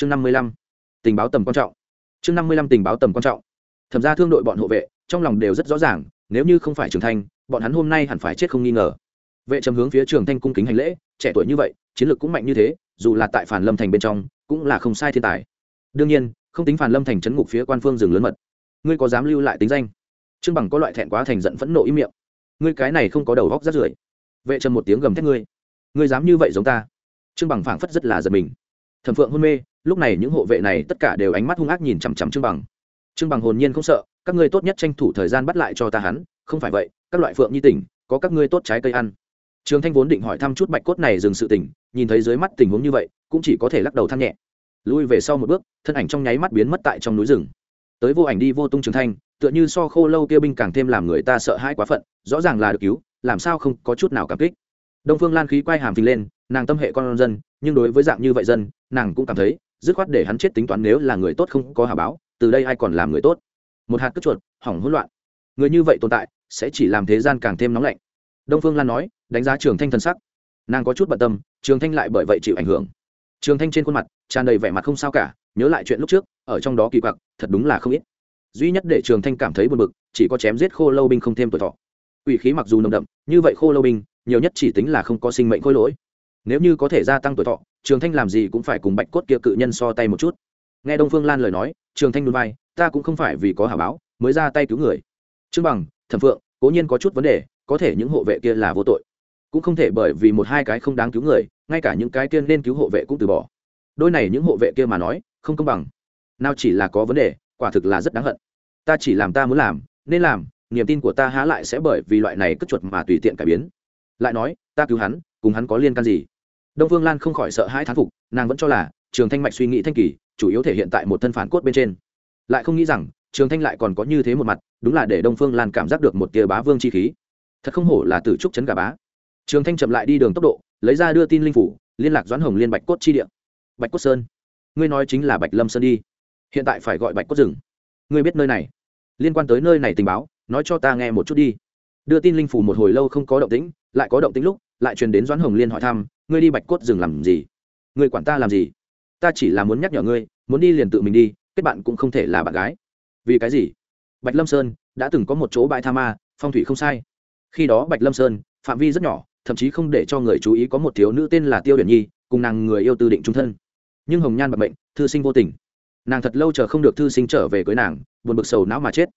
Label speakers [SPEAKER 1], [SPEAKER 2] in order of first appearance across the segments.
[SPEAKER 1] chương năm mươi lăm, tình báo tầm quan trọng. Chương năm mươi lăm, tình báo tầm quan trọng. Thẩm ra thương đội bọn hộ vệ, trong lòng đều rất rõ ràng, nếu như không phải trường thanh, bọn hắn hôm nay hẳn phải chết không nghi ngờ. Vệ trầm hướng phía trường thanh cung kính hành lễ, trẻ tuổi như vậy, chiến lược cũng mạnh như thế, dù là tại phản lâm thành bên trong, cũng là không sai thiên tài. Đương nhiên, không tính phản lâm thành trấn ngục phía quan phương rừng lớn mật. Ngươi có dám lưu lại tính danh? Trương bằng có loại thẹn quá thành giận phẫn nộ ý miệng. Ngươi cái này không có đầu góc rất rưởi. Vệ trầm một tiếng gầm thét ngươi. Ngươi dám như vậy giống ta? Trương bằng phảng phất rất là giật mình thẩm phượng hôn mê, lúc này những hộ vệ này tất cả đều ánh mắt hung ác nhìn chằm chằm trương bằng. Trương bằng hồn nhiên không sợ, các ngươi tốt nhất tranh thủ thời gian bắt lại cho ta hắn, không phải vậy, các loại phượng nhi tỉnh, có các ngươi tốt trái cây ăn. Trường thanh vốn định hỏi thăm chút bạch cốt này dừng sự tỉnh, nhìn thấy dưới mắt tình huống như vậy, cũng chỉ có thể lắc đầu than nhẹ. Lui về sau một bước, thân ảnh trong nháy mắt biến mất tại trong núi rừng. Tới vô ảnh đi vô tung trường thanh, tựa như so khô lâu kia binh càng thêm làm người ta sợ hãi quá phận, rõ ràng là được cứu, làm sao không có chút nào cảm kích. Đông phương lan khí quay hàm phình lên, nàng tâm hệ con dân, nhưng đối với dạng như vậy dân nàng cũng cảm thấy, dứt khoát để hắn chết tính toán nếu là người tốt không có hà báo, từ đây ai còn làm người tốt. Một hạt cất chuột, hỏng hỗn loạn. Người như vậy tồn tại, sẽ chỉ làm thế gian càng thêm nóng lạnh. Đông phương lan nói, đánh giá trường thanh thân sắc. Nàng có chút bận tâm, trường thanh lại bởi vậy chịu ảnh hưởng. Trường thanh trên khuôn mặt, tràn đầy vẻ mặt không sao cả, nhớ lại chuyện lúc trước, ở trong đó kỳ quặc, thật đúng là không ít. Duy nhất để trường thanh cảm thấy buồn bực, chỉ có chém giết khô lâu binh không thêm tuổi thọ. Ủy khí mặc dù nồng đậm, như vậy khô lâu binh, nhiều nhất chỉ tính là không có sinh mệnh khôi lỗi. Nếu như có thể gia tăng tuổi thọ trường thanh làm gì cũng phải cùng bạch cốt kia cự nhân so tay một chút. Nghe đông phương lan lời nói, trường thanh núi vai, ta cũng không phải vì có hà báo, mới ra tay cứu người. Trương bằng, thẩm phượng, cố nhiên có chút vấn đề, có thể những hộ vệ kia là vô tội. Cũng không thể bởi vì một hai cái không đáng cứu người, ngay cả những cái kia nên cứu hộ vệ cũng từ bỏ. Đôi này những hộ vệ kia mà nói, không công bằng. Nào chỉ là có vấn đề, quả thực là rất đáng hận. Ta chỉ làm ta muốn làm, nên làm, niềm tin của ta há lại sẽ bởi vì loại này cất chuột mà tùy tiện cải biến. Lại nói, ta cứu hắn, cùng hắn có liên can gì? Đông phương lan không khỏi sợ hãi thán phục, nàng vẫn cho là trường thanh mạch suy nghĩ thanh kỳ, chủ yếu thể hiện tại một thân phản cốt bên trên. Lại không nghĩ rằng, trường thanh lại còn có như thế một mặt, đúng là để đông phương lan cảm giác được một tia bá vương chi khí. Thật không hổ là từ trúc chấn gà bá. Trường thanh chậm lại đi đường tốc độ, lấy ra đưa tin linh phủ, liên lạc doãn hồng liên bạch cốt chi địa. Bạch cốt sơn. Ngươi nói chính là bạch lâm sơn đi. Hiện tại phải gọi bạch cốt rừng. Ngươi biết nơi này. Liên quan tới nơi này tình báo, nói cho ta nghe một chút đi. Đưa tin linh phủ một hồi lâu không có động tĩnh, lại có động tĩnh lúc, lại truyền đến doãn hồng liên hỏi thăm ngươi đi bạch cốt rừng làm gì? Ngươi quản ta làm gì? Ta chỉ là muốn nhắc nhở ngươi, muốn đi liền tự mình đi, kết bạn cũng không thể là bạn gái. Vì cái gì? Bạch lâm sơn đã từng có một chỗ bãi tha ma, phong thủy không sai. Khi đó bạch lâm sơn phạm vi rất nhỏ, thậm chí không để cho người chú ý có một thiếu nữ tên là tiêu điển nhi, cùng nàng người yêu tư định trung thân. Nhưng hồng nhan bật bệnh, thư sinh vô tình. Nàng thật lâu chờ không được thư sinh trở về cưới nàng, buồn bực sầu não mà chết.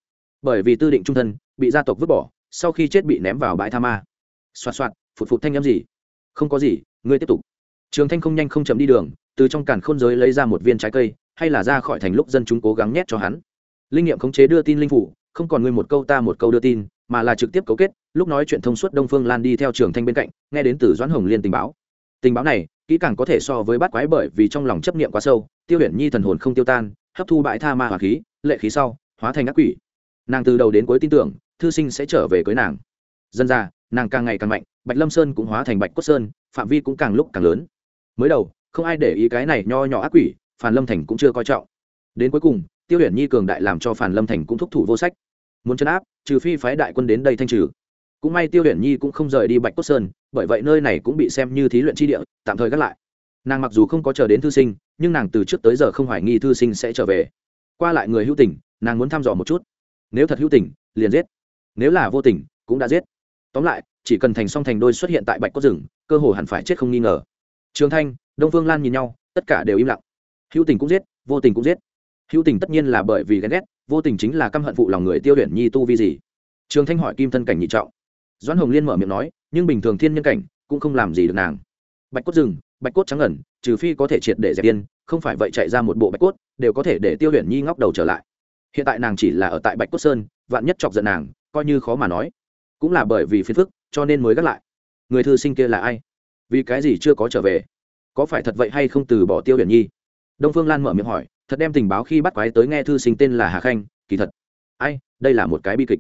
[SPEAKER 1] Bởi vì tư định trung thân, bị gia tộc vứt bỏ, sau khi chết bị ném vào bãi tha ma. Xoạt xoạt, phụt phụt thanh â m gì? Không có gì ngươi tiếp tục. Trường thanh không nhanh không chậm đi đường, từ trong càn khôn giới lấy ra một viên trái cây, hay là ra khỏi thành lúc dân chúng cố gắng nhét cho hắn. Linh nghiệm khống chế đưa tin linh phủ, không còn ngươi một câu ta một câu đưa tin, mà là trực tiếp cấu kết, lúc nói chuyện thông suốt đông phương lan đi theo trường thanh bên cạnh, nghe đến từ doãn hồng liên tình báo. Tình báo này, kỹ càng có thể so với bát quái bởi vì trong lòng chấp niệm quá sâu, tiêu hiển nhi thần hồn không tiêu tan, hấp thu bãi tha ma hỏa khí, lệ khí sau, hóa thành ác quỷ. Nàng từ đầu đến cuối tin tưởng, thư sinh sẽ trở về cưới nàng. Dân ra nàng càng ngày càng mạnh, bạch lâm sơn cũng hóa thành bạch cốt sơn phạm vi cũng càng lúc càng lớn. Mới đầu, không ai để ý cái này nho nhỏ ác quỷ phản lâm thành cũng chưa coi trọng. Đến cuối cùng, tiêu huyền nhi cường đại làm cho phản lâm thành cũng thúc thủ vô sách. Muốn chấn áp, trừ phi phái đại quân đến đây thanh trừ. Cũng may tiêu huyền nhi cũng không rời đi bạch cốt sơn, bởi vậy nơi này cũng bị xem như thí luyện tri địa, tạm thời gác lại. Nàng mặc dù không có chờ đến thư sinh, nhưng nàng từ trước tới giờ không hoài nghi thư sinh sẽ trở về. Qua lại người hữu tình, nàng muốn thăm dò một chút. Nếu thật hữu tình, liền giết. Nếu là vô tình, cũng đã giết. Tóm lại, chỉ cần thành song thành đôi xuất hiện tại bạch cốt rừng cơ hồ hẳn phải chết không nghi ngờ. Trường thanh đông phương lan nhìn nhau tất cả đều im lặng. Hữu tình cũng giết vô tình cũng giết. Hữu tình tất nhiên là bởi vì ghen ghét vô tình chính là căm hận phụ lòng người tiêu luyện nhi tu vi gì. Trường thanh hỏi kim thân cảnh nhị trọng. Doãn hồng liên mở miệng nói nhưng bình thường thiên nhân cảnh cũng không làm gì được nàng. Bạch cốt rừng bạch cốt trắng ẩn trừ phi có thể triệt để dẹp điên, không phải vậy chạy ra một bộ bạch cốt đều có thể để tiêu luyện nhi ngóc đầu trở lại. Hiện tại nàng chỉ là ở tại bạch cốt sơn vạn nhất chọc giận nàng coi như khó mà nói. Cũng là bởi vì phiền phức cho nên mới gác lại. Người thư sinh kia là ai? Vì cái gì chưa có trở về? Có phải thật vậy hay không từ bỏ tiêu hiển nhi? Đông phương lan mở miệng hỏi, thật đem tình báo khi bắt quái tới nghe thư sinh tên là hà khanh, kỳ thật. Ai, đây là một cái bi kịch.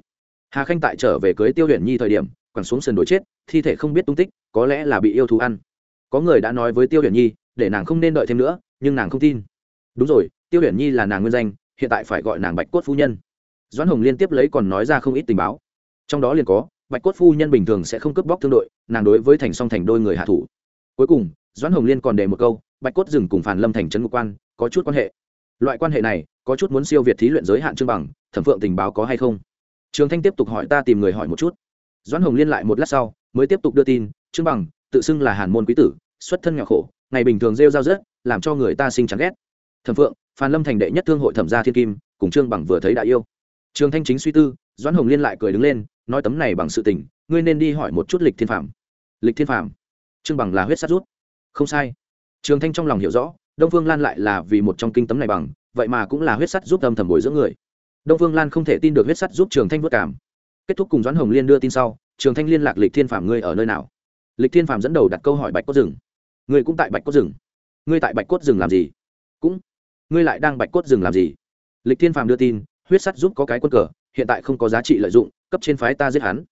[SPEAKER 1] Hà khanh tại trở về cưới tiêu hiển nhi thời điểm, quẳng xuống sườn đồi chết, thi thể không biết tung tích, có lẽ là bị yêu thú ăn. Có người đã nói với tiêu hiển nhi, để nàng không nên đợi thêm nữa, nhưng nàng không tin. Đúng rồi, tiêu hiển nhi là nàng nguyên danh, hiện tại phải gọi nàng bạch cốt phu nhân. Doãn hồng liên tiếp lấy còn nói ra không ít tình báo. Trong đó liền có bạch cốt phu nhân bình thường sẽ không cướp bóc thương đội, nàng đối với thành song thành đôi người hạ thủ. Cuối cùng, doãn hồng liên còn đề một câu, bạch cốt rừng cùng phản lâm thành trấn ngục quan, có chút quan hệ. Loại quan hệ này, có chút muốn siêu việt thí luyện giới hạn trương bằng, thẩm phượng tình báo có hay không? Trường thanh tiếp tục hỏi ta tìm người hỏi một chút. Doãn hồng liên lại một lát sau, mới tiếp tục đưa tin trương bằng, tự xưng là hàn môn quý tử, xuất thân nghèo khổ, ngày bình thường rêu rao rớt, làm cho người ta sinh chán ghét. Thẩm phượng phan lâm thành đệ nhất thương hội thẩm gia thiên kim, cùng trương bằng vừa thấy đại yêu. Trường thanh chính suy tư, doãn hồng liên lại cười đứng lên nói tấm này bằng sự tình, ngươi nên đi hỏi một chút lịch thiên phạm lịch thiên phạm trương bằng là huyết sát rút. Không sai. Trường thanh trong lòng hiểu rõ, đông phương lan lại là vì một trong kinh tấm này bằng, vậy mà cũng là huyết sắt giúp âm thầm bồi dưỡng người. Đông phương lan không thể tin được huyết sắt giúp trường thanh vất cảm. Kết thúc cùng doãn hồng liên đưa tin sau, trường thanh liên lạc lịch thiên phạm ngươi ở nơi nào? Lịch thiên phạm dẫn đầu đặt câu hỏi bạch cốt rừng. Ngươi cũng tại bạch cốt rừng. Ngươi tại bạch cốt rừng làm gì? Cũng, ngươi lại đang bạch cốt rừng làm gì? Lịch thiên phạm đưa tin, huyết sắt giúp có cái quân cờ, hiện tại không có giá trị lợi dụng cấp trên phái ta giết hắn.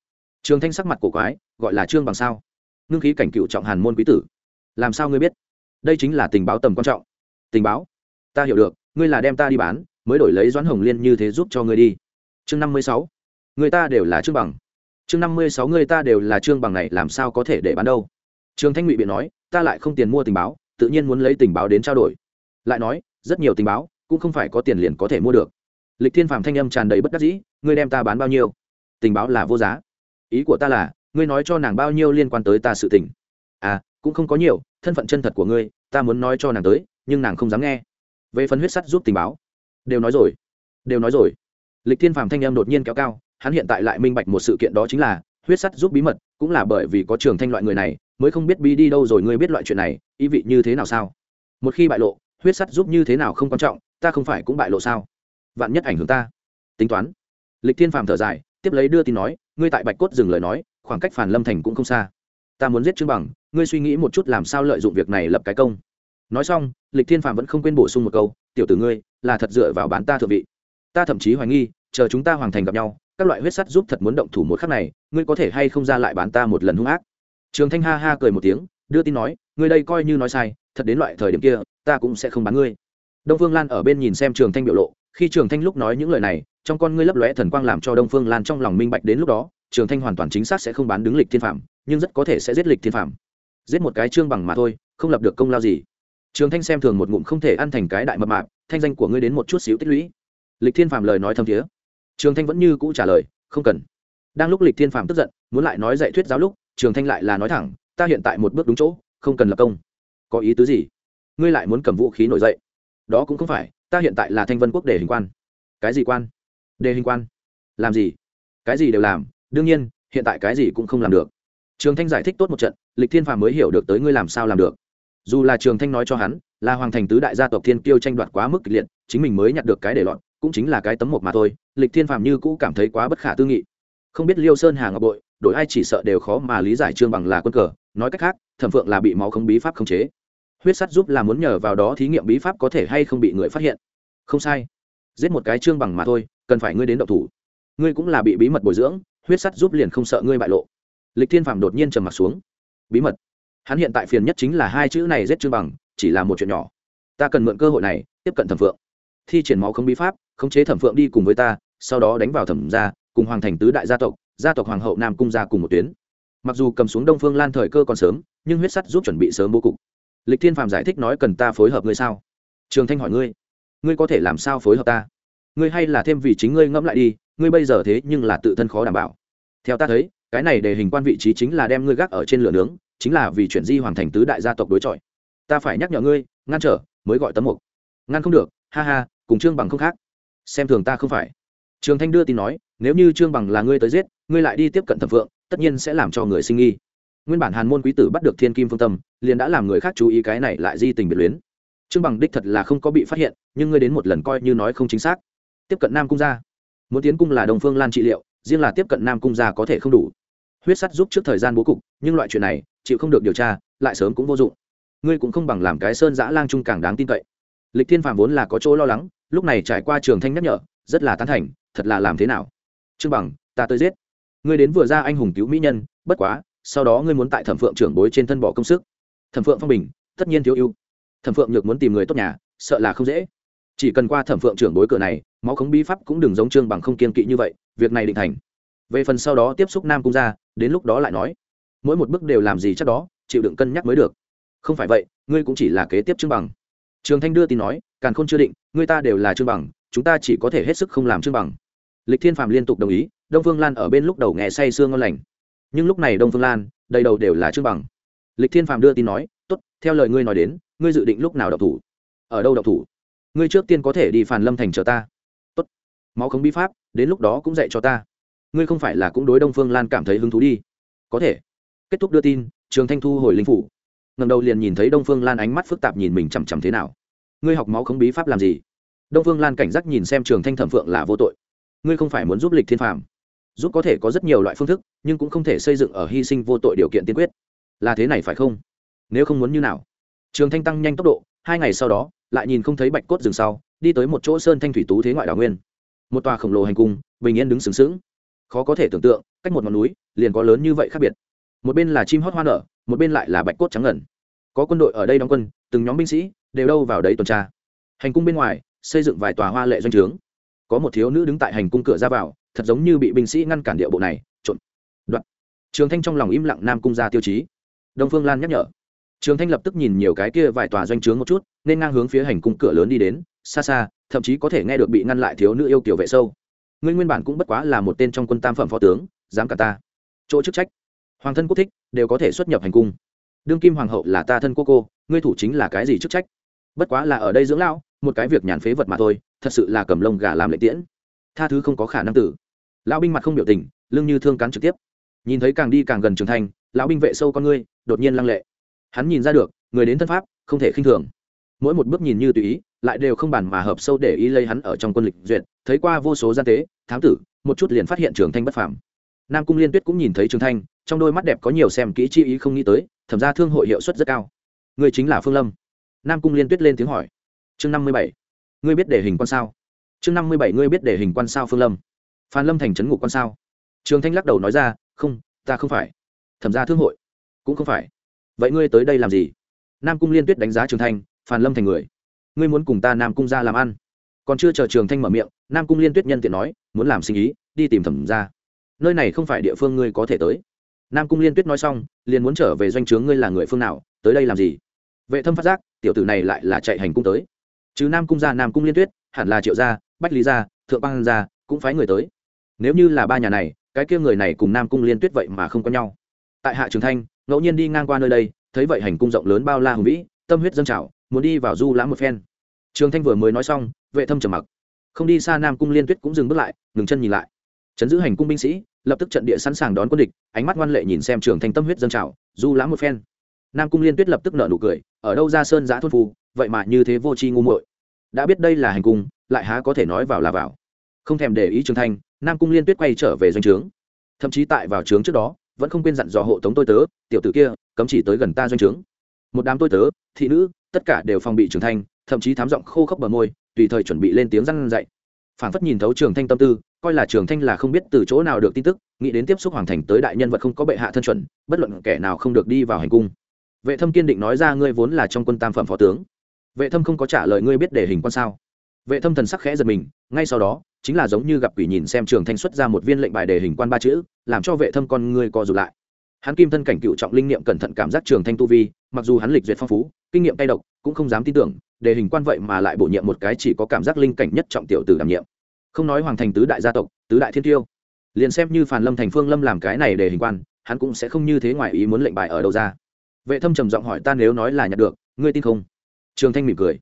[SPEAKER 1] Trường thanh sắc mặt cổ quái, gọi là trương bằng sao? Ngưng khí cảnh cựu trọng hàn môn quý tử. Làm sao ngươi biết? Đây chính là tình báo tầm quan trọng. Tình báo? Ta hiểu được, ngươi là đem ta đi bán, mới đổi lấy doãn hồng liên như thế giúp cho ngươi đi. Chương năm mươi sáu. Người ta đều là trương bằng. Chương năm mươi sáu, người ta đều là trương bằng này, làm sao có thể để bán đâu? Trương thanh ngụy biện nói, ta lại không tiền mua tình báo, tự nhiên muốn lấy tình báo đến trao đổi. Lại nói, rất nhiều tình báo, cũng không phải có tiền liền có thể mua được. Lịch thiên phàm thanh âm tràn đầy bất đắc dĩ, ngươi đem ta bán bao nhiêu? Tình báo là vô giá. Ý của ta là, ngươi nói cho nàng bao nhiêu liên quan tới ta sự tình. À cũng không có nhiều, thân phận chân thật của ngươi, ta muốn nói cho nàng tới, nhưng nàng không dám nghe. Về phần huyết sắt giúp tình báo, đều nói rồi, đều nói rồi. Lịch thiên phàm thanh em đột nhiên kéo cao, hắn hiện tại lại minh bạch một sự kiện đó chính là, huyết sắt giúp bí mật, cũng là bởi vì có trường thanh loại người này, mới không biết bi đi đâu rồi, ngươi biết loại chuyện này, ý vị như thế nào sao? Một khi bại lộ, huyết sắt giúp như thế nào không quan trọng, ta không phải cũng bại lộ sao? Vạn nhất ảnh hưởng ta. Tính toán. Lịch thiên phàm thở dài tiếp lấy đưa tin nói, ngươi tại bạch cốt dừng lời nói, khoảng cách phản lâm thành cũng không xa. Ta muốn giết trương bằng, ngươi suy nghĩ một chút làm sao lợi dụng việc này lập cái công. Nói xong, lịch thiên phạm vẫn không quên bổ sung một câu, tiểu tử ngươi, là thật dựa vào bán ta thượng vị. Ta thậm chí hoài nghi, chờ chúng ta hoàn thành gặp nhau, các loại huyết sắt giúp thật muốn động thủ một khắc này, ngươi có thể hay không ra lại bán ta một lần hung ác? Trường thanh ha ha cười một tiếng, đưa tin nói, ngươi đây coi như nói sai, thật đến loại thời điểm kia, ta cũng sẽ không bán ngươi. Đông phương lan ở bên nhìn xem trường thanh biểu lộ, khi trường thanh lúc nói những lời này trong con ngươi lấp lóe thần quang làm cho đông phương lan trong lòng minh bạch đến lúc đó, trường thanh hoàn toàn chính xác sẽ không bán đứng lịch thiên phạm nhưng rất có thể sẽ giết lịch thiên phạm giết một cái trương bằng mà thôi, không lập được công lao gì. Trường thanh xem thường một ngụm không thể ăn thành cái đại mập mạp, thanh danh của ngươi đến một chút xíu tích lũy. Lịch thiên phạm lời nói thâm thiế. Trường thanh vẫn như cũ trả lời, không cần. Đang lúc lịch thiên phạm tức giận, muốn lại nói dạy thuyết giáo lúc, trường thanh lại là nói thẳng, ta hiện tại một bước đúng chỗ, không cần lập công. Có ý tứ gì? Ngươi lại muốn cầm vũ khí nổi dậy. Đó cũng không phải, ta hiện tại là thanh vân quốc đệ hình quan. Cái gì quan? Đề hình quan. Làm gì? Cái gì đều làm. Đương nhiên, hiện tại cái gì cũng không làm được. Trường thanh giải thích tốt một trận, lịch thiên phàm mới hiểu được tới ngươi làm sao làm được. Dù là trường thanh nói cho hắn, là hoàng thành tứ đại gia tộc thiên kiêu tranh đoạt quá mức kịch liệt, chính mình mới nhặt được cái để lọt, cũng chính là cái tấm một mà thôi, lịch thiên phàm như cũ cảm thấy quá bất khả tư nghị. Không biết liêu sơn hà ngọc bội, đổi ai chỉ sợ đều khó mà lý giải trương bằng là quân cờ, nói cách khác, thẩm phượng là bị máu không bí pháp khống chế. Huyết sắt giúp là muốn nhờ vào đó thí nghiệm bí pháp có thể hay không bị người phát hiện. Không sai. Giết một cái trương bằng mà thôi cần phải ngươi đến động thủ. Ngươi cũng là bị bí mật bồi dưỡng, huyết sắt giúp liền không sợ ngươi bại lộ. Lịch thiên phàm đột nhiên trầm m ặ t xuống. Bí mật? Hắn hiện tại phiền nhất chính là hai chữ này giết trương bằng, chỉ là một chuyện nhỏ. Ta cần mượn cơ hội này, tiếp cận thẩm phượng. Thi triển máu không bí pháp, khống chế thẩm phượng đi cùng với ta, sau đó đánh vào thẩm gia, cùng hoàng thành tứ đại gia tộc gia tộc hoàng hậu nam cung gia cùng một tuyến. Mặc dù cầm xuống đông phương lan thời cơ còn sớm, nhưng huyết sắt giúp chuẩn bị sớm bố cục. Lịch thiên phàm giải thích nói cần ta phối hợp ngươi sao? Trường thanh hỏi ngươi ngươi có thể làm sao phối hợp ta? Ngươi hay là thêm vì chính ngươi ngẫm lại đi, ngươi bây giờ thế nhưng là tự thân khó đảm bảo. Theo ta thấy, cái này để hình quan vị trí chính là đem ngươi gác ở trên lửa nướng, chính là vì chuyển di hoàn thành tứ đại gia tộc đối chọi. Ta phải nhắc nhở ngươi, ngăn trở, mới gọi tấm mục. Ngăn không được, ha ha, cùng trương bằng không khác. Xem thường ta không phải. Trường thanh đưa tin nói, nếu như trương bằng là ngươi tới giết, ngươi lại đi tiếp cận thẩm phượng, tất nhiên sẽ làm cho người sinh nghi. Nguyên bản hàn môn quý tử bắt được thiên kim phương tâm, liền đã làm người khác chú ý cái này lại di tình biệt luyến. Trương bằng đích thật là không có bị phát hiện, nhưng ngươi đến một lần coi như nói không chính xác tiếp cận nam cung gia. Muốn tiến cung là đồng phương lan trị liệu, riêng là tiếp cận nam cung gia có thể không đủ. Huyết sắt giúp trước thời gian bố cục, nhưng loại chuyện này, chịu không được điều tra, lại sớm cũng vô dụng. Ngươi cũng không bằng làm cái sơn giã lang trung càng đáng tin cậy. Lịch thiên phạm vốn là có chỗ lo lắng, lúc này trải qua trường thanh nhắc nhở, rất là tán thành, thật là làm thế nào? Trương bằng, ta tới giết. Ngươi đến vừa ra anh hùng cứu mỹ nhân, bất quá, sau đó ngươi muốn tại thẩm phượng trưởng bối trên thân bỏ công sức. Thẩm phượng phong bình, tất nhiên thiếu ưu. Thẩm phượng nhược muốn tìm người tốt nhà, sợ là không dễ chỉ cần qua thẩm phượng trưởng bối cửa này, máu khống bí pháp cũng đừng giống trương bằng không kiên kỵ như vậy, việc này định thành. Về phần sau đó tiếp xúc nam cung ra đến lúc đó lại nói. Mỗi một bước đều làm gì chắc đó, chịu đựng cân nhắc mới được. Không phải vậy, ngươi cũng chỉ là kế tiếp trương bằng. Trường thanh đưa tin nói, càn khôn chưa định, ngươi ta đều là trương bằng, chúng ta chỉ có thể hết sức không làm trương bằng. Lịch thiên phàm liên tục đồng ý, đông phương lan ở bên lúc đầu nghe say sương ngon lành. Nhưng lúc này đông phương lan, đầy đầu đều là trương bằng. Lịch thiên phàm đưa tin nói, tốt, theo lời ngươi nói đến, ngươi dự định lúc nào đọc thủ? Ở đâu đọc thủ? Ngươi trước tiên có thể đi phàn lâm thành chờ ta. Tốt. Máu không bi pháp, đến lúc đó cũng dạy cho ta. Ngươi không phải là cũng đối đông phương lan cảm thấy hứng thú đi. Có thể. Kết thúc đưa tin, trường thanh thu hồi linh phủ. Ngầm đầu liền nhìn thấy đông phương lan ánh mắt phức tạp nhìn mình chằm chằm thế nào. Ngươi học máu không bí pháp làm gì? Đông phương lan cảnh giác nhìn xem trường thanh thẩm phượng là vô tội. Ngươi không phải muốn giúp lịch thiên phàm. Giúp có thể có rất nhiều loại phương thức, nhưng cũng không thể xây dựng ở hy sinh vô tội điều kiện tiên quyết. Là thế này phải không? Nếu không muốn như nào? Trường thanh tăng nhanh tốc độ, hai ngày sau đó lại nhìn không thấy bạch cốt rừng sau, đi tới một chỗ sơn thanh thủy tú thế ngoại đảo nguyên. Một tòa khổng lồ hành cung, bình yên đứng sừng sững. Khó có thể tưởng tượng, cách một ngọn núi, liền có lớn như vậy khác biệt. Một bên là chim hót hoa nở, một bên lại là bạch cốt trắng ngẩn có quân đội ở đây đóng quân, từng nhóm binh sĩ đều đâu vào đấy tuần tra. Hành cung bên ngoài, xây dựng vài tòa hoa lệ doanh trướng. Có một thiếu nữ đứng tại hành cung cửa ra vào, thật giống như bị binh sĩ ngăn cản địa bộ này, trộn. Đoạn. Trường thanh trong lòng im lặng nam cung ra tiêu chí. Đông phương lan nhắc nhở trường thanh lập tức nhìn nhiều cái kia vài tòa doanh trướng một chút, nên ngang hướng phía hành cung cửa lớn đi đến, xa xa, thậm chí có thể nghe được bị ngăn lại thiếu nữ yêu kiểu vệ sâu. Ngươi nguyên bản cũng bất quá là một tên trong quân tam phẩm phó tướng, dám cả ta. Chỗ chức trách. Hoàng thân quốc thích, đều có thể xuất nhập hành cung. Đương kim hoàng hậu là ta thân cô cô, ngươi thủ chính là cái gì chức trách? Bất quá là ở đây dưỡng lão, một cái việc nhàn phế vật mà thôi, thật sự là cầm lông gà làm lệ tiễn. Tha thứ không có khả năng tử. Lão binh mặt không biểu tình, lưng như thương cắn trực tiếp. Nhìn thấy càng đi càng gần trưởng thành lão binh vệ sâu con ngươi, đột nhiên lăng lệ hắn nhìn ra được, người đến thân pháp, không thể khinh thường. Mỗi một bước nhìn như tùy ý, lại đều không bàn mà hợp sâu để ý lấy hắn ở trong quân lịch duyệt, thấy qua vô số gian tế, thám tử, một chút liền phát hiện trường thanh bất phàm. Nam cung liên tuyết cũng nhìn thấy trường thanh, trong đôi mắt đẹp có nhiều xem kỹ chi ý không nghĩ tới, thẩm ra thương hội hiệu suất rất cao. Người chính là phương lâm. Nam cung liên tuyết lên tiếng hỏi. Chương năm mươi bảy. Ngươi biết để hình quan sao? Chương năm mươi bảy, ngươi biết để hình quan sao phương lâm? Phan lâm thành trấn ngục quan sao? Trường thanh lắc đầu nói ra, không, ta không phải. Thẩm ra thương hội. Cũng không phải vậy ngươi tới đây làm gì? Nam cung liên tuyết đánh giá trường thanh phàn lâm thành người. Ngươi muốn cùng ta nam cung ra làm ăn? Còn chưa chờ trường thanh mở miệng, nam cung liên tuyết nhân tiện nói, muốn làm sinh ý, đi tìm thẩm ra nơi này không phải địa phương ngươi có thể tới. Nam cung liên tuyết nói xong, liền muốn trở về doanh trướng ngươi là người phương nào, tới đây làm gì? Vệ thâm phát giác, tiểu tử này lại là chạy hành cung tới. Chứ nam cung gia nam cung liên tuyết, hẳn là triệu gia, bách lý gia, thượng bang gia, cũng phái người tới. Nếu như là ba nhà này, cái kia người này cùng nam cung liên tuyết vậy mà không có nhau. Tại hạ trường thanh ngẫu nhiên đi ngang qua nơi đây, thấy vậy hành cung rộng lớn bao la hùng vĩ, tâm huyết dâng trào, muốn đi vào du lãm một phen. Trường thanh vừa mới nói xong, vệ thâm trầm mặc. Không đi xa nam cung liên tuyết cũng dừng bước lại, ngừng chân nhìn lại. Chấn giữ hành cung binh sĩ, lập tức trận địa sẵn sàng đón quân địch, ánh mắt ngoan lệ nhìn xem trường thanh tâm huyết dâng trào, du lãm một phen. Nam cung liên tuyết lập tức nợ nụ cười, ở đâu ra sơn giã thôn phu vậy mà như thế vô tri ngu muội. Đã biết đây là hành cung, lại há có thể nói vào là vào. Không thèm để ý trường thanh, nam cung liên tuyết quay trở về doanh trướng. Thậm chí tại vào trướng trước đó vẫn không quên dặn dò hộ tống tôi tớ, tiểu tử kia, cấm chỉ tới gần ta doanh trướng. Một đám tôi tớ, thị nữ, tất cả đều phòng bị trường thanh thậm chí thám giọng khô khốc bờ môi, tùy thời chuẩn bị lên tiếng răn dạy. Phản phất nhìn thấu trường thanh tâm tư, coi là trường thanh là không biết từ chỗ nào được tin tức, nghĩ đến tiếp xúc hoàng thành tới đại nhân vật không có bệ hạ thân chuẩn, bất luận kẻ nào không được đi vào hành cung. Vệ thâm kiên định nói ra, ngươi vốn là trong quân tam phẩm phó tướng. Vệ thâm không có trả lời ngươi biết để hình quan sao? Vệ thâm thần sắc khẽ giật mình, ngay sau đó chính là giống như gặp quỷ nhìn xem trường thanh xuất ra một viên lệnh bài đề hình quan ba chữ, làm cho vệ thâm con ngươi co rụt lại. Hắn kim thân cảnh cựu trọng linh niệm cẩn thận cảm giác trường thanh tu vi, mặc dù hắn lịch duyệt phong phú, kinh nghiệm tay độc, cũng không dám tin tưởng, đề hình quan vậy mà lại bổ nhiệm một cái chỉ có cảm giác linh cảnh nhất trọng tiểu tử đảm nhiệm. Không nói hoàng thành tứ đại gia tộc, tứ đại thiên tiêu. Liền xem như phản lâm thành phương lâm làm cái này đề hình quan, hắn cũng sẽ không như thế ngoài ý muốn lệnh bài ở đâu ra. Vệ thâm trầm giọng hỏi ta nếu nói là nhặt được, ngươi tin không? Trường thanh mỉm cười.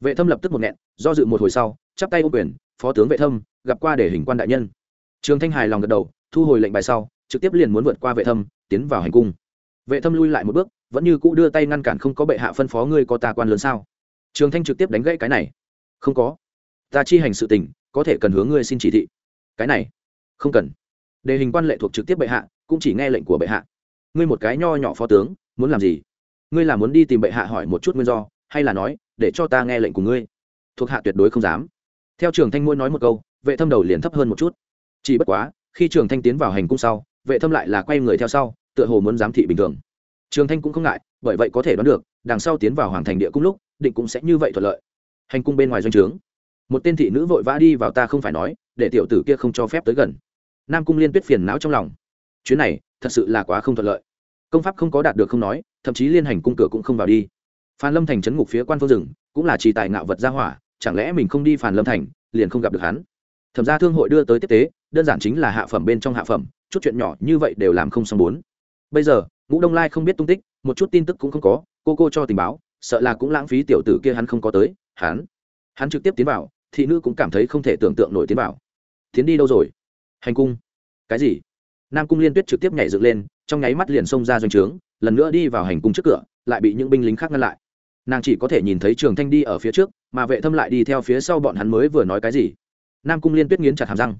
[SPEAKER 1] Vệ thâm lập tức một nghẹn, do dự một hồi sau, chắp tay ô quyền phó tướng vệ thâm, gặp qua để hình quan đại nhân. Trường thanh hài lòng gật đầu, thu hồi lệnh bài sau, trực tiếp liền muốn vượt qua vệ thâm, tiến vào hành cung. Vệ thâm lui lại một bước, vẫn như cũ đưa tay ngăn cản không có bệ hạ phân phó ngươi có ta quan lớn sao? Trường thanh trực tiếp đánh gãy cái này. Không có. Ta chi hành sự tình, có thể cần hướng ngươi xin chỉ thị. Cái này, không cần. Đề hình quan lệ thuộc trực tiếp bệ hạ, cũng chỉ nghe lệnh của bệ hạ. Ngươi một cái nho nhỏ phó tướng, muốn làm gì? Ngươi là muốn đi tìm bệ hạ hỏi một chút nguyên do, hay là nói, để cho ta nghe lệnh của ngươi? Thuộc hạ tuyệt đối không dám theo trường thanh mỗi nói một câu, vệ thâm đầu liền thấp hơn một chút. Chỉ bất quá, khi trường thanh tiến vào hành cung sau, vệ thâm lại là quay người theo sau, tựa hồ muốn giám thị bình thường. Trường thanh cũng không ngại, bởi vậy có thể đoán được, đằng sau tiến vào hoàng thành địa cung lúc, định cũng sẽ như vậy thuận lợi. Hành cung bên ngoài doanh trướng, một tên thị nữ vội vã đi vào ta không phải nói, để tiểu tử kia không cho phép tới gần. Nam cung liên tuyết phiền não trong lòng. Chuyến này, thật sự là quá không thuận lợi. Công pháp không có đạt được không nói, thậm chí liên hành cung cửa cũng không vào đi. Phan lâm thành trấn ngục phía quan phương rừng, cũng là chỉ tài ngạo vật gia hỏa chẳng lẽ mình không đi phản lâm thành, liền không gặp được hắn? Thẩm ra thương hội đưa tới tiếp tế, đơn giản chính là hạ phẩm bên trong hạ phẩm, chút chuyện nhỏ như vậy đều làm không xong bốn. Bây giờ, ngũ đông lai không biết tung tích, một chút tin tức cũng không có, cô cô cho tình báo, sợ là cũng lãng phí tiểu tử kia hắn không có tới, hắn. Hắn trực tiếp tiến vào, thị nữ cũng cảm thấy không thể tưởng tượng nổi tiến vào. Tiến đi đâu rồi? Hành cung. Cái gì? Nam cung liên tuyết trực tiếp nhảy dựng lên, trong nháy mắt liền xông ra doanh trướng, lần nữa đi vào hành cung trước cửa, lại bị những binh lính khác ngăn lại. Nàng chỉ có thể nhìn thấy trường thanh đi ở phía trước mà vệ thâm lại đi theo phía sau bọn hắn mới vừa nói cái gì. Nam cung liên tuyết nghiến chặt hàm răng.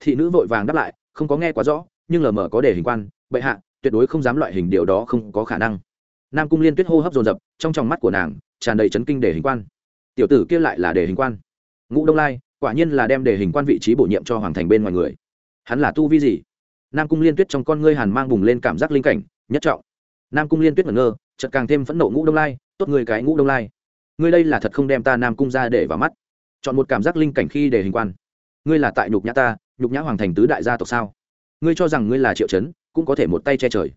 [SPEAKER 1] Thị nữ vội vàng đáp lại, không có nghe quá rõ, nhưng lờ mờ có để hình quan, bệ hạ, tuyệt đối không dám loại hình điều đó không có khả năng. Nam cung liên tuyết hô hấp dồn dập, trong tròng mắt của nàng, tràn đầy chấn kinh để hình quan. Tiểu tử kia lại là để hình quan. Ngũ đông lai, quả nhiên là đem để hình quan vị trí bổ nhiệm cho hoàng thành bên ngoài người. Hắn là tu vi gì? Nam cung liên tuyết trong con ngươi hàn mang bùng lên cảm giác linh cảnh, nhất trọng. Nam cung liên tuyết ngẩn ngơ, chợt càng thêm phẫn nộ ngũ đông lai, tốt người cái ngũ đông lai ngươi đây là thật không đem ta nam cung ra để vào mắt. Chọn một cảm giác linh cảnh khi để hình quan. Ngươi là tại nhục nhã ta, nhục nhã hoàng thành tứ đại gia tộc sao? Ngươi cho rằng ngươi là triệu chấn, cũng có thể một tay che trời.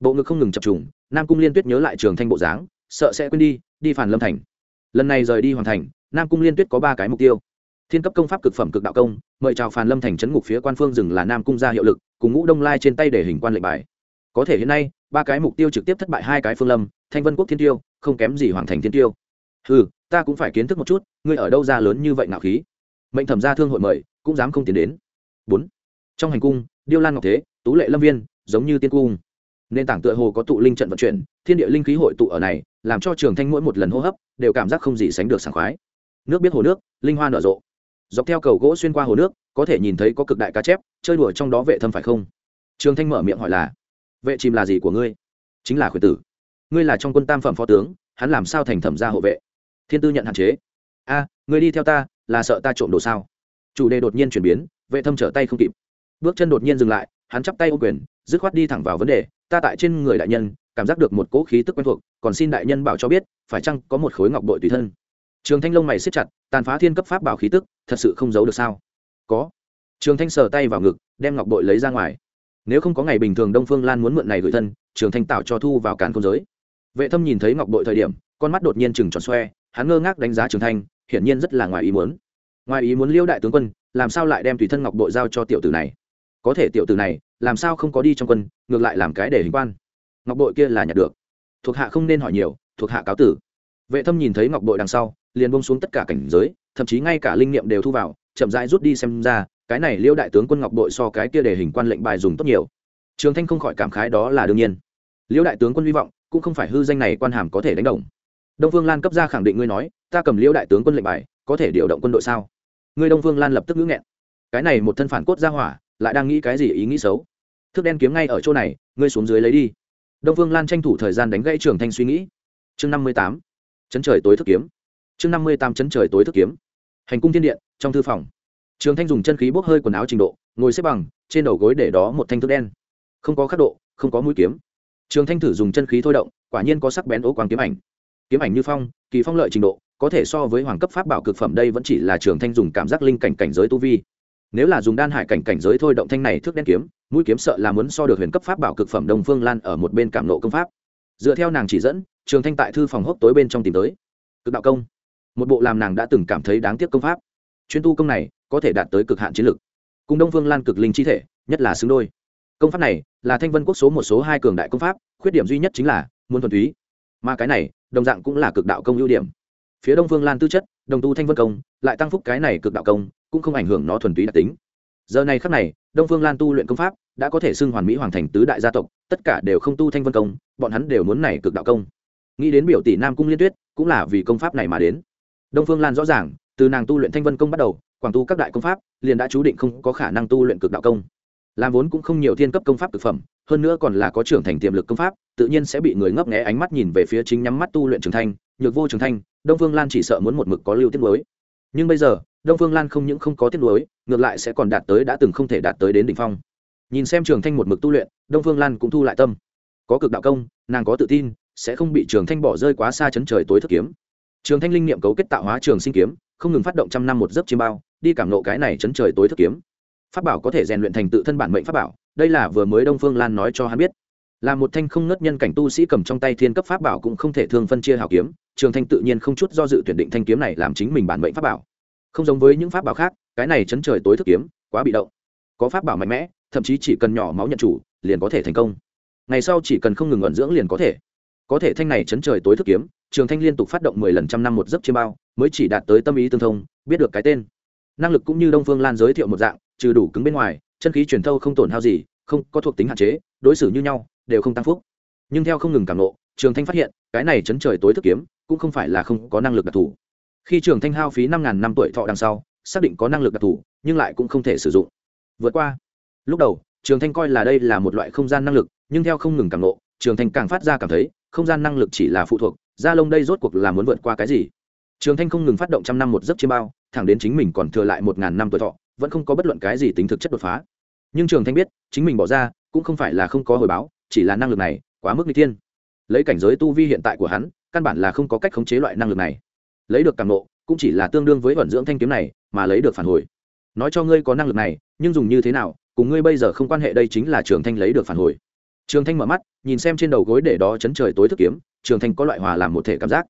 [SPEAKER 1] Bộ ngực không ngừng chập trùng, nam cung liên tuyết nhớ lại trường thanh bộ dáng, sợ sẽ quên đi đi phản lâm thành. Lần này rời đi hoàn thành, nam cung liên tuyết có ba cái mục tiêu. Thiên cấp công pháp cực phẩm cực đạo công, mời chào phản lâm thành trấn ngục phía quan phương dừng là nam cung ra hiệu lực, cùng ngũ đông lai trên tay để hình quan lệnh bài. Có thể hiện nay, ba cái mục tiêu trực tiếp thất bại hai cái phương lâm, thanh vân quốc thiên tiêu, không kém gì hoàng thành thiên tiêu ừ ta cũng phải kiến thức một chút, ngươi ở đâu ra lớn như vậy ngạo khí? Mệnh thẩm gia thương hội mời, cũng dám không tiến đến. Bốn, trong hành cung, điêu lan ngọc thế, tú lệ lâm viên, giống như tiên cung. Nền tảng tựa hồ có tụ linh trận vận chuyển, thiên địa linh khí hội tụ ở này, làm cho trường thanh mỗi một lần hô hấp, đều cảm giác không gì sánh được sảng khoái. Nước biết hồ nước, linh hoa nở rộ. Dọc theo cầu gỗ xuyên qua hồ nước, có thể nhìn thấy có cực đại cá chép, chơi đùa trong đó vệ thâm phải không? Trường thanh mở miệng hỏi là, vệ chìm là gì của ngươi? Chính là khuyển tử. Ngươi là trong quân tam phẩm phó tướng, hắn làm sao thành thẩm gia hộ vệ? Thiên tư nhận hạn chế. A, ngươi đi theo ta, là sợ ta trộm đồ sao? Chủ đề đột nhiên chuyển biến, vệ thâm trở tay không kịp. Bước chân đột nhiên dừng lại, hắn chắp tay ô quyền, dứt khoát đi thẳng vào vấn đề. Ta tại trên người đại nhân, cảm giác được một cỗ khí tức quen thuộc, còn xin đại nhân bảo cho biết, phải chăng có một khối ngọc bội tùy thân? Trường thanh lông mày siết chặt, tàn phá thiên cấp pháp bảo khí tức, thật sự không giấu được sao? Có. Trường thanh sờ tay vào ngực, đem ngọc bội lấy ra ngoài. Nếu không có ngày bình thường đông phương lan muốn mượn này gửi thân, trường thanh tạo cho thu vào cán không giới. Vệ thâm nhìn thấy ngọc bội thời điểm, con mắt đột nhiên chừng tròn xoe hắn ngơ ngác đánh giá trường thanh, hiển nhiên rất là ngoài ý muốn. Ngoài ý muốn liêu đại tướng quân, làm sao lại đem tùy thân ngọc bội giao cho tiểu tử này? Có thể tiểu tử này, làm sao không có đi trong quân, ngược lại làm cái để hình quan. Ngọc bội kia là nhặt được. Thuộc hạ không nên hỏi nhiều, thuộc hạ cáo tử. Vệ thâm nhìn thấy ngọc bội đằng sau, liền bông xuống tất cả cảnh giới, thậm chí ngay cả linh niệm đều thu vào, chậm rãi rút đi xem ra, cái này liêu đại tướng quân ngọc bội so cái kia để hình quan lệnh bài dùng tốt nhiều. Trường thanh không khỏi cảm khái đó là đương nhiên. Liêu đại tướng quân hy vọng, cũng không phải hư danh này quan hàm có thể đánh đồng đông phương lan cấp ra khẳng định ngươi nói, ta cầm liễu đại tướng quân lệnh bài, có thể điều động quân đội sao? Ngươi đông phương lan lập tức ngữ nghẹn. Cái này một thân phản cốt ra hỏa, lại đang nghĩ cái gì ý nghĩ xấu? Thước đen kiếm ngay ở chỗ này, ngươi xuống dưới lấy đi. Đông phương lan tranh thủ thời gian đánh gãy trường thanh suy nghĩ. Chương năm mươi tám, chấn trời tối thức kiếm. Chương năm mươi tám, chấn trời tối thức kiếm. Hành cung thiên điện, trong thư phòng. Trường thanh dùng chân khí bốc hơi quần áo trình độ, ngồi xếp bằng, trên đầu gối để đó một thanh thước đen. Không có khắc độ, không có mũi kiếm. Trường thanh thử dùng chân khí thôi động, quả nhiên có sắc bén ố quang kiếm ảnh kiếm ảnh như phong, kỳ phong lợi trình độ, có thể so với hoàng cấp pháp bảo cực phẩm đây vẫn chỉ là trường thanh dùng cảm giác linh cảnh cảnh giới tu vi. Nếu là dùng đan hải cảnh cảnh giới thôi, động thanh này thước đen kiếm, mũi kiếm sợ là muốn so được huyền cấp pháp bảo cực phẩm đồng phương lan ở một bên cảm nộ công pháp. Dựa theo nàng chỉ dẫn, trường thanh tại thư phòng hốc tối bên trong tìm tới. Cực đạo công. Một bộ làm nàng đã từng cảm thấy đáng tiếc công pháp. Chuyên tu công này, có thể đạt tới cực hạn chiến lực. Cùng đông phương lan cực linh chi thể, nhất là xứng đôi. Công pháp này là thanh vân quốc số một số hai cường đại công pháp, khuyết điểm duy nhất chính là muốn thuần túy. Mà cái này đồng dạng cũng là cực đạo công ưu điểm. Phía đông phương lan tư chất, đồng tu thanh vân công, lại tăng phúc cái này cực đạo công, cũng không ảnh hưởng nó thuần túy đặc tính. Giờ này khắc này, đông phương lan tu luyện công pháp, đã có thể xưng hoàn mỹ hoàn thành tứ đại gia tộc, tất cả đều không tu thanh vân công, bọn hắn đều muốn này cực đạo công. Nghĩ đến biểu tỷ nam cung liên tuyết, cũng là vì công pháp này mà đến. Đông phương lan rõ ràng, từ nàng tu luyện thanh vân công bắt đầu, quảng tu các đại công pháp, liền đã chú định không có khả năng tu luyện cực đạo công làm vốn cũng không nhiều thiên cấp công pháp thực phẩm, hơn nữa còn là có trưởng thành tiềm lực công pháp, tự nhiên sẽ bị người ngấp nghé ánh mắt nhìn về phía chính nhắm mắt tu luyện trường thanh, nhược vô trường thanh, đông phương lan chỉ sợ muốn một mực có lưu tiết lối nhưng bây giờ, đông phương lan không những không có tiết lối ngược lại sẽ còn đạt tới đã từng không thể đạt tới đến đỉnh phong. Nhìn xem trường thanh một mực tu luyện, đông phương lan cũng thu lại tâm. Có cực đạo công, nàng có tự tin, sẽ không bị trường thanh bỏ rơi quá xa chấn trời tối thất kiếm. Trường thanh linh niệm cấu kết tạo hóa trường sinh kiếm, không ngừng phát động trăm năm một giấc chiêm bao, đi cảm nộ cái này chấn trời tối thất kiếm pháp bảo có thể rèn luyện thành tự thân bản mệnh pháp bảo, đây là vừa mới đông phương lan nói cho hắn biết. Là một thanh không ngất nhân cảnh tu sĩ cầm trong tay thiên cấp pháp bảo cũng không thể thương phân chia hào kiếm, trường thanh tự nhiên không chút do dự tuyển định thanh kiếm này làm chính mình bản mệnh pháp bảo. Không giống với những pháp bảo khác, cái này chấn trời tối thức kiếm, quá bị động. Có pháp bảo mạnh mẽ, thậm chí chỉ cần nhỏ máu nhận chủ, liền có thể thành công. Ngày sau chỉ cần không ngừng ẩn dưỡng liền có thể. Có thể thanh này chấn trời tối thức kiếm, trường thanh liên tục phát động mười lần trăm năm một giấc chiêm bao, mới chỉ đạt tới tâm ý tương thông, biết được cái tên. Năng lực cũng như đông phương lan giới thiệu một dạng trừ đủ cứng bên ngoài, chân khí truyền thâu không tổn hao gì, không có thuộc tính hạn chế, đối xử như nhau, đều không tăng phúc. Nhưng theo không ngừng cảm nộ trường thanh phát hiện, cái này chấn trời tối thức kiếm, cũng không phải là không có năng lực đặc thù. Khi trường thanh hao phí năm ngàn năm tuổi thọ đằng sau, xác định có năng lực đặc thù, nhưng lại cũng không thể sử dụng. Vượt qua. Lúc đầu, trường thanh coi là đây là một loại không gian năng lực, nhưng theo không ngừng cảm nộ trường thanh càng phát ra cảm thấy, không gian năng lực chỉ là phụ thuộc gia lông đây rốt cuộc là muốn vượt qua cái gì? Trường thanh không ngừng phát động trăm năm một giấc chiêm bao, thẳng đến chính mình còn thừa lại một ngàn năm tuổi thọ vẫn không có bất luận cái gì tính thực chất đột phá. Nhưng trường thanh biết, chính mình bỏ ra, cũng không phải là không có hồi báo, chỉ là năng lực này, quá mức n g thiên. Lấy cảnh giới tu vi hiện tại của hắn, căn bản là không có cách khống chế loại năng lực này. Lấy được càng nộ, cũng chỉ là tương đương với vận dưỡng thanh kiếm này, mà lấy được phản hồi. Nói cho ngươi có năng lực này, nhưng dùng như thế nào, cùng ngươi bây giờ không quan hệ đây chính là trường thanh lấy được phản hồi. Trường thanh mở mắt, nhìn xem trên đầu gối để đó chấn trời tối thức kiếm, trường thanh có loại hòa làm một thể cảm giác.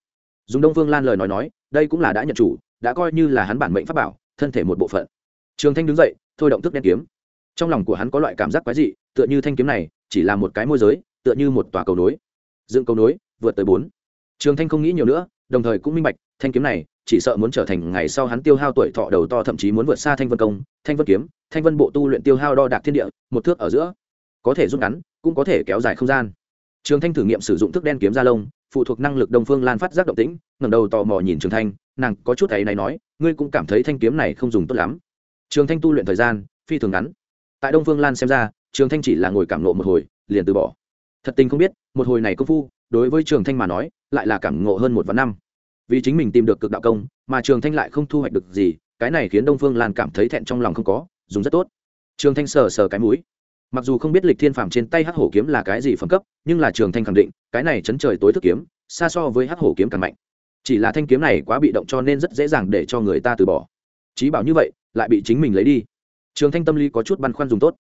[SPEAKER 1] Dùng đông phương lan lời nói nói, đây cũng là đã nhận chủ, đã coi như là hắn bản mệnh pháp bảo, thân thể một bộ phận trường thanh đứng dậy, thôi động thức đen kiếm. Trong lòng của hắn có loại cảm giác quái dị, tựa như thanh kiếm này, chỉ là một cái môi giới, tựa như một tòa cầu nối. Dựng cầu nối, vượt tới bốn. Trường thanh không nghĩ nhiều nữa, đồng thời cũng minh bạch, thanh kiếm này, chỉ sợ muốn trở thành ngày sau hắn tiêu hao tuổi thọ đầu to thậm chí muốn vượt xa thanh vân công, thanh vân kiếm, thanh vân bộ tu luyện tiêu hao đo đạc thiên địa, một thước ở giữa. Có thể rút ngắn, cũng có thể kéo dài không gian. Trường thanh thử nghiệm sử dụng thức đen kiếm ra lông, phụ thuộc năng lực đông phương lan phát giác động tĩnh, ngẩng đầu tò mò nhìn trường thanh, nàng có chút ấy này nói, ngươi cũng cảm thấy thanh kiếm này không dùng tốt lắm trường thanh tu luyện thời gian, phi thường ngắn. Tại đông phương lan xem ra, trường thanh chỉ là ngồi cảm nộ một hồi, liền từ bỏ. Thật tình không biết, một hồi này công phu, đối với trường thanh mà nói, lại là cảm ngộ hơn một vạn năm. Vì chính mình tìm được cực đạo công, mà trường thanh lại không thu hoạch được gì, cái này khiến đông phương lan cảm thấy thẹn trong lòng không có, dùng rất tốt. Trường thanh sờ sờ cái mũi. Mặc dù không biết lịch thiên phàm trên tay hắc hổ kiếm là cái gì phẩm cấp, nhưng là trường thanh khẳng định, cái này chấn trời tối thức kiếm, xa so với hắc hổ kiếm càng mạnh. Chỉ là thanh kiếm này quá bị động cho nên rất dễ dàng để cho người ta từ bỏ. Chí bảo như vậy lại bị chính mình lấy đi. Trường thanh tâm lý có chút băn khoăn dùng tốt.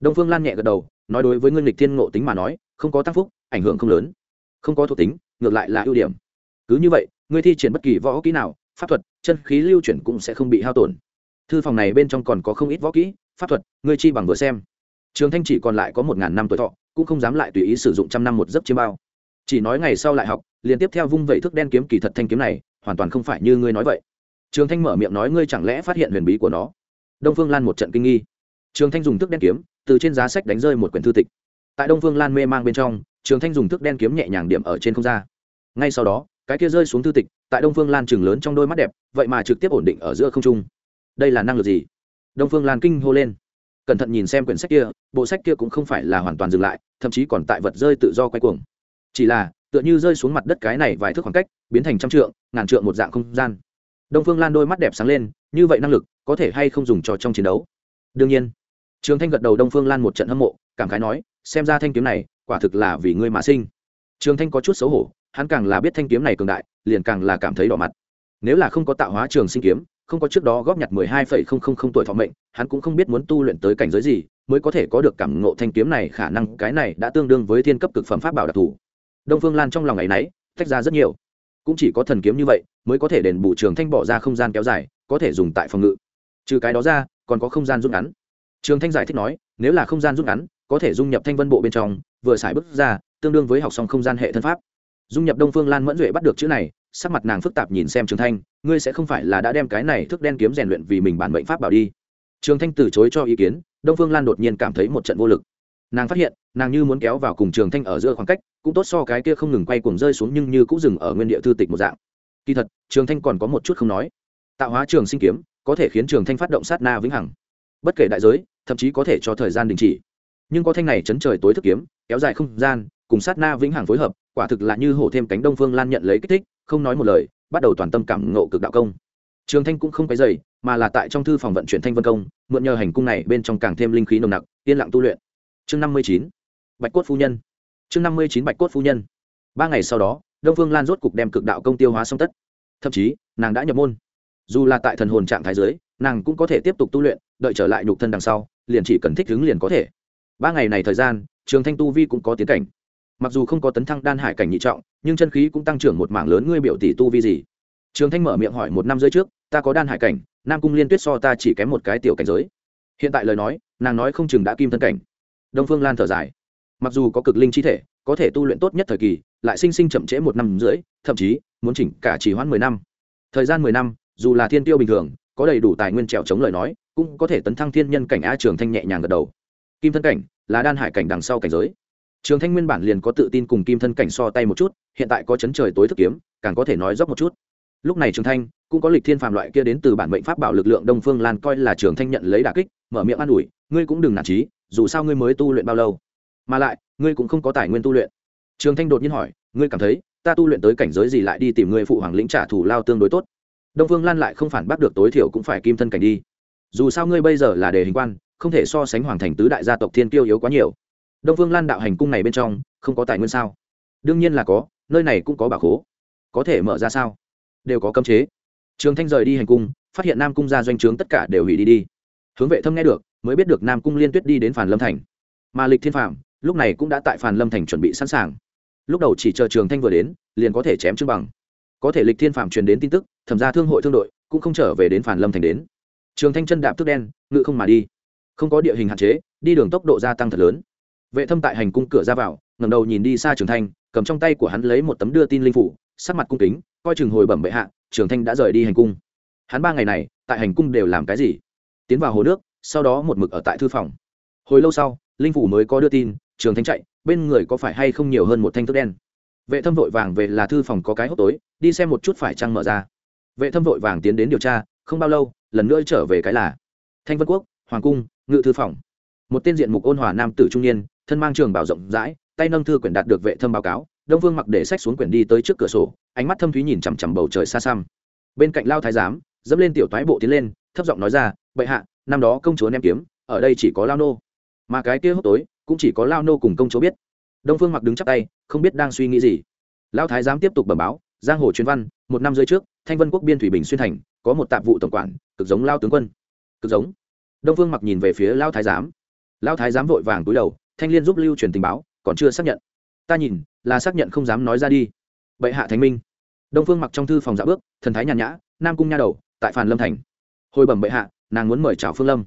[SPEAKER 1] Đông phương lan nhẹ gật đầu, nói đối với ngươi lịch thiên ngộ tính mà nói, không có tăng phúc, ảnh hưởng không lớn. Không có thuộc tính, ngược lại là ưu điểm. Cứ như vậy, ngươi thi triển bất kỳ võ kỹ nào, pháp thuật, chân khí lưu chuyển cũng sẽ không bị hao tổn. Thư phòng này bên trong còn có không ít võ kỹ, pháp thuật, ngươi chi bằng vừa xem. Trường thanh chỉ còn lại có một ngàn năm tuổi thọ, cũng không dám lại tùy ý sử dụng trăm năm một giấc chiêm bao. Chỉ nói ngày sau lại học liền tiếp theo vung vẩy thức đen kiếm kỳ thật thanh kiếm này, hoàn toàn không phải như ngươi nói vậy trường thanh mở miệng nói, ngươi chẳng lẽ phát hiện huyền bí của nó? Đông phương lan một trận kinh nghi. Trường thanh dùng thước đen kiếm, từ trên giá sách đánh rơi một quyển thư tịch. Tại đông phương lan mê mang bên trong, trường thanh dùng thước đen kiếm nhẹ nhàng điểm ở trên không ra ngay sau đó, cái kia rơi xuống thư tịch, tại đông phương lan chừng lớn trong đôi mắt đẹp, vậy mà trực tiếp ổn định ở giữa không trung. Đây là năng lực gì? Đông phương lan kinh hô lên. Cẩn thận nhìn xem quyển sách kia, bộ sách kia cũng không phải là hoàn toàn dừng lại, thậm chí còn tại vật rơi tự do quay cuồng. Chỉ là, tựa như rơi xuống mặt đất cái này vài thước khoảng cách, biến thành trăm trượng, ngàn trượng một dạng không gian đông phương lan đôi mắt đẹp sáng lên, như vậy năng lực, có thể hay không dùng cho trong chiến đấu? Đương nhiên. Trường thanh gật đầu đông phương lan một trận hâm mộ, cảm khái nói, xem ra thanh kiếm này, quả thực là vì ngươi mà sinh. Trường thanh có chút xấu hổ, hắn càng là biết thanh kiếm này cường đại, liền càng là cảm thấy đỏ mặt. Nếu là không có tạo hóa trường sinh kiếm, không có trước đó góp nhặt mười hai phẩy không không không tuổi thọ mệnh, hắn cũng không biết muốn tu luyện tới cảnh giới gì, mới có thể có được cảm ngộ thanh kiếm này, khả năng cái này đã tương đương với thiên cấp cực phẩm pháp bảo đặc thù. Đông phương lan trong lòng ngày nấy tách ra rất nhiều cũng chỉ có thần kiếm như vậy mới có thể đền bù trường thanh bỏ ra không gian kéo dài, có thể dùng tại phòng ngự. Trừ cái đó ra, còn có không gian rút ngắn. Trường thanh giải thích nói, nếu là không gian rút ngắn, có thể dung nhập thanh vân bộ bên trong, vừa xài bước ra, tương đương với học xong không gian hệ thân pháp. Dung nhập đông phương lan mẫn duệ bắt được chữ này, sắc mặt nàng phức tạp nhìn xem trường thanh, ngươi sẽ không phải là đã đem cái này thức đen kiếm rèn luyện vì mình bản mệnh pháp bảo đi. Trường thanh từ chối cho ý kiến, đông phương lan đột nhiên cảm thấy một trận vô lực nàng phát hiện, nàng như muốn kéo vào cùng trường thanh ở giữa khoảng cách, cũng tốt so cái kia không ngừng quay cuồng rơi xuống nhưng như cũng dừng ở nguyên địa thư tịch một dạng. Kỳ thật, trường thanh còn có một chút không nói. Tạo hóa trường sinh kiếm, có thể khiến trường thanh phát động sát na vĩnh hằng. Bất kể đại giới, thậm chí có thể cho thời gian đình chỉ. Nhưng có thanh này chấn trời tối thức kiếm, kéo dài không gian, cùng sát na vĩnh hằng phối hợp, quả thực là như hổ thêm cánh đông phương lan nhận lấy kích thích, không nói một lời, bắt đầu toàn tâm cảm ngộ cực đạo công. Trường thanh cũng không cái dày mà là tại trong thư phòng vận chuyển thanh vân công, mượn nhờ hành cung này bên trong càng thêm linh khí nồng nặc, yên lặng tu luyện chương năm mươi chín, bạch cốt phu nhân. Chương năm mươi chín, bạch cốt phu nhân. Ba ngày sau đó, đông phương lan rốt cục đem cực đạo công tiêu hóa xong tất. Thậm chí, nàng đã nhập môn. Dù là tại thần hồn trạng thái giới nàng cũng có thể tiếp tục tu luyện, đợi trở lại nhục thân đằng sau, liền chỉ cần thích ứng liền có thể. Ba ngày này thời gian, trường thanh tu vi cũng có tiến cảnh. Mặc dù không có tấn thăng đan hải cảnh nhị trọng, nhưng chân khí cũng tăng trưởng một mảng lớn, ngươi biểu tỷ tu vi gì? Trường thanh mở miệng hỏi một năm rưỡi trước, ta có đan hải cảnh, nam cung liên tuyết so ta chỉ kém một cái tiểu cảnh giới. Hiện tại lời nói, nàng nói không chừng đã kim thân cảnh đông phương lan thở dài. Mặc dù có cực linh chi thể, có thể tu luyện tốt nhất thời kỳ, lại sinh sinh chậm trễ một năm rưỡi, thậm chí muốn chỉnh cả chỉ hoãn mười năm. Thời gian mười năm, dù là thiên tiêu bình thường, có đầy đủ tài nguyên trèo chống lời nói, cũng có thể tấn thăng thiên nhân cảnh a trường thanh nhẹ nhàng gật đầu. Kim thân cảnh là đan hải cảnh đằng sau cảnh giới. Trường thanh nguyên bản liền có tự tin cùng kim thân cảnh so tay một chút, hiện tại có chấn trời tối thức kiếm, càng có thể nói dốc một chút. Lúc này trường thanh cũng có lịch thiên phàm loại kia đến từ bản mệnh pháp bảo lực lượng đông phương lan coi là trường thanh nhận lấy đà kích, mở miệng an ủi, ngươi cũng đừng nản trí dù sao ngươi mới tu luyện bao lâu? Mà lại, ngươi cũng không có tài nguyên tu luyện. Trường thanh đột nhiên hỏi, ngươi cảm thấy, ta tu luyện tới cảnh giới gì lại đi tìm ngươi phụ hoàng lĩnh trả thù lao tương đối tốt? Đông phương lan lại không phản bác được tối thiểu cũng phải kim thân cảnh đi. Dù sao ngươi bây giờ là đề hình quan, không thể so sánh hoàng thành tứ đại gia tộc thiên kiêu yếu quá nhiều. Đông phương lan đạo hành cung này bên trong, không có tài nguyên sao? Đương nhiên là có, nơi này cũng có bà khố. Có thể mở ra sao? Đều có cấm chế. Trường thanh rời đi hành cung, phát hiện nam cung ra doanh trướng tất cả đều hủy đi đi. Hướng vệ thâm nghe được mới biết được nam cung liên tuyết đi đến phản lâm thành. Mà lịch thiên phạm lúc này cũng đã tại phản lâm thành chuẩn bị sẵn sàng. Lúc đầu chỉ chờ trường thanh vừa đến, liền có thể chém trưng bằng. Có thể lịch thiên phạm truyền đến tin tức, thẩm ra thương hội thương đội cũng không trở về đến phản lâm thành đến. Trường thanh chân đạp tức đen, ngự không mà đi. Không có địa hình hạn chế, đi đường tốc độ gia tăng thật lớn. Vệ thâm tại hành cung cửa ra vào, ngẩng đầu nhìn đi xa trường thanh, cầm trong tay của hắn lấy một tấm đưa tin linh phủ, sắc mặt cung kính, coi chừng hồi bẩm bệ hạ, trường thanh đã rời đi hành cung. Hắn ba ngày này, tại hành cung đều làm cái gì? Tiến vào hồ nước sau đó một mực ở tại thư phòng. Hồi lâu sau, linh phủ mới có đưa tin, trường thanh chạy, bên người có phải hay không nhiều hơn một thanh thức đen. Vệ thâm vội vàng về là thư phòng có cái hốc tối, đi xem một chút phải trăng mở ra. Vệ thâm vội vàng tiến đến điều tra, không bao lâu, lần nữa trở về cái là thanh vân quốc, hoàng cung, ngự thư phòng. Một tên diện mục ôn hòa nam tử trung niên, thân mang trường bảo rộng rãi, tay nâng thư quyển đạt được vệ thâm báo cáo, đông vương mặc để sách xuống quyển đi tới trước cửa sổ, ánh mắt thâm thúy nhìn chằm chằm bầu trời xa xăm. Bên cạnh lao thái giám, dẫm lên tiểu toái bộ tiến lên, thấp giọng nói ra, bệ hạ năm đó công chúa ném kiếm, ở đây chỉ có lao nô. Mà cái kia hốc tối, cũng chỉ có lao nô cùng công chúa biết. Đông phương mặc đứng chắp tay, không biết đang suy nghĩ gì. Lao thái giám tiếp tục bẩm báo, giang hồ truyền văn, một năm rưỡi trước, thanh vân quốc biên thủy bình xuyên thành, có một tạp vụ tổng quản, cực giống lao tướng quân. Cực giống. Đông phương mặc nhìn về phía lao thái giám. Lao thái giám vội vàng túi đầu, thanh liên giúp lưu truyền tình báo, còn chưa xác nhận. Ta nhìn, là xác nhận không dám nói ra đi. Bệ hạ thánh minh. Đông phương mặc trong thư phòng dạ bước, thần thái nhàn nhã, nam cung nha đầu, tại phàn lâm thành. Hồi bẩm bệ hạ nàng muốn mời chào phương lâm.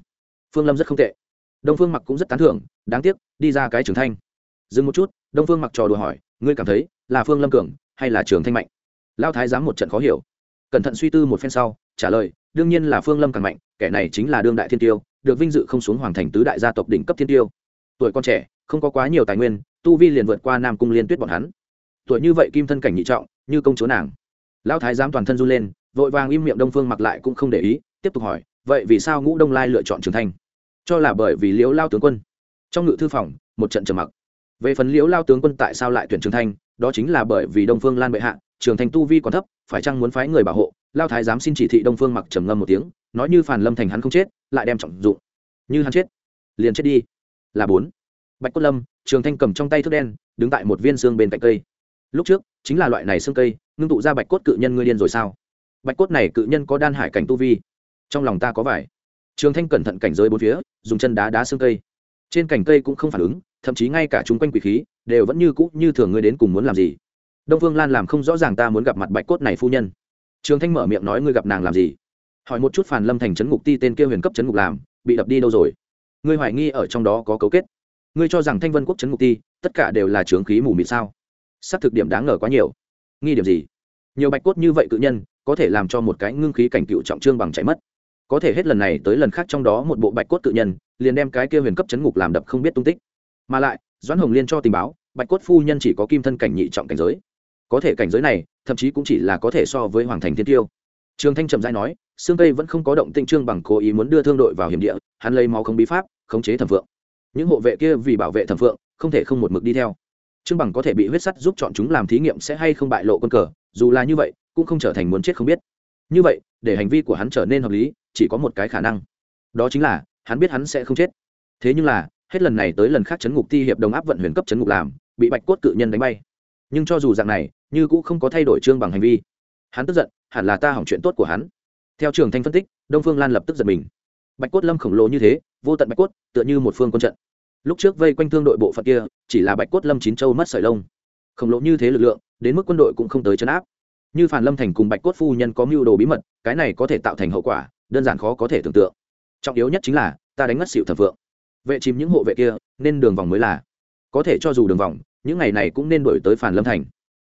[SPEAKER 1] Phương lâm rất không tệ. Đông phương mặc cũng rất tán thưởng, đáng tiếc, đi ra cái trường thanh dừng một chút, đông phương mặc trò đùa hỏi, ngươi cảm thấy là phương lâm cường hay là trường thanh mạnh? Lao thái giám một trận khó hiểu. Cẩn thận suy tư một phen sau, trả lời, đương nhiên là phương lâm càng mạnh, kẻ này chính là đương đại thiên tiêu, được vinh dự không xuống hoàng thành tứ đại gia tộc đỉnh cấp thiên tiêu. Tuổi con trẻ, không có quá nhiều tài nguyên, tu vi liền vượt qua nam cung liên tuyết bọn hắn. Tuổi như vậy kim thân cảnh nhị trọng, như công chúa nàng. Lão thái giám toàn thân run lên, vội vàng im miệng đông phương mặc lại cũng không để ý, tiếp tục hỏi vậy vì sao ngũ đông lai lựa chọn trường thanh? Cho là bởi vì liễu lao tướng quân. Trong ngự thư phòng, một trận trầm mặc. Về phần liễu lao tướng quân tại sao lại tuyển trường thanh, đó chính là bởi vì đông phương lan bệ hạ, trường thanh tu vi còn thấp, phải chăng muốn phái người bảo hộ, lao thái giám xin chỉ thị đông phương mặc trầm ngâm một tiếng, nói như phản lâm thành hắn không chết, lại đem trọng dụng. Như hắn chết, liền chết đi. Là bốn. Bạch cốt lâm, trường thanh cầm trong tay thước đen, đứng tại một viên xương bên cạnh cây. Lúc trước, chính là loại này xương cây, ngưng tụ ra bạch cốt cự nhân ngươi điên rồi sao? Bạch cốt này cự nhân có đan hải cảnh tu vi trong lòng ta có vải. Trường thanh cẩn thận cảnh giới bốn phía, dùng chân đá đá xương cây. Trên cành cây cũng không phản ứng, thậm chí ngay cả chung quanh quỷ khí đều vẫn như cũ như thường ngươi đến cùng muốn làm gì. Đông phương lan làm không rõ ràng ta muốn gặp mặt bạch cốt này phu nhân. Trường thanh mở miệng nói ngươi gặp nàng làm gì? Hỏi một chút phản lâm thành trấn ngục ti tên kia huyền cấp trấn ngục làm, bị đập đi đâu rồi? Ngươi hoài nghi ở trong đó có cấu kết. Ngươi cho rằng thanh vân quốc trấn ngục ti, tất cả đều là trướng khí mù mịt sao? S thực điểm đáng ngờ quá nhiều. Nghi điểm gì? Nhiều bạch cốt như vậy cự nhân, có thể làm cho một cái ngưng khí cảnh cựu trọng trương bằng chạy mất có thể hết lần này tới lần khác trong đó một bộ bạch cốt tự nhân, liền đem cái kia huyền cấp chấn ngục làm đập không biết tung tích. Mà lại, doãn hồng liên cho tình báo, bạch cốt phu nhân chỉ có kim thân cảnh nhị trọng cảnh giới. Có thể cảnh giới này, thậm chí cũng chỉ là có thể so với hoàng thành thiên tiêu. Trường thanh trầm giai nói, xương cây vẫn không có động tinh trương bằng cố ý muốn đưa thương đội vào hiểm địa, hắn lấy máu không bí pháp, khống chế thẩm phượng. Những hộ vệ kia vì bảo vệ thẩm phượng, không thể không một mực đi theo. Trương bằng có thể bị huyết sắt giúp chọn chúng làm thí nghiệm sẽ hay không bại lộ quân cờ, dù là như vậy, cũng không trở thành muốn chết không biết. Như vậy để hành vi của hắn trở nên hợp lý, chỉ có một cái khả năng. Đó chính là, hắn biết hắn sẽ không chết. Thế nhưng là, hết lần này tới lần khác chấn ngục ti hiệp đồng áp vận huyền cấp chấn ngục làm, bị bạch cốt cự nhân đánh bay. Nhưng cho dù dạng này, như cũng không có thay đổi trương bằng hành vi. Hắn tức giận, hẳn là ta hỏng chuyện tốt của hắn. Theo trường thanh phân tích, đông phương lan lập tức giật mình. Bạch cốt lâm khổng lồ như thế, vô tận bạch cốt, tựa như một phương quân trận. Lúc trước vây quanh thương đội bộ phận kia, chỉ là bạch cốt lâm chín châu mất sợi lông. Khổng lồ như thế lực lượng, đến mức quân đội cũng không tới chấn áp như phản lâm thành cùng bạch cốt phu nhân có mưu đồ bí mật, cái này có thể tạo thành hậu quả, đơn giản khó có thể tưởng tượng. Trọng yếu nhất chính là, ta đánh mất xịu thẩm phượng. Vệ chìm những hộ vệ kia, nên đường vòng mới là. Có thể cho dù đường vòng, những ngày này cũng nên đổi tới phản lâm thành.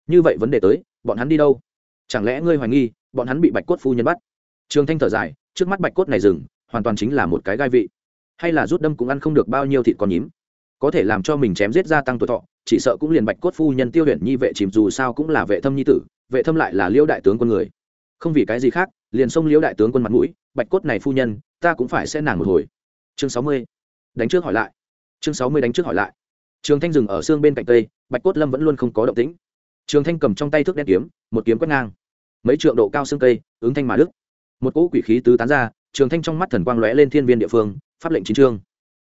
[SPEAKER 1] Như vậy vấn đề tới, bọn hắn đi đâu? Chẳng lẽ ngươi hoài nghi, bọn hắn bị bạch cốt phu nhân bắt? Trường thanh thở dài, trước mắt bạch cốt này dừng, hoàn toàn chính là một cái gai vị. Hay là rút đâm cũng ăn không được bao nhiêu thịt con nhím. Có thể làm cho mình chém giết gia tăng tuổi thọ, chỉ sợ cũng liền bạch cốt phu nhân tiêu huyện nhi vệ chìm dù sao cũng là vệ thâm nhi tử vệ thâm lại là liễu đại tướng quân người. Không vì cái gì khác, liền xông liễu đại tướng quân mặt mũi, bạch cốt này phu nhân, ta cũng phải sẽ nàng một hồi. Chương sáu mươi. Đánh trước hỏi lại. Chương sáu mươi đánh trước hỏi lại. Trường thanh dừng ở xương bên cạnh tây bạch cốt lâm vẫn luôn không có động tĩnh. Trường thanh cầm trong tay thước đen kiếm, một kiếm quét ngang. Mấy trượng độ cao xương cây, ứng thanh mà đức. Một cỗ quỷ khí tứ tán ra, trường thanh trong mắt thần quang lóe lên thiên viên địa phương, pháp lệnh chính trương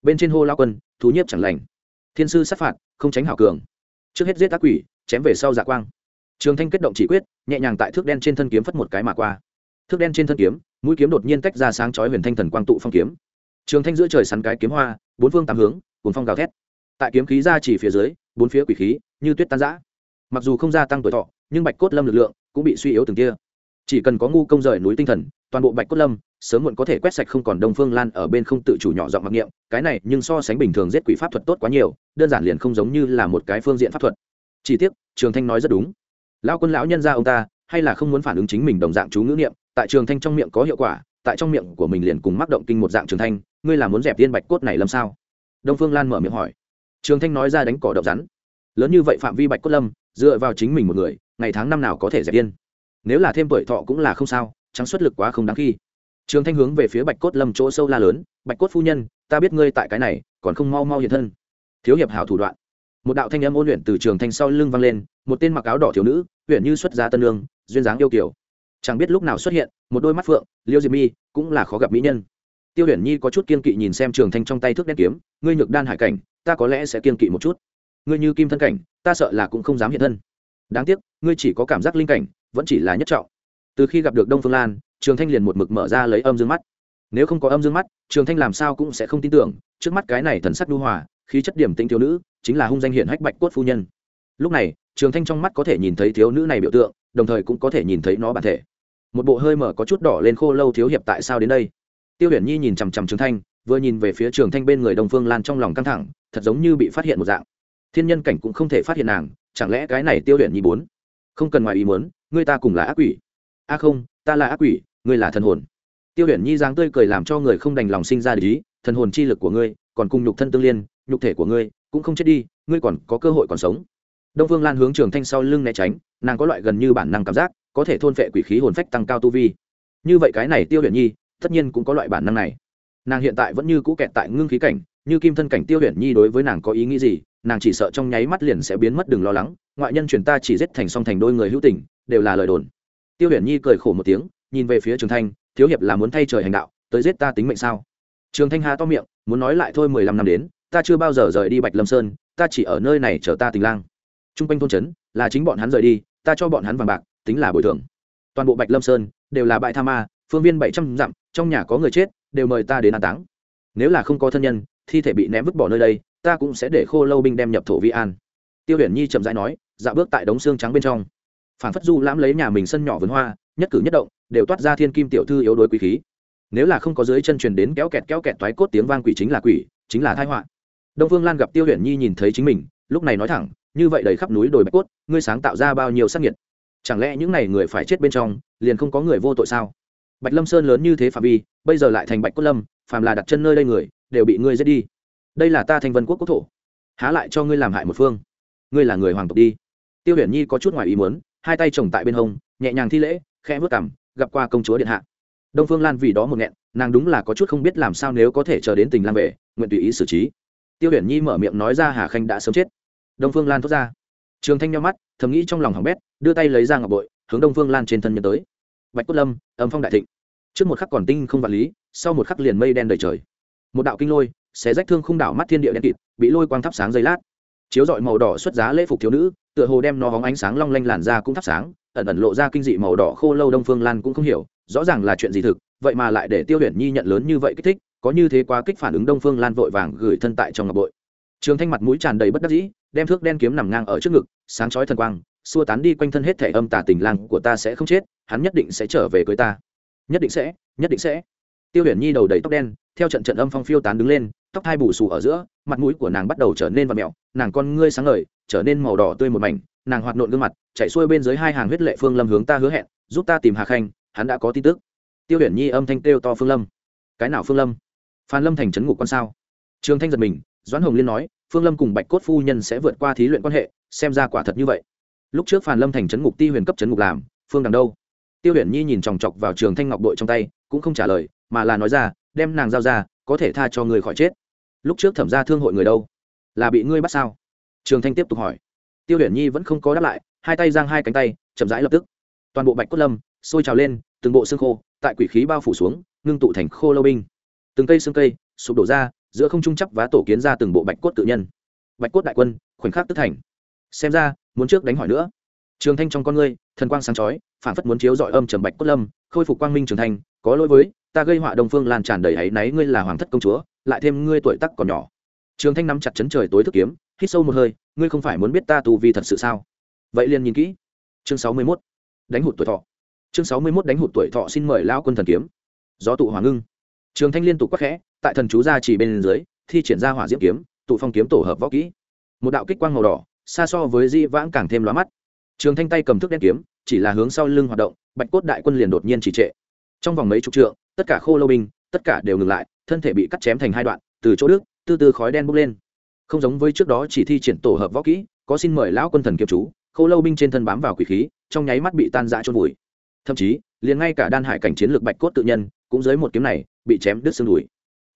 [SPEAKER 1] bên trên hô lao quân, thú nhiếp chẳng lành. Thiên sư sát phạt, không tránh hảo cường. Trước hết giết tác quỷ, chém về sau dạ quang trường thanh kết động chỉ quyết, nhẹ nhàng tại thước đen trên thân kiếm phất một cái mà qua. Thước đen trên thân kiếm, mũi kiếm đột nhiên tách ra sáng chói huyền thanh thần quang tụ phong kiếm. Trường thanh giữa trời sắn cái kiếm hoa, bốn phương tám hướng cuốn phong gào thét. Tại kiếm khí ra chỉ phía dưới, bốn phía quỷ khí, như tuyết tan giã mặc dù không gia tăng tuổi thọ, nhưng bạch cốt lâm lực lượng cũng bị suy yếu từng kia chỉ cần có ngu công rời núi tinh thần, toàn bộ bạch cốt lâm sớm muộn có thể quét sạch không còn đông phương lan ở bên không tự chủ nhỏ giọng mặc niệm, cái này nhưng so sánh bình thường giết quỷ pháp thuật tốt quá nhiều, đơn giản liền không giống như là một cái phương diện pháp thuật. Chỉ tiếc, trường thanh nói rất đúng lão quân lão nhân ra ông ta, hay là không muốn phản ứng chính mình đồng dạng chú ngữ niệm, tại trường thanh trong miệng có hiệu quả, tại trong miệng của mình liền cùng mắc động kinh một dạng trường thanh, ngươi là muốn dẹp viên bạch cốt này lâm sao? Đông phương lan mở miệng hỏi. Trường thanh nói ra đánh cỏ độc rắn. Lớn như vậy phạm vi bạch cốt lâm, dựa vào chính mình một người, ngày tháng năm nào có thể dẹp tiên nếu là thêm tuổi thọ cũng là không sao, trắng xuất lực quá không đáng khi. Trường thanh hướng về phía bạch cốt lâm chỗ sâu la lớn, bạch cốt phu nhân, ta biết ngươi tại cái này, còn không mau mau hiện thân. Thiếu hiệp hảo thủ đoạn một đạo thanh âm ôn luyện từ trường thanh sau lưng vang lên, một tên mặc áo đỏ thiếu nữ huyện như xuất gia tân lương duyên dáng yêu kiểu chẳng biết lúc nào xuất hiện, một đôi mắt phượng, liêu diệp mi cũng là khó gặp mỹ nhân. Tiêu huyền nhi có chút kiên kỵ nhìn xem trường thanh trong tay thước đen kiếm, ngươi nhược đan hải cảnh, ta có lẽ sẽ kiên kỵ một chút. Ngươi như kim thân cảnh, ta sợ là cũng không dám hiện thân. Đáng tiếc, ngươi chỉ có cảm giác linh cảnh, vẫn chỉ là nhất trọng. Từ khi gặp được đông phương lan, trường thanh liền một mực mở ra lấy âm dương mắt. Nếu không có âm dương mắt, trường thanh làm sao cũng sẽ không tin tưởng, trước mắt cái này thần sắc đu hòa, khí chất điểm tinh thiếu nữ chính là hung danh hiện hách bạch cốt phu nhân. Lúc này, trường thanh trong mắt có thể nhìn thấy thiếu nữ này biểu tượng, đồng thời cũng có thể nhìn thấy nó bản thể. Một bộ hơi mở có chút đỏ lên khô lâu thiếu hiệp tại sao đến đây? Tiêu huyền nhi nhìn chằm chằm trường thanh, vừa nhìn về phía trường thanh bên người đồng phương lan trong lòng căng thẳng, thật giống như bị phát hiện một dạng. Thiên nhân cảnh cũng không thể phát hiện nàng, chẳng lẽ cái này tiêu huyền nhi bốn không cần ngoài ý muốn, ngươi ta cùng là ác quỷ. A không, ta là ác quỷ, ngươi là thần hồn. Tiêu huyền nhi dáng tươi cười làm cho người không đành lòng sinh ra lý thần hồn chi lực của ngươi, còn cùng nhục thân tương liên, nhục thể của ngươi cũng không chết đi, ngươi còn có cơ hội còn sống. Đông phương lan hướng trường thanh sau lưng né tránh, nàng có loại gần như bản năng cảm giác, có thể thôn phệ quỷ khí hồn phách tăng cao tu vi. Như vậy cái này tiêu huyền nhi, tất nhiên cũng có loại bản năng này. Nàng hiện tại vẫn như cũ kẹt tại ngưng khí cảnh, như kim thân cảnh tiêu huyền nhi đối với nàng có ý nghĩ gì, nàng chỉ sợ trong nháy mắt liền sẽ biến mất đừng lo lắng, ngoại nhân truyền ta chỉ giết thành song thành đôi người hữu tình, đều là lời đồn. Tiêu huyền nhi cười khổ một tiếng, nhìn về phía trường thanh, thiếu hiệp là muốn thay trời hành đạo, tới giết ta tính mệnh sao? Trường thanh hà to miệng, muốn nói lại thôi mười lăm năm đến ta chưa bao giờ rời đi bạch lâm sơn, ta chỉ ở nơi này chờ ta tình lang. T r u n g quanh thôn trấn, là chính bọn hắn rời đi, ta cho bọn hắn vàng bạc, tính là bồi thường. Toàn bộ bạch lâm sơn đều là bãi tha ma, phương viên bảy trăm dặm, trong nhà có người chết, đều mời ta đến an táng. Nếu là không có thân nhân, thi thể bị ném vứt bỏ nơi đây, ta cũng sẽ để khô lâu binh đem nhập thổ vi an. Tiêu huyền nhi chậm rãi nói dạ bước tại đống xương trắng bên trong. Phản phất du lãm lấy nhà mình sân nhỏ vườn hoa, nhất cử nhất động, đều toát ra thiên kim tiểu thư yếu đuối quý khí. Nếu là không có dưới chân truyền đến kéo kẹt kéo kẹt toái cốt tiếng vang quỷ chính là quỷ, chính là thái họa đông phương lan gặp tiêu huyền nhi nhìn thấy chính mình, lúc này nói thẳng, như vậy đầy khắp núi đồi bạch cốt, ngươi sáng tạo ra bao nhiêu sắc nhiệt chẳng lẽ những n à y người phải chết bên trong, liền không có người vô tội sao? Bạch lâm sơn lớn như thế phạm vi, bây giờ lại thành bạch cốt lâm, phàm là đặt chân nơi đây người, đều bị ngươi giết đi. Đây là ta thành vân quốc quốc thổ. Há lại cho ngươi làm hại một phương. Ngươi là người hoàng tộc đi. Tiêu huyền nhi có chút ngoài ý muốn, hai tay chồng tại bên hông, nhẹ nhàng thi lễ, khẽ vớt cảm gặp qua công chúa điện hạ. Đông phương lan vì đó một nghẹn, nàng đúng là có chút không biết làm sao nếu có thể chờ đến tình lang về, nguyện tùy ý xử trí tiêu huyền nhi mở miệng nói ra hà khanh đã sớm chết. Đông phương lan thốt ra. Trường thanh nhau mắt, thầm nghĩ trong lòng hỏng bét, đưa tay lấy ra ngọc bội, hướng đông phương lan trên thân nhân tới. Bạch cốt lâm, âm phong đại thịnh. Trước một khắc còn tinh không vật lý, sau một khắc liền mây đen đầy trời. Một đạo kinh lôi, xé rách thương không đảo mắt thiên địa đen kịt, bị lôi quang thắp sáng giây lát. Chiếu dọi màu đỏ xuất giá lễ phục thiếu nữ, tựa hồ đem nó hóng ánh sáng long lanh làn ra cũng thắp sáng, ẩn ẩn lộ ra kinh dị màu đỏ khô lâu đông phương lan cũng không hiểu, rõ ràng là chuyện gì thực, vậy mà lại để tiêu huyền nhi nhận lớn như vậy kích thích có như thế quá kích phản ứng đông phương lan vội vàng gửi thân tại trong ngọc bội. Trường thanh mặt mũi tràn đầy bất đắc dĩ, đem thước đen kiếm nằm ngang ở trước ngực, sáng chói thần quang, xua tán đi quanh thân hết thể âm tà tình lang của ta sẽ không chết, hắn nhất định sẽ trở về cưới ta. Nhất định sẽ, nhất định sẽ. Tiêu huyền nhi đầu đầy tóc đen, theo trận trận âm phong phiêu tán đứng lên, tóc hai bù xù ở giữa, mặt mũi của nàng bắt đầu trở nên và mẹo, nàng con ngươi sáng ngời, trở nên màu đỏ tươi một mảnh, nàng hoạt nộn gương mặt, chạy xuôi bên dưới hai hàng huyết lệ phương lâm hướng ta hứa hẹn, giúp ta tìm hà khanh, hắn đã có tin tức. Tiêu huyền nhi âm thanh kêu to phương lâm. Cái nào phương lâm? Phan lâm thành trấn ngục con sao? Trường thanh giật mình, doãn hồng liên nói, phương lâm cùng bạch cốt phu nhân sẽ vượt qua thí luyện quan hệ, xem ra quả thật như vậy. Lúc trước phan lâm thành trấn ngục ti huyền cấp trấn ngục làm, phương đằng đâu? Tiêu huyền nhi nhìn chòng chọc vào trường thanh ngọc bội trong tay, cũng không trả lời, mà là nói ra, đem nàng giao ra, có thể tha cho người khỏi chết. Lúc trước thẩm ra thương hội người đâu? Là bị ngươi bắt sao? Trường thanh tiếp tục hỏi. Tiêu huyền nhi vẫn không có đáp lại, hai tay giang hai cánh tay, chậm rãi lập tức. Toàn bộ bạch cốt lâm sôi trào lên, từng bộ xương khô, tại quỷ khí bao phủ xuống, ngưng tụ thành khô lâu binh từng cây xương cây, sụp đổ ra, giữa không trung chấp vá tổ kiến ra từng bộ bạch cốt tự nhân. Bạch cốt đại quân, khoảnh khắc tức thành. Xem ra, muốn trước đánh hỏi nữa. Trường thanh trong con ngươi, thần quang sáng chói, phản phất muốn chiếu dọi âm trầm bạch cốt lâm, khôi phục quang minh trường thanh có lỗi với, ta gây họa đồng phương lan tràn đầy áy náy, ngươi là hoàng thất công chúa, lại thêm ngươi tuổi tắc còn nhỏ. Trường thanh nắm chặt chấn trời tối thức kiếm, hít sâu một hơi, ngươi không phải muốn biết ta tù vì thật sự sao? Vậy liền nhìn kỹ. Chương sáu mươi mốt, đánh hụt tuổi thọ. Chương sáu mươi mốt, đánh hụt tuổi thọ xin mời lão quân thần kiếm. Gió tụ hoàng ngưng trường thanh liên tục quắc khẽ, tại thần chú gia chỉ bên dưới, thi triển ra hỏa diễm kiếm, tụ phong kiếm tổ hợp võ kỹ. Một đạo kích quang màu đỏ, xa so với di vãng càng thêm lóa mắt. Trường thanh tay cầm thước đen kiếm, chỉ là hướng sau lưng hoạt động, bạch cốt đại quân liền đột nhiên trì trệ. Trong vòng mấy chục trượng, tất cả khô lâu binh, tất cả đều ngừng lại, thân thể bị cắt chém thành hai đoạn, từ chỗ đức từ từ khói đen bốc lên. Không giống với trước đó chỉ thi triển tổ hợp võ kỹ, có xin mời lão quân thần kiếm chú, khô lâu binh trên thân bám vào quỷ khí, trong nháy mắt bị tan rã trôn vùi. Thậm chí, liền ngay cả đan hải cảnh chiến lược bạch cốt tự nhân, cũng dưới một kiếm này bị chém đứt xương đùi.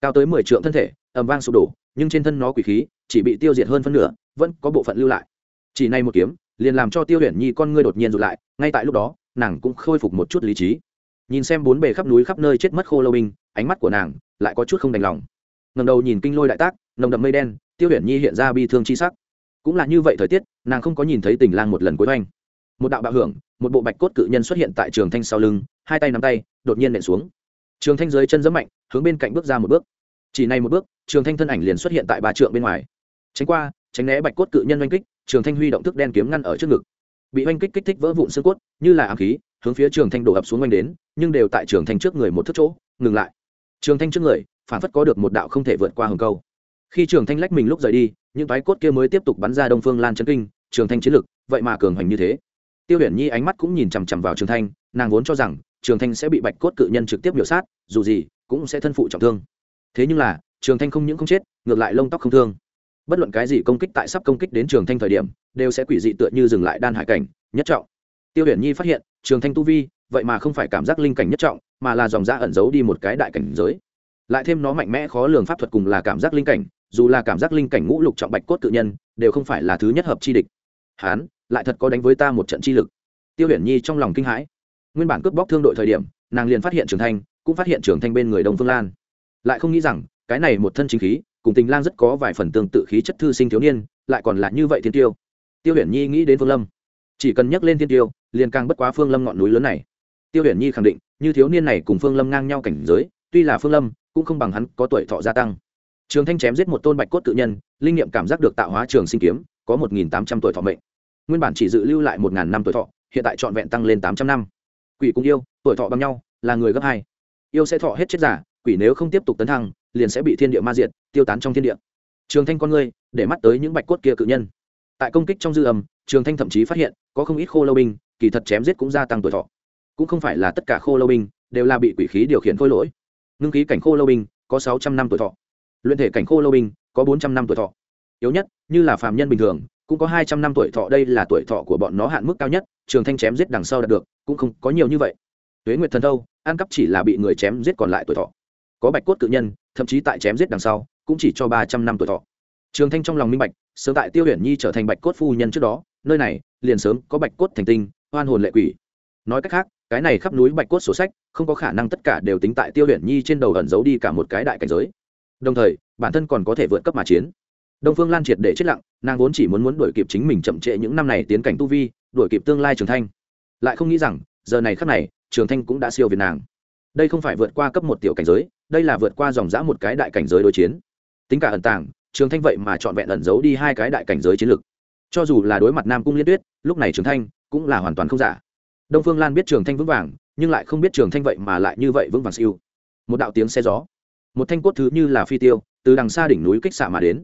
[SPEAKER 1] Cao tới mười trượng thân thể, ầm vang sụp đổ, nhưng trên thân nó quỷ khí chỉ bị tiêu diệt hơn phân nửa, vẫn có bộ phận lưu lại. Chỉ nay một kiếm, liền làm cho tiêu huyền nhi con ngươi đột nhiên rụt lại, ngay tại lúc đó, nàng cũng khôi phục một chút lý trí. Nhìn xem bốn bề khắp núi khắp nơi chết mất khô lâu binh, ánh mắt của nàng lại có chút không đành lòng. Ngầm đầu nhìn kinh lôi đại tác, nồng đậm mây đen, tiêu huyền nhi hiện ra bi thương chi sắc. Cũng là như vậy thời tiết, nàng không có nhìn thấy tình lang một lần cuối oanh. Một đạo bạo hưởng, một bộ bạch cốt cự nhân xuất hiện tại trường thanh sau lưng, hai tay nắm tay, đột nhiên nện xuống trường thanh dưới chân giấm mạnh, hướng bên cạnh bước ra một bước. Chỉ này một bước, trường thanh thân ảnh liền xuất hiện tại ba trượng bên ngoài. Tránh qua, tránh né bạch cốt cự nhân oanh kích, trường thanh huy động thức đen kiếm ngăn ở trước ngực. Bị oanh kích kích thích vỡ vụn xương cốt, như là ám khí, hướng phía trường thanh đổ ập xuống oanh đến, nhưng đều tại trường thanh trước người một thước chỗ, ngừng lại. Trường thanh trước người, phản phất có được một đạo không thể vượt qua hừng câu. Khi trường thanh lách mình lúc rời đi, những toái cốt kia mới tiếp tục bắn ra đông phương lan chấn kinh, trường thanh chiến lực, vậy mà cường hành như thế. Tiêu huyền nhi ánh mắt cũng nhìn chằm chằm vào trường thanh, nàng vốn cho rằng trường thanh sẽ bị bạch cốt cự nhân trực tiếp biểu sát, dù gì cũng sẽ thân phụ trọng thương. Thế nhưng là, trường thanh không những không chết, ngược lại lông tóc không thương. Bất luận cái gì công kích tại sắp công kích đến trường thanh thời điểm, đều sẽ quỷ dị tựa như dừng lại đan hải cảnh, nhất trọng. Tiêu huyền nhi phát hiện, trường thanh tu vi, vậy mà không phải cảm giác linh cảnh nhất trọng, mà là dòng da ẩn giấu đi một cái đại cảnh giới. Lại thêm nó mạnh mẽ khó lường pháp thuật cùng là cảm giác linh cảnh, dù là cảm giác linh cảnh ngũ lục trọng bạch cốt tự nhân, đều không phải là thứ nhất hợp chi địch. Hán, lại thật có đánh với ta một trận chi lực. Tiêu huyền nhi trong lòng kinh hãi nguyên bản cướp bóc thương đội thời điểm, nàng liền phát hiện trường thanh, cũng phát hiện trường thanh bên người đông phương lan. Lại không nghĩ rằng, cái này một thân chính khí, cùng tình lang rất có vài phần tương tự khí chất thư sinh thiếu niên, lại còn là như vậy thiên tiêu. Tiêu huyền nhi nghĩ đến phương lâm. Chỉ cần nhắc lên thiên tiêu, liền càng bất quá phương lâm ngọn núi lớn này. Tiêu huyền nhi khẳng định, như thiếu niên này cùng phương lâm ngang nhau cảnh giới, tuy là phương lâm, cũng không bằng hắn có tuổi thọ gia tăng. Trường thanh chém giết một tôn bạch cốt tự nhân, linh nghiệm cảm giác được tạo hóa trường sinh kiếm, có một nghìn tám trăm tuổi thọ mệnh. Nguyên bản chỉ dự lưu lại một ngàn năm tuổi thọ, hiện tại trọn vẹn tăng lên tám trăm năm quỷ cùng yêu, tuổi thọ bằng nhau, là người gấp hai. Yêu sẽ thọ hết chết giả, quỷ nếu không tiếp tục tấn thăng, liền sẽ bị thiên địa ma diệt, tiêu tán trong thiên địa. Trường thanh con ngươi, để mắt tới những bạch cốt kia cự nhân. Tại công kích trong dư âm, trường thanh thậm chí phát hiện, có không ít khô lâu binh, kỳ thật chém giết cũng gia tăng tuổi thọ. Cũng không phải là tất cả khô lâu binh, đều là bị quỷ khí điều khiển khôi lỗi. Ngưng khí cảnh khô lâu binh, có sáu trăm năm tuổi thọ. Luyện thể cảnh khô lâu binh, có bốn trăm năm tuổi thọ. Yếu nhất, như là phạm nhân bình thường cũng có hai trăm năm tuổi thọ, đây là tuổi thọ của bọn nó hạn mức cao nhất, trường thanh chém giết đằng sau đạt được, cũng không có nhiều như vậy. Tuế nguyệt thần thâu, ăn cắp chỉ là bị người chém giết còn lại tuổi thọ. Có bạch cốt cự nhân, thậm chí tại chém giết đằng sau, cũng chỉ cho ba trăm năm tuổi thọ. Trường thanh trong lòng minh bạch, sớm tại tiêu huyền nhi trở thành bạch cốt phu nhân trước đó, nơi này, liền sớm có bạch cốt thành tinh, oan hồn lệ quỷ. Nói cách khác, cái này khắp núi bạch cốt sổ sách, không có khả năng tất cả đều tính tại tiêu huyền nhi trên đầu ẩn giấu đi cả một cái đại cảnh giới. Đồng thời, bản thân còn có thể vượt cấp mà chiến đông phương lan triệt để chết lặng, nàng vốn chỉ muốn muốn đuổi kịp chính mình chậm trễ những năm này tiến cảnh tu vi, đuổi kịp tương lai trường thanh lại không nghĩ rằng, giờ này khắc này trường thanh cũng đã siêu việt nàng. Đây không phải vượt qua cấp một tiểu cảnh giới, đây là vượt qua dòng dã một cái đại cảnh giới đối chiến. Tính cả ẩn tàng trường thanh vậy mà trọn vẹn ẩn giấu đi hai cái đại cảnh giới chiến lược. Cho dù là đối mặt nam cung liên tuyết, lúc này trường thanh cũng là hoàn toàn không giả. Đông phương lan biết trường thanh vững vàng, nhưng lại không biết trường thanh vậy mà lại như vậy vững vàng siêu. Một đạo tiếng xe gió. Một thanh cốt thứ như là phi tiêu, từ đằng xa đỉnh núi kích xạ mà đến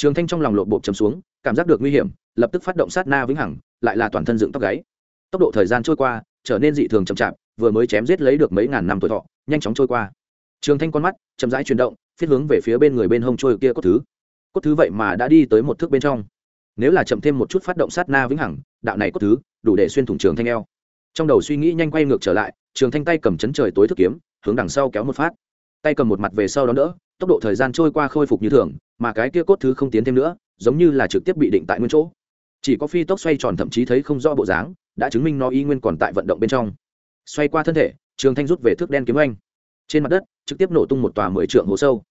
[SPEAKER 1] trường thanh trong lòng lộp bộp chấm xuống, cảm giác được nguy hiểm, lập tức phát động sát na vĩnh hằng, lại là toàn thân dựng tóc gáy. Tốc độ thời gian trôi qua, trở nên dị thường chậm chạp, vừa mới chém giết lấy được mấy ngàn năm tuổi thọ, nhanh chóng trôi qua. Trường thanh con mắt chậm rãi chuyển động, phiết hướng về phía bên người bên hông trôi kia cốt thứ. Cốt thứ vậy mà đã đi tới một thước bên trong. Nếu là chậm thêm một chút phát động sát na vĩnh hằng, đạo này cốt thứ, đủ để xuyên thủng trường thanh eo. Trong đầu suy nghĩ nhanh quay ngược trở lại, trường thanh tay cầm chấn trời tối thức kiếm, hướng đằng sau kéo một phát. Tay cầm một mặt về sau đó đỡ tốc độ thời gian trôi qua khôi phục như thường, mà cái kia cốt thứ không tiến thêm nữa, giống như là trực tiếp bị định tại nguyên chỗ. Chỉ có phi tốc xoay tròn thậm chí thấy không rõ bộ dáng, đã chứng minh nó y nguyên còn tại vận động bên trong. Xoay qua thân thể, trường thanh rút về thước đen kiếm anh trên mặt đất, trực tiếp nổ tung một tòa mười trượng hố sâu.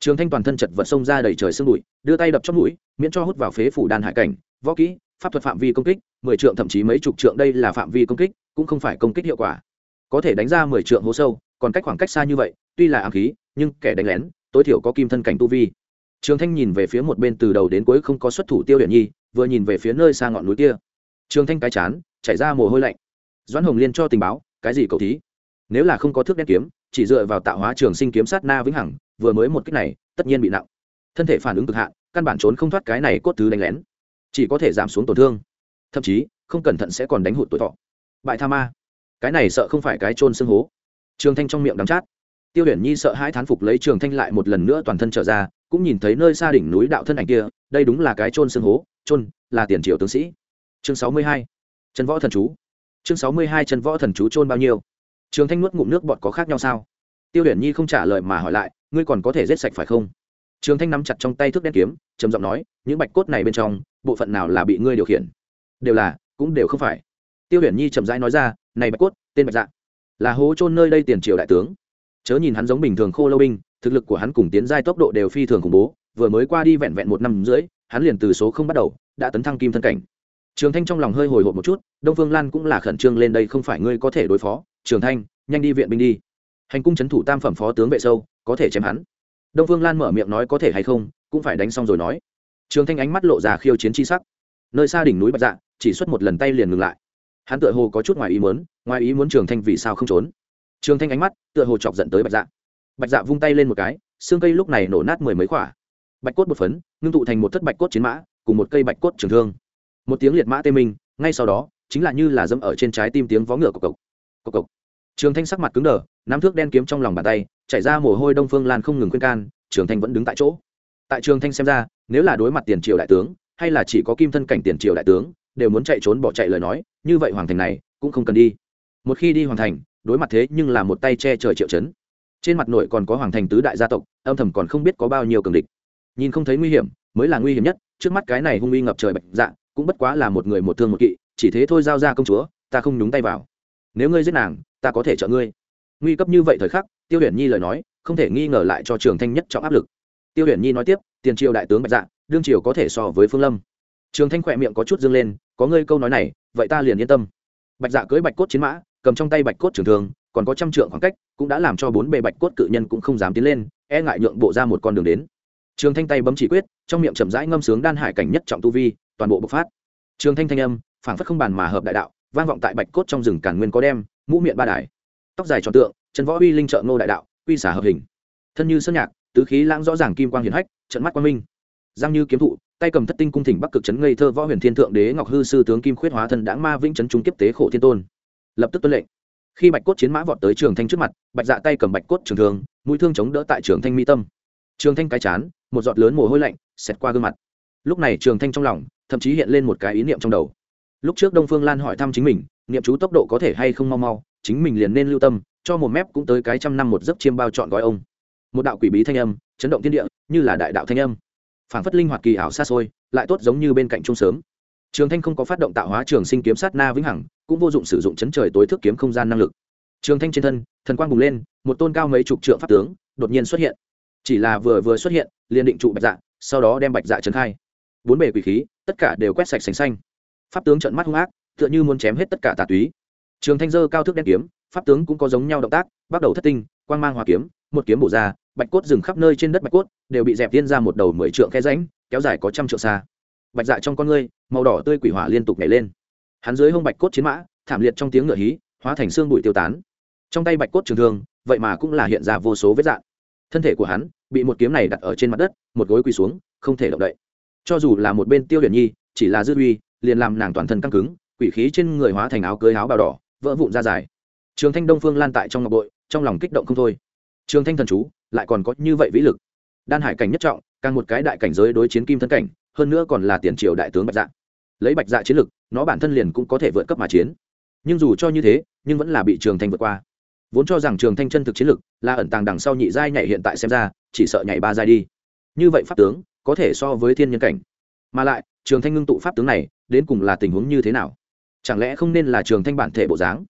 [SPEAKER 1] Trường thanh toàn thân chật vật xông ra đầy trời sương bụi, đưa tay đập trong mũi, miễn cho hút vào phế phủ đan hải cảnh, võ kỹ, pháp thuật phạm vi công kích, mười trượng thậm chí mấy chục trượng đây là phạm vi công kích, cũng không phải công kích hiệu quả. Có thể đánh ra mười trượng hố sâu, còn cách khoảng cách xa như vậy, tuy là ám khí, nhưng kẻ đánh lén tối thiểu có kim thân cảnh tu vi. Trường thanh nhìn về phía một bên từ đầu đến cuối không có xuất thủ tiêu hiển nhi, vừa nhìn về phía nơi xa ngọn núi kia. Trường thanh cái chán, chảy ra mồ hôi lạnh. Doãn hồng liên cho tình báo, cái gì cầu thí? Nếu là không có thước đen kiếm, chỉ dựa vào tạo hóa trường sinh kiếm sát na vĩnh hằng, vừa mới một cách này, tất nhiên bị nặng. Thân thể phản ứng cực hạn, căn bản trốn không thoát cái này cốt thứ đánh lén. Chỉ có thể giảm xuống tổn thương. Thậm chí, không cẩn thận sẽ còn đánh hụt tuổi thọ. Bại tha ma. Cái này sợ không phải cái trôn xương hố. Trường thanh trong miệng đắm chát tiêu huyền nhi sợ hai thán phục lấy trường thanh lại một lần nữa toàn thân trở ra, cũng nhìn thấy nơi xa đỉnh núi đạo thân ảnh kia, đây đúng là cái trôn xương hố trôn là tiền triều tướng sĩ. Chương sáu mươi hai trần võ thần chú. Chương sáu mươi hai trần võ thần chú trôn bao nhiêu? Trường thanh nuốt ngụm nước bọt có khác nhau sao? Tiêu huyền nhi không trả lời mà hỏi lại, ngươi còn có thể giết sạch phải không? Trường thanh nắm chặt trong tay thước đen kiếm, trầm giọng nói, những bạch cốt này bên trong, bộ phận nào là bị ngươi điều khiển? Đều là, cũng đều không phải. Tiêu huyền nhi chậm rãi nói ra, này bạch cốt, tên bạch dạ. Là hố trôn nơi đây tiền triều đại tướng chớ nhìn hắn giống bình thường khô lâu binh, thực lực của hắn cùng tiến giai tốc độ đều phi thường khủng bố, vừa mới qua đi vẹn vẹn một năm rưỡi, hắn liền từ số không bắt đầu, đã tấn thăng kim thân cảnh. Trường thanh trong lòng hơi hồi hộp một chút, đông phương lan cũng là khẩn trương lên đây không phải ngươi có thể đối phó. Trường thanh, nhanh đi viện binh đi. Hành cung c h ấ n thủ tam phẩm phó tướng vệ sâu, có thể chém hắn. Đông phương lan mở miệng nói có thể hay không, cũng phải đánh xong rồi nói. Trường thanh ánh mắt lộ ra khiêu chiến tri sắc. Nơi xa đỉnh núi bạch dạ chỉ xuất một lần tay liền ngừng lại. Hắn tựa hồ có chút ngoài ý muốn, ngoài ý muốn trường thanh vì sao không trốn trường thanh ánh mắt tựa hồ chọc dẫn tới bạch dạ. Bạch dạ vung tay lên một cái, xương cây lúc này nổ nát mười mấy khỏa. bạch cốt một phấn, ngưng tụ thành một thất bạch cốt chiến mã, cùng một cây bạch cốt trường thương. Một tiếng liệt mã tê minh, ngay sau đó, chính là như là dẫm ở trên trái tim tiếng vó ngựa cộc cộc cộc cộc. Trường thanh sắc mặt cứng đờ, nắm thước đen kiếm trong lòng bàn tay, chảy ra mồ hôi đông phương lan không ngừng khuyên can, trường thanh vẫn đứng tại chỗ. Tại trường thanh xem ra, nếu là đối mặt tiền triều đại tướng, hay là chỉ có kim thân cảnh tiền triều đại tướng, đều muốn chạy trốn bỏ chạy lời nói, như vậy hoàng thành này, cũng không cần đi. Một khi đi hoàng thành đối mặt thế nhưng là một tay che trời triệu chấn. Trên mặt nội còn có hoàng thành tứ đại gia tộc, âm thầm còn không biết có bao nhiêu cường địch. Nhìn không thấy nguy hiểm, mới là nguy hiểm nhất, trước mắt cái này hung uy ngập trời bạch dạ cũng bất quá là một người một thương một kỵ, chỉ thế thôi giao ra công chúa, ta không nhúng tay vào. Nếu ngươi giết nàng, ta có thể trợ ngươi. Nguy cấp như vậy thời khắc, tiêu huyền nhi lời nói, không thể nghi ngờ lại cho trường thanh nhất trọng áp lực. Tiêu huyền nhi nói tiếp, tiền triều đại tướng bạch dạ đương triều có thể so với phương lâm. Trường thanh khỏe miệng có chút dâng lên, có ngươi câu nói này, vậy ta liền yên tâm. Bạch dạ cưới bạch cốt chiến mã cầm trong tay bạch cốt trường thương, còn có trăm trượng khoảng cách cũng đã làm cho bốn bề bạch cốt cự nhân cũng không dám tiến lên e ngại nhượng bộ ra một con đường đến. Trường thanh tay bấm chỉ quyết trong miệng chậm rãi ngâm sướng đan hải cảnh nhất trọng tu vi toàn bộ bộc phát. Trường thanh thanh âm phảng phất không bàn mà hợp đại đạo vang vọng tại bạch cốt trong rừng cản nguyên có đem mũ miệng ba đài. Tóc dài tròn tượng chân võ uy linh trợ ngô đại đạo uy xả hợp hình. Thân như sơn nhạc tứ khí lãng rõ ràng kim quang hiển hách trận mắt quang minh. Giang như kiếm thụ tay cầm thất tinh cung thỉnh bắc cực trấn ngây thơ võ huyền thiên thượng đế ngọc hư sư tướng kim khuyết hóa thân đãng ma vĩnh trấn trung kiếp tế khổ thiên tôn lập tức tuân lệnh. Khi bạch cốt chiến mã vọt tới trường thanh trước mặt, bạch dạ tay cầm bạch cốt trường thương, mũi thương chống đỡ tại trường thanh mi tâm. Trường thanh cái chán, một giọt lớn mồ hôi lạnh xẹt qua gương mặt. Lúc này trường thanh trong lòng thậm chí hiện lên một cái ý niệm trong đầu. Lúc trước đông phương lan hỏi thăm chính mình, niệm chú tốc độ có thể hay không mau mau, chính mình liền nên lưu tâm, cho một mép cũng tới cái trăm năm một giấc chiêm bao chọn gói ông. Một đạo quỷ bí thanh âm, chấn động thiên địa, như là đại đạo thanh âm. Phảng phất linh hoạt kỳ ảo xa xôi, lại tốt giống như bên cạnh trung sớm trường thanh không có phát động tạo hóa trường sinh kiếm sát na vĩnh hằng, cũng vô dụng sử dụng chấn trời tối thức kiếm không gian năng lực. Trường thanh trên thân, thần quang bùng lên, một tôn cao mấy chục trượng pháp tướng đột nhiên xuất hiện. Chỉ là vừa vừa xuất hiện, liền định trụ bạch dạ sau đó đem bạch dạ trấn khai. Bốn bề quỷ khí, tất cả đều quét sạch sành xanh. Pháp tướng trận mắt hung ác, tựa như muốn chém hết tất cả tà túy. Trường thanh dơ cao thước đen kiếm, pháp tướng cũng có giống nhau động tác, bắt đầu thất tinh, quang mang hòa kiếm, một kiếm bổ ra, bạch cốt rừng khắp nơi trên đất bạch cốt, đều bị dẹp tiên ra một đầu mười trượng khe ránh kéo dài có trăm trượng xa bạch dạ trong con ngươi, màu đỏ tươi quỷ hỏa liên tục nhảy lên. Hắn dưới hông bạch cốt chiến mã, thảm liệt trong tiếng ngựa hí, hóa thành xương bụi tiêu tán. Trong tay bạch cốt trường thương, vậy mà cũng là hiện ra vô số vết dạn thân thể của hắn bị một kiếm này đặt ở trên mặt đất, một gối quỳ xuống, không thể động đậy. Cho dù là một bên tiêu huyền nhi, chỉ là dư uy, liền làm nàng toàn thân căng cứng, quỷ khí trên người hóa thành áo cưới áo bào đỏ, vỡ vụn ra dài. Trường thanh đông phương lan tại trong ngọc bội, trong lòng kích động không thôi. Trường thanh thần chú, lại còn có như vậy vĩ lực. Đan hải cảnh nhất trọng, càng một cái đại cảnh giới đối chiến kim thân cảnh hơn nữa còn là tiền triều đại tướng bạch dạ. Lấy bạch dạ chiến lực, nó bản thân liền cũng có thể vượt cấp mà chiến. Nhưng dù cho như thế, nhưng vẫn là bị trường thanh vượt qua. Vốn cho rằng trường thanh chân thực chiến lực là ẩn tàng đằng sau nhị giai nhảy hiện tại xem ra, chỉ sợ nhảy ba giai đi. Như vậy pháp tướng, có thể so với thiên nhân cảnh. Mà lại, trường thanh ngưng tụ pháp tướng này, đến cùng là tình huống như thế nào? Chẳng lẽ không nên là trường thanh bản thể bộ dáng?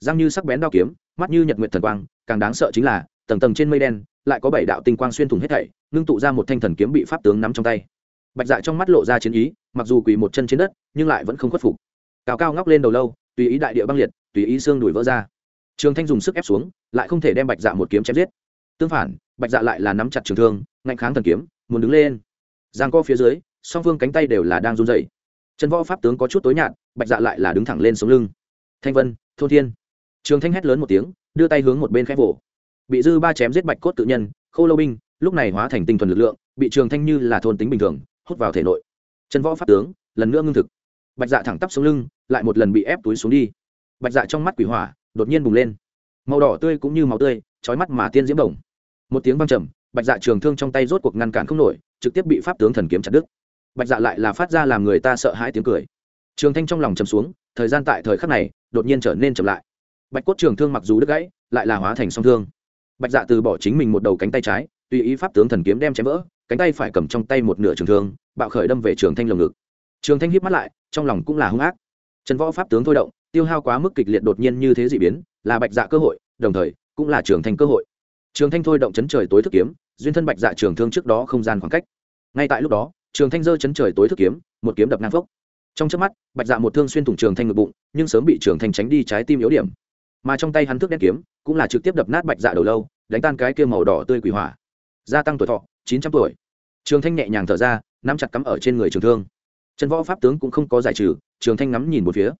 [SPEAKER 1] Răng như sắc bén đao kiếm, mắt như nhật nguyện thần quang, càng đáng sợ chính là, tầng tầng trên mây đen, lại có bảy đạo tinh quang xuyên thủng hết thảy, ngưng tụ ra một thanh thần kiếm bị pháp tướng nắm trong tay bạch dạ trong mắt lộ ra chiến ý, mặc dù quỳ một chân trên đất, nhưng lại vẫn không khuất phục. Cao cao ngóc lên đầu lâu, tùy ý đại địa băng liệt, tùy ý xương đùi vỡ ra. Trường thanh dùng sức ép xuống, lại không thể đem bạch dạ một kiếm chém giết. Tương phản, bạch dạ lại là nắm chặt trường thương, ngạnh kháng thần kiếm, muốn đứng lên. Giang co phía dưới, song phương cánh tay đều là đang run dậy chân võ pháp tướng có chút tối nhạt, bạch dạ lại là đứng thẳng lên sống lưng. Thanh vân thô thiên. Trường thanh hét lớn một tiếng, đưa tay hướng một bên khép vỗ. Bị dư ba chém giết bạch cốt tự nhân, khô lâu binh, lúc này hóa thành tinh thuần lực lượng, bị trường thanh như là thôn tính bình thường hút vào thể nội. Chân võ pháp tướng, lần nữa ngưng thực. Bạch dạ thẳng tắp xuống lưng, lại một lần bị ép túi xuống đi. Bạch dạ trong mắt quỷ hỏa, đột nhiên bùng lên. Màu đỏ tươi cũng như màu tươi trói mắt mà tiên diễm đồng. Một tiếng văng trầm, bạch dạ trường thương trong tay rốt cuộc ngăn cản không nổi, trực tiếp bị pháp tướng thần kiếm chặt đứt. Bạch dạ lại là phát ra làm người ta sợ hãi tiếng cười. Trường thanh trong lòng chầm xuống, thời gian tại thời khắc này, đột nhiên trở nên chậm lại. Bạch cốt trường thương mặc dù đứt gãy, lại là hóa thành song thương. Bạch dạ từ bỏ chính mình một đầu cánh tay trái, tùy ý pháp tướng thần kiếm đem chém vỡ cánh tay phải cầm trong tay một nửa trường thương, bạo khởi đâm về trường thanh lồng ngực. Trường thanh hiếp mắt lại, trong lòng cũng là hung ác. Trần võ pháp tướng thôi động, tiêu hao quá mức kịch liệt đột nhiên như thế dị biến, là bạch dạ cơ hội, đồng thời, cũng là trường thanh cơ hội. Trường thanh thôi động chấn trời tối thức kiếm, duyên thân bạch dạ trường thương trước đó không gian khoảng cách. Ngay tại lúc đó, trường thanh giơ chấn trời tối thức kiếm, một kiếm đập ngang phốc. Trong trước mắt, bạch dạ một thương xuyên thủng trường thanh ngực bụng, nhưng sớm bị trường thanh tránh đi trái tim yếu điểm. Mà trong tay hắn thước đen kiếm, cũng là trực tiếp đập nát bạch dạ đầu lâu, đánh tan cái kia màu đỏ tươi quỷ hỏa. Gia tăng tuổi thọ, chín trăm tuổi trường thanh nhẹ nhàng thở ra, nắm chặt cắm ở trên người trường thương. Trần võ pháp tướng cũng không có giải trừ, trường thanh ngắm nhìn một phía.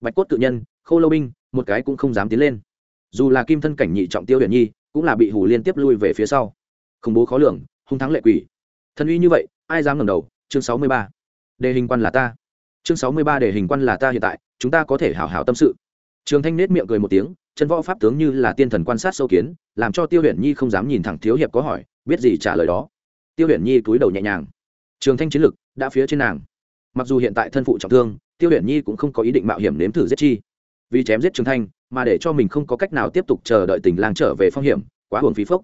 [SPEAKER 1] Bạch cốt tự nhân, khô lâu binh, một cái cũng không dám tiến lên. Dù là kim thân cảnh nhị trọng tiêu huyền nhi, cũng là bị hủ liên tiếp lui về phía sau. Khủng bố khó lường, hung thắng lệ quỷ. Thân uy như vậy, ai dám ngẩng đầu? Chương sáu mươi ba. Đề hình quan là ta. Chương sáu mươi ba đề hình quan là ta hiện tại, chúng ta có thể hào hào tâm sự. Trường thanh nết miệng cười một tiếng, chân võ pháp tướng như là tiên thần quan sát sâu kiến, làm cho tiêu huyền nhi không dám nhìn thẳng thiếu hiệp có hỏi, biết gì trả lời đó? Tiêu huyền nhi cúi đầu nhẹ nhàng. Trường thanh chiến lực đã phía trên nàng. Mặc dù hiện tại thân phụ trọng thương, tiêu huyền nhi cũng không có ý định mạo hiểm nếm thử giết chi. Vì chém giết trường thanh, mà để cho mình không có cách nào tiếp tục chờ đợi tình lang trở về phong hiểm, quá hồn phí phốc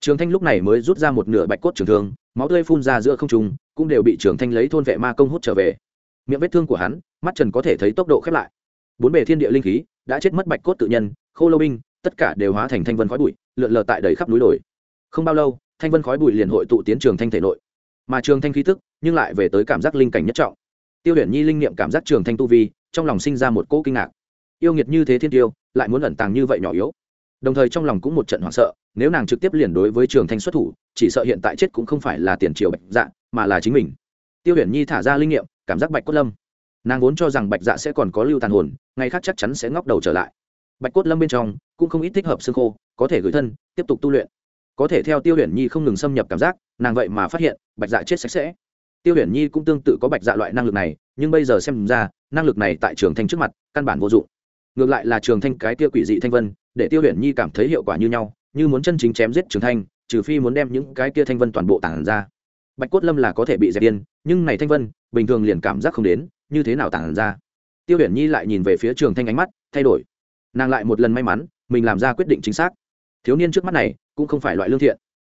[SPEAKER 1] trường thanh lúc này mới rút ra một nửa bạch cốt trường thương, máu tươi phun ra giữa không trung, cũng đều bị trường thanh lấy thôn vệ ma công hút trở về. Miệng vết thương của hắn, mắt trần có thể thấy tốc độ khép lại. Bốn bề thiên địa linh khí đã chết mất bạch cốt tự nhân, khô lâu binh, tất cả đều hóa thành thanh vân khói bụi, lượn lờ tại đầy khắp núi đồi. Không bao lâu thanh vân khói bụi liền hội tụ tiến trường thanh thể nội. Mà trường thanh khí tức, nhưng lại về tới cảm giác linh cảnh nhất trọng. Tiêu huyền nhi linh nghiệm cảm giác trường thanh tu vi, trong lòng sinh ra một cỗ kinh ngạc. Yêu nghiệt như thế thiên tiêu, lại muốn ẩn tàng như vậy nhỏ yếu. Đồng thời trong lòng cũng một trận hoảng sợ, nếu nàng trực tiếp liền đối với trường thanh xuất thủ, chỉ sợ hiện tại chết cũng không phải là tiền triều bạch dạ mà là chính mình. Tiêu huyền nhi thả ra linh nghiệm cảm giác bạch cốt lâm. Nàng vốn cho rằng bạch dạ sẽ còn có lưu tàn hồn, ngày khác chắc chắn sẽ ngóc đầu trở lại. Bạch cốt lâm bên trong, cũng không ít thích hợp xương khô, có thể gửi thân, tiếp tục tu luyện có thể theo tiêu huyền nhi không ngừng xâm nhập cảm giác, nàng vậy mà phát hiện, bạch dạ chết sạch sẽ. Tiêu huyền nhi cũng tương tự có bạch dạ loại năng lực này, nhưng bây giờ xem ra, năng lực này tại trường thanh trước mặt, căn bản vô dụng. Ngược lại là trường thanh cái tiêu quỷ dị thanh vân, để tiêu huyền nhi cảm thấy hiệu quả như nhau, như muốn chân chính chém giết trường thanh, trừ phi muốn đem những cái kia thanh vân toàn bộ tản ra. Bạch cốt lâm là có thể bị dẹp điên, nhưng này thanh vân, bình thường liền cảm giác không đến, như thế nào tản ra? Tiêu huyền nhi lại nhìn về phía trường thanh ánh mắt, thay đổi. Nàng lại một lần may mắn, mình làm ra quyết định chính xác. Thiếu niên trước mắt này cũng không phải loại lương thiện.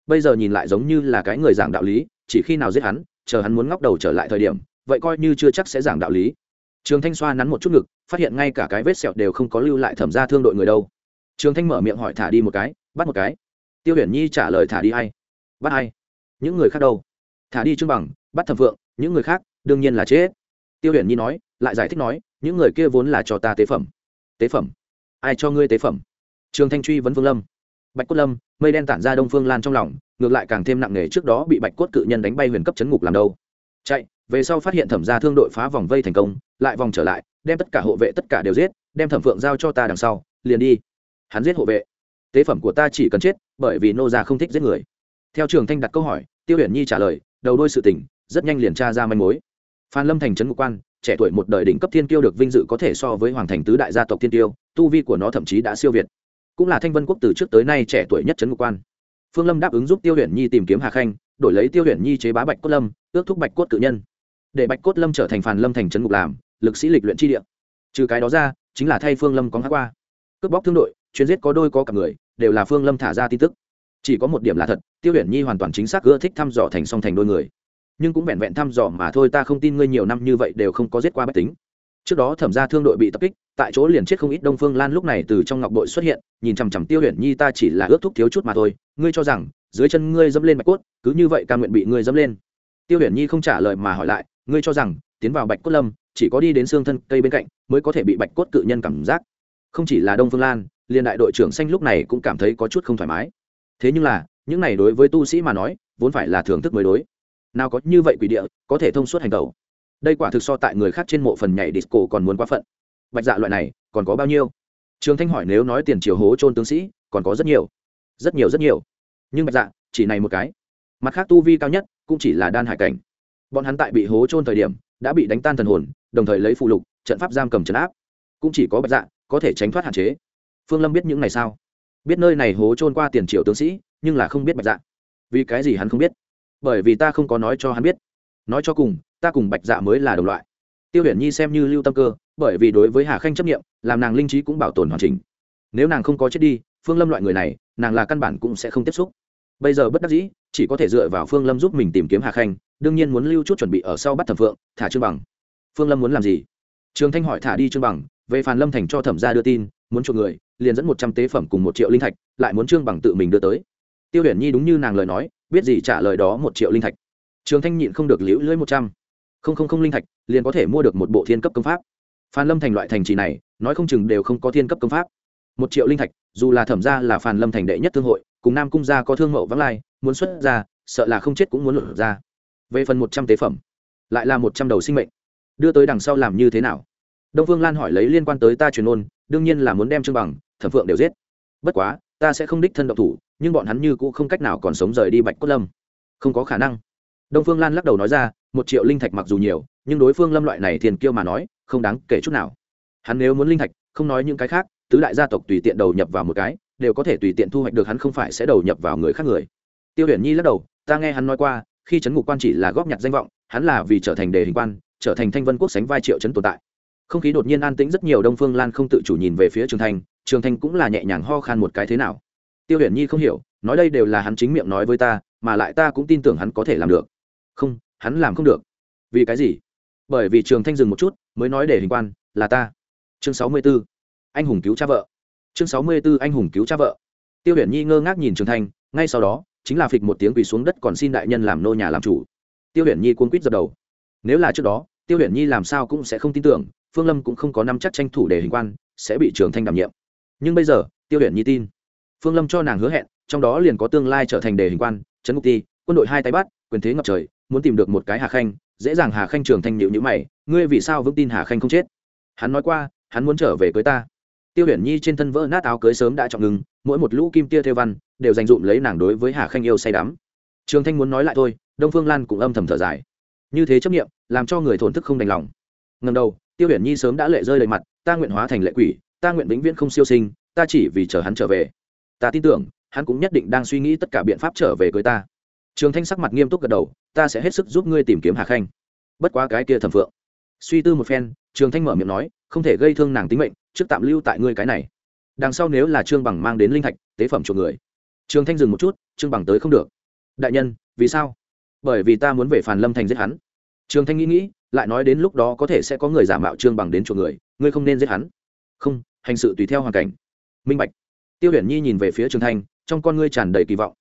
[SPEAKER 1] Bây giờ nhìn lại giống như là cái người giảng đạo lý, chỉ khi nào giết hắn, chờ hắn muốn ngóc đầu trở lại thời điểm, vậy coi như chưa chắc sẽ giảng đạo lý. Trường thanh xoa nắn một chút ngực, phát hiện ngay cả cái vết sẹo đều không có lưu lại thẩm ra thương đội người đâu. Trường thanh mở miệng hỏi thả đi một cái, bắt một cái. Tiêu huyền nhi trả lời thả đi hay bắt hay những người khác đâu? Thả đi trương bằng, bắt thẩm phượng, những người khác, đương nhiên là chết. Tiêu huyền nhi nói, lại giải thích nói, những người kia vốn là cho ta tế phẩm. Tế phẩm? Ai cho ngươi tế phẩm? Trường thanh truy vấn vương lâm. Bạch cốt lâm mây đen tản ra đông phương lan trong lòng, ngược lại càng thêm nặng nề trước đó bị bạch cốt cự nhân đánh bay huyền cấp chấn ngục làm đâu. Chạy, về sau phát hiện thẩm gia thương đội phá vòng vây thành công, lại vòng trở lại, đem tất cả hộ vệ tất cả đều giết, đem thẩm phượng giao cho ta đằng sau, liền đi. Hắn giết hộ vệ. Tế phẩm của ta chỉ cần chết, bởi vì nô gia không thích giết người. Theo trường thanh đặt câu hỏi, tiêu huyền nhi trả lời, đầu đôi sự tình, rất nhanh liền tra ra manh mối. Phan lâm thành trấn ngục quan, trẻ tuổi một đời đỉnh cấp thiên kiêu được vinh dự có thể so với hoàng thành tứ đại gia tộc thiên tiêu tu vi của nó thậm chí đã siêu việt cũng là thanh vân quốc từ trước tới nay trẻ tuổi nhất trấn ngục quan. Phương lâm đáp ứng giúp tiêu huyền nhi tìm kiếm hà khanh, đổi lấy tiêu huyền nhi chế bá bạch cốt lâm, ước thúc bạch cốt cự nhân. Để bạch cốt lâm trở thành phàn lâm thành trấn ngục làm, lực sĩ lịch luyện chi địa. Trừ cái đó ra, chính là thay phương lâm có ngã qua. Cướp bóc thương đội chuyến giết có đôi có cả người, đều là phương lâm thả ra tin tức. Chỉ có một điểm là thật, tiêu huyền nhi hoàn toàn chính xác ưa thích thăm dò thành song thành đôi người. Nhưng cũng vẹn vẹn thăm dò mà thôi, ta không tin ngươi nhiều năm như vậy đều không có giết qua bách tính. Trước đó thẩm ra thương đội bị tập kích tại chỗ liền chết không ít đông phương lan lúc này từ trong ngọc đội xuất hiện, nhìn chằm chằm tiêu huyền nhi ta chỉ là ước thúc thiếu chút mà thôi, ngươi cho rằng, dưới chân ngươi dẫm lên bạch cốt, cứ như vậy ca nguyện bị ngươi dẫm lên. Tiêu huyền nhi không trả lời mà hỏi lại, ngươi cho rằng, tiến vào bạch cốt lâm, chỉ có đi đến xương thân cây bên cạnh, mới có thể bị bạch cốt cự nhân cảm giác. Không chỉ là đông phương lan, liền đại đội trưởng xanh lúc này cũng cảm thấy có chút không thoải mái. Thế nhưng là, những này đối với tu sĩ mà nói, vốn phải là thưởng thức mới đối. Nào có như vậy quỷ địa, có thể thông suốt hành tẩu. Đây quả thực so tại người khác trên mộ phần nhảy disco còn muốn quá phận bạch dạ loại này, còn có bao nhiêu? Trường thanh hỏi nếu nói tiền triều hố trôn tướng sĩ, còn có rất nhiều. Rất nhiều rất nhiều. Nhưng bạch dạ chỉ này một cái. Mặt khác tu vi cao nhất cũng chỉ là đan hải cảnh. Bọn hắn tại bị hố trôn thời điểm, đã bị đánh tan thần hồn, đồng thời lấy phụ lục, trận pháp giam cầm trấn áp. Cũng chỉ có bạch dạ có thể tránh thoát hạn chế. Phương lâm biết những này sao? Biết nơi này hố trôn qua tiền triệu tướng sĩ, nhưng là không biết bạch dạ. Vì cái gì hắn không biết? Bởi vì ta không có nói cho hắn biết. Nói cho cùng, ta cùng bạch dạ mới là đồng loại. Tiêu huyền nhi xem như lưu tâm cơ bởi vì đối với hà khanh chấp nghiệm làm nàng linh trí cũng bảo tồn hoàn chỉnh. Nếu nàng không có chết đi, phương lâm loại người này, nàng là căn bản cũng sẽ không tiếp xúc. Bây giờ bất đắc dĩ, chỉ có thể dựa vào phương lâm giúp mình tìm kiếm hà khanh, đương nhiên muốn lưu chút chuẩn bị ở sau bắt thẩm phượng, thả trương bằng. Phương lâm muốn làm gì? Trường thanh hỏi thả đi trương bằng, về phàn lâm thành cho thẩm ra đưa tin, muốn chuộc người, liền dẫn một trăm tế phẩm cùng một triệu linh thạch, lại muốn trương bằng tự mình đưa tới. Tiêu huyền nhi đúng như nàng lời nói, biết gì trả lời đó một triệu linh thạch. Trường thanh nhịn không được liễu lưỡi một trăm. Không không không linh thạch, liền có thể mua được một bộ thiên cấp công pháp phan lâm thành loại thành trì này, nói không chừng đều không có thiên cấp công pháp. Một triệu linh thạch, dù là thẩm ra là phan lâm thành đệ nhất thương hội, cùng nam cung gia có thương mậu vắng lai, muốn xuất ra, sợ là không chết cũng muốn lột ra. Về phần một trăm tế phẩm, lại là một trăm đầu sinh mệnh. Đưa tới đằng sau làm như thế nào? Đông vương lan hỏi lấy liên quan tới ta truyền ôn, đương nhiên là muốn đem trương bằng, thẩm phượng đều giết. Bất quá, ta sẽ không đích thân độc thủ, nhưng bọn hắn như cũng không cách nào còn sống rời đi bạch cốt lâm. Không có khả năng. Đông phương lan lắc đầu nói ra, một triệu linh thạch mặc dù nhiều, nhưng đối phương lâm loại này thiền kiêu mà nói không đáng kể chút nào. Hắn nếu muốn linh thạch, không nói những cái khác, tứ đại gia tộc tùy tiện đầu nhập vào một cái, đều có thể tùy tiện thu hoạch được hắn không phải sẽ đầu nhập vào người khác người. Tiêu huyền nhi lắc đầu, ta nghe hắn nói qua, khi trấn ngục quan chỉ là góp nhặt danh vọng, hắn là vì trở thành đề hình quan, trở thành thanh vân quốc sánh vai triệu trấn tồn tại. Không khí đột nhiên an tĩnh rất nhiều, đông phương lan không tự chủ nhìn về phía trường thành trường thành cũng là nhẹ nhàng ho khan một cái thế nào. Tiêu huyền nhi không hiểu, nói đây đều là hắn chính miệng nói với ta, mà lại ta cũng tin tưởng hắn có thể làm được. Không, hắn làm không được. Vì cái gì? Bởi vì trường thanh dừng một chút, mới nói để hình quan, là ta. Chương sáu mươi b ố anh hùng cứu cha vợ. Chương sáu mươi b ố anh hùng cứu cha vợ. Tiêu huyền nhi ngơ ngác nhìn trường thanh, ngay sau đó, chính là phịch một tiếng quỳ xuống đất còn xin đại nhân làm nô nhà làm chủ. Tiêu huyền nhi cuốn quýt dập đầu. Nếu là trước đó, tiêu huyền nhi làm sao cũng sẽ không tin tưởng, phương lâm cũng không có năm chắc tranh thủ để hình quan, sẽ bị trường thanh đảm nhiệm. Nhưng bây giờ, tiêu huyền nhi tin. Phương lâm cho nàng hứa hẹn, trong đó liền có tương lai trở thành đề hình quan, trấn ngục ti, quân đội hai tay bắt, quyền thế ngập trời muốn tìm được một cái hà khanh, dễ dàng hà khanh trường thanh nhịu nhữ mày, ngươi vì sao vững tin hà khanh không chết? Hắn nói qua, hắn muốn trở về cưới ta. Tiêu huyền nhi trên thân vỡ nát áo cưới sớm đã chọn ngừng, mỗi một lũ kim tia theo văn đều dành dụm lấy nàng đối với hà khanh yêu say đắm. Trường thanh muốn nói lại thôi, đông phương lan cũng âm thầm thở dài. Như thế chấp nghiệm làm cho người thổn thức không đành lòng. Ngần đầu, tiêu huyền nhi sớm đã lệ rơi đầy mặt, ta nguyện hóa thành lệ quỷ, ta nguyện vĩnh viễn không siêu sinh, ta chỉ vì chờ hắn trở về. Ta tin tưởng, hắn cũng nhất định đang suy nghĩ tất cả biện pháp trở về cưới ta trường thanh sắc mặt nghiêm túc gật đầu, ta sẽ hết sức giúp ngươi tìm kiếm hà khanh. Bất quá cái kia thẩm phượng, suy tư một phen, trường thanh mở miệng nói, không thể gây thương nàng tính mệnh, trước tạm lưu tại ngươi cái này. Đằng sau nếu là trương bằng mang đến linh thạch, tế phẩm chuộc người. Trường thanh dừng một chút, trương bằng tới không được. Đại nhân, vì sao? Bởi vì ta muốn về phàn lâm thành giết hắn. Trường thanh nghĩ nghĩ, lại nói đến lúc đó có thể sẽ có người giả mạo trương bằng đến chuộc người, ngươi không nên giết hắn. Không, hành sự tùy theo hoàn cảnh. Minh bạch. Tiêu huyền nhi nhìn về phía trường thanh, trong con ngươi tràn đầy kỳ vọng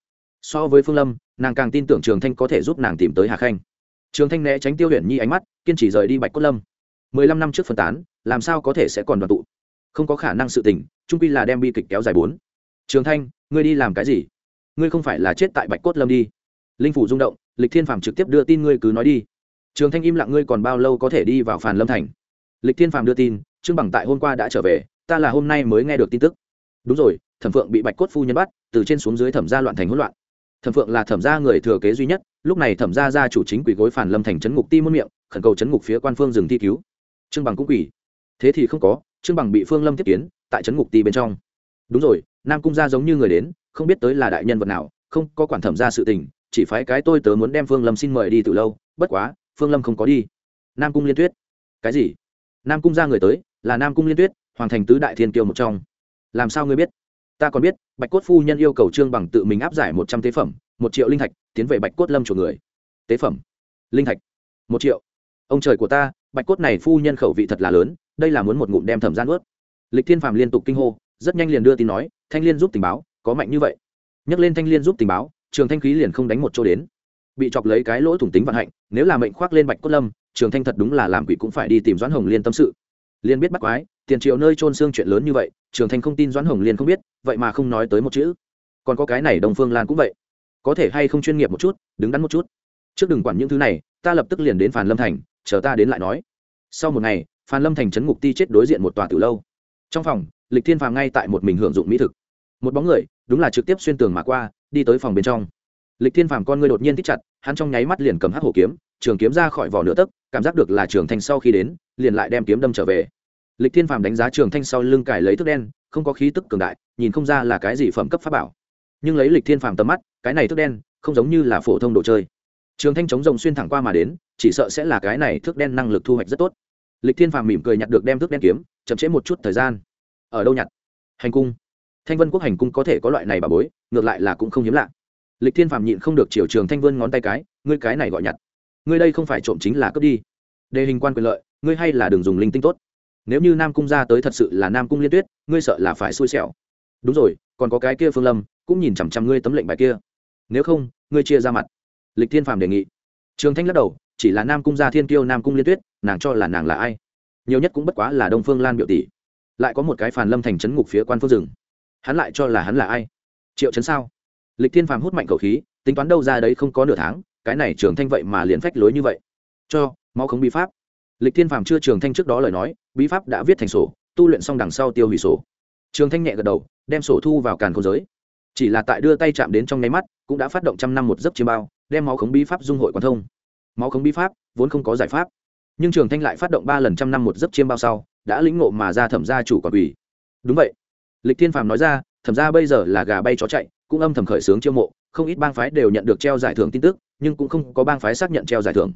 [SPEAKER 1] so với phương lâm nàng càng tin tưởng trường thanh có thể giúp nàng tìm tới hà khanh trường thanh né tránh tiêu huyền nhi ánh mắt kiên trì rời đi bạch cốt lâm mười lăm năm trước phân tán làm sao có thể sẽ còn đoàn tụ không có khả năng sự tình trung pi là đem bi kịch kéo dài bốn trường thanh ngươi đi làm cái gì ngươi không phải là chết tại bạch cốt lâm đi linh phủ rung động lịch thiên phàm trực tiếp đưa tin ngươi cứ nói đi trường thanh im lặng ngươi còn bao lâu có thể đi vào phàn lâm thành lịch thiên phàm đưa tin trương bằng tại hôm qua đã trở về ta là hôm nay mới nghe được tin tức đúng rồi thẩm phượng bị bạch cốt phu nhân bắt từ trên xuống dưới thẩm gia loạn thành hỗn loạn thẩm phượng là thẩm gia người thừa kế duy nhất, lúc này thẩm gia gia chủ chính quỷ gối phản lâm thành trấn ngục ti muôn miệng, khẩn cầu trấn ngục phía quan phương dừng thi cứu. Trương bằng cũng quỷ thế thì không có, trương bằng bị phương lâm tiếp kiến, tại trấn ngục ti bên trong. Đúng rồi, nam cung gia giống như người đến, không biết tới là đại nhân vật nào, không có quản thẩm gia sự tình, chỉ phái cái tôi tớ muốn đem phương lâm xin mời đi từ lâu, bất quá, phương lâm không có đi. Nam cung liên tuyết. Cái gì? Nam cung gia người tới, là nam cung liên tuyết, hoàng thành tứ đại thiên kiêu một trong. Làm sao ngươi biết? Ta còn biết, bạch cốt phu nhân yêu cầu trương bằng tự mình áp giải một trăm tế phẩm, một triệu linh thạch, tiến về bạch cốt lâm chuộc người. Tế phẩm, linh thạch, một triệu. Ông trời của ta, bạch cốt này phu nhân khẩu vị thật là lớn, đây là muốn một ngụm đem thẩm gian ướt lịch thiên phàm liên tục kinh hô, rất nhanh liền đưa tin nói, thanh liên giúp tình báo, có mạnh như vậy. Nhắc lên thanh liên giúp tình báo, trường thanh khí liền không đánh một chỗ đến. Bị chọc lấy cái lỗ thủng tính vận hạnh, nếu là mệnh khoác lên bạch cốt lâm, trường thanh thật đúng là làm quỷ cũng phải đi tìm doãn hồng liên tâm sự liên biết bắt quái, tiền triệu nơi trôn xương chuyện lớn như vậy, trường thanh không tin doãn hồng liên không biết, vậy mà không nói tới một chữ. Còn có cái này đồng phương lan cũng vậy. Có thể hay không chuyên nghiệp một chút, đứng đắn một chút. Trước đừng quản những thứ này, ta lập tức liền đến phàn lâm thành, chờ ta đến lại nói. Sau một ngày, phàn lâm thành trấn ngục ti chết đối diện một tòa từ lâu. Trong phòng, lịch thiên phàm ngay tại một mình hưởng dụng mỹ thực. Một bóng người, đúng là trực tiếp xuyên tường mà qua, đi tới phòng bên trong. Lịch thiên phàm con người đột nhiên thích chặt, hắn trong nháy mắt liền cầm hát hổ kiếm, trường kiếm ra khỏi vỏ nửa tấc cảm giác được là trường thanh sau khi đến, liền lại đem kiếm đâm trở về. Lịch thiên phàm đánh giá trường thanh sau lưng cải lấy thức đen, không có khí tức cường đại, nhìn không ra là cái gì phẩm cấp pháp bảo. Nhưng lấy lịch thiên phàm tầm mắt, cái này thức đen, không giống như là phổ thông đồ chơi. Trường thanh chống rồng xuyên thẳng qua mà đến, chỉ sợ sẽ là cái này thước đen năng lực thu hoạch rất tốt. Lịch thiên phàm mỉm cười nhặt được đem thước đen kiếm, chậm trễ một chút thời gian. Ở đâu nhặt? Hành cung. Thanh vân quốc hành cung có thể có loại này bà bối, ngược lại là cũng không hiếm lạ. Lịch thiên phàm nhịn không được chiều trường thanh vân ngón tay cái, ngươi cái này gọi nhặt ngươi đây không phải trộm chính là cướp đi. Đề hình quan quyền lợi, ngươi hay là đừng dùng linh tinh tốt. Nếu như nam cung ra tới thật sự là nam cung liên tuyết, ngươi sợ là phải xui xẻo. Đúng rồi, còn có cái kia phương lâm, cũng nhìn chằm chằm ngươi tấm lệnh bài kia. Nếu không, ngươi chia ra mặt. Lịch thiên phàm đề nghị. Trường thanh lắc đầu, chỉ là nam cung gia thiên kiêu nam cung liên tuyết, nàng cho là nàng là ai? Nhiều nhất cũng bất quá là đông phương lan biểu tỷ. Lại có một cái phàn lâm thành trấn ngục phía quan phương rừng. Hắn lại cho là hắn là ai? Triệu chấn sao? Lịch thiên phàm hút mạnh khẩu khí, tính toán đâu ra đấy không có nửa tháng cái này trường thanh vậy mà liền phách lối như vậy. Cho, mau không bí pháp. Lịch thiên phàm chưa trường thanh trước đó lời nói, bí pháp đã viết thành sổ, tu luyện xong đằng sau tiêu hủy sổ. Trường thanh nhẹ gật đầu, đem sổ thu vào càn khôn giới. Chỉ là tại đưa tay chạm đến trong nháy mắt, cũng đã phát động trăm năm một giấc chiêm bao, đem máu khống bí pháp dung hội quan thông. Máu khống bí pháp, vốn không có giải pháp. Nhưng trường thanh lại phát động ba lần trăm năm một giấc chiêm bao sau, đã lĩnh ngộ mà ra thẩm gia chủ quả quỷ. Đúng vậy. Lịch thiên phàm nói ra, thẩm gia bây giờ là gà bay chó chạy, cũng âm thầm khởi sướng chiêu mộ, không ít bang phái đều nhận được treo giải thưởng tin tức nhưng cũng không có bang phái xác nhận treo giải thưởng.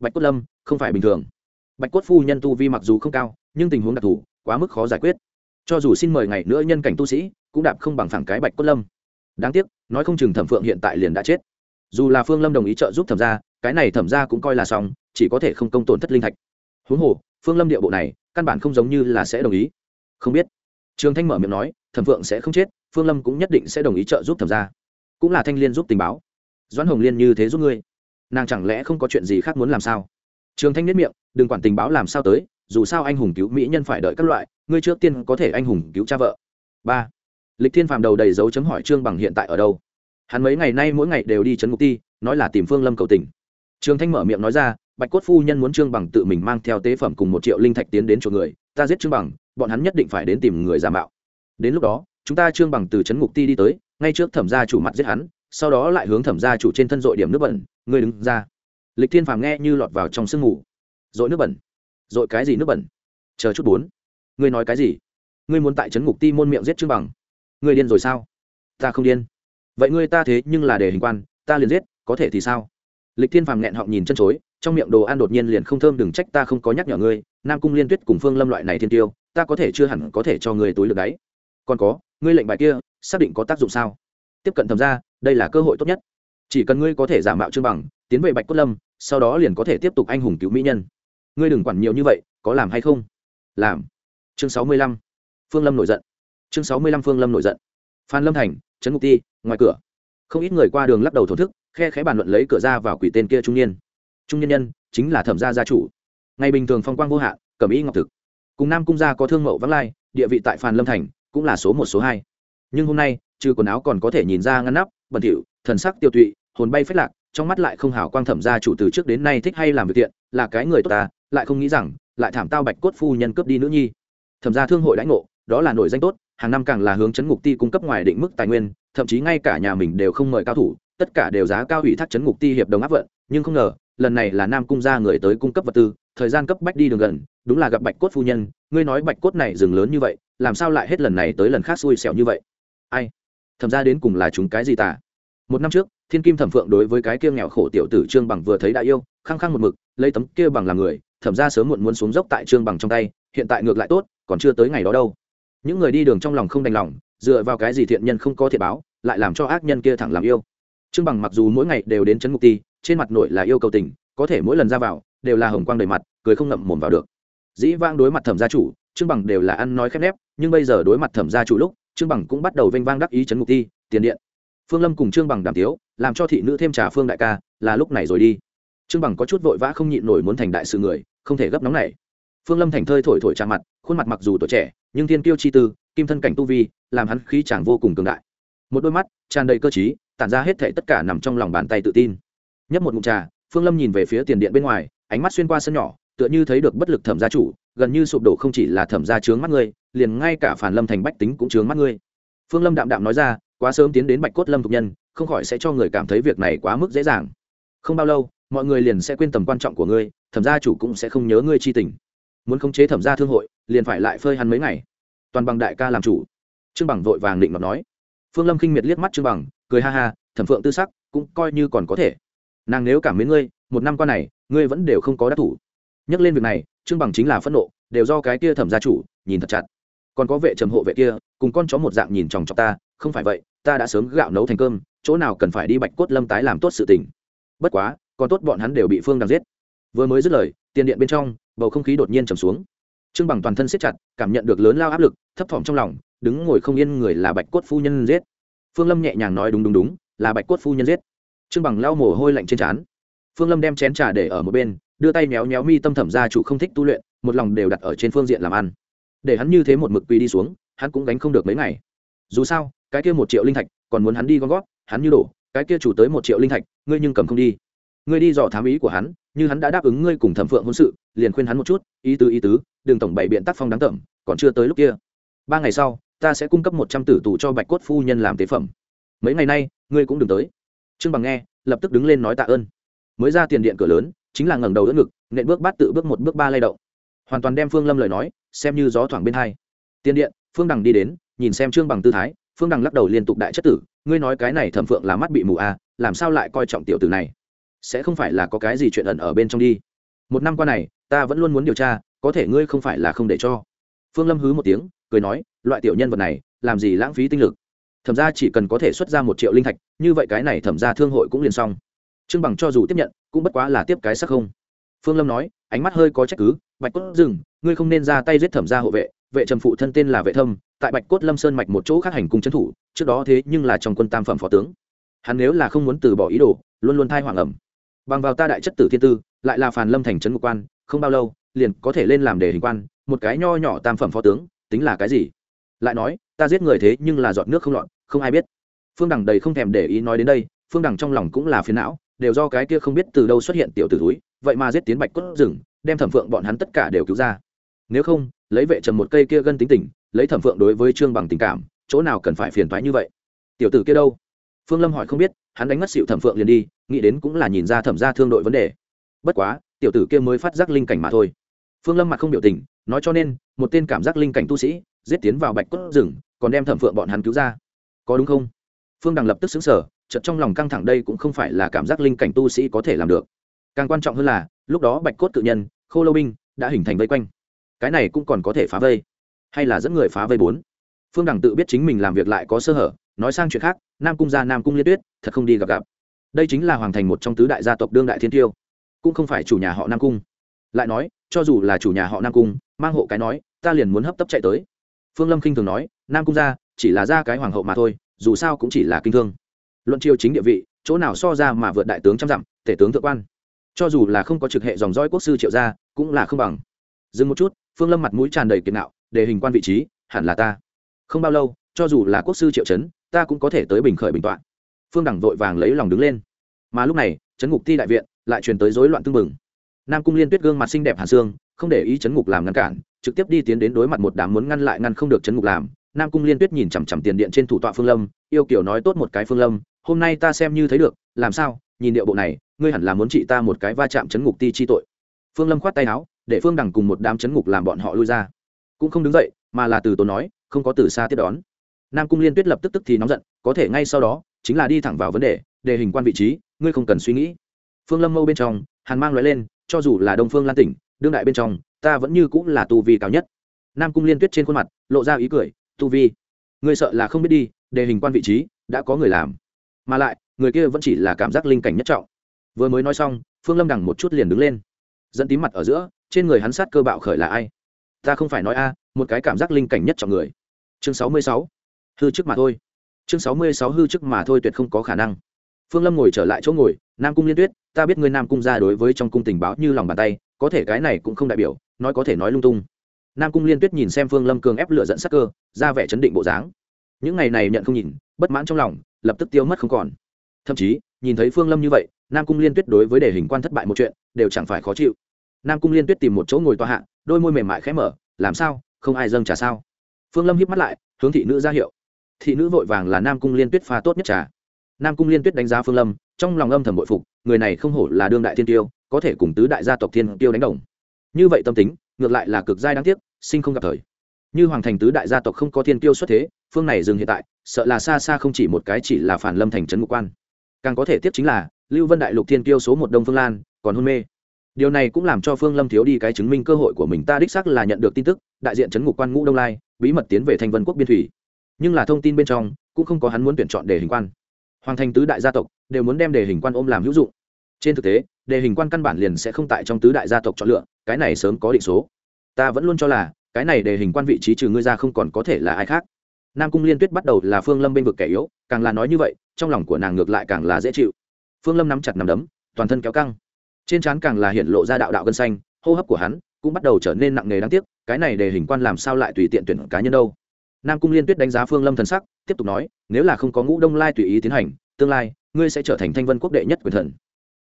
[SPEAKER 1] Bạch cốt lâm, không phải bình thường. Bạch cốt phu nhân tu vi mặc dù không cao, nhưng tình huống đặc thù, quá mức khó giải quyết. Cho dù xin mời ngày nữa nhân cảnh tu sĩ, cũng đạp không bằng phẳng cái bạch cốt lâm. Đáng tiếc, nói không chừng thẩm phượng hiện tại liền đã chết. Dù là phương lâm đồng ý trợ giúp thẩm gia, cái này thẩm gia cũng coi là xong, chỉ có thể không công tổn thất linh thạch. Huống hồ, phương lâm địa bộ này, căn bản không giống như là sẽ đồng ý. Không biết. Trường thanh mở miệng nói, thẩm phượng sẽ không chết, phương lâm cũng nhất định sẽ đồng ý trợ giúp thẩm gia. Cũng là thanh liên giúp tình báo doãn hồng liên như thế giúp ngươi. Nàng chẳng lẽ không có chuyện gì khác muốn làm sao? Trường thanh nhất miệng, đừng quản tình báo làm sao tới, dù sao anh hùng cứu mỹ nhân phải đợi các loại, ngươi trước tiên có thể anh hùng cứu cha vợ. Ba. Lịch thiên phàm đầu đầy dấu chấm hỏi trương bằng hiện tại ở đâu? Hắn mấy ngày nay mỗi ngày đều đi trấn ngục ti, nói là tìm phương lâm cầu tình. Trường thanh mở miệng nói ra, bạch cốt phu nhân muốn trương bằng tự mình mang theo tế phẩm cùng một triệu linh thạch tiến đến chỗ người, ta giết trương bằng, bọn hắn nhất định phải đến tìm người giả mạo. Đến lúc đó, chúng ta trương bằng từ trấn ngục ti đi tới, ngay trước thẩm gia chủ mặt giết hắn sau đó lại hướng thẩm gia chủ trên thân dội điểm nước bẩn, ngươi đứng ra. Lịch thiên phàm nghe như lọt vào trong sương mù. Dội nước bẩn? Dội cái gì nước bẩn? Chờ chút bốn. Ngươi nói cái gì? Ngươi muốn tại trấn ngục ti môn miệng giết trương bằng. Ngươi điên rồi sao? Ta không điên. Vậy ngươi ta thế nhưng là để hình quan, ta liền giết, có thể thì sao? Lịch thiên phàm nghẹn họng nhìn chân chối, trong miệng đồ ăn đột nhiên liền không thơm, đừng trách ta không có nhắc nhở ngươi, nam cung liên tuyết cùng phương lâm loại này thiên tiêu, ta có thể chưa hẳn có thể cho ngươi túi được đáy còn có, ngươi lệnh bài kia, xác định có tác dụng sao? Tiếp cận thẩm ra đây là cơ hội tốt nhất. Chỉ cần ngươi có thể giả mạo trương bằng, tiến về bạch cốt lâm, sau đó liền có thể tiếp tục anh hùng cứu mỹ nhân. Ngươi đừng quản nhiều như vậy, có làm hay không? Làm. Chương sáu mươi lăm. Phương lâm nổi giận. Chương sáu mươi lăm phương lâm nổi giận. Phan lâm thành, trấn ngục ti, ngoài cửa. Không ít người qua đường lắc đầu thổ thức, khe khẽ bàn luận lấy cửa ra vào quỷ tên kia trung niên. Trung nhân nhân chính là thẩm gia gia chủ. Ngày bình thường phong quang vô hạn cẩm y ngọc thực. Cùng nam cung gia có thương mậu vắng lai, địa vị tại phan lâm thành cũng là số một, số hai. Nhưng hôm nay trừ quần áo còn có thể nhìn ra ngăn nắp, bẩn thỉu, thần sắc tiêu tụy, hồn bay phết lạc, trong mắt lại không hào quang thẩm gia chủ từ trước đến nay thích hay làm việc thiện, là cái người tốt ta, lại không nghĩ rằng, lại thảm tao bạch cốt phu nhân cướp đi nữ nhi. Thẩm gia thương hội đãi ngộ, đó là nổi danh tốt, hàng năm càng là hướng chấn ngục ti cung cấp ngoài định mức tài nguyên, thậm chí ngay cả nhà mình đều không mời cao thủ, tất cả đều giá cao ủy thác chấn ngục ti hiệp đồng áp vận, nhưng không ngờ, lần này là nam cung gia người tới cung cấp vật tư, thời gian cấp bách đi đường gần, đúng là gặp bạch cốt phu nhân, ngươi nói bạch cốt này rừng lớn như vậy, làm sao lại hết lần này tới lần khác xui xẻo như vậy? Ai? Thẩm ra đến cùng là chúng cái gì tả? Một năm trước, thiên kim thẩm phượng đối với cái kia nghèo khổ tiểu tử trương bằng vừa thấy đã yêu, khăng khăng một mực, lấy tấm kia bằng làm người, thẩm ra sớm muộn muốn xuống dốc tại trương bằng trong tay, hiện tại ngược lại tốt, còn chưa tới ngày đó đâu. Những người đi đường trong lòng không đành lòng, dựa vào cái gì thiện nhân không có thiện báo, lại làm cho ác nhân kia thẳng làm yêu. Trương bằng mặc dù mỗi ngày đều đến chấn ngục ti, trên mặt nội là yêu cầu tình, có thể mỗi lần ra vào, đều là hồng quang đầy mặt, cười không ngậm mồm vào được. Dĩ vang đối mặt thẩm gia chủ, trương bằng đều là ăn nói khép nép, nhưng bây giờ đối mặt thẩm gia chủ lúc trương bằng cũng bắt đầu vênh vang đắc ý chấn ngục ti tiền điện. Phương lâm cùng trương bằng đàm tiếu, làm cho thị nữ thêm trà phương đại ca, là lúc này rồi đi. Trương bằng có chút vội vã không nhịn nổi muốn thành đại sự người, không thể gấp nóng này phương lâm thành thơi thổi thổi trà mặt, khuôn mặt mặc dù tuổi trẻ, nhưng thiên kiêu chi tư, kim thân cảnh tu vi, làm hắn khí chàng vô cùng cường đại. Một đôi mắt, tràn đầy cơ t tản ra hết thệ tất cả nằm trong lòng bàn tay tự tin. Nhấp một ngụm trà, phương lâm nhìn về phía tiền điện bên ngoài, ánh mắt xuyên qua sân nhỏ tựa như thấy được bất lực thẩm gia chủ, gần như sụp đổ không chỉ là thẩm gia trướng mắt ngươi, liền ngay cả phản lâm thành bách tính cũng trướng mắt ngươi. Phương lâm đạm đạm nói ra, quá sớm tiến đến bạch cốt lâm thục nhân, không khỏi sẽ cho người cảm thấy việc này quá mức dễ dàng. Không bao lâu, mọi người liền sẽ quên tầm quan trọng của ngươi, thẩm gia chủ cũng sẽ không nhớ ngươi chi tình. Muốn khống chế thẩm gia thương hội, liền phải lại phơi hắn mấy ngày. Toàn bằng đại ca làm chủ. Trương bằng vội vàng định mặt nói. Phương lâm khinh miệt liếc mắt trương bằng, cười ha ha, thẩm phượng tư sắc, cũng coi như còn có thể. Nàng nếu cảm mến ngươi, một năm qua này, ngươi vẫn đều không có đắc thủ nhắc lên việc này, trương bằng chính là phẫn nộ, đều do cái kia thẩm gia chủ, nhìn thật chặt. Còn có vệ trầm hộ vệ kia, cùng con chó một dạng nhìn chòng chọc ta, không phải vậy, ta đã sớm gạo nấu thành cơm, chỗ nào cần phải đi bạch cốt lâm tái làm tốt sự tình. Bất quá, còn tốt bọn hắn đều bị phương đang giết. Vừa mới dứt lời, tiền điện bên trong, bầu không khí đột nhiên trầm xuống. Trương bằng toàn thân siết chặt, cảm nhận được lớn lao áp lực, thấp thỏm trong lòng, đứng ngồi không yên người là bạch cốt phu nhân giết. Phương lâm nhẹ nhàng nói đúng đúng đúng, là bạch cốt phu nhân giết. Trương bằng lau mồ hôi lạnh trên trán. Phương lâm đem chén trà để ở một bên đưa tay méo méo mi tâm thẩm gia chủ không thích tu luyện, một lòng đều đặt ở trên phương diện làm ăn. Để hắn như thế một mực quỳ đi xuống, hắn cũng gánh không được mấy ngày. Dù sao, cái kia một triệu linh thạch, còn muốn hắn đi gom gót hắn như đổ, cái kia chủ tới một triệu linh thạch, ngươi nhưng cầm không đi. Ngươi đi dò thám ý của hắn, như hắn đã đáp ứng ngươi cùng thẩm phượng hôn sự, liền khuyên hắn một chút, ý tứ ý tứ đường tổng bảy biện tác phong đáng tẩm, còn chưa tới lúc kia. Ba ngày sau, ta sẽ cung cấp một trăm tử tù cho bạch cốt phu nhân làm tế phẩm. Mấy ngày nay, ngươi cũng đừng tới. Trương bằng nghe, lập tức đứng lên nói tạ ơn. Mới ra tiền điện cửa lớn chính là ngẩng đầu đỡ ngực, nện bước bắt tự bước một bước ba lay động. Hoàn toàn đem phương lâm lời nói xem như gió thoảng bên hai. Tiền điện, phương đằng đi đến, nhìn xem trương bằng tư thái, phương đằng lắc đầu liên tục đại chất tử, ngươi nói cái này thẩm phượng là mắt bị mù à làm sao lại coi trọng tiểu tử này? Sẽ không phải là có cái gì chuyện ẩn ở bên trong đi. Một năm qua này, ta vẫn luôn muốn điều tra, có thể ngươi không phải là không để cho. Phương lâm hứ một tiếng, cười nói, loại tiểu nhân vật này, làm gì lãng phí tinh lực? Thẩm ra chỉ cần có thể xuất ra một triệu linh thạch, như vậy cái này thẩm ra thương hội cũng liền xong trương bằng cho dù tiếp nhận, cũng bất quá là tiếp cái sắc không. Phương lâm nói, ánh mắt hơi có trách cứ, bạch cốt rừng ngươi không nên ra tay giết thẩm gia hộ vệ vệ trầm phụ thân tên là vệ thâm, tại bạch cốt lâm sơn mạch một chỗ khác hành cung trấn thủ, trước đó thế nhưng là trong quân tam phẩm phó tướng. Hắn nếu là không muốn từ bỏ ý đồ, luôn luôn thai hoàng ẩm. Bằng vào ta đại chất tử thiên tư, lại là phàn lâm thành trấn ngục quan, không bao lâu, liền có thể lên làm đề hình quan, một cái nho nhỏ tam phẩm phó tướng, tính là cái gì? Lại nói, ta giết người thế nhưng là giọt nước không lọt, không ai biết. Phương đằng đầy không thèm để ý nói đến đây, phương đằng trong lòng cũng là phiền não đều do cái kia không biết từ đâu xuất hiện tiểu t ử túi vậy mà giết tiến bạch cốt rừng, đem thẩm phượng bọn hắn tất cả đều cứu ra. Nếu không, lấy vệ trầm một cây kia gân tính tình, lấy thẩm phượng đối với trương bằng tình cảm, chỗ nào cần phải phiền thoái như vậy? Tiểu tử kia đâu? Phương lâm hỏi không biết, hắn đánh mất xịu thẩm phượng liền đi, nghĩ đến cũng là nhìn ra thẩm ra thương đội vấn đề. Bất quá, tiểu tử kia mới phát giác linh cảnh mà thôi. Phương lâm mặt không biểu tình, nói cho nên, một tên cảm giác linh cảnh tu sĩ, giết tiến vào bạch cốt rừng, còn đem thẩm phượng bọn hắn cứu ra. Có đúng không? Phương đằng lập tức xứng sở chợt trong lòng căng thẳng đây cũng không phải là cảm giác linh cảnh tu sĩ có thể làm được. Càng quan trọng hơn là, lúc đó bạch cốt tự nhân, khô lâu binh, đã hình thành vây quanh. Cái này cũng còn có thể phá vây, hay là dẫn người phá vây bốn. Phương đẳng tự biết chính mình làm việc lại có sơ hở, nói sang chuyện khác, nam cung gia nam cung liên tuyết, thật không đi gặp gặp. Đây chính là hoàng thành một trong tứ đại gia tộc đương đại thiên tiêu, cũng không phải chủ nhà họ nam cung. Lại nói, cho dù là chủ nhà họ nam cung, mang hộ cái nói, ta liền muốn hấp tấp chạy tới. Phương lâm khinh thường nói, nam cung gia chỉ là ra cái hoàng hậu mà thôi, dù sao cũng chỉ là kinh thương luận triều chính địa vị, chỗ nào so ra mà vượt đại tướng trăm dặm, tể tướng thượng quan. Cho dù là không có trực hệ dòng dõi quốc sư triệu gia, cũng là không bằng. Dừng một chút, phương lâm mặt mũi tràn đầy kiệt nạo, để hình quan vị trí, hẳn là ta. Không bao lâu, cho dù là quốc sư triệu trấn ta cũng có thể tới bình khởi bình tọa phương đẳng vội vàng lấy lòng đứng lên. Mà lúc này, chấn ngục ti đại viện lại truyền tới rối loạn tương mừng. nam cung liên tuyết gương mặt xinh đẹp hàn xương, không để ý chấn ngục làm ngăn cản, trực tiếp đi tiến đến đối mặt một đám muốn ngăn lại ngăn không được chấn ngục làm. Nam cung liên tuyết nhìn chằm chằm tiền điện trên thủ tọa phương lâm, yêu kiểu nói tốt một cái phương lâm hôm nay ta xem như thấy được, làm sao, nhìn điệu bộ này, ngươi hẳn là muốn trị ta một cái va chạm chấn ngục ti chi tội. Phương lâm khoát tay áo, để phương đằng cùng một đám chấn ngục làm bọn họ lui ra. Cũng không đứng dậy, mà là từ tốn nói, không có từ xa tiếp đón. Nam cung liên tuyết lập tức tức thì nóng giận, có thể ngay sau đó, chính là đi thẳng vào vấn đề đề hình quan vị trí, ngươi không cần suy nghĩ. Phương lâm mâu bên trong, hàn mang loại lên, cho dù là đông phương lan tỉnh, đương đại bên trong, ta vẫn như cũng là tu vi cao nhất. Nam cung liên tuyết trên khuôn mặt, lộ ra ý cười tu vi người sợ là không biết đi đề hình quan vị trí, đã có người làm mà lại, người kia vẫn chỉ là cảm giác linh cảnh nhất trọng. Vừa mới nói xong, phương lâm đằng một chút liền đứng lên. Dẫn tím mặt ở giữa, trên người hắn sát cơ bạo khởi là ai? Ta không phải nói a, một cái cảm giác linh cảnh nhất trọng người. Chương sáu mươi sáu. Hư chức mà thôi. Chương sáu mươi sáu hư chức mà thôi tuyệt không có khả năng. Phương lâm ngồi trở lại chỗ ngồi, nam cung liên tuyết, ta biết ngươi nam cung ra đối với trong cung tình báo như lòng bàn tay, có thể cái này cũng không đại biểu, nói có thể nói lung tung. Nam cung liên tuyết nhìn xem phương lâm cường ép lựa dẫn sắc cơ, ra vẻ chấn định bộ dáng. Những ngày này nhận không nhìn bất mãn trong lòng, lập tức tiêu mất không còn. Thậm chí, nhìn thấy phương lâm như vậy, nam cung liên tuyết đối với đề hình quan thất bại một chuyện, đều chẳng phải khó chịu. Nam cung liên tuyết tìm một chỗ ngồi tòa hạ, đôi môi mềm mại khẽ mở, làm sao? Không ai dâng trà sao? Phương lâm hiếp mắt lại, hướng thị nữ ra hiệu. Thị nữ vội vàng là nam cung liên tuyết pha tốt nhất trà. Nam cung liên tuyết đánh giá phương lâm, trong lòng âm thầm bội phục, người này không hổ là đương đại thiên tiêu, có thể cùng tứ đại gia tộc thiên tiêu đánh đồng. Như vậy tâm tính, ngược lại là cực giai đáng tiếc, sinh không gặp thời như hoàng thành tứ đại gia tộc không có thiên tiêu xuất thế, phương này dừng hiện tại, sợ là xa xa không chỉ một cái chỉ là phản lâm thành trấn ngũ quan. Càng có thể tiếp chính là, lưu vân đại lục thiên tiêu số một đông phương lan, còn hôn mê. Điều này cũng làm cho phương lâm thiếu đi cái chứng minh cơ hội của mình, ta đích xác là nhận được tin tức, đại diện trấn ngục quan ngũ đông lai, bí mật tiến về thanh vân quốc biên thủy. Nhưng là thông tin bên trong, cũng không có hắn muốn tuyển chọn đề hình quan. Hoàng thành tứ đại gia tộc đều muốn đem đề hình quan ôm làm hữu dụng. Trên thực tế, đề hình quan căn bản liền sẽ không tại trong tứ đại gia tộc chọn lựa, cái này sớm có định số. Ta vẫn luôn cho là cái này đề hình quan vị trí trừ ngươi ra không còn có thể là ai khác. Nam cung liên tuyết bắt đầu là phương lâm bên vực kẻ yếu, càng là nói như vậy, trong lòng của nàng ngược lại càng là dễ chịu. Phương lâm nắm chặt nằm đấm, toàn thân kéo căng. Trên trán càng là hiện lộ ra đạo đạo gân xanh, hô hấp của hắn cũng bắt đầu trở nên nặng nề đáng tiếc, cái này đề hình quan làm sao lại tùy tiện tuyển cá nhân đâu. Nam cung liên tuyết đánh giá phương lâm thần sắc, tiếp tục nói, nếu là không có ngũ đông lai tùy ý tiến hành, tương lai, ngươi sẽ trở thành thanh vân quốc đệ nhất quyền thần.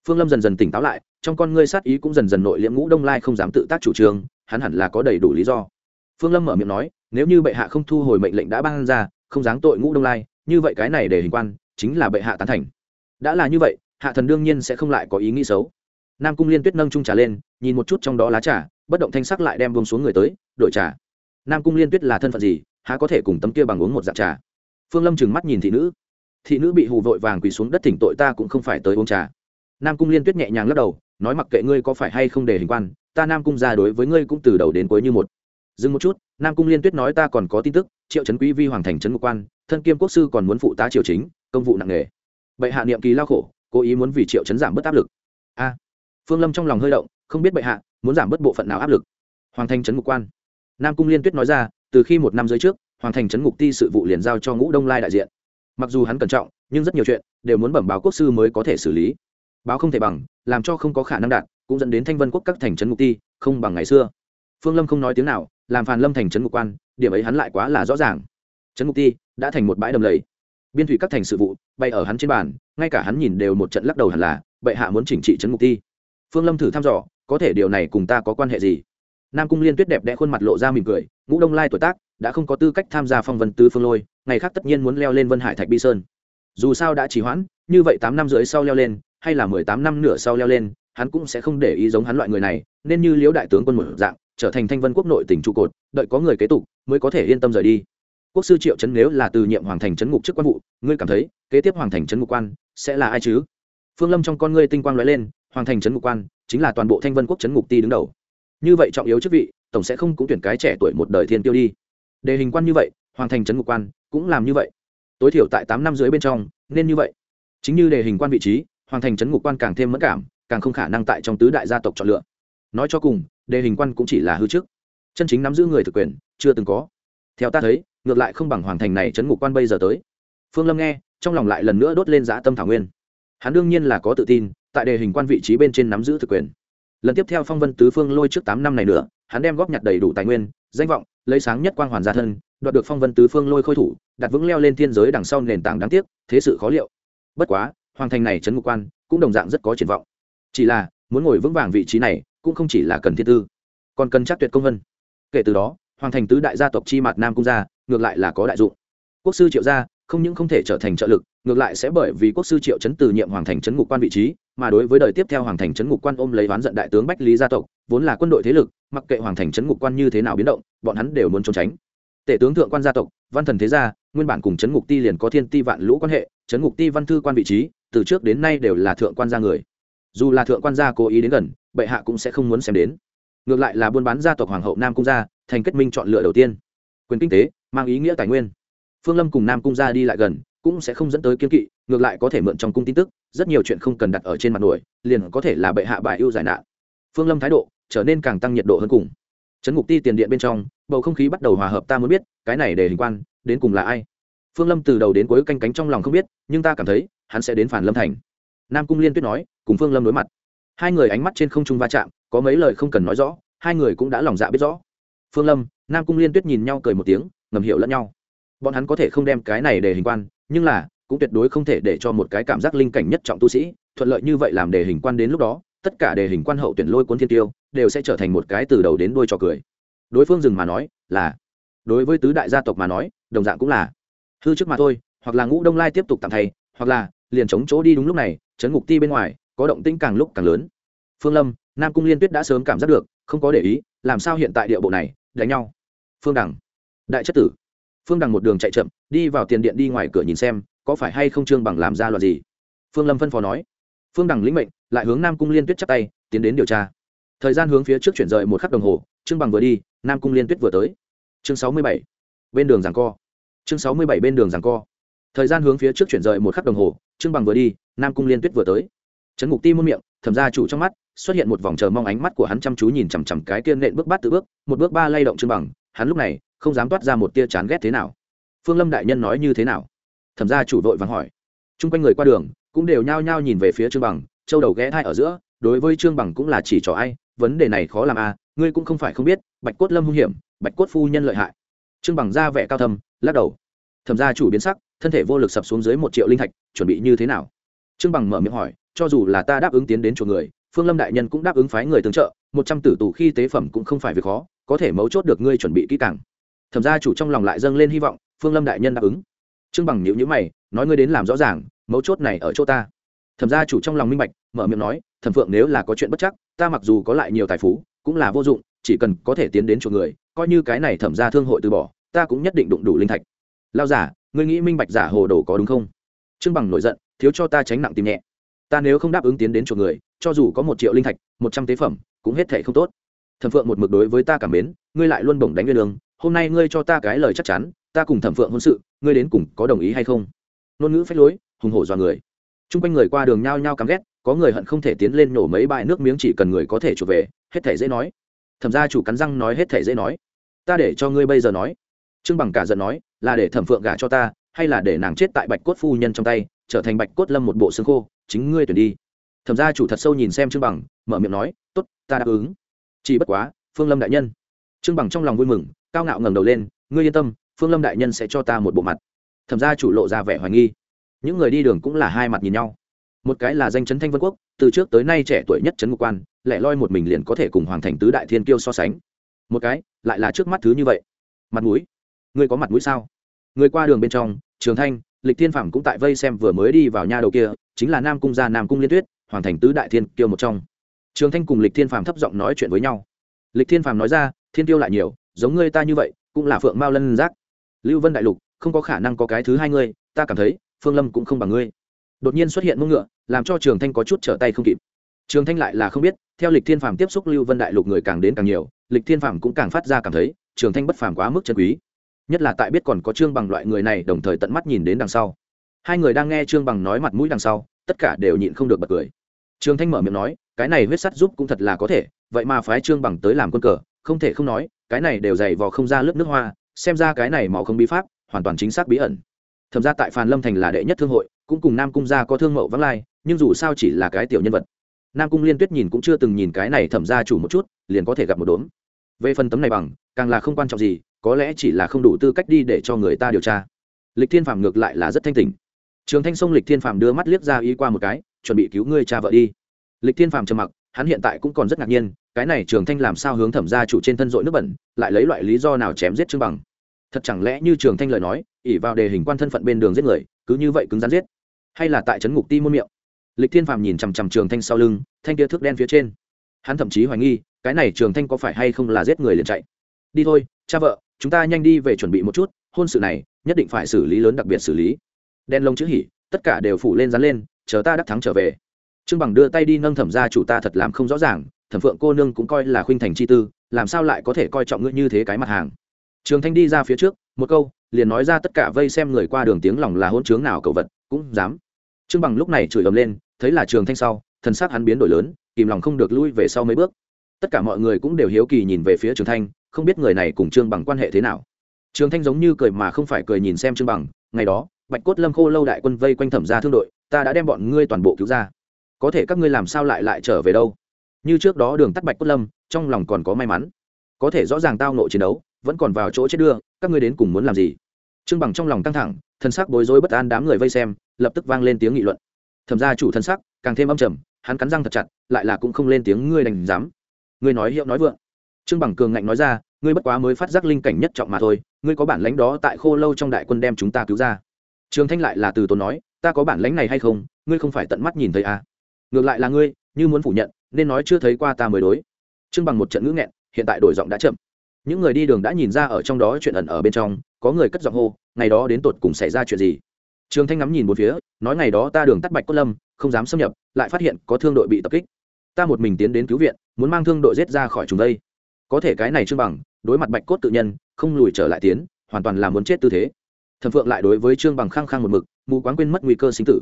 [SPEAKER 1] Phương lâm dần dần tỉnh táo lại, trong con ngươi sát ý cũng dần dần nội liễm ngũ đông lai không dám tự tác chủ trương, hắn hẳn là có đầy đủ lý do phương lâm mở miệng nói, nếu như bệ hạ không thu hồi mệnh lệnh đã ban ra, không dáng tội ngũ đông lai, như vậy cái này để hình quan chính là bệ hạ tán thành. Đã là như vậy, hạ thần đương nhiên sẽ không lại có ý nghĩ xấu. Nam cung liên tuyết nâng trung trà lên, nhìn một chút trong đó lá trà, bất động thanh sắc lại đem vông xuống người tới, đổi trà. Nam cung liên tuyết là thân phận gì, há có thể cùng tấm kia bằng uống một dạng trà? Phương lâm trừng mắt nhìn thị nữ. Thị nữ bị hù vội vàng quỳ xuống đất thỉnh tội ta cũng không phải tới uống trà. Nam cung liên tuyết nhẹ nhàng lắc đầu, nói mặc kệ ngươi có phải hay không để hình quan, ta nam cung ra đối với ngươi cũng từ đầu đến cuối như một dừng một chút, nam cung liên tuyết nói ta còn có tin tức, triệu trấn quý vi hoàng thành trấn ngục quan, thân kiêm quốc sư còn muốn phụ tá triều chính, công vụ nặng nề. Bệ hạ niệm kỳ lao khổ, cố ý muốn vì triệu trấn giảm bớt áp lực. A. Phương lâm trong lòng hơi động, không biết bệ hạ muốn giảm bớt bộ phận nào áp lực. Hoàng thành trấn ngục quan. Nam cung liên tuyết nói ra, từ khi một năm dưới trước, hoàng thành trấn ngục ti sự vụ liền giao cho ngũ đông lai đại diện. Mặc dù hắn cẩn trọng, nhưng rất nhiều chuyện đều muốn bẩm báo quốc sư mới có thể xử lý. Báo không thể bằng, làm cho không có khả năng đạt, cũng dẫn đến thanh vân quốc các thành trấn ngục ti không bằng ngày xưa. Phương lâm không nói tiếng nào làm phàn lâm thành trấn ngục quan, điểm ấy hắn lại quá là rõ ràng. Trấn ngục ti đã thành một bãi đầm lầy. Biên thủy các thành sự vụ, bay ở hắn trên bàn, ngay cả hắn nhìn đều một trận lắc đầu hẳn là, bệ hạ muốn chỉnh trị trấn ngục ti. Phương lâm thử thăm dò, có thể điều này cùng ta có quan hệ gì? Nam cung liên tuyết đẹp đẽ khuôn mặt lộ ra mỉm cười, ngũ đông lai tuổi tác, đã không có tư cách tham gia phong vân tứ phương lôi, ngày khác tất nhiên muốn leo lên vân hải thạch bi sơn. Dù sao đã trì hoãn, như vậy tám năm rưỡi sau leo lên, hay là mười tám năm nửa sau leo lên, hắn cũng sẽ không để ý giống hắn loại người này, nên như liễu đại tướng quân một dạng trở thành thanh vân quốc nội tỉnh trụ cột, đợi có người kế tục, mới có thể yên tâm rời đi. Quốc sư triệu trấn nếu là từ nhiệm hoàng thành trấn ngục chức quan vụ, ngươi cảm thấy, kế tiếp hoàng thành trấn ngục quan sẽ là ai chứ? Phương lâm trong con ngươi tinh quang lóe lên, hoàng thành trấn ngục quan chính là toàn bộ thanh vân quốc trấn ngục ti đứng đầu. Như vậy trọng yếu chức vị, tổng sẽ không cũng tuyển cái trẻ tuổi một đời thiên tiêu đi. Đề hình quan như vậy, hoàng thành trấn ngục quan cũng làm như vậy. Tối thiểu tại tám năm dưới bên trong, nên như vậy. Chính như đề hình quan vị trí, hoàng thành trấn ngục quan càng thêm mẫn cảm, càng không khả năng tại trong tứ đại gia tộc chọn lựa. Nói cho cùng đề hình quan cũng chỉ là hư chức chân chính nắm giữ người thực quyền, chưa từng có. Theo ta thấy, ngược lại không bằng hoàng thành này chấn ngục quan bây giờ tới. Phương lâm nghe, trong lòng lại lần nữa đốt lên dã tâm thảo nguyên. Hắn đương nhiên là có tự tin, tại đề hình quan vị trí bên trên nắm giữ thực quyền. Lần tiếp theo phong vân tứ phương lôi trước tám năm này nữa, hắn đem góp nhặt đầy đủ tài nguyên, danh vọng, lấy sáng nhất quang hoàn gia thân, đoạt được phong vân tứ phương lôi khôi thủ, đặt vững leo lên thiên giới đằng sau nền tảng đáng tiếc, thế sự khó liệu. Bất quá, hoàng thành này trấn ngục quan cũng đồng dạng rất có triển vọng. Chỉ là, muốn ngồi vững vàng vị trí này cũng không chỉ là cần thiên tư, còn cần chắc tuyệt công vân. Kể từ đó, hoàng thành tứ đại gia tộc chi mặt nam cung gia, ngược lại là có đại dụng. Quốc sư triệu gia không những không thể trở thành trợ lực, ngược lại sẽ bởi vì quốc sư triệu chấn từ nhiệm hoàng thành chấn ngục quan vị trí, mà đối với đời tiếp theo hoàng thành chấn ngục quan ôm lấy oán giận đại tướng bách lý gia tộc, vốn là quân đội thế lực, mặc kệ hoàng thành chấn ngục quan như thế nào biến động, bọn hắn đều muốn trốn tránh. Tể tướng thượng quan gia tộc, văn thần thế gia, nguyên bản cùng chấn ngục ti liền có thiên ti vạn lũ quan hệ, chấn ngục ti văn thư quan vị trí, từ trước đến nay đều là thượng quan gia người. Dù là thượng quan gia cố ý đến gần bệ hạ cũng sẽ không muốn xem đến. Ngược lại là buôn bán gia tộc hoàng hậu nam cung gia, thành kết minh chọn lựa đầu tiên. Quyền kinh tế, mang ý nghĩa tài nguyên. Phương lâm cùng nam cung gia đi lại gần, cũng sẽ không dẫn tới kiên kỵ, ngược lại có thể mượn trong cung tin tức, rất nhiều chuyện không cần đặt ở trên mặt nổi, liền có thể là bệ hạ bài ưu giải nạn. Phương lâm thái độ trở nên càng tăng nhiệt độ hơn cùng. Trấn ngục ti tiền điện bên trong, bầu không khí bắt đầu hòa hợp ta muốn biết, cái này để hình quan, đến cùng là ai? Phương lâm từ đầu đến cuối canh cánh trong lòng không biết, nhưng ta cảm thấy, hắn sẽ đến phản lâm thành. Nam cung liên tuyết nói, cùng phương lâm đối mặt hai người ánh mắt trên không trung va chạm, có mấy lời không cần nói rõ, hai người cũng đã lòng dạ biết rõ. Phương lâm, nam cung liên tuyết nhìn nhau cười một tiếng, ngầm hiểu lẫn nhau. Bọn hắn có thể không đem cái này để hình quan, nhưng là, cũng tuyệt đối không thể để cho một cái cảm giác linh cảnh nhất trọng tu sĩ, thuận lợi như vậy làm đề hình quan đến lúc đó, tất cả đề hình quan hậu tuyển lôi cuốn thiên tiêu, đều sẽ trở thành một cái từ đầu đến đuôi trò cười. Đối phương dừng mà nói, là. Đối với tứ đại gia tộc mà nói, đồng dạng cũng là. Hư trước mà thôi, hoặc là ngũ đông lai tiếp tục tạm thay, hoặc là liền chống chỗ đi đúng lúc này, chấn ngục ti bên ngoài có động tĩnh càng lúc càng lớn. Phương lâm, nam cung liên tuyết đã sớm cảm giác được, không có để ý, làm sao hiện tại địa bộ này, đánh nhau? Phương đằng. Đại chất tử. Phương đằng một đường chạy chậm, đi vào tiền điện đi ngoài cửa nhìn xem, có phải hay không trương bằng làm ra loạt gì? Phương lâm phân phó nói. Phương đằng lĩnh mệnh, lại hướng nam cung liên tuyết chắp tay, tiến đến điều tra. Thời gian hướng phía trước chuyển rời một khắc đồng hồ, trương bằng vừa đi, nam cung liên tuyết vừa tới. Chương sáu mươi bảy. Bên đường giảng co. Chương sáu mươi bảy bên đường giảng co. Thời gian hướng phía trước chuyển rời một khắc đồng hồ, trương bằng vừa đi, nam cung liên tuyết vừa tới trấn ngục ti muôn miệng, thẩm ra chủ trong mắt, xuất hiện một vòng chờ mong ánh mắt của hắn chăm chú nhìn chằm chằm cái kiên nện bước bát tự bước, một bước ba lay động trương bằng, hắn lúc này không dám toát ra một tia chán ghét thế nào. Phương lâm đại nhân nói như thế nào? Thẩm ra chủ vội vàng hỏi. Chung quanh người qua đường cũng đều nhao nhao nhìn về phía trương bằng, châu đầu ghé thai ở giữa, đối với trương bằng cũng là chỉ trò ai, vấn đề này khó làm à ngươi cũng không phải không biết, bạch cốt lâm hung hiểm, bạch cốt phu nhân lợi hại. Trương bằng ra vẻ cao thâm, lắc đầu. Thẩm gia chủ biến sắc, thân thể vô lực sập xuống dưới một triệu linh thạch, chuẩn bị như thế nào? Trương bằng mở miệng hỏi cho dù là ta đáp ứng tiến đến chỗ người, phương lâm đại nhân cũng đáp ứng phái người tương trợ, một trăm tử tù khi tế phẩm cũng không phải việc khó, có thể mấu chốt được ngươi chuẩn bị kỹ càng. Thẩm gia chủ trong lòng lại dâng lên hy vọng, phương lâm đại nhân đáp ứng. Trương bằng nhíu nhữ mày, nói ngươi đến làm rõ ràng, mấu chốt này ở chỗ ta. Thẩm gia chủ trong lòng minh bạch, mở miệng nói, thẩm phượng nếu là có chuyện bất chắc, ta mặc dù có lại nhiều tài phú, cũng là vô dụng, chỉ cần có thể tiến đến chỗ người, coi như cái này thẩm gia thương hội từ bỏ, ta cũng nhất định đụng đủ linh thạch. Lao giả, ngươi nghĩ minh bạch giả hồ đồ có đúng không? Trương bằng nổi giận, thiếu cho ta tránh nặng tìm nhẹ ta nếu không đáp ứng tiến đến chỗ người, cho dù có một triệu linh thạch, một trăm tế phẩm, cũng hết thể không tốt. Thẩm phượng một mực đối với ta cảm mến, ngươi lại luôn bổng đánh nguyên lương, hôm nay ngươi cho ta cái lời chắc chắn, ta cùng thẩm phượng hôn sự, ngươi đến cùng có đồng ý hay không? Ngôn ngữ phách lối, hùng hổ dọa người. T r u n g quanh người qua đường nhao nhao cắm ghét, có người hận không thể tiến lên nổ mấy bãi nước miếng chỉ cần người có thể chuộc về, hết thể dễ nói. Thẩm gia chủ cắn răng nói hết thể dễ nói. Ta để cho ngươi bây giờ nói. Trương bằng cả giận nói, là để thẩm phượng gả cho ta, hay là để nàng chết tại bạch cốt phu nhân trong tay, trở thành bạch cốt lâm một bộ xương khô chính ngươi tuyển đi. Thẩm gia chủ thật sâu nhìn xem trương bằng, mở miệng nói t ố t ta đáp ứng. Chỉ bất quá, phương lâm đại nhân. Trương bằng trong lòng vui mừng, cao ngạo ngẩng đầu lên, ngươi yên tâm, phương lâm đại nhân sẽ cho ta một bộ mặt. Thẩm gia chủ lộ ra vẻ hoài nghi. Những người đi đường cũng là hai mặt nhìn nhau. Một cái là danh chấn thanh vân quốc, từ trước tới nay trẻ tuổi nhất trấn ngục quan, lẻ loi một mình liền có thể cùng hoàng thành tứ đại thiên kiêu so sánh. Một cái, lại là trước mắt thứ như vậy. Mặt mũi. Ngươi có mặt mũi sao? Người qua đường bên trong, trường thanh lịch thiên phạm cũng tại vây xem vừa mới đi vào nha đầu kia, chính là nam cung gia nam cung liên tuyết, hoàng thành tứ đại thiên kiêu một trong. Trường thanh cùng lịch thiên phạm thấp giọng nói chuyện với nhau. Lịch thiên phạm nói ra, thiên tiêu lại nhiều, giống ngươi ta như vậy, cũng là phượng mao lân giác. Lưu vân đại lục, không có khả năng có cái thứ hai ngươi, ta cảm thấy, phương lâm cũng không bằng ngươi. Đột nhiên xuất hiện mông ngựa, làm cho trường thanh có chút trở tay không kịp. Trường thanh lại là không biết, theo lịch thiên phàm tiếp xúc lưu vân đại lục người càng đến càng nhiều, lịch thiên phàm cũng càng phát ra cảm thấy, trường thanh bất phàm quá mức chân quý nhất là tại biết còn có trương bằng loại người này đồng thời tận mắt nhìn đến đằng sau. Hai người đang nghe trương bằng nói mặt mũi đằng sau, tất cả đều nhịn không được bật cười. Trương thanh mở miệng nói, cái này huyết sắt giúp cũng thật là có thể, vậy mà phái trương bằng tới làm quân cờ, không thể không nói, cái này đều dày vò không ra lớp nước hoa, xem ra cái này màu không bí pháp, hoàn toàn chính xác bí ẩn. Thậm ra tại phàn lâm thành là đệ nhất thương hội, cũng cùng nam cung gia có thương mậu vắng lai, nhưng dù sao chỉ là cái tiểu nhân vật. Nam cung liên tuyết nhìn cũng chưa từng nhìn cái này thẩm ra chủ một chút, liền có thể gặp một đốm. Về phần tấm này bằng, càng là không quan trọng gì có lẽ chỉ là không đủ tư cách đi để cho người ta điều tra. Lịch thiên phạm ngược lại là rất thanh tình trường thanh sông lịch thiên phàm đưa mắt liếc ra ý qua một cái, chuẩn bị cứu ngươi cha vợ đi. Lịch thiên phàm trầm mặc, hắn hiện tại cũng còn rất ngạc nhiên, cái này trường thanh làm sao hướng thẩm gia chủ trên thân dội nước bẩn, lại lấy loại lý do nào chém giết trương bằng? Thật chẳng lẽ như trường thanh lời nói ỉ vào đề hình quan thân phận bên đường giết người, cứ như vậy cứng rắn giết? Hay là tại trấn ngục ti môn miệng? Lịch thiên phàm nhìn chằm chằm trường thanh sau lưng, thanh kia thước đen phía trên. Hắn thậm chí hoài nghi, cái này trường thanh có phải hay không là giết người liền chạy? Đi thôi, cha vợ chúng ta nhanh đi về chuẩn bị một chút, hôn sự này nhất định phải xử lý lớn đặc biệt xử lý. Đen lông chữ hỉ, tất cả đều phủ lên dán lên, chờ ta đắc thắng trở về. Trương bằng đưa tay đi nâng thẩm ra chủ ta thật làm không rõ ràng, thẩm phượng cô nương cũng coi là khuynh thành chi tư, làm sao lại có thể coi trọng ngươi như thế cái mặt hàng? Trường thanh đi ra phía trước, một câu, liền nói ra tất cả vây xem người qua đường tiếng lòng là hôn chướng nào cậu vật, cũng dám. Trương bằng lúc này chửi ầm lên, thấy là trường thanh sau, thần sắc hắn biến đổi lớn, kìm lòng không được lui về sau mấy bước. Tất cả mọi người cũng đều hiếu kỳ nhìn về phía trường thanh không biết người này cùng trương bằng quan hệ thế nào. Trường thanh giống như cười mà không phải cười nhìn xem trương bằng, ngày đó, bạch cốt lâm khô lâu đại quân vây quanh thẩm ra thương đội, ta đã đem bọn ngươi toàn bộ cứu ra. Có thể các ngươi làm sao lại lại trở về đâu? Như trước đó đường tắt bạch cốt lâm, trong lòng còn có may mắn. Có thể rõ ràng tao nộ chiến đấu, vẫn còn vào chỗ chết đưa, các ngươi đến cùng muốn làm gì? Trương bằng trong lòng căng thẳng, thân sắc bối rối bất an đám người vây xem, lập tức vang lên tiếng nghị luận. Thẩm ra chủ thân sắc càng thêm âm trầm, hắn cắn răng thật chặt, lại là cũng không lên tiếng ngươi đành dám. Ngươi nói hiệu nói vượng trương bằng cường ngạnh nói ra, ngươi bất quá mới phát giác linh cảnh nhất trọng mà thôi, ngươi có bản lãnh đó tại khô lâu trong đại quân đem chúng ta cứu ra. Trường thanh lại là từ tốn nói, ta có bản lãnh này hay không, ngươi không phải tận mắt nhìn thấy à. ngược lại là ngươi, như muốn phủ nhận, nên nói chưa thấy qua ta mới đối. Trương bằng một trận ngữ nghẹn, hiện tại đổi giọng đã chậm. Những người đi đường đã nhìn ra ở trong đó chuyện ẩn ở bên trong, có người cất giọng hô, ngày đó đến tột cùng xảy ra chuyện gì? Trường thanh ngắm nhìn một phía, nói, ngày đó ta đường tắt bạch cốt lâm, không dám xâm nhập, lại phát hiện có thương đội bị tập kích. Ta một mình tiến đến cứu viện, muốn mang thương đội giết ra khỏi chúng đây có thể cái này trương bằng, đối mặt bạch cốt tự nhân, không lùi trở lại tiến, hoàn toàn là muốn chết tư thế. Thẩm phượng lại đối với trương bằng khăng khăng một mực, mù quáng quên mất nguy cơ sinh tử.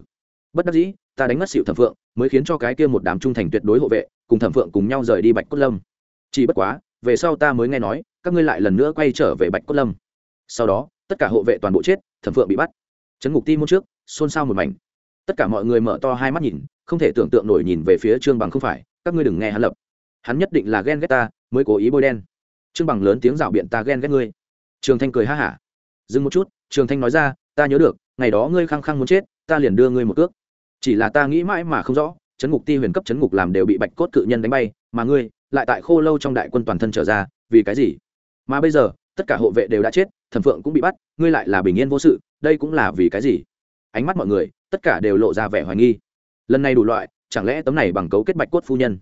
[SPEAKER 1] Bất đắc dĩ, ta đánh mất xịu thẩm phượng, mới khiến cho cái kia một đám trung thành tuyệt đối hộ vệ, cùng thẩm phượng cùng nhau rời đi bạch cốt lâm. Chỉ bất quá, về sau ta mới nghe nói, các ngươi lại lần nữa quay trở về bạch cốt lâm. Sau đó, tất cả hộ vệ toàn bộ chết, thẩm phượng bị bắt. Chấn ngục ti môn trước, xôn xao một mảnh. Tất cả mọi người mở to hai mắt nhìn, không thể tưởng tượng nổi nhìn về phía trương bằng không phải, các ngươi đừng nghe hắn lập hắn nhất định là ghen ghét ta, mới cố ý bôi đen. Trương bằng lớn tiếng rào biện ta ghen ghét ngươi. Trường thanh cười ha hả. Dừng một chút, trường thanh nói ra, ta nhớ được, ngày đó ngươi khăng khăng muốn chết, ta liền đưa ngươi một cước. Chỉ là ta nghĩ mãi mà không rõ, chấn ngục ti huyền cấp chấn ngục làm đều bị bạch cốt cự nhân đánh bay, mà ngươi lại tại khô lâu trong đại quân toàn thân trở ra, vì cái gì? Mà bây giờ, tất cả hộ vệ đều đã chết thần phượng cũng bị bắt, ngươi lại là bình yên vô sự, đây cũng là vì cái gì? Ánh mắt mọi người, tất cả đều lộ ra vẻ hoài nghi. Lần này đủ loại, chẳng lẽ tấm này bằng cấu kết bạch cốt phu nhân?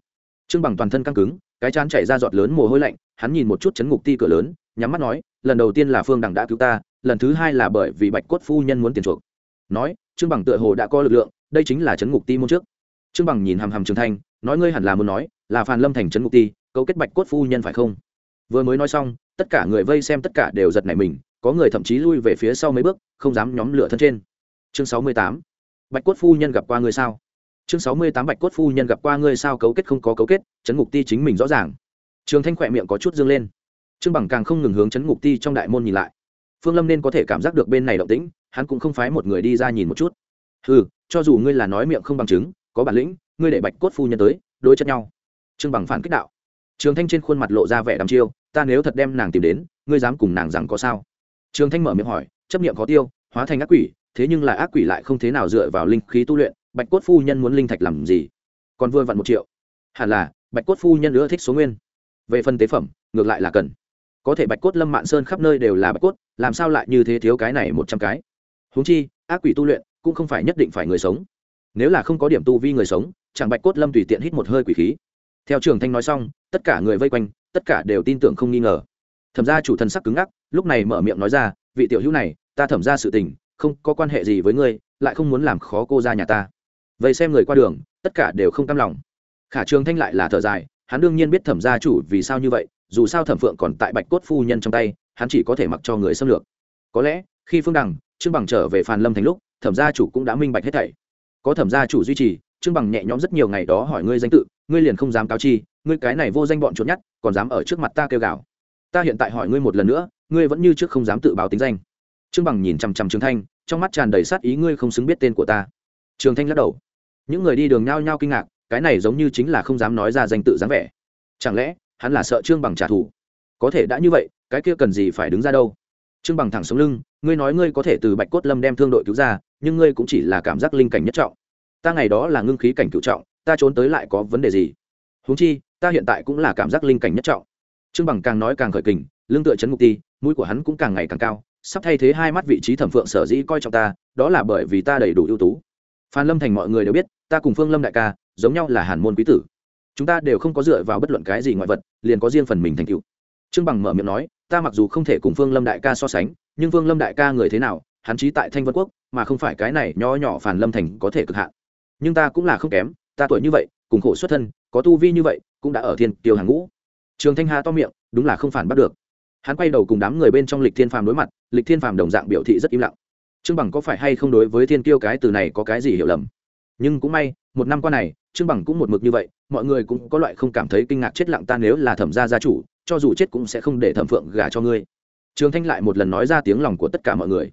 [SPEAKER 1] Trương bằng toàn thân căng cứng, cái chán chảy ra giọt lớn mồ hôi lạnh, hắn nhìn một chút chấn ngục ti cửa lớn, nhắm mắt nói, lần đầu tiên là phương đằng đã cứu ta, lần thứ hai là bởi vì bạch cốt phu nhân muốn tiền chuộc. Nói, trương bằng tựa hồ đã có lực lượng, đây chính là chấn ngục ti môn trước. Trương bằng nhìn hàm hàm trường thanh, nói, ngươi hẳn là muốn nói, là phàn lâm thành chấn ngục ti, cấu kết bạch cốt phu nhân phải không? Vừa mới nói xong, tất cả người vây xem tất cả đều giật nảy mình, có người thậm chí lui về phía sau mấy bước, không dám nhóm lửa thân trên. Chương sáu mươi tám, bạch cốt phu nhân gặp qua ngươi sao? Chương sáu mươi tám bạch cốt phu nhân gặp qua ngươi sao cấu kết không có cấu kết, chấn ngục ti chính mình rõ ràng. Trường thanh khỏe miệng có chút dương lên. Trương bằng càng không ngừng hướng chấn ngục ti trong đại môn nhìn lại. Phương lâm nên có thể cảm giác được bên này động tĩnh, hắn cũng không phái một người đi ra nhìn một chút. Ừ cho dù ngươi là nói miệng không bằng chứng, có bản lĩnh, ngươi để bạch cốt phu nhân tới, đối chất nhau. Trương bằng phản kích đạo. Trường thanh trên khuôn mặt lộ ra vẻ đăm chiêu, ta nếu thật đem nàng tìm đến, ngươi dám cùng nàng rằng có sao? Trường thanh mở miệng hỏi, chấp niệm khó tiêu, hóa thành ác quỷ, thế nhưng lại ác quỷ lại không thế nào dựa vào linh khí tu luyện bạch cốt phu nhân muốn linh thạch làm gì? Còn vừa vặn một triệu. Hẳn là, bạch cốt phu nhân nữa thích số nguyên. Về phần tế phẩm, ngược lại là cần. Có thể bạch cốt lâm mạn sơn khắp nơi đều là bạch cốt, làm sao lại như thế thiếu cái này một trăm cái? Húng chi, ác quỷ tu luyện cũng không phải nhất định phải người sống. Nếu là không có điểm tu vi người sống, chẳng bạch cốt lâm tùy tiện hít một hơi quỷ khí. Theo trường thanh nói xong, tất cả người vây quanh, tất cả đều tin tưởng không nghi ngờ. Thẩm ra chủ thần sắc cứng ngắc, lúc này mở miệng nói ra, vị tiểu hữu này, ta thẩm ra sự tình, không có quan hệ gì với ngươi, lại không muốn làm khó cô ra nhà ta vậy xem người qua đường, tất cả đều không cam lòng. Khả trường thanh lại là thở dài, hắn đương nhiên biết thẩm gia chủ vì sao như vậy, dù sao thẩm phượng còn tại bạch cốt phu nhân trong tay, hắn chỉ có thể mặc cho người xâm lược. Có lẽ, khi phương đằng, trương bằng trở về phàn lâm thành lúc, thẩm gia chủ cũng đã minh bạch hết thảy. Có thẩm gia chủ duy trì, trương bằng nhẹ nhõm rất nhiều ngày đó hỏi ngươi danh tự, ngươi liền không dám cáo chi, ngươi cái này vô danh bọn trốn nhất còn dám ở trước mặt ta kêu gào. Ta hiện tại hỏi ngươi một lần nữa, ngươi vẫn như trước không dám tự báo tính danh. Trương bằng nhìn chằm chằm trương thanh, trong mắt tràn đầy sát ý ngươi không xứng biết tên của ta. Trường thanh lắc đầu những người đi đường nhao nhao kinh ngạc, cái này giống như chính là không dám nói ra danh tự dáng vẻ. Chẳng lẽ, hắn là sợ trương bằng trả thù? Có thể đã như vậy, cái kia cần gì phải đứng ra đâu? Trương bằng thẳng sống lưng, ngươi nói ngươi có thể từ bạch cốt lâm đem thương đội cứu ra, nhưng ngươi cũng chỉ là cảm giác linh cảnh nhất trọng. Ta ngày đó là ngưng khí cảnh cựu trọng, ta trốn tới lại có vấn đề gì? Húng chi, ta hiện tại cũng là cảm giác linh cảnh nhất trọng. Trương bằng càng nói càng khởi kình lương tựa chấn ngục ti, mũi của hắn cũng càng ngày càng cao, sắp thay thế hai mắt vị trí thẩm phượng sở dĩ coi trọng ta, đó là bởi vì ta đầy đủ ưu tú phan lâm thành mọi người đều biết, ta cùng phương lâm đại ca, giống nhau là hàn môn quý tử. Chúng ta đều không có dựa vào bất luận cái gì ngoại vật, liền có riêng phần mình thành tựu. Trương bằng mở miệng nói, ta mặc dù không thể cùng phương lâm đại ca so sánh, nhưng phương lâm đại ca người thế nào, hắn trí tại thanh vân quốc, mà không phải cái này nho nhỏ phản lâm thành có thể cực hạn. Nhưng ta cũng là không kém, ta tuổi như vậy, cùng khổ xuất thân, có tu vi như vậy, cũng đã ở thiên tiêu hàng ngũ. Trường thanh hà to miệng, đúng là không phản bắt được. Hắn quay đầu cùng đám người bên trong lịch thiên phàm đối mặt, lịch thiên phàm đồng dạng biểu thị rất im lặng trương bằng có phải hay không đối với thiên kiêu cái từ này có cái gì hiểu lầm? Nhưng cũng may, một năm qua này, trương bằng cũng một mực như vậy, mọi người cũng có loại không cảm thấy kinh ngạc chết lặng ta nếu là thẩm gia gia chủ, cho dù chết cũng sẽ không để thẩm phượng gả cho ngươi. Trường thanh lại một lần nói ra tiếng lòng của tất cả mọi người.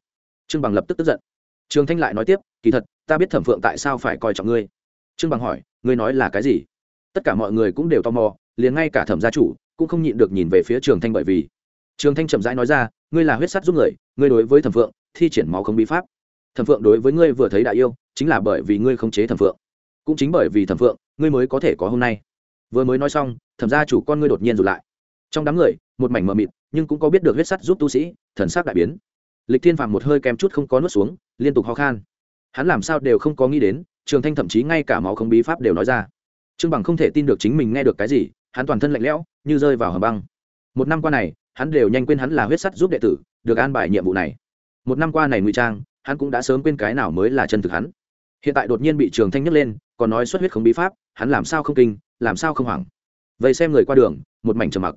[SPEAKER 1] Trương bằng lập tức tức giận. Trường thanh lại nói tiếp, kỳ thật, ta biết thẩm phượng tại sao phải coi trọng ngươi. Trương bằng hỏi, ngươi nói là cái gì? Tất cả mọi người cũng đều tò mò, liền ngay cả thẩm gia chủ cũng không nhịn được nhìn về phía trường thanh bởi vì trường thanh chậm rãi nói ra, ngươi là huyết sắt giúp người, ngươi đối với thẩm phượng thi triển máu không bí pháp. Thẩm phượng đối với ngươi vừa thấy đại yêu, chính là bởi vì ngươi khống chế thẩm phượng. Cũng chính bởi vì thẩm phượng, ngươi mới có thể có hôm nay. Vừa mới nói xong, thẩm gia chủ con ngươi đột nhiên rụt lại. Trong đám người, một mảnh mờ mịt, nhưng cũng có biết được huyết sắt giúp tu sĩ, thần sắc đại biến. Lịch thiên phàm một hơi kém chút không có nuốt xuống, liên tục ho khan. Hắn làm sao đều không có nghĩ đến, trường thanh thậm chí ngay cả máu không bí pháp đều nói ra. Trương bằng không thể tin được chính mình nghe được cái gì, hắn toàn thân lạnh lẽo, như rơi vào hầm băng. Một năm qua này, hắn đều nhanh quên hắn là huyết sắt giúp đệ tử, được an bài nhiệm vụ này một năm qua này ngụy trang, hắn cũng đã sớm quên cái nào mới là chân thực hắn. Hiện tại đột nhiên bị trường thanh nhấc lên, còn nói xuất huyết không bí pháp, hắn làm sao không kinh, làm sao không hoảng. Vậy xem người qua đường, một mảnh trầm mặc.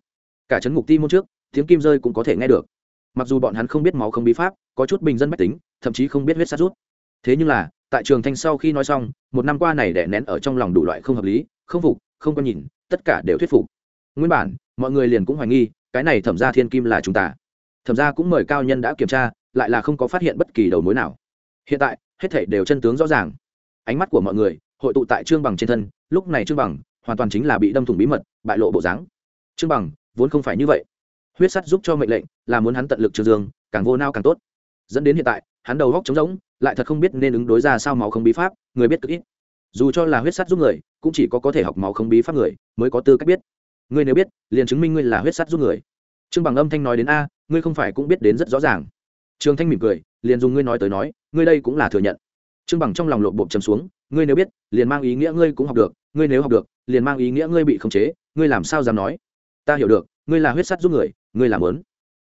[SPEAKER 1] Cả trấn ngục ti môn trước, tiếng kim rơi cũng có thể nghe được. Mặc dù bọn hắn không biết máu không bí pháp, có chút bình dân mách tính, thậm chí không biết huyết sát rút. Thế nhưng là, tại trường thanh sau khi nói xong, một năm qua này đẻ nén ở trong lòng đủ loại không hợp lý, không phục, không có nhìn, tất cả đều thuyết phục. Nguyên bản, mọi người liền cũng hoài nghi, cái này thẩm ra thiên kim là chúng ta. Thẩm ra cũng mời cao nhân đã kiểm tra lại là không có phát hiện bất kỳ đầu mối nào. Hiện tại, hết thể đều chân tướng rõ ràng. Ánh mắt của mọi người hội tụ tại trương bằng trên thân, lúc này trương bằng hoàn toàn chính là bị đâm thủng bí mật, bại lộ bộ dáng. Trương bằng vốn không phải như vậy. Huyết sắt giúp cho mệnh lệnh là muốn hắn tận lực trương dương, càng vô nao càng tốt. Dẫn đến hiện tại, hắn đầu góc trống rỗng, lại thật không biết nên ứng đối ra sao máu không bí pháp, người biết cực ít. Dù cho là huyết sắt giúp người, cũng chỉ có có thể học máu không bí pháp người mới có tư cách biết. Ngươi nếu biết, liền chứng minh ngươi là huyết sắt giúp người. Trương bằng âm thanh nói đến a, ngươi không phải cũng biết đến rất rõ ràng trương thanh mỉm cười, liền dùng ngươi nói tới nói, ngươi đây cũng là thừa nhận. Trương bằng trong lòng lộp bộp chấm xuống, ngươi nếu biết, liền mang ý nghĩa ngươi cũng học được, ngươi nếu học được, liền mang ý nghĩa ngươi bị khống chế, ngươi làm sao dám nói? Ta hiểu được, ngươi là huyết sắt giúp người, ngươi làm lớn.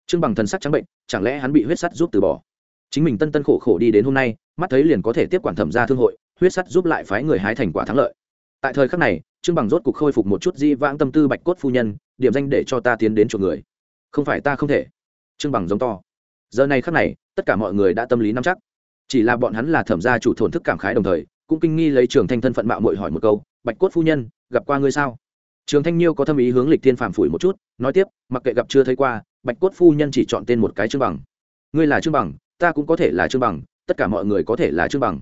[SPEAKER 1] Trương bằng thần sắc trắng bệnh, chẳng lẽ hắn bị huyết sắt giúp từ bỏ? Chính mình tân tân khổ khổ đi đến hôm nay, mắt thấy liền có thể tiếp quản thẩm gia thương hội, huyết sắt giúp lại phái người hái thành quả thắng lợi. Tại thời khắc này, trương bằng rốt cục khôi phục một chút di vãng tâm tư bạch cốt phu nhân, điểm danh để cho ta tiến đến chỗ người. Không phải ta không thể. Trương bằng giống to giờ này khắc này, tất cả mọi người đã tâm lý nắm chắc. Chỉ là bọn hắn là thẩm gia chủ thổn thức cảm khái đồng thời, cũng kinh nghi lấy trường thanh thân phận mạo mội hỏi một câu, bạch cốt phu nhân, gặp qua ngươi sao? Trường thanh nhiêu có tâm ý hướng lịch thiên phàm phủi một chút, nói tiếp, mặc kệ gặp chưa thấy qua, bạch cốt phu nhân chỉ chọn tên một cái trương bằng. Ngươi là trương bằng, ta cũng có thể là trương bằng, tất cả mọi người có thể là trương bằng.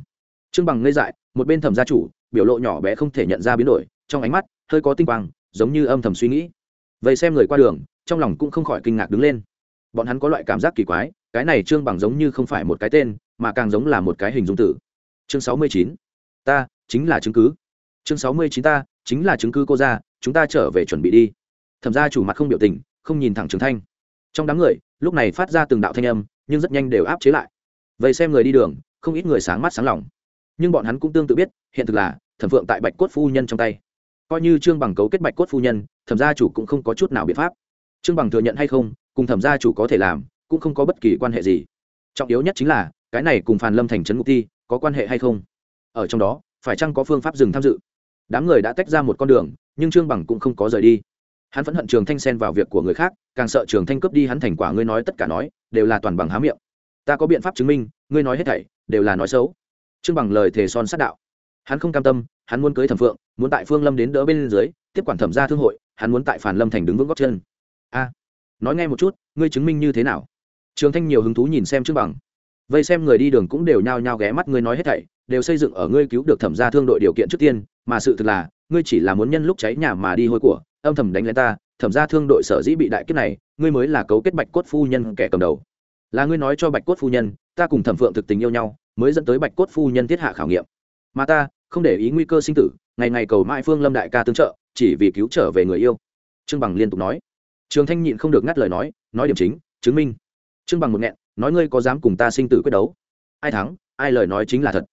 [SPEAKER 1] Trương bằng ngây dại, một bên thẩm gia chủ, biểu lộ nhỏ bé không thể nhận ra biến đổi, trong ánh mắt, hơi có tinh quang, giống như âm thầm suy nghĩ. Vậy xem người qua đường, trong lòng cũng không khỏi kinh ngạc đứng lên bọn hắn có loại cảm giác kỳ quái, cái này trương bằng giống như không phải một cái tên, mà càng giống là một cái hình dung tử. Chương sáu mươi chín. Ta, chính là chứng cứ. Chương sáu mươi chín ta, chính là chứng cứ cô ra, chúng ta trở về chuẩn bị đi. Thẩm ra chủ mặt không biểu tình, không nhìn thẳng trường thanh. Trong đám người, lúc này phát ra từng đạo thanh âm, nhưng rất nhanh đều áp chế lại. Vậy xem người đi đường, không ít người sáng mắt sáng lòng. Nhưng bọn hắn cũng tương tự biết, hiện thực là, thẩm phượng tại bạch cốt phu nhân trong tay. Coi như trương bằng cấu kết bạch cốt phu nhân, thẩm gia chủ cũng không có chút nào biện pháp. Trương bằng thừa nhận hay không cùng thẩm gia chủ có thể làm, cũng không có bất kỳ quan hệ gì. Trọng yếu nhất chính là, cái này cùng phàn lâm thành trấn ngục ti có quan hệ hay không? Ở trong đó, phải chăng có phương pháp dừng tham dự? Đám người đã tách ra một con đường, nhưng trương bằng cũng không có rời đi. Hắn vẫn hận trường thanh xen vào việc của người khác, càng sợ trường thanh cướp đi hắn thành quả ngươi nói tất cả nói, đều là toàn bằng há miệng. Ta có biện pháp chứng minh, ngươi nói hết thảy, đều là nói xấu. Trương bằng lời thề son sát đạo. Hắn không cam tâm, hắn muốn cưới thẩm phượng, muốn tại phương lâm đến đỡ bên dưới, tiếp quản thẩm gia thương hội, hắn muốn tại phản lâm thành đứng vững góc chân. A! Nói nghe một chút, ngươi chứng minh như thế nào? Trường thanh nhiều hứng thú nhìn xem trương bằng. Vây xem người đi đường cũng đều nhao nhao ghé mắt ngươi nói hết thảy, đều xây dựng ở ngươi cứu được thẩm gia thương đội điều kiện trước tiên, mà sự thực là, ngươi chỉ là muốn nhân lúc cháy nhà mà đi hôi của, âm thầm đánh lên ta, thẩm gia thương đội sở dĩ bị đại kiếp này, ngươi mới là cấu kết bạch cốt phu nhân kẻ cầm đầu. Là ngươi nói cho bạch cốt phu nhân, ta cùng thẩm phượng thực tình yêu nhau, mới dẫn tới bạch cốt phu nhân thiết hạ khảo nghiệm. Mà ta, không để ý nguy cơ sinh tử, ngày ngày cầu mãi phương lâm đại ca tương trợ, chỉ vì cứu trở về người yêu. Trương bằng liên tục nói trường thanh nhịn không được ngắt lời nói nói điểm chính, chứng minh. Trương bằng một nghẹn, nói ngươi có dám cùng ta sinh tử quyết đấu? Ai thắng, ai lời nói chính là thật.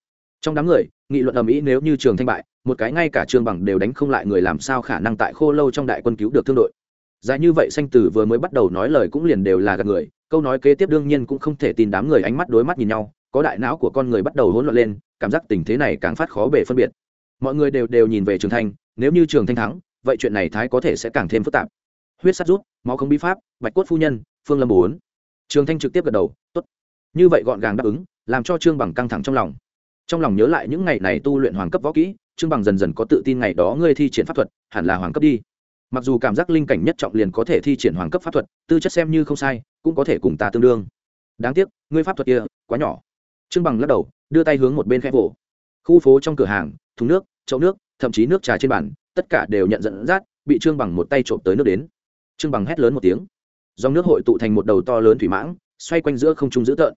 [SPEAKER 1] Trong đám người, nghị luận ầm ĩ nếu như trường thanh bại, một cái ngay cả trương bằng đều đánh không lại người làm sao khả năng tại khô lâu trong đại quân cứu được thương đội. Dài như vậy sinh tử vừa mới bắt đầu nói lời cũng liền đều là gạt người, câu nói kế tiếp đương nhiên cũng không thể tin đám người ánh mắt đối mắt nhìn nhau, có đại não của con người bắt đầu hỗn loạn lên, cảm giác tình thế này càng phát khó bể phân biệt. Mọi người đều đều nhìn về trường thanh, nếu như trường thanh thắng, vậy chuyện này thái có thể sẽ càng thêm phức tạp huyết sắt rút, máu không bí pháp, bạch cốt phu nhân, phương lâm bốn. Trường thanh trực tiếp gật đầu, tốt. Như vậy gọn gàng đáp ứng, làm cho trương bằng căng thẳng trong lòng. Trong lòng nhớ lại những ngày này tu luyện hoàng cấp võ kỹ, trương bằng dần dần có tự tin ngày đó ngươi thi triển pháp thuật, hẳn là hoàng cấp đi. Mặc dù cảm giác linh cảnh nhất trọng liền có thể thi triển hoàng cấp pháp thuật, tư chất xem như không sai, cũng có thể cùng ta tương đương. Đáng tiếc, ngươi pháp thuật kia quá nhỏ. Trương bằng lắc đầu, đưa tay hướng một bên khẽ vỗ. Khu phố trong cửa hàng, thùng nước, chậu nước, thậm chí nước trà trên bàn, tất cả đều nhận dẫn dắt, bị trương bằng một tay trộm tới nước đến trương bằng hét lớn một tiếng. Dòng nước hội tụ thành một đầu to lớn thủy mãng, xoay quanh giữa không trung dữ tợn.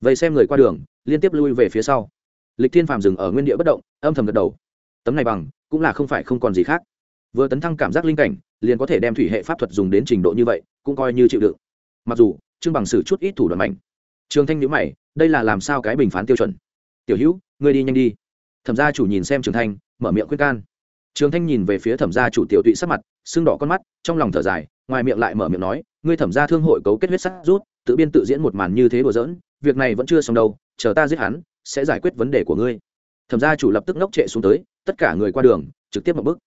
[SPEAKER 1] Vậy xem người qua đường, liên tiếp lui về phía sau. Lịch thiên phàm dừng ở nguyên địa bất động, âm thầm gật đầu. Tấm này bằng, cũng là không phải không còn gì khác. Vừa tấn thăng cảm giác linh cảnh, liền có thể đem thủy hệ pháp thuật dùng đến trình độ như vậy, cũng coi như chịu đựng. Mặc dù, trương bằng sử chút ít thủ đoạn mạnh. Trường thanh nhữ mày, đây là làm sao cái bình phán tiêu chuẩn? Tiểu hữu, ngươi đi nhanh đi. Thẩm gia chủ nhìn xem trường thanh, mở miệng khuyên can. Trường thanh nhìn về phía thẩm gia chủ tiểu tụy sắc mặt sưng đỏ con mắt trong lòng thở dài ngoài miệng lại mở miệng nói ngươi thẩm gia thương hội cấu kết huyết sắt rút tự biên tự diễn một màn như thế đùa giỡn việc này vẫn chưa xong đâu chờ ta giết hắn sẽ giải quyết vấn đề của ngươi. Thẩm gia chủ lập tức ngốc trệ xuống tới tất cả người qua đường trực tiếp một bức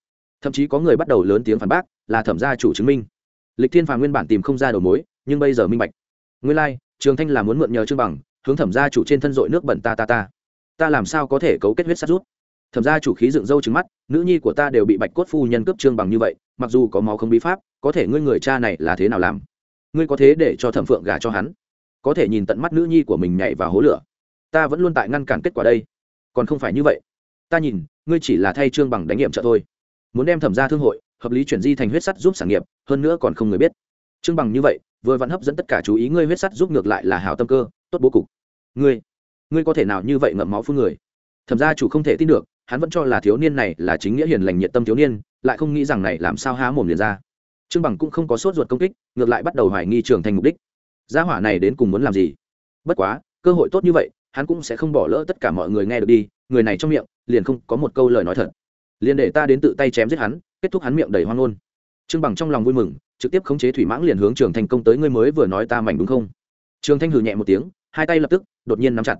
[SPEAKER 1] thậm chí có người bắt đầu lớn tiếng phản bác là thẩm gia chủ chứng minh. Lịch thiên phàm nguyên bản tìm không ra đầu mối nhưng bây giờ minh bạch. Nguyên lai、like, trường thanh là muốn mượn nhờ trương bằng hướng thẩm gia chủ trên thân dội nước bẩn ta ta ta. Ta làm sao có thể cấu kết huyết sắt rút? Thẩm gia chủ khí dựng râu trứng mắt nữ nhi của ta đều bị bạch cốt phu nhân cướp trương bằng như vậy mặc dù có máu không bí pháp, có thể ngươi người cha này là thế nào làm? Ngươi có thế để cho thẩm phượng gả cho hắn? Có thể nhìn tận mắt nữ nhi của mình nhảy vào hố lửa. Ta vẫn luôn tại ngăn cản kết quả đây. Còn không phải như vậy. Ta nhìn, ngươi chỉ là thay trương bằng đánh nghiệm trợ thôi. Muốn đem thẩm ra thương hội, hợp lý chuyển di thành huyết sắt giúp sản nghiệp, hơn nữa còn không người biết. Trương bằng như vậy, vừa vẫn hấp dẫn tất cả chú ý ngươi huyết sắt giúp ngược lại là hào tâm cơ, tốt bố cục. Ngươi ngươi có thể nào như vậy ngậm máu phương người? Thẩm ra chủ không thể tin được hắn vẫn cho là thiếu niên này là chính nghĩa hiền lành nhiệt tâm thiếu niên, lại không nghĩ rằng này làm sao há mồm liền ra. Trương bằng cũng không có sốt ruột công kích, ngược lại bắt đầu hoài nghi trường thành mục đích. Gia hỏa này đến cùng muốn làm gì? Bất quá, cơ hội tốt như vậy, hắn cũng sẽ không bỏ lỡ tất cả mọi người nghe được đi, người này trong miệng, liền không có một câu lời nói thật. Liền để ta đến tự tay chém giết hắn, kết thúc hắn miệng đầy hoang ngôn. Trương bằng trong lòng vui mừng, trực tiếp khống chế thủy mãng liền hướng trường thành công tới, ngươi mới vừa nói ta mảnh đúng không? Trường thanh hừ nhẹ một tiếng, hai tay lập tức, đột nhiên nắm chặt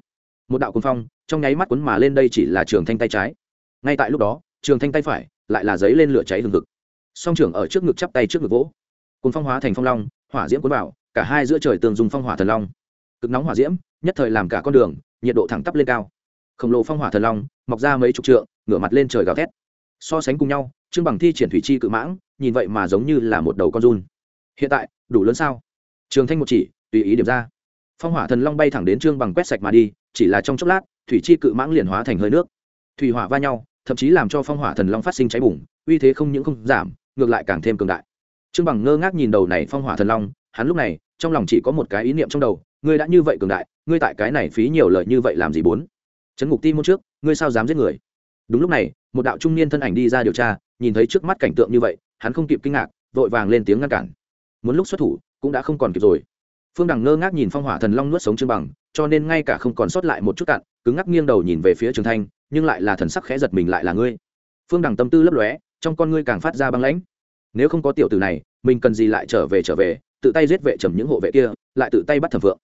[SPEAKER 1] một đạo cuồng phong, trong nháy mắt cuốn mà lên đây chỉ là trường thanh tay trái. Ngay tại lúc đó, trường thanh tay phải lại là giấy lên lửa cháy hừng hực. Song trưởng ở trước ngực chắp tay trước ngực vỗ. Cuốn phong hóa thành phong long, hỏa diễm cuốn vào, cả hai giữa trời tường dùng phong hỏa thần long. Cực nóng hỏa diễm, nhất thời làm cả con đường, nhiệt độ thẳng tắp lên cao. Khổng lồ phong hỏa thần long, mọc ra mấy chục trượng, ngửa mặt lên trời gào thét. So sánh cùng nhau, trương bằng thi triển thủy chi cự mãng, nhìn vậy mà giống như là một đầu con run. Hiện tại, đủ lớn sao? Trường thanh một chỉ, tùy ý điểm ra. Phong hỏa thần long bay thẳng đến trương bằng quét sạch mà đi chỉ là trong chốc lát, thủy chi cự mãng liền hóa thành hơi nước. Thủy hỏa va nhau, thậm chí làm cho phong hỏa thần long phát sinh cháy bùng, uy thế không những không giảm, ngược lại càng thêm cường đại. Trương bằng ngơ ngác nhìn đầu này phong hỏa thần long, hắn lúc này, trong lòng chỉ có một cái ý niệm trong đầu, ngươi đã như vậy cường đại, ngươi tại cái này phí nhiều lời như vậy làm gì bốn? Trấn ngục ti môn trước, ngươi sao dám giết người? Đúng lúc này, một đạo trung niên thân ảnh đi ra điều tra, nhìn thấy trước mắt cảnh tượng như vậy, hắn không kịp kinh ngạc, vội vàng lên tiếng ngăn cản. Muốn lúc xuất thủ, cũng đã không còn kịp rồi phương đằng ngơ ngác nhìn phong hỏa thần long nuốt sống trương bằng, cho nên ngay cả không còn sót lại một chút cạn cứng ngắc nghiêng đầu nhìn về phía trường thanh, nhưng lại là thần sắc khẽ giật mình lại là ngươi. Phương đằng tâm tư lấp lóe, trong con ngươi càng phát ra băng lãnh. Nếu không có tiểu tử này, mình cần gì lại trở về trở về, tự tay giết vệ trầm những hộ vệ kia, lại tự tay bắt thẩm phượng.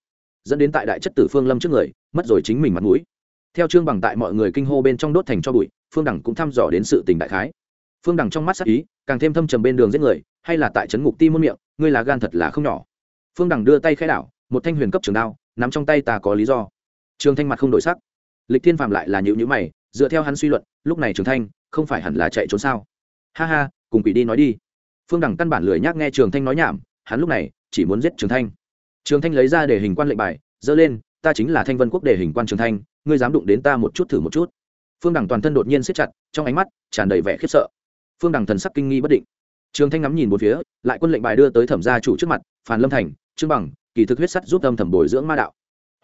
[SPEAKER 1] Dẫn đến tại đại chất tử phương lâm trước người, mất rồi chính mình mặt mũi. Theo trương bằng tại mọi người kinh hô bên trong đốt thành cho bụi, phương đẳng cũng thăm dò đến sự tình đại khái. Phương đẳng trong mắt sắc ý, càng thêm thâm trầm bên đường giết người, hay là tại trấn ngục ti muôn miệng, ngươi là gan thật là không nhỏ phương đẳng đưa tay khai đảo, một thanh huyền cấp trường đao, nắm trong tay ta có lý do. Trường thanh mặt không đổi sắc. Lịch thiên phạm lại là nhịu nhữ mày, dựa theo hắn suy luận, lúc này trường thanh không phải hẳn là chạy trốn sao? Ha ha, cùng quỷ đi nói đi. Phương đẳng căn bản lười nhác nghe trường thanh nói nhảm, hắn lúc này chỉ muốn giết trường thanh. Trường thanh lấy ra để hình quan lệnh bài dơ lên, ta chính là thanh vân quốc để hình quan trường thanh, ngươi dám đụng đến ta một chút thử một chút. Phương đẳng toàn thân đột nhiên siết chặt, trong ánh mắt tràn đầy vẻ khiếp sợ. Phương đẳng thần sắc kinh nghi bất định trường thanh ngắm nhìn một phía, lại quân lệnh bài đưa tới thẩm gia chủ trước mặt Phan lâm thành, trương bằng, kỳ thực huyết sắt giúp âm thầm bồi dưỡng ma đạo.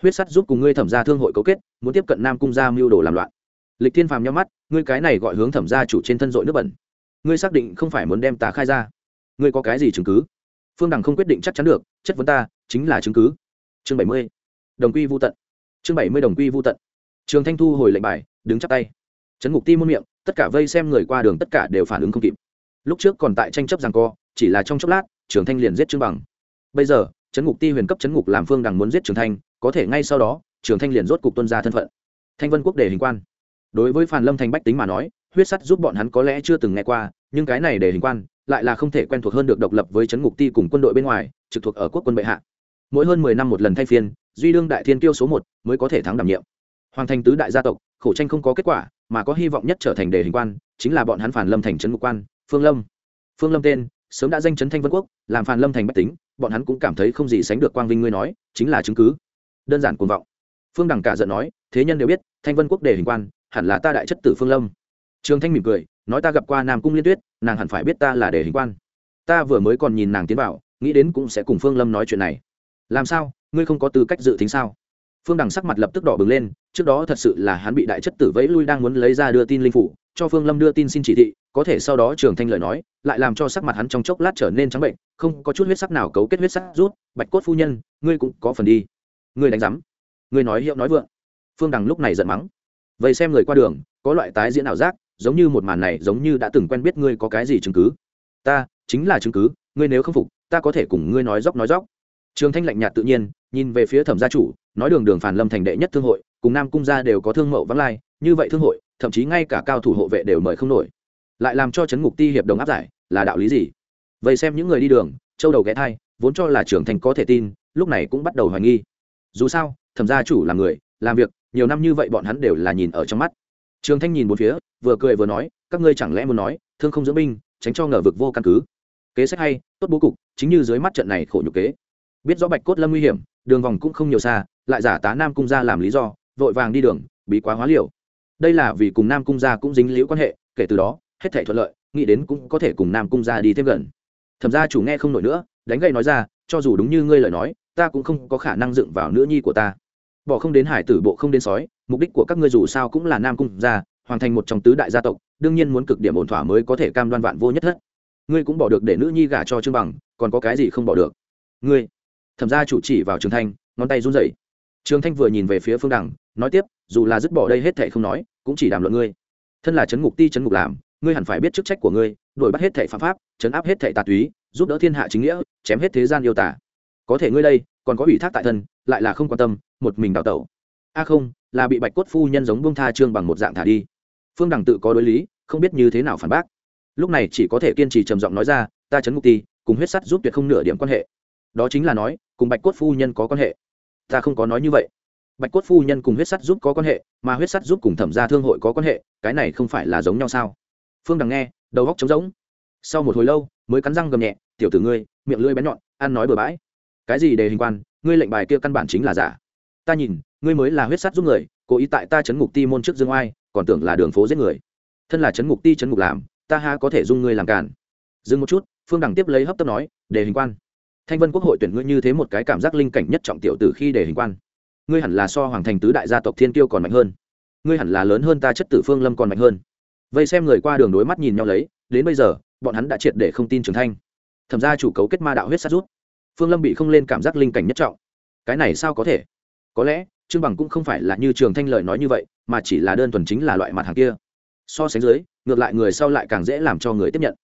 [SPEAKER 1] Huyết sắt giúp cùng ngươi thẩm gia thương hội cấu kết, muốn tiếp cận nam cung gia mưu đồ làm loạn. Lịch thiên phàm nhau mắt, ngươi cái này gọi hướng thẩm gia chủ trên thân dội nước bẩn. Ngươi xác định không phải muốn đem ta khai ra. Ngươi có cái gì chứng cứ? Phương đằng không quyết định chắc chắn được, chất vấn ta, chính là chứng cứ. Chương bảy mươi, đồng quy vô tận. Chương bảy mươi đồng quy vô tận. Trường thanh thu hồi lệnh bài, đứng chắp tay. Trấn ngục ti muôn miệng, tất cả vây xem người qua đường tất cả đều phản ứng không kịp lúc trước còn tại tranh chấp rằng co, chỉ là trong chốc lát, trường thanh liền giết trương bằng. Bây giờ, trấn ngục ti huyền cấp trấn ngục làm phương đằng muốn giết trường thanh, có thể ngay sau đó, trường thanh liền rốt cục tuân ra thân phận. Thanh vân quốc đề hình quan. Đối với phản lâm thành bách tính mà nói, huyết sắt giúp bọn hắn có lẽ chưa từng nghe qua, nhưng cái này để hình quan lại là không thể quen thuộc hơn được độc lập với chấn ngục ti cùng quân đội bên ngoài, trực thuộc ở quốc quân bệ hạ. Mỗi hơn mười năm một lần thay phiên, duy đương đại thiên tiêu số một mới có thể thắng đảm nhiệm. Hoàng thành tứ đại gia tộc, khổ tranh không có kết quả, mà có hy vọng nhất trở thành đề hình quan, chính là bọn hắn phản lâm thành trấn ngục quan phương lâm. Phương lâm tên, sớm đã danh chấn thanh vân quốc, làm phàn lâm thành bách tính, bọn hắn cũng cảm thấy không gì sánh được quang vinh ngươi nói, chính là chứng cứ. Đơn giản cuồng vọng. Phương đằng cả giận nói, thế nhân đều biết, thanh vân quốc đề hình quan, hẳn là ta đại chất tử phương lâm. Trường thanh mỉm cười, nói ta gặp qua nam cung liên tuyết, nàng hẳn phải biết ta là đề hình quan. Ta vừa mới còn nhìn nàng tiến vào, nghĩ đến cũng sẽ cùng phương lâm nói chuyện này. Làm sao, ngươi không có tư cách dự tính sao? Phương đằng sắc mặt lập tức đỏ bừng lên, trước đó thật sự là hắn bị đại chất tử vẫy lui đang muốn lấy ra đưa tin linh phủ cho phương lâm đưa tin xin chỉ thị, có thể sau đó trường thanh lời nói, lại làm cho sắc mặt hắn trong chốc lát trở nên trắng bệnh, không có chút huyết sắc nào cấu kết huyết sắc rút, bạch cốt phu nhân, ngươi cũng có phần đi. Ngươi đánh giám. Ngươi nói hiệu nói vượng. Phương đằng lúc này giận mắng. Vậy xem người qua đường, có loại tái diễn ảo giác, giống như một màn này giống như đã từng quen biết ngươi có cái gì chứng cứ. Ta, chính là chứng cứ, ngươi nếu không phục, ta có thể cùng ngươi nói dốc nói dốc. Trường thanh lạnh nhạt tự nhiên, nhìn về phía thẩm gia chủ, nói đường đường phản lâm thành đệ nhất thương hội, cùng nam cung gia đều có thương mậu vắng lai, như vậy thương hội thậm chí ngay cả cao thủ hộ vệ đều mời không nổi. Lại làm cho chấn ngục ti hiệp đồng áp giải, là đạo lý gì? Vậy xem những người đi đường, châu đầu ghé thai, vốn cho là trưởng thành có thể tin, lúc này cũng bắt đầu hoài nghi. Dù sao, thẩm gia chủ là người, làm việc, nhiều năm như vậy bọn hắn đều là nhìn ở trong mắt. Trường thanh nhìn một phía, vừa cười vừa nói, các ngươi chẳng lẽ muốn nói, thương không dưỡng binh, tránh cho ngờ vực vô căn cứ. Kế sách hay, tốt bố cục, chính như dưới mắt trận này khổ nhục kế. Biết rõ bạch cốt lâm nguy hiểm, đường vòng cũng không nhiều xa, lại giả tá nam cung gia làm lý do, vội vàng đi đường, bí quá hóa liều đây là vì cùng nam cung gia cũng dính liễu quan hệ, kể từ đó, hết thể thuận lợi, nghĩ đến cũng có thể cùng nam cung gia đi thêm gần. Thẩm gia chủ nghe không nổi nữa, đánh gậy nói ra, cho dù đúng như ngươi lời nói, ta cũng không có khả năng dựng vào nữ nhi của ta. Bỏ không đến hải tử, bộ không đến sói, mục đích của các ngươi dù sao cũng là nam cung gia, hoàn thành một trong tứ đại gia tộc, đương nhiên muốn cực điểm ổn thỏa mới có thể cam đoan vạn vô nhất thất. Ngươi cũng bỏ được để nữ nhi gả cho trương bằng, còn có cái gì không bỏ được? Ngươi. Thẩm gia chủ chỉ vào trường thanh, ngón tay run rẩy. Trường thanh vừa nhìn về phía phương đằng nói tiếp, dù là dứt bỏ đây hết thệ không nói, cũng chỉ đàm luận ngươi. Thân là chấn ngục ti chấn ngục làm, ngươi hẳn phải biết chức trách của ngươi, đuổi bắt hết thệ phạm pháp, chấn áp hết thệ tà túy, giúp đỡ thiên hạ chính nghĩa, chém hết thế gian yêu tả có thể ngươi đây, còn có ủy thác tại thân, lại là không quan tâm, một mình đào tẩu. A không, là bị bạch cốt phu nhân giống bông tha trương bằng một dạng thả đi. Phương đằng tự có đối lý, không biết như thế nào phản bác. Lúc này chỉ có thể kiên trì trầm giọng nói ra, ta chấn ngục ti, cùng huyết sắt giúp tuyệt không nửa điểm quan hệ. Đó chính là nói, cùng bạch cốt phu nhân có quan hệ. Ta không có nói như vậy bạch cốt phu nhân cùng huyết sắt giúp có quan hệ, mà huyết sắt giúp cùng thẩm gia thương hội có quan hệ, cái này không phải là giống nhau sao? Phương đằng nghe, đầu góc trống rỗng. Sau một hồi lâu, mới cắn răng gầm nhẹ, tiểu tử ngươi, miệng lưỡi bén nhọn, ăn nói bừa bãi. Cái gì đề hình quan, ngươi lệnh bài kia căn bản chính là giả. Ta nhìn, ngươi mới là huyết sắt giúp người, cố ý tại ta chấn ngục ti môn trước dương oai, còn tưởng là đường phố giết người. Thân là chấn ngục ti chấn ngục làm, ta ha có thể dung ngươi làm cản dừng một chút, phương đằng tiếp lấy hấp tấp nói, đề hình quan. Thanh vân quốc hội tuyển ngươi như thế một cái cảm giác linh cảnh nhất trọng tiểu từ khi đề hình quan ngươi hẳn là so hoàng thành tứ đại gia tộc thiên Kiêu còn mạnh hơn. Ngươi hẳn là lớn hơn ta chất tử phương lâm còn mạnh hơn. Vây xem người qua đường đối mắt nhìn nhau lấy, đến bây giờ, bọn hắn đã triệt để không tin trường thanh. Thẩm ra chủ cấu kết ma đạo huyết sát rút. Phương lâm bị không lên cảm giác linh cảnh nhất trọng. Cái này sao có thể? Có lẽ, trương bằng cũng không phải là như trường thanh lợi nói như vậy, mà chỉ là đơn thuần chính là loại mặt hàng kia. So sánh dưới, ngược lại người sau lại càng dễ làm cho người tiếp nhận.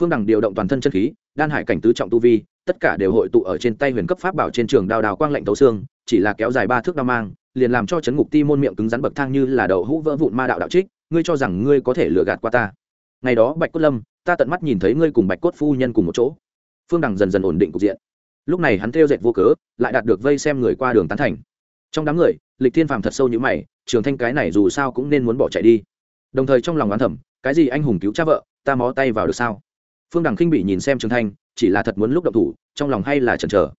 [SPEAKER 1] Phương đằng điều động toàn thân chân khí, đan hải cảnh tứ trọng tu vi tất cả đều hội tụ ở trên tay huyền cấp pháp bảo trên trường đào đào quang lạnh tấu xương, chỉ là kéo dài ba thước đao mang, liền làm cho chấn ngục ti môn miệng cứng rắn bậc thang như là đậu hũ vỡ vụn ma đạo đạo trích, ngươi cho rằng ngươi có thể lừa gạt qua ta. Ngày đó bạch cốt lâm, ta tận mắt nhìn thấy ngươi cùng bạch cốt phu nhân cùng một chỗ. Phương đằng dần dần ổn định cục diện. Lúc này hắn theo dệt vô cớ, lại đạt được vây xem người qua đường tán thành. Trong đám người, lịch thiên phàm thật sâu như mày, trường thanh cái này dù sao cũng nên muốn bỏ chạy đi. Đồng thời trong lòng oán thẩm cái gì anh hùng cứu cha vợ, ta mó tay vào được sao? Phương đằng khinh bị nhìn xem trường thanh chỉ là thật muốn lúc động thủ, trong lòng hay là chần chờ.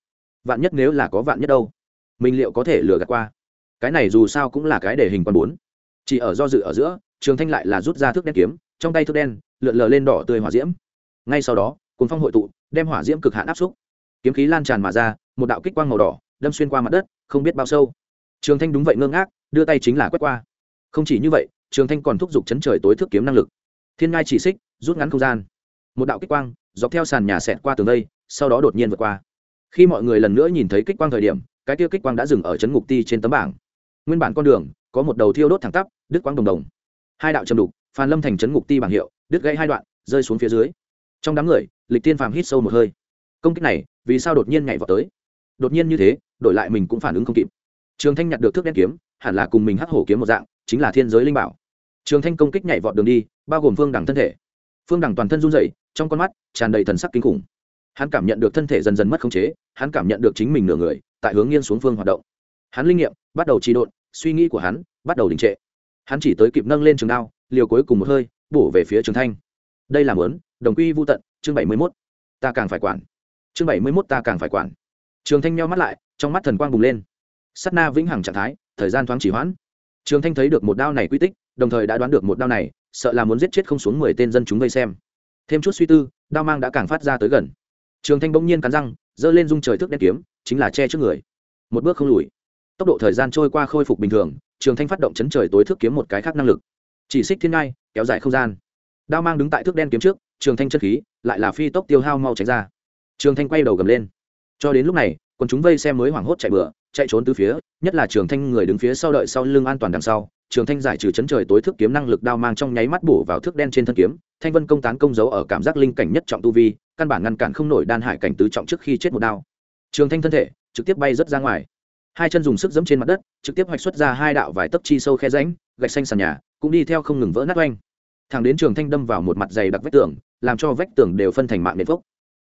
[SPEAKER 1] Vạn nhất nếu là có vạn nhất đâu? Mình liệu có thể lừa gạt qua? Cái này dù sao cũng là cái để hình quan bốn. Chỉ ở do dự ở giữa, trường thanh lại là rút ra thước đen kiếm, trong tay thước đen, lượn lờ lên đỏ tươi hỏa diễm. Ngay sau đó cuốn phong hội tụ, đem hỏa diễm cực hạn áp xúc. Kiếm khí lan tràn mà ra, một đạo kích quang màu đỏ, đâm xuyên qua mặt đất, không biết bao sâu. Trường thanh đúng vậy ngơ ngác, đưa tay chính là quét qua. Không chỉ như vậy, trường thanh còn thúc giục chấn trời tối thước kiếm năng lực. Thiên ngai chỉ xích, rút ngắn không gian một đạo kích quang, dọc theo sàn nhà xẹt qua tường đây, sau đó đột nhiên vượt qua. Khi mọi người lần nữa nhìn thấy kích quang thời điểm, cái tiêu kích quang đã dừng ở chấn ngục ti trên tấm bảng. Nguyên bản con đường, có một đầu thiêu đốt thẳng tắp, đứt quang đồng đồng. Hai đạo châm đục phan lâm thành chấn ngục ti bảng hiệu, đứt gãy hai đoạn, rơi xuống phía dưới. Trong đám người, lịch tiên phàm hít sâu một hơi. Công kích này, vì sao đột nhiên nhảy vào tới? Đột nhiên như thế, đổi lại mình cũng phản ứng không kịp. Trường thanh nhặt được thước đen kiếm, hẳn là cùng mình hắc hổ kiếm một dạng, chính là thiên giới linh bảo. Trường thanh công kích nhảy vọt đường đi, bao gồm phương đẳng thân thể. Phương đẳng toàn thân run dậy trong con mắt tràn đầy thần sắc kinh khủng. Hắn cảm nhận được thân thể dần dần mất khống chế, hắn cảm nhận được chính mình nửa người, tại hướng nghiêng xuống phương hoạt động. Hắn linh nghiệm bắt đầu trì độn, suy nghĩ của hắn bắt đầu đình trệ. Hắn chỉ tới kịp nâng lên trường đao, liều cuối cùng một hơi, bổ về phía trường thanh. Đây là mớn đồng quy vô tận, chương bảy mươi mốt, ta càng phải quản. Chương bảy mươi mốt, ta càng phải quản. Trường thanh meo mắt lại, trong mắt thần quang bùng lên. S á t na vĩnh hằng trạng thái, thời gian thoáng chỉ hoãn. Trường thanh thấy được một đao này quy tích, đồng thời đã đoán được một đao này, sợ là muốn giết chết không xuống mười tên dân chúng vây xem thêm chút suy tư, đao mang đã càng phát ra tới gần. Trường thanh bỗng nhiên cắn răng, giơ lên dung trời thức đen kiếm, chính là che trước người. Một bước không lùi. Tốc độ thời gian trôi qua khôi phục bình thường, trường thanh phát động chấn trời tối thước kiếm một cái khác năng lực. Chỉ xích thiên ngai, kéo dài không gian. Đao mang đứng tại thước đen kiếm trước, trường thanh chân khí, lại là phi tốc tiêu hao mau tránh ra. Trường thanh quay đầu gầm lên. Cho đến lúc này còn chúng vây xem mới hoảng hốt chạy bừa chạy trốn từ phía, nhất là trường thanh người đứng phía sau đợi sau lưng an toàn đằng sau. Trường thanh giải trừ chấn trời tối thước kiếm năng lực đao mang trong nháy mắt bổ vào thước đen trên thân kiếm. Thanh vân công tán công dấu ở cảm giác linh cảnh nhất trọng tu vi, căn bản ngăn cản không nổi đan hải cảnh tứ trọng trước khi chết một đao. Trường thanh thân thể trực tiếp bay rớt ra ngoài. Hai chân dùng sức giẫm trên mặt đất, trực tiếp hoạch xuất ra hai đạo vài tấc chi sâu khe ránh gạch xanh sàn nhà, cũng đi theo không ngừng vỡ nát oanh. Thẳng đến trường thanh đâm vào một mặt dày đặc vách tường, làm cho vách tường đều phân thành mạng nền phốc.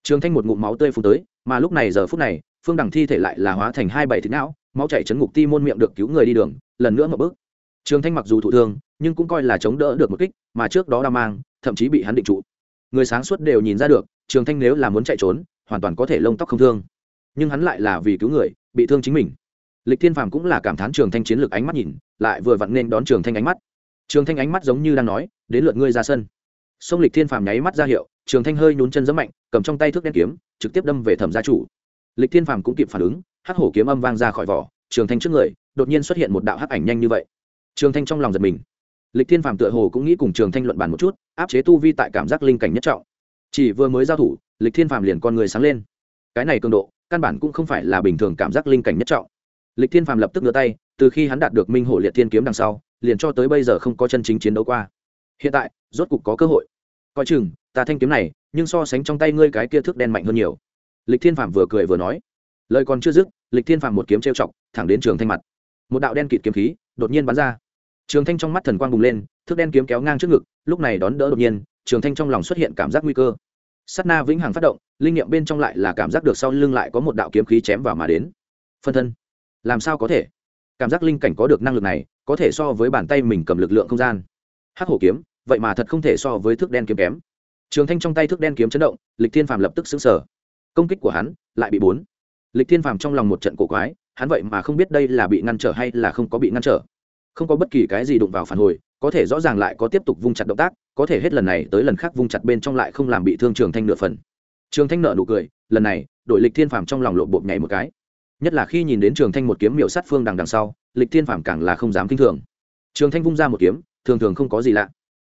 [SPEAKER 1] Trường thanh một ngụm máu tươi phun tới, mà lúc này giờ phút này phương đằng thi thể lại là hóa thành hai bảy thịt não, máu chảy chấn ngục ti môn miệng được cứu người đi đường, lần nữa một bước. Trường thanh mặc dù thụ thương, nhưng cũng coi là chống đỡ được một kích, mà trước đó đa mang, thậm chí bị hắn định trụ. Người sáng suốt đều nhìn ra được, trường thanh nếu là muốn chạy trốn, hoàn toàn có thể lông tóc không thương. Nhưng hắn lại là vì cứu người, bị thương chính mình. Lịch thiên phàm cũng là cảm thán trường thanh chiến lược ánh mắt nhìn, lại vừa vặn nên đón trường thanh ánh mắt. Trường thanh ánh mắt giống như đang nói, đến lượt ngươi ra sân. Sông lịch thiên phàm nháy mắt ra hiệu, trường thanh hơi nhún chân dẫm mạnh, cầm trong tay thước đen kiếm, trực tiếp đâm về thẩm gia chủ lịch thiên phàm cũng kịp phản ứng, hắc hổ kiếm âm vang ra khỏi vỏ, trường thanh trước người, đột nhiên xuất hiện một đạo hắc ảnh nhanh như vậy. Trường thanh trong lòng giật mình. Lịch thiên phàm tựa hồ cũng nghĩ cùng trường thanh luận bàn một chút, áp chế tu vi tại cảm giác linh cảnh nhất trọng. Chỉ vừa mới giao thủ, lịch thiên phàm liền con người sáng lên. Cái này cường độ, căn bản cũng không phải là bình thường cảm giác linh cảnh nhất trọng. Lịch thiên phàm lập tức ngửa tay, từ khi hắn đạt được minh hổ liệt thiên kiếm đằng sau, liền cho tới bây giờ không có chân chính chiến đấu qua. Hiện tại, rốt cục có cơ hội. Coi chừng, ta thanh kiếm này, nhưng so sánh trong tay ngươi cái kia thước đen mạnh hơn nhiều lịch thiên Phạm vừa cười vừa nói, lời còn chưa dứt, lịch thiên Phạm một kiếm trêu chọc, thẳng đến trường thanh mặt. Một đạo đen kịt kiếm khí đột nhiên bắn ra. Trường thanh trong mắt thần quang bùng lên, thước đen kiếm kéo ngang trước ngực, lúc này đón đỡ đột nhiên, trường thanh trong lòng xuất hiện cảm giác nguy cơ. S á t na vĩnh hằng phát động, linh nghiệm bên trong lại là cảm giác được sau lưng lại có một đạo kiếm khí chém vào mà đến. Phân thân, làm sao có thể? Cảm giác linh cảnh có được năng lực này, có thể so với bàn tay mình cầm lực lượng không gian. Hắc hổ kiếm, vậy mà thật không thể so với thước đen kiếm kém. Trường thanh trong tay thước đen kiếm chấn động, lịch thiên phàm lập tức xứng sở công kích của hắn lại bị bốn. Lịch thiên phàm trong lòng một trận cổ quái, hắn vậy mà không biết đây là bị ngăn trở hay là không có bị ngăn trở. Không có bất kỳ cái gì đụng vào phản hồi, có thể rõ ràng lại có tiếp tục vung chặt động tác, có thể hết lần này tới lần khác vung chặt bên trong lại không làm bị thương trường thanh nửa phần. Trường thanh nợ nụ cười, lần này, đội lịch thiên phàm trong lòng lộn bộp nhảy một cái. Nhất là khi nhìn đến trường thanh một kiếm miểu sát phương đằng đằng sau, lịch thiên phàm càng là không dám k i n h thường. Trường thanh vung ra một kiếm, thường thường không có gì lạ.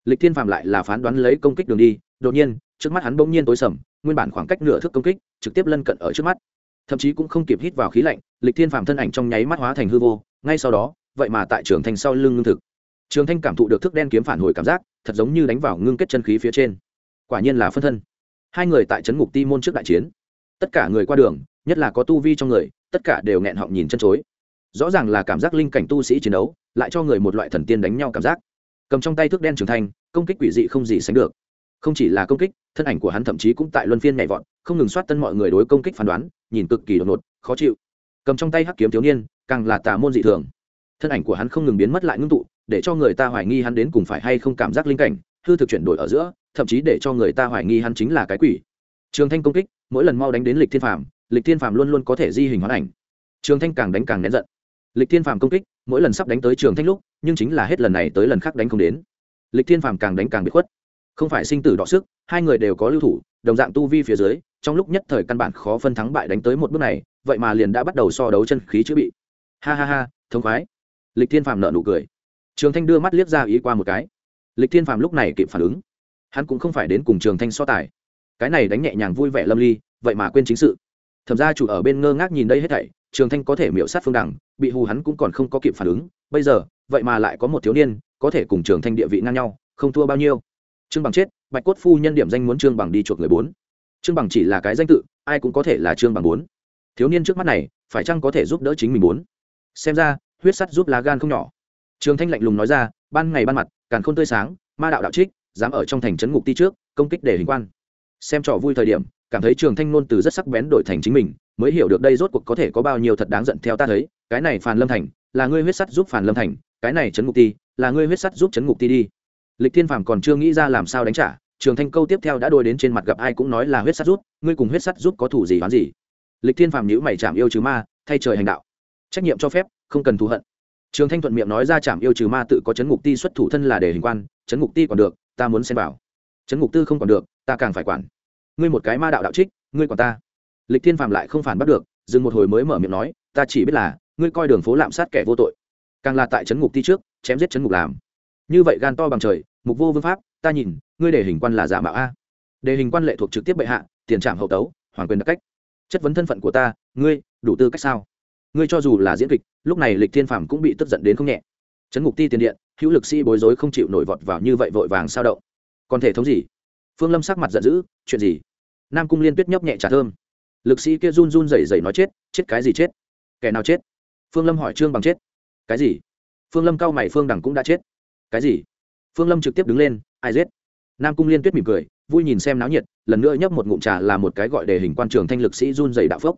[SPEAKER 1] Lịch thiên phàm lại là phán đoán lấy công kích đường đi, đột nhiên, trước mắt hắn bỗng nhiên tối sầm nguyên bản khoảng cách nửa thước công kích trực tiếp lân cận ở trước mắt. Thậm chí cũng không kịp hít vào khí lạnh, lịch thiên phàm thân ảnh trong nháy mắt hóa thành hư vô, ngay sau đó, vậy mà tại trường thanh sau lưng ngưng thực. Trường thanh cảm thụ được thức đen kiếm phản hồi cảm giác, thật giống như đánh vào ngưng kết chân khí phía trên. Quả nhiên là phân thân. Hai người tại trấn ngục ti môn trước đại chiến. Tất cả người qua đường, nhất là có tu vi trong người, tất cả đều nghẹn họng nhìn chân chối. Rõ ràng là cảm giác linh cảnh tu sĩ chiến đấu, lại cho người một loại thần tiên đánh nhau cảm giác. Cầm trong tay thước đen trưởng thành công kích quỷ dị không gì sánh được không chỉ là công kích, thân ảnh của hắn thậm chí cũng tại luân phiên nhảy vọt, không ngừng soát tân mọi người đối công kích phán đoán, nhìn cực kỳ đột ngột, khó chịu. Cầm trong tay hắc kiếm thiếu niên, càng là tà môn dị thường. Thân ảnh của hắn không ngừng biến mất lại ngưng tụ, để cho người ta hoài nghi hắn đến cùng phải hay không cảm giác linh cảnh, hư thực chuyển đổi ở giữa, thậm chí để cho người ta hoài nghi hắn chính là cái quỷ. Trường thanh công kích, mỗi lần mau đánh đến lịch thiên phàm, lịch thiên phàm luôn luôn có thể di hình hoán ảnh. Trường thanh càng đánh càng nén giận. Lịch thiên phàm công kích, mỗi lần sắp đánh tới trường thanh lúc, nhưng chính là hết lần này tới lần khác đánh không đến. Lịch thiên phàm càng đánh càng bị khuất không phải sinh tử đọ sức, hai người đều có lưu thủ, đồng dạng tu vi phía dưới, trong lúc nhất thời căn bản khó phân thắng bại đánh tới một bước này, vậy mà liền đã bắt đầu so đấu chân khí chữa bị. Ha ha ha, thông khoái. Lịch thiên phàm nợ nụ cười. Trường thanh đưa mắt liếc ra ý qua một cái. Lịch thiên phàm lúc này kịp phản ứng. Hắn cũng không phải đến cùng trường thanh so tài. Cái này đánh nhẹ nhàng vui vẻ lâm ly, vậy mà quên chính sự. Thẩm ra chủ ở bên ngơ ngác nhìn đây hết thảy, trường thanh có thể miễu sát phương đẳng, bị hù hắn cũng còn không có kịp phản ứng. Bây giờ, vậy mà lại có một thiếu niên, có thể cùng trường thanh địa vị ngang nhau, không thua bao nhiêu trương bằng chết, bạch cốt phu nhân điểm danh muốn trương bằng đi chuộc người bốn. Trương bằng chỉ là cái danh tự, ai cũng có thể là trương bằng bốn. Thiếu niên trước mắt này, phải chăng có thể giúp đỡ chính mình bốn? Xem ra, huyết sắt giúp lá gan không nhỏ. Trường thanh lạnh lùng nói ra, ban ngày ban mặt, càn khôn tươi sáng, ma đạo đạo trích, dám ở trong thành trấn ngục ti trước, công kích để hình quan. Xem trò vui thời điểm, cảm thấy trường thanh ngôn từ rất sắc bén đổi thành chính mình, mới hiểu được đây rốt cuộc có thể có bao nhiêu thật đáng giận theo ta thấy, cái này phàn lâm thành, là ngươi huyết sắt giúp phàn lâm thành, cái này trấn ngục ti, là ngươi huyết sắt giúp trấn ngục ti đi lịch thiên phàm còn chưa nghĩ ra làm sao đánh trả, trường thanh câu tiếp theo đã đôi đến trên mặt gặp ai cũng nói là huyết sắt giúp ngươi cùng huyết sắt giúp có thủ gì đoán gì. Lịch thiên phàm nhữ mày chạm yêu chứ ma, thay trời hành đạo. Trách nhiệm cho phép, không cần thù hận. Trường thanh thuận miệng nói ra chạm yêu trừ ma tự có chấn ngục ti xuất thủ thân là để hình quan, chấn ngục ti còn được, ta muốn xem vào. chấn ngục tư không còn được, ta càng phải quản. Ngươi một cái ma đạo đạo trích, ngươi còn ta. Lịch thiên phàm lại không phản bắt được, dừng một hồi mới mở miệng nói, ta chỉ biết là, ngươi coi đường phố lạm sát kẻ vô tội. Càng là tại chấn ngục ti trước, chém giết chấn ngục làm như vậy gan to bằng trời, mục vô vương pháp, ta nhìn, ngươi để hình quan là giả mạo a. Đề hình quan lệ thuộc trực tiếp bệ hạ, tiền trạm hậu tấu, hoàng quyền đặc cách. Chất vấn thân phận của ta, ngươi, đủ tư cách sao? Ngươi cho dù là diễn kịch, lúc này lịch thiên phàm cũng bị tức giận đến không nhẹ. Trấn ngục ti tiền điện, hữu lực sĩ bối rối không chịu nổi vọt vào như vậy vội vàng sao động. Còn thể thống gì? Phương lâm sắc mặt giận dữ, chuyện gì? Nam cung liên tuyết nhấp nhẹ trả thơm. Lực sĩ kia run run rẩy rẩy nói chết chết cái gì chết? Kẻ nào chết? Phương lâm hỏi trương bằng chết. Cái gì? Phương lâm cao mày, phương đằng cũng đã chết cái gì? Phương lâm trực tiếp đứng lên, ai giết? Nam cung liên tuyết mỉm cười, vui nhìn xem náo nhiệt, lần nữa nhấp một ngụm trà là một cái gọi đề hình quan trường thanh lực sĩ run dày đạo phốc.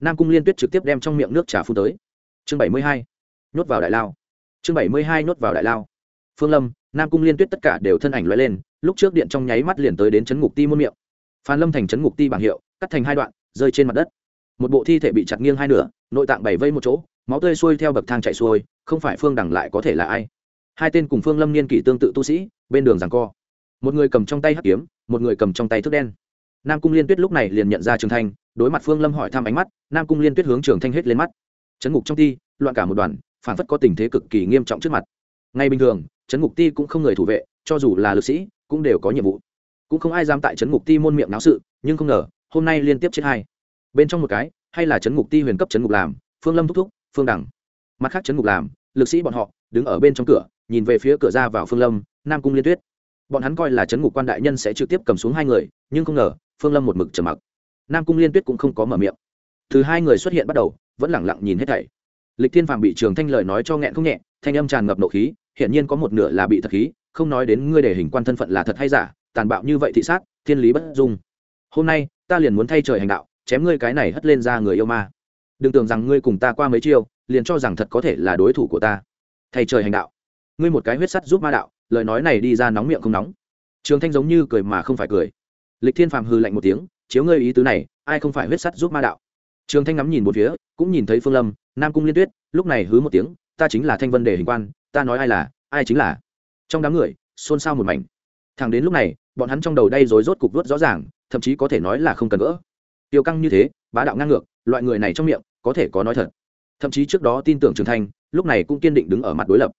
[SPEAKER 1] Nam cung liên tuyết trực tiếp đem trong miệng nước trà phu tới. Chương bảy mươi hai, nhốt vào đại lao. Chương bảy mươi hai, nhốt vào đại lao. Phương lâm, nam cung liên tuyết tất cả đều thân ảnh loại lên, lúc trước điện trong nháy mắt liền tới đến chấn ngục ti muôn miệng. Phan lâm thành chấn ngục ti bảng hiệu, cắt thành hai đoạn, rơi trên mặt đất. Một bộ thi thể bị chặt nghiêng hai nửa, nội tạng bảy vây một chỗ, máu tươi xuôi theo bậc thang chạy xuôi, không phải phương đằng lại có thể là ai? Hai tên cùng phương lâm niên kỷ tương tự tu sĩ, bên đường rằng co. Một người cầm trong tay hắc kiếm, một người cầm trong tay thước đen. Nam cung liên tuyết lúc này liền nhận ra trường thanh, đối mặt phương lâm hỏi thăm ánh mắt, nam cung liên tuyết hướng trường thanh hết lên mắt. Chấn ngục trong ti, loạn cả một đoàn phản phất có tình thế cực kỳ nghiêm trọng trước mặt. Ngay bình thường, chấn ngục ti cũng không người thủ vệ, cho dù là lực sĩ, cũng đều có nhiệm vụ. Cũng không ai dám tại chấn ngục ti môn miệng náo sự, nhưng không ngờ, hôm nay liên tiếp chết hai. Bên trong một cái, hay là chấn ngục ti huyền cấp chấn ngục làm, phương lâm thúc thúc, phương đẳng mặt khác chấn ngục làm, lực sĩ bọn họ, đứng ở bên trong cửa nhìn về phía cửa ra vào phương lâm, nam cung liên tuyết. Bọn hắn coi là chấn ngục quan đại nhân sẽ trực tiếp cầm xuống hai người, nhưng không ngờ, phương lâm một mực trầm mặc. Nam cung liên tuyết cũng không có mở miệng. Từ hai người xuất hiện bắt đầu, vẫn lẳng lặng nhìn hết thảy. Lịch thiên phàm bị trường thanh lời nói cho nghẹn không nhẹ, thanh âm tràn ngập nộ khí, hiển nhiên có một nửa là bị thật khí, không nói đến ngươi để hình quan thân phận là thật hay giả, tàn bạo như vậy thị sát, thiên lý bất dung. Hôm nay, ta liền muốn thay trời hành đạo, chém ngươi cái này hất lên ra người yêu ma. Đừng tưởng rằng ngươi cùng ta qua mấy chiêu, liền cho rằng thật có thể là đối thủ của ta. Thay trời hành đạo ngươi một cái huyết sắt giúp ma đạo, lời nói này đi ra nóng miệng không nóng. Trường thanh giống như cười mà không phải cười. Lịch thiên phàm hư lạnh một tiếng, chiếu ngươi ý tứ này, ai không phải huyết sắt giúp ma đạo? Trường thanh ngắm nhìn một phía, cũng nhìn thấy phương lâm, nam cung liên tuyết, lúc này hứ một tiếng, ta chính là thanh vân đề hình quan, ta nói ai là, ai chính là. Trong đám người, xôn xao một mảnh. Thằng đến lúc này, bọn hắn trong đầu đây rối rốt cục vớt rõ ràng, thậm chí có thể nói là không cần gỡ. Tiêu căng như thế, bá đạo ngang ngược, loại người này trong miệng, có thể có nói thật. Thậm chí trước đó tin tưởng trường thanh, lúc này cũng kiên định đứng ở mặt đối lập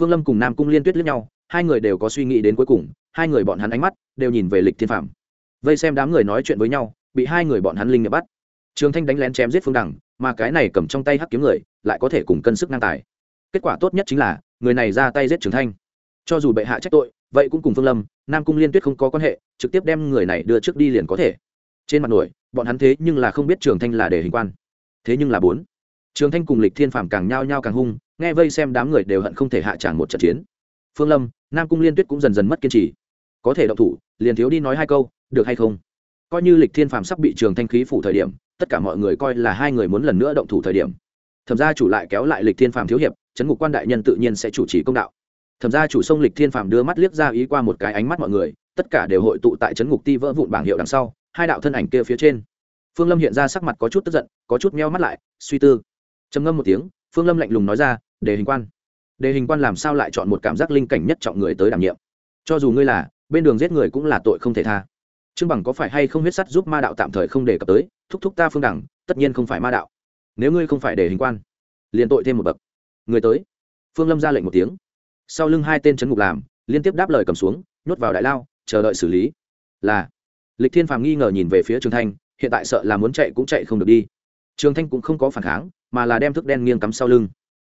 [SPEAKER 1] phương lâm cùng nam cung liên tuyết lướt nhau, hai người đều có suy nghĩ đến cuối cùng, hai người bọn hắn ánh mắt đều nhìn về lịch thiên phạm vây xem đám người nói chuyện với nhau, bị hai người bọn hắn linh nhập bắt. Trường thanh đánh lén chém giết phương đẳng mà cái này cầm trong tay hắc kiếm người, lại có thể cùng cân sức ngang tài. Kết quả tốt nhất chính là, người này ra tay giết trường thanh. Cho dù bệ hạ trách tội, vậy cũng cùng phương lâm, nam cung liên tuyết không có quan hệ, trực tiếp đem người này đưa trước đi liền có thể. Trên mặt nổi, bọn hắn thế nhưng là không biết trường thanh là để hình quan. Thế nhưng là bốn. Trường thanh cùng lịch thiên phàm càng nhao nhao càng hung nghe vây xem đám người đều hận không thể hạ tràn một trận chiến. Phương lâm, nam cung liên tuyết cũng dần dần mất kiên trì. Có thể động thủ, liền thiếu đi nói hai câu, được hay không? Coi như lịch thiên phàm sắp bị trường thanh khí phủ thời điểm, tất cả mọi người coi là hai người muốn lần nữa động thủ thời điểm. Thẩm gia chủ lại kéo lại lịch thiên phàm thiếu hiệp, chấn ngục quan đại nhân tự nhiên sẽ chủ trì công đạo. Thẩm gia chủ sông lịch thiên phàm đưa mắt liếc ra ý qua một cái ánh mắt mọi người, tất cả đều hội tụ tại chấn ngục ti vỡ vụn bảng hiệu đằng sau, hai đạo thân ảnh kia phía trên. Phương lâm hiện ra sắc mặt có chút tức giận, có chút meo mắt lại, suy tư. Trầm ngâm một tiếng phương lâm lạnh lùng nói ra, đề hình quan. Đề hình quan làm sao lại chọn một cảm giác linh cảnh nhất trọng người tới đảm nhiệm? Cho dù ngươi là, bên đường giết người cũng là tội không thể tha. Trương bằng có phải hay không huyết sắt giúp ma đạo tạm thời không đề cập tới? Thúc thúc ta phương đẳng, tất nhiên không phải ma đạo. Nếu ngươi không phải để hình quan, liền tội thêm một bậc. Người tới. Phương lâm ra lệnh một tiếng. Sau lưng hai tên c ngục làm, liên tiếp đáp lời cầm xuống, nhốt vào đại lao, chờ đợi xử lý. Là. Lịch thiên phàm nghi ngờ nhìn về phía trường thanh, hiện tại sợ là muốn chạy cũng chạy không được đi. Trường thanh cũng không có phản kháng mà là đem thước đen nghiêng cắm sau lưng.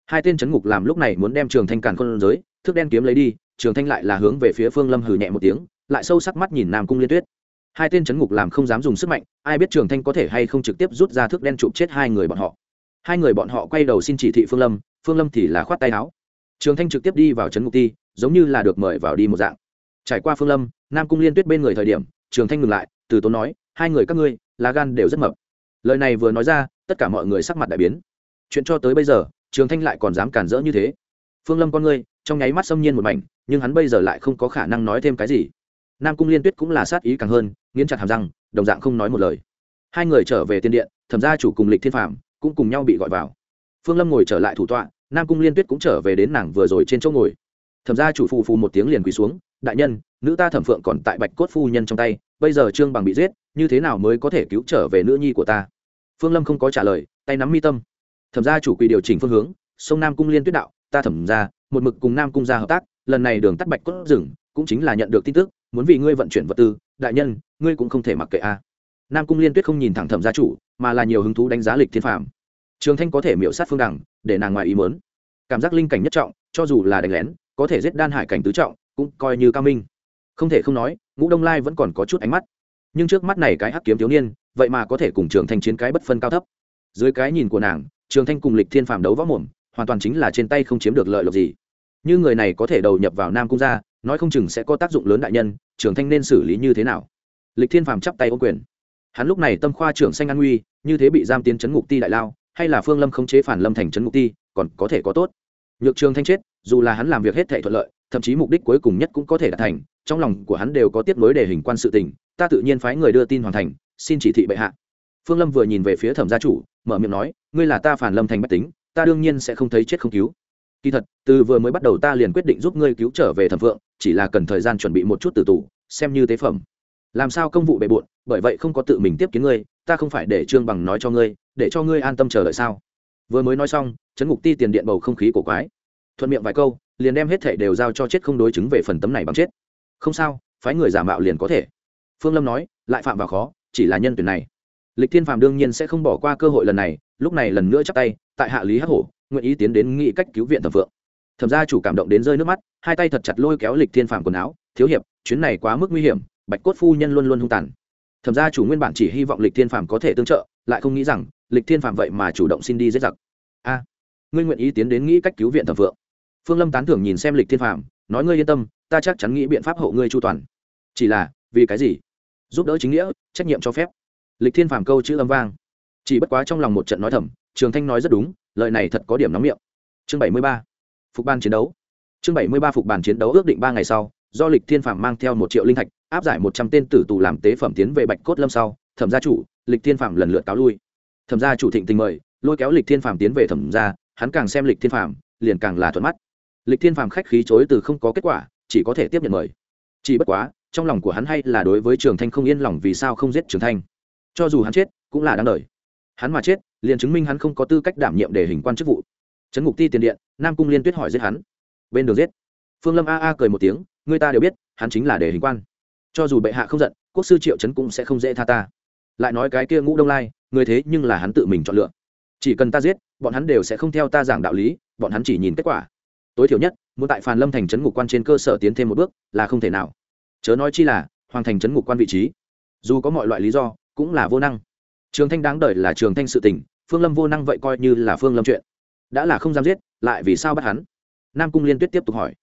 [SPEAKER 1] Hai tên chấn ngục làm lúc này muốn đem trường thanh càn con giới, thước đen kiếm lấy đi, trường thanh lại là hướng về phía phương lâm hừ nhẹ một tiếng, lại sâu sắc mắt nhìn nam cung liên tuyết. Hai tên chấn ngục làm không dám dùng sức mạnh, ai biết trường thanh có thể hay không trực tiếp rút ra thước đen chụp chết hai người bọn họ. Hai người bọn họ quay đầu xin chỉ thị phương lâm phương lâm thì là khoát tay áo. Trường thanh trực tiếp đi vào trấn ngục ti, giống như là được mời vào đi một dạng. Trải qua phương lâm, nam cung liên tuyết bên người thời điểm, trường thanh ngừng lại, từ tốn nói, hai người các ngươi, lá gan đều rất mập. Lời này vừa nói ra, tất cả mọi người sắc mặt đại biến chuyện cho tới bây giờ, trường thanh lại còn dám cản rỡ như thế. Phương lâm con ngươi, trong nháy mắt xâm nhiên một mảnh, nhưng hắn bây giờ lại không có khả năng nói thêm cái gì. Nam cung liên tuyết cũng là sát ý càng hơn, nghiến chặt hàm răng, đồng dạng không nói một lời. Hai người trở về tiền điện, thẩm gia chủ cùng lịch thiên phạm cũng cùng nhau bị gọi vào. Phương lâm ngồi trở lại thủ tọa, nam cung liên tuyết cũng trở về đến nàng vừa rồi trên chỗ ngồi. Thẩm gia chủ phù phù một tiếng liền quỳ xuống, đại nhân, nữ ta thẩm phượng còn tại bạch cốt phu nhân trong tay, bây giờ trương bằng bị giết, như thế nào mới có thể cứu trở về nữ nhi của ta? Phương lâm không có trả lời, tay nắm mi tâm thẩm gia chủ quỳ điều chỉnh phương hướng, sông nam cung liên tuyết đạo, ta thẩm ra một mực cùng nam cung gia hợp tác, lần này đường tắt bạch cốt rừng, cũng chính là nhận được tin tức, muốn vì ngươi vận chuyển vật tư, đại nhân, ngươi cũng không thể mặc kệ a. Nam cung liên tuyết không nhìn thẳng thẩm gia chủ, mà là nhiều hứng thú đánh giá lịch thiên phạm trường thanh có thể miễu sát phương đẳng, để nàng ngoài ý mớn cảm giác linh cảnh nhất trọng, cho dù là đánh lén, có thể giết đan hải cảnh tứ trọng, cũng coi như cao minh. Không thể không nói, ngũ đông lai vẫn còn có chút ánh mắt. Nhưng trước mắt này cái hắc kiếm thiếu niên, vậy mà có thể cùng trường thanh chiến cái bất phân cao thấp. Dưới cái nhìn của nàng trường thanh cùng lịch thiên phàm đấu võ mồm, hoàn toàn chính là trên tay không chiếm được lợi lộc gì. Như người này có thể đầu nhập vào nam cung gia, nói không chừng sẽ có tác dụng lớn đại nhân, trường thanh nên xử lý như thế nào? Lịch thiên phàm chắp tay ô quyền. Hắn lúc này tâm khoa trưởng xanh an nguy, như thế bị giam tiến chấn ngục ti đại lao, hay là phương lâm không chế phản lâm thành chấn ngục ti, còn có thể có tốt. Nhược trường thanh chết, dù là hắn làm việc hết thể thuận lợi, thậm chí mục đích cuối cùng nhất cũng có thể đạt thành, trong lòng của hắn đều có tiếp nối để hình quan sự tình, ta tự nhiên phái người đưa tin hoàn thành, xin chỉ thị bệ hạ. Phương lâm vừa nhìn về phía thẩm gia chủ mở miệng nói, ngươi là ta phản lâm thành bách tính, ta đương nhiên sẽ không thấy chết không cứu. Kỳ thật, từ vừa mới bắt đầu ta liền quyết định giúp ngươi cứu trở về thẩm phượng, chỉ là cần thời gian chuẩn bị một chút từ tủ xem như tế phẩm. Làm sao công vụ bề bộn, bởi vậy không có tự mình tiếp kiến ngươi, ta không phải để trương bằng nói cho ngươi, để cho ngươi an tâm chờ đợi sao? Vừa mới nói xong chấn ngục ti tiền điện bầu không khí của quái. Thuận miệng vài câu, liền đem hết thảy đều giao cho chết không đối chứng về phần tấm này bằng chết. Không sao, phái người giả mạo liền có thể. Phương lâm nói, lại phạm vào khó, chỉ là nhân tuyển này lịch thiên phàm đương nhiên sẽ không bỏ qua cơ hội lần này, lúc này lần nữa chắp tay, tại hạ lý hắc hổ, nguyện ý tiến đến nghị cách cứu viện thẩm phượng. Thẩm gia chủ cảm động đến rơi nước mắt, hai tay thật chặt lôi kéo lịch thiên phàm quần áo, thiếu hiệp, chuyến này quá mức nguy hiểm, bạch cốt phu nhân luôn luôn hung tàn. Thẩm gia chủ nguyên bản chỉ hy vọng lịch thiên phàm có thể tương trợ, lại không nghĩ rằng, lịch thiên phàm vậy mà chủ động xin đi giết giặc. A, ngươi nguyện ý tiến đến nghĩ cách cứu viện thẩm phượng? Phương lâm tán thưởng nhìn xem lịch thiên phàm, nói, ngươi yên tâm, ta chắc chắn nghĩ biện pháp hộ ngươi chu toàn. Chỉ là, vì cái gì? Giúp đỡ chính nghĩa, trách nhiệm cho phép lịch thiên phàm câu chữ âm vang. Chỉ bất quá trong lòng một trận nói thầm, trường thanh nói rất đúng, lời này thật có điểm nóng miệng. Chương bảy mươi ba, phục ban chiến đấu. Chương bảy mươi ba phục bàn chiến đấu ước định ba ngày sau, do lịch thiên phàm mang theo một triệu linh thạch, áp giải một trăm tên tử tù làm tế phẩm tiến về bạch cốt lâm sau, thẩm gia chủ, lịch thiên phàm lần lượt cáo lui. Thẩm gia chủ thịnh tình mời, lôi kéo lịch thiên phàm tiến về thẩm gia, hắn càng xem lịch thiên phàm, liền càng là thuận mắt. Lịch thiên phàm khách khí chối từ không có kết quả, chỉ có thể tiếp nhận mời. Chỉ bất quá, trong lòng của hắn hay là đối với trường thanh không yên lòng vì sao không giết trường thanh cho dù hắn chết, cũng là đáng đời. Hắn mà chết, liền chứng minh hắn không có tư cách đảm nhiệm để hình quan chức vụ. Trấn ngục ti tiền điện, nam cung liên tuyết hỏi giết hắn. Bên đường giết. Phương lâm a a cười một tiếng, người ta đều biết, hắn chính là để hình quan. Cho dù bệ hạ không giận, quốc sư triệu trấn cũng sẽ không dễ tha ta. Lại nói cái kia ngũ đông lai, người thế nhưng là hắn tự mình chọn lựa. Chỉ cần ta giết, bọn hắn đều sẽ không theo ta giảng đạo lý, bọn hắn chỉ nhìn kết quả. Tối thiểu nhất, muốn tại phàn lâm thành trấn ngục quan trên cơ sở tiến thêm một bước, là không thể nào. Chớ nói chi là, hoàng thành trấn ngục quan vị trí. Dù có mọi loại lý do cũng là vô năng. Trường thanh đáng đời là trường thanh sự tình, phương lâm vô năng vậy coi như là phương lâm chuyện. Đã là không dám giết, lại vì sao bắt hắn? Nam cung liên tuyết tiếp tục hỏi.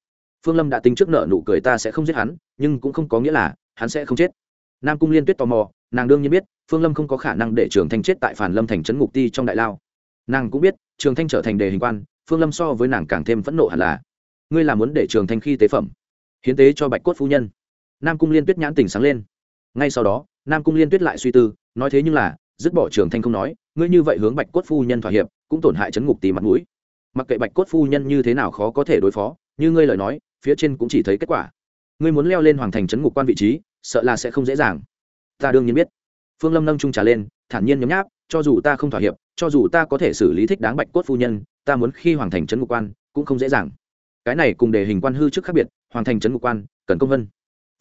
[SPEAKER 1] Phương lâm đã tính trước nợ nụ cười ta sẽ không giết hắn, nhưng cũng không có nghĩa là hắn sẽ không chết. Nam cung liên tuyết tò mò, nàng đương nhiên biết, phương lâm không có khả năng để trường thanh chết tại phản lâm thành trấn ngục ti trong đại lao. Nàng cũng biết, trường thanh trở thành đề hình quan, phương lâm so với nàng càng thêm phẫn nộ hẳn là. Ngươi là muốn để trường thanh khi tế phẩm, hiến tế cho bạch cốt phu nhân. Nam cung liên tuyết nhãn tình sáng lên ngay sau đó, nam cung liên tuyết lại suy tư, nói thế nhưng là, dứt bỏ trường thanh không nói, ngươi như vậy hướng bạch cốt phu nhân thỏa hiệp, cũng tổn hại chấn ngục tì mặt mũi. Mặc kệ bạch cốt phu nhân như thế nào khó có thể đối phó, như ngươi lời nói, phía trên cũng chỉ thấy kết quả. Ngươi muốn leo lên hoàng thành chấn ngục quan vị trí, sợ là sẽ không dễ dàng. Ta đương nhiên biết. Phương lâm nâng trung trả lên, thản nhiên nhấm nháp, cho dù ta không thỏa hiệp, cho dù ta có thể xử lý thích đáng bạch cốt phu nhân, ta muốn khi hoàng thành trấn ngục quan, cũng không dễ dàng. Cái này cùng đề hình quan hư trước khác biệt, hoàng thành trấn ngục quan, cần công vân.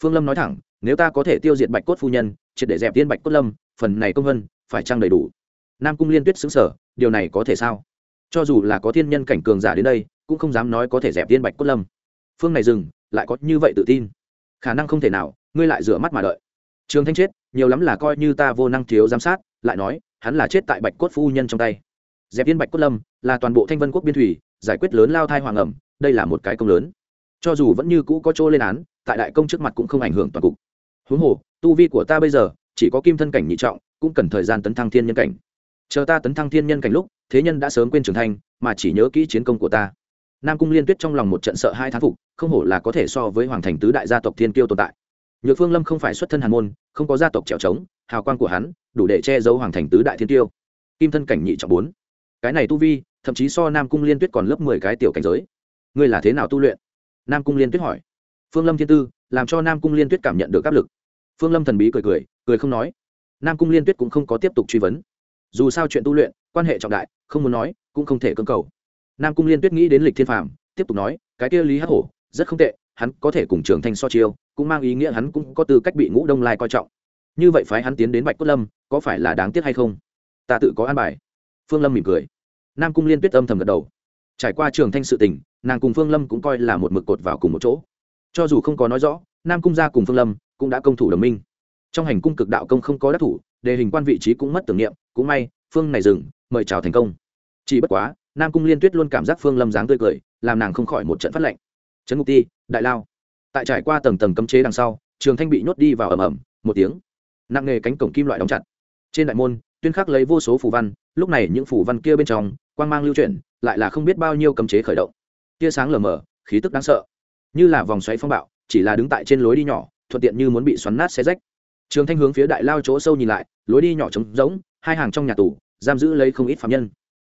[SPEAKER 1] Phương lâm nói thẳng nếu ta có thể tiêu diệt bạch cốt phu nhân, triệt để dẹp tiên bạch cốt lâm, phần này công vân phải trang đầy đủ? Nam cung liên tuyết xứng sở điều này có thể sao? Cho dù là có thiên nhân cảnh cường giả đến đây, cũng không dám nói có thể dẹp tiên bạch cốt lâm. Phương này dừng, lại có như vậy tự tin. Khả năng không thể nào, ngươi lại rửa mắt mà đợi. Trường thanh chết, nhiều lắm là coi như ta vô năng thiếu giám sát, lại nói, hắn là chết tại bạch cốt phu nhân trong tay. Dẹp yên bạch cốt lâm, là toàn bộ thanh vân quốc biên thủy, giải quyết lớn lao thai hoàng ẩm, đây là một cái công lớn. Cho dù vẫn như cũ có chỗ lên án, tại đại công trước mặt cũng không ảnh hưởng toàn cục huống hồ, tu vi của ta bây giờ, chỉ có kim thân cảnh nhị trọng, cũng cần thời gian tấn thăng thiên nhân cảnh. Chờ ta tấn thăng thiên nhân cảnh lúc, thế nhân đã sớm quên trưởng thành, mà chỉ nhớ kỹ chiến công của ta. Nam cung liên tuyết trong lòng một trận sợ hai thán phục, không hổ là có thể so với hoàng thành tứ đại gia tộc thiên kiêu tồn tại. Nhược phương lâm không phải xuất thân hàn môn, không có gia tộc trèo trống, hào quang của hắn, đủ để che giấu hoàng thành tứ đại thiên tiêu kim thân cảnh nhị trọng bốn. Cái này tu vi, thậm chí so nam cung liên tuyết còn lớp mười cái tiểu cảnh giới. Ngươi là thế nào tu luyện? Nam cung liên tuyết hỏi phương lâm thiên tư, làm cho nam cung liên tuyết cảm nhận được áp lực. Phương lâm thần bí cười cười cười không nói. Nam cung liên tuyết cũng không có tiếp tục truy vấn. Dù sao chuyện tu luyện, quan hệ trọng đại, không muốn nói, cũng không thể cưỡng cầu. Nam cung liên tuyết nghĩ đến lịch thiên phàm, tiếp tục nói, cái kia lý hắc hổ, rất không tệ, hắn có thể cùng trường thanh so chiêu, cũng mang ý nghĩa hắn cũng có tư cách bị ngũ đông lai coi trọng. Như vậy phái hắn tiến đến bạch cốt lâm, có phải là đáng tiếc hay không? Ta tự có an bài. Phương lâm mỉm cười. Nam cung liên tuyết âm thầm gật đầu. Trải qua trường thanh sự tình, nàng cùng phương lâm cũng coi là một mực cột vào cùng một chỗ cho dù không có nói rõ, nam cung gia cùng phương lâm cũng đã công thủ đồng minh. Trong hành cung cực đạo công không có đắc thủ, đề hình quan vị trí cũng mất tưởng niệm, cũng may, phương này dừng, mời chào thành công. Chỉ bất quá, nam cung liên tuyết luôn cảm giác phương lâm dáng tươi cười, làm nàng không khỏi một trận phát lệnh. Trấn ngục ti, đại lao. Tại trải qua tầng tầng cấm chế đằng sau, trường thanh bị nhốt đi vào ầm ầm, một tiếng. Nặng nghề cánh cổng kim loại đóng chặt. Trên đại môn, tuyên khắc lấy vô số phù văn, lúc này những phù văn kia bên trong, quang mang lưu chuyển, lại là không biết bao nhiêu cấm chế khởi động. Tia sáng lờ mờ, khí tức đáng sợ như là vòng xoáy phong bạo, chỉ là đứng tại trên lối đi nhỏ, thuận tiện như muốn bị xoắn nát xe rách. Trường thanh hướng phía đại lao chỗ sâu nhìn lại, lối đi nhỏ trống rỗng, hai hàng trong nhà tù, giam giữ lấy không ít phạm nhân.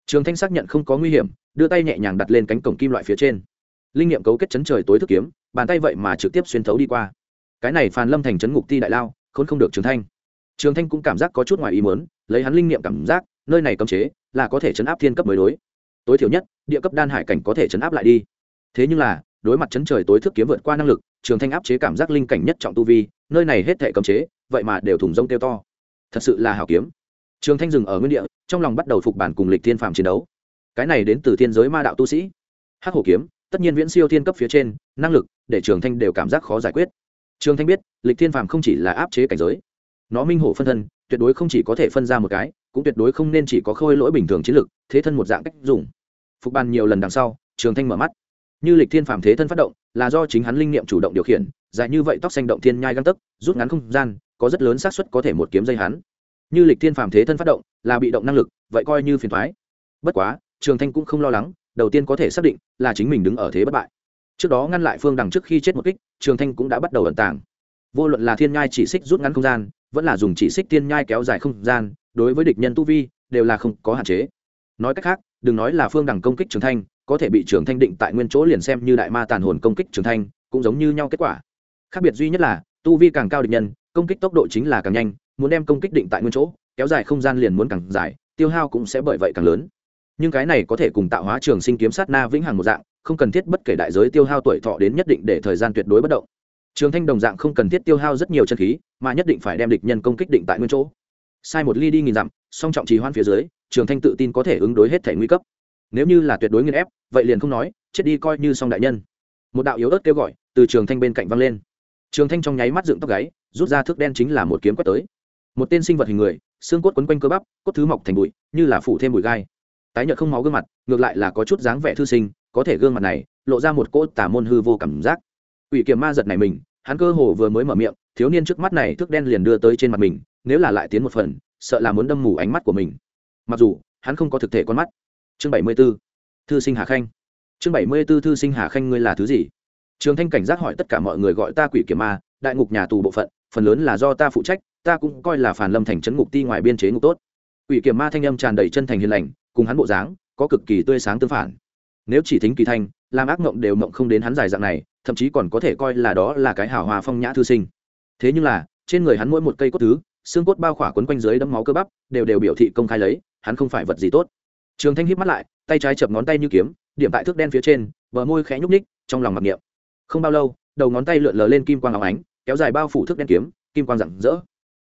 [SPEAKER 1] Trường thanh xác nhận không có nguy hiểm, đưa tay nhẹ nhàng đặt lên cánh cổng kim loại phía trên. Linh nghiệm cấu kết chấn trời tối thức kiếm, bàn tay vậy mà trực tiếp xuyên thấu đi qua. Cái này phàn lâm thành chấn ngục ti đại lao, khốn không được trường thanh. Trường thanh cũng cảm giác có chút ngoài ý muốn, lấy hắn linh nghiệm cảm giác, nơi này cấm chế, là có thể chấn áp thiên cấp mới đối. Tối thiểu nhất, địa cấp đan hải cảnh có thể chấn áp lại đi. Thế nhưng là đối mặt chấn trời tối thức kiếm vượt qua năng lực, trường thanh áp chế cảm giác linh cảnh nhất trọng tu vi, nơi này hết thể cấm chế, vậy mà đều thủng rông tiêu to. Thật sự là hảo kiếm. Trường thanh dừng ở nguyên địa, trong lòng bắt đầu phục bản cùng lịch thiên phạm chiến đấu. Cái này đến từ thiên giới ma đạo tu sĩ. Hắc hổ kiếm, tất nhiên viễn siêu thiên cấp phía trên, năng lực, để trường thanh đều cảm giác khó giải quyết. Trường thanh biết, lịch thiên phạm không chỉ là áp chế cảnh giới, nó minh hổ phân thân, tuyệt đối không chỉ có thể phân ra một cái, cũng tuyệt đối không nên chỉ có khôi lỗi bình thường chiến lực, thế thân một dạng cách dùng. Phục bàn nhiều lần đằng sau, trường thanh mở mắt như lịch thiên phạm thế thân phát động, là do chính hắn linh nghiệm chủ động điều khiển, dài như vậy tóc xanh động thiên nhai găng tấc, rút ngắn không gian, có rất lớn xác suất có thể một kiếm dây hắn. Như lịch thiên phạm thế thân phát động, là bị động năng lực, vậy coi như phiền thoái bất quá, trường thanh cũng không lo lắng, đầu tiên có thể xác định là chính mình đứng ở thế bất bại. Trước đó ngăn lại phương đằng trước khi chết một kích, trường thanh cũng đã bắt đầu ẩn tàng. Vô luận là thiên nhai chỉ xích rút ngắn không gian, vẫn là dùng chỉ xích thiên nhai kéo dài không gian, đối với địch nhân tu vi, đều là không có hạn chế. Nói cách khác, đừng nói là phương đằng công kích trường thanh có thể bị trường thanh định tại nguyên chỗ liền xem như đại ma tàn hồn công kích trường thanh, cũng giống như nhau kết quả. Khác biệt duy nhất là, tu vi càng cao địch nhân, công kích tốc độ chính là càng nhanh, muốn đem công kích định tại nguyên chỗ, kéo dài không gian liền muốn càng dài, tiêu hao cũng sẽ bởi vậy càng lớn. Nhưng cái này có thể cùng tạo hóa trường sinh kiếm sát na vĩnh hằng một dạng, không cần thiết bất kể đại giới tiêu hao tuổi thọ đến nhất định để thời gian tuyệt đối bất động. Trường thanh đồng dạng không cần thiết tiêu hao rất nhiều chân khí, mà nhất định phải đem địch nhân công kích định tại nguyên chỗ. Sai một ly đi nghìn dặm, song trọng trì hoan phía dưới, trường thanh tự tin có thể ứng đối hết thể nguy cấp nếu như là tuyệt đối nghiên ép, vậy liền không nói, chết đi coi như song đại nhân. Một đạo yếu ớt kêu gọi từ trường thanh bên cạnh văng lên. Trường thanh trong nháy mắt dựng tóc gáy, rút ra thước đen chính là một kiếm quét tới. Một tên sinh vật hình người, xương cốt quấn quanh cơ bắp, cốt thứ mọc thành bụi, như là phủ thêm bụi gai. Tái nhợt không máu gương mặt, ngược lại là có chút dáng vẻ thư sinh, có thể gương mặt này, lộ ra một cỗ tả môn hư vô cảm giác. Ủy kiểm ma giật này mình, hắn cơ hồ vừa mới mở miệng, thiếu niên trước mắt này thước đen liền đưa tới trên mặt mình, nếu là lại tiến một phần, sợ là muốn đâm mù ánh mắt của mình. Mặc dù, hắn không có thực thể con mắt chương bảy mươi b ố thư sinh hà khanh. Chương bảy mươi b ố thư sinh hà khanh ngươi là thứ gì? Trường thanh cảnh giác hỏi tất cả mọi người gọi ta quỷ kiểm ma, đại ngục nhà tù bộ phận, phần lớn là do ta phụ trách, ta cũng coi là phản lâm thành trấn ngục ti ngoài biên chế ngục tốt. Quỷ kiểm ma thanh âm tràn đầy chân thành hiền lành, cùng hắn bộ dáng, có cực kỳ tươi sáng tương phản. Nếu chỉ thính kỳ thanh, làm ác mộng đều mộng không đến hắn dài dạng này, thậm chí còn có thể coi là đó là cái hào hòa phong nhã thư sinh. Thế nhưng là, trên người hắn mỗi một cây cốt thứ, xương cốt bao khỏa quấn quanh dưới đấm máu cơ bắp, đều đều biểu thị công khai lấy, hắn không phải vật gì tốt trường thanh híp mắt lại, tay trái chập ngón tay như kiếm, điểm tại thước đen phía trên, bờ môi khẽ nhúc ních trong lòng mặc niệm. Không bao lâu, đầu ngón tay lượn lờ lên kim quang áo ánh, kéo dài bao phủ thước đen kiếm, kim quang rạng rỡ.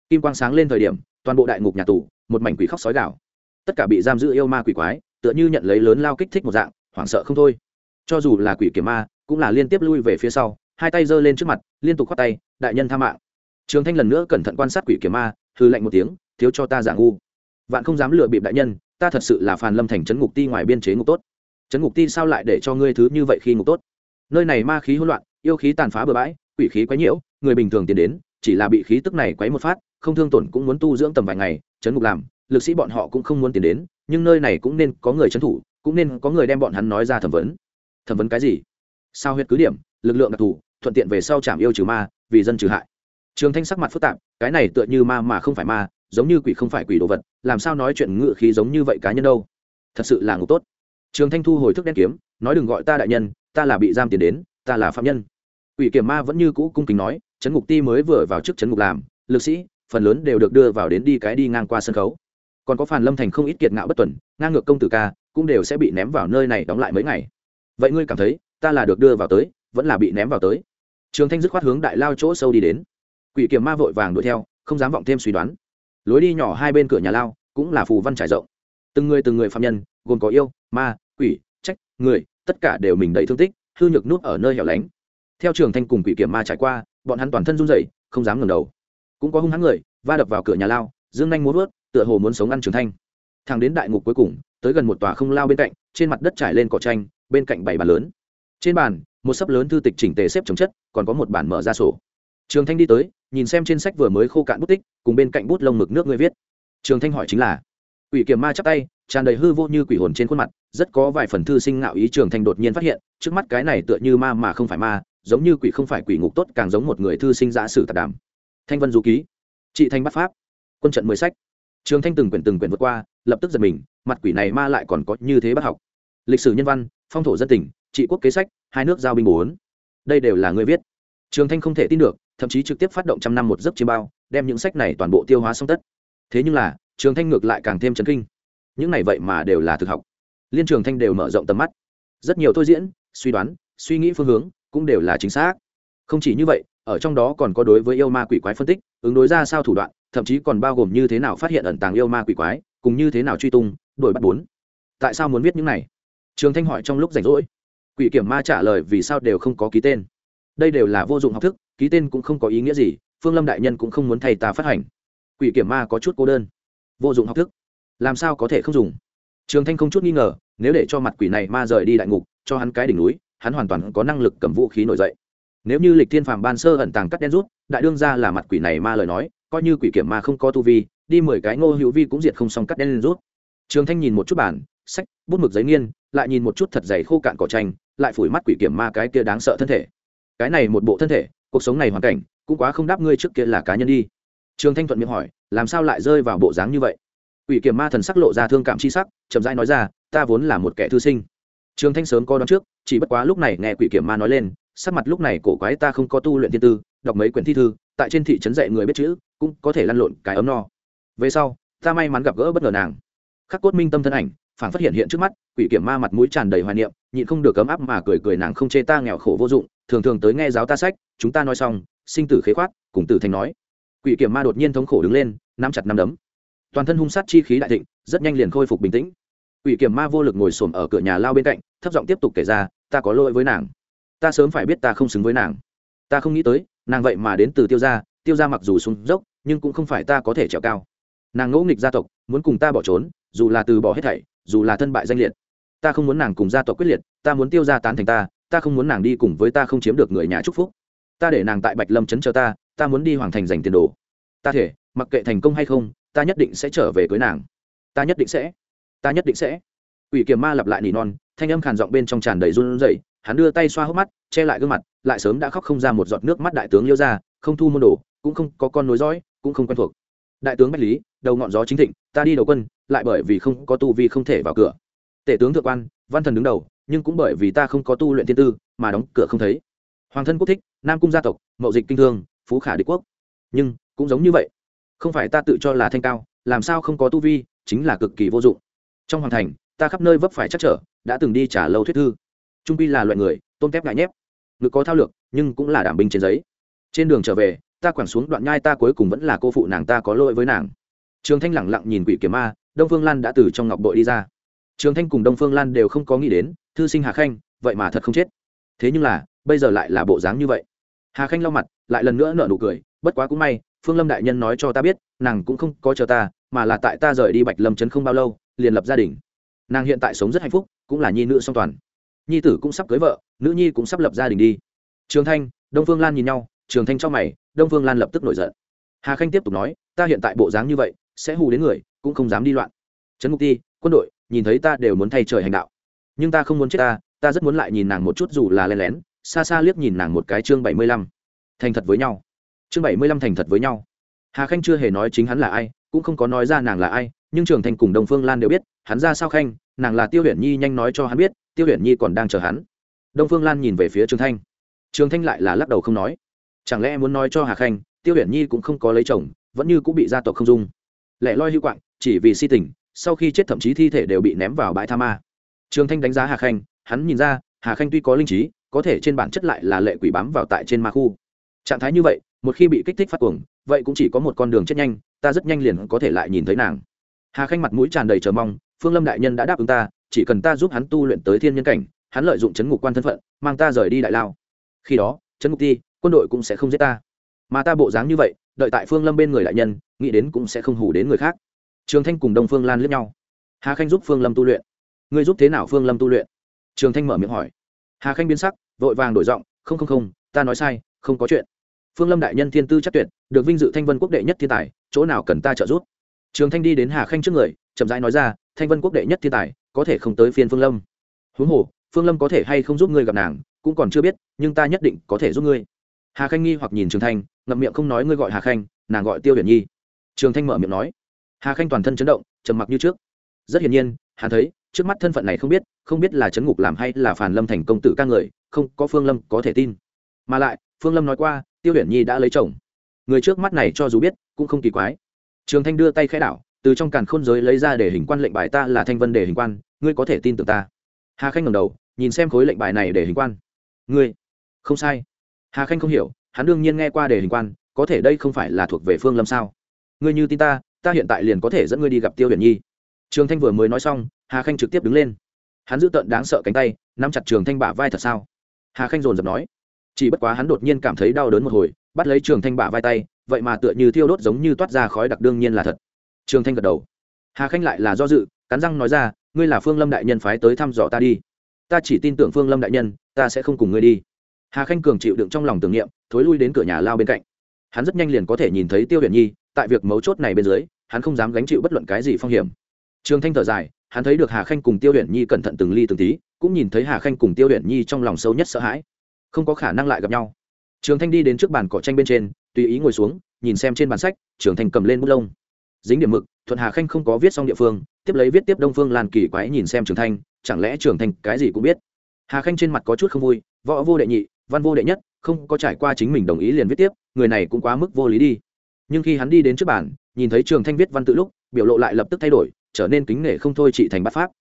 [SPEAKER 1] Kim quang sáng lên thời điểm, toàn bộ đại ngục nhà tù, một mảnh quỷ khóc sói gạo tất cả bị giam giữ yêu ma quỷ quái, tựa như nhận lấy lớn lao kích thích một dạng, hoảng sợ không thôi. Cho dù là quỷ kiểm ma, cũng là liên tiếp lui về phía sau, hai tay giơ lên trước mặt, liên tục khoát tay, đại nhân tha mạng. Trường thanh lần nữa cẩn thận quan sát quỷ kiểm ma hư lạnh một tiếng, thiếu cho ta giả ngu. Vạn không dám lừa bịp đại nhân ta thật sự là phàn lâm thành trấn ngục ti ngoài biên chế ngục tốt. Trấn ngục ti sao lại để cho ngươi thứ như vậy khi ngục tốt? Nơi này ma khí hỗn loạn, yêu khí tàn phá bừa bãi, quỷ khí quấy nhiễu, người bình thường tiến đến, chỉ là bị khí tức này quấy một phát, không thương tổn cũng muốn tu dưỡng tầm vài ngày trấn ngục làm, lực sĩ bọn họ cũng không muốn tiến đến, nhưng nơi này cũng nên có người trấn thủ, cũng nên có người đem bọn hắn nói ra thẩm vấn. Thẩm vấn cái gì? Sao huyết cứ điểm, lực lượng đặc thù, thuận tiện về sau trảm yêu trừ ma, vì dân trừ hại. Trường thanh sắc mặt phức tạp, cái này tựa như ma mà không phải ma giống như quỷ không phải quỷ đồ vật, làm sao nói chuyện ngự khí giống như vậy cá nhân đâu? Thật sự là ngục tốt. Trường thanh thu hồi thức đen kiếm, nói đừng gọi ta đại nhân, ta là bị giam tiền đến, ta là phạm nhân. Quỷ kiểm ma vẫn như cũ cung kính nói trấn ngục ti mới vừa vào trước trấn ngục làm, lực sĩ, phần lớn đều được đưa vào đến đi cái đi ngang qua sân khấu. Còn có phàn lâm thành không ít kiệt ngạo bất tuần, ngang ngược công tử ca, cũng đều sẽ bị ném vào nơi này đóng lại mấy ngày. Vậy ngươi cảm thấy, ta là được đưa vào tới, vẫn là bị ném vào tới? Trường thanh dứt khoát hướng đại lao chỗ sâu đi đến. Quỷ kiểm ma vội vàng đuổi theo, không dám vọng thêm suy đoán lối đi nhỏ hai bên cửa nhà lao cũng là phù văn trải rộng. Từng người từng người phạm nhân, gồm có yêu, ma, quỷ, trách, người, tất cả đều mình đầy thương tích, hư nhược nút ở nơi hẻo lánh. Theo trường thanh cùng quỷ kiểm ma trải qua, bọn hắn toàn thân run rẩy, không dám ngẩng đầu. Cũng có hung hãn người, va đập vào cửa nhà lao, dương nhanh muốn vớt, tựa hồ muốn sống ăn trường thanh. Thằng đến đại ngục cuối cùng, tới gần một tòa không lao bên cạnh, trên mặt đất trải lên cỏ tranh, bên cạnh bảy bàn lớn. Trên bàn, một sấp lớn thư tịch chỉnh tề xếp trồng chất, còn có một bản mở ra sổ. Trường thanh đi tới nhìn xem trên sách vừa mới khô cạn bút tích, cùng bên cạnh bút lông mực nước người viết. Trường thanh hỏi chính là, quỷ kiểm ma chắp tay, tràn đầy hư vô như quỷ hồn trên khuôn mặt, rất có vài phần thư sinh ngạo ý trường thanh đột nhiên phát hiện, trước mắt cái này tựa như ma mà không phải ma, giống như quỷ không phải quỷ ngục tốt, càng giống một người thư sinh giả sử tạp đàm. Thanh vân du ký, trị thanh bắt pháp, quân trận mười sách. Trường thanh từng quyển từng quyển vượt qua, lập tức giật mình, mặt quỷ này ma lại còn có như thế bắt học. Lịch sử nhân văn, phong thổ dân tỉnh trị quốc kế sách, hai nước giao binh bốn. Đây đều là người viết. Trường thanh không thể tin được thậm chí trực tiếp phát động trăm năm một giấc chiêm bao, đem những sách này toàn bộ tiêu hóa xong tất. Thế nhưng là, trường thanh ngược lại càng thêm chấn kinh. Những này vậy mà đều là thực học. Liên trường thanh đều mở rộng tầm mắt. Rất nhiều thôi diễn, suy đoán, suy nghĩ phương hướng cũng đều là chính xác. Không chỉ như vậy, ở trong đó còn có đối với yêu ma quỷ quái phân tích, ứng đối ra sao thủ đoạn, thậm chí còn bao gồm như thế nào phát hiện ẩn tàng yêu ma quỷ quái, cùng như thế nào truy tung, đuổi bắt bốn. Tại sao muốn viết những này? Trường thanh hỏi trong lúc rảnh rỗi. Quỷ kiểm ma trả lời vì sao đều không có ký tên. Đây đều là vô dụng học thức ký tên cũng không có ý nghĩa gì, phương lâm đại nhân cũng không muốn thầy ta phát hành. Quỷ kiểm ma có chút cô đơn. Vô dụng học thức. Làm sao có thể không dùng? Trường thanh không chút nghi ngờ, nếu để cho mặt quỷ này ma rời đi đại ngục, cho hắn cái đỉnh núi, hắn hoàn toàn có năng lực cầm vũ khí nổi dậy. Nếu như lịch thiên phàm ban sơ ẩn tàng cắt đen rút, đại đương ra là mặt quỷ này ma lời nói, coi như quỷ kiểm ma không có tu vi, đi mười cái ngô hữu vi cũng diệt không xong cắt đen rút. Trường thanh nhìn một chút bản, sách, bút mực giấy nghiên, lại nhìn một chút thật dày khô cạn cỏ tranh lại phủi mắt quỷ kiểm ma cái kia đáng sợ thân thể. Cái này một bộ thân thể cuộc sống này hoàn cảnh cũng quá không đáp ngươi trước kia là cá nhân đi. Trường thanh thuận miệng hỏi, làm sao lại rơi vào bộ dáng như vậy? Quỷ kiểm ma thần sắc lộ ra thương cảm chi sắc, chậm rãi nói ra, ta vốn là một kẻ thư sinh. Trường thanh sớm có đón trước, chỉ bất quá lúc này nghe quỷ kiểm ma nói lên, sắc mặt lúc này cổ quái ta không có tu luyện thiên tư, đọc mấy quyển thi thư, tại trên thị trấn dạy người biết chữ, cũng có thể lăn lộn cái ấm no. Về sau, ta may mắn gặp gỡ bất ngờ nàng. Khắc cốt minh tâm thân ảnh phản phát hiện hiện trước mắt, quỷ kiểm ma mặt mũi tràn đầy hoài niệm, nhịn không được cấm áp mà cười cười nàng không chê ta nghèo khổ vô dụng, thường thường tới nghe giáo ta sách, chúng ta nói xong, sinh tử khế khoát, cùng tử thành nói. Quỷ kiểm ma đột nhiên thống khổ đứng lên, nắm chặt nắm đấm. Toàn thân hung sát chi khí đại thịnh, rất nhanh liền khôi phục bình tĩnh. Quỷ kiểm ma vô lực ngồi xổm ở cửa nhà lao bên cạnh, thấp giọng tiếp tục kể ra, ta có lỗi với nàng. Ta sớm phải biết ta không xứng với nàng. Ta không nghĩ tới, nàng vậy mà đến từ tiêu gia tiêu gia mặc dù xuống dốc, nhưng cũng không phải ta có thể trèo cao. Nàng ngỗ nghịch gia tộc, muốn cùng ta bỏ trốn, dù là từ bỏ hết thảy dù là thân bại danh liệt. Ta không muốn nàng cùng gia tộc quyết liệt, ta muốn tiêu gia tán thành ta ta không muốn nàng đi cùng với ta không chiếm được người nhà chúc phúc. Ta để nàng tại bạch lâm chấn chờ ta ta muốn đi hoàng thành giành tiền đồ. Ta thể, mặc kệ thành công hay không, ta nhất định sẽ trở về cưới nàng. Ta nhất định sẽ. Ta nhất định sẽ. Ủy kiểm ma lặp lại nỉ non, thanh âm khàn giọng bên trong tràn đầy run rẩy, hắn đưa tay xoa hốc mắt, che lại gương mặt, lại sớm đã khóc không ra một giọt nước mắt đại tướng liêu ra, không thu môn đồ, cũng không có con nối dõi, cũng không quen thuộc. Đại tướng bách lý, đầu ngọn gió chính thịnh, ta đi đầu quân lại bởi vì không có tu vi không thể vào cửa. Tể tướng thượng quan, văn thần đứng đầu, nhưng cũng bởi vì ta không có tu luyện thiên tư, mà đóng cửa không thấy. Hoàng thân quốc thích, nam cung gia tộc, mậu dịch kinh thương, phú khả đế quốc. Nhưng, cũng giống như vậy. Không phải ta tự cho là thanh cao, làm sao không có tu vi, chính là cực kỳ vô dụng. Trong hoàng thành, ta khắp nơi vấp phải chắc trở, đã từng đi trả lâu thuyết thư. Trung pi là loại người, tôn kép ngại nhép. Ngực có thao lược, nhưng cũng là đảm binh trên giấy. Trên đường trở về, ta quẳng xuống đoạn nhai ta cuối cùng vẫn là cô phụ nàng ta có lỗi với nàng. Trường thanh lẳng lặng nhìn quỷ kiếm ma đông phương lan đã từ trong ngọc bội đi ra. Trường thanh cùng đông phương lan đều không có nghĩ đến, thư sinh hà khanh, vậy mà thật không chết. Thế nhưng là, bây giờ lại là bộ dáng như vậy. Hà khanh lau mặt, lại lần nữa nở nụ cười, bất quá cũng may, phương lâm đại nhân nói cho ta biết, nàng cũng không có chờ ta, mà là tại ta rời đi bạch lâm trấn không bao lâu, liền lập gia đình. Nàng hiện tại sống rất hạnh phúc, cũng là nhi nữ song toàn. Nhi tử cũng sắp cưới vợ, nữ nhi cũng sắp lập gia đình đi. Trường thanh, đông phương lan nhìn nhau, trường thanh cho mày, đông phương lan lập tức nổi giận. Hà khanh tiếp tục nói, ta hiện tại bộ dáng như vậy sẽ hù đến người, cũng không dám đi loạn. Trấn mục ti, quân đội, nhìn thấy ta đều muốn thay trời hành đạo. Nhưng ta không muốn chết ta ta rất muốn lại nhìn nàng một chút dù là len lén, xa xa liếc nhìn nàng một cái chương bảy mươi lăm. Thành thật với nhau. Chương bảy mươi lăm thành thật với nhau. Hà khanh chưa hề nói chính hắn là ai, cũng không có nói ra nàng là ai, nhưng trường thành cùng đồng phương lan đều biết, hắn ra sao khanh, nàng là tiêu huyền nhi nhanh nói cho hắn biết, tiêu huyền nhi còn đang chờ hắn. Đông phương lan nhìn về phía trường thanh. Trường thanh lại là lắc đầu không nói. Chẳng lẽ muốn nói cho hà khanh, tiêu huyền nhi cũng không có lấy chồng, vẫn như cũng bị gia tộc không dung lẻ loi hữu quạng, chỉ vì si tình, sau khi chết thậm chí thi thể đều bị ném vào bãi tha ma. Trường thanh đánh giá hà khanh, hắn nhìn ra, hà khanh tuy có linh trí, có thể trên bản chất lại là lệ quỷ bám vào tại trên ma khu. Trạng thái như vậy, một khi bị kích thích phát cuồng, vậy cũng chỉ có một con đường chết nhanh, ta rất nhanh liền có thể lại nhìn thấy nàng. Hà khanh mặt mũi tràn đầy chờ mong, phương lâm đại nhân đã đáp ứng ta, chỉ cần ta giúp hắn tu luyện tới thiên nhân cảnh, hắn lợi dụng chấn ngục quan thân phận, mang ta rời đi đại lao. Khi đó, chấn ngục ti, quân đội cũng sẽ không giết ta. Mà ta bộ dáng như vậy đợi tại phương lâm bên người đại nhân, nghĩ đến cũng sẽ không hủ đến người khác. Trường thanh cùng đông phương lan liếc nhau. Hà khanh giúp phương lâm tu luyện. Ngươi giúp thế nào phương lâm tu luyện? Trường thanh mở miệng hỏi. Hà khanh biến sắc, vội vàng đổi giọng, không không không, ta nói sai, không có chuyện. Phương lâm đại nhân thiên tư chắc tuyệt, được vinh dự thanh vân quốc đệ nhất thiên tài, chỗ nào cần ta trợ giúp? Trường thanh đi đến hà khanh trước người, chậm rãi nói ra, thanh vân quốc đệ nhất thiên tài, có thể không tới phiên phương lâm. Huống hồ, phương lâm có thể hay không giúp ngươi gặp nàng, cũng còn chưa biết, nhưng ta nhất định có thể giúp ngươi hà khanh nghi hoặc nhìn trường thanh ngậm miệng không nói ngươi gọi hà khanh nàng gọi tiêu hiển nhi trường thanh mở miệng nói hà khanh toàn thân chấn động trầm mặc như trước rất hiển nhiên hắn thấy trước mắt thân phận này không biết không biết là chấn ngục làm hay là phản lâm thành công tử ca người không có phương lâm có thể tin mà lại phương lâm nói qua tiêu hiển nhi đã lấy chồng người trước mắt này cho dù biết cũng không kỳ quái trường thanh đưa tay khẽ đảo từ trong càn khôn giới lấy ra để hình quan lệnh bài ta là thanh vân để hình quan ngươi có thể tin tưởng ta hà khanh ngầm đầu nhìn xem khối lệnh bài này để hình quan ngươi không sai hà khanh không hiểu, hắn đương nhiên nghe qua để hình quan, có thể đây không phải là thuộc về phương lâm sao? Ngươi như tin ta ta hiện tại liền có thể dẫn ngươi đi gặp tiêu huyền nhi. Trường thanh vừa mới nói xong, hà khanh trực tiếp đứng lên. Hắn giữ tợn đáng sợ cánh tay, nắm chặt trường thanh bả vai thật sao? Hà khanh dồn dập nói. Chỉ bất quá hắn đột nhiên cảm thấy đau đớn một hồi, bắt lấy trường thanh bả vai tay, vậy mà tựa như thiêu đốt giống như toát ra khói đặc đương nhiên là thật. Trường thanh gật đầu. Hà khanh lại là do dự, cắn răng nói ra, ngươi là phương lâm đại nhân phái tới thăm dò ta đi. Ta chỉ tin tưởng phương lâm đại nhân, ta sẽ không cùng ngươi đi hà khanh cường chịu đựng trong lòng tưởng niệm, thối lui đến cửa nhà lao bên cạnh. Hắn rất nhanh liền có thể nhìn thấy tiêu huyền nhi, tại việc mấu chốt này bên dưới, hắn không dám gánh chịu bất luận cái gì phong hiểm. Trường thanh thở dài, hắn thấy được hà khanh cùng tiêu huyền nhi cẩn thận từng ly từng tí, cũng nhìn thấy hà khanh cùng tiêu huyền nhi trong lòng sâu nhất sợ hãi. Không có khả năng lại gặp nhau. Trường thanh đi đến trước bàn cỏ tranh bên trên, tùy ý ngồi xuống, nhìn xem trên bản sách, trường thanh cầm lên bút lông. Dính điểm mực, thuận hà khanh không có viết xong địa phương, tiếp lấy viết tiếp đông phương lan kỳ quái nhìn xem trường thanh, chẳng lẽ trường thanh cái gì cũng biết? Hà khanh trên mặt có chút không vui, võ vô đệ nhị văn vô đệ nhất, không có trải qua chính mình đồng ý liền viết tiếp, người này cũng quá mức vô lý đi. Nhưng khi hắn đi đến trước bàn, nhìn thấy trường thanh viết văn tự lúc, biểu lộ lại lập tức thay đổi, trở nên kính nể không thôi trị thành bắt pháp.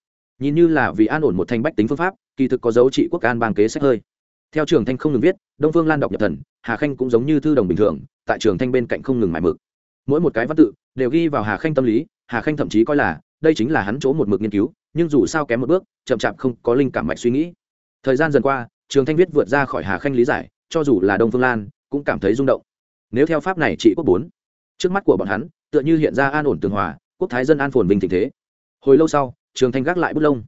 [SPEAKER 1] Nhìn như là vì an ổn một thanh bách tính phương pháp, kỳ thực có dấu trị quốc an bang kế sách hơi. Theo trường thanh không ngừng viết, đông phương lan đọc nhập thần, hà khanh cũng giống như thư đồng bình thường, tại trường thanh bên cạnh không ngừng mải mực. Mỗi một cái văn tự, đều ghi vào hà khanh tâm lý, hà khanh thậm chí coi là, đây chính là hắn chỗ một mực nghiên cứu, nhưng dù sao kém một bước, chậm chạp không có linh cảm mạch suy nghĩ. Thời gian dần qua trường thanh viết vượt ra khỏi hà khanh lý giải, cho dù là đông phương lan, cũng cảm thấy rung động. Nếu theo pháp này trị quốc bốn, trước mắt của bọn hắn, tựa như hiện ra an ổn tường hòa, quốc thái dân an phồn bình tình thế. Hồi lâu sau, trường thanh gác lại bút lông.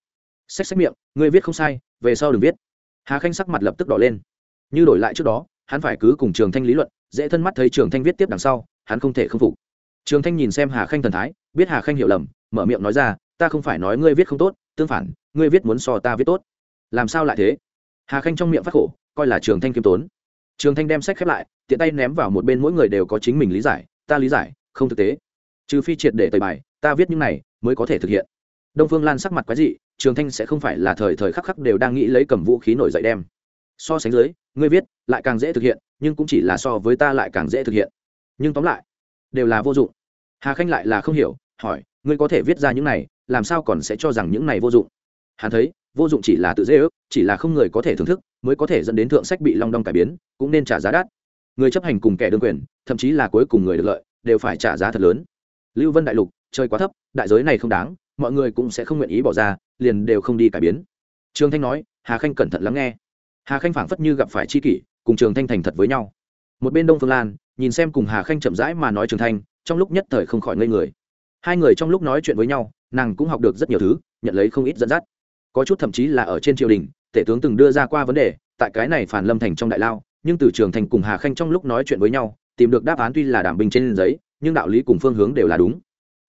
[SPEAKER 1] Xách xách miệng người viết không sai, về sau đừng viết. Hà khanh sắc mặt lập tức đỏ lên. Như đổi lại trước đó, hắn phải cứ cùng trường thanh lý luận, dễ thân mắt thấy trường thanh viết tiếp đằng sau, hắn không thể k phục. Trường thanh nhìn xem hà khanh thần thái, biết hà khanh hiểu lầm, mở miệng nói ra, ta không phải nói ngươi viết không tốt, tương phản, ngươi viết muốn so ta viết tốt. Làm sao lại thế? Hà khanh trong miệng phát khổ coi là trường thanh kiêm tốn trường thanh đem sách khép lại tiện tay ném vào một bên mỗi người đều có chính mình lý giải ta lý giải không thực tế trừ phi triệt để tời bài ta viết những này mới có thể thực hiện đông phương lan sắc mặt quái dị trường thanh sẽ không phải là thời thời khắc khắc đều đang nghĩ lấy cầm vũ khí nổi dậy đem so sánh dưới ngươi viết lại càng dễ thực hiện nhưng cũng chỉ là so với ta lại càng dễ thực hiện nhưng tóm lại đều là vô dụng hà khanh lại là không hiểu hỏi ngươi có thể viết ra những này làm sao còn sẽ cho rằng những này vô dụng hắn thấy vô dụng chỉ là tự dễ ước, chỉ là không người có thể thưởng thức, mới có thể dẫn đến thượng sách bị long đong cải biến, cũng nên trả giá đắt. Người chấp hành cùng kẻ đương quyền, thậm chí là cuối cùng người được lợi, đều phải trả giá thật lớn. Lưu vân đại lục chơi quá thấp, đại giới này không đáng, mọi người cũng sẽ không nguyện ý bỏ ra, liền đều không đi cải biến. Trường thanh nói, hà khanh cẩn thận lắng nghe. Hà khanh phảng phất như gặp phải c h i kỷ, cùng trường thanh thành thật với nhau. Một bên đông phương lan, nhìn xem cùng hà khanh chậm rãi mà nói trường thanh, trong lúc nhất thời không khỏi ngây người. Hai người trong lúc nói chuyện với nhau, nàng cũng học được rất nhiều thứ, nhận lấy không ít dẫn dắt có chút thậm chí là ở trên triều đình, tể tướng từng đưa ra qua vấn đề, tại cái này phản lâm thành trong đại lao, nhưng từ trường thành cùng hà khanh trong lúc nói chuyện với nhau, tìm được đáp án tuy là đảm bình trên giấy, nhưng đạo lý cùng phương hướng đều là đúng.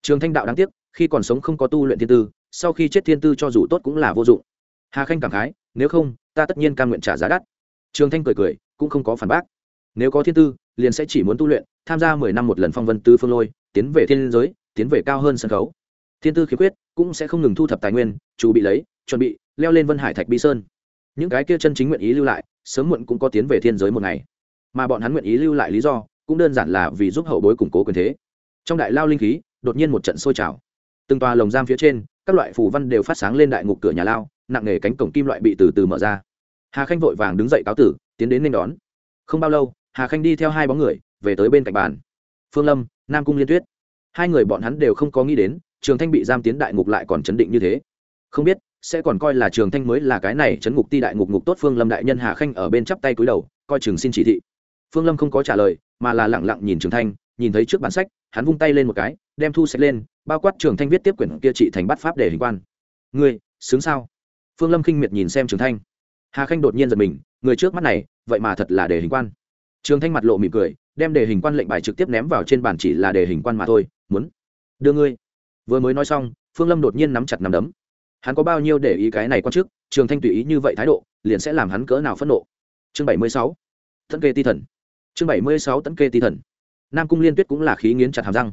[SPEAKER 1] Trường thanh đạo đáng tiếc, khi còn sống không có tu luyện thiên tư, sau khi chết thiên tư cho dù tốt cũng là vô dụng. Hà khanh cảm khái, nếu không, ta tất nhiên cam nguyện trả giá đắt. Trường thanh cười cười, cũng không có phản bác. Nếu có thiên tư, liền sẽ chỉ muốn tu luyện, tham gia mười năm một lần phong vân tư phương lôi, tiến về thiên giới, tiến về cao hơn sân khấu. Thiên tư khiếm khuyết cũng sẽ không ngừng thu thập tài nguyên chủ bị lấy, chuẩn bị, leo lên vân hải thạch bi sơn. Những cái kia chân chính nguyện ý lưu lại, sớm muộn cũng có tiến về thiên giới một ngày. Mà bọn hắn nguyện ý lưu lại lý do, cũng đơn giản là vì giúp hậu bối củng cố quyền thế. Trong đại lao linh khí, đột nhiên một trận sôi trào. Từng tòa lồng giam phía trên, các loại phù văn đều phát sáng lên đại ngục cửa nhà lao, nặng nề cánh cổng kim loại bị từ từ mở ra. Hà khanh vội vàng đứng dậy cáo tử, tiến đến nên đón. Không bao lâu, hà khanh đi theo hai bóng người, về tới bên cạnh bàn. Phương lâm, nam cung liên tuyết. Hai người bọn hắn đều không có nghĩ đến trường thanh bị giam tiến đại ngục lại còn chấn định như thế. Không biết, sẽ còn coi là trường thanh mới là cái này chấn ngục ti đại ngục ngục tốt phương lâm đại nhân hà khanh ở bên chắp tay cúi đầu, coi trường xin chỉ thị. Phương lâm không có trả lời, mà là lẳng lặng nhìn trường thanh, nhìn thấy trước bản sách, hắn vung tay lên một cái, đem thu sách lên, bao quát trường thanh viết tiếp quyển kia trị thành bắt pháp để hình quan. Ngươi xứng sao? Phương lâm khinh miệt nhìn xem trường thanh. Hà khanh đột nhiên giật mình, người trước mắt này, vậy mà thật là để hình quan. Trường thanh mặt lộ mỉm cười, đem đề hình quan lệnh bài trực tiếp ném vào trên bàn chỉ là đề hình quan mà thôi, muốn đưa ngươi vừa mới nói xong, phương lâm đột nhiên nắm chặt nắm đấm. Hắn có bao nhiêu để ý cái này quan chức trường thanh tùy ý như vậy thái độ, liền sẽ làm hắn cỡ nào phẫn nộ. Chương bảy mươi sáu. Tấn kê ti thần. Chương bảy mươi sáu tấn kê ti thần. Nam cung liên tuyết cũng là khí nghiến chặt hàm răng.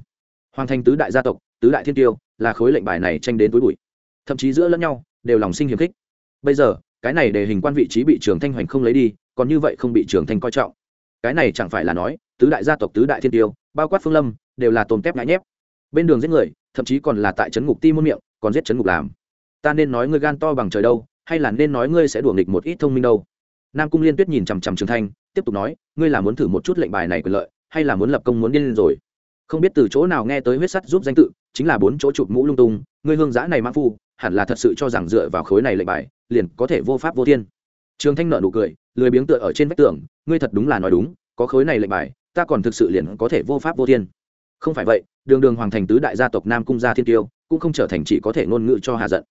[SPEAKER 1] Hoàng thành tứ đại gia tộc, tứ đại thiên tiêu, là khối lệnh bài này tranh đến túi bụi. Thậm chí giữa lẫn nhau, đều lòng sinh hiềm khích. Bây giờ, cái này để hình quan vị trí bị trường thanh hoành không lấy đi, còn như vậy không bị trường thanh coi trọng. Cái này chẳng phải là nói, tứ đại gia tộc, tứ đại thiên tiêu, bao quát phương lâm, đều là tồn tép ngã nhép. Bên đường giết người thậm chí còn là tại trấn ngục ti môn miệng, còn giết trấn ngục làm. Ta nên nói ngươi gan to bằng trời đâu, hay là nên nói ngươi sẽ đùa nghịch một ít thông minh đâu? Nam cung liên tuyết nhìn chằm chằm trường thanh, tiếp tục nói, ngươi là muốn thử một chút lệnh bài này quyền lợi, hay là muốn lập công muốn điên lên rồi? Không biết từ chỗ nào nghe tới huyết sắt giúp danh tự, chính là bốn chỗ chụp mũ lung tung, ngươi hương giã này mã phu, hẳn là thật sự cho rằng dựa vào khối này lệnh bài, liền có thể vô pháp vô thiên. Trường thanh nợ nụ cười, lười biếng tựa ở trên vách tường, ngươi thật đúng là nói đúng, có khối này lệnh bài, ta còn thực sự liền có thể vô pháp vô thiên không phải vậy, đường đường hoàng thành tứ đại gia tộc nam cung gia thiên tiêu cũng không trở thành chỉ có thể ngôn ngữ cho hà giận.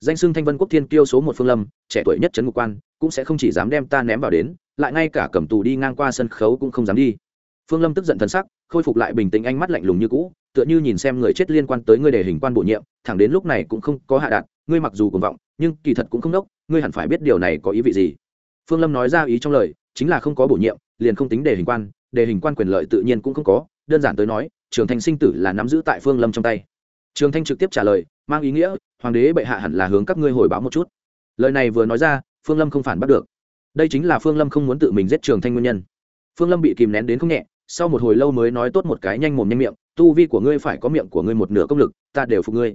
[SPEAKER 1] Danh xưng thanh vân quốc thiên tiêu số một phương lâm, trẻ tuổi nhất trấn ngục quan, cũng sẽ không chỉ dám đem ta ném vào đến, lại ngay cả cầm tù đi ngang qua sân khấu cũng không dám đi. Phương lâm tức giận thân sắc, khôi phục lại bình tĩnh ánh mắt lạnh lùng như cũ, tựa như nhìn xem người chết liên quan tới ngươi để hình quan bổ nhiệm, thẳng đến lúc này cũng không có hạ đạt, ngươi mặc dù cuồng vọng, nhưng kỳ thật cũng không đốc, ngươi hẳn phải biết điều này có ý vị gì. Phương lâm nói ra ý trong lời, chính là không có bổ nhiệm, liền không tính đề hình quan đề hình quan quyền lợi tự nhiên cũng không có, đơn giản tới nói trường thanh sinh tử là nắm giữ tại phương lâm trong tay. Trường thanh trực tiếp trả lời, mang ý nghĩa, hoàng đế bệ hạ hẳn là hướng các ngươi hồi báo một chút. Lời này vừa nói ra, phương lâm không phản bắt được. Đây chính là phương lâm không muốn tự mình giết trường thanh nguyên nhân. Phương lâm bị kìm nén đến không nhẹ, sau một hồi lâu mới nói tốt một cái nhanh mồm nhanh miệng, tu vi của ngươi phải có miệng của ngươi một nửa công lực, ta đều phục ngươi.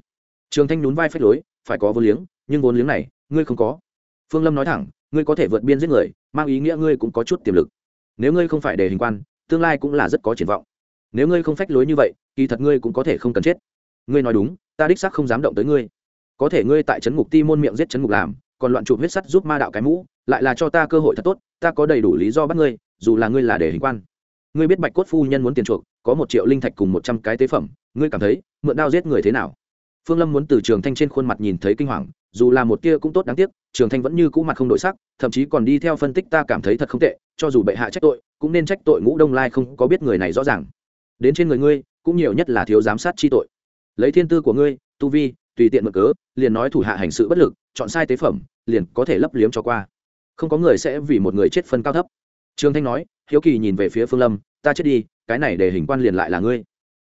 [SPEAKER 1] Trường thanh nhún vai phách lối, phải có vốn liếng, nhưng vốn liếng này, ngươi không có. Phương lâm nói thẳng, ngươi có thể vượt biên giết người, mang ý nghĩa ngươi cũng có chút tiềm lực. Nếu ngươi không phải để hình quan, tương lai cũng là rất có triển vọng nếu ngươi không phách lối như vậy, kỳ thật ngươi cũng có thể không cần chết. Ngươi nói đúng, ta đích xác không dám động tới ngươi. Có thể ngươi tại trấn ngục ti môn miệng giết trấn ngục làm, còn loạn chụp huyết sắt giúp ma đạo cái mũ, lại là cho ta cơ hội thật tốt, ta có đầy đủ lý do bắt ngươi, dù là ngươi là để hình quan. Ngươi biết bạch cốt phu nhân muốn tiền chuộc, có một triệu linh thạch cùng một trăm cái tế phẩm, ngươi cảm thấy, mượn đao giết người thế nào? Phương lâm muốn từ trường thanh trên khuôn mặt nhìn thấy kinh hoàng, dù là một kia cũng tốt đáng tiếc, trường thanh vẫn như cũ mặt không đổi sắc, thậm chí còn đi theo phân tích ta cảm thấy thật không tệ, cho dù bệ hạ trách tội, cũng nên trách tội ngũ đông lai không có biết người này rõ ràng đến trên người ngươi, cũng nhiều nhất là thiếu giám sát chi tội. Lấy thiên tư của ngươi, tu vi, tùy tiện mực cớ, liền nói thủ hạ hành sự bất lực, chọn sai tế phẩm, liền có thể lấp liếm cho qua. Không có người sẽ vì một người chết phân cao thấp. Trương thanh nói, hiếu kỳ nhìn về phía phương lâm, ta chết đi, cái này để hình quan liền lại là ngươi.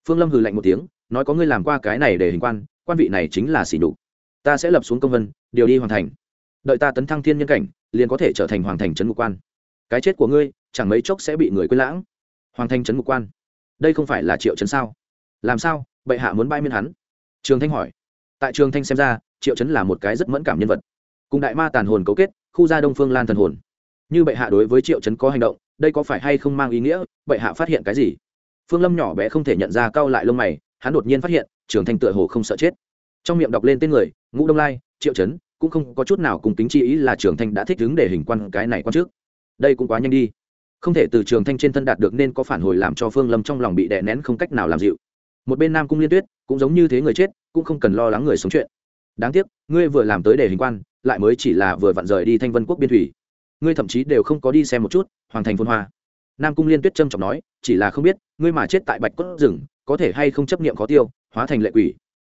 [SPEAKER 1] Phương lâm hừ lạnh một tiếng, nói, có ngươi làm qua cái này để hình quan quan vị này chính là xỉ đục ta sẽ lập xuống công vân, điều đi hoàn thành. Đợi ta tấn thăng thiên nhân cảnh, liền có thể trở thành hoàng thành trấn ngục quan. Cái chết của ngươi, chẳng mấy chốc sẽ bị người quên lãng. Hoàng thành trấn ngục quan đây không phải là triệu chấn sao? Làm sao? Bệ hạ muốn bay miên hắn? Trường thanh hỏi. Tại trường thanh xem ra, triệu chấn là một cái rất mẫn cảm nhân vật. Cùng đại ma tàn hồn cấu kết, khu gia đông phương lan thần hồn. Như bệ hạ đối với triệu chấn có hành động, đây có phải hay không mang ý nghĩa? Bệ hạ phát hiện cái gì? Phương lâm nhỏ bé không thể nhận ra cau lại lông mày, hắn đột nhiên phát hiện, trường thanh tựa hồ không sợ chết. Trong miệng đọc lên tên người, ngũ đông lai, triệu chấn cũng không có chút nào cùng tính chi ý là trường thanh đã thích đứng để hình quan cái này quan trước. Đây cũng quá nhanh đi không thể từ trường thanh trên thân đạt được nên có phản hồi làm cho phương lâm trong lòng bị đè nén không cách nào làm dịu. Một bên nam cung liên tuyết, cũng giống như thế người chết, cũng không cần lo lắng người sống chuyện. Đáng tiếc, ngươi vừa làm tới để hình quan, lại mới chỉ là vừa vặn rời đi thanh vân quốc biên thủy. Ngươi thậm chí đều không có đi xem một chút, hoàng thành phôn hoa. Nam cung liên tuyết trâm trọng nói, chỉ là không biết, ngươi mà chết tại bạch cốt rừng, có thể hay không chấp niệm khó tiêu, hóa thành lệ quỷ.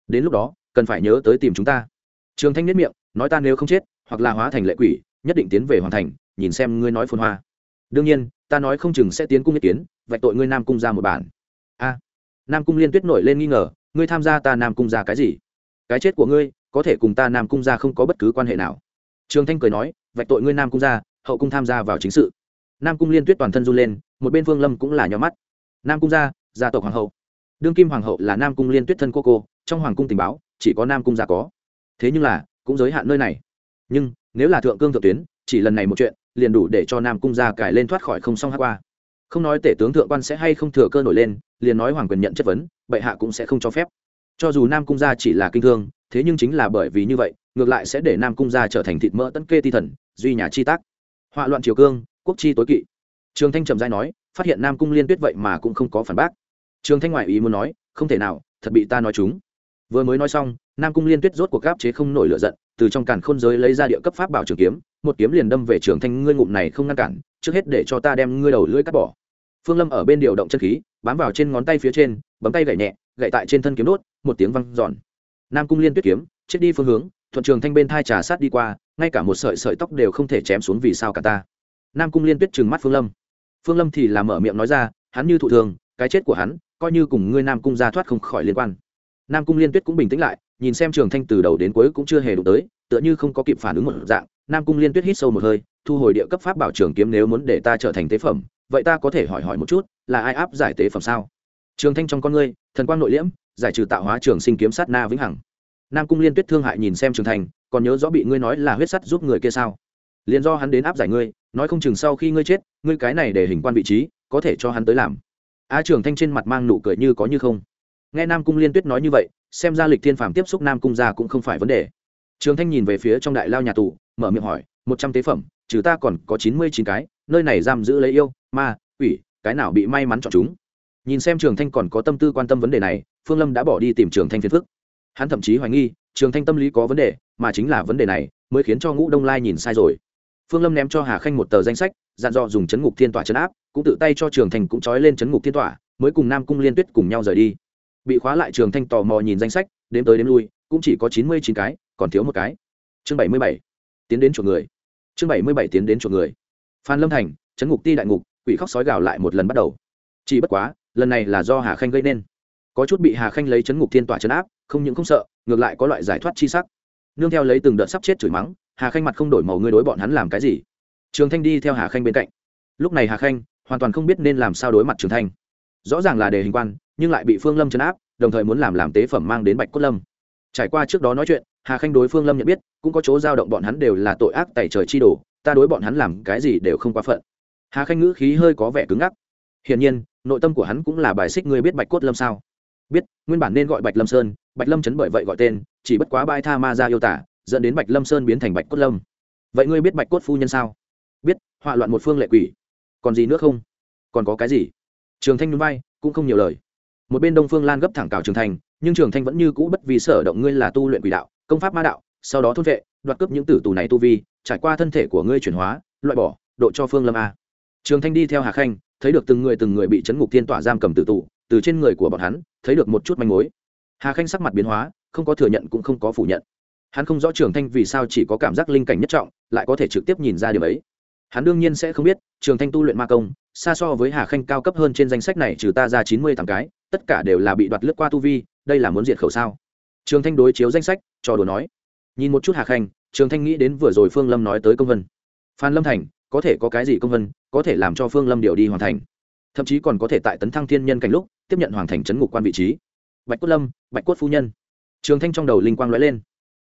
[SPEAKER 1] Đến lúc đó, cần phải nhớ tới tìm chúng ta. Trường thanh nhất miệng, nói ta nếu không chết, hoặc là hóa thành lệ quỷ, nhất định tiến về hoàng thành, nhìn xem ngươi nói phồn hoa. Đương nhiên ta nói không chừng sẽ tiến cung ý kiến, vạch tội ngươi nam cung ra một bản. A, nam cung liên tuyết nổi lên nghi ngờ, ngươi tham gia ta nam cung ra cái gì? Cái chết của ngươi, có thể cùng ta nam cung ra không có bất cứ quan hệ nào. Trường thanh cười nói, vạch tội ngươi nam cung ra hậu cung tham gia vào chính sự. Nam cung liên tuyết toàn thân run lên, một bên phương lâm cũng là nhóm mắt. Nam cung gia gia tộc hoàng hậu. Đương kim hoàng hậu là nam cung liên tuyết thân cô cô, trong hoàng cung tình báo, chỉ có nam cung gia có. Thế nhưng là, cũng giới hạn nơi này. Nhưng, nếu là thượng cương thượng tuyến, chỉ lần này một chuyện liền đủ để cho nam cung gia cải lên thoát khỏi không xong hát qua. Không nói tể tướng thượng quan sẽ hay không thừa cơ nổi lên, liền nói hoàng quyền nhận chất vấn, bệ hạ cũng sẽ không cho phép. Cho dù nam cung gia chỉ là kinh thương, thế nhưng chính là bởi vì như vậy, ngược lại sẽ để nam cung gia trở thành thịt mỡ tấn kê ti thần, duy nhà chi tác. Họa loạn triều cương, quốc chi tối kỵ. Trường thanh trầm giai nói, phát hiện nam cung liên tuyết vậy mà cũng không có phản bác. Trường thanh ngoại ý muốn nói, không thể nào, thật bị ta nói chúng. Vừa mới nói xong, nam cung liên tuyết rốt cuộc gáp chế không nổi lửa giận từ trong càn khôn giới lấy ra địa cấp pháp bảo trường kiếm, một kiếm liền đâm về trường thanh ngươi ngụm này không ngăn cản, trước hết để cho ta đem ngươi đầu lưỡi cắt bỏ. Phương lâm ở bên điều động chân khí, bám vào trên ngón tay phía trên, bấm tay gậy nhẹ, gậy tại trên thân kiếm đốt, một tiếng văng giòn nam cung liên tuyết kiếm, chết đi phương hướng, thuận trường thanh bên thai trà sát đi qua, ngay cả một sợi sợi tóc đều không thể chém xuống vì sao cả ta. Nam cung liên tuyết trừng mắt phương lâm. Phương lâm thì làm mở miệng nói ra, hắn như thụ thường, cái chết của hắn, coi như cùng ngươi nam cung ra thoát không khỏi liên quan. Nam cung liên tuyết cũng bình tĩnh lại nhìn xem trường thanh từ đầu đến cuối cũng chưa hề đụng tới, tựa như không có kịp phản ứng một dạng, nam cung liên tuyết hít sâu một hơi, thu hồi địa cấp pháp bảo trường kiếm nếu muốn để ta trở thành tế phẩm, vậy ta có thể hỏi hỏi một chút, là ai áp giải tế phẩm sao? Trường thanh trong con ngươi, thần quang nội liễm, giải trừ tạo hóa trường sinh kiếm sát na vĩnh hằng. Nam cung liên tuyết thương hại nhìn xem trường thanh, còn nhớ rõ bị ngươi nói là huyết sắt giúp người kia sao? Liền do hắn đến áp giải ngươi, nói không chừng sau khi ngươi chết, ngươi cái này để hình quan vị trí, có thể cho hắn tới làm. A trường thanh trên mặt mang nụ cười như có như không nghe nam cung liên tuyết nói như vậy, xem ra lịch thiên phàm tiếp xúc nam cung ra cũng không phải vấn đề. Trường thanh nhìn về phía trong đại lao nhà tù, mở miệng hỏi, một trăm tế phẩm, trừ ta còn có chín mươi chín cái, nơi này giam giữ lấy yêu, ma ủy cái nào bị may mắn chọn chúng? Nhìn xem trường thanh còn có tâm tư quan tâm vấn đề này, phương lâm đã bỏ đi tìm trường thanh phiền phức. Hắn thậm chí hoài nghi, trường thanh tâm lý có vấn đề, mà chính là vấn đề này mới khiến cho ngũ đông lai nhìn sai rồi. Phương lâm ném cho hà khanh một tờ danh sách, dặn dò dùng chấn ngục thiên tỏa chấn áp, cũng tự tay cho trường thành cũng trói lên chấn ngục thiên tỏa, mới cùng nam cung liên tuyết cùng nhau rời đi bị khóa lại trường thanh tò mò nhìn danh sách, đếm tới đếm lui, cũng chỉ có chín mươi chín cái, còn thiếu một cái. Chương bảy mươi bảy, tiến đến chuộc người. Chương bảy mươi bảy, tiến đến chuộc người. Phan lâm thành chấn ngục ti đại ngục, quỷ khóc sói gào lại một lần bắt đầu. Chỉ bất quá, lần này là do hà khanh gây nên. Có chút bị hà khanh lấy chấn ngục thiên tỏa chấn áp, không những không sợ, ngược lại có loại giải thoát chi sắc. Nương theo lấy từng đợt sắp chết chửi mắng, hà khanh mặt không đổi màu, ngươi đối bọn hắn làm cái gì? Trường thanh đi theo hà khanh bên cạnh. Lúc này hà khanh hoàn toàn không biết nên làm sao đối mặt trường thanh rõ ràng là đề hình quan, nhưng lại bị phương lâm chấn áp, đồng thời muốn làm làm tế phẩm mang đến bạch cốt lâm. Trải qua trước đó nói chuyện, hà khanh đối phương lâm nhận biết, cũng có chỗ giao động bọn hắn đều là tội ác tại trời chi đồ, ta đối bọn hắn làm cái gì đều không quá phận. Hà khanh ngữ khí hơi có vẻ cứng ngắc. Hiển nhiên, nội tâm của hắn cũng là bài xích ngươi biết bạch cốt lâm sao? Biết, nguyên bản nên gọi bạch lâm sơn, bạch lâm chấn bởi vậy gọi tên, chỉ bất quá bai tha ma ra yêu tả, dẫn đến bạch lâm sơn biến thành bạch cốt lâm. Vậy ngươi biết bạch cốt phu nhân sao? Biết, họa loạn một phương lệ quỷ. Còn gì nữa không? Còn có cái gì? Trường thanh núi bay cũng không nhiều lời. Một bên đông phương lan gấp thẳng cào trường thanh, nhưng trường thanh vẫn như cũ bất vì sở động ngươi là tu luyện quỷ đạo, công pháp ma đạo, sau đó thôn vệ, đoạt cướp những tử tù này tu vi, trải qua thân thể của ngươi chuyển hóa, loại bỏ, độ cho phương lâm a. Trường thanh đi theo hà khanh, thấy được từng người từng người bị chấn ngục thiên tỏa giam cầm tử tù, từ trên người của bọn hắn, thấy được một chút manh mối. Hà khanh sắc mặt biến hóa, không có thừa nhận cũng không có phủ nhận. Hắn không rõ trường thanh vì sao chỉ có cảm giác linh cảnh nhất trọng, lại có thể trực tiếp nhìn ra điều ấy. Hắn đương nhiên sẽ không biết, trường thanh tu luyện ma công xa so với hà khanh cao cấp hơn trên danh sách này trừ ta ra chín mươi thằng cái, tất cả đều là bị đoạt lướt qua tu vi, đây là muốn diệt khẩu sao? Trường thanh đối chiếu danh sách cho đùa nói. Nhìn một chút hà khanh, trường thanh nghĩ đến vừa rồi phương lâm nói tới công vân. Phan lâm thành, có thể có cái gì công vân, có thể làm cho phương lâm điều đi hoàn thành. Thậm chí còn có thể tại tấn thăng thiên nhân cảnh lúc, tiếp nhận hoàn thành chấn ngục quan vị trí. Bạch cốt lâm, bạch cốt phu nhân. Trường thanh trong đầu linh quang lóe lên.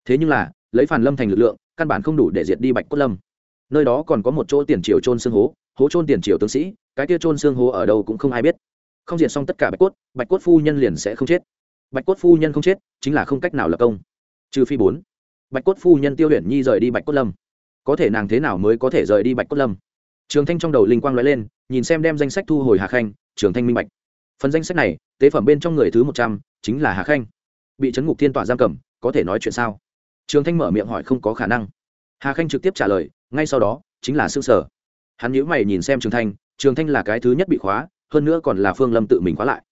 [SPEAKER 1] Thế nhưng là, lấy phản lâm thành lực lượng, căn bản không đủ để diệt đi bạch cốt lâm nơi đó còn có một chỗ tiền triều trôn xương hố hố trôn tiền triều tướng sĩ, cái kia trôn xương hố ở đâu cũng không ai biết. Không diệt xong tất cả bạch cốt bạch cốt phu nhân liền sẽ không chết. Bạch cốt phu nhân không chết, chính là không cách nào lập công. Trừ phi bốn, bạch cốt phu nhân tiêu huyền nhi rời đi bạch cốt lâm. Có thể nàng thế nào mới có thể rời đi bạch cốt lâm? Trường thanh trong đầu linh quang l lên, nhìn xem đem danh sách thu hồi hà khanh, trường thanh minh bạch. Phần danh sách này, tế phẩm bên trong người thứ một trăm, chính là hà khanh. Bị chấn ngục thiên tỏa giam cầm, có thể nói chuyện sao? Trường thanh mở miệng hỏi không có khả năng. Hà khanh trực tiếp trả lời ngay sau đó, chính là xương sở. Hắn nhíu mày nhìn xem trường thanh trường thanh là cái thứ nhất bị khóa, hơn nữa còn là phương lâm tự mình khóa lại.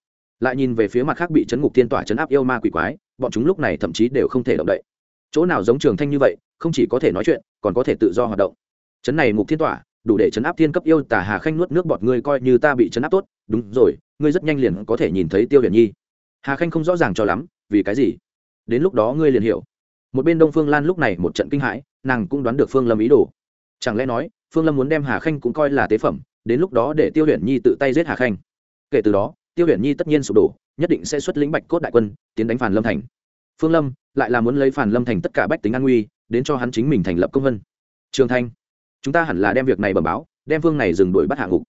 [SPEAKER 1] Lại nhìn về phía mặt khác bị chấn ngục thiên tỏa chấn áp yêu ma quỷ quái, bọn chúng lúc này thậm chí đều không thể động đậy. Chỗ nào giống trường thanh như vậy, không chỉ có thể nói chuyện, còn có thể tự do hoạt động. Chấn này ngục thiên tỏa, đủ để chấn áp thiên cấp yêu tả hà khanh nuốt nước bọt ngươi coi như ta bị chấn áp tốt, đúng rồi, ngươi rất nhanh liền có thể nhìn thấy tiêu hiển nhi. Hà khanh không rõ ràng cho lắm, vì cái gì? Đến lúc đó ngươi liền hiểu. Một bên đông phương lan lúc này một trận kinh hãi, nàng cũng đoán được phương lâm ý đồ chẳng lẽ nói, phương lâm muốn đem hà khanh cũng coi là tế phẩm, đến lúc đó để tiêu huyền nhi tự tay giết hà khanh. Kể từ đó, tiêu huyền nhi tất nhiên sụp đổ, nhất định sẽ xuất lĩnh bạch cốt đại quân, tiến đánh phản lâm thành. Phương lâm lại là muốn lấy phản lâm thành tất cả bách tính an nguy, đến cho hắn chính mình thành lập công vân. Trường thanh, chúng ta hẳn là đem việc này bẩm báo, đem phương này dừng đuổi bắt hạ ngục.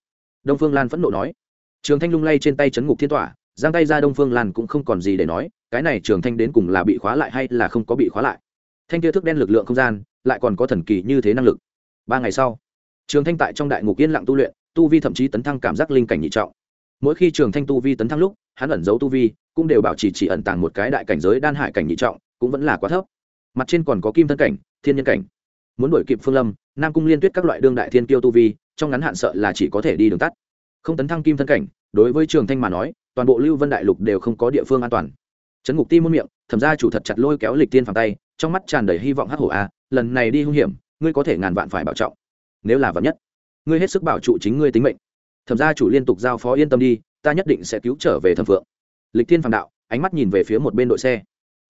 [SPEAKER 1] Đông phương lan phẫn nộ nói. Trường thanh lung lay trên tay chấn ngục thiên tỏa, giang tay ra đông phương lan cũng không còn gì để nói, cái này trường thanh đến cùng là bị khóa lại hay là không có bị khóa lại. Thanh kia thức đen lực lượng không gian, lại còn có thần kỳ như thế năng lực ba ngày sau, trường thanh tại trong đại ngục yên lặng tu luyện, tu vi thậm chí tấn thăng cảm giác linh cảnh nhị trọng. Mỗi khi trường thanh tu vi tấn thăng lúc, hắn ẩn giấu tu vi, cũng đều bảo trì chỉ ẩn tàng một cái đại cảnh giới đan hải cảnh nhị trọng, cũng vẫn là quá thấp. Mặt trên còn có kim thân cảnh, thiên nhân cảnh. Muốn đổi kịp phương lâm, nam cung liên tuyết các loại đương đại thiên kiêu tu vi, trong ngắn hạn sợ là chỉ có thể đi đường tắt. Không tấn thăng kim thân cảnh, đối với trường thanh mà nói, toàn bộ lưu vân đại lục đều không có địa phương an toàn. Trấn ngục ti muôn miệng, thẩm ra chủ thật chặt lôi kéo lịch tiên phàng tay, trong mắt tràn đầy hy vọng hắc hổ a, lần này đi hung hiểm ngươi có thể ngàn vạn phải bảo trọng. Nếu là vạn nhất, ngươi hết sức bảo trụ chính ngươi tính mệnh. Thẩm gia chủ liên tục giao phó yên tâm đi, ta nhất định sẽ cứu trở về thẩm phượng. Lịch thiên phàm đạo, ánh mắt nhìn về phía một bên đội xe.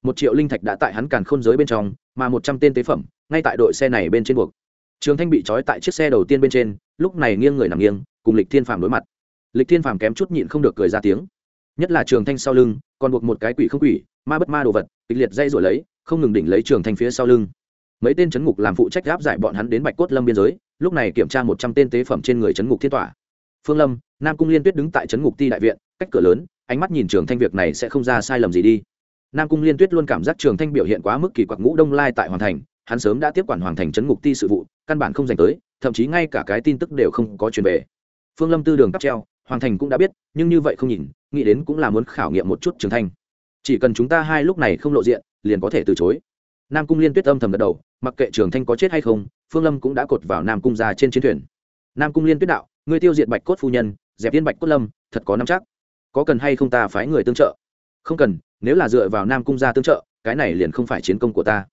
[SPEAKER 1] Một triệu linh thạch đã tại hắn càn khôn giới bên trong, mà một trăm tên tế phẩm, ngay tại đội xe này bên trên buộc. Trường thanh bị trói tại chiếc xe đầu tiên bên trên, lúc này nghiêng người nằm nghiêng, cùng lịch thiên phàm đối mặt. Lịch thiên phàm kém chút nhịn không được cười ra tiếng. Nhất là trường thanh sau lưng, còn buộc một cái quỷ không quỷ, ma bất ma đồ vật, kịch liệt dây rồi lấy, không ngừng đỉnh lấy trường thanh phía sau lưng mấy tên chấn ngục làm phụ trách gáp giải bọn hắn đến bạch cốt lâm biên giới, lúc này kiểm tra một trăm tên tế phẩm trên người chấn ngục thiên tỏa. Phương lâm, nam cung liên tuyết đứng tại chấn ngục ti đại viện, cách cửa lớn, ánh mắt nhìn trường thanh việc này sẽ không ra sai lầm gì đi. Nam cung liên tuyết luôn cảm giác trường thanh biểu hiện quá mức kỳ quặc ngũ đông lai tại hoàn thành, hắn sớm đã tiếp quản hoàn thành chấn ngục ti sự vụ, căn bản không dành tới, thậm chí ngay cả cái tin tức đều không có truyền về. Phương lâm tư đường cắp treo hoàng thành cũng đã biết, nhưng như vậy không nhìn, nghĩ đến cũng là muốn khảo nghiệm một chút trường thanh. Chỉ cần chúng ta hai lúc này không lộ diện, liền có thể từ chối nam cung liên tuyết âm thầm gật đầu, mặc kệ trường thanh có chết hay không, phương lâm cũng đã cột vào nam cung ra trên chiến thuyền. Nam cung liên tuyết đạo người tiêu diệt bạch cốt phu nhân, dẹp yên bạch cốt lâm, thật có năm chắc. Có cần hay không ta phái người tương trợ? Không cần, nếu là dựa vào nam cung gia tương trợ, cái này liền không phải chiến công của ta.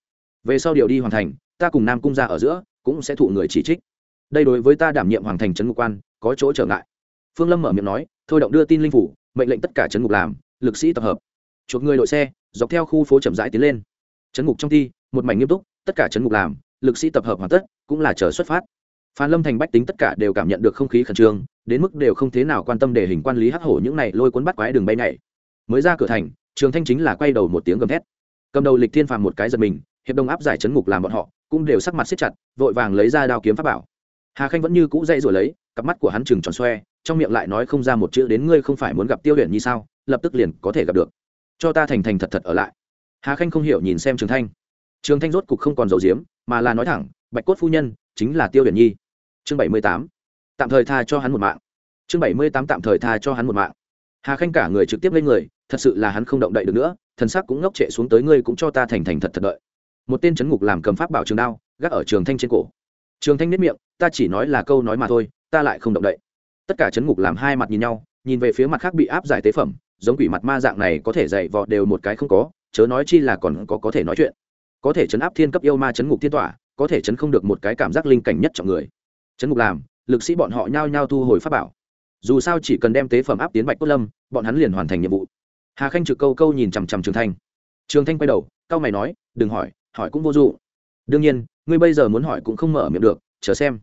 [SPEAKER 1] Về sau điều đi hoàn thành, ta cùng nam cung gia ở giữa cũng sẽ thụ người chỉ trích. Đây đối với ta đảm nhiệm hoàng thành trấn ngục quan, có chỗ trở ngại. Phương lâm mở miệng nói, thôi động đưa tin linh phủ, mệnh lệnh tất cả trấn ngục làm, lực sĩ tập hợp. Chuộc người đội xe, dọc theo khu phố chậm rãi tiến lên chấn ngục trong thi, một mảnh nghiêm túc, tất cả chấn ngục làm, lực sĩ tập hợp hoàn tất, cũng là chờ xuất phát. Phan lâm thành bách tính tất cả đều cảm nhận được không khí khẩn trương, đến mức đều không thế nào quan tâm để hình quan lý hắc hổ những này lôi cuốn bắt quái đường bay nhảy. Mới ra cửa thành, trường thanh chính là quay đầu một tiếng gầm thét. Cầm đầu lịch thiên phàm một cái giật mình, hiệp đồng áp giải chấn ngục làm bọn họ, cũng đều sắc mặt siết chặt, vội vàng lấy ra đao kiếm pháp bảo. Hà khanh vẫn như cũ dậy rồi lấy, cặp mắt của hắn chừng tròn xoe, trong miệng lại nói không ra một chữ đến ngươi không phải muốn gặp tiêu luyện như sao, lập tức liền có thể gặp được. Cho ta thành thành thật thật ở lại hà khanh không hiểu nhìn xem trường thanh. Trường thanh rốt cục không còn dầu diếm mà là nói thẳng, bạch cốt phu nhân chính là tiêu huyền nhi. Chương bảy mươi tám. Tạm thời tha cho hắn một mạng. Chương bảy mươi tám tạm thời tha cho hắn một mạng. Hà khanh cả người trực tiếp lên người, thật sự là hắn không động đậy được nữa, thần sắc cũng ngốc trệ xuống tới ngươi cũng cho ta thành thành thật thật đợi. Một tên chấn ngục làm cầm pháp bảo trường đao, gác ở trường thanh trên cổ. Trường thanh nếp miệng, ta chỉ nói là câu nói mà thôi, ta lại không động đậy. Tất cả chấn ngục làm hai mặt nhìn nhau, nhìn về phía mặt khác bị áp giải tế phẩm, giống quỷ mặt ma dạng này có thể dạy vọt đều một cái không có chớ nói chi là còn có có thể nói chuyện. Có thể chấn áp thiên cấp yêu ma chấn ngục thiên tỏa, có thể chấn không được một cái cảm giác linh cảnh nhất trọng người. Chấn ngục làm, lực sĩ bọn họ nhao nhao thu hồi pháp bảo. Dù sao chỉ cần đem tế phẩm áp tiến bạch cốt lâm, bọn hắn liền hoàn thành nhiệm vụ. Hà khanh trực câu câu nhìn chằm chằm trường thanh. Trường thanh quay đầu cao mày nói, đừng hỏi hỏi cũng vô dụng. Đương nhiên, ngươi bây giờ muốn hỏi cũng không mở miệng được, chờ xem.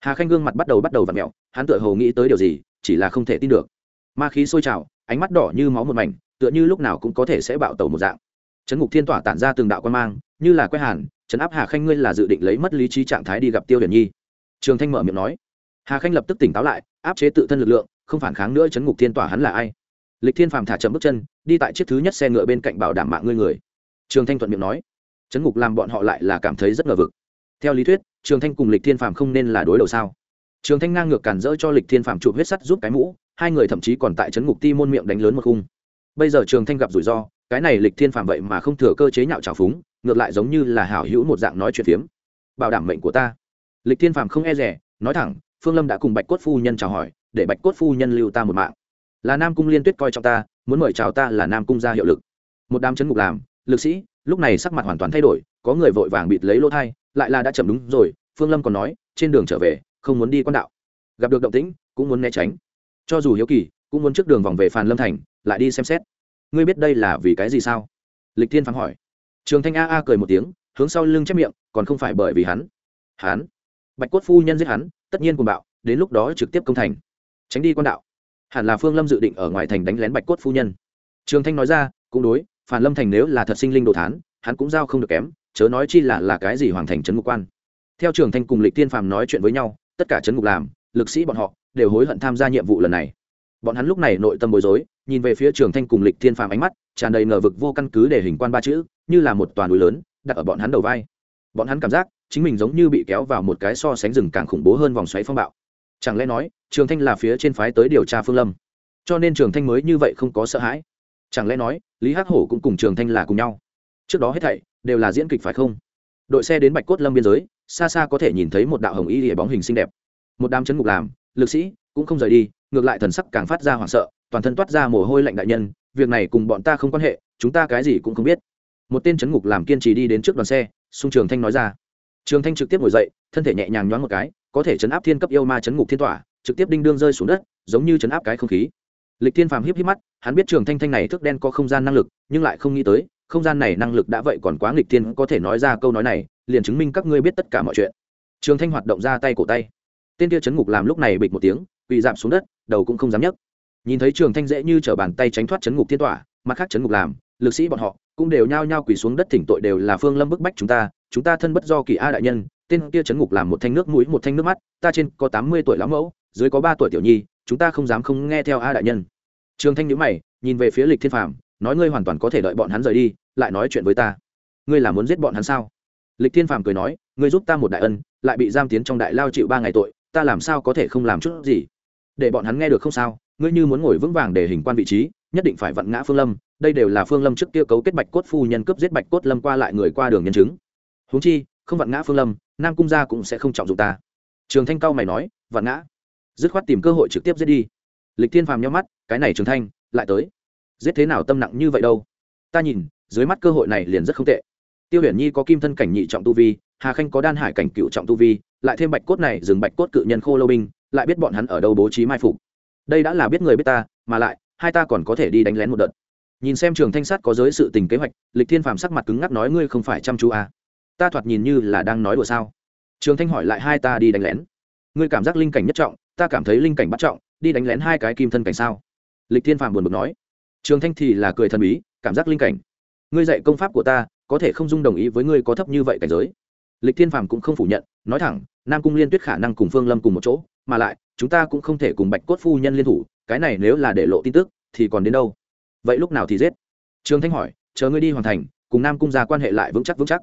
[SPEAKER 1] Hà khanh gương mặt bắt đầu bắt đầu v ặ mẹo, hắn tựa hồ nghĩ tới điều gì, chỉ là không thể tin được. Ma khí sôi trào, ánh mắt đỏ như máu một mảnh, tựa như lúc nào cũng có thể sẽ bạo tẩu một dạng trấn ngục thiên tỏa tản ra từng đạo quan mang, như là quét hàn, trấn áp hà khanh ngươi là dự định lấy mất lý trí trạng thái đi gặp tiêu hiển nhi. Trường thanh mở miệng nói. Hà khanh lập tức tỉnh táo lại, áp chế tự thân lực lượng, không phản kháng nữa trấn ngục thiên tỏa hắn là ai? Lịch thiên phàm thả chậm bước chân, đi tại chiếc thứ nhất xe ngựa bên cạnh bảo đảm mạng ngươi người. Trường thanh thuận miệng nói. Trấn ngục làm bọn họ lại là cảm thấy rất ngờ vực. Theo lý thuyết, trường thanh cùng lịch thiên phàm không nên là đối đầu sao? Trường thanh ngang ngược cản rỡ cho lịch thiên phàm chụp huyết sắt giúp cái mũ, hai người thậm chí còn tại trấn ngục ti môn miệng đánh lớn một khung. Bây giờ trường thanh gặp rủi ro cái này lịch thiên phàm vậy mà không thừa cơ chế nhạo trào phúng, ngược lại giống như là hảo hữu một dạng nói chuyện phiếm. Bảo đảm mệnh của ta. Lịch thiên phàm không e rẻ, nói thẳng, phương lâm đã cùng bạch cốt phu nhân chào hỏi, để bạch cốt phu nhân lưu ta một mạng. Là nam cung liên tuyết coi trọng ta, muốn mời chào ta là nam cung ra hiệu lực. Một đám chấn ngục làm, lực sĩ, lúc này sắc mặt hoàn toàn thay đổi, có người vội vàng bịt lấy lỗ thai, lại là đã chậm đúng rồi, phương lâm còn nói, trên đường trở về, không muốn đi quan đạo. Gặp được động tĩnh, cũng muốn né tránh. Cho dù hiếu kỳ, cũng muốn trước đường vòng về phàn lâm thành, lại đi xem xét ngươi biết đây là vì cái gì sao? Lịch thiên phán hỏi. Trường thanh a a cười một tiếng, hướng sau lưng chép miệng, còn không phải bởi vì hắn. Hắn? Bạch cốt phu nhân giết hắn, tất nhiên cùng bạo, đến lúc đó trực tiếp công thành. Tránh đi quan đạo. Hẳn là phương lâm dự định ở ngoài thành đánh lén bạch cốt phu nhân. Trường thanh nói ra, cũng đối, phản lâm thành nếu là thật sinh linh đồ thán, hắn cũng giao không được kém, chớ nói chi là là cái gì hoàng thành trấn ngục quan. Theo trường thanh cùng lịch tiên phàm nói chuyện với nhau, tất cả trấn ngục làm, lực sĩ bọn họ đều hối hận tham gia nhiệm vụ lần này bọn hắn lúc này nội tâm bối rối, nhìn về phía trường thanh cùng lịch thiên phàm ánh mắt, tràn đầy ngờ vực vô căn cứ để hình quan ba chữ, như là một toàn núi lớn, đặt ở bọn hắn đầu vai. Bọn hắn cảm giác, chính mình giống như bị kéo vào một cái so sánh rừng càng khủng bố hơn vòng xoáy phong bạo. Chẳng lẽ nói, trường thanh là phía trên phái tới điều tra phương lâm? Cho nên trường thanh mới như vậy không có sợ hãi. Chẳng lẽ nói, lý hắc hổ cũng cùng trường thanh là cùng nhau? Trước đó hết thảy, đều là diễn kịch phải không? Đội xe đến bạch cốt lâm biên giới, xa xa có thể nhìn thấy một đạo hồng y hệ bóng hình xinh đẹp. Một đám chấn ngục làm, lực sĩ cũng không rời đi, ngược lại thần sắc càng phát ra hoảng sợ, toàn thân toát ra mồ hôi lạnh đại nhân, việc này cùng bọn ta không quan hệ, chúng ta cái gì cũng không biết. Một tên chấn ngục làm kiên trì đi đến trước đoàn xe xung trường thanh nói ra. Trường thanh trực tiếp ngồi dậy, thân thể nhẹ nhàng nhoáng một cái, có thể chấn áp thiên cấp yêu ma chấn ngục thiên tỏa, trực tiếp đinh đương rơi xuống đất, giống như chấn áp cái không khí. Lịch thiên phàm híp híp mắt, hắn biết trường thanh thanh này thức đen có không gian năng lực, nhưng lại không nghĩ tới, không gian này năng lực đã vậy còn quá nghịch thiên, có thể nói ra câu nói này, liền chứng minh các ngươi biết tất cả mọi chuyện. Trường thanh hoạt động ra tay cổ tay. Tên kia chấn ngục làm lúc này bịch một tiếng bị dạp xuống đất, đầu cũng không dám nhấc. Nhìn thấy trường thanh dễ như t bàn tay tránh thoát chấn ngục thiên tỏa, mặt khác chấn ngục làm, lực sĩ bọn họ cũng đều nhao nhao quỳ xuống đất thỉnh tội đều là phương lâm bức bách chúng ta chúng ta thân bất do kỳ a đại nhân, tên kia chấn ngục làm một thanh nước mũi, một thanh nước mắt, ta trên có tám mươi tuổi lão mẫu, dưới có ba tuổi tiểu nhi, chúng ta không dám không nghe theo a đại nhân. Trường thanh nhữ mày, nhìn về phía lịch thiên phàm, nói ngươi hoàn toàn có thể đợi bọn hắn rời đi, lại nói chuyện với ta. Ngươi là muốn giết bọn hắn sao? Lịch thiên phàm cười nói, ngươi giúp ta một đại ân, lại bị giam tiến trong đại lao chịu ba ngày tội, ta làm sao có thể không làm chút gì? Để bọn hắn nghe được không sao, ngươi như muốn ngồi vững vàng để hình quan vị trí, nhất định phải vặn ngã phương lâm, đây đều là phương lâm trước kia cấu kết bạch cốt phu nhân cướp giết bạch cốt lâm qua lại người qua đường nhân chứng. Huống chi, không vặn ngã phương lâm, nam cung gia cũng sẽ không trọng dụng ta. Trường thanh cao mày nói vặn ngã. Dứt khoát tìm cơ hội trực tiếp giết đi. Lịch thiên phàm nhau mắt, cái này trường thanh, lại tới. Giết thế nào tâm nặng như vậy đâu? Ta nhìn, dưới mắt cơ hội này liền rất không tệ. Tiêu huyền nhi có kim thân cảnh nhị trọng tu vi, hà khanh có đan hải cảnh cựu trọng tu vi, lại thêm bạch cốt này dừng bạch cốt cự nhân khô lâu binh lại biết bọn hắn ở đâu bố trí mai phục. Đây đã là biết người biết ta, mà lại, hai ta còn có thể đi đánh lén một đợt. Nhìn xem trường thanh sát có giới sự tình kế hoạch, lịch thiên phàm sắc mặt cứng ngắc nói, ngươi không phải chăm chú à. ta thoạt nhìn như là đang nói đùa sao? Trường thanh hỏi lại, hai ta đi đánh lén. Ngươi cảm giác linh cảnh nhất trọng, ta cảm thấy linh cảnh bắt trọng, đi đánh lén hai cái kim thân cảnh sao? Lịch thiên phàm buồn bực nói. Trường thanh thì là cười thần bí, cảm giác linh cảnh. Ngươi dạy công pháp của ta, có thể không dung đồng ý với ngươi có thấp như vậy cảnh giới. Lịch thiên phàm cũng không phủ nhận, nói thẳng, nam cung liên tuyết khả năng cùng phương lâm cùng một chỗ mà lại, chúng ta cũng không thể cùng bạch cốt phu nhân liên thủ, cái này nếu là để lộ tin tức, thì còn đến đâu? Vậy lúc nào thì giết? Trường thanh hỏi, chờ ngươi đi hoàn thành, cùng nam cung ra quan hệ lại vững chắc vững chắc.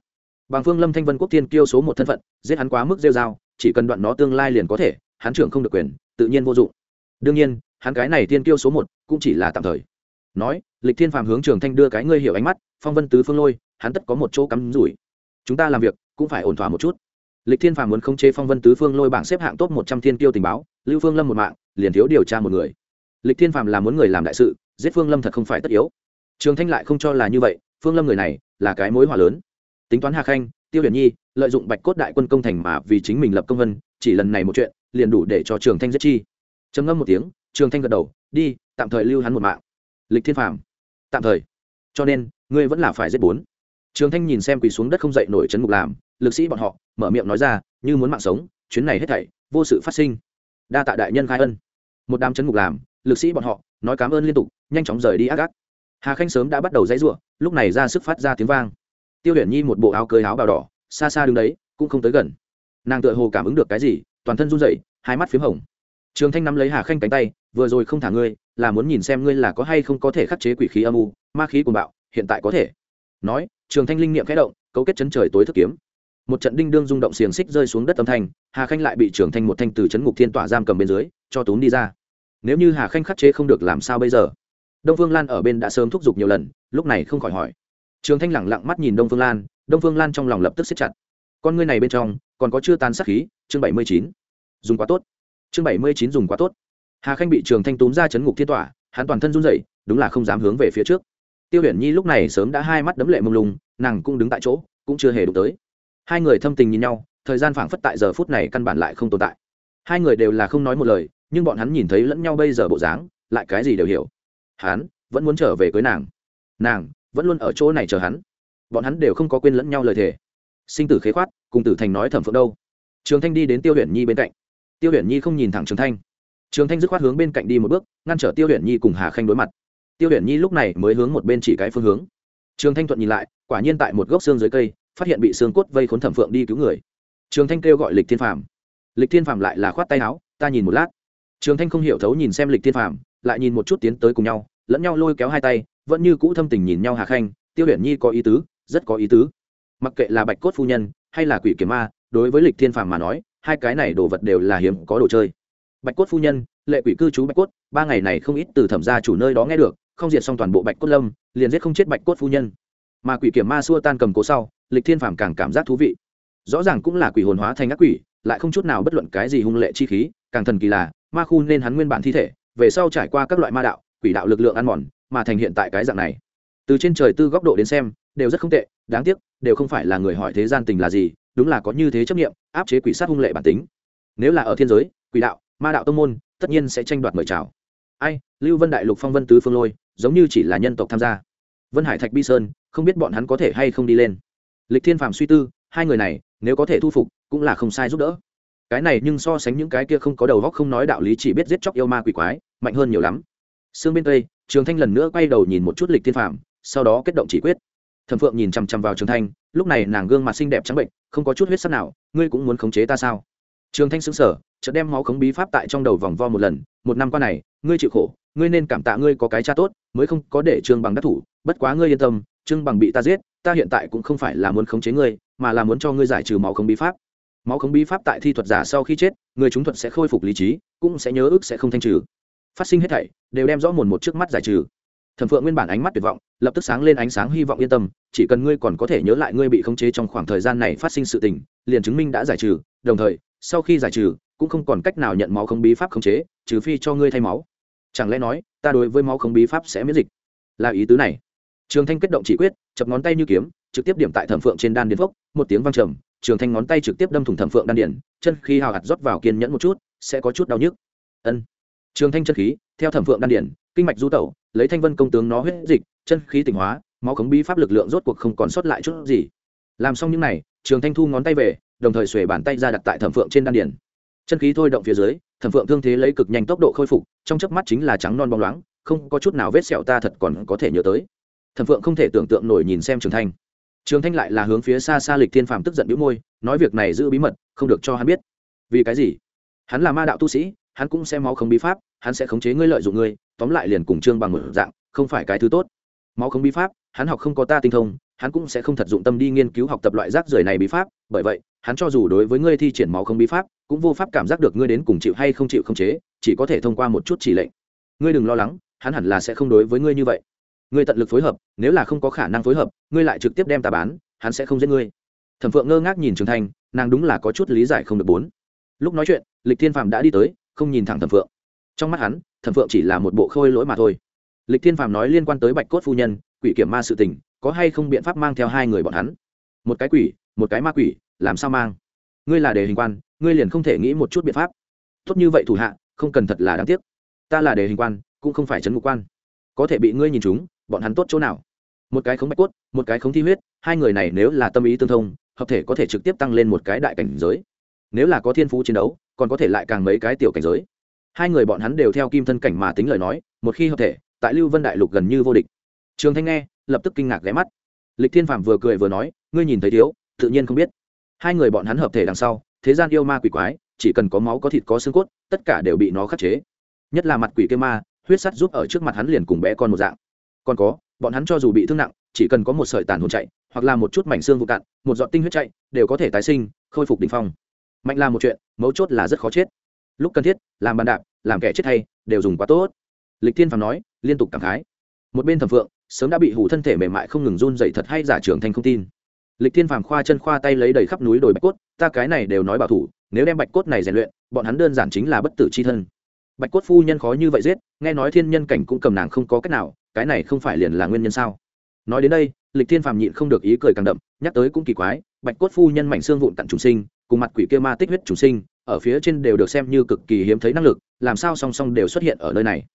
[SPEAKER 1] Bằng phương lâm thanh vân quốc thiên kiêu số một thân phận, giết hắn quá mức rêu dao chỉ cần đoạn nó tương lai liền có thể, hắn trưởng không được quyền, tự nhiên vô dụng. Đương nhiên, hắn cái này thiên kiêu số một cũng chỉ là tạm thời. Nói, lịch thiên phàm hướng trường thanh đưa cái ngươi hiểu ánh mắt, phong vân tứ phương lôi, hắn tất có một chỗ cắm rủi. Chúng ta làm việc, cũng phải ổn thỏa một chút lịch thiên phàm muốn khống chế phong vân tứ phương lôi bảng xếp hạng top một trăm thiên tiêu tình báo, lưu phương lâm một mạng, liền thiếu điều tra một người. Lịch thiên phàm là muốn người làm đại sự, giết phương lâm thật không phải tất yếu. Trường thanh lại không cho là như vậy, phương lâm người này là cái mối hỏa lớn. Tính toán hà khanh, tiêu hiển nhi, lợi dụng bạch cốt đại quân công thành mà vì chính mình lập công vân, chỉ lần này một chuyện, liền đủ để cho trường thanh giết chi. Trầm ngâm một tiếng, trường thanh gật đầu, đi, tạm thời lưu hắn một mạng. Lịch thiên phàm, tạm thời. Cho nên, ngươi vẫn là phải giết bốn. Trường thanh nhìn xem quỳ xuống đất không dậy nổi chấn ngục làm lực sĩ bọn họ, mở miệng nói ra, như muốn mạng sống, chuyến này hết thảy vô sự phát sinh. Đa tạ đại nhân khai ân. Một đám chấn ngục làm, lực sĩ bọn họ nói cảm ơn liên tục, nhanh chóng rời đi ác ác hà khanh sớm đã bắt đầu dãy ruộng lúc này ra sức phát ra tiếng vang. Tiêu huyền nhi một bộ áo cưới áo bào đỏ, xa xa đứng đấy, cũng không tới gần. Nàng tựa hồ cảm ứng được cái gì, toàn thân run rẩy, hai mắt p h í m hồng. Trường thanh nắm lấy hà khanh cánh tay, vừa rồi không thả ngươi, là muốn nhìn xem ngươi là có hay không có thể khắc chế quỷ khí âm u, ma khí cuồng bạo, hiện tại có thể. Nói, trường thanh linh nghiệm khẽ động, cấu kết chấn trời tối thức kiếm một trận đinh đương rung động xiềng xích rơi xuống đất âm thanh, hà khanh lại bị trường thanh một thanh từ chấn ngục thiên tỏa giam cầm bên dưới, cho tốn đi ra. Nếu như hà khanh khắc chế không được làm sao bây giờ? Đông phương lan ở bên đã sớm thúc giục nhiều lần, lúc này không khỏi hỏi. Trường thanh lẳng lặng mắt nhìn đông phương lan, đông phương lan trong lòng lập tức xếp chặt. Con ngươi này bên trong, còn có chưa tan sắc khí, chương bảy mươi chín. Dùng quá tốt. Chương bảy mươi chín dùng quá tốt. Hà khanh bị trường thanh túm ra chấn ngục thiên tỏa, hắn toàn thân run rẩy, đúng là không dám hướng về phía trước. Tiêu huyền nhi lúc này sớm đã hai mắt đấm lệ mông lung, nàng cũng đứng tại chỗ, cũng chưa hề đụng tới hai người thâm tình nhìn nhau, thời gian phảng phất tại giờ phút này căn bản lại không tồn tại. Hai người đều là không nói một lời, nhưng bọn hắn nhìn thấy lẫn nhau bây giờ bộ dáng, lại cái gì đều hiểu. Hắn vẫn muốn trở về cưới nàng. Nàng vẫn luôn ở chỗ này chờ hắn. Bọn hắn đều không có quên lẫn nhau lời thề. Sinh tử khế khoát, cùng tử thành nói thẩm phượng đâu. Trường thanh đi đến tiêu huyền nhi bên cạnh. Tiêu huyền nhi không nhìn thẳng trường thanh. Trường thanh dứt khoát hướng bên cạnh đi một bước, ngăn trở tiêu huyền nhi cùng hà khanh đối mặt. Tiêu huyền nhi lúc này mới hướng một bên chỉ cái phương hướng. Trường thanh thuận nhìn lại, quả nhiên tại một gốc xương dưới cây phát hiện bị xương cốt vây khốn thẩm phượng đi cứu người. Trường thanh kêu gọi lịch thiên phàm. Lịch thiên phàm lại là khoát tay áo, ta nhìn một lát. Trường thanh không hiểu thấu nhìn xem lịch thiên phàm, lại nhìn một chút tiến tới cùng nhau, lẫn nhau lôi kéo hai tay, vẫn như cũ thâm tình nhìn nhau hà khanh, tiêu huyền nhi có ý tứ, rất có ý tứ. Mặc kệ là bạch cốt phu nhân hay là quỷ kiếm ma, đối với lịch thiên phàm mà nói, hai cái này đồ vật đều là hiếm có đồ chơi. Bạch cốt phu nhân, lệ quỷ cư trú bạch cốt, ba ngày này không ít từ thẩm gia chủ nơi đó nghe được, không diệt xong toàn bộ bạch cốt lâm, liền giết không chết bạch cốt phu nhân mà quỷ kiểm ma xua tan cầm cố sau, lịch thiên phàm càng cảm giác thú vị. Rõ ràng cũng là quỷ hồn hóa thành ác quỷ, lại không chút nào bất luận cái gì hung lệ chi khí, càng thần kỳ là, ma khu nên hắn nguyên bản thi thể, về sau trải qua các loại ma đạo, quỷ đạo lực lượng ăn mòn, mà thành hiện tại cái dạng này. Từ trên trời tư góc độ đến xem, đều rất không tệ, đáng tiếc, đều không phải là người hỏi thế gian tình là gì, đúng là có như thế chấp nghiệm áp chế quỷ sát hung lệ bản tính. Nếu là ở thiên giới, quỷ đạo, ma đạo tông môn, tất nhiên sẽ tranh đoạt mời chào. Ai, lưu vân đại lục phong vân tứ phương lôi, giống như chỉ là nhân tộc tham gia vân hải thạch bi sơn, không biết bọn hắn có thể hay không đi lên. Lịch thiên phàm suy tư, hai người này, nếu có thể thu phục, cũng là không sai giúp đỡ. Cái này nhưng so sánh những cái kia không có đầu góc không nói đạo lý chỉ biết giết chóc yêu ma quỷ quái, mạnh hơn nhiều lắm. Xương bên tây, trường thanh lần nữa quay đầu nhìn một chút lịch thiên phàm, sau đó kết động chỉ quyết. Thẩm phượng nhìn chằm chằm vào trường thanh, lúc này nàng gương mặt xinh đẹp trắng bệnh, không có chút huyết sắc nào, ngươi cũng muốn khống chế ta sao? Trường thanh xứng sở chợt đem máu khống bí pháp tại trong đầu vòng vo một lần, một năm qua này, ngươi chịu khổ ngươi nên cảm tạ ngươi có cái cha tốt, mới không có để trương bằng đắc thủ. Bất quá ngươi yên tâm, trương bằng bị ta giết, ta hiện tại cũng không phải là muốn khống chế ngươi, mà là muốn cho ngươi giải trừ máu khống bí pháp. Máu khống bí pháp tại thi thuật giả sau khi chết, người chúng thuật sẽ khôi phục lý trí, cũng sẽ nhớ ức sẽ không thanh trừ. Phát sinh hết thảy, đều đem rõ mồn một trước mắt giải trừ. Thẩm phượng nguyên bản ánh mắt tuyệt vọng, lập tức sáng lên ánh sáng hy vọng yên tâm, chỉ cần ngươi còn có thể nhớ lại ngươi bị khống chế trong khoảng thời gian này phát sinh sự tình, liền chứng minh đã giải trừ, đồng thời, sau khi giải trừ, cũng không còn cách nào nhận máu không bí pháp khống chế, trừ phi cho ngươi thay máu chẳng lẽ nói, ta đối với máu không bí pháp sẽ miễn dịch? Là ý tứ này. Trường thanh kết động chỉ quyết, chập ngón tay như kiếm, trực tiếp điểm tại thẩm phượng trên đan điền phốc, một tiếng vang trầm, trường thanh ngón tay trực tiếp đâm thủng thẩm phượng đan điền, chân khi hào hạt rót vào kiên nhẫn một chút, sẽ có chút đau nhức. Ân. Trường thanh chân khí, theo thẩm phượng đan điền, kinh mạch du tẩu, lấy thanh vân công tướng nó huyết dịch, chân khí tỉnh hóa, máu khống bí pháp lực lượng rốt cuộc không còn sót lại chút gì. Làm xong những này, trường thanh thu ngón tay về, đồng thời xuề bàn tay ra đặt tại thẩm phượng trên đan điền. Chân khí thôi động phía dưới, thẩm phượng thương thế lấy cực nhanh tốc độ khôi phục trong chớp mắt chính là trắng non bóng loáng, không có chút nào vết sẹo ta thật còn có thể nhớ tới. Thẩm phượng không thể tưởng tượng nổi nhìn xem trường thanh. Trường thanh lại là hướng phía xa xa lịch thiên phàm tức giận bĩu môi, nói việc này giữ bí mật, không được cho hắn biết. Vì cái gì? Hắn là ma đạo tu sĩ, hắn cũng sẽ máu không bí pháp, hắn sẽ khống chế ngươi lợi dụng ngươi, tóm lại liền cùng trương bằng một dạng, không phải cái thứ tốt. Máu không bí pháp, hắn học không có ta tinh thông, hắn cũng sẽ không thật dụng tâm đi nghiên cứu học tập loại rác rưởi này bí pháp, bởi vậy, hắn cho dù đối với ngươi thi triển máu không bí pháp cũng vô pháp cảm giác được ngươi đến cùng chịu hay không chịu không chế, chỉ có thể thông qua một chút chỉ lệnh. Ngươi đừng lo lắng, hắn hẳn là sẽ không đối với ngươi như vậy. Ngươi tận lực phối hợp, nếu là không có khả năng phối hợp, ngươi lại trực tiếp đem ta bán, hắn sẽ không giết ngươi. Thẩm phượng ngơ ngác nhìn trường thanh nàng đúng là có chút lý giải không được bốn. Lúc nói chuyện, lịch thiên phạm đã đi tới, không nhìn thẳng thẩm phượng. Trong mắt hắn, thẩm phượng chỉ là một bộ khôi lỗi mà thôi. Lịch thiên phàm nói liên quan tới bạch cốt phu nhân, quỷ kiểm ma sự tình, có hay không biện pháp mang theo hai người bọn hắn? Một cái quỷ, một cái ma quỷ, làm sao mang? Ngươi là đề hình quan ngươi liền không thể nghĩ một chút biện pháp. Tốt như vậy thủ hạ, không cần thật là đáng tiếc. Ta là đề hình quan, cũng không phải chấn ngục quan. Có thể bị ngươi nhìn chúng, bọn hắn tốt chỗ nào? Một cái không bạch cốt, một cái không thi huyết, hai người này nếu là tâm ý tương thông, hợp thể có thể trực tiếp tăng lên một cái đại cảnh giới. Nếu là có thiên phú chiến đấu, còn có thể lại càng mấy cái tiểu cảnh giới. Hai người bọn hắn đều theo kim thân cảnh mà tính lời nói, một khi hợp thể, tại lưu vân đại lục gần như vô địch. Trường thanh nghe, lập tức kinh ngạc ghé mắt. Lịch thiên phạm vừa cười vừa nói, ngươi nhìn thấy thiếu, tự nhiên không biết. Hai người bọn hắn hợp thể đằng sau thế gian yêu ma quỷ quái, chỉ cần có máu có thịt có xương cốt, tất cả đều bị nó khắc chế. Nhất là mặt quỷ kia ma, huyết sắt giúp ở trước mặt hắn liền cùng bé con một dạng. Còn có, bọn hắn cho dù bị thương nặng, chỉ cần có một sợi tàn hồn chạy, hoặc là một chút mảnh xương vụ cạn, một giọt tinh huyết chạy, đều có thể tái sinh, khôi phục đ ỉ n h phong. Mạnh là một chuyện, mấu chốt là rất khó chết. Lúc cần thiết, làm bàn đạp, làm kẻ chết hay đều dùng quá tốt. Lịch thiên phàm nói, liên tục cảm khái. Một bên thẩm phượng, sớm đã bị hủ thân thể mềm mại không ngừng run dậy thật hay giả trưởng thành không tin lịch thiên phàm khoa chân khoa tay lấy đầy khắp núi đồi bạch cốt, ta cái này đều nói bảo thủ, nếu đem bạch cốt này rèn luyện, bọn hắn đơn giản chính là bất tử c h i thân. Bạch cốt phu nhân khó như vậy giết, nghe nói thiên nhân cảnh cũng cầm nàng không có cách nào, cái này không phải liền là nguyên nhân sao? Nói đến đây, lịch thiên phàm nhịn không được ý cười càng đậm, nhắc tới cũng kỳ quái, bạch cốt phu nhân mảnh xương vụn cặn trùng sinh, cùng mặt quỷ kia ma tích huyết trùng sinh, ở phía trên đều được xem như cực kỳ hiếm thấy năng lực, làm sao song song đều xuất hiện ở nơi này?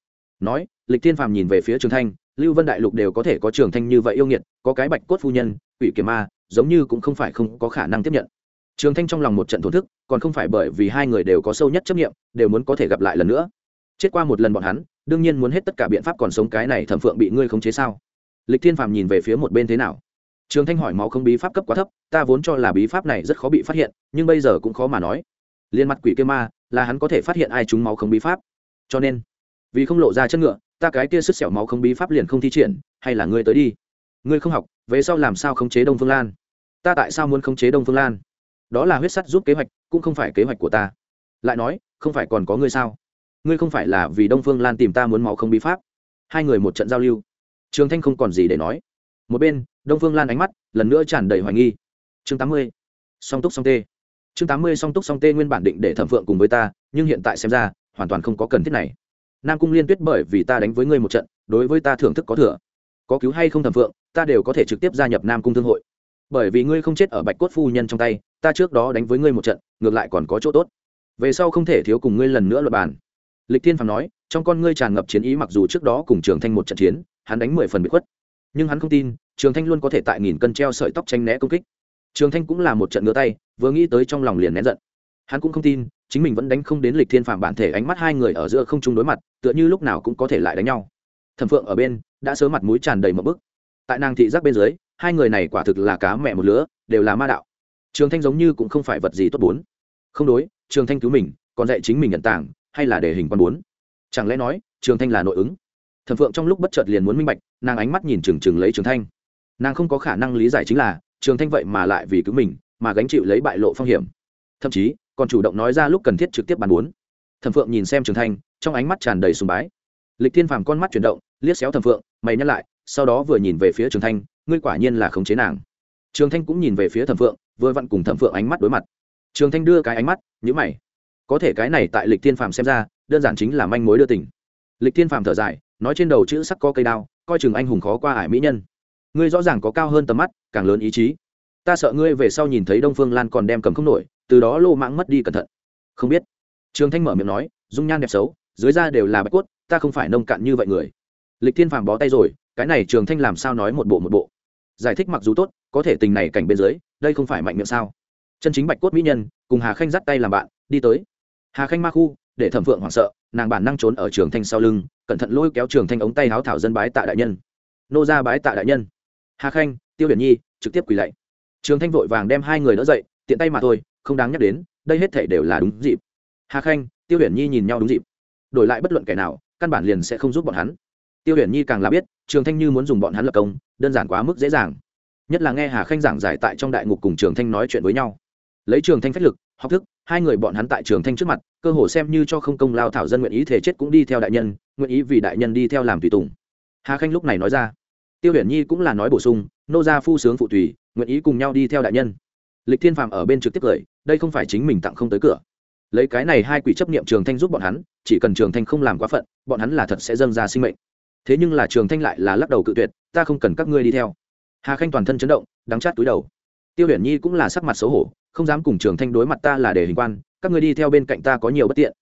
[SPEAKER 1] Nói, lịch thiên phàm nhìn về phía trường thanh, lưu vân đại lục đều có thể có trường thanh như vậy yêu nghiệt, có cái bạch cốt phu nhân, quỷ kia ma giống như cũng không phải không có khả năng tiếp nhận. Trường thanh trong lòng một trận thổn thức, còn không phải bởi vì hai người đều có sâu nhất chấp nghiệm đều muốn có thể gặp lại lần nữa. Chết qua một lần bọn hắn, đương nhiên muốn hết tất cả biện pháp còn sống cái này thẩm phượng bị ngươi khống chế sao? Lịch thiên phàm nhìn về phía một bên thế nào? Trường thanh hỏi máu không bí pháp cấp quá thấp, ta vốn cho là bí pháp này rất khó bị phát hiện, nhưng bây giờ cũng khó mà nói. Liên mặt quỷ kia ma, là hắn có thể phát hiện ai trúng máu không bí pháp. Cho nên, vì không lộ ra chân ngựa, ta cái kia sức xẻo máu không bí pháp liền không thi triển, hay là ngươi tới đi ngươi không học, về sau làm sao khống chế đông phương lan? Ta tại sao muốn khống chế đông phương lan? Đó là huyết sắt giúp kế hoạch, cũng không phải kế hoạch của ta. Lại nói, không phải còn có ngươi sao? Ngươi không phải là vì đông phương lan tìm ta muốn máu không bí pháp. Hai người một trận giao lưu. Trường thanh không còn gì để nói. Một bên, đông phương lan ánh mắt lần nữa tràn đầy hoài nghi. Chương tám mươi. Song túc song tê. Chương tám mươi song túc song tê nguyên bản định để thẩm phượng cùng với ta, nhưng hiện tại xem ra, hoàn toàn không có cần thiết này. Nam cung liên tuyết bởi vì ta đánh với ngươi một trận, đối với ta thưởng thức có thừa. Có cứu hay không thẩm phượng ta đều có thể trực tiếp gia nhập nam cung thương hội. Bởi vì ngươi không chết ở bạch cốt phu nhân trong tay, ta trước đó đánh với ngươi một trận, ngược lại còn có chỗ tốt. Về sau không thể thiếu cùng ngươi lần nữa luật bàn. Lịch thiên phàm nói, trong con ngươi tràn ngập chiến ý mặc dù trước đó cùng trường thanh một trận chiến, hắn đánh mười phần bị khuất. Nhưng hắn không tin, trường thanh luôn có thể tại nghìn cân treo sợi tóc tranh né công kích. Trường thanh cũng là một trận ngứa tay, vừa nghĩ tới trong lòng liền nén giận. Hắn cũng không tin, chính mình vẫn đánh không đến lịch thiên phàm bản thể ánh mắt hai người ở giữa không chung đối mặt, tựa như lúc nào cũng có thể lại đánh nhau. Thẩm phượng ở bên, đã sớm mặt mũi tràn đầy một bức tại nàng thị giác bên dưới, hai người này quả thực là cá mẹ một lứa, đều là ma đạo. Trường thanh giống như cũng không phải vật gì tốt bốn. Không đối, trường thanh cứu mình, còn dạy chính mình nhận tảng, hay là để hình quan bốn. Chẳng lẽ nói, trường thanh là nội ứng? Thẩm phượng trong lúc bất chợt liền muốn minh bạch, nàng ánh mắt nhìn trừng trừng lấy trường thanh. Nàng không có khả năng lý giải chính là, trường thanh vậy mà lại vì cứu mình, mà gánh chịu lấy bại lộ phong hiểm. Thậm chí, còn chủ động nói ra lúc cần thiết trực tiếp bàn bốn. Thẩm phượng nhìn xem trường thanh, trong ánh mắt tràn đầy sùng bái. Lịch thiên phàm con mắt chuyển động liếc xéo thẩm phượng mày nhắc lại sau đó vừa nhìn về phía trường thanh ngươi quả nhiên là khống chế nàng. Trường thanh cũng nhìn về phía thẩm phượng vừa vặn cùng thẩm phượng ánh mắt đối mặt. Trường thanh đưa cái ánh mắt nhữ mày. Có thể cái này tại lịch thiên phàm xem ra đơn giản chính là manh mối đưa tỉnh. lịch thiên phàm thở dài nói trên đầu chữ sắc có cây đao coi chừng anh hùng khó qua ải mỹ nhân. Ngươi rõ ràng có cao hơn tầm mắt càng lớn ý chí. Ta sợ ngươi về sau nhìn thấy đông phương lan còn đem cầm không nổi từ đó lô mãng mất đi cẩn thận. Không biết. Trường thanh mở miệng nói dung nhan đẹp xấu dưới da đều là bạch quất, ta không phải nông cạn như vậy người lịch thiên phàm bó tay rồi, cái này trường thanh làm sao nói một bộ một bộ? Giải thích mặc dù tốt, có thể tình này cảnh bên dưới, đây không phải mạnh miệng sao? Chân chính bạch cốt mỹ nhân, cùng hà khanh dắt tay làm bạn, đi tới. Hà khanh ma khu, để thẩm phượng hoảng sợ, nàng bản năng trốn ở trường thanh sau lưng, cẩn thận lôi kéo trường thanh ống tay háo thảo dân bái tạ đại nhân. Nô ra bái tạ đại nhân. Hà khanh, tiêu điển nhi, trực tiếp quỳ lạy. Trường thanh vội vàng đem hai người đỡ dậy, tiện tay mà thôi, không đáng nhắc đến, đây hết thể đều là đúng dịp. Hà khanh, tiêu điển nhi nhìn nhau đúng dịp. Đổi lại bất luận kẻ nào, căn bản liền sẽ không giúp bọn hắn tiêu Huyền nhi càng là biết, trường thanh như muốn dùng bọn hắn lập công, đơn giản quá mức dễ dàng. Nhất là nghe hà khanh giảng giải tại trong đại ngục cùng trường thanh nói chuyện với nhau. Lấy trường thanh phách lực, học thức, hai người bọn hắn tại trường thanh trước mặt, cơ hồ xem như cho không công lao thảo dân nguyện ý thể chết cũng đi theo đại nhân, nguyện ý vì đại nhân đi theo làm tùy tùng. Hà khanh lúc này nói ra. Tiêu huyền nhi cũng là nói bổ sung, nô gia phu sướng phụ tùy, nguyện ý cùng nhau đi theo đại nhân. Lịch thiên phạm ở bên trực tiếp cười, đây không phải chính mình tặng không tới cửa. Lấy cái này hai quỷ chấp niệm trường thanh giúp bọn hắn, chỉ cần trường thanh không làm quá phận, bọn hắn là thật sẽ dâng ra sinh mệnh thế nhưng là trường thanh lại là lắc đầu cự tuyệt, ta không cần các ngươi đi theo. Hà khanh toàn thân chấn động, đắng chát túi đầu. Tiêu huyền nhi cũng là sắc mặt xấu hổ, không dám cùng trường thanh đối mặt ta là để hình quan, các ngươi đi theo bên cạnh ta có nhiều bất tiện.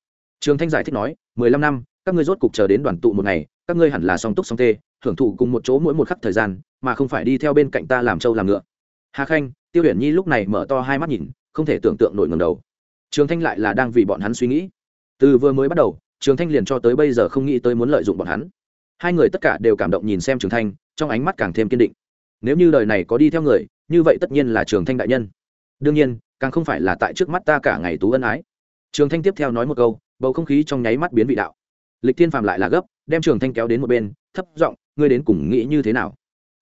[SPEAKER 1] Trường thanh giải thích nói, mười lăm năm, các ngươi rốt cục chờ đến đoàn tụ một ngày, các ngươi hẳn là song túc song tê thưởng thụ cùng một chỗ mỗi một khắc thời gian, mà không phải đi theo bên cạnh ta làm trâu làm ngựa. Hà khanh, tiêu huyền nhi lúc này mở to hai mắt nhìn, không thể tưởng tượng nổi ngầm đầu. Trường thanh lại là đang vì bọn hắn suy nghĩ. Từ vừa mới bắt đầu, trường thanh liền cho tới bây giờ không nghĩ tới muốn lợi dụng bọn hắn hai người tất cả đều cảm động nhìn xem trường thanh, trong ánh mắt càng thêm kiên định. Nếu như đời này có đi theo người, như vậy tất nhiên là trường thanh đại nhân. Đương nhiên, càng không phải là tại trước mắt ta cả ngày tú ân ái. Trường thanh tiếp theo nói một câu, bầu không khí trong nháy mắt biến vị đạo. Lịch thiên phàm lại là gấp, đem trường thanh kéo đến một bên, thấp giọng, ngươi đến cùng nghĩ như thế nào?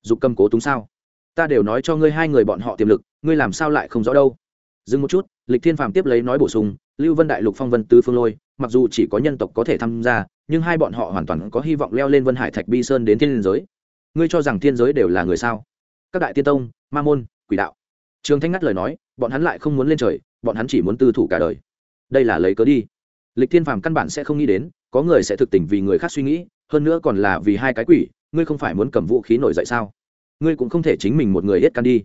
[SPEAKER 1] Dục cầm cố túng sao? Ta đều nói cho ngươi hai người bọn họ tiềm lực, ngươi làm sao lại không rõ đâu? Dừng một chút, lịch thiên phàm tiếp lấy nói bổ sung, lưu vân đại lục phong vân tứ phương lôi, mặc dù chỉ có nhân tộc có thể tham gia nhưng hai bọn họ hoàn toàn có hy vọng leo lên vân hải thạch bi sơn đến thiên giới. Ngươi cho rằng thiên giới đều là người sao? Các đại tiên tông, ma môn, quỷ đạo. Trường thanh ngắt lời nói, bọn hắn lại không muốn lên trời, bọn hắn chỉ muốn tư thủ cả đời. Đây là lấy cớ đi. Lịch thiên phàm căn bản sẽ không nghĩ đến, có người sẽ thực tình vì người khác suy nghĩ, hơn nữa còn là vì hai cái quỷ, ngươi không phải muốn cầm vũ khí nổi dậy sao? Ngươi cũng không thể chính mình một người hết can đi.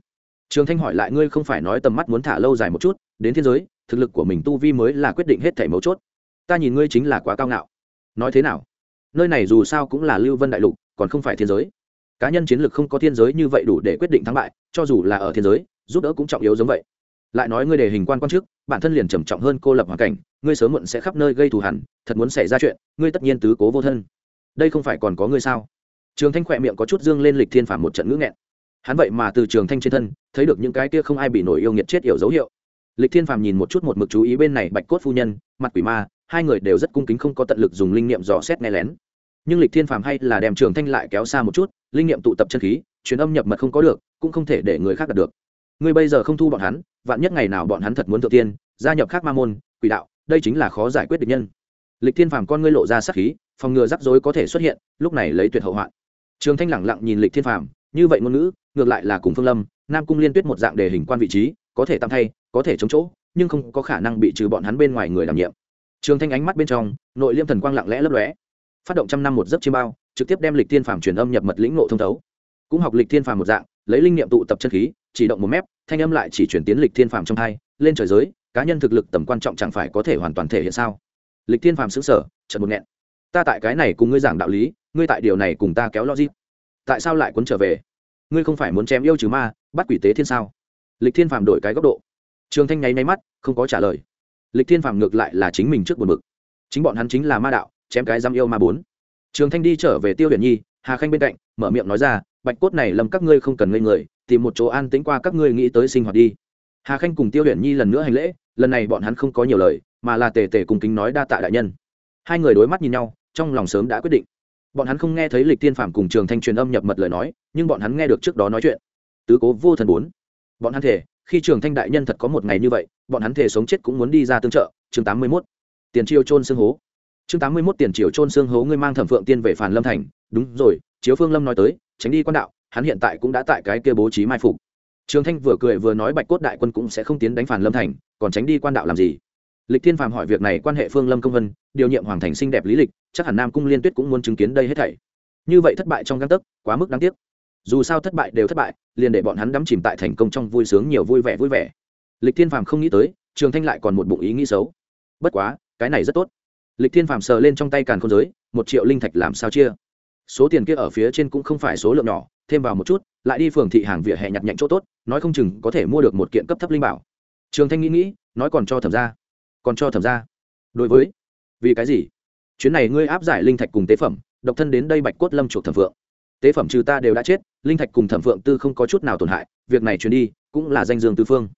[SPEAKER 1] Trường thanh hỏi lại, ngươi không phải nói tầm mắt muốn thả lâu dài một chút, đến thiên giới, thực lực của mình tu vi mới là quyết định hết thảy mấu chốt. Ta nhìn ngươi chính là quá cao ngạo nói thế nào? Nơi này dù sao cũng là lưu vân đại lục, còn không phải thiên giới. Cá nhân chiến lược không có thiên giới như vậy đủ để quyết định thắng bại, cho dù là ở thiên giới, giúp đỡ cũng trọng yếu giống vậy. Lại nói ngươi đề hình quan quan chức bản thân liền trầm trọng hơn cô lập hoàn cảnh, ngươi sớm muộn sẽ khắp nơi gây thù hẳn thật muốn xảy ra chuyện, ngươi tất nhiên tứ cố vô thân. Đây không phải còn có ngươi sao? Trường thanh khỏe miệng có chút dương lên lịch thiên phản một trận ngữ nghẹn. Hắn vậy mà từ trường thanh trên thân, thấy được những cái kia không ai bị nổi yêu nghiệt chết yểu dấu hiệu. Lịch thiên phàm nhìn một chút một mực chú ý bên này bạch cốt phu nhân, mặt quỷ ma hai người đều rất cung kính không có tận lực dùng linh niệm dò xét nghe lén. Nhưng lịch thiên phàm hay là đem trường thanh lại kéo xa một chút, linh niệm tụ tập chân khí, truyền âm nhập mật không có được, cũng không thể để người khác đạt được. Ngươi bây giờ không thu bọn hắn, vạn nhất ngày nào bọn hắn thật muốn thượng tiên, gia nhập khác ma môn, quỷ đạo, đây chính là khó giải quyết được nhân. Lịch thiên phàm con ngươi lộ ra sắc khí, phòng ngừa rắc rối có thể xuất hiện, lúc này lấy tuyệt hậu hoạn. Trường thanh lẳng lặng nhìn lịch thiên phàm, như vậy ngôn ngữ, ngược lại là cùng phương lâm, nam cung liên tuyết một dạng đề hình quan vị trí, có thể tạm thay, có thể chống chỗ, nhưng không có khả năng bị trừ bọn hắn bên ngoài người đảm nhiệm trường thanh ánh mắt bên trong, nội liêm thần quang lặng lẽ lấp lóe. Phát động trăm năm một giấc chiêm bao, trực tiếp đem lịch thiên phàm truyền âm nhập mật lĩnh nộ thông thấu. Cũng học lịch thiên phàm một dạng, lấy linh niệm tụ tập chân khí, chỉ động một mép, thanh âm lại chỉ chuyển tiến lịch thiên phàm trong hai, lên trời giới, cá nhân thực lực tầm quan trọng chẳng phải có thể hoàn toàn thể hiện sao? Lịch thiên phàm xứng sở trận một nghẹn. Ta tại cái này cùng ngươi giảng đạo lý, ngươi tại điều này cùng ta kéo logic. Tại sao lại quấn trở về? Ngươi không phải muốn chém yêu trừ ma, bắt quỷ tế thiên sao? Lịch thiên phàm đổi cái góc độ. Trường thanh nháy nháy mắt, không có trả lời lịch thiên phàm ngược lại là chính mình trước buồn bực. Chính bọn hắn chính là ma đạo, chém cái giam yêu ma bốn. Trường thanh đi trở về tiêu huyền nhi, hà khanh bên cạnh, mở miệng nói ra, bạch cốt này lầm các ngươi không cần ngây người, tìm một chỗ an tĩnh qua các ngươi nghĩ tới sinh hoạt đi. Hà khanh cùng tiêu huyền nhi lần nữa hành lễ, lần này bọn hắn không có nhiều lời, mà là tề tề cùng kính nói đa tạ đại nhân. Hai người đối mắt nhìn nhau, trong lòng sớm đã quyết định. Bọn hắn không nghe thấy lịch tiên phạm cùng trường thanh truyền âm nhập mật lời nói, nhưng bọn hắn nghe được trước đó nói chuyện. Tứ cố vô thần bốn. Bọn hắn thể khi trường thanh đại nhân thật có một ngày như vậy, bọn hắn thể sống chết cũng muốn đi ra tương trợ. Chương tám mươi mốt, tiền triều trôn xương hố. Chương tám mươi mốt, tiền triều trôn xương hố, ngươi mang thẩm phượng tiên về phản lâm thành. Đúng rồi, chiếu phương lâm nói tới, tránh đi quan đạo, hắn hiện tại cũng đã tại cái kia bố trí mai phục. Trường thanh vừa cười vừa nói bạch cốt đại quân cũng sẽ không tiến đánh phản lâm thành, còn tránh đi quan đạo làm gì? Lịch thiên phàm hỏi việc này quan hệ phương lâm công vân, điều nhiệm hoàng thành xinh đẹp lý lịch, chắc hẳn nam cung liên tuyết cũng muốn chứng kiến đây hết thảy. Như vậy thất bại trong găng tấc, quá mức đáng tiếc dù sao thất bại đều thất bại, liền để bọn hắn đắm chìm tại thành công trong vui sướng nhiều vui vẻ vui vẻ. Lịch thiên phàm không nghĩ tới, trường thanh lại còn một bụng ý nghĩ xấu. Bất quá, cái này rất tốt. Lịch thiên phàm sờ lên trong tay càn không giới, một triệu linh thạch làm sao chia? Số tiền kia ở phía trên cũng không phải số lượng nhỏ, thêm vào một chút, lại đi phường thị hàng vỉa hè nhặt nhạnh chỗ tốt, nói không chừng có thể mua được một kiện cấp thấp linh bảo. Trường thanh nghĩ nghĩ, nói còn cho thẩm ra còn cho thẩm ra đối với, vì cái gì? Chuyến này ngươi áp giải linh thạch cùng tế phẩm, độc thân đến đây bạch cốt lâm chuộc thẩm phượng tế phẩm trừ ta đều đã chết, linh thạch cùng thẩm phượng tư không có chút nào tổn hại, việc này truyền đi, cũng là danh dương tứ phương.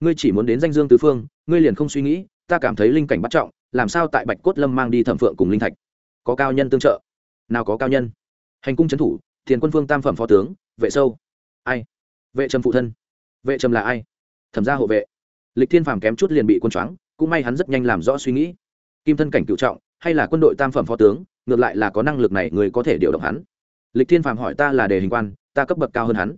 [SPEAKER 1] Ngươi chỉ muốn đến danh dương tứ phương, ngươi liền không suy nghĩ, ta cảm thấy linh cảnh bắt trọng, làm sao tại bạch cốt lâm mang đi thẩm phượng cùng linh thạch? Có cao nhân tương trợ. Nào có cao nhân? Hành cung trấn thủ, thiền quân phương tam phẩm phó tướng, vệ sâu. Ai? Vệ trầm phụ thân. Vệ trầm là ai? Thẩm gia hộ vệ. Lịch thiên phàm kém chút liền bị quân choáng, cũng may hắn rất nhanh làm rõ suy nghĩ. Kim thân cảnh cựu trọng, hay là quân đội tam phẩm phó tướng, ngược lại là có năng lực này người có thể điều động hắn lịch thiên phàm hỏi ta là đề hình quan, ta cấp bậc cao hơn hắn.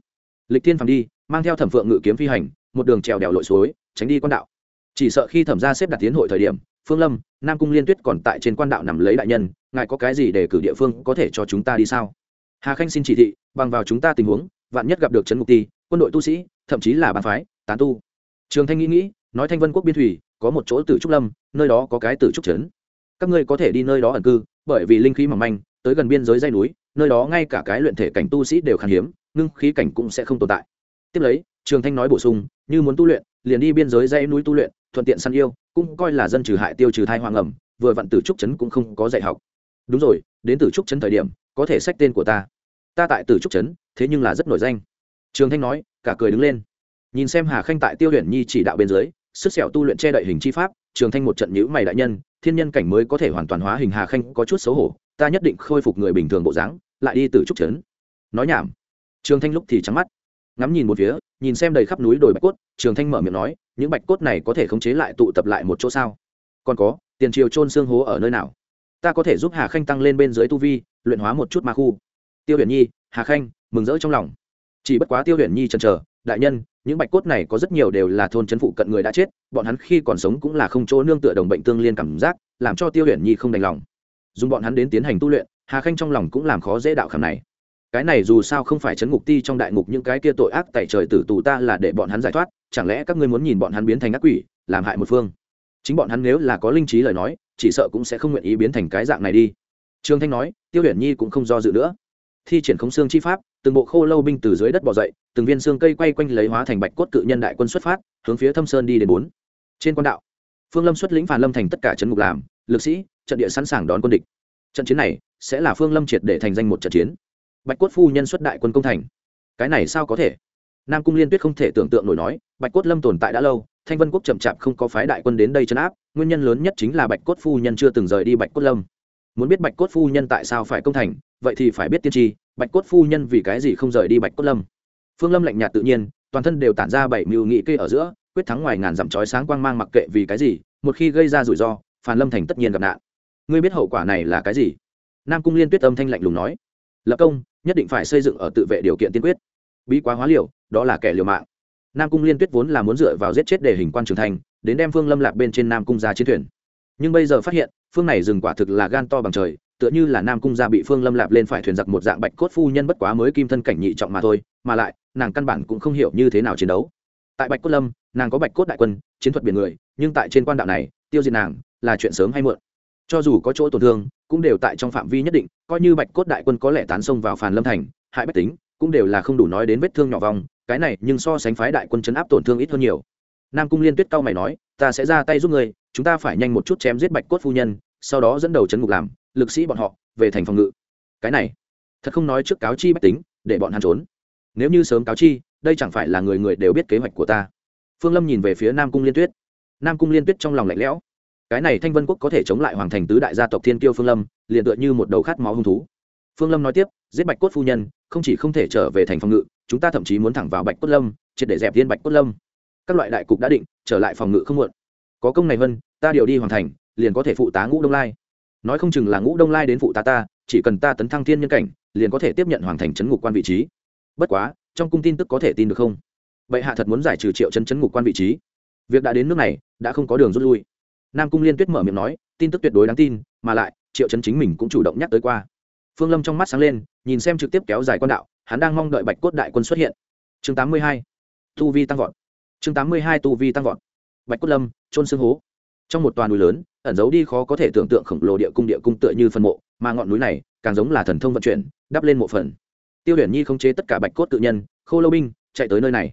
[SPEAKER 1] Lịch thiên phàm đi, mang theo thẩm phượng ngự kiếm phi hành, một đường trèo đèo lội suối, tránh đi quan đạo. Chỉ sợ khi thẩm ra xếp đặt tiến hội thời điểm, phương lâm, nam cung liên tuyết còn tại trên quan đạo nằm lấy đại nhân, ngài có cái gì để cử địa phương có thể cho chúng ta đi sao? Hà khanh xin chỉ thị, bằng vào chúng ta tình huống, vạn nhất gặp được trấn mục ti, quân đội tu sĩ, thậm chí là bàn phái, tán tu. Trường thanh nghĩ nghĩ, nói thanh vân quốc biên thủy, có một chỗ tử trúc lâm, nơi đó có cái tử trúc trấn. Các ngươi có thể đi nơi đó ẩn cư, bởi vì linh khí mỏng manh, tới gần biên giới dây núi nơi đó ngay cả cái luyện thể cảnh tu sĩ đều khan hiếm, ngưng khí cảnh cũng sẽ không tồn tại. Tiếp lấy, trường thanh nói bổ sung, như muốn tu luyện, liền đi biên giới dãy núi tu luyện, thuận tiện săn yêu, cũng coi là dân trừ hại tiêu trừ thai hoang ẩm, vừa vặn tử trúc trấn cũng không có dạy học. Đúng rồi, đến tử trúc trấn thời điểm, có thể xách tên của ta. Ta tại tử trúc trấn thế nhưng là rất nổi danh. Trường thanh nói, cả cười đứng lên. Nhìn xem hà khanh tại tiêu huyền nhi chỉ đạo bên dưới, sức sẹo tu luyện che đậy hình chi pháp trường thanh một trận nhữ mày đại nhân, thiên nhân cảnh mới có thể hoàn toàn hóa hình hà khanh có chút xấu hổ, ta nhất định khôi phục người bình thường bộ dáng, lại đi từ trúc trấn. Nói nhảm. Trường thanh lúc thì trắng mắt, ngắm nhìn một phía, nhìn xem đầy khắp núi đồi bạch cốt, trường thanh mở miệng nói, những bạch cốt này có thể khống chế lại tụ tập lại một chỗ sao? Còn có, tiền triều trôn xương hố ở nơi nào? Ta có thể giúp hà khanh tăng lên bên dưới tu vi, luyện hóa một chút ma khu. Tiêu huyền nhi, hà khanh, mừng rỡ trong lòng. Chỉ bất quá tiêu huyền nhi chần chờ, đại nhân những bạch cốt này có rất nhiều đều là thôn trấn phụ cận người đã chết, bọn hắn khi còn sống cũng là không chỗ nương tựa đồng bệnh tương liên cảm giác, làm cho tiêu huyền nhi không đành lòng. Dùng bọn hắn đến tiến hành tu luyện, hà khanh trong lòng cũng làm khó dễ đạo khảm này. Cái này dù sao không phải chấn ngục ti trong đại ngục những cái kia tội ác tại trời tử tù ta là để bọn hắn giải thoát, chẳng lẽ các ngươi muốn nhìn bọn hắn biến thành ác quỷ, làm hại một phương? Chính bọn hắn nếu là có linh trí lời nói, chỉ sợ cũng sẽ không nguyện ý biến thành cái dạng này đi. Trương thanh nói, tiêu huyền nhi cũng không do dự nữa. Thi triển khống xương chi pháp từng bộ khô lâu binh từ dưới đất bỏ dậy, từng viên xương cây quay quanh lấy hóa thành bạch cốt cự nhân đại quân xuất phát, hướng phía thâm sơn đi đến bốn. Trên quan đạo, phương lâm xuất lĩnh phản lâm thành tất cả trấn ngục làm, lực sĩ, trận địa sẵn sàng đón quân địch. Trận chiến này sẽ là phương lâm triệt để thành danh một trận chiến. Bạch cốt phu nhân xuất đại quân công thành. Cái này sao có thể? Nam cung liên tuyết không thể tưởng tượng nổi nói, bạch cốt lâm tồn tại đã lâu, thanh vân quốc chậm chạp không có phái đại quân đến đây chấn áp, nguyên nhân lớn nhất chính là bạch cốt phu nhân chưa từng rời đi bạch cốt lâm. Muốn biết bạch cốt phu nhân tại sao phải công thành, vậy thì phải biết tiên tri bạch cốt phu nhân vì cái gì không rời đi bạch cốt lâm? Phương lâm lạnh nhạt tự nhiên, toàn thân đều tản ra bảy mưu nghị cây ở giữa, quyết thắng ngoài ngàn dặm trói sáng quang mang mặc kệ vì cái gì, một khi gây ra rủi ro phản lâm thành tất nhiên gặp nạn. Ngươi biết hậu quả này là cái gì? Nam cung liên tuyết âm thanh lạnh lùng nói. Lập công, nhất định phải xây dựng ở tự vệ điều kiện tiên quyết. Bí quá hóa liều, đó là kẻ liều mạng. Nam cung liên tuyết vốn là muốn dựa vào giết chết để hình quan trưởng thành, đến đem phương lâm lạc bên trên nam cung ra chiến thuyền. Nhưng bây giờ phát hiện, phương này dừng quả thực là gan to bằng trời tựa như là nam cung gia bị phương lâm lạp lên phải thuyền giặc một dạng bạch cốt phu nhân bất quá mới kim thân cảnh nhị trọng mà thôi, mà lại, nàng căn bản cũng không hiểu như thế nào chiến đấu. Tại bạch cốt lâm, nàng có bạch cốt đại quân, chiến thuật biển người, nhưng tại trên quan đạo này, tiêu diệt nàng là chuyện sớm hay muộn. Cho dù có chỗ tổn thương, cũng đều tại trong phạm vi nhất định, coi như bạch cốt đại quân có lẽ tán sông vào phàn lâm thành, hại bách tính, cũng đều là không đủ nói đến vết thương nhỏ vòng, cái này nhưng so sánh phái đại quân chấn áp tổn thương ít hơn nhiều. Nam cung liên tuyết cao mày nói, ta sẽ ra tay giúp người chúng ta phải nhanh một chút chém giết bạch cốt phu nhân, sau đó dẫn đầu chấn ngục làm lực sĩ bọn họ về thành phòng ngự. Cái này, thật không nói trước cáo chi bách tính, để bọn hắn trốn. Nếu như sớm cáo chi, đây chẳng phải là người người đều biết kế hoạch của ta. Phương lâm nhìn về phía nam cung liên tuyết. Nam cung liên tuyết trong lòng lạnh lẽo. Cái này thanh vân quốc có thể chống lại hoàng thành tứ đại gia tộc thiên kiêu phương lâm, liền tựa như một đầu khát máu hung thú. Phương lâm nói tiếp, giết bạch cốt phu nhân, không chỉ không thể trở về thành phòng ngự, chúng ta thậm chí muốn thẳng vào bạch cốt lâm, triệt để dẹp viên bạch cốt lâm. Các loại đại cục đã định, trở lại phòng ngự không muộn. Có công này vân, ta điều đi hoàn thành, liền có thể phụ tá ngũ đông lai nói không chừng là ngũ đông lai đến phụ tá ta, chỉ cần ta tấn thăng thiên nhân cảnh, liền có thể tiếp nhận hoàng thành chấn ngục quan vị trí. Bất quá, trong cung tin tức có thể tin được không? Vậy hạ thật muốn giải trừ triệu chấn chấn ngục quan vị trí. Việc đã đến nước này, đã không có đường rút lui. Nam cung liên tuyết mở miệng nói, tin tức tuyệt đối đáng tin, mà lại, triệu chấn chính mình cũng chủ động nhắc tới qua. Phương lâm trong mắt sáng lên, nhìn xem trực tiếp kéo dài quan đạo, hắn đang mong đợi bạch cốt đại quân xuất hiện. Chương 82. tu vi tăng vọt. Chương 82 tu vi tăng vọt. Bạch cốt lâm trôn xương hố. Trong một toàn núi lớn ẩn giấu đi khó có thể tưởng tượng khổng lồ địa cung địa cung tựa như phân mộ, mà ngọn núi này càng giống là thần thông vận chuyển, đắp lên mộ phần. Tiêu huyền nhi không chế tất cả bạch cốt tự nhân, khô lâu binh, chạy tới nơi này.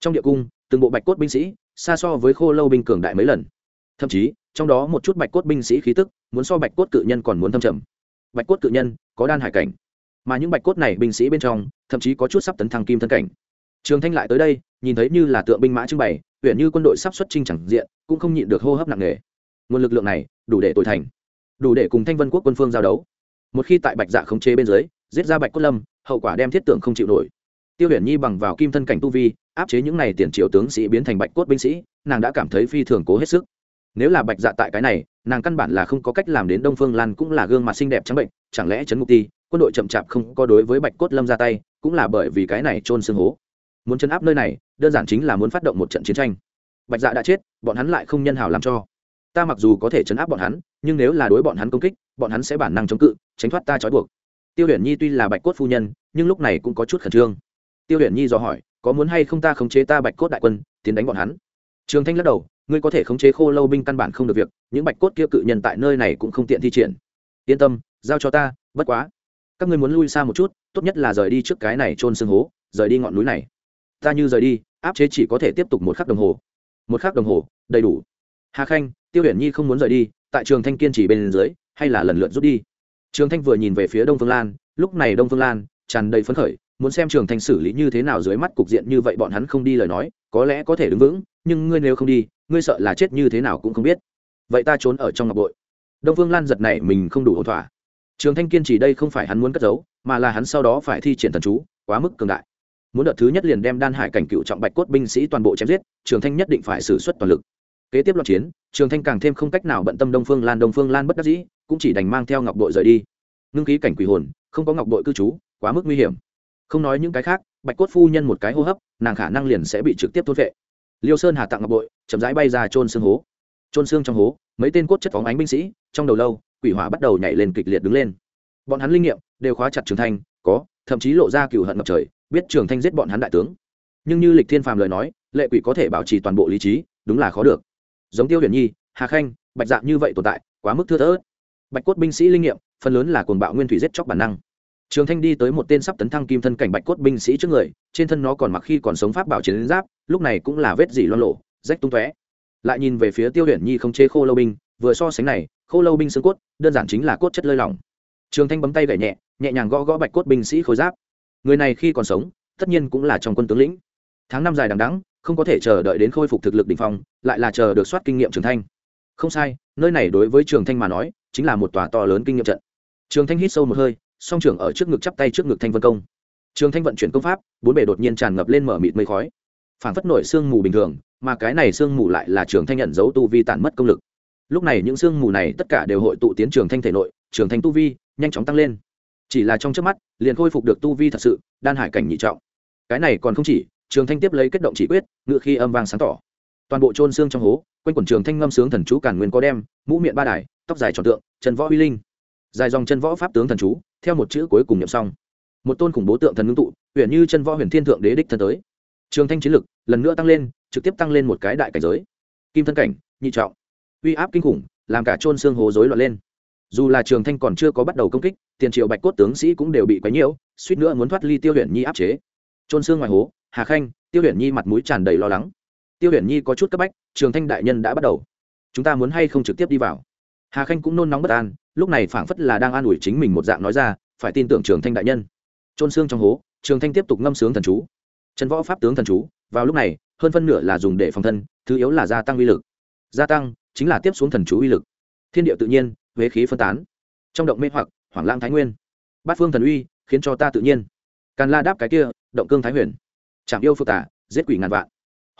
[SPEAKER 1] Trong địa cung, từng bộ bạch cốt binh sĩ, xa so với khô lâu binh cường đại mấy lần. Thậm chí, trong đó một chút bạch cốt binh sĩ khí tức, muốn so bạch cốt cự nhân còn muốn thâm trầm. Bạch cốt cự nhân, có đan hải cảnh, mà những bạch cốt này binh sĩ bên trong, thậm chí có chút sắp tấn thăng kim thân cảnh. Trường thanh lại tới đây, nhìn thấy như là tượng binh mã trưng bày huyện như quân đội sắp xuất trinh chẳng diện, cũng không nhịn được hô hấp nặng nề nguồn lực lượng này đủ để tội thành, đủ để cùng thanh vân quốc quân phương giao đấu. Một khi tại bạch dạ khống chế bên dưới, giết ra bạch cốt lâm, hậu quả đem thiết tượng không chịu nổi. Tiêu huyền nhi bằng vào kim thân cảnh tu vi, áp chế những n à y tiền triều tướng sĩ biến thành bạch cốt binh sĩ, nàng đã cảm thấy phi thường cố hết sức. Nếu là bạch dạ tại cái này, nàng căn bản là không có cách làm đến đông phương lan cũng là gương mặt xinh đẹp trắng bệnh, chẳng lẽ trấn mục ti, quân đội chậm chạp không có đối với bạch cốt lâm ra tay, cũng là bởi vì cái này trôn xương hố. Muốn chấn áp nơi này, đơn giản chính là muốn phát động một trận chiến tranh. Bạch dạ đã chết, bọn hắn lại không nhân hào làm cho ta mặc dù có thể chấn áp bọn hắn, nhưng nếu là đối bọn hắn công kích, bọn hắn sẽ bản năng chống cự, tránh thoát ta trói buộc. Tiêu huyền nhi tuy là bạch cốt phu nhân, nhưng lúc này cũng có chút khẩn trương. Tiêu huyền nhi dò hỏi, có muốn hay không ta khống chế ta bạch cốt đại quân, tiến đánh bọn hắn? Trường thanh lắc đầu, ngươi có thể khống chế khô lâu binh căn bản không được việc, những bạch cốt kia cự nhân tại nơi này cũng không tiện thi triển. Yên tâm, giao cho ta, bất quá. Các ngươi muốn lui xa một chút, tốt nhất là rời đi trước cái này trôn xương hố, rời đi ngọn núi này. Ta như rời đi, áp chế chỉ có thể tiếp tục một khắc đồng hồ. Một khắc đồng hồ, đầy đủ hà khanh, tiêu huyền nhi không muốn rời đi, tại trường thanh kiên trì bên dưới, hay là lần lượt rút đi. Trường thanh vừa nhìn về phía đông phương lan, lúc này đông phương lan tràn đầy phấn khởi, muốn xem trường thanh xử lý như thế nào dưới mắt cục diện như vậy bọn hắn không đi lời nói, có lẽ có thể đứng vững, nhưng ngươi nếu không đi, ngươi sợ là chết như thế nào cũng không biết. Vậy ta trốn ở trong ngọc bội. Đông phương lan giật này mình không đủ ổn thỏa. Trường thanh kiên trì đây không phải hắn muốn cất giấu, mà là hắn sau đó phải thi triển thần chú, quá mức cường đại. Muốn đợt thứ nhất liền đem đan hải cảnh cựu trọng bạch cốt binh sĩ toàn bộ chém giết, trường thanh nhất định phải xử suất toàn lực kế tiếp loạn chiến, trường thanh càng thêm không cách nào bận tâm đông phương lan, đông phương lan bất đắc dĩ, cũng chỉ đành mang theo ngọc bội rời đi. Ngưng khí cảnh quỷ hồn, không có ngọc bội cư trú, quá mức nguy hiểm. Không nói những cái khác, bạch cốt phu nhân một cái hô hấp, nàng khả năng liền sẽ bị trực tiếp thốt vệ. Liêu sơn hà tặng ngọc bội, chậm rãi bay ra trôn xương hố. Trôn xương trong hố, mấy tên cốt chất phóng ánh binh sĩ, trong đầu lâu, quỷ hỏa bắt đầu nhảy lên kịch liệt đứng lên. Bọn hắn linh nghiệm đều khóa chặt trường thanh, có, thậm chí lộ ra cựu hận ngập trời, biết trường thanh giết bọn hắn đại tướng. Nhưng như lịch thiên phàm lời nói, lệ quỷ có thể bảo trì toàn bộ lý trí, đúng là khó được giống tiêu huyền nhi, hà khanh, bạch dạng như vậy tồn tại, quá mức thưa thớt. Bạch cốt binh sĩ linh nghiệm, phần lớn là cuồng bạo nguyên thủy giết chóc bản năng. Trường thanh đi tới một tên sắp tấn thăng kim thân cảnh bạch cốt binh sĩ trước người, trên thân nó còn mặc khi còn sống pháp bảo chiến giáp, lúc này cũng là vết dỉ loan lộ rách tung tóe. Lại nhìn về phía tiêu huyền nhi không chê khô lâu binh, vừa so sánh này, khô lâu binh xương cốt, đơn giản chính là cốt chất lơi lỏng. Trường thanh bấm tay gậy nhẹ nhẹ nhàng gõ gõ bạch cốt binh sĩ khối giáp. Người này khi còn sống, tất nhiên cũng là trong quân tướng lĩnh. Tháng năm dài đằng đẵng không có thể chờ đợi đến khôi phục thực lực đỉnh phong, lại là chờ được soát kinh nghiệm trường thanh. Không sai, nơi này đối với trường thanh mà nói, chính là một tòa to lớn kinh nghiệm trận. Trường thanh hít sâu một hơi, song trưởng ở trước ngực chắp tay trước ngực thanh vân công. Trường thanh vận chuyển công pháp, bốn bề đột nhiên tràn ngập lên mở mịt mây khói. Phản phất nổi sương mù bình thường, mà cái này sương mù lại là trường thanh nhận dấu tu vi tản mất công lực. Lúc này những sương mù này tất cả đều hội tụ tiến trường thanh thể nội, trường thanh tu vi nhanh chóng tăng lên. Chỉ là trong chớp mắt, liền khôi phục được tu vi thật sự, đan hải cảnh nhị trọng. Cái này còn không chỉ, trường thanh tiếp lấy kết động chỉ quyết ngựa khi âm vang sáng tỏ. Toàn bộ trôn xương trong hố, quanh quần trường thanh ngâm sướng thần chú cản nguyên có đem, mũ miệng ba đài, tóc dài tròn tượng trần võ uy linh. Dài dòng chân võ pháp tướng thần chú, theo một chữ cuối cùng nhậm xong. Một tôn khủng bố tượng thần ngưng tụ, huyền như chân võ huyền thiên thượng đế đích thân tới. Trường thanh chiến lực lần nữa tăng lên, trực tiếp tăng lên một cái đại cảnh giới. Kim thân cảnh, nhị trọng. Uy áp kinh khủng, làm cả trôn xương hố rối loạn lên. Dù là trường thanh còn chưa có bắt đầu công kích, tiền triệu bạch cốt tướng sĩ cũng đều bị quấy nhiễu, suýt nữa muốn thoát ly tiêu huyền nhi áp chế. Trôn xương ngoài hố hà khanh, tiêu huyền nhi mặt mũi tràn đầy lo lắng. Tiêu huyền nhi có chút cấp bách, trường thanh đại nhân đã bắt đầu. Chúng ta muốn hay không trực tiếp đi vào? Hà khanh cũng nôn nóng bất an, lúc này phảng phất là đang an ủi chính mình một dạng nói ra, phải tin tưởng trường thanh đại nhân. Trôn xương trong hố, trường thanh tiếp tục ngâm sướng thần chú. Trần võ pháp tướng thần chú, vào lúc này, hơn phân nửa là dùng để phòng thân, thứ yếu là gia tăng uy lực. Gia tăng chính là tiếp xuống thần chú uy lực. Thiên địa tự nhiên, huế khí phân tán. Trong động mê hoặc, hoảng lang thái nguyên. Bát phương thần uy, khiến cho ta tự nhiên. Càn la đáp cái kia, động cương thái huyền chạm yêu phức tả giết quỷ ngàn vạn.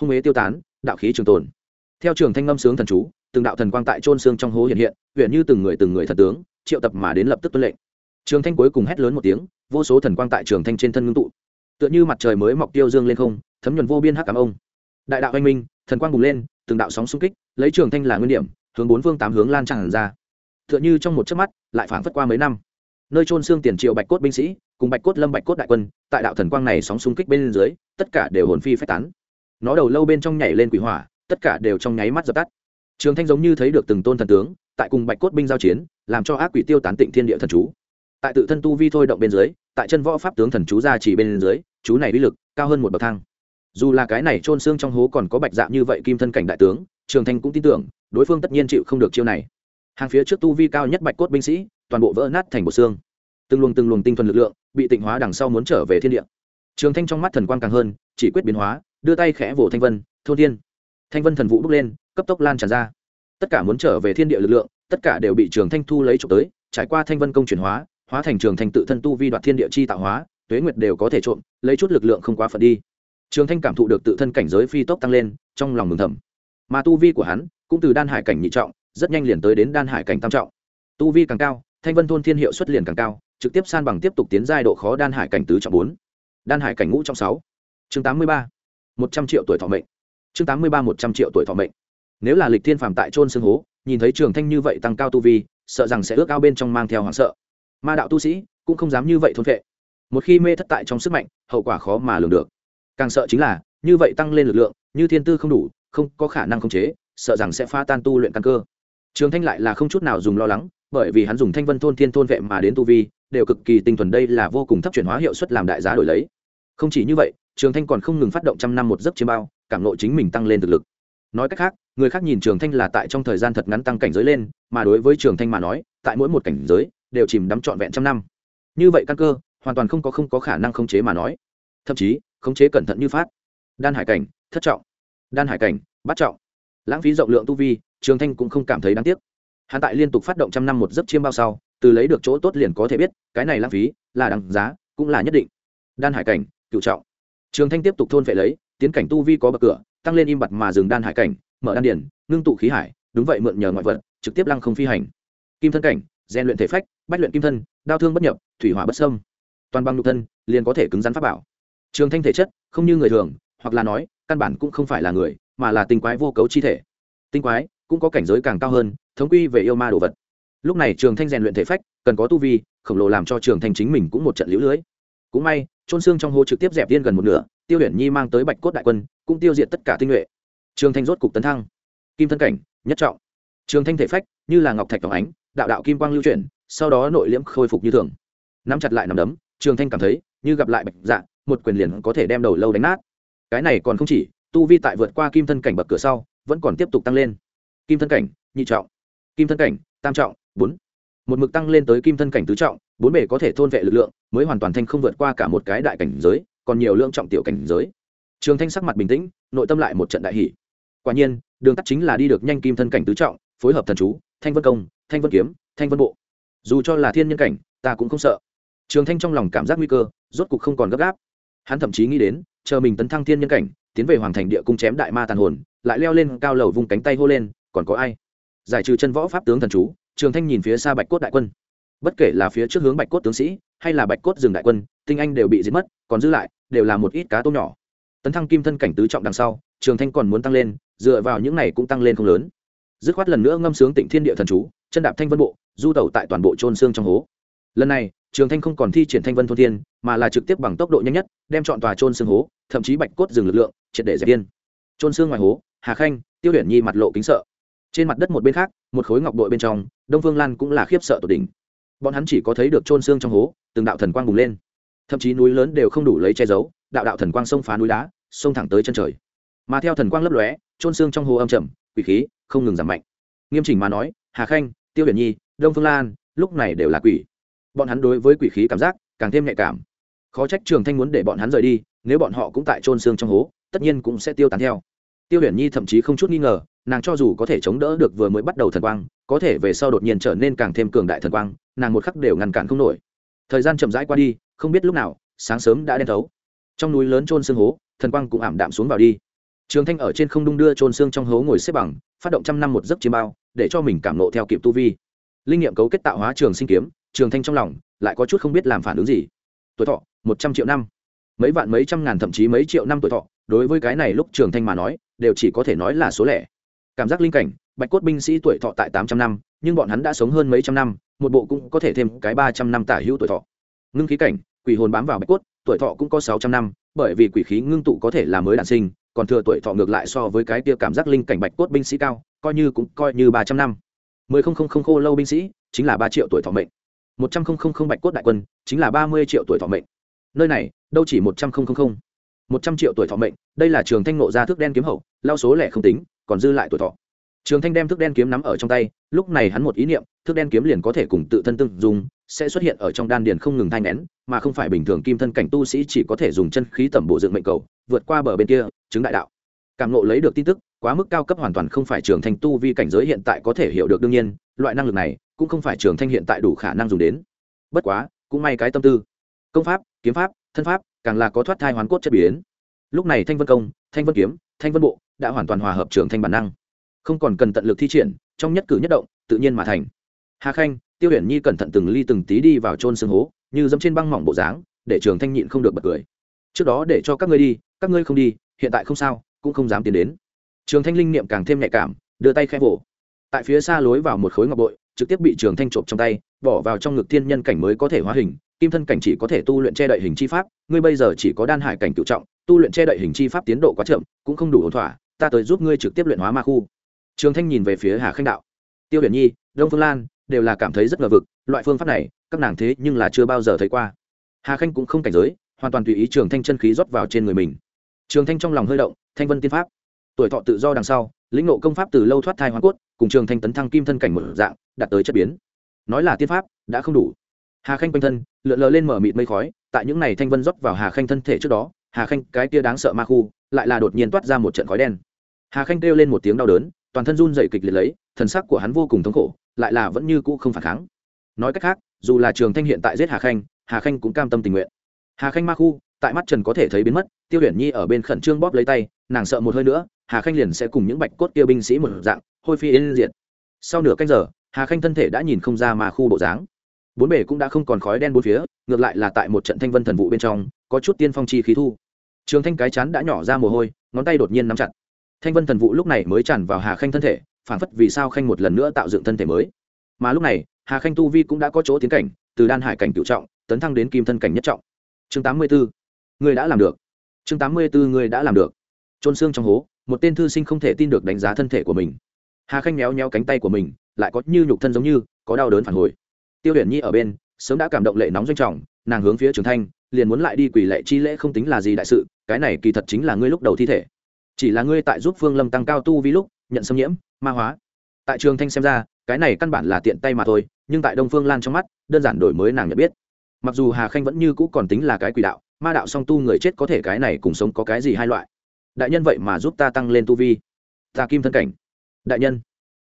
[SPEAKER 1] Hung ế tiêu tán, đạo khí trường tồn. Theo trường thanh ngâm sướng thần chú, từng đạo thần quang tại trôn xương trong hố hiện hiện, huyện như từng người từng người thần tướng, triệu tập mà đến lập tức tuân lệnh. Trường thanh cuối cùng hét lớn một tiếng, vô số thần quang tại trường thanh trên thân ngưng tụ. Tựa như mặt trời mới mọc tiêu dương lên không, thấm nhuần vô biên hắc cảm ông. Đại đạo anh minh, thần quang bùng lên, từng đạo sóng xung kích, lấy trường thanh là nguyên điểm, hướng bốn phương tám hướng lan tràn ra. Tựa như trong một chớp mắt, lại phảng phất qua mấy năm. Nơi trôn xương tiền triệu bạch cốt binh sĩ cùng bạch cốt lâm bạch cốt đại quân, tại đạo thần quang này sóng xung kích bên dưới, tất cả đều hồn phi phách tán. Nó đầu lâu bên trong nhảy lên quỷ hỏa, tất cả đều trong nháy mắt dập tắt. Trường thanh giống như thấy được từng tôn thần tướng, tại cùng bạch cốt binh giao chiến, làm cho ác quỷ tiêu tán tịnh thiên địa thần chú. Tại tự thân tu vi thôi động bên dưới, tại chân võ pháp tướng thần chú ra chỉ bên dưới, chú này uy lực cao hơn một bậc thang. Dù là cái này trôn xương trong hố còn có bạch dạng như vậy kim thân cảnh đại tướng, trường thanh cũng tin tưởng, đối phương tất nhiên chịu không được chiêu này. Hàng phía trước tu vi cao nhất bạch cốt binh sĩ, toàn bộ vỡ nát thành bộ xương từng luồng từng luồng tinh thuần lực lượng bị tịnh hóa đằng sau muốn trở về thiên địa. Trường thanh trong mắt thần quang càng hơn, chỉ quyết biến hóa, đưa tay khẽ vỗ thanh vân thôn thiên. Thanh vân thần vũ bước lên, cấp tốc lan tràn ra. Tất cả muốn trở về thiên địa lực lượng, tất cả đều bị trường thanh thu lấy trộm tới, trải qua thanh vân công chuyển hóa hóa thành trường thanh tự thân tu vi đoạt thiên địa chi tạo hóa, tuế nguyệt đều có thể trộm, lấy chút lực lượng không quá phận đi. Trường thanh cảm thụ được tự thân cảnh giới phi tốc tăng lên, trong lòng mừng thầm. Mà tu vi của hắn cũng từ đan hải cảnh nhị trọng, rất nhanh liền tới đến đan hải cảnh tam trọng. Tu vi càng cao, thanh vân thôn thiên hiệu xuất liền càng cao trực tiếp san bằng tiếp tục tiến giai độ khó đan hải cảnh tứ trọng bốn. Đan hải cảnh ngũ trọng sáu. Chương tám mươi ba. Một trăm triệu tuổi thọ mệnh. Chương tám mươi ba một trăm triệu tuổi thọ mệnh. Nếu là lịch thiên phàm tại trôn xương hố, nhìn thấy trường thanh như vậy tăng cao tu vi, sợ rằng sẽ ước ao bên trong mang theo hoảng sợ. Ma đạo tu sĩ cũng không dám như vậy thôn vệ một khi mê thất tại trong sức mạnh, hậu quả khó mà lường được. Càng sợ chính là, như vậy tăng lên lực lượng, như thiên tư không đủ, không có khả năng khống chế, sợ rằng sẽ phá tan tu luyện căn cơ. Trường thanh lại là không chút nào dùng lo lắng bởi vì hắn dùng thanh vân thôn thiên thôn vệ mà đến tu vi, đều cực kỳ tinh thuần, đây là vô cùng thấp chuyển hóa hiệu suất làm đại giá đổi lấy. Không chỉ như vậy, trường thanh còn không ngừng phát động trăm năm một giấc chiêm bao, cảm lộ chính mình tăng lên thực lực. Nói cách khác, người khác nhìn trường thanh là tại trong thời gian thật ngắn tăng cảnh giới lên, mà đối với trường thanh mà nói, tại mỗi một cảnh giới, đều chìm đắm trọn vẹn trăm năm. Như vậy căn cơ, hoàn toàn không có không có khả năng khống chế mà nói. Thậm chí, khống chế cẩn thận như phát. Đan hải cảnh, thất trọng. Đan hải cảnh bắt trọng. Lãng phí rộng lượng tu vi, trường thanh cũng không cảm thấy đáng tiếc hắn tại liên tục phát động trăm năm một giấc chiêm bao sau, từ lấy được chỗ tốt liền có thể biết, cái này lãng phí, là đằng giá, cũng là nhất định. Đan hải cảnh, cựu trọng. Trường thanh tiếp tục thôn vệ lấy, tiến cảnh tu vi có bậc cửa, tăng lên im bặt mà dừng đan hải cảnh, mở đan điển, ngưng tụ khí hải, đúng vậy mượn nhờ ngoại vật, trực tiếp lăng không phi hành. Kim thân cảnh, rèn luyện thể phách, bách luyện kim thân, đao thương bất nhập, thủy hỏa bất sâm toàn bằng nhục thân, liền có thể cứng rắn pháp bảo. Trường thanh thể chất, không như người thường, hoặc là nói, căn bản cũng không phải là người, mà là tinh quái vô cấu chi thể. Tinh quái, cũng có cảnh giới càng cao hơn thống quy về yêu ma đồ vật. Lúc này trường thanh rèn luyện thể phách, cần có tu vi, khổng lồ làm cho trường thanh chính mình cũng một trận lũ lưới. Cũng may trôn xương trong hố trực tiếp dẹp viên gần một nửa, tiêu luyện nhi mang tới bạch cốt đại quân, cũng tiêu diệt tất cả tinh nhuệ. Trường thanh rốt cục tấn thăng. Kim thân cảnh, nhất trọng. Trường thanh thể phách, như là ngọc thạch tỏa ánh, đạo đạo kim quang lưu chuyển, sau đó nội liễm khôi phục như thường. Nắm chặt lại nằm đấm, trường thanh cảm thấy, như gặp lại bạch dạ một quyền liền có thể đem đầu lâu đánh nát. Cái này còn không chỉ, tu vi tại vượt qua kim thân cảnh bậc cửa sau, vẫn còn tiếp tục tăng lên. Kim thân cảnh, nhị trọng kim thân cảnh, tam trọng, bốn. Một mực tăng lên tới kim thân cảnh tứ trọng, bốn bể có thể thôn vệ lực lượng, mới hoàn toàn thanh không vượt qua cả một cái đại cảnh giới, còn nhiều lượng trọng tiểu cảnh giới. Trường thanh sắc mặt bình tĩnh, nội tâm lại một trận đại hỷ quả nhiên, đường tắt chính là đi được nhanh kim thân cảnh tứ trọng, phối hợp thần chú, thanh vân công, thanh vân kiếm, thanh vân bộ. Dù cho là thiên nhân cảnh, ta cũng không sợ. Trường thanh trong lòng cảm giác nguy cơ, rốt cục không còn gấp gáp. Hắn thậm chí nghĩ đến, chờ mình tấn thăng thiên nhân cảnh, tiến về hoàng thành địa cung chém đại ma tàn hồn, lại leo lên cao lầu vùng cánh tay hô lên, còn có ai? Giải trừ chân võ pháp tướng thần chú, trường thanh nhìn phía xa bạch cốt đại quân. Bất kể là phía trước hướng bạch cốt tướng sĩ, hay là bạch cốt rừng đại quân, tinh anh đều bị giết mất, còn giữ lại, đều là một ít cá tôm nhỏ. Tấn thăng kim thân cảnh tứ trọng đằng sau, trường thanh còn muốn tăng lên, dựa vào những này cũng tăng lên không lớn. Dứt khoát lần nữa ngâm sướng tịnh thiên địa thần chú, chân đạp thanh vân bộ, du tẩu tại toàn bộ trôn xương trong hố. Lần này, trường thanh không còn thi triển thanh vân thôn thiên, mà là trực tiếp bằng tốc độ nhanh nhất, đem chọn tòa trôn xương hố, thậm chí bạch cốt dừng lực lượng, triệt để dẹp viên trôn xương ngoài hố, hà khanh, tiêu huyền nhi mặt lộ kính sợ trên mặt đất một bên khác, một khối ngọc bội bên trong, đông phương lan cũng là khiếp sợ tột đỉnh. Bọn hắn chỉ có thấy được trôn xương trong hố, từng đạo thần quang bùng lên. Thậm chí núi lớn đều không đủ lấy che giấu, đạo đạo thần quang xông phá núi đá, xông thẳng tới chân trời. Mà theo thần quang lấp lóe trôn xương trong hồ âm trầm, quỷ khí không ngừng giảm mạnh. Nghiêm chỉnh mà nói, hà khanh, tiêu huyền nhi, đông phương lan, lúc này đều là quỷ. Bọn hắn đối với quỷ khí cảm giác càng thêm nhạy cảm. Khó trách trường thanh muốn để bọn hắn rời đi, nếu bọn họ cũng tại trôn xương trong hố, tất nhiên cũng sẽ tiêu tán theo. Tiêu huyền nhi thậm chí không chút nghi ngờ nàng cho dù có thể chống đỡ được vừa mới bắt đầu thần quang, có thể về sau đột nhiên trở nên càng thêm cường đại thần quang, nàng một khắc đều ngăn cản không nổi. Thời gian chậm rãi qua đi, không biết lúc nào, sáng sớm đã đen thấu. Trong núi lớn trôn xương hố, thần quang cũng ảm đạm xuống vào đi. Trường thanh ở trên không đung đưa trôn xương trong hố ngồi xếp bằng, phát động trăm năm một giấc chiêm bao, để cho mình cảm nộ theo kịp tu vi. Linh nghiệm cấu kết tạo hóa trường sinh kiếm, trường thanh trong lòng lại có chút không biết làm phản ứng gì. Tuổi thọ, một trăm triệu năm. Mấy vạn mấy trăm ngàn thậm chí mấy triệu năm tuổi thọ, đối với cái này lúc trường thanh mà nói, đều chỉ có thể nói là số lẻ cảm giác linh cảnh, bạch cốt binh sĩ tuổi thọ tại tám trăm năm, nhưng bọn hắn đã sống hơn mấy trăm năm, một bộ cũng có thể thêm cái ba trăm năm tả hữu tuổi thọ. Ngưng khí cảnh, quỷ hồn bám vào bạch cốt, tuổi thọ cũng có sáu trăm năm, bởi vì quỷ khí ngưng tụ có thể là mới đản sinh, còn thừa tuổi thọ ngược lại so với cái tia cảm giác linh cảnh bạch cốt binh sĩ cao, coi như cũng coi như ba trăm năm. Mười không không không khô lâu binh sĩ, chính là ba triệu tuổi thọ mệnh. Một trăm không không không bạch cốt đại quân, chính là ba mươi triệu tuổi thọ mệnh. Nơi này, đâu chỉ một trăm không không không. Một trăm triệu tuổi thọ mệnh, đây là trường thanh nộ ra thước đen kiếm hậu, lao số lẻ không tính còn dư lại tuổi thọ. Trường thanh đem thước đen kiếm nắm ở trong tay, lúc này hắn một ý niệm thước đen kiếm liền có thể cùng tự thân tương dùng sẽ xuất hiện ở trong đan điền không ngừng thanh nén mà không phải bình thường kim thân cảnh tu sĩ chỉ có thể dùng chân khí tẩm bộ dựng mệnh cầu, vượt qua bờ bên kia, chứng đại đạo. Cảm nộ lấy được tin tức, quá mức cao cấp hoàn toàn không phải trường thanh tu vi cảnh giới hiện tại có thể hiểu được đương nhiên, loại năng lực này cũng không phải trường thanh hiện tại đủ khả năng dùng đến. Bất quá, cũng may cái tâm tư. Công pháp, kiếm pháp, thân pháp, càng là có thoát thai hoàn cốt chất biến. Lúc này thanh vân công, thanh vân kiếm thanh vân bộ đã hoàn toàn hòa hợp trường thanh bản năng. Không còn cần tận lực thi triển, trong nhất cử nhất động, tự nhiên mà thành. Hà khanh, tiêu huyền nhi cẩn thận từng ly từng tí đi vào trôn xương hố, như dẫm trên băng mỏng bộ dáng, để trường thanh nhịn không được bật cười. Trước đó để cho các ngươi đi, các ngươi không đi, hiện tại không sao, cũng không dám tiến đến. Trường thanh linh niệm càng thêm nhạy cảm, đưa tay khẽ vỗ. Tại phía xa lối vào một khối ngọc bội, trực tiếp bị trường thanh trộm trong tay, bỏ vào trong ngực thiên nhân cảnh mới có thể hóa hình, kim thân cảnh chỉ có thể tu luyện che đậy hình chi pháp, ngươi bây giờ chỉ có đan hải cảnh cựu trọng tu luyện che đậy hình chi pháp tiến độ quá chậm, cũng không đủ ổn thỏa, ta tới giúp ngươi trực tiếp luyện hóa ma khu. Trường thanh nhìn về phía hà khanh đạo. Tiêu huyền nhi, đông phương lan, đều là cảm thấy rất ngờ vực, loại phương pháp này, các nàng thế nhưng là chưa bao giờ thấy qua. Hà khanh cũng không cảnh giới, hoàn toàn tùy ý trường thanh chân khí rót vào trên người mình. Trường thanh trong lòng hơi động, thanh vân tiên pháp. Tuổi thọ tự do đằng sau, lĩnh ngộ công pháp từ lâu thoát thai hoa cốt, cùng trường thanh tấn thăng kim thân cảnh một dạng, đạt tới chất biến. Nói là tiên pháp, đã không đủ. Hà khanh quanh thân, lượn lờ lên mở mịt mây khói, tại những n à y thanh vân rót vào hà khanh thân thể trước đó hà khanh, cái kia đáng sợ ma khu, lại là đột nhiên toát ra một trận khói đen. Hà khanh kêu lên một tiếng đau đớn, toàn thân run dậy kịch liệt lấy, thần sắc của hắn vô cùng thống khổ, lại là vẫn như cũ không phản kháng. Nói cách khác, dù là trường thanh hiện tại giết hà khanh hà khanh cũng cam tâm tình nguyện. Hà khanh ma khu, tại mắt trần có thể thấy biến mất, tiêu huyền nhi ở bên khẩn trương bóp lấy tay, nàng sợ một hơi nữa, hà khanh liền sẽ cùng những bạch cốt kia binh sĩ một dạng, hôi phi yên diện sau nửa canh giờ, hà khanh thân thể đã nhìn không ra mà khu bộ dáng. Bốn bể cũng đã không còn khói đen bốn phía, ngược lại là tại một trận thanh vân thần vụ bên trong, có chút tiên phong chi khí thu trường thanh cái chán đã nhỏ ra mồ hôi, ngón tay đột nhiên nắm chặt. Thanh vân thần vụ lúc này mới tràn vào hà khanh thân thể, phản phất vì sao khanh một lần nữa tạo dựng thân thể mới. Mà lúc này, hà khanh tu vi cũng đã có chỗ tiến cảnh, từ đan hải cảnh cựu trọng, tấn thăng đến kim thân cảnh nhất trọng. Chương tám mươi bốn người đã làm được. Chương tám mươi bốn người đã làm được. Trôn xương trong hố, một tên thư sinh không thể tin được đánh giá thân thể của mình. Hà khanh méo méo cánh tay của mình, lại có như nhục thân giống như, có đau đớn phản hồi. Tiêu huyền nhi ở bên sớm đã cảm động lệ nóng doanh trọng, nàng hướng phía trường thanh, liền muốn lại đi quỷ lệ chi lễ không tính là gì đại sự, cái này kỳ thật chính là ngươi lúc đầu thi thể. Chỉ là ngươi tại giúp phương lâm tăng cao tu vi lúc, nhận xâm nhiễm, ma hóa. Tại trường thanh xem ra, cái này căn bản là tiện tay mà thôi, nhưng tại đông phương lan trong mắt, đơn giản đổi mới nàng nhận biết. Mặc dù hà khanh vẫn như cũ còn tính là cái quỷ đạo, ma đạo song tu người chết có thể cái này cùng sống có cái gì hai loại. Đại nhân vậy mà giúp ta tăng lên tu vi. Ta kim thân cảnh. Đại nhân.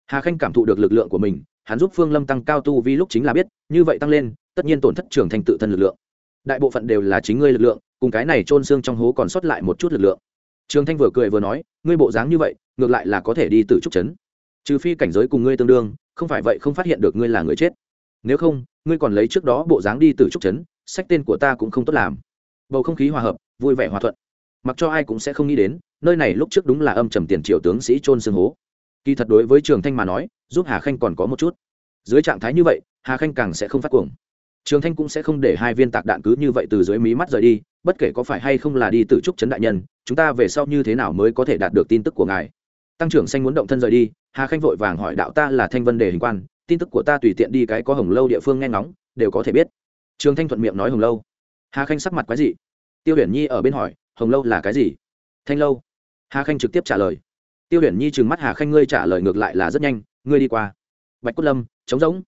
[SPEAKER 1] Hà khanh cảm thụ được lực lượng của mình hắn giúp phương lâm tăng cao tu vi lúc chính là biết, như vậy tăng lên, tất nhiên tổn thất trường thành tự thân lực lượng. Đại bộ phận đều là chính ngươi lực lượng, cùng cái này trôn xương trong hố còn sót lại một chút lực lượng. Trường thanh vừa cười vừa nói, ngươi bộ dáng như vậy, ngược lại là có thể đi từ trúc chấn trừ phi cảnh giới cùng ngươi tương đương, không phải vậy không phát hiện được ngươi là người chết. Nếu không, ngươi còn lấy trước đó bộ dáng đi từ trúc chấn sách tên của ta cũng không tốt làm. Bầu không khí hòa hợp, vui vẻ hòa thuận. Mặc cho ai cũng sẽ không nghĩ đến, nơi này lúc trước đúng là âm trầm tiền triệu tướng sĩ trôn xương hố. Kỳ thật đối với trường thanh mà nói giúp hà khanh còn có một chút. Dưới trạng thái như vậy, hà khanh càng sẽ không phát cuồng. Trường thanh cũng sẽ không để hai viên tạc đạn cứ như vậy từ dưới mí mắt rời đi, bất kể có phải hay không là đi từ trúc trấn đại nhân, chúng ta về sau như thế nào mới có thể đạt được tin tức của ngài. Tăng trưởng xanh muốn động thân rời đi, hà khanh vội vàng hỏi đạo ta là thanh vân đề hình quan, tin tức của ta tùy tiện đi cái có hồng lâu địa phương nghe ngóng, đều có thể biết. Trường thanh thuận miệng nói hồng lâu. Hà khanh sắc mặt quái gì tiêu huyền nhi ở bên hỏi, hồng lâu là cái gì? Thanh lâu. Hà khanh trực tiếp trả lời. Tiêu huyền nhi trừng mắt hà khanh, ngươi trả lời ngược lại là rất nhanh ngươi đi qua. Bạch cốt lâm, trống rỗng.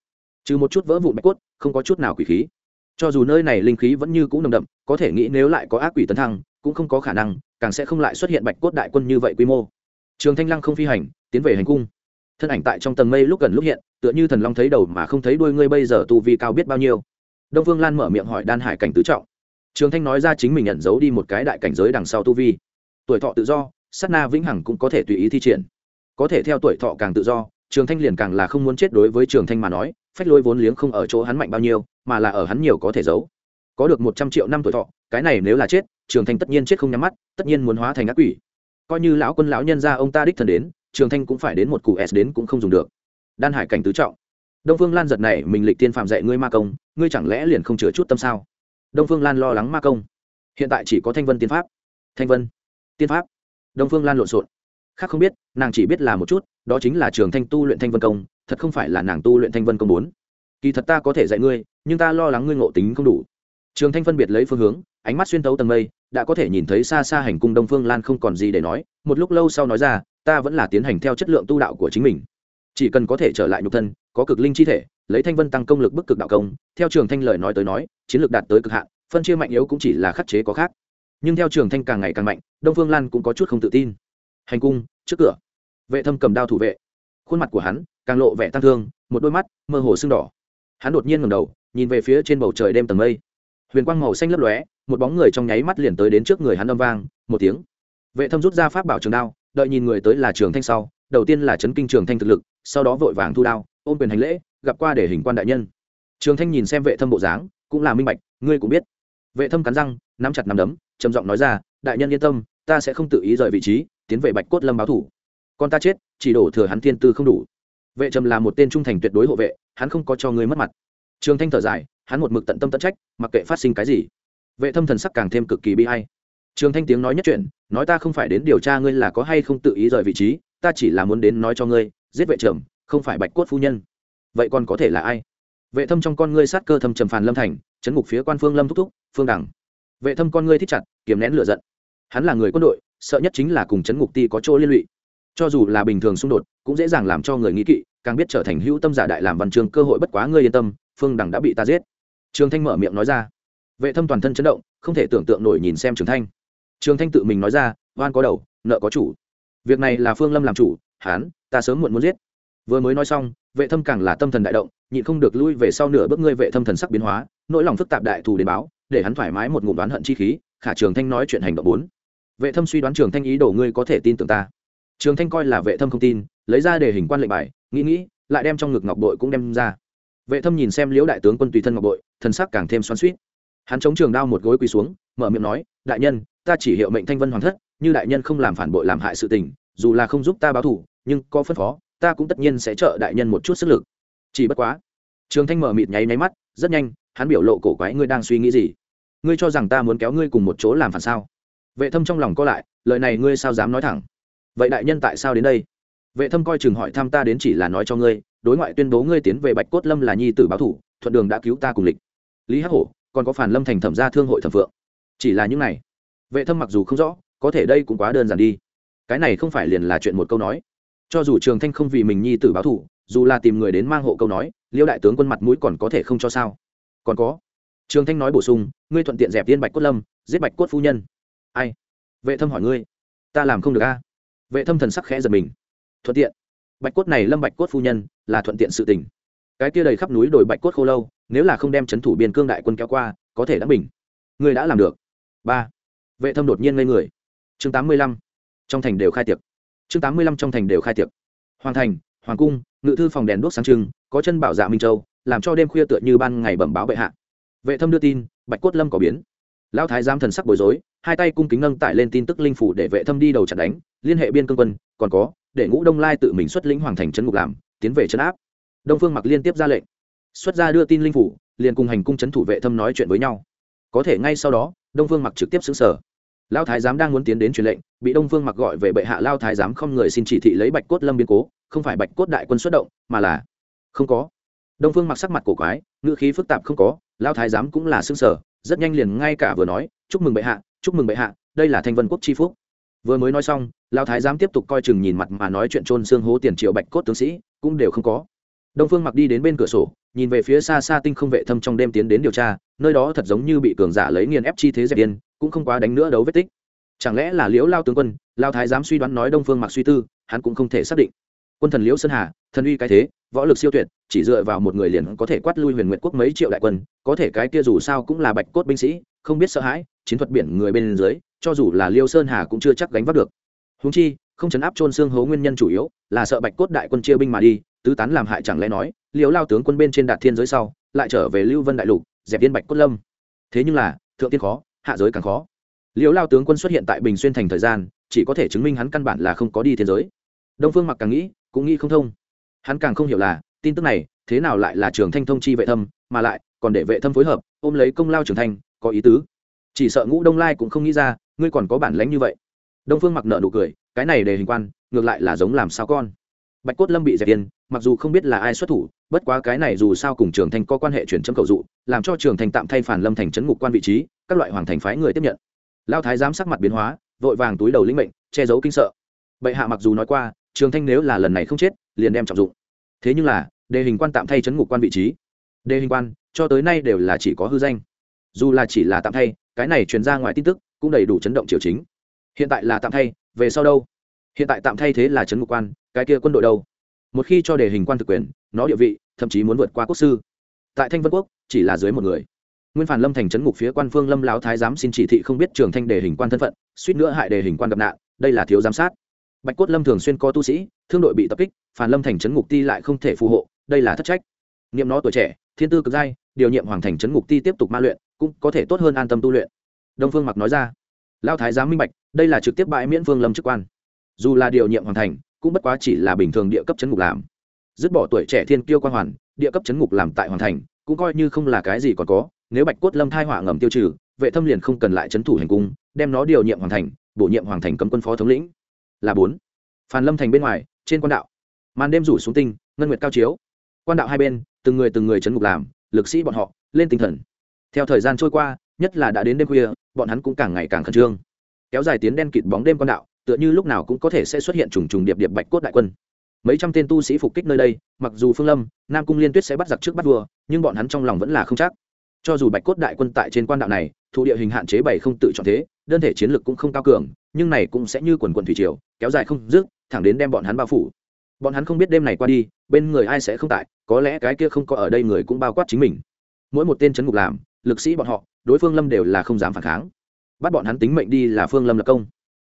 [SPEAKER 1] Trừ một chút vỡ vụn bạch cốt, không có chút nào quỷ khí. Cho dù nơi này linh khí vẫn như cũ nồng đậm, có thể nghĩ nếu lại có ác quỷ tấn thăng, cũng không có khả năng, càng sẽ không lại xuất hiện bạch cốt đại quân như vậy quy mô. Trường thanh lăng không phi hành, tiến về hành cung. Thân ảnh tại trong tầng mây lúc gần lúc hiện, tựa như thần long thấy đầu mà không thấy đuôi ngươi bây giờ tu vi cao biết bao nhiêu. Đông vương lan mở miệng hỏi đan hải cảnh tứ trọng. Trường thanh nói ra chính mình nhận giấu đi một cái đại cảnh giới đằng sau tu vi. Tuổi thọ tự do, sát na vĩnh hằng cũng có thể tùy ý thi triển. Có thể theo tuổi thọ càng tự do trường thanh liền càng là không muốn chết đối với trường thanh mà nói, phách lôi vốn liếng không ở chỗ hắn mạnh bao nhiêu, mà là ở hắn nhiều có thể giấu. Có được một trăm triệu năm tuổi thọ, cái này nếu là chết, trường thanh tất nhiên chết không nhắm mắt, tất nhiên muốn hóa thành ác quỷ. Coi như lão quân lão nhân ra ông ta đích thần đến, trường thanh cũng phải đến một cụ s đến cũng không dùng được. Đan hải cảnh tứ trọng. Đông phương lan giật này mình lịch tiên phạm dạy ngươi ma công, ngươi chẳng lẽ liền không chứa chút tâm sao? Đông phương lan lo lắng ma công. Hiện tại chỉ có thanh vân tiên pháp. Thanh vân tiên pháp. Đông phương lan lộn xộn. Khác không biết, nàng chỉ biết là một chút đó chính là trường thanh tu luyện thanh vân công, thật không phải là nàng tu luyện thanh vân công bốn. Kỳ thật ta có thể dạy ngươi, nhưng ta lo lắng ngươi ngộ tính không đủ. Trường thanh phân biệt lấy phương hướng, ánh mắt xuyên tấu tầng mây, đã có thể nhìn thấy xa xa hành cung đông phương lan không còn gì để nói, một lúc lâu sau nói ra, ta vẫn là tiến hành theo chất lượng tu đạo của chính mình. Chỉ cần có thể trở lại nhục thân, có cực linh chi thể, lấy thanh vân tăng công lực bức cực đạo công, theo trường thanh lời nói tới nói, chiến lược đạt tới cực hạn, phân chia mạnh yếu cũng chỉ là khắc chế có khác. Nhưng theo trường thanh càng ngày càng mạnh, đông phương lan cũng có chút không tự tin. Hành cung, trước cửa vệ thâm cầm đao thủ vệ. Khuôn mặt của hắn càng lộ vẻ tăng thương, một đôi mắt mơ hồ sưng đỏ. Hắn đột nhiên ngầm đầu, nhìn về phía trên bầu trời đêm tầng mây. Huyền quang màu xanh lấp lóe, một bóng người trong nháy mắt liền tới đến trước người hắn âm vang, một tiếng. Vệ thâm rút ra pháp bảo trường đao, đợi nhìn người tới là trường thanh sau. Đầu tiên là chấn kinh trường thanh thực lực, sau đó vội vàng thu đao, ôm quyền hành lễ, gặp qua để hình quan đại nhân. Trường thanh nhìn xem vệ thâm bộ dáng, cũng là minh bạch, ngươi cũng biết. Vệ thâm cắn răng, nắm chặt nắm đấm, trầm giọng nói ra, đại nhân yên tâm, ta sẽ không tự ý rời vị trí, tiến về bạch cốt lâm báo thủ con ta chết, chỉ đổ thừa hắn thiên tư không đủ. Vệ trầm là một tên trung thành tuyệt đối hộ vệ, hắn không có cho ngươi mất mặt. Trường thanh thở dài, hắn một mực tận tâm tận trách, mặc kệ phát sinh cái gì. Vệ thâm thần sắc càng thêm cực kỳ bi hay trường thanh tiếng nói nhất chuyện, nói ta không phải đến điều tra ngươi là có hay không tự ý rời vị trí, ta chỉ là muốn đến nói cho ngươi, giết vệ trưởng không phải bạch cốt phu nhân. Vậy còn có thể là ai? Vệ thâm trong con ngươi sát cơ thâm trầm phàn lâm thành, chấn ngục phía quan phương lâm thúc thúc, phương đẳng vệ thâm con ngươi thích chặt, kiềm nén lửa giận. Hắn là người quân đội, sợ nhất chính là cùng chấn ngục ti có chỗ liên lụy cho dù là bình thường xung đột, cũng dễ dàng làm cho người nghĩ kỵ, càng biết trở thành hữu tâm giả đại làm văn chương cơ hội bất quá ngươi yên tâm, phương Đằng đã bị ta giết. Trường thanh mở miệng nói ra. Vệ thâm toàn thân chấn động, không thể tưởng tượng nổi nhìn xem trường thanh. Trường thanh tự mình nói ra, oan có đầu, nợ có chủ. Việc này là phương lâm làm chủ, hán, ta sớm muộn muốn giết. Vừa mới nói xong, vệ thâm càng là tâm thần đại động, nhịn không được lui về sau nửa bước ngươi vệ thâm thần sắc biến hóa, nỗi lòng phức tạp đại thù đến báo, để hắn thoải mái một ngụm đoán hận chi khí, khả trường thanh nói chuyện hành động bốn. Vệ thâm suy đoán trường thanh ý đồ ngươi có thể tin tưởng ta trường thanh coi là vệ thâm không tin, lấy ra để hình quan lệnh bài, nghĩ nghĩ, lại đem trong ngực ngọc bội cũng đem ra. Vệ thâm nhìn xem liễu đại tướng quân tùy thân ngọc bội, thần sắc càng thêm xoắn suýt hắn chống trường đao một gối quỳ xuống, mở miệng nói, đại nhân, ta chỉ hiệu mệnh thanh vân hoàng thất, như đại nhân không làm phản bội làm hại sự tình, dù là không giúp ta báo thù, nhưng có phân phó, ta cũng tất nhiên sẽ trợ đại nhân một chút sức lực. Chỉ bất quá, trường thanh mở mịt nháy nháy mắt, rất nhanh, hắn biểu lộ cổ quái, ngươi đang suy nghĩ gì? Ngươi cho rằng ta muốn kéo ngươi cùng một chỗ làm phản sao? Vệ thâm trong lòng co lại, lời này ngươi sao dám nói thẳng? Vậy đại nhân tại sao đến đây? Vệ thâm coi chừng hỏi thăm ta đến chỉ là nói cho ngươi, đối ngoại tuyên bố ngươi tiến về bạch cốt lâm là nhi tử báo thủ, thuận đường đã cứu ta cùng lịch. Lý hắc hổ, còn có phản lâm thành thẩm gia thương hội thẩm phượng. Chỉ là những này. Vệ thâm mặc dù không rõ, có thể đây cũng quá đơn giản đi. Cái này không phải liền là chuyện một câu nói. Cho dù trường thanh không vì mình nhi tử báo thủ, dù là tìm người đến mang hộ câu nói, liêu đại tướng quân mặt mũi còn có thể không cho sao? Còn có. Trường thanh nói bổ sung, ngươi thuận tiện dẹp viên bạch cốt lâm, giết bạch cốt phu nhân. Ai? Vệ thâm hỏi ngươi, ta làm không được a vệ thâm thần sắc khẽ giật mình. Thuận tiện. Bạch cốt này lâm bạch cốt phu nhân, là thuận tiện sự tình. Cái kia đầy khắp núi đồi bạch cốt khô lâu, nếu là không đem chấn thủ biên cương đại quân kéo qua, có thể đã bình ngươi đã làm được. Ba. Vệ thâm đột nhiên ngây người. Chương tám mươi lăm. Trong thành đều khai tiệc. Chương tám mươi lăm trong thành đều khai tiệc. Hoàng thành, hoàng cung, ngự thư phòng đèn đuốc sáng trưng, có chân bảo dạ minh châu, làm cho đêm khuya tựa như ban ngày bẩm báo bệ hạ. Vệ thâm đưa tin, bạch cốt lâm có biến lão thái giám thần sắc bối rối, hai tay cung kính nâng tải lên tin tức linh phủ để vệ thâm đi đầu chặt đánh, liên hệ biên cương quân, còn có, để ngũ đông lai tự mình xuất lĩnh hoàng thành trấn ngục làm, tiến về trấn áp. Đông phương mặc liên tiếp ra lệnh. Xuất ra đưa tin linh phủ, liền cùng hành cung trấn thủ vệ thâm nói chuyện với nhau. Có thể ngay sau đó, đông phương mặc trực tiếp xứng sở. Lao thái giám đang muốn tiến đến truyền lệnh, bị đông phương mặc gọi về bệ hạ lao thái giám không người xin chỉ thị lấy bạch cốt lâm biến cố, không phải bạch cốt đại quân xuất động, mà là không có. Đông phương mặc sắc mặt cổ quái, ngữ khí phức tạp không có lao thái giám cũng là xương sở rất nhanh liền ngay cả vừa nói, chúc mừng bệ hạ, chúc mừng bệ hạ, đây là thanh vân quốc chi phúc. Vừa mới nói xong lao thái giám tiếp tục coi chừng nhìn mặt mà nói chuyện trôn xương hố tiền triệu bạch cốt tướng sĩ, cũng đều không có. Đông phương mặc đi đến bên cửa sổ, nhìn về phía xa xa tinh không vệ thâm trong đêm tiến đến điều tra, nơi đó thật giống như bị cường giả lấy nghiền ép chi thế dẹp điên, cũng không quá đánh nữa đấu vết tích. Chẳng lẽ là liễu lao tướng quân lao thái giám suy đoán nói đông phương mặc suy tư, hắn cũng không thể xác định quân thần liễu sơn hà, thần uy cái thế, võ lực siêu tuyệt, chỉ dựa vào một người liền có thể quát lui huyền nguyệt quốc mấy triệu đại quân, có thể cái kia dù sao cũng là bạch cốt binh sĩ, không biết sợ hãi, chiến thuật biển người bên dưới, cho dù là liêu sơn hà cũng chưa chắc gánh vác được. Húng chi, không chấn áp trôn xương hố nguyên nhân chủ yếu, là sợ bạch cốt đại quân chia binh mà đi, tứ tán làm hại chẳng lẽ nói liều lao tướng quân bên trên đạt thiên giới sau, lại trở về lưu vân đại lục, dẹp viên bạch cốt lâm. Thế nhưng là, thượng tiên khó, hạ giới càng khó. Liều lao tướng quân xuất hiện tại bình xuyên thành thời gian, chỉ có thể chứng minh hắn căn bản là không có đi thiên giới. Đông phương mặc càng nghĩ cũng nghĩ không thông. Hắn càng không hiểu là, tin tức này, thế nào lại là trường thanh thông chi vệ thâm, mà lại, còn để vệ thâm phối hợp, ôm lấy công lao trường thanh, có ý tứ. Chỉ sợ ngũ đông lai cũng không nghĩ ra, ngươi còn có bản lánh như vậy. Đông phương mặc nợ nụ cười, cái này để hình quan, ngược lại là giống làm sao con. Bạch cốt lâm bị dẹp tiền mặc dù không biết là ai xuất thủ, bất quá cái này dù sao cùng trường thanh có quan hệ chuyển chấm cầu dụ, làm cho trường thanh tạm thay phản lâm thành trấn ngục quan vị trí, các loại hoàng thành phái người tiếp nhận. Lao thái giám sắc mặt biến hóa, vội vàng túi đầu lĩnh mệnh, che giấu kinh sợ. Bệ hạ mặc dù nói qua trường thanh nếu là lần này không chết, liền đem trọng dụng. Thế nhưng là, đề hình quan tạm thay chấn ngục quan vị trí. Đề hình quan, cho tới nay đều là chỉ có hư danh. Dù là chỉ là tạm thay, cái này truyền ra ngoài tin tức cũng đầy đủ chấn động triều chính. Hiện tại là tạm thay, về sau đâu? Hiện tại tạm thay thế là chấn ngục quan, cái kia quân đội đâu? Một khi cho đề hình quan thực quyền, nó địa vị, thậm chí muốn vượt qua quốc sư. Tại thanh vân quốc, chỉ là dưới một người. Nguyên phản lâm thành trấn ngục phía quan phương lâm lão thái giám xin chỉ thị không biết trường thanh đề hình quan thân phận, suýt nữa hại đề hình quan gặp nạn, đây là thiếu giám sát bạch cốt lâm thường xuyên có tu sĩ, thương đội bị tập kích phản lâm thành trấn ngục ti lại không thể phù hộ, đây là thất trách. Niệm nó tuổi trẻ, thiên tư cực giai, điều nhiệm hoàng thành trấn ngục ti tiếp tục ma luyện, cũng có thể tốt hơn an tâm tu luyện. Đông phương mặc nói ra. Lao thái giám minh bạch, đây là trực tiếp bãi miễn phương lâm chức quan. Dù là điều nhiệm hoàng thành, cũng bất quá chỉ là bình thường địa cấp chấn ngục làm. Dứt bỏ tuổi trẻ thiên kiêu quan hoàn, địa cấp chấn ngục làm tại hoàng thành, cũng coi như không là cái gì còn có, nếu bạch cốt lâm thai họa ngầm tiêu trừ, vệ thâm liền không cần lại chấn thủ hành cung, đem nó điều nhiệm hoàng thành, bổ nhiệm hoàng thành cấm quân phó thống lĩnh là bốn. Phan lâm thành bên ngoài, trên quan đạo. Màn đêm rủ xuống tinh, ngân nguyệt cao chiếu. Quan đạo hai bên, từng người từng người chấn ngục làm, lực sĩ bọn họ, lên tinh thần. Theo thời gian trôi qua, nhất là đã đến đêm khuya, bọn hắn cũng càng ngày càng khẩn trương. Kéo dài tiến đen kịt bóng đêm quan đạo, tựa như lúc nào cũng có thể sẽ xuất hiện trùng trùng điệp điệp bạch cốt đại quân. Mấy trăm tên tu sĩ phục kích nơi đây, mặc dù phương lâm, nam cung liên tuyết sẽ bắt giặc trước bắt vua, nhưng bọn hắn trong lòng vẫn là không chắc. Cho dù bạch cốt đại quân tại trên quan đạo này thủ địa hình hạn chế bảy không tự chọn thế, đơn thể chiến lược cũng không cao cường, nhưng này cũng sẽ như quần quần thủy triều, kéo dài không dứt, thẳng đến đem bọn hắn bao phủ. Bọn hắn không biết đêm này qua đi, bên người ai sẽ không tại, có lẽ cái kia không có ở đây người cũng bao quát chính mình. Mỗi một tên chấn ngục làm, lực sĩ bọn họ, đối phương lâm đều là không dám phản kháng. Bắt bọn hắn tính mệnh đi là phương lâm lập công.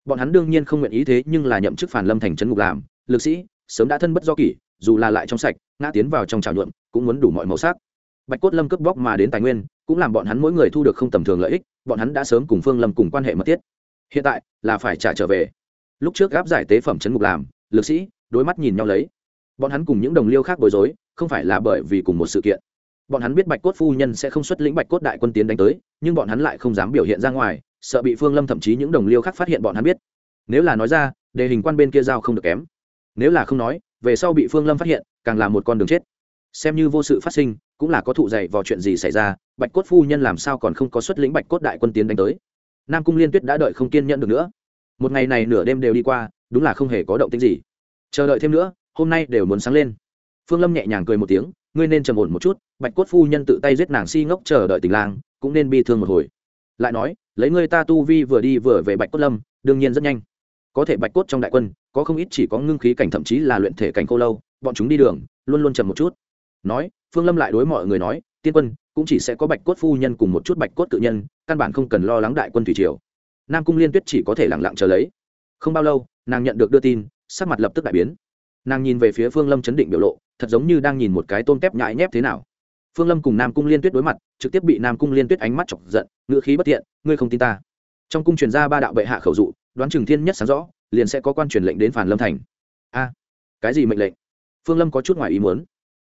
[SPEAKER 1] Bọn hắn đương nhiên không nguyện ý thế, nhưng là nhậm chức phản lâm thành chấn ngục làm, lực sĩ sớm đã thân bất do kỷ, dù là lại trong sạch, ngã tiến vào trong trào nhuộm, cũng muốn đủ mọi màu sắc bạch cốt lâm cướp bóc mà đến tài nguyên, cũng làm bọn hắn mỗi người thu được không tầm thường lợi ích, bọn hắn đã sớm cùng phương lâm cùng quan hệ mật thiết. Hiện tại, là phải trả trở về. Lúc trước gáp giải tế phẩm chấn ngục làm, lực sĩ, đối mắt nhìn nhau lấy. Bọn hắn cùng những đồng liêu khác bối rối, không phải là bởi vì cùng một sự kiện. Bọn hắn biết bạch cốt phu nhân sẽ không xuất lĩnh bạch cốt đại quân tiến đánh tới, nhưng bọn hắn lại không dám biểu hiện ra ngoài, sợ bị phương lâm thậm chí những đồng liêu khác phát hiện bọn hắn biết. Nếu là nói ra, đề hình quan bên kia giao không được kém. Nếu là không nói, về sau bị phương lâm phát hiện, càng là một con đường chết. Xem như vô sự phát sinh cũng là có thụ dạy vào chuyện gì xảy ra, bạch cốt phu nhân làm sao còn không có xuất lĩnh bạch cốt đại quân tiến đánh tới? Nam cung liên tuyết đã đợi không kiên nhẫn được nữa. Một ngày này nửa đêm đều đi qua, đúng là không hề có động tính gì. Chờ đợi thêm nữa, hôm nay đều muốn sáng lên. Phương lâm nhẹ nhàng cười một tiếng, ngươi nên trầm ổn một chút, bạch cốt phu nhân tự tay giết nàng si ngốc chờ đợi tình lang, cũng nên bi thương một hồi. Lại nói, lấy ngươi ta tu vi vừa đi vừa về bạch cốt lâm, đương nhiên rất nhanh. Có thể bạch cốt trong đại quân, có không ít chỉ có ngưng khí cảnh thậm chí là luyện thể cảnh cô lâu, bọn chúng đi đường, luôn luôn chậm một chút nói, phương lâm lại đối mọi người nói, tiên quân, cũng chỉ sẽ có bạch cốt phu nhân cùng một chút bạch cốt tự nhân, căn bản không cần lo lắng đại quân thủy triều. Nam cung liên tuyết chỉ có thể lẳng lặng chờ lấy. Không bao lâu, nàng nhận được đưa tin, sắc mặt lập tức đại biến. Nàng nhìn về phía phương lâm chấn định biểu lộ, thật giống như đang nhìn một cái tôm tép nhãi nhép thế nào. Phương lâm cùng nam cung liên tuyết đối mặt, trực tiếp bị nam cung liên tuyết ánh mắt chọc giận, ngữ khí bất thiện, ngươi không tin ta. Trong cung truyền ra ba đạo bệ hạ khẩu dụ, đoán trừng thiên nhất sáng rõ, liền sẽ có quan truyền lệnh đến phản lâm thành. A, cái gì mệnh lệnh? Phương lâm có chút ngoài ý muốn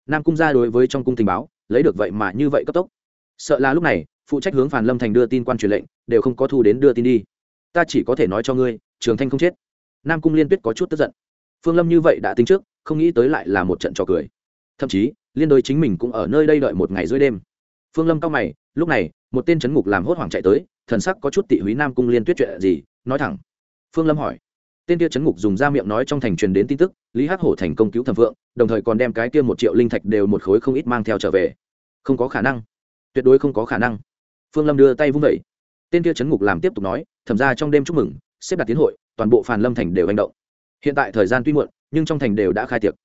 [SPEAKER 1] nam cung ra đối với trong cung tình báo, lấy được vậy mà như vậy cấp tốc. Sợ là lúc này, phụ trách hướng phản lâm thành đưa tin quan truyền lệnh, đều không có thu đến đưa tin đi. Ta chỉ có thể nói cho ngươi, trường thanh không chết. Nam cung liên tuyết có chút tức giận. Phương lâm như vậy đã tính trước, không nghĩ tới lại là một trận trò cười. Thậm chí, liên đối chính mình cũng ở nơi đây đợi một ngày dưới đêm. Phương lâm cao mày, lúc này, một tên c h ấ n ngục làm hốt hoảng chạy tới, thần sắc có chút tị húy nam cung liên tuyết chuyện gì, nói thẳng. Phương lâm hỏi tên kia chấn ngục dùng ra miệng nói trong thành truyền đến tin tức, lý hắc hổ thành công cứu thẩm phượng, đồng thời còn đem cái kia một triệu linh thạch đều một khối không ít mang theo trở về. Không có khả năng. Tuyệt đối không có khả năng. Phương lâm đưa tay vung vẩy tên kia chấn ngục làm tiếp tục nói, thẩm ra trong đêm chúc mừng, xếp đặt tiến hội, toàn bộ phàn lâm thành đều hành động. Hiện tại thời gian tuy muộn, nhưng trong thành đều đã khai tiệc.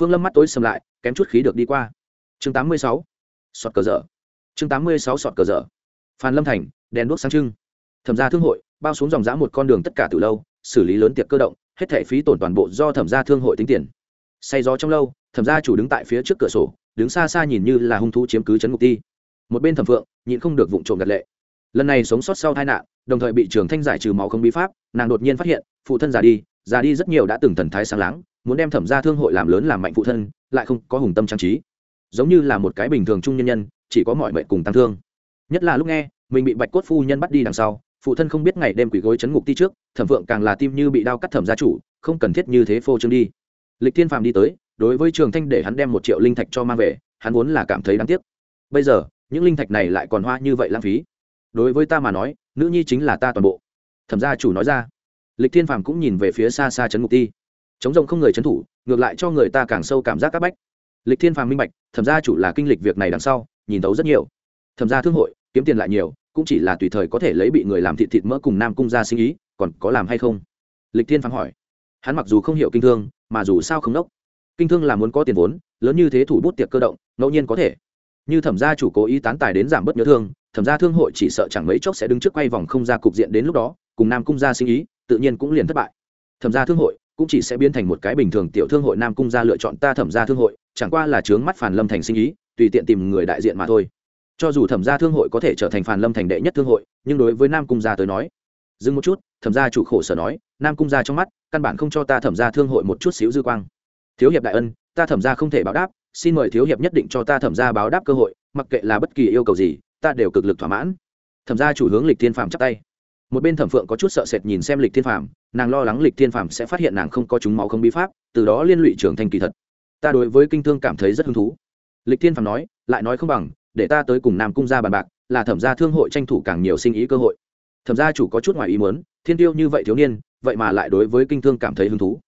[SPEAKER 1] Phương lâm mắt tối sầm lại, kém chút khí được đi qua. Chương tám mươi sáu, sọt cờ dở. Chương tám mươi sáu, sọt cờ dở. Phàn lâm thành, đèn đuốc sáng trưng. Thẩm gia thương hội, bao xuống dòng dã một con đường tất cả từ lâu xử lý lớn tiệc cơ động, hết thẻ phí tổn toàn bộ do thẩm gia thương hội tính tiền. Say gió trong lâu, thẩm gia chủ đứng tại phía trước cửa sổ, đứng xa xa nhìn như là hung thú chiếm cứ chấn ngục ti. Một bên thẩm phượng, nhịn không được vụng trộm gật lệ. Lần này sống sót sau tai nạn, đồng thời bị trường thanh giải trừ máu không bí pháp, nàng đột nhiên phát hiện, phụ thân già đi già đi rất nhiều đã từng thần thái sáng láng, muốn đem thẩm gia thương hội làm lớn làm mạnh phụ thân, lại không có hùng tâm trang trí. Giống như là một cái bình thường trung nhân nhân, chỉ có mọi mệnh cùng tăng thương. Nhất là lúc nghe, mình bị bạch cốt phu nhân bắt đi đằng sau phụ thân không biết ngày đêm quỷ gối chấn ngục ti trước, thẩm phượng càng là tim như bị đao cắt thẩm gia chủ, không cần thiết như thế phô trương đi. Lịch thiên phàm đi tới, đối với trường thanh để hắn đem một triệu linh thạch cho mang về, hắn vốn là cảm thấy đáng tiếc. Bây giờ, những linh thạch này lại còn hoa như vậy lãng phí. Đối với ta mà nói, nữ nhi chính là ta toàn bộ. Thẩm gia chủ nói ra. Lịch thiên phàm cũng nhìn về phía xa xa trấn ngục ti. Chống rồng không người trấn thủ, ngược lại cho người ta càng sâu cảm giác c áp bách. Lịch thiên phàm minh bạch, thẩm gia chủ là kinh lịch việc này đằng sau, nhìn tấu rất nhiều. Thẩm gia thương hội, kiếm tiền lại nhiều cũng chỉ là tùy thời có thể lấy bị người làm thịt thịt mỡ cùng nam cung ra sinh ý, còn có làm hay không? Lịch thiên phang hỏi. Hắn mặc dù không hiểu kinh thương, mà dù sao không đốc. Kinh thương là muốn có tiền vốn, lớn như thế thủ bút tiệc cơ động, ngẫu nhiên có thể. Như thẩm gia chủ cố ý tán tài đến giảm bớt nhớ thương, thẩm gia thương hội chỉ sợ chẳng mấy chốc sẽ đứng trước quay vòng không ra cục diện đến lúc đó, cùng nam cung gia sinh ý, tự nhiên cũng liền thất bại. Thẩm gia thương hội cũng chỉ sẽ biến thành một cái bình thường tiểu thương hội nam cung gia lựa chọn ta thẩm gia thương hội, chẳng qua là chướng mắt phản lâm thành sinh ý, tùy tiện tìm người đại diện mà thôi cho dù thẩm gia thương hội có thể trở thành phản lâm thành đệ nhất thương hội nhưng đối với nam cung gia tới nói dừng một chút thẩm gia chủ khổ sở nói nam cung gia trong mắt căn bản không cho ta thẩm gia thương hội một chút xíu dư quang. Thiếu hiệp đại ân ta thẩm gia không thể báo đáp xin mời thiếu hiệp nhất định cho ta thẩm gia báo đáp cơ hội mặc kệ là bất kỳ yêu cầu gì ta đều cực lực thỏa mãn. Thẩm gia chủ hướng lịch thiên phàm chắp tay. Một bên thẩm phượng có chút sợ sệt nhìn xem lịch thiên phàm, nàng lo lắng lịch thiên phàm sẽ phát hiện nàng không có chúng máu không bí pháp từ đó liên lụy trưởng thành kỳ thật. Ta đối với kinh thương cảm thấy rất hứng thú. Lịch thiên phàm nói lại nói không bằng để ta tới cùng nam cung gia bàn bạc, là thẩm gia thương hội tranh thủ càng nhiều sinh ý cơ hội. Thẩm gia chủ có chút ngoài ý muốn, thiên tiêu như vậy thiếu niên, vậy mà lại đối với kinh thương cảm thấy hứng thú.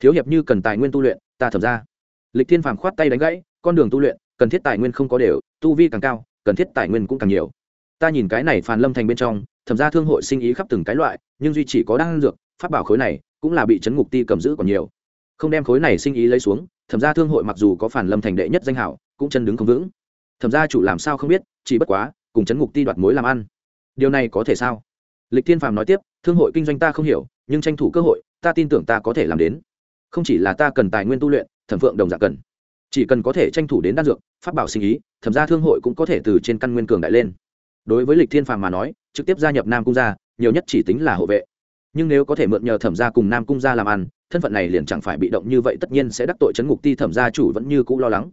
[SPEAKER 1] Thiếu hiệp như cần tài nguyên tu luyện, ta thẩm gia. Lịch thiên phàm khoát tay đánh gãy, con đường tu luyện, cần thiết tài nguyên không có đều, tu vi càng cao, cần thiết tài nguyên cũng càng nhiều. Ta nhìn cái này phàn lâm thành bên trong, thẩm ra thương hội sinh ý khắp từng cái loại, nhưng duy chỉ có đan dược phát bảo khối này, cũng là bị chấn ngục ti cầm giữ còn nhiều. Không đem khối này sinh ý lấy xuống, thẩm ra thương hội mặc dù có phản lâm thành đệ nhất danh hảo, cũng chân đứng không vững thẩm gia chủ làm sao không biết, chỉ bất quá, cùng chấn ngục ti đoạt mối làm ăn. Điều này có thể sao? Lịch thiên phàm nói tiếp, thương hội kinh doanh ta không hiểu, nhưng tranh thủ cơ hội, ta tin tưởng ta có thể làm đến. Không chỉ là ta cần tài nguyên tu luyện, thẩm phượng đồng dạng cần. Chỉ cần có thể tranh thủ đến đan dược phát bảo sinh ý, thẩm ra thương hội cũng có thể từ trên căn nguyên cường đại lên. Đối với lịch thiên phàm mà nói, trực tiếp gia nhập nam cung gia, nhiều nhất chỉ tính là hộ vệ. Nhưng nếu có thể mượn nhờ thẩm gia cùng nam cung gia làm ăn, thân phận này liền chẳng phải bị động như vậy, tất nhiên sẽ đắc tội chấn ngục ti thẩm gia chủ vẫn như cũ lo lắng.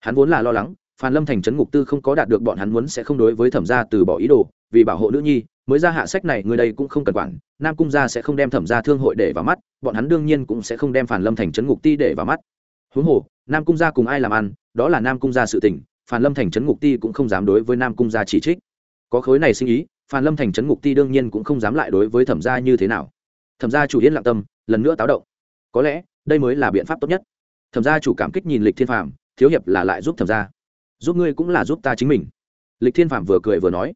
[SPEAKER 1] Hắn vốn là lo lắng phan lâm thành Trấn ngục tư không có đạt được bọn hắn muốn sẽ không đối với thẩm gia từ bỏ ý đồ, vì bảo hộ nữ nhi, mới ra hạ sách này, người đây cũng không cần quản, nam cung gia sẽ không đem thẩm gia thương hội để vào mắt, bọn hắn đương nhiên cũng sẽ không đem Phan lâm thành Trấn ngục ti để vào mắt. Huống hồ, nam cung gia cùng ai làm ăn, đó là nam cung gia sự tình Phan lâm thành Trấn ngục ti cũng không dám đối với nam cung gia chỉ trích. Có khối này sinh ý phan lâm thành trấn ngục ti đương nhiên cũng không dám lại đối với thẩm gia như thế nào. Thẩm gia chủ yên lặng tâm, lần nữa táo động. Có lẽ, đây mới là biện pháp tốt nhất. Thẩm gia chủ cảm kích nhìn lịch thiên phàm, thiếu hiệp là lại giúp thẩm gia giúp ngươi cũng là giúp ta chính mình. Lịch thiên phạm vừa cười vừa nói.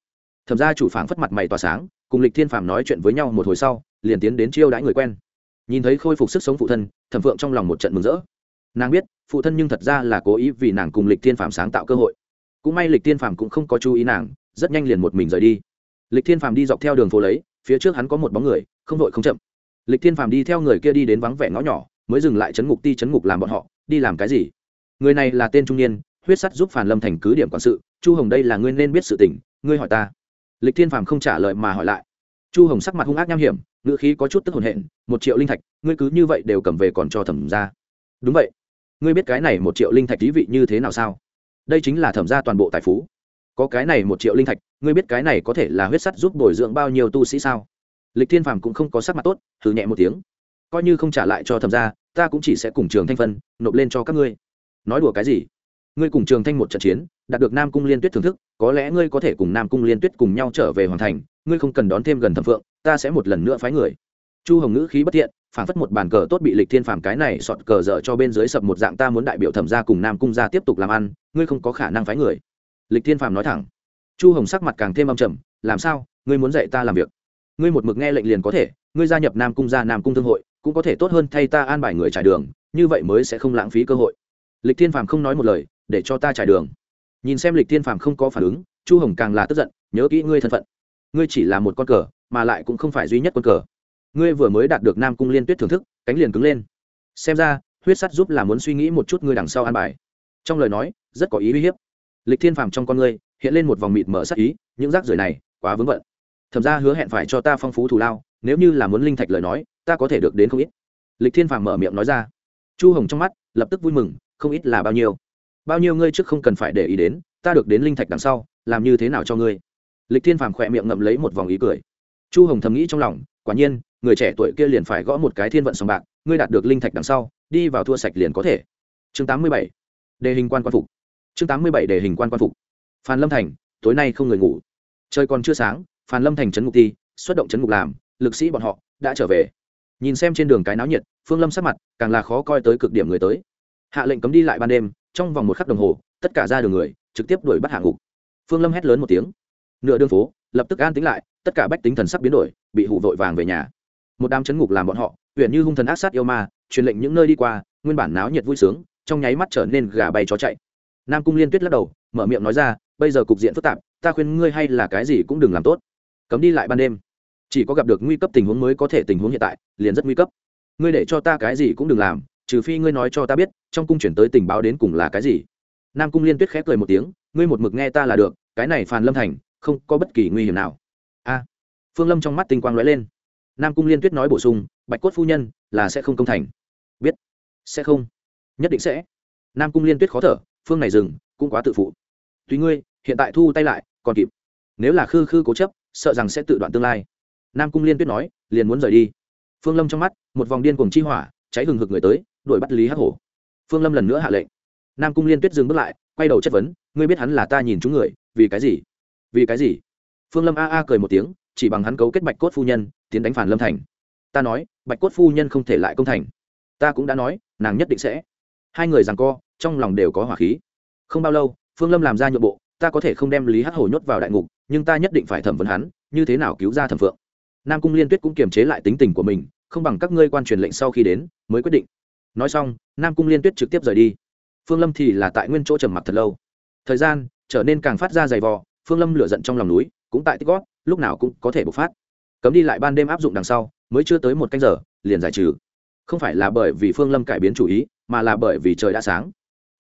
[SPEAKER 1] Thẩm ra chủ phảng phất mặt mày tỏa sáng, cùng lịch thiên phạm nói chuyện với nhau một hồi sau, liền tiến đến chiêu đãi người quen. Nhìn thấy khôi phục sức sống phụ thân, thẩm phượng trong lòng một trận mừng rỡ. Nàng biết, phụ thân nhưng thật ra là cố ý vì nàng cùng lịch thiên phạm sáng tạo cơ hội. Cũng may lịch thiên phạm cũng không có chú ý nàng, rất nhanh liền một mình rời đi. Lịch thiên Phạm đi dọc theo đường phố lấy, phía trước hắn có một bóng người, không vội không chậm. Lịch thiên Phạm đi theo người kia đi đến vắng vẻ ngõ nhỏ, mới dừng lại chấn ngục ti chấn ngục làm bọn họ, đi làm cái gì? Người này là tên trung niên huyết sắt giúp phản lâm thành cứ điểm quản sự, chu hồng đây là ngươi nên biết sự tình, ngươi hỏi ta. Lịch thiên phàm không trả lời mà hỏi lại. Chu hồng sắc mặt hung ác nham hiểm, ngữ khí có chút tức hồn hện, một triệu linh thạch, ngươi cứ như vậy đều cầm về còn cho thẩm ra đúng vậy. Ngươi biết cái này một triệu linh thạch thí vị như thế nào sao? Đây chính là thẩm ra toàn bộ tài phú. Có cái này một triệu linh thạch, ngươi biết cái này có thể là huyết sắt giúp bồi dưỡng bao nhiêu tu sĩ sao? Lịch thiên phàm cũng không có sắc mặt tốt thử nhẹ một tiếng. Coi như không trả lại cho thẩm gia, ta cũng chỉ sẽ cùng trường thanh phân nộp lên cho các ngươi. Nói đùa cái gì? Ngươi cùng trường thanh một trận chiến, đạt được nam cung liên tuyết thưởng thức, có lẽ ngươi có thể cùng nam cung liên tuyết cùng nhau trở về hoàn thành, ngươi không cần đón thêm gần thẩm phượng, ta sẽ một lần nữa phái người. Chu hồng ngữ khí bất thiện phản phất một bàn cờ tốt bị lịch thiên phàm cái này sọt cờ dở cho bên dưới sập một dạng ta muốn đại biểu thẩm gia cùng nam cung gia tiếp tục làm ăn, ngươi không có khả năng phái người. Lịch thiên phàm nói thẳng. Chu hồng sắc mặt càng thêm âm trầm, làm sao, ngươi muốn dạy ta làm việc? Ngươi một mực nghe lệnh liền có thể, ngươi gia nhập nam cung gia nam cung thương hội, cũng có thể tốt hơn thay ta an bài người trải đường, như vậy mới sẽ không lãng phí cơ hội. Lịch thiên phàm không nói một lời để cho ta trải đường. Nhìn xem lịch thiên phàm không có phản ứng, chu hồng càng là tức giận, nhớ kỹ ngươi thân phận. Ngươi chỉ là một con cờ, mà lại cũng không phải duy nhất con cờ. Ngươi vừa mới đạt được nam cung liên tuyết thưởng thức, cánh liền cứng lên. Xem ra, huyết sắt giúp là muốn suy nghĩ một chút ngươi đằng sau an bài. Trong lời nói, rất có ý uy hiếp. Lịch thiên phàm trong con ngươi hiện lên một vòng mịt mở sắc ý, những rác rưởi này quá vướng vận thẩm ra hứa hẹn phải cho ta phong phú thù lao, nếu như là muốn linh thạch lời nói, ta có thể được đến không ít. Lịch thiên phàm mở miệng nói ra. Chu hồng trong mắt lập tức vui mừng, không ít là bao nhiêu bao nhiêu ngươi trước không cần phải để ý đến, ta được đến linh thạch đằng sau, làm như thế nào cho ngươi? Lịch thiên phàm khỏe miệng ngậm lấy một vòng ý cười. Chu hồng thầm nghĩ trong lòng, quả nhiên, người trẻ tuổi kia liền phải gõ một cái thiên vận sòng bạc, ngươi đạt được linh thạch đằng sau, đi vào thua sạch liền có thể. Chương tám mươi bảy. Đề hình quan quan phục. Chương tám mươi bảy đề hình quan quan phục. Phan lâm thành, tối nay không người ngủ. Trời còn chưa sáng, phan lâm thành trấn ngục ti xuất động trấn ngục làm, lực sĩ bọn họ đã trở về. Nhìn xem trên đường cái náo nhiệt, phương lâm sắc mặt càng là khó coi tới cực điểm người tới. Hạ lệnh cấm đi lại ban đêm trong vòng một khắc đồng hồ, tất cả ra đường người trực tiếp đuổi bắt hạ ngục. Phương lâm hét lớn một tiếng. Nửa đường phố, lập tức an tính lại, tất cả bách tính thần sắc biến đổi, bị hụ vội vàng về nhà. Một đám chấn ngục làm bọn họ huyện như hung thần ác sát yêu ma, truyền lệnh những nơi đi qua, nguyên bản náo nhiệt vui sướng, trong nháy mắt trở nên gà bay chó chạy. Nam cung liên tuyết lắc đầu, mở miệng nói ra, bây giờ cục diện phức tạp, ta khuyên ngươi hay là cái gì cũng đừng làm tốt. Cấm đi lại ban đêm. Chỉ có gặp được nguy cấp tình huống mới có thể tình huống hiện tại, liền rất nguy cấp. Ngươi để cho ta cái gì cũng đừng làm trừ phi ngươi nói cho ta biết, trong cung chuyển tới tình báo đến cùng là cái gì. Nam cung liên tuyết khép cười một tiếng, ngươi một mực nghe ta là được, cái này phàn lâm thành, không có bất kỳ nguy hiểm nào. A. Phương lâm trong mắt tinh quang lóe lên. Nam cung liên tuyết nói bổ sung, bạch cốt phu nhân, là sẽ không công thành. Biết. Sẽ không. Nhất định sẽ. Nam cung liên tuyết khó thở, phương này dừng, cũng quá tự phụ. Tuy ngươi, hiện tại thu tay lại, còn kịp. Nếu là khư khư cố chấp, sợ rằng sẽ tự đoạn tương lai. Nam cung liên tuyết nói, liền muốn rời đi. Phương lâm trong mắt, một vòng điên cùng chi hỏa, cháy hừng hực người tới đuổi bắt lý hắc hổ. Phương lâm lần nữa hạ lệnh. Nam cung liên tuyết dừng bước lại, quay đầu chất vấn, ngươi biết hắn là ta nhìn chúng người, vì cái gì? Vì cái gì? Phương lâm a a cười một tiếng, chỉ bằng hắn cấu kết bạch cốt phu nhân, tiến đánh phản lâm thành. Ta nói, bạch cốt phu nhân không thể lại công thành. Ta cũng đã nói, nàng nhất định sẽ. Hai người rằng co, trong lòng đều có hỏa khí. Không bao lâu, phương lâm làm ra nhượng bộ, ta có thể không đem lý hắc hổ nhốt vào đại ngục, nhưng ta nhất định phải thẩm vấn hắn, như thế nào cứu ra thẩm phượng? Nam cung liên tuyết cũng kiềm chế lại tính tình của mình, không bằng các ngươi quan truyền lệnh sau khi đến, mới quyết định nói xong, nam cung liên tuyết trực tiếp rời đi. Phương lâm thì là tại nguyên chỗ trầm mặc thật lâu. Thời gian trở nên càng phát ra dày vò, phương lâm lửa giận trong lòng núi, cũng tại tích gót lúc nào cũng có thể bộc phát. Cấm đi lại ban đêm áp dụng đằng sau, mới chưa tới một canh giờ, liền giải trừ. Không phải là bởi vì phương lâm cải biến chủ ý, mà là bởi vì trời đã sáng.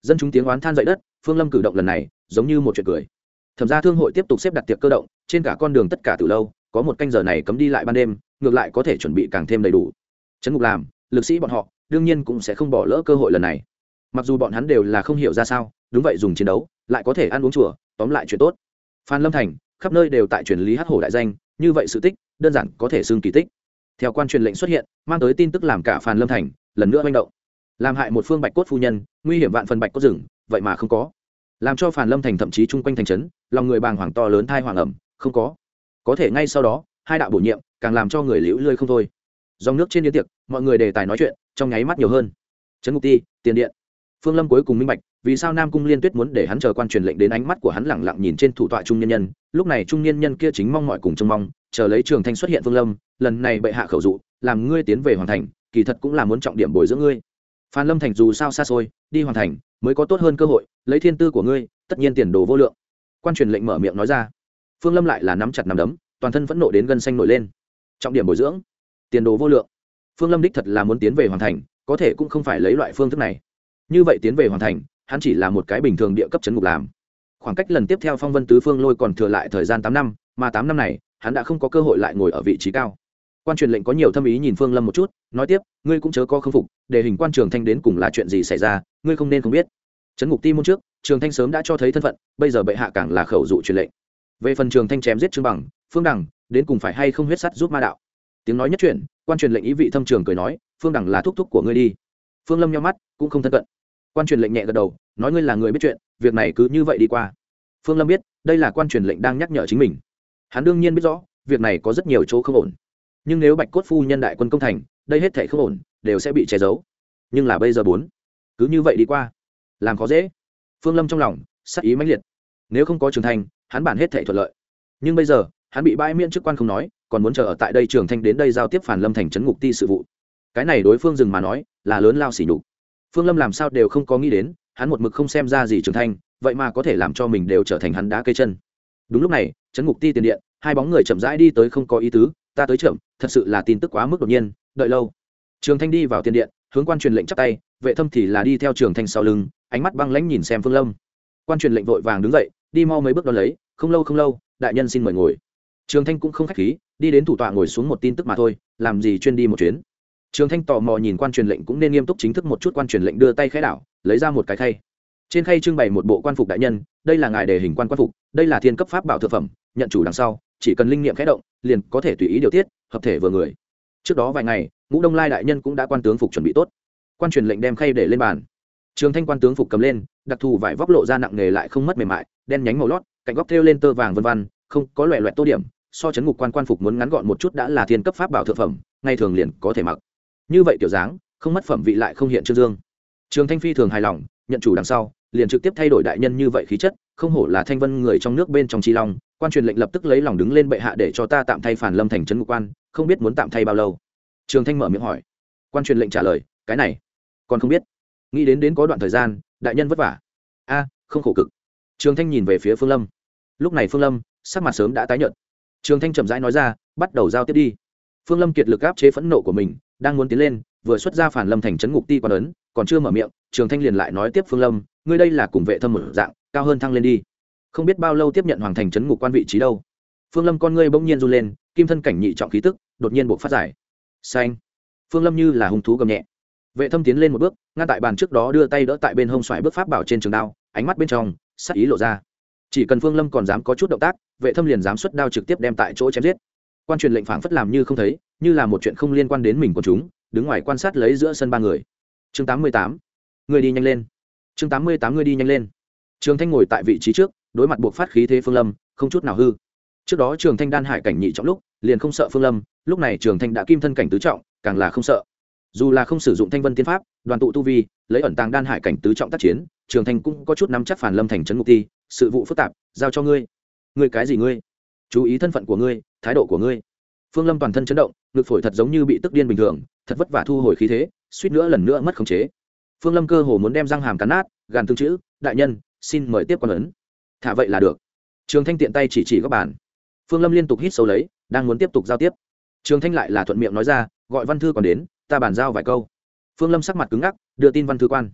[SPEAKER 1] Dân chúng tiếng oán than dậy đất, phương lâm cử động lần này, giống như một chuyện cười. Thẩm ra thương hội tiếp tục xếp đặt tiệc cơ động, trên cả con đường tất cả từ lâu, có một canh giờ này cấm đi lại ban đêm, ngược lại có thể chuẩn bị càng thêm đầy đủ. Trấn ngục làm, lực sĩ bọn họ đương nhiên cũng sẽ không bỏ lỡ cơ hội lần này. Mặc dù bọn hắn đều là không hiểu ra sao, đúng vậy dùng chiến đấu, lại có thể ăn uống chùa, tóm lại chuyện tốt. Phan lâm thành, khắp nơi đều tại truyền lý hát hổ đại danh, như vậy sự tích, đơn giản có thể xưng kỳ tích. Theo quan truyền lệnh xuất hiện, mang tới tin tức làm cả phan lâm thành lần nữa manh động. Làm hại một phương bạch cốt phu nhân, nguy hiểm vạn phần bạch cốt rừng, vậy mà không có. Làm cho phản lâm thành thậm chí chung quanh thành trấn, lòng người bàng hoàng to lớn thai hoàng ẩm, không có. Có thể ngay sau đó, hai đạo bổ nhiệm, càng làm cho người liễu lơi không thôi dòng nước trên yến tiệc, mọi người đề tài nói chuyện, trong nháy mắt nhiều hơn. Trấn ngục ti, tiền điện. Phương lâm cuối cùng minh bạch, vì sao nam cung liên tuyết muốn để hắn chờ quan truyền lệnh đến ánh mắt của hắn lẳng lặng nhìn trên thủ tọa trung nhân nhân. Lúc này trung nhân nhân kia chính mong mọi cùng trông mong, chờ lấy trường thanh xuất hiện phương lâm, lần này bệ hạ khẩu dụ, làm ngươi tiến về hoàn thành, kỳ thật cũng là muốn trọng điểm bồi dưỡng ngươi. Phan lâm thành dù sao xa xôi, đi hoàn thành, mới có tốt hơn cơ hội, lấy thiên tư của ngươi, tất nhiên tiền đồ vô lượng. Quan truyền lệnh mở miệng nói ra. Phương lâm lại là nắm chặt nắm đấm, toàn thân vẫn nộ đến gân xanh nổi lên. Trọng điểm bồi dưỡng tiền đồ vô lượng. Phương lâm đích thật là muốn tiến về hoàn thành, có thể cũng không phải lấy loại phương thức này. Như vậy tiến về hoàn thành, hắn chỉ là một cái bình thường địa cấp chấn ngục làm. Khoảng cách lần tiếp theo phong vân tứ phương lôi còn thừa lại thời gian tám năm, mà tám năm này, hắn đã không có cơ hội lại ngồi ở vị trí cao. Quan truyền lệnh có nhiều thâm ý nhìn phương lâm một chút, nói tiếp, ngươi cũng chớ có khâm phục, để hình quan trường thanh đến cùng là chuyện gì xảy ra, ngươi không nên không biết. Trấn ngục ti môn trước, trường thanh sớm đã cho thấy thân phận, bây giờ bệ hạ càng là khẩu dụ truyền lệnh. Về phần trường thanh chém giết trương bằng, phương đằng, đến cùng phải hay không huyết sắt giúp ma đạo? Tiếng nói nhất chuyển quan truyền lệnh ý vị thâm trường cười nói phương đằng là thúc thúc của ngươi đi. Phương lâm nhau mắt cũng không thân cận. Quan truyền lệnh nhẹ gật đầu nói ngươi là người biết chuyện việc này cứ như vậy đi qua. Phương lâm biết đây là quan truyền lệnh đang nhắc nhở chính mình. Hắn đương nhiên biết rõ việc này có rất nhiều chỗ không ổn. Nhưng nếu bạch cốt phu nhân đại quân công thành đây hết thể không ổn đều sẽ bị che giấu. Nhưng là bây giờ bốn cứ như vậy đi qua làm khó dễ. Phương lâm trong lòng sắc ý mãnh liệt. Nếu không có trường thành, hắn bản hết thể thuận lợi. Nhưng bây giờ hắn bị bãi miễn chức quan không nói còn muốn chờ ở tại đây trường thanh đến đây giao tiếp phản lâm thành trấn ngục ti sự vụ. Cái này đối phương dừng mà nói, là lớn lao xỉ nhục. Phương lâm làm sao đều không có nghĩ đến, hắn một mực không xem ra gì trường thanh, vậy mà có thể làm cho mình đều trở thành hắn đá cây chân. Đúng lúc này, trấn ngục ti tiền điện, hai bóng người chậm rãi đi tới không có ý tứ, ta tới chậm, thật sự là tin tức quá mức đột nhiên, đợi lâu. Trường thanh đi vào tiền điện, hướng quan truyền lệnh chắp tay, vệ thâm thì là đi theo trường thanh sau lưng, ánh mắt băng lãnh nhìn xem phương lâm. Quan truyền lệnh vội vàng đứng dậy, đi mau mấy bước đón lấy, không lâu không lâu, đại nhân xin mời ngồi trường thanh cũng không khách khí đi đến thủ tọa ngồi xuống một tin tức mà thôi làm gì chuyên đi một chuyến. Trường thanh tò mò nhìn quan truyền lệnh cũng nên nghiêm túc chính thức một chút quan truyền lệnh đưa tay khai đảo lấy ra một cái khay. Trên khay trưng bày một bộ quan phục đại nhân đây là ngài đề hình quan quan phục đây là thiên cấp pháp bảo thực phẩm nhận chủ đằng sau chỉ cần linh nghiệm khẽ động liền có thể tùy ý điều tiết hợp thể vừa người. Trước đó vài ngày ngũ đông lai đại nhân cũng đã quan tướng phục chuẩn bị tốt. Quan truyền lệnh đem khay để lên bàn. Trường thanh quan tướng phục cầm lên đặc thù vải vóc lộ ra nặng nghề lại không mất mềm mại đen nhánh màu lót cạnh góc thêu lên tơ vàng vân vân, không có loẹ loẹt tô điểm so chấn ngục quan quan phục muốn ngắn gọn một chút đã là thiên cấp pháp bảo thượng phẩm, ngay thường liền có thể mặc. Như vậy kiểu dáng, không mất phẩm vị lại không hiện trương dương. Trường thanh phi thường hài lòng, nhận chủ đằng sau, liền trực tiếp thay đổi đại nhân như vậy khí chất, không hổ là thanh vân người trong nước bên trong chi long, quan truyền lệnh lập tức lấy lòng đứng lên bệ hạ để cho ta tạm thay phản lâm thành trấn ngục quan, không biết muốn tạm thay bao lâu. Trường thanh mở miệng hỏi. Quan truyền lệnh trả lời, cái này, còn không biết. Nghĩ đến đến có đoạn thời gian, đại nhân vất vả. A, không khổ cực. Trường thanh nhìn về phía phương lâm. Lúc này phương lâm, sắc mặt sớm đã tái nhợt trường thanh chậm rãi nói ra, bắt đầu giao tiếp đi. Phương lâm kiệt lực áp chế phẫn nộ của mình, đang muốn tiến lên, vừa xuất ra phản lâm thành trấn ngục ti quan ấn, còn chưa mở miệng, trường thanh liền lại nói tiếp phương lâm, ngươi đây là cùng vệ thâm một dạng, cao hơn thăng lên đi. Không biết bao lâu tiếp nhận hoàng thành trấn ngục quan vị trí đâu. Phương lâm con ngươi bỗng nhiên run lên, kim thân cảnh nhị trọng khí tức, đột nhiên buộc phát giải. Xanh. Phương lâm như là hung thú gầm nhẹ. Vệ thâm tiến lên một bước, ngăn tại bàn trước đó đưa tay đỡ tại bên hông xoài bước pháp bảo trên trường đao, ánh mắt bên trong, sắc ý lộ ra chỉ cần phương lâm còn dám có chút động tác, vệ thâm liền dám xuất đao trực tiếp đem tại chỗ chém giết. Quan truyền lệnh phảng phất làm như không thấy, như là một chuyện không liên quan đến mình của chúng, đứng ngoài quan sát lấy giữa sân ba người. Chương tám mươi tám. Người đi nhanh lên. Chương tám mươi tám người đi nhanh lên. Trường thanh ngồi tại vị trí trước, đối mặt buộc phát khí thế phương lâm, không chút nào hư. Trước đó trường thanh đan hải cảnh nhị trọng lúc, liền không sợ phương lâm, lúc này trường thanh đã kim thân cảnh tứ trọng, càng là không sợ. Dù là không sử dụng thanh vân tiên pháp, đoàn tụ tu vi, lấy ẩn tàng đan hải cảnh tứ trọng tác chiến, trường thanh cũng có chút nắm chắc phản lâm thành trấn ngục ti sự vụ phức tạp, giao cho ngươi. Ngươi cái gì ngươi? Chú ý thân phận của ngươi, thái độ của ngươi. Phương lâm toàn thân chấn động, ngực phổi thật giống như bị tức điên bình thường, thật vất vả thu hồi khí thế, suýt nữa lần nữa mất khống chế. Phương lâm cơ hồ muốn đem răng hàm cắn nát, gàn tương chữ, đại nhân, xin mời tiếp quan ấn. Thả vậy là được. Trường thanh tiện tay chỉ chỉ các bàn. Phương lâm liên tục hít sâu lấy, đang muốn tiếp tục giao tiếp. Trường thanh lại là thuận miệng nói ra, gọi văn thư còn đến, ta bàn giao vài câu. Phương lâm sắc mặt cứng ngắc, đưa tin văn thư quan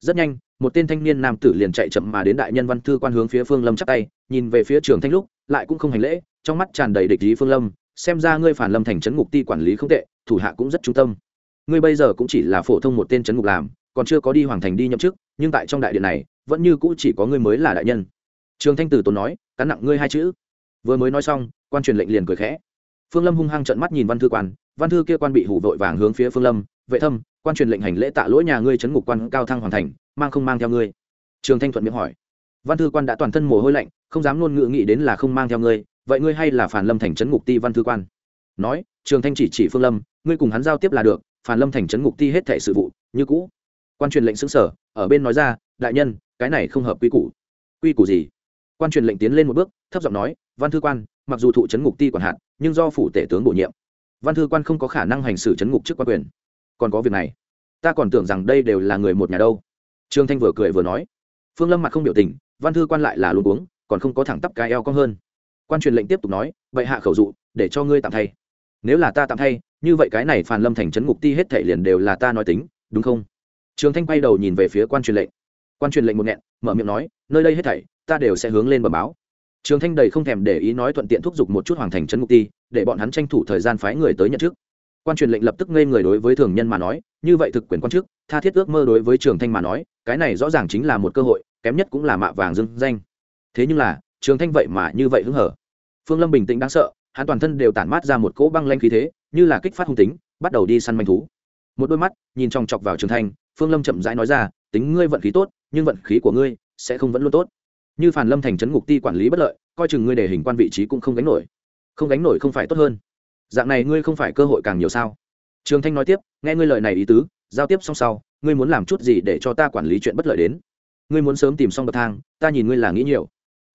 [SPEAKER 1] rất nhanh, một tên thanh niên nam tử liền chạy chậm mà đến đại nhân văn thư quan hướng phía phương lâm chắc tay, nhìn về phía trường thanh lúc, lại cũng không hành lễ, trong mắt tràn đầy địch ý phương lâm, xem ra ngươi phản lâm thành trấn ngục ti quản lý không tệ, thủ hạ cũng rất trung tâm. Ngươi bây giờ cũng chỉ là phổ thông một tên trấn ngục làm, còn chưa có đi hoàng thành đi nhậm chức, nhưng tại trong đại điện này, vẫn như cũ chỉ có ngươi mới là đại nhân. Trường thanh tử tốn nói, cắn nặng ngươi hai chữ. Vừa mới nói xong, quan truyền lệnh liền cười khẽ. Phương lâm hung hăng trợn mắt nhìn văn thư quan, văn thư kia quan bị hủ vội vàng hướng phía phương lâm vệ thâm, quan truyền lệnh hành lễ tạ lỗi nhà ngươi chấn ngục quan cao thăng hoàn thành, mang không mang theo ngươi? Trường thanh thuận miệng hỏi. Văn thư quan đã toàn thân mồ hôi lạnh, không dám luôn ngự nghĩ đến là không mang theo ngươi, vậy ngươi hay là phản lâm thành trấn ngục ti văn thư quan? Nói, trường thanh chỉ chỉ phương lâm, ngươi cùng hắn giao tiếp là được, phản lâm thành trấn ngục ti hết thệ sự vụ, như cũ. Quan truyền lệnh xứng sở ở bên nói ra, đại nhân, cái này không hợp quy củ. Quy củ gì? Quan truyền lệnh tiến lên một bước, thấp giọng nói, văn thư quan, mặc dù thụ trấn ngục ti quản hạt, nhưng do phủ tể tướng bổ nhiệm. Văn thư quan không có khả năng hành xử trấn ngục trước quan quyền còn có việc này. Ta còn tưởng rằng đây đều là người một nhà đâu. Trương thanh vừa cười vừa nói. Phương lâm mặt không biểu tình, văn thư quan lại là luôn uống còn không có thẳng tắp cái eo cong hơn. Quan truyền lệnh tiếp tục nói vậy hạ khẩu dụ, để cho ngươi tạm thay. Nếu là ta tạm thay, như vậy cái này phàn lâm thành trấn ngục ti hết thể liền đều là ta nói tính, đúng không? Trương thanh quay đầu nhìn về phía quan truyền lệnh. Quan truyền lệnh một nghẹn, mở miệng nói, nơi đây hết thảy, ta đều sẽ hướng lên bờ báo. Trương thanh đầy không thèm để ý nói thuận tiện thúc giục một chút hoàng thành trấn ngục ti, để bọn hắn tranh thủ thời gian phái người tới nhận chức quan truyền lệnh lập tức ngây người đối với thường nhân mà nói, như vậy thực quyền quan chức, tha thiết ước mơ đối với trường thanh mà nói, cái này rõ ràng chính là một cơ hội, kém nhất cũng là mạ vàng dưng danh. Thế nhưng là, trường thanh vậy mà như vậy hứng hở. Phương lâm bình tĩnh đáng sợ, hắn toàn thân đều tản mát ra một cỗ băng lanh khí thế, như là kích phát hung tính, bắt đầu đi săn manh thú. Một đôi mắt, nhìn trong chọc vào trường thanh, phương lâm chậm rãi nói ra, tính ngươi vận khí tốt, nhưng vận khí của ngươi sẽ không vẫn luôn tốt. Như phản lâm thành trấn ngục ti quản lý bất lợi, coi chừng ngươi để hình quan vị trí cũng không gánh nổi. Không gánh nổi không phải tốt hơn dạng này ngươi không phải cơ hội càng nhiều sao? Trường thanh nói tiếp, nghe ngươi lời này ý tứ, giao tiếp xong sau, ngươi muốn làm chút gì để cho ta quản lý chuyện bất lợi đến? Ngươi muốn sớm tìm xong bậc thang, ta nhìn ngươi là nghĩ nhiều.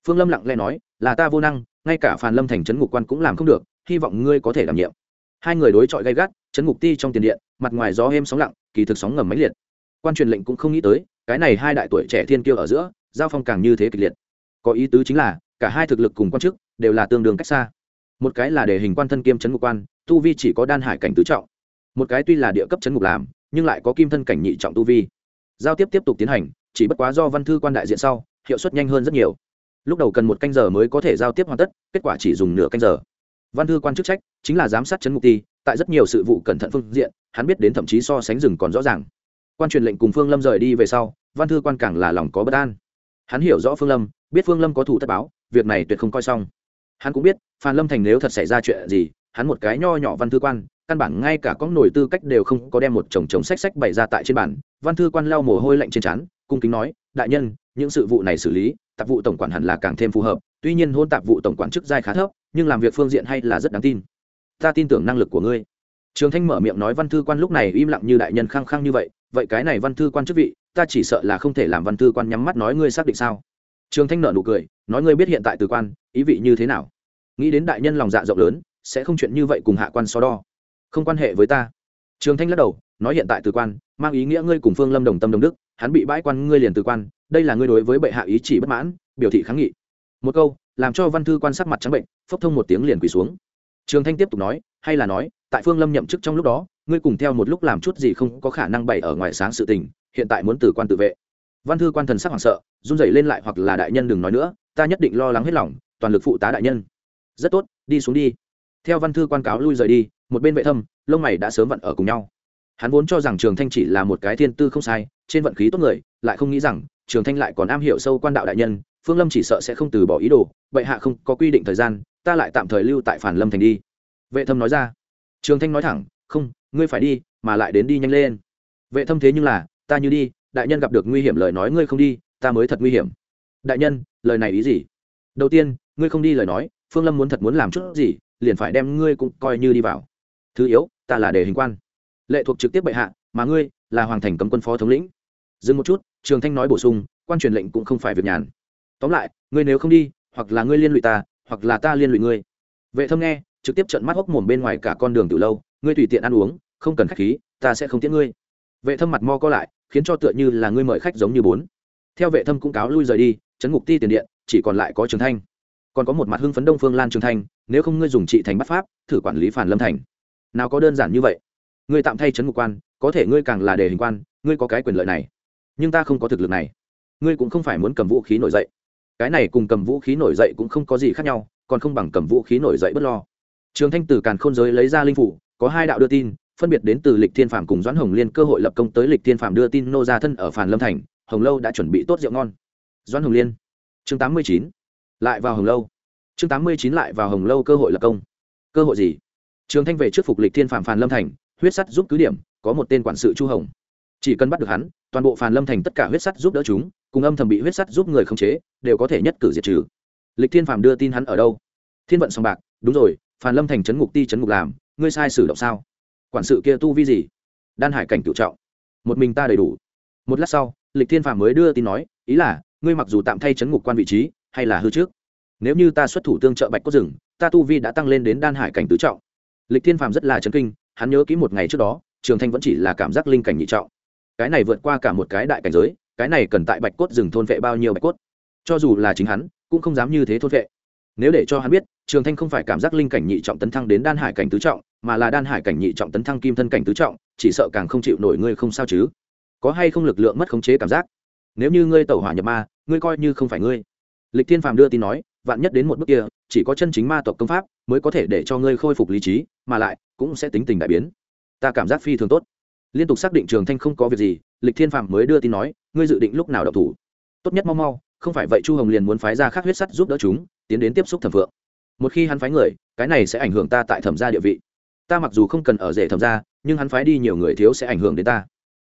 [SPEAKER 1] Phương lâm lặng lẽ nói, là ta vô năng, ngay cả phàn lâm thành trấn ngục quan cũng làm không được, hy vọng ngươi có thể đảm nhiệm. Hai người đối chọi gay gắt, trấn ngục ti trong tiền điện, mặt ngoài gió êm sóng lặng, kỳ thực sóng ngầm máy liệt. Quan truyền lệnh cũng không nghĩ tới, cái này hai đại tuổi trẻ thiên kiêu ở giữa, giao phong càng như thế kịch liệt. Có ý tứ chính là, cả hai thực lực cùng quan chức, đều là tương đương cách xa một cái là để hình quan thân kiêm chấn ngục quan, tu vi chỉ có đan hải cảnh tứ trọng. Một cái tuy là địa cấp chấn ngục làm, nhưng lại có kim thân cảnh nhị trọng tu vi. Giao tiếp tiếp tục tiến hành, chỉ bất quá do văn thư quan đại diện sau, hiệu suất nhanh hơn rất nhiều. Lúc đầu cần một canh giờ mới có thể giao tiếp hoàn tất, kết quả chỉ dùng nửa canh giờ. Văn thư quan chức trách chính là giám sát chấn ngục ti, tại rất nhiều sự vụ cẩn thận phương diện, hắn biết đến thậm chí so sánh rừng còn rõ ràng. Quan truyền lệnh cùng phương lâm rời đi về sau, văn thư quan càng là lòng có bất an. Hắn hiểu rõ phương lâm, biết phương lâm có thủ tất báo, việc này tuyệt không coi xong hắn cũng biết, phan lâm thành nếu thật xảy ra chuyện gì, hắn một cái nho nhỏ văn thư quan, căn bản ngay cả có nổi tư cách đều không có đem một chồng chồng sách sách bày ra tại trên bản văn thư quan lau mồ hôi lạnh trên trán, cung kính nói, đại nhân, những sự vụ này xử lý, tạp vụ tổng quản hẳn là càng thêm phù hợp, tuy nhiên hôn tạp vụ tổng quản chức giai khá thấp, nhưng làm việc phương diện hay là rất đáng tin. Ta tin tưởng năng lực của ngươi. Trường thanh mở miệng nói, văn thư quan lúc này im lặng như đại nhân khăng khăng như vậy vậy cái này văn thư quan chức vị, ta chỉ sợ là không thể làm văn thư quan nhắm mắt nói ngươi xác định sao. Trường thanh nợ nụ cười nói ngươi biết hiện tại từ quan, ý vị như thế nào? Nghĩ đến đại nhân lòng dạ rộng lớn, sẽ không chuyện như vậy cùng hạ quan so đo. Không quan hệ với ta. Trường thanh lắc đầu, nói hiện tại từ quan, mang ý nghĩa ngươi cùng phương lâm đồng tâm đồng đức, hắn bị bãi quan ngươi liền từ quan, đây là ngươi đối với bệ hạ ý chỉ bất mãn, biểu thị kháng nghị. Một câu, làm cho văn thư quan sắc mặt trắng bệnh, phốc thông một tiếng liền quỳ xuống. Trường thanh tiếp tục nói, hay là nói, tại phương lâm nhậm chức trong lúc đó, ngươi cùng theo một lúc làm chút gì không có khả năng bày ở ngoài sáng sự tình, hiện tại muốn từ quan tự vệ. Văn thư quan thần sắc hoảng sợ, run rẩy lên lại hoặc là đại nhân đừng nói nữa ta nhất định lo lắng hết lòng, toàn lực phụ tá đại nhân. Rất tốt, đi xuống đi. Theo văn thư quan cáo lui rời đi, một bên vệ thâm, lông mày đã sớm vận ở cùng nhau. Hắn vốn cho rằng trường thanh chỉ là một cái thiên tư không sai, trên vận khí tốt người, lại không nghĩ rằng trường thanh lại còn am hiểu sâu quan đạo đại nhân, phương lâm chỉ sợ sẽ không từ bỏ ý đồ, vậy hạ không có quy định thời gian, ta lại tạm thời lưu tại phản lâm thành đi. Vệ thâm nói ra. Trường thanh nói thẳng, không, ngươi phải đi, mà lại đến đi nhanh lên. Vệ thâm thế nhưng là, ta như đi, đại nhân gặp được nguy hiểm lời nói ngươi không đi, ta mới thật nguy hiểm. Đại nhân lời này ý gì? Đầu tiên, ngươi không đi lời nói, phương lâm muốn thật muốn làm chút gì, liền phải đem ngươi cũng coi như đi vào. Thứ yếu, ta là đề hình quan. Lệ thuộc trực tiếp bệ hạ, mà ngươi là hoàng thành cấm quân phó thống lĩnh. Dừng một chút, trường thanh nói bổ sung, quan truyền lệnh cũng không phải việc nhàn. Tóm lại, ngươi nếu không đi, hoặc là ngươi liên lụy ta, hoặc là ta liên lụy ngươi. Vệ thâm nghe, trực tiếp trận mắt hốc mồm bên ngoài cả con đường từ lâu, ngươi tùy tiện ăn uống, không cần khách khí, ta sẽ không tiễn ngươi. Vệ thâm mặt mo co lại, khiến cho tựa như là ngươi mời khách giống như bốn theo vệ thâm cũng cáo lui rời đi, chấn ngục ti tiền điện, chỉ còn lại có trường thanh. Còn có một mặt hưng phấn đông phương lan trường thanh, nếu không ngươi dùng trị thành bắt pháp, thử quản lý phản lâm thành. Nào có đơn giản như vậy. Ngươi tạm thay chấn ngục quan, có thể ngươi càng là đề hình quan, ngươi có cái quyền lợi này. Nhưng ta không có thực lực này. Ngươi cũng không phải muốn cầm vũ khí nổi dậy. Cái này cùng cầm vũ khí nổi dậy cũng không có gì khác nhau, còn không bằng cầm vũ khí nổi dậy bất lo. Trường thanh từ càn khôn giới lấy ra linh phủ, có hai đạo đưa tin, phân biệt đến từ lịch thiên phạm cùng doãn hồng liên cơ hội lập công tới lịch thiên phạm đưa tin nô ra thân ở phản lâm thành hồng lâu đã chuẩn bị tốt rượu ngon. Doan hồng liên. Chương tám mươi chín. Lại vào hồng lâu. Chương tám mươi chín lại vào hồng lâu cơ hội lập công. Cơ hội gì? Trường thanh về trước phục lịch thiên phạm Phàn lâm thành, huyết sắt giúp cứ điểm, có một tên quản sự chu hồng. Chỉ cần bắt được hắn, toàn bộ Phàn lâm thành tất cả huyết sắt giúp đỡ chúng, cùng âm thầm bị huyết sắt giúp người khống chế, đều có thể nhất cử diệt trừ. Lịch thiên phạm đưa tin hắn ở đâu? Thiên vận sòng bạc, đúng rồi, Phàn lâm thành trấn ngục ti trấn ngục làm, ngươi sai sử động sao? Quản sự kia tu vi gì? Đan hải cảnh cựu trọng. Một mình ta đầy đủ. Một lát sau lịch thiên phạm mới đưa tin nói, ý là, ngươi mặc dù tạm thay chấn ngục quan vị trí, hay là hư trước, nếu như ta xuất thủ tương trợ bạch cốt rừng, ta tu vi đã tăng lên đến đan hải cảnh tứ trọng. Lịch thiên phạm rất là chấn kinh, hắn nhớ kỹ một ngày trước đó, trường thanh vẫn chỉ là cảm giác linh cảnh nhị trọng. Cái này vượt qua cả một cái đại cảnh giới, cái này cần tại bạch cốt rừng thôn vệ bao nhiêu bạch cốt? Cho dù là chính hắn, cũng không dám như thế thôn vệ. Nếu để cho hắn biết, trường thanh không phải cảm giác linh cảnh nhị trọng tấn thăng đến đan hải cảnh tứ trọng, mà là đan hải cảnh nhị trọng tấn thăng kim thân cảnh tứ trọng, chỉ sợ càng không chịu nổi ngươi không sao chứ có hay không lực lượng mất khống chế cảm giác? Nếu như ngươi tẩu hỏa nhập ma, ngươi coi như không phải ngươi. Lịch thiên phàm đưa tin nói, vạn nhất đến một bước kia, chỉ có chân chính ma tộc công pháp mới có thể để cho ngươi khôi phục lý trí, mà lại cũng sẽ tính tình đại biến. Ta cảm giác phi thường tốt. Liên tục xác định trường thanh không có việc gì, lịch thiên phàm mới đưa tin nói, ngươi dự định lúc nào đọc thủ? Tốt nhất mau mau, không phải vậy chu hồng liền muốn phái ra khác huyết sắt giúp đỡ chúng, tiến đến tiếp xúc thẩm phượng. Một khi hắn phái người, cái này sẽ ảnh hưởng ta tại thẩm gia địa vị. Ta mặc dù không cần ở rể thẩm gia, nhưng hắn phái đi nhiều người thiếu sẽ ảnh hưởng đến ta.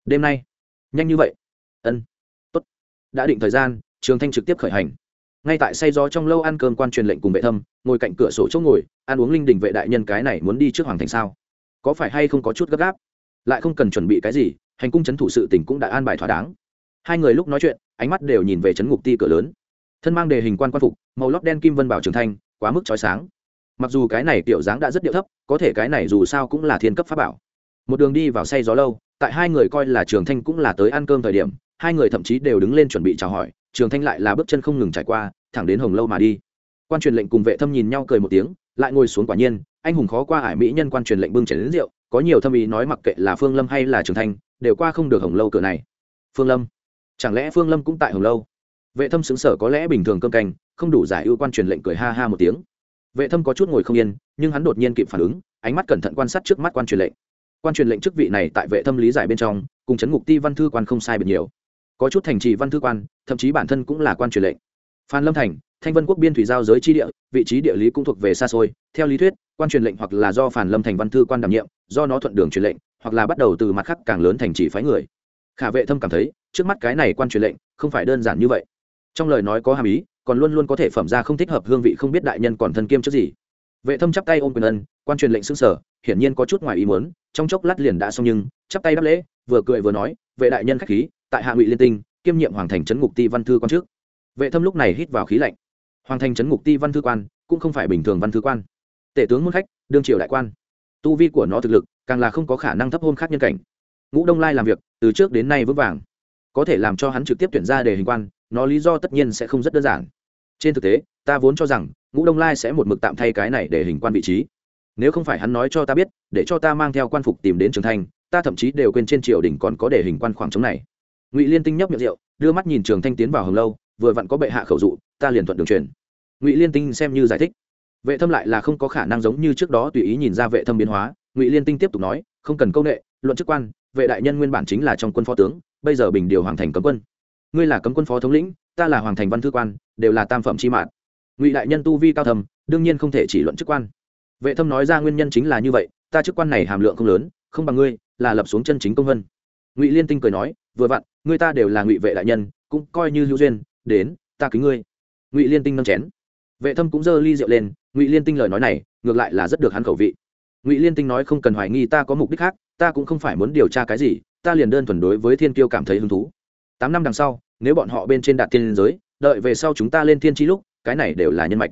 [SPEAKER 1] Đêm nay nhanh như vậy? Ân. Tốt. Đã định thời gian, trường thanh trực tiếp khởi hành. Ngay tại say gió trong lâu ăn cơm quan truyền lệnh cùng vệ thâm, ngồi cạnh cửa sổ chỗ ngồi, ăn uống linh đình vệ đại nhân cái này muốn đi trước hoàng thành sao? Có phải hay không có chút gấp gáp? Lại không cần chuẩn bị cái gì, hành cung c h ấ n thủ sự tỉnh cũng đã an bài thỏa đáng. Hai người lúc nói chuyện, ánh mắt đều nhìn về c h ấ n ngục ti cửa lớn. Thân mang đề hình quan quan phục, màu lót đen kim vân bảo trường thanh, quá mức trói sáng. Mặc dù cái này tiểu dáng đã rất điệu thấp, có thể cái này dù sao cũng là thiên cấp pháp bảo. Một đường đi vào say gió lâu tại hai người coi là trường thanh cũng là tới ăn cơm thời điểm, hai người thậm chí đều đứng lên chuẩn bị chào hỏi, trường thanh lại là bước chân không ngừng trải qua, thẳng đến hồng lâu mà đi. Quan truyền lệnh cùng vệ thâm nhìn nhau cười một tiếng, lại ngồi xuống quả nhiên, anh hùng khó qua ải mỹ nhân quan truyền lệnh bưng chảy đến rượu, có nhiều thâm ý nói mặc kệ là phương lâm hay là trường thanh, đều qua không được hồng lâu cửa này. Phương lâm? Chẳng lẽ phương lâm cũng tại hồng lâu? Vệ thâm xứng sở có lẽ bình thường cơm canh, không đủ giải ưu quan truyền lệnh cười ha ha một tiếng. Vệ thâm có chút ngồi không yên, nhưng hắn đột nhiên kịp phản ứng, ánh mắt cẩn thận quan sát trước mắt quan truyền lệnh quan truyền lệnh chức vị này tại vệ thâm lý giải bên trong, cùng chấn ngục ti văn thư quan không sai biệt nhiều. Có chút thành trì văn thư quan, thậm chí bản thân cũng là quan truyền lệnh. Phan lâm thành, thanh vân quốc biên thủy giao giới chi địa, vị trí địa lý cũng thuộc về xa xôi. Theo lý thuyết, quan truyền lệnh hoặc là do phản lâm thành văn thư quan đảm nhiệm, do nó thuận đường truyền lệnh, hoặc là bắt đầu từ mặt khác càng lớn thành chỉ phái người. Khả vệ thâm cảm thấy, trước mắt cái này quan truyền lệnh, không phải đơn giản như vậy. Trong lời nói có hàm ý, còn luôn luôn có thể phẩm ra không thích hợp hương vị không biết đại nhân còn thân kiêm trước gì. Vệ thâm chắp tay ôm quyền ân quan truyền lệnh xưng sở, hiển nhiên có chút ngoài ý muốn, trong chốc lát liền đã xong nhưng, chắp tay đáp lễ, vừa cười vừa nói, vệ đại nhân khách khí, tại hạ ngụy liên tinh, kiêm nhiệm hoàng thành trấn ngục ti văn thư quan trước. Vệ thâm lúc này hít vào khí lạnh. Hoàng thành trấn ngục ti văn thư quan, cũng không phải bình thường văn thư quan. Tể tướng muốn khách, đương triều đại quan. Tu vi của nó thực lực, càng là không có khả năng thấp hôn khác nhân cảnh. Ngũ đông lai làm việc, từ trước đến nay vững vàng. Có thể làm cho hắn trực tiếp tuyển ra để hình quan, nó lý do tất nhiên sẽ không rất đơn giản. Trên thực tế, ta vốn cho rằng, ngũ đông lai sẽ một mực tạm thay cái này để hình quan vị trí nếu không phải hắn nói cho ta biết, để cho ta mang theo quan phục tìm đến trường thanh, ta thậm chí đều quên trên triều đình còn có để hình quan khoảng trống này. Ngụy liên tinh nhấp miệng rượu, đưa mắt nhìn trường thanh tiến vào hồng lâu, vừa vặn có bệ hạ khẩu dụ, ta liền thuận đường truyền. Ngụy liên tinh xem như giải thích. Vệ thâm lại là không có khả năng giống như trước đó tùy ý nhìn ra vệ thâm biến hóa, ngụy liên tinh tiếp tục nói, không cần công nghệ luận chức quan, vệ đại nhân nguyên bản chính là trong quân phó tướng, bây giờ bình điều hoàng thành cấm quân. Ngươi là cấm quân phó thống lĩnh, ta là hoàng thành văn thư quan, đều là tam phẩm chi mạng ngụy đại nhân tu vi cao thầm, đương nhiên không thể chỉ luận chức quan vệ thâm nói ra nguyên nhân chính là như vậy, ta chức quan này hàm lượng không lớn, không bằng ngươi, là lập xuống chân chính công vân. Ngụy liên tinh cười nói, vừa vặn, ngươi ta đều là ngụy vệ đại nhân, cũng coi như hữu duyên, đến, ta kính ngươi. Ngụy liên tinh nâng chén. Vệ thâm cũng giơ ly rượu lên, ngụy liên tinh lời nói này, ngược lại là rất được hắn khẩu vị. Ngụy liên tinh nói không cần hoài nghi ta có mục đích khác, ta cũng không phải muốn điều tra cái gì, ta liền đơn thuần đối với thiên kiêu cảm thấy hứng thú. Tám năm đằng sau, nếu bọn họ bên trên đạt thiên giới, đợi về sau chúng ta lên thiên trí lúc, cái này đều là nhân mạch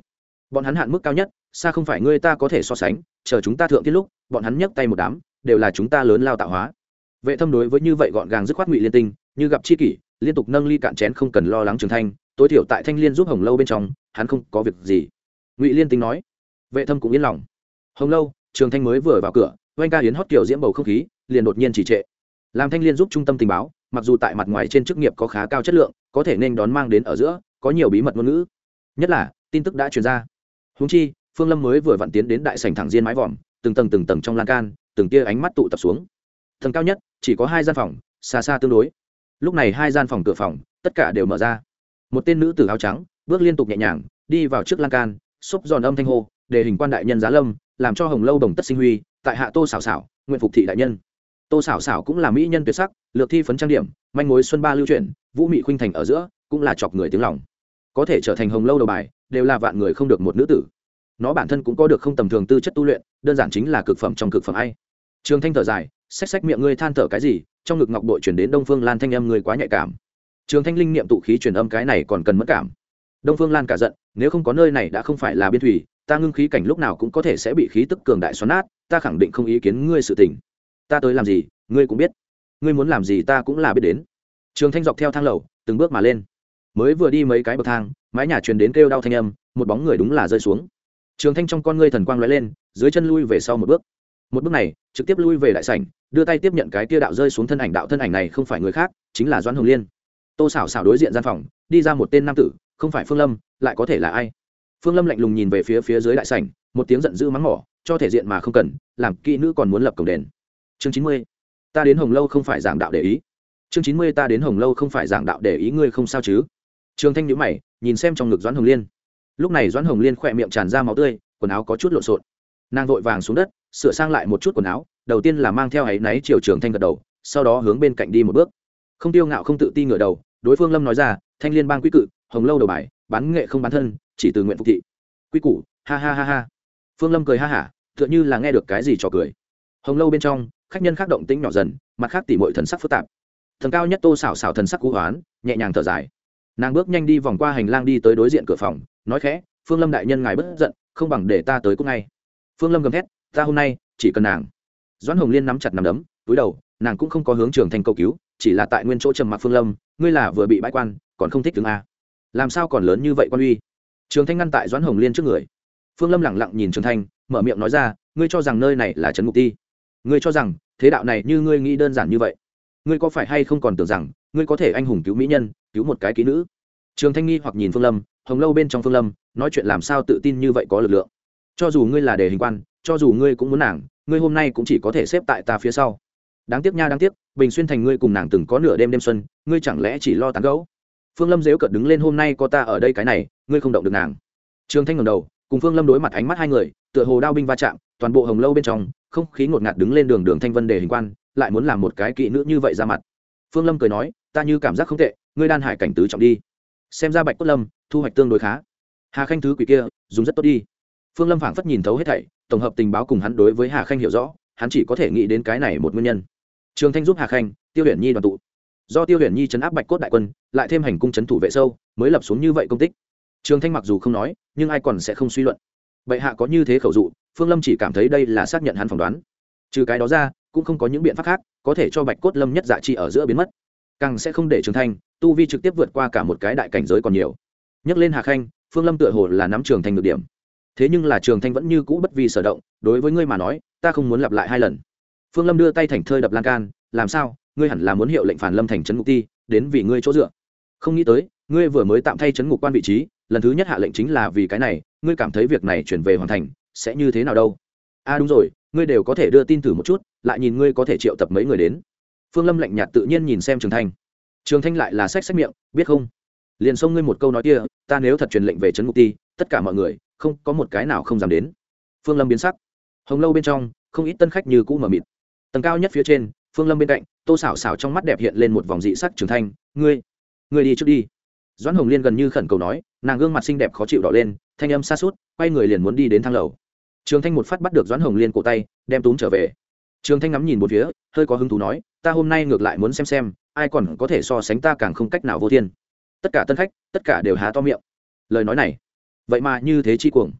[SPEAKER 1] bọn hắn hạn mức cao nhất, xa không phải ngươi ta có thể so sánh, chờ chúng ta thượng tiết lúc, bọn hắn nhấc tay một đám, đều là chúng ta lớn lao tạo hóa. Vệ thâm đối với như vậy gọn gàng dứt khoát ngụy liên tinh, như gặp chi kỷ, liên tục nâng ly cạn chén không cần lo lắng trường thanh, tối thiểu tại thanh liên giúp hồng lâu bên trong, hắn không có việc gì. Ngụy liên tinh nói, vệ thâm cũng yên lòng. Hồng lâu, trường thanh mới vừa vào cửa, oanh ca hiến hót kiểu diễm bầu không khí, liền đột nhiên chỉ trệ. Làm thanh liên giúp trung tâm tình báo, mặc dù tại mặt ngoài trên chức nghiệp có khá cao chất lượng, có thể nên đón mang đến ở giữa, có nhiều bí mật ngôn ngữ. Nhất là, tin tức đã truyền ra húng chi, phương lâm mới vừa vặn tiến đến đại sảnh thẳng diên mái vòm, từng tầng từng tầng trong lan can, từng tia ánh mắt tụ tập xuống. Tầng cao nhất, chỉ có hai gian phòng, xa xa tương đối. Lúc này hai gian phòng cửa phòng, tất cả đều mở ra. Một tên nữ tử áo trắng, bước liên tục nhẹ nhàng, đi vào trước lan can xúc giòn âm thanh hô để hình quan đại nhân giá lâm, làm cho hồng lâu đồng tất sinh huy, tại hạ tô xảo xảo nguyện phục thị đại nhân. Tô xảo xảo cũng là mỹ nhân tuyệt sắc, lược thi phấn trang điểm, manh mối xuân ba lưu chuyển, vũ mị khuynh thành ở giữa, cũng là chọc người tiếng lòng. Có thể trở thành hồng lâu đầu bài đều là vạn người không được một nữ tử. Nó bản thân cũng có được không tầm thường tư chất tu luyện, đơn giản chính là cực phẩm trong cực phẩm ai. Trường thanh thở dài, xách xách miệng ngươi than thở cái gì, trong ngực ngọc đội chuyển đến đông phương lan thanh âm ngươi quá nhạy cảm. Trường thanh linh niệm tụ khí truyền âm cái này còn cần mất cảm. Đông phương lan cả giận, nếu không có nơi này đã không phải là biên thủy, ta ngưng khí cảnh lúc nào cũng có thể sẽ bị khí tức cường đại xoắn nát, ta khẳng định không ý kiến ngươi sự tình. Ta tới làm gì, ngươi cũng biết. Ngươi muốn làm gì ta cũng là biết đến. Trường thanh dọc theo thang lầu, từng bước mà lên. Mới vừa đi mấy cái bậc thang mái nhà truyền đến kêu đau thanh âm, một bóng người đúng là rơi xuống. Trường thanh trong con ngươi thần quang lóe lên, dưới chân lui về sau một bước. Một bước này, trực tiếp lui về đại sảnh, đưa tay tiếp nhận cái tia đạo rơi xuống thân ảnh đạo thân ảnh này không phải người khác, chính là doãn hồng liên. Tô xảo xảo đối diện gian phòng, đi ra một tên nam tử, không phải phương lâm, lại có thể là ai? Phương lâm lạnh lùng nhìn về phía phía dưới đại sảnh, một tiếng giận dữ mắng mỏ, cho thể diện mà không cần, làm kỹ nữ còn muốn lập cổng đền. Chương chín mươi, ta đến hồng lâu không phải giảng đạo để ý. Chương chín mươi, ta đến hồng lâu không phải giảng đạo để ý, ngươi không sao chứ? Trường thanh nhữ mày, nhìn xem trong ngực doãn hồng liên. Lúc này doãn hồng liên khỏe miệng tràn ra máu tươi, quần áo có chút lộn xộn. Nàng vội vàng xuống đất, sửa sang lại một chút quần áo, đầu tiên là mang theo áy náy chiều trường thanh gật đầu, sau đó hướng bên cạnh đi một bước. Không tiêu ngạo không tự ti ngửa đầu, đối phương lâm nói ra, thanh liên bang quy cự, hồng lâu đầu bài, bán nghệ không bán thân, chỉ từ nguyện phục thị. Quy củ, ha ha ha ha. Phương lâm cười ha hả, tựa như là nghe được cái gì trò cười. Hồng lâu bên trong, khách nhân khác động tĩnh nhỏ dần, mặt khác tỉ mọi thần sắc phức tạp. Thần cao nhất tô xảo xảo thần sắc cú hoán, nhẹ nhàng thở dài nàng bước nhanh đi vòng qua hành lang đi tới đối diện cửa phòng, nói khẽ, phương lâm đại nhân ngài bất giận, không bằng để ta tới cũng ngay. Phương lâm gầm thét, ta hôm nay chỉ cần nàng. Doãn hồng liên nắm chặt nắm đấm, túi đầu, nàng cũng không có hướng trường thành cầu cứu, chỉ là tại nguyên chỗ trầm mặc phương lâm, ngươi là vừa bị bãi quan, còn không thích tướng a. Làm sao còn lớn như vậy quan uy? Trường thanh ngăn tại doãn hồng liên trước người. Phương lâm lẳng lặng nhìn trường thanh, mở miệng nói ra, ngươi cho rằng nơi này là trấn ngục ti? Ngươi cho rằng thế đạo này như ngươi nghĩ đơn giản như vậy? Ngươi có phải hay không còn tưởng rằng ngươi có thể anh hùng cứu mỹ nhân cứu một cái kỹ nữ. Trường thanh nghi hoặc nhìn phương lâm, hồng lâu bên trong phương lâm, nói chuyện làm sao tự tin như vậy có lực lượng. Cho dù ngươi là đề hình quan, cho dù ngươi cũng muốn nàng, ngươi hôm nay cũng chỉ có thể xếp tại ta phía sau. Đáng tiếc nha, đáng tiếc, bình xuyên thành ngươi cùng nàng từng có nửa đêm đêm xuân, ngươi chẳng lẽ chỉ lo tán gấu phương lâm dếu cợt đứng lên, hôm nay có ta ở đây cái này, ngươi không động được nàng. Trường thanh ngầm đầu, cùng phương lâm đối mặt ánh mắt hai người, tựa hồ đao binh va chạm, toàn bộ hồng lâu bên trong, không khí ngột ngạt đứng lên đường đường thanh vân đề hình quan, lại muốn làm một cái kỵ nữ như vậy ra mặt. Phương lâm cười nói, ta như cảm giác không tệ ngươi đan hải cảnh tứ trọng đi. Xem ra bạch cốt lâm, thu hoạch tương đối khá. Hà khanh thứ quỷ kia, dùng rất tốt đi. Phương lâm phảng phất nhìn thấu hết thảy, tổng hợp tình báo cùng hắn đối với hà khanh hiểu rõ, hắn chỉ có thể nghĩ đến cái này một nguyên nhân. Trường thanh giúp hà khanh, tiêu huyền nhi đoàn tụ. Do tiêu huyền nhi chấn áp bạch cốt đại quân, lại thêm hành cung chấn thủ vệ sâu, mới lập xuống như vậy công tích. Trường thanh mặc dù không nói, nhưng ai còn sẽ không suy luận. Bệ hạ có như thế khẩu dụ, phương lâm chỉ cảm thấy đây là xác nhận hắn phỏng đoán. Trừ cái đó ra, cũng không có những biện pháp khác, có thể cho bạch cốt lâm nhất dạ trị ở giữa biến mất. Càng sẽ không để trường thanh tu vi trực tiếp vượt qua cả một cái đại cảnh giới còn nhiều. Nhắc lên hà khanh, phương lâm tựa hồ là nắm trường thanh được điểm. Thế nhưng là trường thanh vẫn như cũ bất vi sở động, đối với ngươi mà nói, ta không muốn lặp lại hai lần. Phương lâm đưa tay thành thơi đập lan can, làm sao? Ngươi hẳn là muốn hiệu lệnh phản lâm thành trấn ngục ti, đến vì ngươi chỗ dựa. Không nghĩ tới, ngươi vừa mới tạm thay trấn ngục quan vị trí, lần thứ nhất hạ lệnh chính là vì cái này, ngươi cảm thấy việc này chuyển về hoàn thành, sẽ như thế nào đâu? A à đúng rồi, ngươi đều có thể đưa tin thử một chút, lại nhìn ngươi có thể triệu tập mấy người đến. Phương lâm lạnh nhạt tự nhiên nhìn xem trường thanh trường thanh lại là sách sách miệng, biết không? Liền xông ngươi một câu nói kia, ta nếu thật truyền lệnh về trấn ngục ti, tất cả mọi người, không có một cái nào không dám đến. Phương lâm biến sắc. Hồng lâu bên trong, không ít tân khách như cũ mờ mịt. Tầng cao nhất phía trên, phương lâm bên cạnh, tô xảo xảo trong mắt đẹp hiện lên một vòng dị sắc trường thanh, ngươi ngươi đi trước đi. Doãn hồng liên gần như khẩn cầu nói, nàng gương mặt xinh đẹp khó chịu đỏ lên, thanh âm xa suốt, quay người liền muốn đi đến thang lầu. Trường thanh một phát bắt được doãn hồng liên cổ tay, đem túm trở về. Trường thanh ngắm nhìn một phía, hơi có hứng thú nói, ta hôm nay ngược lại muốn xem xem ai còn có thể so sánh ta càng không cách nào vô thiên. Tất cả tân khách, tất cả đều há to miệng. Lời nói này, vậy mà như thế chi cuồng.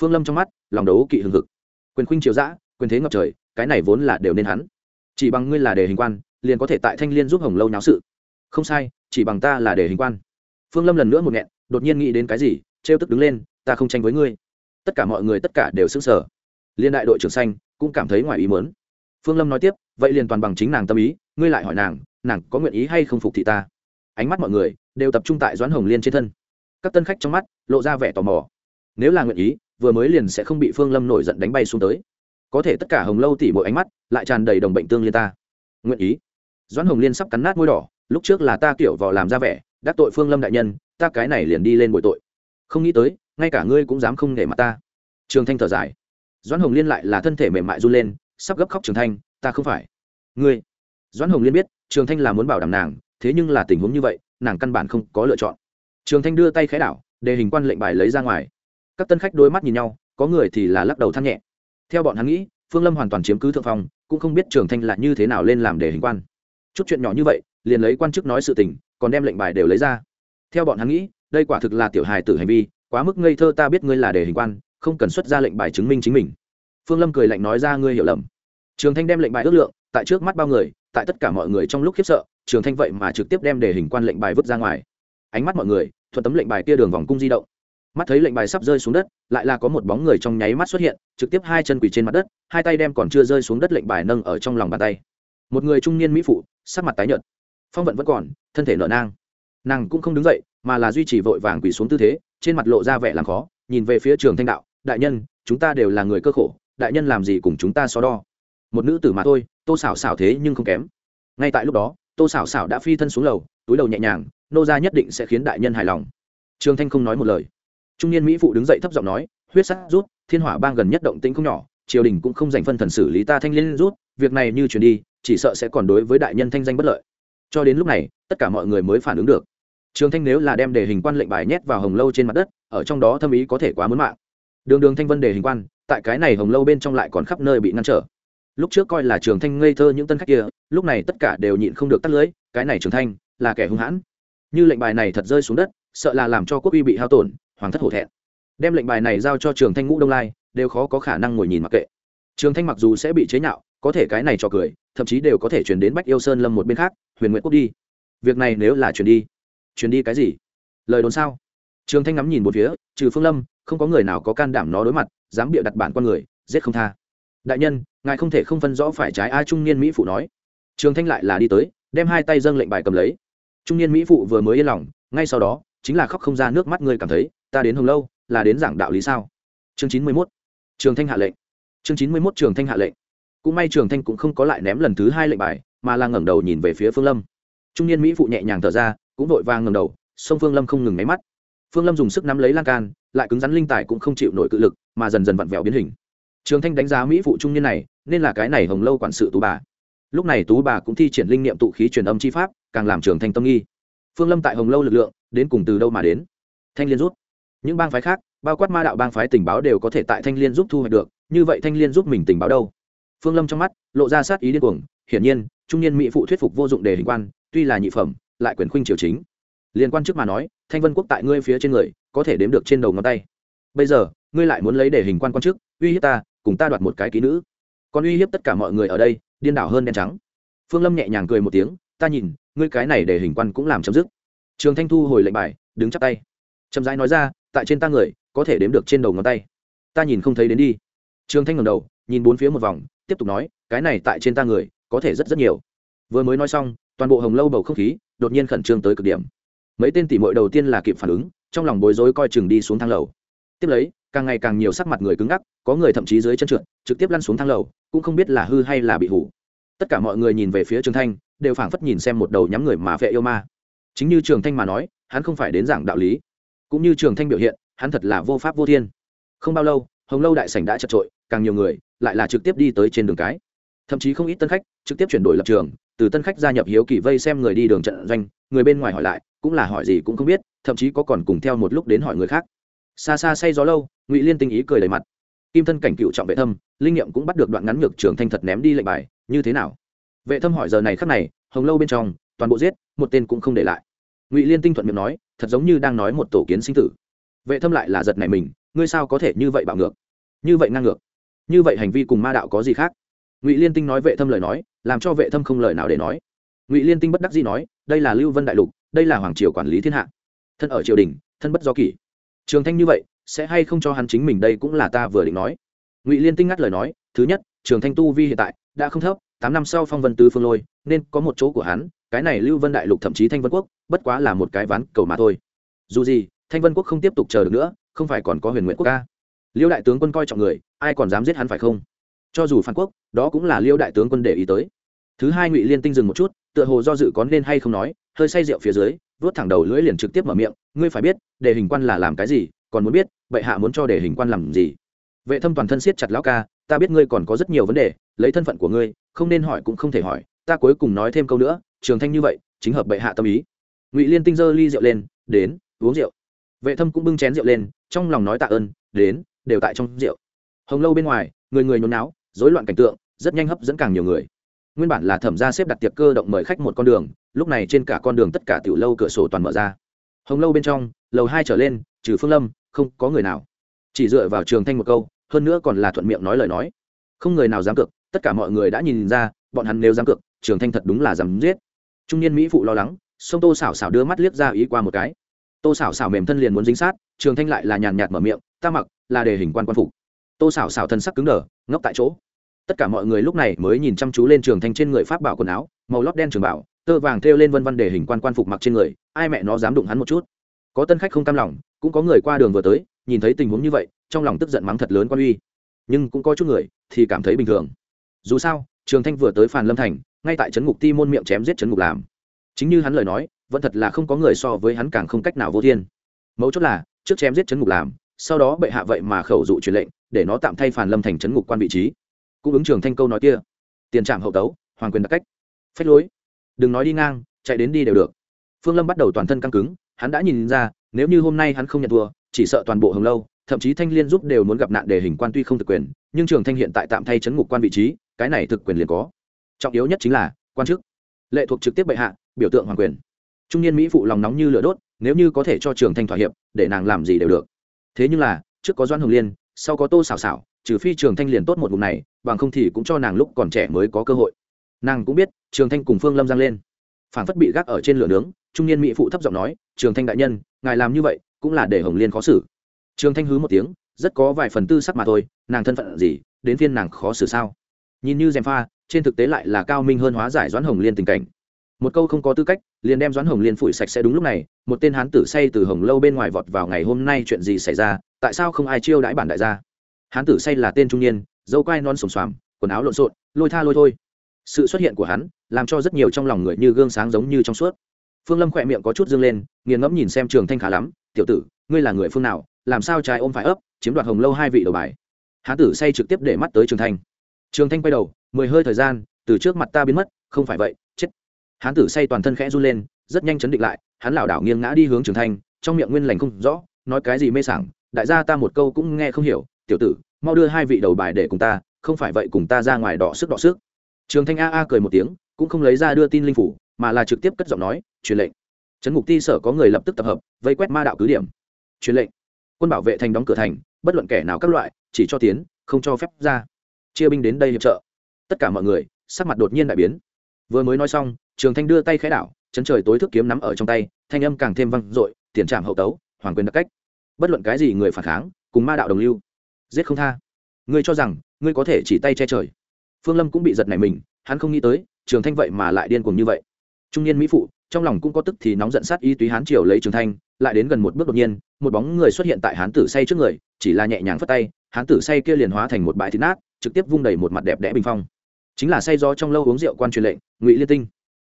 [SPEAKER 1] Phương lâm trong mắt, lòng đấu kỵ hừng hực. Quyền khuynh triều dã, quyền thế ngập trời, cái này vốn là đều nên hắn. Chỉ bằng ngươi là đề hình quan, liền có thể tại thanh liên giúp hồng lâu nháo sự. Không sai, chỉ bằng ta là đề hình quan. Phương lâm lần nữa một nghẹn, đột nhiên nghĩ đến cái gì, trêu tức đứng lên, ta không tranh với ngươi. Tất cả mọi người tất cả đều xứng sở liên đại đội trưởng xanh cũng cảm thấy ngoài ý mớn phương lâm nói tiếp, vậy liền toàn bằng chính nàng tâm ý, ngươi lại hỏi nàng nàng có nguyện ý hay không phục thị ta? Ánh mắt mọi người đều tập trung tại doãn hồng liên trên thân. Các tân khách trong mắt lộ ra vẻ tò mò. Nếu là nguyện ý, vừa mới liền sẽ không bị phương lâm nổi giận đánh bay xuống tới. Có thể tất cả hồng lâu tỉ mỗi ánh mắt lại tràn đầy đồng bệnh tương liên ta. Nguyện ý. Doãn hồng liên sắp cắn nát môi đỏ, lúc trước là ta kiểu vò làm ra vẻ, đắc tội phương lâm đại nhân, ta cái này liền đi lên bội tội. Không nghĩ tới, ngay cả ngươi cũng dám không để mặt ta. Trường thanh thở dài. Doãn hồng liên lại là thân thể mềm mại run lên, sắp gấp khóc trường thanh, ta không phải. Ngươi. Doãn hồng liên biết trường thanh là muốn bảo đảm nàng, thế nhưng là tình huống như vậy, nàng căn bản không có lựa chọn. Trường thanh đưa tay khẽ đảo để hình quan lệnh bài lấy ra ngoài. Các tân khách đôi mắt nhìn nhau, có người thì là lắc đầu than nhẹ. Theo bọn hắn nghĩ, phương lâm hoàn toàn chiếm cứ thượng phong, cũng không biết trường thanh là như thế nào lên làm để hình quan. Chút chuyện nhỏ như vậy, liền lấy quan chức nói sự tình, còn đem lệnh bài đều lấy ra. Theo bọn hắn nghĩ, đây quả thực là tiểu hài tử hành vi, quá mức ngây thơ ta biết ngươi là để hình quan, không cần xuất ra lệnh bài chứng minh chính mình. Phương lâm cười lạnh nói ra ngươi hiểu lầm. Trường thanh đem lệnh bài ước lượng, tại trước mắt bao người tại tất cả mọi người trong lúc khiếp sợ, trường thanh vậy mà trực tiếp đem để hình quan lệnh bài vứt ra ngoài. Ánh mắt mọi người, thuận tấm lệnh bài kia đường vòng cung di động. Mắt thấy lệnh bài sắp rơi xuống đất, lại là có một bóng người trong nháy mắt xuất hiện, trực tiếp hai chân quỳ trên mặt đất, hai tay đem còn chưa rơi xuống đất lệnh bài nâng ở trong lòng bàn tay. Một người trung niên mỹ phụ, sắc mặt tái nhợt. Phong vận vẫn còn, thân thể nợ nang. Nàng cũng không đứng dậy, mà là duy trì vội vàng quỳ xuống tư thế, trên mặt lộ ra vẻ làm khó, nhìn về phía trường thanh đạo, đại nhân, chúng ta đều là người cơ khổ, đại nhân làm gì cùng chúng ta so đo? Một nữ tử mà thôi tô xảo xảo thế nhưng không kém. Ngay tại lúc đó, tô xảo xảo đã phi thân xuống lầu, túi đầu nhẹ nhàng, nô ra nhất định sẽ khiến đại nhân hài lòng. Trương thanh không nói một lời. Trung niên mỹ phụ đứng dậy thấp giọng nói, huyết sắc rút, thiên hỏa bang gần nhất động tĩnh không nhỏ, triều đình cũng không dành phân thần xử lý ta thanh liên rút, việc này như chuyển đi, chỉ sợ sẽ còn đối với đại nhân thanh danh bất lợi. Cho đến lúc này, tất cả mọi người mới phản ứng được. Trường thanh nếu là đem đề hình quan lệnh bài nhét vào hồng lâu trên mặt đất, ở trong đó thâm ý có thể quá muốn mạng. Đường đường thanh vân đề hình quan, tại cái này hồng lâu bên trong lại còn khắp nơi bị ngăn trở lúc trước coi là trường thanh ngây thơ những tân khách kia, lúc này tất cả đều nhịn không được tắt lưới, cái này trường thanh, là kẻ hung hãn. Như lệnh bài này thật rơi xuống đất, sợ là làm cho quốc uy bị hao tổn, hoàng thất hổ thẹn. Đem lệnh bài này giao cho trường thanh ngũ đông lai, đều khó có khả năng ngồi nhìn mặc kệ. Trường thanh mặc dù sẽ bị chế nhạo, có thể cái này cho cười, thậm chí đều có thể chuyển đến bách yêu sơn lâm một bên khác, huyền nguyện quốc đi. Việc này nếu là chuyển đi chuyển đi cái gì? Lời đồn sao? Trường thanh ngắm nhìn một phía, trừ phương lâm, không có người nào có can đảm nó đối mặt, dám bịa đặt bản con người, giết không tha. Đại nhân ngài không thể không phân rõ phải trái A trung niên mỹ phụ nói. Trường thanh lại là đi tới, đem hai tay dâng lệnh bài cầm lấy. Trung niên mỹ phụ vừa mới yên lòng, ngay sau đó, chính là khóc không ra nước mắt ngươi cảm thấy, ta đến hồng lâu, là đến giảng đạo lý sao? Chương chín mươi mốt, trường thanh hạ lệnh. Chương chín mươi mốt, trường thanh hạ lệnh. Cũng may trường thanh cũng không có lại ném lần thứ hai lệnh bài, mà là ngẩng đầu nhìn về phía phương lâm. Trung niên mỹ phụ nhẹ nhàng thở ra, cũng vội vàng ngẩng đầu sông phương lâm không ngừng máy mắt. Phương lâm dùng sức nắm lấy lan can, lại cứng rắn linh tài cũng không chịu nổi cự lực, mà dần dần vặn vẹo biến hình trường thanh đánh giá mỹ phụ trung niên này, nên là cái này hồng lâu quản sự tú bà. Lúc này tú bà cũng thi triển linh niệm tụ khí truyền âm chi pháp, càng làm trường thanh tâm nghi. Phương lâm tại hồng lâu lực lượng, đến cùng từ đâu mà đến? Thanh liên rút những bang phái khác, bao quát ma đạo bang phái tình báo đều có thể tại thanh liên giúp thu hoạch được, như vậy thanh liên giúp mình tình báo đâu? Phương lâm trong mắt, lộ ra sát ý điên cuồng, hiển nhiên, trung niên mỹ phụ thuyết phục vô dụng để hình quan, tuy là nhị phẩm, lại quyền khuynh triều chính. Liên quan trước mà nói, thanh vân quốc tại ngươi phía trên người, có thể đếm được trên đầu ngón tay. Bây giờ, ngươi lại muốn lấy để hình quan quan chức uy hiếp ta cùng ta đoạt một cái ký nữ. Còn uy hiếp tất cả mọi người ở đây, điên đảo hơn đen trắng. Phương lâm nhẹ nhàng cười một tiếng, ta nhìn, ngươi cái này để hình quan cũng làm chấm dứt. Trường thanh thu hồi lệnh bài, đứng chắp tay. Chậm rãi nói ra, tại trên ta người, có thể đếm được trên đầu ngón tay. Ta nhìn không thấy đến đi. Trường thanh ngầm đầu, nhìn bốn phía một vòng, tiếp tục nói, cái này tại trên ta người, có thể rất rất nhiều. Vừa mới nói xong, toàn bộ hồng lâu bầu không khí, đột nhiên khẩn trương tới cực điểm. Mấy tên tỉ mội đầu tiên là kịp phản ứng, trong lòng bối rối coi chừng đi xuống thang lầu. Tiếp lấy càng ngày càng nhiều sắc mặt người cứng ngắc, có người thậm chí dưới chân trượt, trực tiếp lăn xuống thang lầu, cũng không biết là hư hay là bị hủ. Tất cả mọi người nhìn về phía trường thanh, đều phảng phất nhìn xem một đầu nhắm người mà vệ yêu ma. Chính như trường thanh mà nói, hắn không phải đến giảng đạo lý. Cũng như trường thanh biểu hiện, hắn thật là vô pháp vô thiên. Không bao lâu, hồng lâu đại sảnh đã chật trội, càng nhiều người lại là trực tiếp đi tới trên đường cái. Thậm chí không ít tân khách trực tiếp chuyển đổi lập trường, từ tân khách gia nhập hiếu kỳ vây xem người đi đường trận doanh, người bên ngoài hỏi lại, cũng là hỏi gì cũng không biết, thậm chí có còn cùng theo một lúc đến hỏi người khác xa xa say gió lâu, ngụy liên tinh ý cười đầy mặt. Kim thân cảnh cựu trọng vệ thâm, linh nghiệm cũng bắt được đoạn ngắn ngược trường thanh thật ném đi lệnh bài, như thế nào? Vệ thâm hỏi giờ này khắc này, hồng lâu bên trong, toàn bộ giết, một tên cũng không để lại. Ngụy liên tinh thuận miệng nói, thật giống như đang nói một tổ kiến sinh tử. Vệ thâm lại là giật này mình, ngươi sao có thể như vậy bạo ngược? Như vậy ngang ngược. Như vậy hành vi cùng ma đạo có gì khác? Ngụy liên tinh nói vệ thâm lời nói, làm cho vệ thâm không lời nào để nói. Ngụy liên tinh bất đắc dĩ nói, đây là lưu vân đại lục, đây là hoàng triều quản lý thiên hạ. Thân ở triều đình, thân bất do kỷ trường thanh như vậy, sẽ hay không cho hắn chính mình đây cũng là ta vừa định nói. Ngụy liên tinh ngắt lời nói, thứ nhất, trường thanh tu vi hiện tại đã không thấp, tám năm sau phong vân tứ phương lôi, nên có một chỗ của hắn, cái này lưu vân đại lục thậm chí thanh vân quốc, bất quá là một cái ván cầu mà thôi. Dù gì, thanh vân quốc không tiếp tục chờ được nữa, không phải còn có huyền nguyện quốc ca. Liêu đại tướng quân coi trọng người, ai còn dám giết hắn phải không? Cho dù phản quốc, đó cũng là liêu đại tướng quân để ý tới. Thứ hai, ngụy liên tinh dừng một chút, tựa hồ do dự có nên hay không nói, hơi say rượu phía dưới vớt thẳng đầu lưỡi liền trực tiếp mở miệng, ngươi phải biết, đề hình quan là làm cái gì, còn muốn biết, bệ hạ muốn cho đề hình quan làm gì? Vệ thâm toàn thân siết chặt lão ca, ta biết ngươi còn có rất nhiều vấn đề, lấy thân phận của ngươi, không nên hỏi cũng không thể hỏi, ta cuối cùng nói thêm câu nữa, trường thanh như vậy, chính hợp bệ hạ tâm ý. Ngụy liên tinh giơ ly rượu lên, đến, uống rượu. Vệ thâm cũng bưng chén rượu lên, trong lòng nói tạ ơn, đến, đều tại trong rượu. Hồng lâu bên ngoài, người người nhốn náo rối loạn cảnh tượng, rất nhanh hấp dẫn càng nhiều người nguyên bản là thẩm ra xếp đặt tiệc cơ động mời khách một con đường, lúc này trên cả con đường tất cả tiểu lâu cửa sổ toàn mở ra. Hồng lâu bên trong, lầu hai trở lên, trừ phương lâm, không có người nào. Chỉ dựa vào trường thanh một câu, hơn nữa còn là thuận miệng nói lời nói. Không người nào dám cược, tất cả mọi người đã nhìn ra, bọn hắn nếu dám cược, trường thanh thật đúng là dám giết. Trung niên mỹ phụ lo lắng, sông tô xảo xảo đưa mắt liếc ra ý qua một cái. Tô xảo xảo mềm thân liền muốn dính sát, trường thanh lại là nhàn nhạt mở miệng, ta mặc, là đề hình quan quan phục. Tô xảo xảo thân sắc cứng đờ, ngốc tại chỗ tất cả mọi người lúc này mới nhìn chăm chú lên trường thanh trên người pháp bảo quần áo, màu lót đen trường bảo, tơ vàng thêu lên vân vân để hình quan quan phục mặc trên người, ai mẹ nó dám đụng hắn một chút. Có tân khách không cam lòng, cũng có người qua đường vừa tới, nhìn thấy tình huống như vậy, trong lòng tức giận mắng thật lớn quan uy. Nhưng cũng có chút người thì cảm thấy bình thường. Dù sao, trường thanh vừa tới phàn lâm thành, ngay tại trấn ngục ti môn miệng chém giết trấn ngục làm. Chính như hắn lời nói, vẫn thật là không có người so với hắn càng không cách nào vô thiên. Mấu chốt là, trước chém giết trấn ngục làm, sau đó bệ hạ vậy mà khẩu dụ truyền lệnh, để nó tạm thay phàn lâm thành trấn ngục quan vị trí cũng ứng trường thanh câu nói kia. Tiền trạm hậu tấu, hoàng quyền đặc cách. Phách lối. Đừng nói đi ngang, chạy đến đi đều được. Phương lâm bắt đầu toàn thân căng cứng, hắn đã nhìn ra, nếu như hôm nay hắn không nhận thua, chỉ sợ toàn bộ hồng lâu, thậm chí thanh liên giúp đều muốn gặp nạn để hình quan tuy không thực quyền, nhưng trường thanh hiện tại tạm thay chấn ngục quan vị trí, cái này thực quyền liền có. Trọng yếu nhất chính là, quan chức. Lệ thuộc trực tiếp bệ hạ, biểu tượng hoàng quyền. Trung niên mỹ phụ lòng nóng như lửa đốt, nếu như có thể cho trường thanh thỏa hiệp, để nàng làm gì đều được. Thế nhưng là, trước có doan hồng liên, sau có tô xảo xảo trừ phi trường thanh liền tốt một vùng này, bằng không thì cũng cho nàng lúc còn trẻ mới có cơ hội. Nàng cũng biết, trường thanh cùng phương lâm giang lên. Phản phất bị gác ở trên lửa nướng, trung niên mỹ phụ thấp giọng nói, trường thanh đại nhân, ngài làm như vậy cũng là để hồng liên khó xử. Trường thanh hứ một tiếng, rất có vài phần tư sắc mà thôi, nàng thân phận gì, đến phiên nàng khó xử sao? Nhìn như gièm pha, trên thực tế lại là cao minh hơn hóa giải doãn hồng liên tình cảnh. Một câu không có tư cách, liền đem doãn hồng liên phủi sạch sẽ đúng lúc này, một tên hán tử say từ hồng lâu bên ngoài vọt vào ngày hôm nay chuyện gì xảy ra, tại sao không ai chiêu đãi bản đại gia? Hán tử say là tên trung niên, dâu quai non sồm xoàm, quần áo lộn xộn, lôi tha lôi thôi. Sự xuất hiện của hắn làm cho rất nhiều trong lòng người như gương sáng giống như trong suốt. Phương lâm khỏe miệng có chút dương lên, nghiền ngẫm nhìn xem trường thanh khá lắm, tiểu tử, ngươi là người phương nào, làm sao trái ôm phải ấp, chiếm đoạt hồng lâu hai vị đầu bài? Hán tử say trực tiếp để mắt tới trường thanh. Trường thanh quay đầu, mười hơi thời gian, từ trước mặt ta biến mất, không phải vậy, chết. Hán tử say toàn thân khẽ run lên, rất nhanh chấn định lại, hắn lảo đảo nghiêng ngã đi hướng trường thanh, trong miệng nguyên lành không rõ, nói cái gì mê sảng, đại gia ta một câu cũng nghe không hiểu tiểu tử, mau đưa hai vị đầu bài để cùng ta, không phải vậy cùng ta ra ngoài đọ sức đọ sức. Trường thanh a a cười một tiếng, cũng không lấy ra đưa tin linh phủ, mà là trực tiếp cất giọng nói, truyền lệnh. Trấn ngục ti sở có người lập tức tập hợp, vây quét ma đạo cứ điểm. Truyền lệnh. Quân bảo vệ thành đóng cửa thành, bất luận kẻ nào các loại, chỉ cho tiến, không cho phép ra. Chia binh đến đây hiệp trợ. Tất cả mọi người, sắc mặt đột nhiên đại biến. Vừa mới nói xong, trường thanh đưa tay khẽ đảo, chấn trời tối thức kiếm nắm ở trong tay, thanh âm càng thêm vang dội, tiền trạm hậu tấu, hoàng quyền đặc cách. Bất luận cái gì người phản kháng, cùng ma đạo đồng lưu giết không tha. Ngươi cho rằng, ngươi có thể chỉ tay che trời. Phương lâm cũng bị giật này mình, hắn không nghĩ tới, trường thanh vậy mà lại điên cuồng như vậy. Trung niên mỹ phụ, trong lòng cũng có tức thì nóng giận sát y túy hán triều lấy trường thanh, lại đến gần một bước đột nhiên, một bóng người xuất hiện tại hán tử say trước người, chỉ là nhẹ nhàng phất tay, hán tử say kia liền hóa thành một bãi thịt nát, trực tiếp vung đầy một mặt đẹp đẽ bình phong. Chính là say do trong lâu uống rượu quan truyền lệnh, ngụy liên tinh.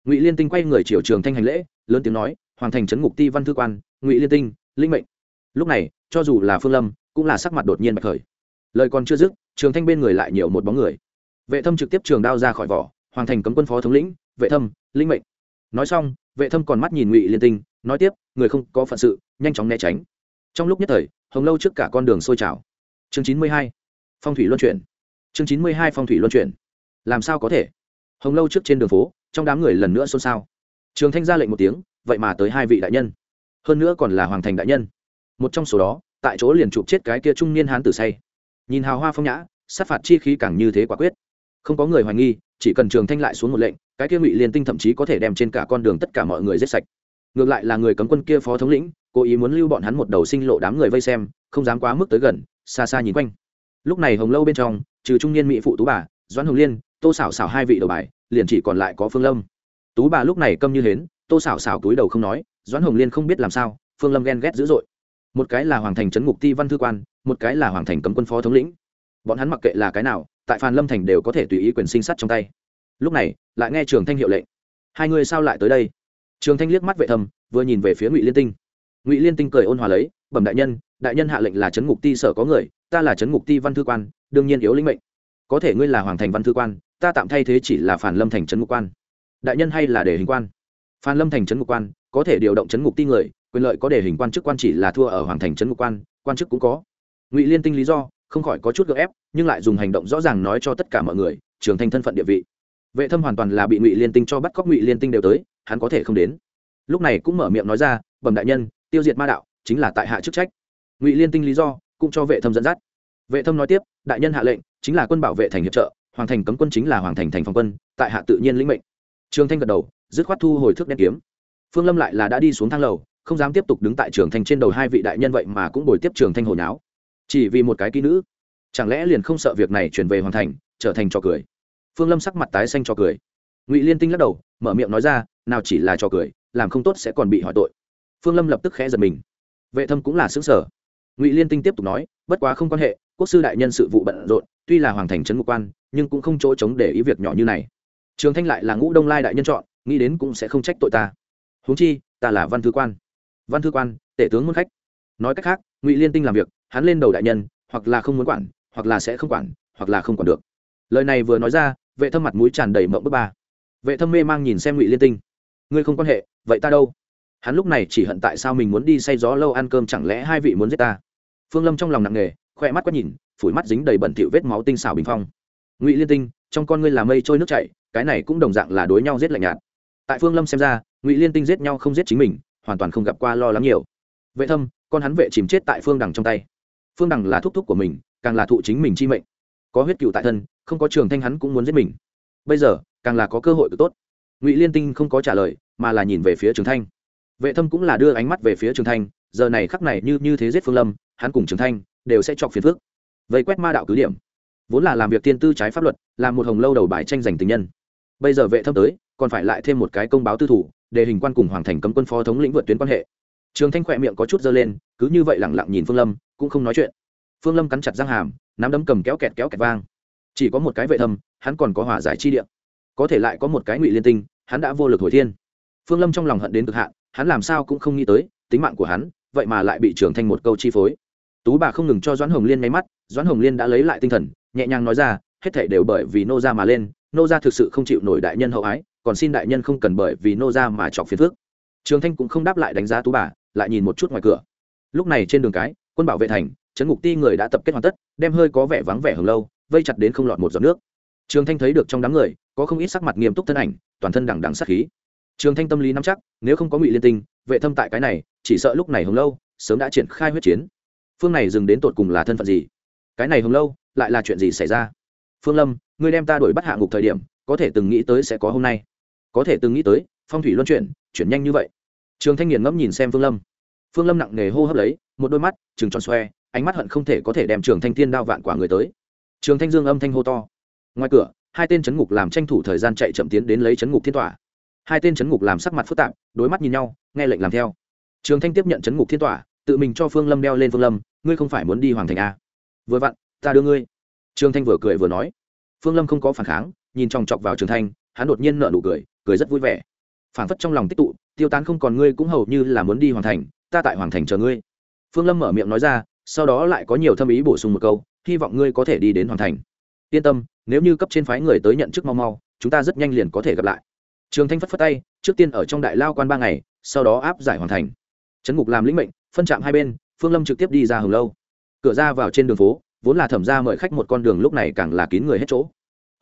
[SPEAKER 1] Ngụy liên tinh quay người triều trường thanh hành lễ, lớn tiếng nói, hoàng thành trấn ngục ti văn thư quan, ngụy liên tinh, linh mệnh. Lúc này, cho dù là phương lâm cũng là sắc mặt đột nhiên bạch khởi. Lời còn chưa dứt, trường thanh bên người lại nhiều một bóng người. Vệ thâm trực tiếp trường đao ra khỏi vỏ hoàng thành cấm quân phó thống lĩnh, vệ thâm, linh mệnh. Nói xong, vệ thâm còn mắt nhìn ngụy liên tinh, nói tiếp, người không có phận sự, nhanh chóng né tránh. Trong lúc nhất thời, hồng lâu trước cả con đường sôi trào. Chương chín mươi hai, phong thủy luân chuyển. Chương chín mươi hai, phong thủy luân chuyển. Làm sao có thể? Hồng lâu trước trên đường phố, trong đám người lần nữa xôn xao. Trường thanh ra lệnh một tiếng, vậy mà tới hai vị đại nhân. Hơn nữa còn là hoàng thành đại nhân. Một trong số đó tại chỗ liền chụp chết cái kia trung niên hán tử say. Nhìn hào hoa phong nhã, sát phạt chi khí càng như thế quả quyết. Không có người hoài nghi, chỉ cần trường thanh lại xuống một lệnh, cái kia ngụy liên tinh thậm chí có thể đem trên cả con đường tất cả mọi người giết sạch. Ngược lại là người cấm quân kia phó thống lĩnh, cố ý muốn lưu bọn hắn một đầu sinh lộ đám người vây xem, không dám quá mức tới gần, xa xa nhìn quanh. Lúc này hồng lâu bên trong, trừ trung niên mỹ phụ tú bà, doãn hồng liên, tô xảo xảo hai vị đầu bài, liền chỉ còn lại có phương lâm. Tú bà lúc này câm như hến, tô xảo xảo túi đầu không nói, doãn hồng liên không biết làm sao, phương lâm ghen ghét dữ dội một cái là hoàng thành trấn ngục ti văn thư quan, một cái là hoàng thành cấm quân phó thống lĩnh. Bọn hắn mặc kệ là cái nào, tại phan lâm thành đều có thể tùy ý quyền sinh sát trong tay. Lúc này, lại nghe trường thanh hiệu lệnh. Hai người sao lại tới đây? Trường thanh liếc mắt vệ thầm vừa nhìn về phía ngụy liên tinh. Ngụy liên tinh cười ôn hòa lấy, bẩm đại nhân đại nhân hạ lệnh là trấn ngục ti sở có người, ta là trấn ngục ti văn thư quan, đương nhiên yếu lĩnh mệnh. Có thể ngươi là hoàng thành văn thư quan, ta tạm thay thế chỉ là phản lâm thành trấn ngục quan. Đại nhân hay là để hình quan? Phan lâm thành trấn ngục quan, có thể điều động trấn ngục ti người quyền lợi có để hình quan chức quan chỉ là thua ở hoàng thành trấn ngục quan quan chức cũng có. Ngụy liên tinh lý do, không khỏi có chút gợ ép, nhưng lại dùng hành động rõ ràng nói cho tất cả mọi người, trường thanh thân phận địa vị. Vệ thâm hoàn toàn là bị ngụy liên tinh cho bắt cóc, ngụy liên tinh đều tới, hắn có thể không đến. Lúc này cũng mở miệng nói ra, bẩm đại nhân, tiêu diệt ma đạo chính là tại hạ chức trách. Ngụy liên tinh lý do, cũng cho vệ thâm dẫn dắt. Vệ thâm nói tiếp, đại nhân hạ lệnh, chính là quân bảo vệ thành hiệp trợ, hoàng thành cấm quân chính là hoàng thành thành phòng quân, tại hạ tự nhiên lĩnh mệnh. Trường thanh gật đầu, dứt khoát thu hồi thước đen kiếm. Phương lâm lại là đã đi xuống thang lầu không dám tiếp tục đứng tại trường thanh trên đầu hai vị đại nhân vậy mà cũng bồi tiếp trường thanh hồi nháo. Chỉ vì một cái kỹ nữ, chẳng lẽ liền không sợ việc này chuyển về hoàng thành, trở thành trò cười? Phương lâm sắc mặt tái xanh trò cười. Ngụy liên tinh lắc đầu, mở miệng nói ra, nào chỉ là trò cười, làm không tốt sẽ còn bị hỏi tội. Phương lâm lập tức khẽ giật mình. Vệ thâm cũng là xứng sở ngụy liên tinh tiếp tục nói, bất quá không quan hệ, quốc sư đại nhân sự vụ bận rộn, tuy là hoàng thành trấn ngục quan, nhưng cũng không chỗ chống để ý việc nhỏ như này. Trường thanh lại là ngũ đông lai đại nhân chọn, nghĩ đến cũng sẽ không trách tội ta. Huống chi, ta là văn thư quan văn thư quan, tể tướng muốn khách. Nói cách khác, ngụy liên tinh làm việc, hắn lên đầu đại nhân, hoặc là không muốn quản, hoặc là sẽ không quản, hoặc là không quản được. Lời này vừa nói ra, vệ thâm mặt mũi tràn đầy mộng bước ba. Vệ thâm mê mang nhìn xem ngụy liên tinh. Ngươi không quan hệ, vậy ta đâu? Hắn lúc này chỉ hận tại sao mình muốn đi say gió lâu ăn cơm chẳng lẽ hai vị muốn giết ta? Phương lâm trong lòng nặng nề, khoe mắt quá nhìn, phủi mắt dính đầy bẩn thỉu vết máu tinh xảo bình phong. Ngụy liên tinh, trong con ngươi là mây trôi nước chảy, cái này cũng đồng dạng là đối nhau giết lạnh nhạt. Tại phương lâm xem ra, ngụy liên tinh giết nhau không giết chính mình hoàn toàn không gặp qua lo lắng nhiều. Vệ thâm, con hắn vệ chìm chết tại phương đằng trong tay. Phương đằng là thúc thúc của mình, càng là thụ chính mình chi mệnh. Có huyết cựu tại thân, không có trường thanh hắn cũng muốn giết mình. Bây giờ, càng là có cơ hội tốt. Ngụy liên tinh không có trả lời, mà là nhìn về phía trường thanh. Vệ thâm cũng là đưa ánh mắt về phía trường thanh, giờ này khắc này như như thế giết phương lâm, hắn cùng trường thanh đều sẽ chọc phiền phước vây quét ma đạo cứ điểm. Vốn là làm việc tiên tư trái pháp luật, làm một hồng lâu đầu bài tranh giành tình nhân. Bây giờ vệ thâm tới, còn phải lại thêm một cái công báo tư thủ để hình quan cùng hoàng thành cấm quân phó thống lĩnh vượt tuyến quan hệ. Trường thanh khỏe miệng có chút dơ lên, cứ như vậy lẳng lặng nhìn phương lâm, cũng không nói chuyện. Phương lâm cắn chặt răng hàm, nắm đấm cầm kéo kẹt kéo kẹt vang. Chỉ có một cái vệ thâm, hắn còn có hỏa giải chi điện có thể lại có một cái ngụy liên tinh, hắn đã vô lực hồi thiên. Phương lâm trong lòng hận đến cực hạn, hắn làm sao cũng không nghĩ tới, tính mạng của hắn, vậy mà lại bị trường thanh một câu chi phối. Tú bà không ngừng cho doãn hồng liên nháy mắt, doãn hồng liên đã lấy lại tinh thần, nhẹ nhàng nói ra, hết thể đều bởi vì nô ra mà lên nô gia thực sự không chịu nổi đại nhân hậu ái, còn xin đại nhân không cần bởi vì nô gia mà chọc phiền phước trường thanh cũng không đáp lại đánh giá tú bà, lại nhìn một chút ngoài cửa. Lúc này trên đường cái, quân bảo vệ thành, trấn ngục ti người đã tập kết hoàn tất, đem hơi có vẻ vắng vẻ hừng lâu, vây chặt đến không lọt một giọt nước. Trường thanh thấy được trong đám người, có không ít sắc mặt nghiêm túc thân ảnh, toàn thân đằng đằng sắc khí. Trường thanh tâm lý nắm chắc, nếu không có ngụy liên tinh, vệ thâm tại cái này, chỉ sợ lúc này hồng lâu, sớm đã triển khai huyết chiến. Phương này dừng đến tột cùng là thân phận gì? Cái này hồng lâu, lại là chuyện gì xảy ra? Phương lâm, ngươi đem ta đuổi bắt hạ ngục thời điểm, có thể từng nghĩ tới sẽ có hôm nay. Có thể từng nghĩ tới, phong thủy luân chuyển chuyển nhanh như vậy. Trường thanh nghiền ngẫm nhìn xem phương lâm. Phương lâm nặng nề hô hấp lấy, một đôi mắt, trừng tròn xoe, ánh mắt hận không thể có thể đem trường thanh thiên đao vạn quả người tới. Trường thanh dương âm thanh hô to. Ngoài cửa, hai tên chấn ngục làm tranh thủ thời gian chạy chậm tiến đến lấy chấn ngục thiên tỏa. Hai tên chấn ngục làm sắc mặt phức tạp, đối mắt nhìn nhau, nghe lệnh làm theo. Trường thanh tiếp nhận chấn ngục thiên tỏa, tự mình cho phương lâm đeo lên phương lâm, ngươi không phải muốn đi hoàng thành a vừa vặn, ta đưa ngươi. Trương thanh vừa cười vừa nói. Phương lâm không có phản kháng, nhìn chòng chọc vào trường thanh, hắn đột nhiên nở nụ cười cười rất vui vẻ. Phản phất trong lòng tích tụ, tiêu tán không còn ngươi cũng hầu như là muốn đi hoàn thành, ta tại hoàng thành chờ ngươi. Phương lâm mở miệng nói ra, sau đó lại có nhiều thâm ý bổ sung một câu, hy vọng ngươi có thể đi đến hoàng thành. Yên tâm, nếu như cấp trên phái người tới nhận chức mau mau, chúng ta rất nhanh liền có thể gặp lại. Trường thanh phất phất tay, trước tiên ở trong đại lao quan ba ngày, sau đó áp giải hoàn thành. Trấn ngục làm lĩnh mệnh, phân trạm hai bên, phương lâm trực tiếp đi ra hồng lâu. Cửa ra vào trên đường phố vốn là thẩm ra mời khách một con đường lúc này càng là kín người hết chỗ.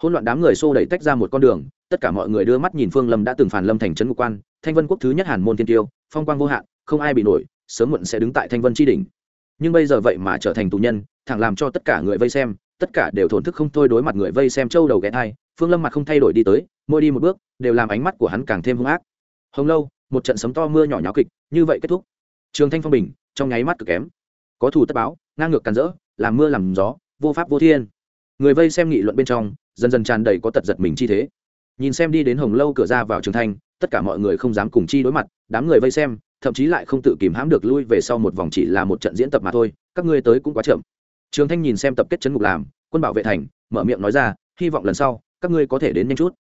[SPEAKER 1] Hôn loạn đám người xô đẩy tách ra một con đường, tất cả mọi người đưa mắt nhìn phương lâm đã từng phản lâm thành trấn ngục quan, thanh vân quốc thứ nhất hàn môn thiên tiêu, phong quang vô hạn, không ai bị nổi, sớm muộn sẽ đứng tại thanh vân tri đỉnh. Nhưng bây giờ vậy mà trở thành tù nhân, thẳng làm cho tất cả người vây xem, tất cả đều thổn thức không thôi đối mặt người vây xem châu đầu ghé thai, phương lâm mặt không thay đổi đi tới, mỗi đi một bước, đều làm ánh mắt của hắn càng thêm hung ác. Hồng lâu, một trận sấm to mưa nhỏ nháo kịch, như vậy kết thúc. Trường thanh phong bình, trong nháy mắt cực kém. Có thù tất báo, ngang ngược càn rỡ làm mưa làm gió, vô pháp vô thiên. Người vây xem nghị luận bên trong, dần dần tràn đầy có tật giật mình chi thế. Nhìn xem đi đến hồng lâu cửa ra vào trường thanh, tất cả mọi người không dám cùng chi đối mặt, đám người vây xem, thậm chí lại không tự kìm hãm được lui về sau một vòng chỉ là một trận diễn tập mà thôi, các ngươi tới cũng quá chậm. Trường thanh nhìn xem tập kết chấn ngục làm, quân bảo vệ thành, mở miệng nói ra, hy vọng lần sau, các ngươi có thể đến nhanh chút.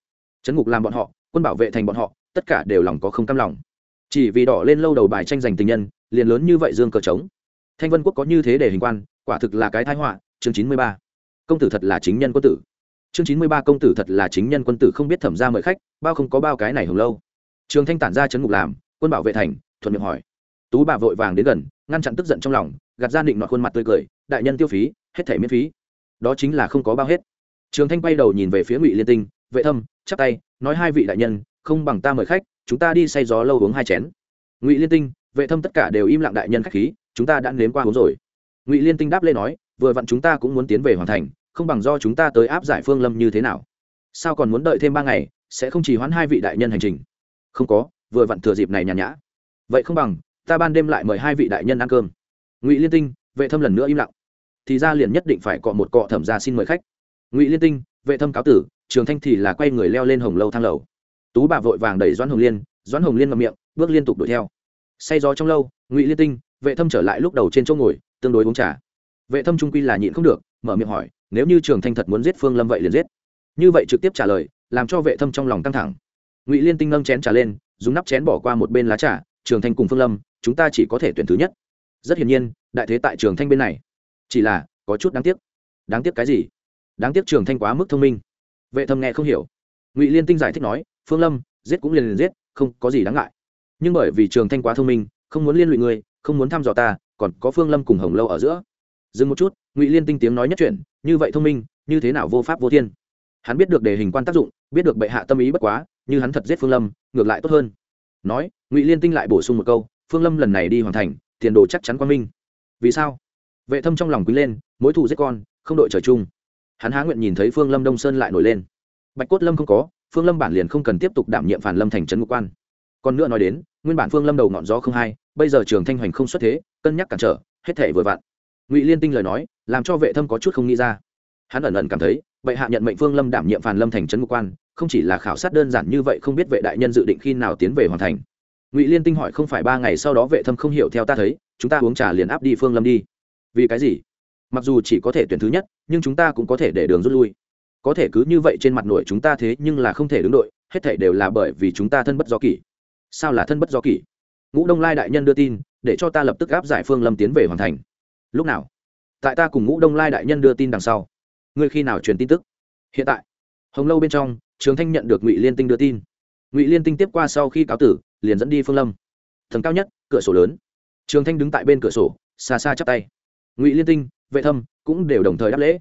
[SPEAKER 1] Chấn ngục làm bọn họ, quân bảo vệ thành bọn họ, tất cả đều lòng có không cam lòng. Chỉ vì đỏ lên lâu đầu bài tranh giành tình nhân, liền lớn như vậy dương cờ trống. Thanh vân quốc có như thế để hình quan quả thực là cái thái họa, chương chín mươi ba. Công tử thật là chính nhân quân tử. Chương chín mươi ba công tử thật là chính nhân quân tử không biết thẩm ra mời khách, bao không có bao cái này hồng lâu. Trường thanh tản ra chấn ngục làm, quân bảo vệ thành, thuận miệng hỏi. Tú bà vội vàng đến gần, ngăn chặn tức giận trong lòng, gạt ra định nọt khuôn mặt tươi cười, đại nhân tiêu phí, hết thẻ miễn phí. Đó chính là không có bao hết. Trường thanh quay đầu nhìn về phía ngụy liên tinh, vệ thâm, chắp tay, nói hai vị đại nhân, không bằng ta mời khách, chúng ta đi say gió lâu uống hai chén. Ngụy liên tinh, vệ thâm tất cả đều im lặng đại nhân khách khí, chúng ta đã nếm qua uống rồi ngụy liên tinh đáp lê nói vừa vặn chúng ta cũng muốn tiến về hoàn thành không bằng do chúng ta tới áp giải phương lâm như thế nào sao còn muốn đợi thêm ba ngày sẽ không chỉ hoãn hai vị đại nhân hành trình không có vừa vặn thừa dịp này nhàn nhã vậy không bằng ta ban đêm lại mời hai vị đại nhân ăn cơm ngụy liên tinh vệ thâm lần nữa im lặng thì ra liền nhất định phải cọ một cọ thẩm ra xin mời khách ngụy liên tinh vệ thâm cáo tử trường thanh thì là quay người leo lên hồng lâu thang lầu tú bà vội vàng đẩy doãn hồng liên doãn hồng liên ngậm miệng bước liên tục đuổi theo say gió trong lâu ngụy liên tinh vệ thâm trở lại lúc đầu trên chỗ ngồi tương đối uống trà. Vệ thâm trung quy là nhịn không được, mở miệng hỏi, nếu như trường thanh thật muốn giết phương lâm vậy liền giết. Như vậy trực tiếp trả lời, làm cho vệ thâm trong lòng căng thẳng. Ngụy liên tinh nâng chén trà lên, dùng nắp chén bỏ qua một bên lá trà, trường thanh cùng phương lâm, chúng ta chỉ có thể tuyển thứ nhất. Rất hiển nhiên, đại thế tại trường thanh bên này. Chỉ là, có chút đáng tiếc. Đáng tiếc cái gì? Đáng tiếc trường thanh quá mức thông minh. Vệ thâm nghe không hiểu. Ngụy liên tinh giải thích nói, phương lâm, giết cũng liền liền giết, không có gì đáng ngại. Nhưng bởi vì trường thanh quá thông minh, không muốn liên lụy ngươi không muốn thăm dò ta còn có phương lâm cùng hồng lâu ở giữa. Dừng một chút, ngụy liên tinh tiếng nói nhất chuyện như vậy thông minh, như thế nào vô pháp vô thiên? Hắn biết được đề hình quan tác dụng, biết được bệ hạ tâm ý bất quá, như hắn thật giết phương lâm, ngược lại tốt hơn. Nói, ngụy liên tinh lại bổ sung một câu, phương lâm lần này đi hoàn thành, tiền đồ chắc chắn quan minh. Vì sao? Vệ thâm trong lòng quý lên, mối thù giết con, không đội trời chung. Hắn há nguyện nhìn thấy phương lâm đông sơn lại nổi lên. Bạch cốt lâm không có, phương lâm bản liền không cần tiếp tục đảm nhiệm phản lâm thành trấn ngục quan. Còn nữa nói đến nguyên bản phương lâm đầu ngọn gió không hai, bây giờ trường thanh hoành không xuất thế, cân nhắc cản trở, hết thể vừa vặn. Ngụy liên tinh lời nói, làm cho vệ thâm có chút không nghĩ ra. Hắn ẩn ẩn cảm thấy, bệ hạ nhận mệnh phương lâm đảm nhiệm phàn lâm thành trấn ngục quan, không chỉ là khảo sát đơn giản như vậy không biết vệ đại nhân dự định khi nào tiến về hoàn thành. Ngụy liên tinh hỏi không phải ba ngày sau đó vệ thâm không hiểu theo ta thấy, chúng ta uống trà liền áp đi phương lâm đi. Vì cái gì? Mặc dù chỉ có thể tuyển thứ nhất, nhưng chúng ta cũng có thể để đường rút lui. Có thể cứ như vậy trên mặt nổi chúng ta thế nhưng là không thể đứng đội, hết thể đều là bởi vì chúng ta thân bất do kỷ sao là thân bất do kỷ? Ngũ đông lai đại nhân đưa tin, để cho ta lập tức áp giải phương lâm tiến về hoàn thành. Lúc nào? Tại ta cùng ngũ đông lai đại nhân đưa tin đằng sau. Ngươi khi nào truyền tin tức? Hiện tại. Hồng lâu bên trong, trường thanh nhận được ngụy liên tinh đưa tin. Ngụy liên tinh tiếp qua sau khi cáo tử, liền dẫn đi phương lâm. Thần cao nhất, cửa sổ lớn. Trường thanh đứng tại bên cửa sổ, xa xa chắp tay. Ngụy liên tinh, vệ thâm, cũng đều đồng thời đáp lễ.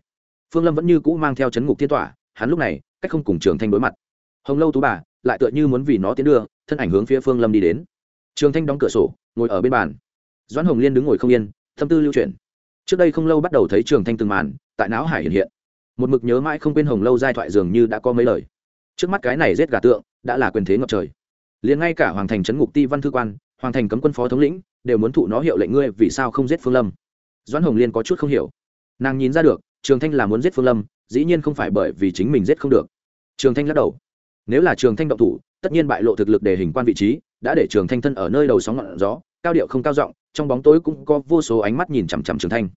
[SPEAKER 1] Phương lâm vẫn như cũ mang theo chấn ngục thiên tỏa, hắn lúc này, cách không cùng trường thanh đối mặt. Hồng lâu tú bà lại tựa như muốn vì nó tiến đưa, thân ảnh hướng phía phương lâm đi đến. Trường thanh đóng cửa sổ, ngồi ở bên bàn. Doãn hồng liên đứng ngồi không yên, tâm tư lưu chuyển. Trước đây không lâu bắt đầu thấy trường thanh từng màn, tại não hải hiện hiện. Một mực nhớ mãi không quên hồng lâu giai thoại dường như đã có mấy lời. Trước mắt cái này giết gà tượng, đã là quyền thế ngập trời. Liền ngay cả hoàng thành trấn ngục ti văn thư quan, hoàng thành cấm quân phó thống lĩnh, đều muốn thụ nó hiệu lệnh ngươi vì sao không giết phương lâm. Doãn hồng liên có chút không hiểu. Nàng nhìn ra được, trường thanh là muốn giết phương lâm, dĩ nhiên không phải bởi vì chính mình giết không được. Trường thanh lắc đầu nếu là trường thanh động thủ, tất nhiên bại lộ thực lực để hình quan vị trí, đã để trường thanh thân ở nơi đầu sóng ngọn gió, cao điệu không cao giọng, trong bóng tối cũng có vô số ánh mắt nhìn chằm chằm trường thanh.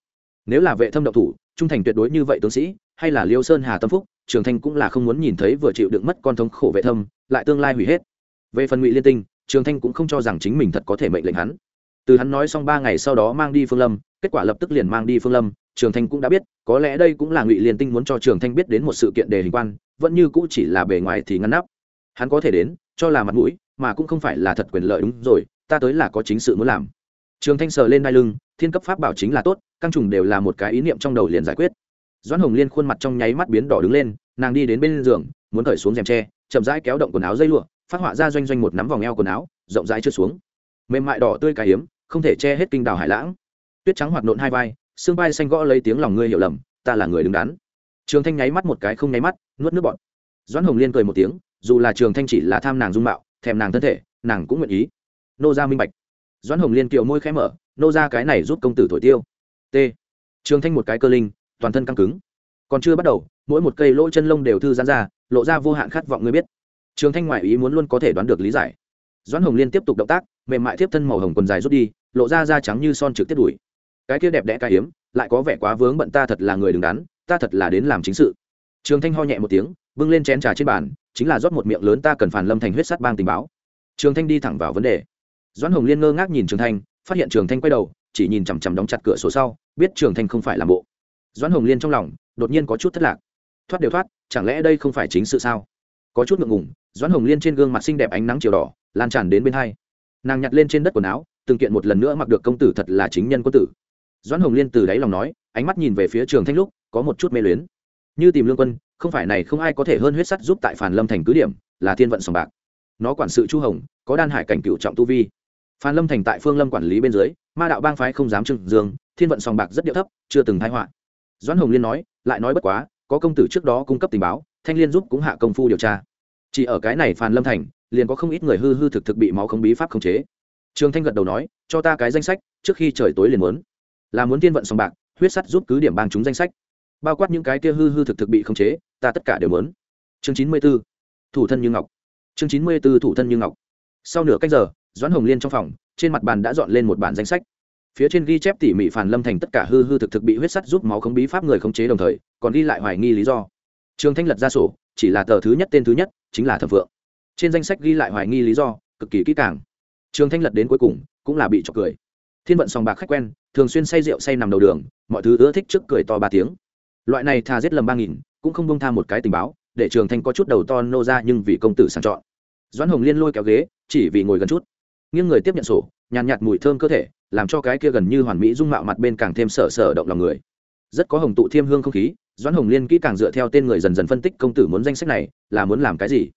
[SPEAKER 1] Nếu là vệ thâm động thủ, trung thành tuyệt đối như vậy tướng sĩ, hay là liêu sơn hà tâm phúc, trường thanh cũng là không muốn nhìn thấy vừa chịu đựng mất con thống khổ vệ thâm, lại tương lai hủy hết. Về phần ngụy liên tinh, trường thanh cũng không cho rằng chính mình thật có thể mệnh lệnh hắn. Từ hắn nói xong ba ngày sau đó mang đi phương lâm, kết quả lập tức liền mang đi phương lâm, trường thanh cũng đã biết, có lẽ đây cũng là ngụy liên tinh muốn cho trường thanh biết đến một sự kiện đề hình quan vẫn như cũ chỉ là bề ngoài thì ngăn nắp. Hắn có thể đến, cho là mặt mũi, mà cũng không phải là thật quyền lợi đúng rồi, ta tới là có chính sự muốn làm. Trường thanh sờ lên đai lưng, thiên cấp pháp bảo chính là tốt, căng trùng đều là một cái ý niệm trong đầu liền giải quyết. Doãn hồng liên khuôn mặt trong nháy mắt biến đỏ đứng lên, nàng đi đến bên giường, muốn cởi xuống rèm tre, chậm rãi kéo động quần áo dây lụa, phát họa ra doanh doanh một nắm vòng eo quần áo, rộng rãi trượt xuống. Mềm mại đỏ tươi cà hiếm không thể che hết kinh đào hải lãng. Tuyết trắng hoạt nộn hai vai, xương vai xanh gõ lấy tiếng lòng ngươi hiểu lầm, ta là người đứng đắn. Trường thanh nháy mắt một cái không nháy mắt nuốt nước bọt. Doãn hồng liên cười một tiếng, dù là trường thanh chỉ là tham nàng dung mạo, thèm nàng thân thể, nàng cũng nguyện ý. Nô ra minh bạch. Doãn hồng liên kiều môi khẽ mở, nô ra cái này giúp công tử thổi tiêu. T. Trường thanh một cái cơ linh, toàn thân căng cứng. Còn chưa bắt đầu, mỗi một cây lỗ chân lông đều thư giãn ra, lộ ra vô hạn khát vọng người biết. Trường thanh ngoại ý muốn luôn có thể đoán được lý giải. Doãn hồng liên tiếp tục động tác, mềm mại tiếp thân màu hồng quần dài rút đi, lộ ra da trắng như son trực tiếp đuổi cái kia đẹp đẽ cái hiếm, lại có vẻ quá vướng bận ta thật là người đứng đắn, ta thật là đến làm chính sự trường thanh ho nhẹ một tiếng, bưng lên chén trà trên bàn, chính là rót một miệng lớn ta cần phản lâm thành huyết sắt bang tình báo. Trường thanh đi thẳng vào vấn đề. Doãn hồng liên ngơ ngác nhìn trường thanh, phát hiện trường thanh quay đầu, chỉ nhìn chằm chằm đóng chặt cửa sổ sau, biết trường thanh không phải làm bộ. Doãn hồng liên trong lòng, đột nhiên có chút thất lạc. Thoát đều thoát, chẳng lẽ đây không phải chính sự sao? Có chút ngượng ngùng, doãn hồng liên trên gương mặt xinh đẹp ánh nắng chiều đỏ, lan tràn đến bên hai. Nàng nhặt lên trên đất quần áo, từng kiện một lần nữa mặc được công tử thật là chính nhân quân tử. Doãn hồng liên từ đáy lòng nói, ánh mắt nhìn về phía trường thanh lúc, có một chút mê luyến như tìm lương quân, không phải này không ai có thể hơn huyết sắt giúp tại phản lâm thành cứ điểm, là thiên vận sòng bạc. Nó quản sự chu hồng, có đan hải cảnh cựu trọng tu vi. Phan lâm thành tại phương lâm quản lý bên dưới, ma đạo bang phái không dám trừng dương, thiên vận sòng bạc rất điệu thấp, chưa từng thái họa. Doãn hồng liên nói, lại nói bất quá, có công tử trước đó cung cấp tình báo, thanh liên giúp cũng hạ công phu điều tra. Chỉ ở cái này phan lâm thành, liền có không ít người hư hư thực thực bị máu không bí pháp khống chế. Trường thanh gật đầu nói, cho ta cái danh sách, trước khi trời tối liền muốn. Là muốn thiên vận sòng bạc, huyết sắt giúp cứ điểm bang chúng danh sách bao quát những cái kia hư hư thực thực bị khống chế, ta tất cả đều muốn. Chương chín mươi b ố thủ thân như ngọc. Chương chín mươi b ố thủ thân như ngọc. Sau nửa cách giờ, doãn hồng liên trong phòng, trên mặt bàn đã dọn lên một bản danh sách. Phía trên ghi chép tỉ mỉ phản lâm thành tất cả hư hư thực thực bị huyết sắt giúp máu không bí pháp người khống chế đồng thời, còn ghi lại hoài nghi lý do. Trường thanh lật ra sổ, chỉ là tờ thứ nhất tên thứ nhất, chính là thẩm vượng trên danh sách ghi lại hoài nghi lý do, cực kỳ kỹ càng. Trường thanh lật đến cuối cùng, cũng là bị trọc cười. Thiên vận sòng bạc khách quen, thường xuyên say rượu say nằm đầu đường, mọi thứ ưa thích trước cười to ba tiếng loại này thà giết lầm ba nghìn cũng không bông tham một cái tình báo để trường thanh có chút đầu to nô ra nhưng vì công tử sàng chọn. Doãn hồng liên lôi kéo ghế chỉ vì ngồi gần chút. Nghiêng người tiếp nhận sổ nhàn nhạt, nhạt mùi thơm cơ thể làm cho cái kia gần như hoàn mỹ dung mạo mặt bên càng thêm sở sở động lòng người. Rất có hồng tụ thiêm hương không khí doãn hồng liên kỹ càng dựa theo tên người dần dần phân tích công tử muốn danh sách này là muốn làm cái gì?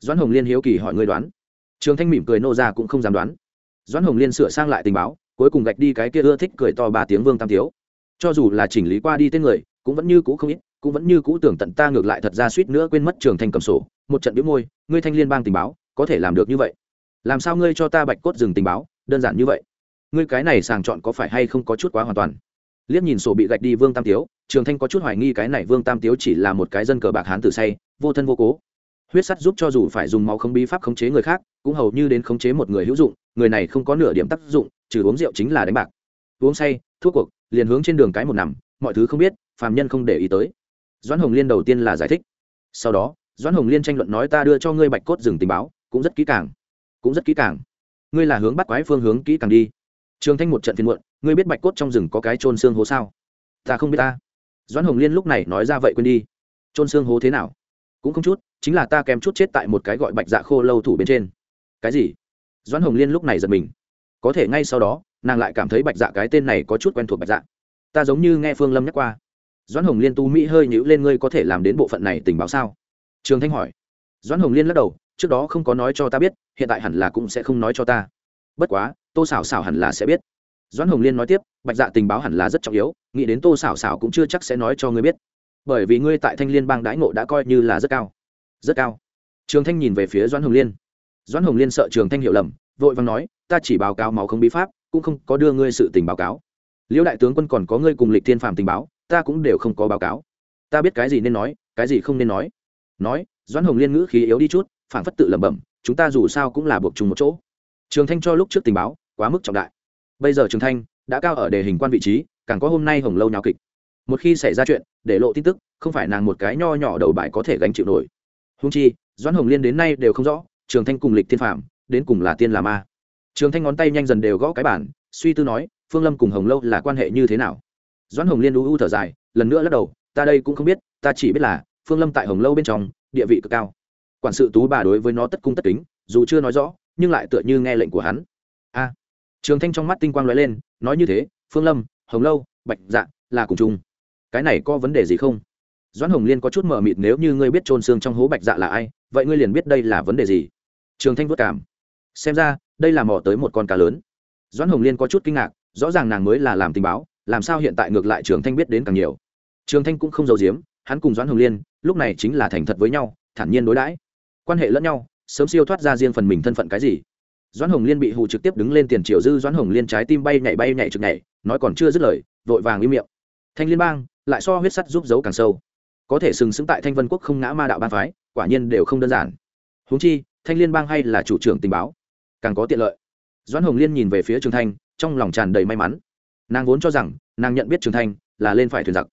[SPEAKER 1] Doãn hồng liên hiếu kỳ hỏi người đoán. Trường thanh mỉm cười nô ra cũng không dám đoán. Doãn hồng liên sửa sang lại tình báo cuối cùng gạch đi cái kia ưa thích cười to ba tiếng vương tam tiếu cho dù là chỉnh lý qua đi tên người cũng vẫn như cũ không ít, cũng vẫn như cũ tưởng tận ta ngược lại thật ra suýt nữa quên mất trường thanh cầm sổ, một trận biếu môi, ngươi thanh liên bang tình báo, có thể làm được như vậy. Làm sao ngươi cho ta bạch cốt dừng tình báo, đơn giản như vậy? Ngươi cái này sàng chọn có phải hay không có chút quá hoàn toàn? Liếc nhìn sổ bị gạch đi vương tam tiếu, trường thanh có chút hoài nghi cái này vương tam tiếu chỉ là một cái dân cờ bạc hán tử say, vô thân vô cố. Huyết sắt giúp cho dù phải dùng máu không bí pháp khống chế người khác, cũng hầu như đến khống chế một người hữu dụng, người này không có nửa điểm tác dụng, trừ uống rượu chính là đánh bạc. Uống say thuốc cuộc, liền hướng trên đường cái một nằm mọi thứ không biết, phàm nhân không để ý tới. Doãn hồng liên đầu tiên là giải thích. Sau đó, doãn hồng liên tranh luận nói ta đưa cho ngươi bạch cốt rừng tình báo, cũng rất kỹ càng. Cũng rất kỹ càng. Ngươi là hướng bắt quái phương hướng kỹ càng đi. Trường thanh một trận phiên muộn, ngươi biết bạch cốt trong rừng có cái trôn xương hố sao? Ta không biết ta. Doãn hồng liên lúc này nói ra vậy quên đi. Trôn xương hố thế nào? Cũng không chút, chính là ta kém chút chết tại một cái gọi bạch dạ khô lâu thủ bên trên. Cái gì? Doãn hồng liên lúc này giật mình. Có thể ngay sau đó, nàng lại cảm thấy bạch dạ cái tên này có chút quen thuộc bạch dạ ta giống như nghe phương lâm nhắc qua. Doãn hồng liên tu mỹ hơi nhữ lên, ngươi có thể làm đến bộ phận này tình báo sao? Trường thanh hỏi. Doãn hồng liên lắc đầu, trước đó không có nói cho ta biết, hiện tại hẳn là cũng sẽ không nói cho ta. Bất quá, tô xảo xảo hẳn là sẽ biết. Doãn hồng liên nói tiếp, bạch dạ tình báo hẳn là rất trọng yếu, nghĩ đến tô xảo xảo cũng chưa chắc sẽ nói cho ngươi biết. Bởi vì ngươi tại thanh liên bang đãi ngộ đã coi như là rất cao. Rất cao. Trường thanh nhìn về phía doãn hồng liên. Doãn hồng liên sợ trường thanh hiểu lầm, vội vàng nói, ta chỉ báo cáo máu không bí pháp, cũng không có đưa ngươi sự tình báo cáo liễu đại tướng quân còn có ngươi cùng lịch thiên phàm tình báo, ta cũng đều không có báo cáo. Ta biết cái gì nên nói, cái gì không nên nói. Nói, doãn hồng liên ngữ khí yếu đi chút phản phất tự lẩm bẩm, chúng ta dù sao cũng là buộc chung một chỗ. Trường thanh cho lúc trước tình báo, quá mức trọng đại. Bây giờ trường thanh đã cao ở đề hình quan vị trí, càng có hôm nay hồng lâu nhào kịch. Một khi xảy ra chuyện, để lộ tin tức, không phải nàng một cái nho nhỏ đầu bài có thể gánh chịu nổi. Húng chi, doãn hồng liên đến nay đều không rõ, trường thanh cùng lịch thiên phạm đến cùng là tiên là ma. Trường thanh ngón tay nhanh dần đều gõ cái bản, suy tư nói phương lâm cùng hồng lâu là quan hệ như thế nào? Doãn hồng liên u u thở dài, lần nữa lắc đầu, ta đây cũng không biết, ta chỉ biết là phương lâm tại hồng lâu bên trong, địa vị cực cao. Quản sự tú bà đối với nó tất cung tất kính, dù chưa nói rõ, nhưng lại tựa như nghe lệnh của hắn. A. Trường thanh trong mắt tinh quang lóe lên, nói như thế, phương lâm, hồng lâu, bạch dạ là cùng chung. Cái này có vấn đề gì không? Doãn hồng liên có chút mờ mịt, nếu như ngươi biết trôn xương trong hố bạch dạ là ai, vậy ngươi liền biết đây là vấn đề gì? Trường thanh vất cảm xem ra, đây là mò tới một con cá lớn. Doãn hồng liên có chút kinh ngạc rõ ràng nàng mới là làm tình báo, làm sao hiện tại ngược lại trường thanh biết đến càng nhiều. Trường thanh cũng không giấu giếm, hắn cùng doãn hồng liên, lúc này chính là thành thật với nhau, thản nhiên đối đãi. Quan hệ lẫn nhau, sớm siêu thoát ra riêng phần mình thân phận cái gì. Doãn hồng liên bị hù trực tiếp đứng lên tiền triệu dư doãn hồng liên trái tim bay nhảy bay nhảy trực nhảy, nói còn chưa dứt lời, vội vàng im miệng. Thanh liên bang, lại so huyết sắt giúp giấu càng sâu. Có thể sừng sững tại thanh vân quốc không ngã ma đạo ba phái, quả nhiên đều không đơn giản. Huống chi, thanh liên bang hay là chủ trưởng tình báo, càng có tiện lợi. Doãn hồng liên nhìn về phía trường thanh trong lòng tràn đầy may mắn. Nàng vốn cho rằng, nàng nhận biết trường thanh là lên phải thuyền giặc.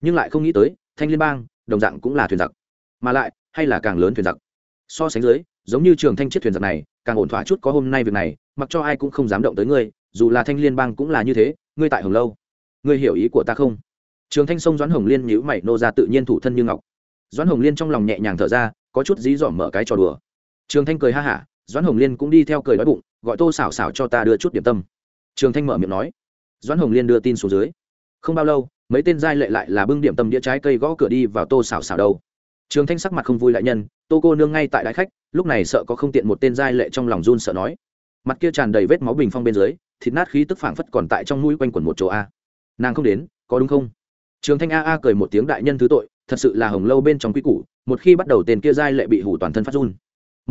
[SPEAKER 1] Nhưng lại không nghĩ tới, thanh liên bang, đồng dạng cũng là thuyền giặc. Mà lại, hay là càng lớn thuyền giặc. So sánh dưới, giống như trường thanh chiếc thuyền giặc này, càng ổn thỏa chút có hôm nay việc này, mặc cho ai cũng không dám động tới ngươi, dù là thanh liên bang cũng là như thế, ngươi tại hồng lâu, ngươi hiểu ý của ta không? Trường thanh sông doãn hồng liên nhữ mày nô ra tự nhiên thủ thân như ngọc. Doãn hồng liên trong lòng nhẹ nhàng thở ra, có chút dí dỏm mở cái trò đùa. Trường thanh cười ha hả, doãn hồng liên cũng đi theo cười đói bụng, gọi tô xảo xảo cho ta đưa chút điểm tâm trường thanh mở miệng nói. Doãn hồng liên đưa tin xuống dưới. Không bao lâu, mấy tên giai lệ lại là bưng điểm tâm đĩa trái cây gõ cửa đi vào tô xảo xảo đâu. Trường thanh sắc mặt không vui lại nhân, tô cô nương ngay tại đại khách, lúc này sợ có không tiện một tên giai lệ trong lòng run sợ nói. Mặt kia tràn đầy vết máu bình phong bên dưới, thịt nát khí tức phảng phất còn tại trong mũi quanh quẩn một chỗ a. Nàng không đến, có đúng không? Trường thanh a a cười một tiếng, đại nhân thứ tội, thật sự là hồng lâu bên trong quy củ, một khi bắt đầu tên kia giai lệ bị hủ toàn thân phát run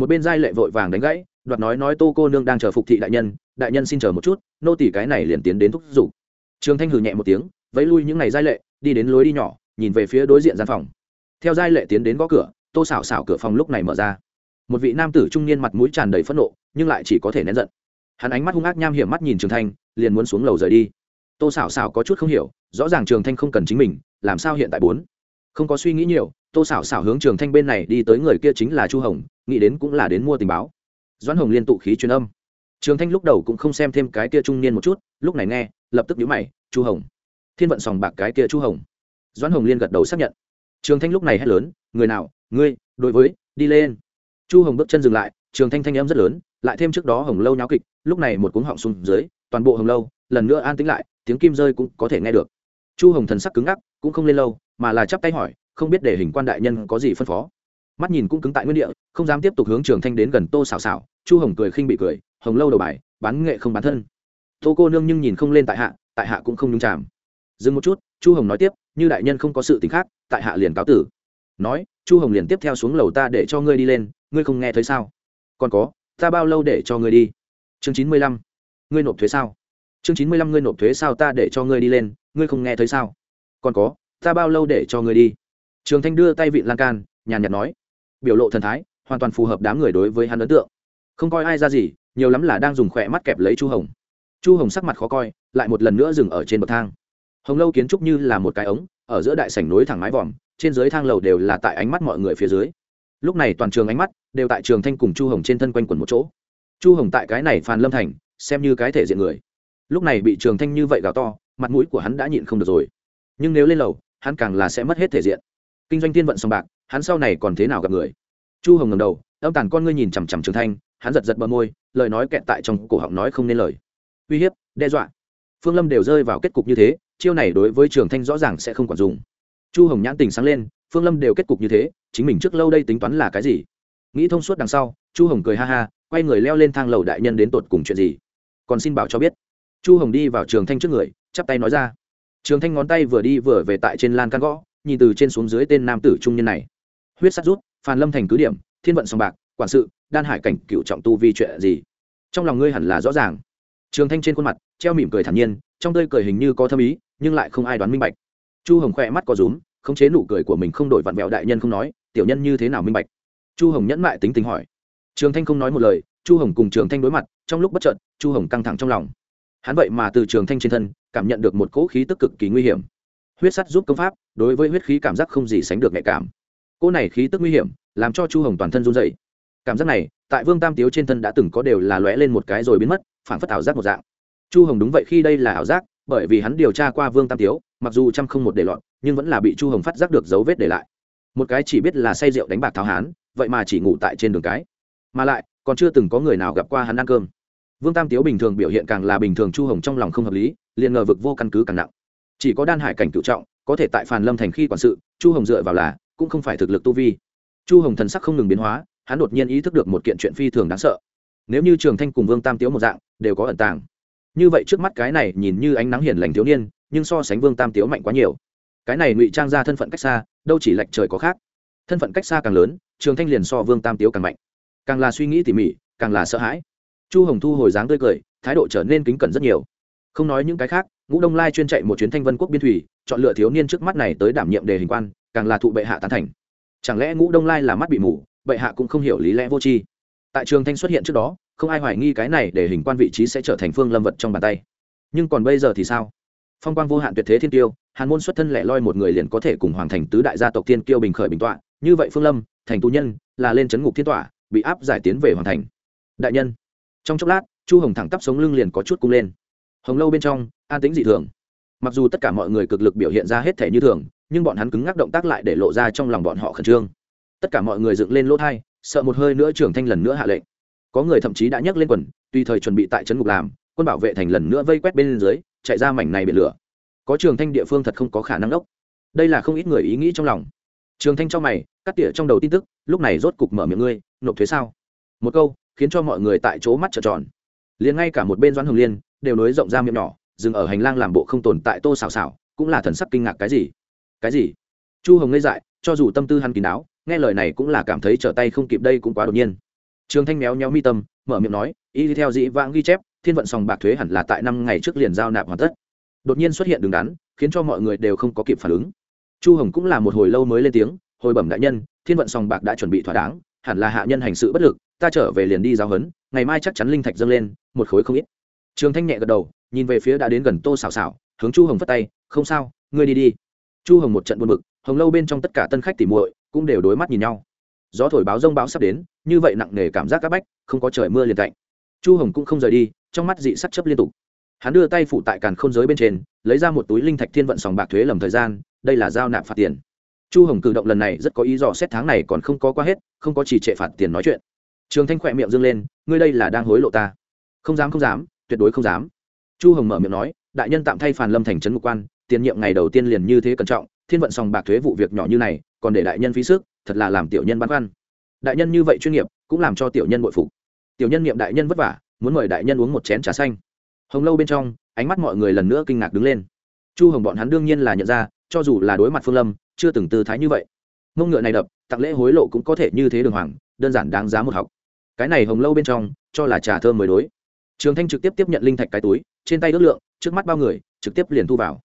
[SPEAKER 1] một bên giai lệ vội vàng đánh gãy, đoạt nói nói tô cô nương đang chờ phục thị đại nhân đại nhân xin chờ một chút, nô tỷ cái này liền tiến đến thúc giục. Trường thanh hừ nhẹ một tiếng, vẫy lui những ngày giai lệ, đi đến lối đi nhỏ, nhìn về phía đối diện gian phòng. Theo giai lệ tiến đến gõ cửa, tô xảo xảo cửa phòng lúc này mở ra. Một vị nam tử trung niên mặt mũi tràn đầy phẫn nộ, nhưng lại chỉ có thể nén giận. Hắn ánh mắt hung ác nham hiểm mắt nhìn trường thanh, liền muốn xuống lầu rời đi. Tô xảo xảo có chút không hiểu, rõ ràng trường thanh không cần chính mình, làm sao hiện tại bốn? Không có suy nghĩ nhiều, tô xảo xảo hướng trường thanh bên này đi tới người kia chính là chu hồng nghĩ đến cũng là đến mua tình báo. Doãn hồng liên tụ khí truyền âm. Trường thanh lúc đầu cũng không xem thêm cái kia trung niên một chút, lúc này nghe, lập tức nhíu mày, chu hồng. Thiên vận sòng bạc cái kia chu hồng. Doãn hồng liên gật đầu xác nhận. Trường thanh lúc này hét lớn, người nào, ngươi, đối với, đi lên. Chu hồng bước chân dừng lại, trường thanh thanh âm rất lớn, lại thêm trước đó hồng lâu nháo kịch, lúc này một cuống họng xuống dưới, toàn bộ hồng lâu, lần nữa an tĩnh lại, tiếng kim rơi cũng có thể nghe được. Chu hồng thần sắc cứng ngắc, cũng không lên lâu, mà là chắp tay hỏi, không biết để hình quan đại nhân có gì phân phó mắt nhìn cũng cứng tại nguyên địa, không dám tiếp tục hướng trường thanh đến gần tô xào xào chu hồng cười khinh bị cười, hồng lâu đầu bài, bán nghệ không bán thân. Tô cô nương nhưng nhìn không lên tại hạ tại hạ cũng không nhung chạm dừng một chút, chu hồng nói tiếp, như đại nhân không có sự t ì n h khác, tại hạ liền cáo tử. Nói, chu hồng liền tiếp theo xuống lầu ta để cho ngươi đi lên, ngươi không nghe thấy sao? Còn có, ta bao lâu để cho ngươi đi? Chương chín mươi lăm, ngươi nộp thuế sao? Chương chín mươi lăm, ngươi nộp thuế sao ta để cho ngươi đi lên, ngươi không nghe thấy sao? Còn có, ta bao lâu để cho ngươi đi? Trường thanh đưa tay vị lan can, nhàn nhạt nói biểu lộ thần thái, hoàn toàn phù hợp đám người đối với hắn ấn tượng. Không coi ai ra gì, nhiều lắm là đang dùng khỏe mắt kẹp lấy chu hồng. Chu hồng sắc mặt khó coi, lại một lần nữa dừng ở trên bậc thang. Hồng lâu kiến trúc như là một cái ống, ở giữa đại sảnh nối thẳng mái vòm, trên dưới thang lầu đều là tại ánh mắt mọi người phía dưới. Lúc này toàn trường ánh mắt đều tại trường thanh cùng chu hồng trên thân quanh quẩn một chỗ. Chu hồng tại cái này phàn lâm thành, xem như cái thể diện người. Lúc này bị trường thanh như vậy gào to, mặt mũi của hắn đã nhịn không được rồi. Nhưng nếu lên lầu, hắn càng là sẽ mất hết thể diện. Kinh doanh tiên vận sòng bạc hắn sau này còn thế nào gặp người? Chu hồng ngầm đầu, âm tàn con ngươi nhìn chằm chằm trường thanh, hắn giật giật bờ môi, lời nói kẹt tại trong cổ họng nói không nên lời. Uy hiếp, đe dọa. Phương lâm đều rơi vào kết cục như thế, chiêu này đối với trường thanh rõ ràng sẽ không còn dùng. Chu hồng nhãn tình sáng lên, phương lâm đều kết cục như thế, chính mình trước lâu đây tính toán là cái gì? Nghĩ thông suốt đằng sau, chu hồng cười ha ha, quay người leo lên thang lầu đại nhân đến tột cùng chuyện gì? Còn xin bảo cho biết. Chu hồng đi vào trường thanh trước người, chắp tay nói ra. Trường thanh ngón tay vừa đi vừa về tại trên lan can gõ, nhìn từ trên xuống dưới tên nam tử trung nhân này huyết sắt rút phàn lâm thành cứ điểm, thiên vận sòng bạc, quản sự, đan hải cảnh cựu trọng tu vi chuyện gì? Trong lòng ngươi hẳn là rõ ràng. Trường thanh trên khuôn mặt, treo mỉm cười thản nhiên, trong tơi cười hình như có thâm ý, nhưng lại không ai đoán minh bạch. Chu hồng khoe mắt có rúm, khống chế nụ cười của mình không đổi vặn vẹo đại nhân không nói, tiểu nhân như thế nào minh bạch? Chu hồng nhẫn mại tính tình hỏi. Trường thanh không nói một lời, chu hồng cùng trường thanh đối mặt, trong lúc bất trợn chu hồng căng thẳng trong lòng. Hắn vậy mà từ trường thanh trên thân, cảm nhận được một cỗ khí tức cực kỳ nguy hiểm. Huyết sắt giúp công pháp, đối với huyết khí cảm giác không gì sánh được nhạy cảm cỗ này khí tức nguy hiểm, làm cho chu hồng toàn thân run dậy cảm giác này, tại vương tam tiếu trên thân đã từng có đều là lóe lên một cái rồi biến mất phản phất ảo giác một dạng. Chu hồng đúng vậy khi đây là ảo giác, bởi vì hắn điều tra qua vương tam tiếu, mặc dù trăm không một để lọt, nhưng vẫn là bị chu hồng phát giác được dấu vết để lại. Một cái chỉ biết là say rượu đánh bạc tháo hán, vậy mà chỉ ngủ tại trên đường cái. Mà lại, còn chưa từng có người nào gặp qua hắn ăn cơm. Vương tam tiếu bình thường biểu hiện càng là bình thường chu hồng trong lòng không hợp lý, liền ngờ vực vô căn cứ càng nặng. Chỉ có đan hải cảnh cựu trọng, có thể tại phàn lâm thành khi quản sự, chu hồng dựa vào là cũng không phải thực lực tu vi. Chu hồng thần sắc không ngừng biến hóa, hắn đột nhiên ý thức được một kiện chuyện phi thường đáng sợ. Nếu như trường thanh cùng vương tam tiếu một dạng, đều có ẩn tàng. Như vậy trước mắt cái này nhìn như ánh nắng hiền lành thiếu niên, nhưng so sánh vương tam tiếu mạnh quá nhiều. Cái này ngụy trang ra thân phận cách xa, đâu chỉ lệch trời có khác. Thân phận cách xa càng lớn, trường thanh liền so vương tam tiếu càng mạnh. Càng là suy nghĩ tỉ mỉ, càng là sợ hãi. Chu hồng thu hồi dáng tươi cười, thái độ trở nên kính cẩn rất nhiều. Không nói những cái khác, ngũ đông lai chuyên chạy một chuyến thanh vân quốc biên thủy, chọn lựa thiếu niên trước mắt này tới đảm nhiệm đề hình quan càng là thụ bệ hạ tán thành. Chẳng lẽ ngũ đông lai là mắt bị mù, bệ hạ cũng không hiểu lý lẽ vô tri? Tại trường thanh xuất hiện trước đó, không ai hoài nghi cái này để hình quan vị trí sẽ trở thành phương lâm vật trong bàn tay. Nhưng còn bây giờ thì sao? Phong quang vô hạn tuyệt thế thiên tiêu, hàn môn xuất thân lẻ loi một người liền có thể cùng hoàng thành tứ đại gia tộc thiên kiêu bình khởi bình tọa, như vậy phương lâm, thành tù nhân, là lên chấn ngục thiên tọa, bị áp giải tiến về hoàng thành. Đại nhân, trong chốc lát, chu hồng thẳng tắp sống lưng liền có chút cung lên. Hồng lâu bên trong, an tính dị thường. Mặc dù tất cả mọi người cực lực biểu hiện ra hết thể như thường nhưng bọn hắn cứng ngắc động tác lại để lộ ra trong lòng bọn họ khẩn trương. Tất cả mọi người dựng lên lỗ thai, sợ một hơi nữa trưởng thanh lần nữa hạ lệnh. Có người thậm chí đã nhấc lên quần, tùy thời chuẩn bị tại trấn ngục làm, quân bảo vệ thành lần nữa vây quét bên dưới, chạy ra mảnh này biển lửa. Có trường thanh địa phương thật không có khả năng đốc. Đây là không ít người ý nghĩ trong lòng. Trường thanh trong mày, cắt tỉa trong đầu tin tức, lúc này rốt cục mở miệng ngươi, nộp thuế sao? Một câu, khiến cho mọi người tại chỗ mắt trợn tròn. Liền ngay cả một bên doãn hồng liên, đều nối rộng ra miệng nhỏ, dừng ở hành lang làm bộ không tồn tại tô xào xào cũng là thần sắc kinh ngạc cái gì? Cái gì? Chu hồng ngây dại, cho dù tâm tư hắn kín đáo, nghe lời này cũng là cảm thấy trở tay không kịp đây cũng quá đột nhiên. Trường thanh méo nhéo mi tâm, mở miệng nói, y theo dĩ vãng ghi chép, thiên vận sòng bạc thuế hẳn là tại năm ngày trước liền giao nạp hoàn tất. Đột nhiên xuất hiện đứng đắn, khiến cho mọi người đều không có kịp phản ứng. Chu hồng cũng là một hồi lâu mới lên tiếng, hồi bẩm đại nhân, thiên vận sòng bạc đã chuẩn bị thỏa đáng, hẳn là hạ nhân hành sự bất lực, ta trở về liền đi giáo huấn ngày mai chắc chắn linh thạch dâng lên, một khối không ít. Trường thanh nhẹ gật đầu, nhìn về phía đã đến gần tô xào xào hướng chu hồng phất tay, không sao, ngươi đi đi chu hồng một trận buồn bực, hồng lâu bên trong tất cả tân khách tỉ muội cũng đều đối mắt nhìn nhau. Gió thổi báo rông báo sắp đến, như vậy nặng nề cảm giác áp bách, không có trời mưa liền cạnh chu hồng cũng không rời đi, trong mắt dị sắc chấp liên tục. Hắn đưa tay phụ tại càn khôn giới bên trên, lấy ra một túi linh thạch thiên vận sòng bạc thuế lầm thời gian, đây là giao nạp phạt tiền. Chu hồng cử động lần này rất có ý dò xét tháng này còn không có qua hết, không có chỉ trệ phạt tiền nói chuyện. Trường thanh khỏe miệng dâng lên, ngươi đây là đang hối lộ ta. Không dám không dám, tuyệt đối không dám. Chu hồng mở miệng nói, đại nhân tạm thay phàn lâm thành trấn mục quan tiền nhiệm ngày đầu tiên liền như thế cẩn trọng, thiên vận sòng bạc thuế vụ việc nhỏ như này, còn để đại nhân phí sức, thật là làm tiểu nhân băn khoăn. Đại nhân như vậy chuyên nghiệp, cũng làm cho tiểu nhân bội phục. Tiểu nhân niệm đại nhân vất vả, muốn mời đại nhân uống một chén trà xanh. Hồng lâu bên trong, ánh mắt mọi người lần nữa kinh ngạc đứng lên. Chu hồng bọn hắn đương nhiên là nhận ra, cho dù là đối mặt phương lâm, chưa từng tư thái như vậy. Mông ngựa này đập, tặng lễ hối lộ cũng có thể như thế đường hoàng, đơn giản đáng giá một học. Cái này hồng lâu bên trong, cho là trà thơm mới đối. Trường thanh trực tiếp tiếp nhận linh thạch cái túi, trên tay ước lượng, trước mắt bao người, trực tiếp liền thu vào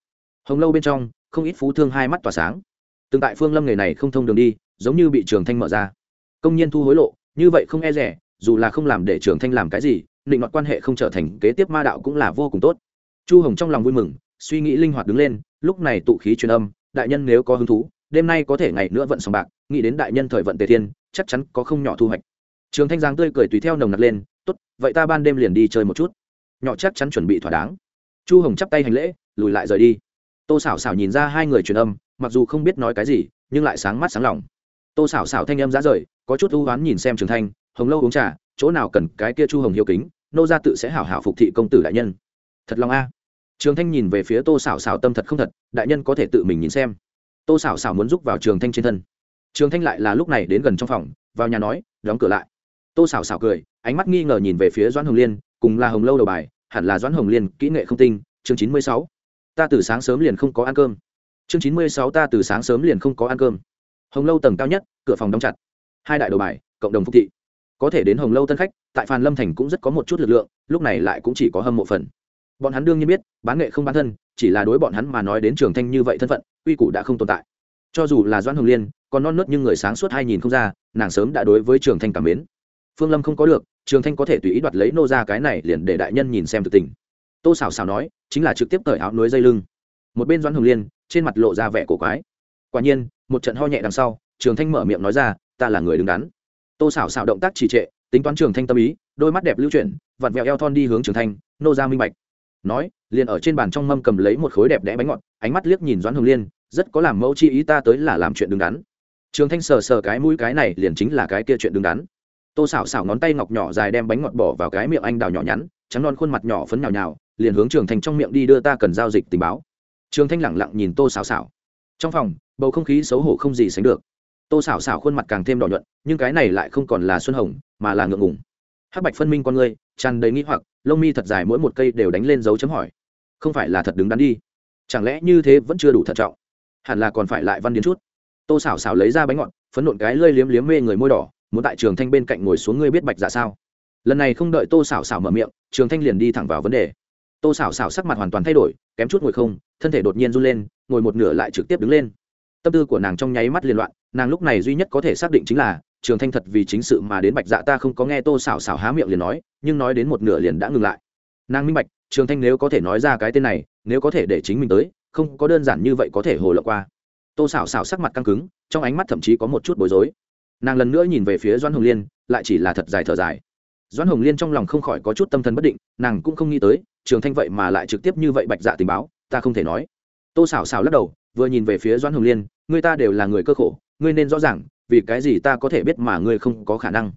[SPEAKER 1] hồng lâu bên trong, không ít phú thương hai mắt tỏa sáng. Từng tại phương lâm nghề này không thông đường đi, giống như bị trường thanh mở ra. Công nhân thu hối lộ, như vậy không e rẻ, dù là không làm để trường thanh làm cái gì, định mặt quan hệ không trở thành kế tiếp ma đạo cũng là vô cùng tốt. Chu hồng trong lòng vui mừng, suy nghĩ linh hoạt đứng lên, lúc này tụ khí truyền âm, đại nhân nếu có hứng thú, đêm nay có thể ngày nữa vận sòng bạc, nghĩ đến đại nhân thời vận tề thiên, chắc chắn có không nhỏ thu hoạch. Trường thanh giang tươi cười tùy theo nồng nặc lên, tốt, vậy ta ban đêm liền đi chơi một chút. Nhỏ chắc chắn chuẩn bị thỏa đáng. Chu hồng chắp tay hành lễ, lùi lại rời đi tô xảo xảo nhìn ra hai người truyền âm, mặc dù không biết nói cái gì, nhưng lại sáng mắt sáng lòng. Tô xảo xảo thanh âm ra rời, có chút ưu oán nhìn xem trường thanh, hồng lâu uống trà, chỗ nào cần cái kia chu hồng hiếu kính, nô gia tự sẽ hảo hảo phục thị công tử đại nhân. Thật lòng a. Trường thanh nhìn về phía tô xảo xảo tâm thật không thật, đại nhân có thể tự mình nhìn xem. Tô xảo xảo muốn rúc vào trường thanh trên thân. Trường thanh lại là lúc này đến gần trong phòng, vào nhà nói, đóng cửa lại. Tô xảo xảo cười, ánh mắt nghi ngờ nhìn về phía doãn hồng liên, cùng là hồng lâu đầu bài, hẳn là doãn hồng liên kỹ nghệ không tinh, chương chín mươi sáu ta từ sáng sớm liền không có ăn cơm. Chương chín mươi sáu ta từ sáng sớm liền không có ăn cơm. Hồng lâu tầng cao nhất, cửa phòng đóng chặt. Hai đại đầu bài, cộng đồng phục thị. Có thể đến hồng lâu tân khách, tại phan lâm thành cũng rất có một chút lực lượng, lúc này lại cũng chỉ có hâm mộ phần. Bọn hắn đương nhiên biết, bán nghệ không bán thân, chỉ là đối bọn hắn mà nói đến trường thanh như vậy thân phận uy củ đã không tồn tại. Cho dù là doan hồng liên, còn non nớt nhưng người sáng suốt hai nhìn không ra, nàng sớm đã đối với trường thanh cảm mến. Phương lâm không có được, trường thanh có thể tùy ý đoạt lấy nô ra cái này liền để đại nhân nhìn xem thực tình tô xảo xảo nói, chính là trực tiếp cởi áo núi dây lưng. Một bên doãn hồng liên, trên mặt lộ ra vẻ cổ quái. Quả nhiên, một trận ho nhẹ đằng sau, trường thanh mở miệng nói ra, ta là người đứng đắn. Tô xảo xảo động tác trì trệ, tính toán trường thanh tâm ý, đôi mắt đẹp lưu chuyển, vặn vẹo eo thon đi hướng trường thanh, nô ra minh bạch. Nói, liền ở trên bàn trong mâm cầm lấy một khối đẹp đẽ bánh ngọt, ánh mắt liếc nhìn doãn hồng liên, rất có làm mẫu chi ý ta tới là làm chuyện đứng đắn. Trường thanh sờ sờ cái mũi cái này, liền chính là cái kia chuyện đứng đắn. Tô xảo xảo ngón tay ngọc nhỏ dài đem bánh ngọt bỏ vào cái miệng anh đào nhỏ nhắn, trắng non khuôn mặt nhỏ phấn nhào nhào liền hướng trường thanh trong miệng đi đưa ta cần giao dịch tình báo. Trường thanh lẳng lặng nhìn tô xảo xảo trong phòng, bầu không khí xấu hổ không gì sánh được. Tô xảo xảo khuôn mặt càng thêm đỏ nhuận, nhưng cái này lại không còn là xuân hồng, mà là ngượng ngùng. Hắc bạch phân minh con ngươi, tràn đầy nghĩ hoặc, lông mi thật dài mỗi một cây đều đánh lên dấu chấm hỏi. Không phải là thật đứng đắn đi. Chẳng lẽ như thế vẫn chưa đủ thận trọng? Hẳn là còn phải lại văn đến chút. Tô xảo xảo lấy ra bánh ngọt, phấn nộn cái lơi liếm liếm mê người môi đỏ, muốn tại trường thanh bên cạnh ngồi xuống ngươi biết bạch dạ sao? Lần này không đợi tô xảo xảo mở miệng, trường thanh liền đi thẳng vào vấn đề tô xảo xảo sắc mặt hoàn toàn thay đổi, kém chút ngồi không, thân thể đột nhiên run lên, ngồi một nửa lại trực tiếp đứng lên. Tâm tư của nàng trong nháy mắt liên loạn, nàng lúc này duy nhất có thể xác định chính là, trường thanh thật vì chính sự mà đến bạch dạ ta không có nghe tô xảo xảo há miệng liền nói, nhưng nói đến một nửa liền đã ngừng lại. Nàng minh bạch, trường thanh nếu có thể nói ra cái tên này, nếu có thể để chính mình tới, không có đơn giản như vậy có thể hồ lộ qua. Tô xảo xảo sắc mặt căng cứng, trong ánh mắt thậm chí có một chút bối rối. Nàng lần nữa nhìn về phía doan hồng liên, lại chỉ là thật dài thở dài doãn hồng liên trong lòng không khỏi có chút tâm thần bất định, nàng cũng không nghĩ tới, trường thanh vậy mà lại trực tiếp như vậy bạch dạ tình báo, ta không thể nói. Tô xảo xảo lắc đầu, vừa nhìn về phía doãn hồng liên, người ta đều là người cơ khổ, ngươi nên rõ ràng, vì cái gì ta có thể biết mà ngươi không có khả năng.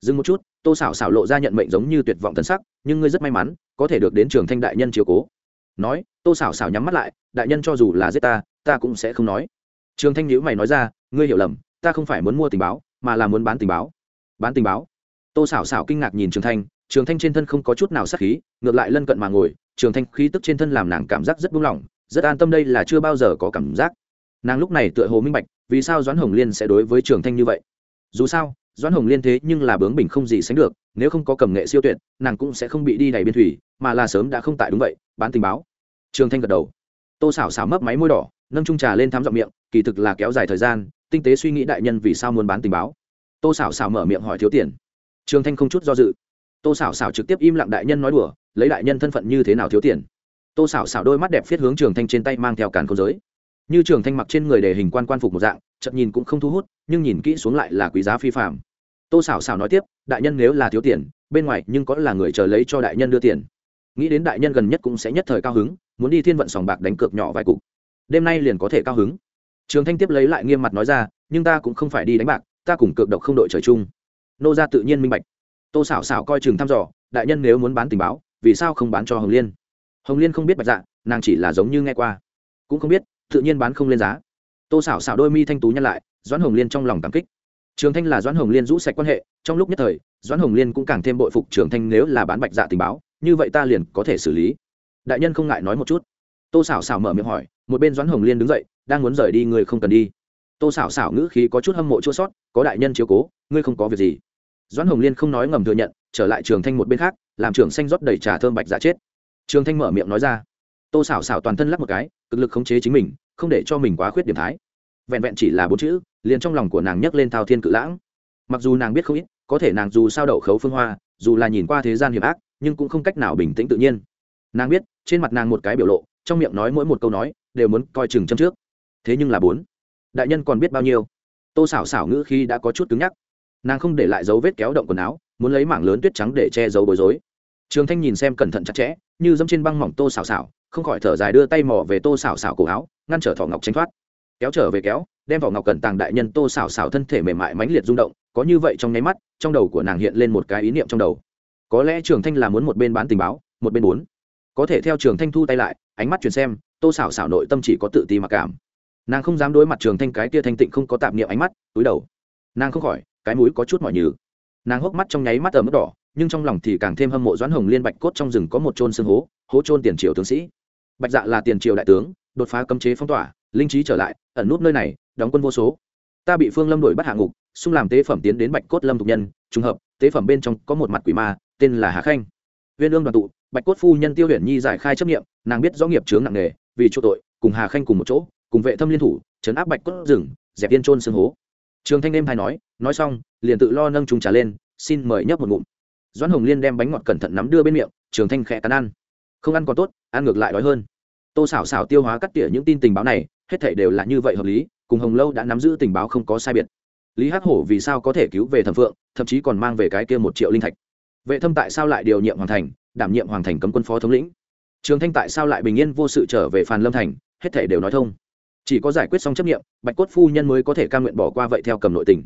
[SPEAKER 1] Dừng một chút, tô xảo xảo lộ ra nhận mệnh giống như tuyệt vọng tân sắc, nhưng ngươi rất may mắn, có thể được đến trường thanh đại nhân chiếu cố. Nói, tô xảo xảo nhắm mắt lại, đại nhân cho dù là giết ta ta cũng sẽ không nói. Trường thanh nhữ mày nói ra, ngươi hiểu lầm, ta không phải muốn mua tình báo, mà là muốn bán tình báo. Bán tình báo? Tô xảo xảo kinh ngạc nhìn trường thanh trường thanh trên thân không có chút nào sắc khí, ngược lại lân cận mà ngồi, trường thanh khí tức trên thân làm nàng cảm giác rất buông lỏng, rất an tâm đây là chưa bao giờ có cảm giác. Nàng lúc này tựa hồ minh bạch, vì sao doãn hồng liên sẽ đối với trường thanh như vậy? Dù sao, doãn hồng liên thế nhưng là bướng bình không gì sánh được, nếu không có cầm nghệ siêu tuyệt, nàng cũng sẽ không bị đi đầy biên thủy, mà là sớm đã không tại đúng vậy, bán tình báo. Trường thanh gật đầu. Tô xảo xảo mấp máy môi đỏ, nâng trung trà lên thám giọng miệng, kỳ thực là kéo dài thời gian, tinh tế suy nghĩ đại nhân vì sao muốn bán tình báo. Tô xảo xảo mở miệng hỏi thiếu tiền trường thanh không chút do dự. Tô xảo xảo trực tiếp im lặng đại nhân nói đùa, lấy đại nhân thân phận như thế nào thiếu tiền? Tô xảo xảo đôi mắt đẹp viết hướng trường thanh trên tay mang theo càn khôn giới. Như trường thanh mặc trên người đề hình quan quan phục một dạng, chậm nhìn cũng không thu hút, nhưng nhìn kỹ xuống lại là quý giá phi phạm tô xảo xảo nói tiếp, đại nhân nếu là thiếu tiền, bên ngoài nhưng có là người chờ lấy cho đại nhân đưa tiền. Nghĩ đến đại nhân gần nhất cũng sẽ nhất thời cao hứng, muốn đi thiên vận sòng bạc đánh cược nhỏ vài cục. Đêm nay liền có thể cao hứng. Trường thanh tiếp lấy lại nghiêm mặt nói ra, nhưng ta cũng không phải đi đánh bạc, ta cùng cược độc không đội trời chung nô ra tự nhiên minh bạch. Tô xảo xảo coi chừng thăm dò, đại nhân nếu muốn bán tình báo, vì sao không bán cho hồng liên? Hồng liên không biết bạch dạ nàng chỉ là giống như nghe qua. Cũng không biết, tự nhiên bán không lên giá. Tô xảo xảo đôi mi thanh tú nhăn lại, doãn hồng liên trong lòng cảm kích. Trường thanh là doãn hồng liên rũ sạch quan hệ, trong lúc nhất thời, doãn hồng liên cũng càng thêm bội phục trường thanh nếu là bán bạch dạ tình báo, như vậy ta liền có thể xử lý. Đại nhân không ngại nói một chút. Tô xảo xảo mở miệng hỏi, một bên doãn hồng liên đứng dậy, đang muốn rời đi người không cần đi. Tô xảo xảo ngữ khí có chút hâm mộ chua sót, có đại nhân chiếu cố, ngươi không có việc gì doãn hồng liên không nói ngầm thừa nhận, trở lại trường thanh một bên khác, làm trường xanh rót đầy trà thơm bạch dạ chết. Trường thanh mở miệng nói ra, tô xảo xảo toàn thân lắp một cái, cực lực khống chế chính mình, không để cho mình quá khuyết điểm thái. Vẹn vẹn chỉ là bốn chữ, liền trong lòng của nàng nhấc lên thao thiên cự lãng. Mặc dù nàng biết không ít, có thể nàng dù sao đậu khấu phương hoa, dù là nhìn qua thế gian hiểm ác, nhưng cũng không cách nào bình tĩnh tự nhiên. Nàng biết, trên mặt nàng một cái biểu lộ, trong miệng nói mỗi một câu nói, đều muốn coi chừng châm trước. Thế nhưng là bốn. Đại nhân còn biết bao nhiêu? Tô xảo xảo ngữ khi đã có chút cứng nhắc nàng không để lại dấu vết kéo động quần áo, muốn lấy mảng lớn tuyết trắng để che giấu bối rối. Trường thanh nhìn xem cẩn thận chặt chẽ, như dẫm trên băng mỏng tô xảo xảo không khỏi thở dài đưa tay mò về tô xảo xảo cổ áo, ngăn trở thỏ ngọc tranh thoát. Kéo trở về kéo, đem vỏ ngọc cẩn tàng đại nhân tô xảo xảo thân thể mềm mại mãnh liệt rung động, có như vậy trong nháy mắt, trong đầu của nàng hiện lên một cái ý niệm trong đầu. Có lẽ trường thanh là muốn một bên bán tình báo, một bên bốn. Có thể theo trường thanh thu tay lại, ánh mắt truyền xem, tô xảo xảo nội tâm chỉ có tự ti mặc cảm. Nàng không dám đối mặt trường thanh cái tia thanh tịnh không có tạp niệm ánh mắt, túi đầu. Nàng không khỏi cái mũi có chút mỏi nhừ. Nàng hốc mắt trong nháy mắt ở mức đỏ, nhưng trong lòng thì càng thêm hâm mộ doãn hồng liên bạch cốt trong rừng có một trôn xương hố hố trôn tiền triều tướng sĩ. Bạch dạ là tiền triều đại tướng, đột phá cấm chế phong tỏa, linh trí trở lại, ẩn nút nơi này, đóng quân vô số. Ta bị phương lâm đổi bắt hạ ngục, xung làm tế phẩm tiến đến bạch cốt lâm thục nhân, trùng hợp, tế phẩm bên trong có một mặt quỷ ma, tên là hà khanh. Viên ương đoàn tụ, bạch cốt phu nhân tiêu huyền nhi giải khai chấp nghiệm nàng biết rõ nghiệp chướng nặng nề, vì chỗ tội, cùng hà khanh cùng một chỗ, cùng vệ thâm liên thủ chấn áp bạch cốt rừng, dẹp yên trôn xương hố. Trường thanh đêm hay nói nói xong, liền tự lo nâng trùng trà lên, xin mời nhấp một ngụm. Doãn hồng liên đem bánh ngọt cẩn thận nắm đưa bên miệng, trường thanh khẽ cắn ăn. Không ăn còn tốt, ăn ngược lại đói hơn. Tô xảo xảo tiêu hóa cắt tỉa những tin tình báo này, hết thể đều là như vậy hợp lý, cùng hồng lâu đã nắm giữ tình báo không có sai biệt. Lý hắc hổ vì sao có thể cứu về thẩm phượng, thậm chí còn mang về cái kia một triệu linh thạch. Vệ thâm tại sao lại điều nhiệm hoàng thành, đảm nhiệm hoàng thành cấm quân phó thống lĩnh? Trường thanh tại sao lại bình yên vô sự trở về phàn lâm thành, hết thể đều nói thông. Chỉ có giải quyết xong chấp nghiệm, bạch cốt phu nhân mới có thể ca nguyện bỏ qua vậy theo cầm nội tình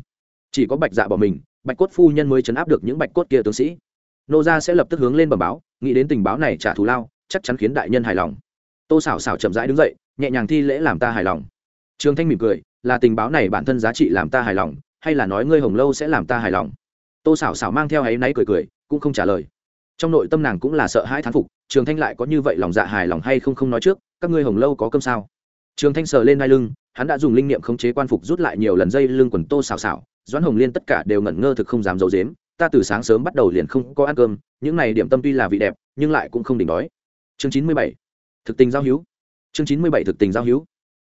[SPEAKER 1] chỉ có bạch dạ bỏ mình, bạch cốt phu nhân mới chấn áp được những bạch cốt kia tướng sĩ. Nô gia sẽ lập tức hướng lên bẩm báo, nghĩ đến tình báo này trả thù lao, chắc chắn khiến đại nhân hài lòng. Tô xảo xảo chậm rãi đứng dậy, nhẹ nhàng thi lễ làm ta hài lòng. Trương thanh mỉm cười, là tình báo này bản thân giá trị làm ta hài lòng, hay là nói ngươi hồng lâu sẽ làm ta hài lòng? Tô xảo xảo mang theo áy náy cười cười, cũng không trả lời. Trong nội tâm nàng cũng là sợ hãi thán phục, trường thanh lại có như vậy lòng dạ hài lòng hay không không nói trước, các ngươi hồng lâu có cơm sao? Trường thanh sờ lên đai lưng, hắn đã dùng linh niệm khống chế quan phục rút lại nhiều lần dây lưng quần tô xào xào doãn hồng liên tất cả đều ngẩn ngơ thực không dám giấu dếm ta từ sáng sớm bắt đầu liền không có ăn cơm, những này điểm tâm tuy là vị đẹp, nhưng lại cũng không đỉnh đói. Chương chín mươi bảy, thực tình giao hữu. Chương chín mươi bảy, thực tình giao hữu.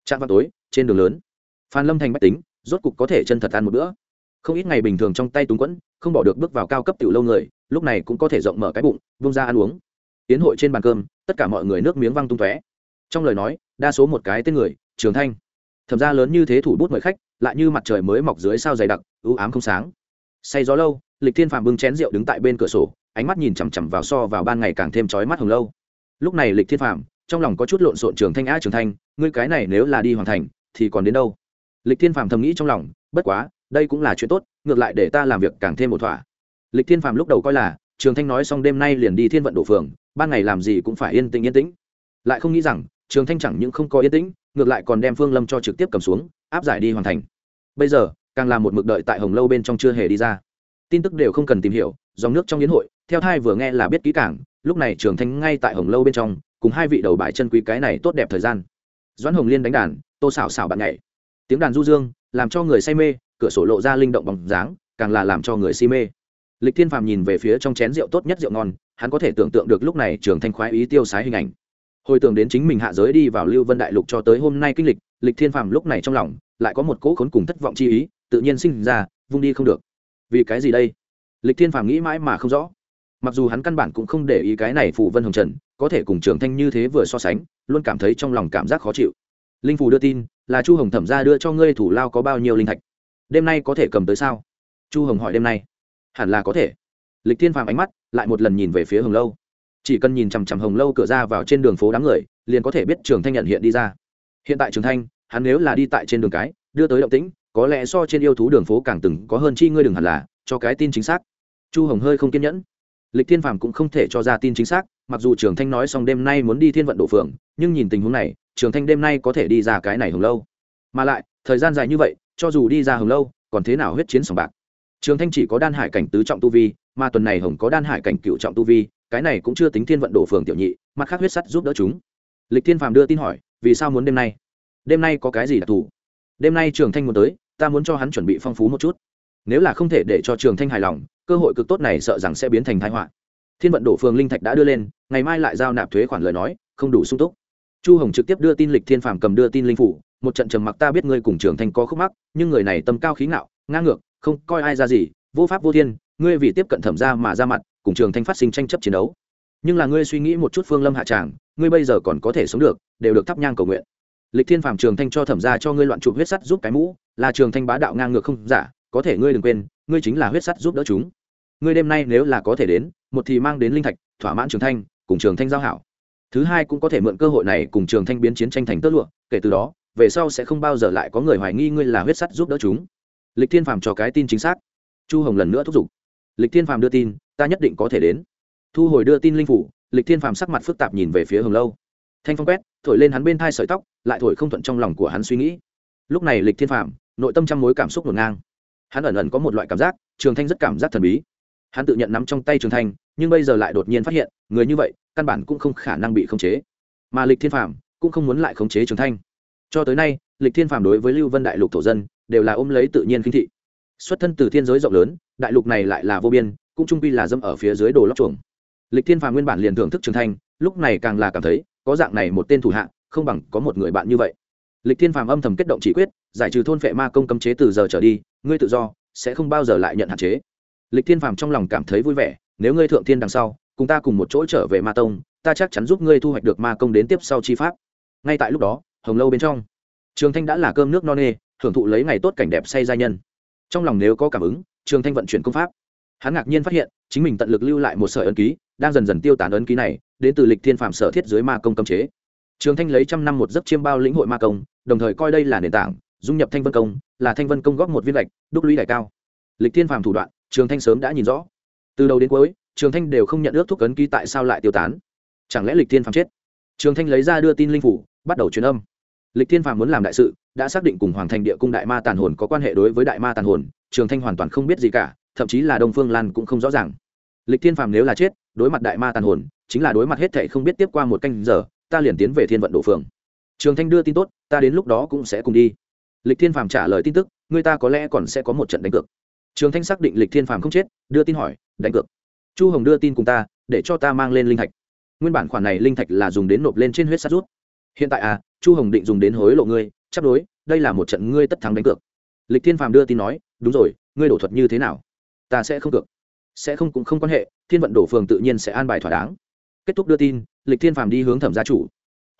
[SPEAKER 1] Trạm vào tối, trên đường lớn. Phan lâm thành bách tính, rốt cục có thể chân thật ăn một bữa. Không ít ngày bình thường trong tay túng quẫn, không bỏ được bước vào cao cấp tiểu lâu người, lúc này cũng có thể rộng mở cái bụng, vung ra ăn uống. Tiến hội trên bàn cơm, tất cả mọi người nước miếng văng tung tóe. Trong lời nói, đa số một cái tên người, trường thanh. Thẩm ra lớn như thế thủ bút mời khách lại như mặt trời mới mọc dưới sao dày đặc ưu ám không sáng. Say gió lâu, lịch thiên phạm bưng chén rượu đứng tại bên cửa sổ, ánh mắt nhìn chằm chằm vào so vào ban ngày càng thêm trói mắt hồng lâu. Lúc này lịch thiên phạm trong lòng có chút lộn xộn trường thanh á trường thanh, ngươi cái này nếu là đi hoàn thành, thì còn đến đâu? Lịch thiên phạm thầm nghĩ trong lòng, bất quá, đây cũng là chuyện tốt, ngược lại để ta làm việc càng thêm một thỏa. Lịch thiên phạm lúc đầu coi là, trường thanh nói xong đêm nay liền đi thiên vận đổ phường, ban ngày làm gì cũng phải yên tĩnh yên tĩnh. Lại không nghĩ rằng, trường thanh chẳng những không có yên tĩnh, ngược lại còn đem phương lâm cho trực tiếp cầm xuống áp giải đi hoàn thành. Bây giờ, càng làm một mực đợi tại hồng lâu bên trong chưa hề đi ra. Tin tức đều không cần tìm hiểu, dòng nước trong yến hội, theo thai vừa nghe là biết kỹ càng, lúc này trường thanh ngay tại hồng lâu bên trong, cùng hai vị đầu bài chân quý cái này tốt đẹp thời gian. Doãn hồng liên đánh đàn, tô xảo xảo bạn nhảy. Tiếng đàn du dương, làm cho người say mê, cửa sổ lộ ra linh động bóng dáng, càng là làm cho người si mê. Lịch thiên phàm nhìn về phía trong chén rượu tốt nhất rượu ngon, hắn có thể tưởng tượng được lúc này trường thanh khoái ý tiêu sái hình ảnh. Hồi tưởng đến chính mình hạ giới đi vào lưu vân đại lục cho tới hôm nay kinh lịch lịch thiên phàm lúc này trong lòng lại có một cỗ khốn cùng thất vọng chi ý, tự nhiên sinh ra, vung đi không được. Vì cái gì đây? Lịch thiên phàm nghĩ mãi mà không rõ. Mặc dù hắn căn bản cũng không để ý cái này phù vân hồng trần, có thể cùng trường thanh như thế vừa so sánh, luôn cảm thấy trong lòng cảm giác khó chịu. Linh phù đưa tin, là chu hồng thẩm ra đưa cho ngươi thủ lao có bao nhiêu linh thạch? Đêm nay có thể cầm tới sao? Chu hồng hỏi đêm nay. Hẳn là có thể. Lịch thiên phàm ánh mắt lại một lần nhìn về phía hồng lâu. Chỉ cần nhìn chằm chằm hồng lâu cửa ra vào trên đường phố đám người, liền có thể biết trường thanh nhận hiện đi ra. Hiện tại trường thanh hắn nếu là đi tại trên đường cái đưa tới động tĩnh có lẽ so trên yêu thú đường phố càng từng có hơn chi ngươi đừng hẳn là cho cái tin chính xác. Chu hồng hơi không kiên nhẫn. Lịch thiên phàm cũng không thể cho ra tin chính xác mặc dù trường thanh nói xong đêm nay muốn đi thiên vận đổ phường, nhưng nhìn tình huống này trường thanh đêm nay có thể đi ra cái này hồng lâu. Mà lại thời gian dài như vậy cho dù đi ra hồng lâu còn thế nào huyết chiến sòng bạc? Trường thanh chỉ có đan hải cảnh tứ trọng tu vi mà tuần này hồng có đan hải cảnh cựu trọng tu vi cái này cũng chưa tính thiên vận đổ phường tiểu nhị mặt khác huyết sắt giúp đỡ chúng. Lịch thiên phàm đưa tin hỏi vì sao muốn đêm nay? Đêm nay có cái gì đặc thù? Đêm nay trường thanh muốn tới, ta muốn cho hắn chuẩn bị phong phú một chút. Nếu là không thể để cho trường thanh hài lòng, cơ hội cực tốt này sợ rằng sẽ biến thành thái họa. Thiên vận đổ phường linh thạch đã đưa lên, ngày mai lại giao nạp thuế khoản lời nói, không đủ sung túc. Chu hồng trực tiếp đưa tin lịch thiên phàm cầm đưa tin linh phủ, một trận trầm mặc ta biết ngươi cùng trường thanh có khúc mắc, nhưng người này tâm cao khí ngạo, ngang ngược, không coi ai ra gì, vô pháp vô thiên, ngươi vì tiếp cận thẩm ra mà ra mặt, cùng trường thanh phát sinh tranh chấp chiến đấu. Nhưng là ngươi suy nghĩ một chút phương lâm hạ tràng, ngươi bây giờ còn có thể sống được, đều được thắp nhang cầu nguyện lịch thiên phàm trường thanh cho thẩm ra cho ngươi loạn chụp huyết sắt giúp cái mũ, là trường thanh bá đạo ngang ngược không? Giả có thể ngươi đừng quên, ngươi chính là huyết sắt giúp đỡ chúng. Ngươi đêm nay nếu là có thể đến, một thì mang đến linh thạch, thỏa mãn trường thanh, cùng trường thanh giao hảo. Thứ hai cũng có thể mượn cơ hội này cùng trường thanh biến chiến tranh thành tơ lụa, kể từ đó, về sau sẽ không bao giờ lại có người hoài nghi ngươi là huyết sắt giúp đỡ chúng. Lịch thiên phàm cho cái tin chính xác. Chu hồng lần nữa thúc giục. Lịch thiên phàm đưa tin, ta nhất định có thể đến. Thu hồi đưa tin linh phủ, lịch thiên phàm sắc mặt phức tạp nhìn về phía hồng lâu thanh phong quét thổi lên hắn bên thai sợi tóc lại thổi không thuận trong lòng của hắn suy nghĩ. Lúc này lịch thiên Phạm, nội tâm trăm mối cảm xúc ngổn ngang. Hắn ẩn ẩn có một loại cảm giác trường thanh rất cảm giác thần bí. Hắn tự nhận nắm trong tay trường thanh nhưng bây giờ lại đột nhiên phát hiện người như vậy căn bản cũng không khả năng bị khống chế. Mà lịch thiên Phạm cũng không muốn lại khống chế trường thanh. Cho tới nay lịch thiên Phạm đối với lưu vân đại lục thổ dân đều là ôm lấy tự nhiên khinh thị. Xuất thân từ thiên giới rộng lớn đại lục này lại là vô biên cũng trung quy là dâm ở phía dưới đồ lóc chuồng. Lịch thiên phàm nguyên bản liền thưởng thức trường thanh lúc này càng là cảm thấy có dạng này một tên thủ hạ, không bằng có một người bạn như vậy. Lịch thiên phàm âm thầm kết động chỉ quyết, giải trừ thôn phệ ma công cấm chế từ giờ trở đi, ngươi tự do, sẽ không bao giờ lại nhận hạn chế. Lịch thiên phàm trong lòng cảm thấy vui vẻ, nếu ngươi thượng thiên đằng sau, cùng ta cùng một chỗ trở về ma tông, ta chắc chắn giúp ngươi thu hoạch được ma công đến tiếp sau chi pháp. Ngay tại lúc đó, hồng lâu bên trong, trường thanh đã là cơm nước no nê, hưởng thụ lấy ngày tốt cảnh đẹp say gia nhân. Trong lòng nếu có cảm ứng, trường thanh vận chuyển công pháp hắn ngạc nhiên phát hiện, chính mình tận lực lưu lại một sợi ấn ký, đang dần dần tiêu tán ấn ký này, đến từ lịch thiên phạm sở thiết dưới ma công cấm chế. Trường thanh lấy trăm năm một giấc chiêm bao lĩnh hội ma công, đồng thời coi đây là nền tảng, dung nhập thanh vân công, là thanh vân công góp một viên lệch đúc lũy đại cao. Lịch thiên phạm thủ đoạn, trường thanh sớm đã nhìn rõ. Từ đầu đến cuối, trường thanh đều không nhận ước thuốc ấn ký tại sao lại tiêu tán. Chẳng lẽ lịch thiên phạm chết? Trường thanh lấy ra đưa tin linh phủ, bắt đầu truyền âm. Lịch thiên phạm muốn làm đại sự, đã xác định cùng hoàng thành địa cung đại ma tàn hồn có quan hệ đối với đại ma tàn hồn, trường thanh hoàn toàn không biết gì cả thậm chí là đông phương lan cũng không rõ ràng. Lịch thiên phàm nếu là chết, đối mặt đại ma tàn hồn, chính là đối mặt hết thệ không biết tiếp qua một canh giờ, ta liền tiến về thiên vận độ phường. Trường thanh đưa tin tốt, ta đến lúc đó cũng sẽ cùng đi. Lịch thiên phàm trả lời tin tức, người ta có lẽ còn sẽ có một trận đánh cược. Trường thanh xác định lịch thiên phàm không chết, đưa tin hỏi, đánh cược. Chu hồng đưa tin cùng ta, để cho ta mang lên linh thạch. Nguyên bản khoản này linh thạch là dùng đến nộp lên trên huyết sát rút. Hiện tại à chu hồng định dùng đến hối lộ ngươi, chắc đối, đây là một trận ngươi tất thắng đánh cược. Lịch thiên phàm đưa tin nói, đúng rồi, ngươi đổ thuật như thế nào? Ta sẽ không cược. Sẽ không cũng không quan hệ, thiên vận đổ phường tự nhiên sẽ an bài thỏa đáng. Kết thúc đưa tin, lịch thiên phàm đi hướng thẩm gia chủ.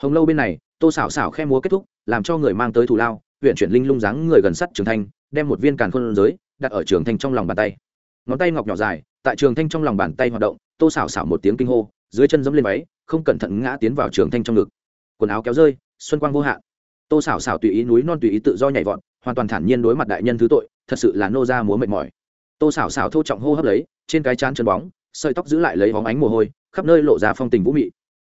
[SPEAKER 1] Hồng lâu bên này, tô xảo xảo khe múa kết thúc, làm cho người mang tới thủ lao, huyện chuyển linh lung dáng người gần sắt trường thanh, đem một viên càn khôn giới, đặt ở trường thanh trong lòng bàn tay. Ngón tay ngọc nhỏ dài, tại trường thanh trong lòng bàn tay hoạt động, tô xảo xảo một tiếng kinh hô, dưới chân dẫm lên váy, không cẩn thận ngã tiến vào trường thanh trong ngực. Quần áo kéo rơi, xuân quang vô hạn. Tô xảo xảo tùy ý núi non tùy ý tự do nhảy vọt, hoàn toàn thản nhiên đối mặt đại nhân thứ tội, thật sự là nô ra múa mệt mỏi tô xảo xảo thô trọng hô hấp lấy, trên cái chán chân bóng, sợi tóc giữ lại lấy bóng ánh mồ hôi, khắp nơi lộ ra phong tình vũ mị.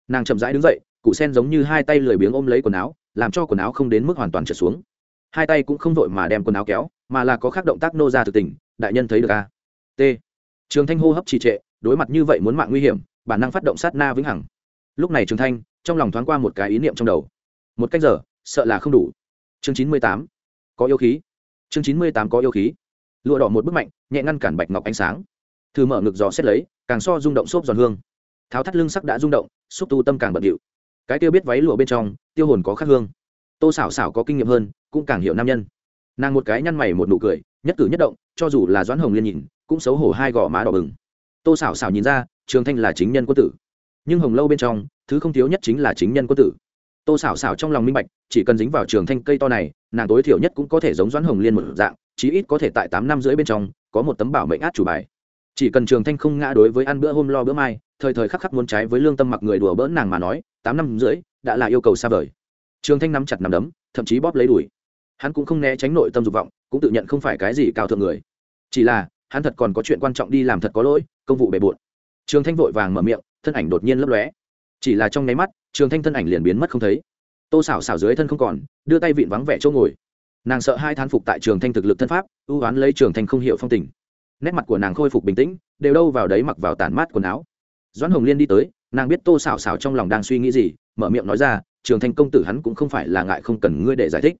[SPEAKER 1] Nàng chậm rãi đứng dậy, cụ sen giống như hai tay lười biếng ôm lấy quần áo, làm cho quần áo không đến mức hoàn toàn trượt xuống. Hai tay cũng không vội mà đem quần áo kéo, mà là có khác động tác nô ra thực tình, đại nhân thấy được a t. Trường thanh hô hấp trì trệ, đối mặt như vậy muốn mạng nguy hiểm, bản năng phát động sát na vĩnh hằng. Lúc này trường thanh, trong lòng thoáng qua một cái ý niệm trong đầu. Một cách giờ, sợ là không đủ. Chương chín mươi tám, có yêu khí. Chương chín mươi tám có yêu khí lụa đỏ một bức mạnh, nhẹ ngăn cản bạch ngọc ánh sáng. Thư mở ngực giò xét lấy, càng so rung động xốp giòn hương. Tháo thắt lưng sắc đã rung động, xúc tu tâm càng bận điệu. Cái tiêu biết váy lụa bên trong, tiêu hồn có khắc hương. Tô xảo xảo có kinh nghiệm hơn, cũng càng hiểu nam nhân. Nàng một cái nhăn mày một nụ cười, nhất cử nhất động, cho dù là doãn hồng liên nhìn, cũng xấu hổ hai gò má đỏ bừng. Tô xảo xảo nhìn ra, trường thanh là chính nhân quân tử. Nhưng hồng lâu bên trong, thứ không thiếu nhất chính là chính nhân quân tử tô xảo xảo trong lòng minh bạch, chỉ cần dính vào trường thanh cây to này, nàng tối thiểu nhất cũng có thể giống doãn hồng liên một dạng, chí ít có thể tại tám năm rưỡi bên trong, có một tấm bảo mệnh át chủ bài. Chỉ cần trường thanh không ngã đối với ăn bữa hôm lo bữa mai, thời thời khắc khắc muốn trái với lương tâm mặc người đùa bỡn nàng mà nói, tám năm rưỡi đã là yêu cầu xa vời. Trường thanh nắm chặt nằm đấm, thậm chí bóp lấy đùi. Hắn cũng không né tránh nội tâm dục vọng, cũng tự nhận không phải cái gì cao thượng người. Chỉ là, hắn thật còn có chuyện quan trọng đi làm thật có lỗi, công vụ bề bộn. Trường thanh vội vàng mở miệng, thân ảnh đột nhiên lấp lóe. Chỉ là trong nháy mắt trường thanh thân ảnh liền biến mất không thấy. Tô xảo xảo dưới thân không còn, đưa tay vịn vắng vẻ chỗ ngồi. Nàng sợ hai thán phục tại trường thanh thực lực thân pháp, ưu oán lấy trường thanh không hiểu phong tình. Nét mặt của nàng khôi phục bình tĩnh, đều đâu vào đấy mặc vào tản mát quần áo. Doãn hồng liên đi tới, nàng biết tô xảo xảo trong lòng đang suy nghĩ gì, mở miệng nói ra, trường thanh công tử hắn cũng không phải là ngại không cần ngươi để giải thích.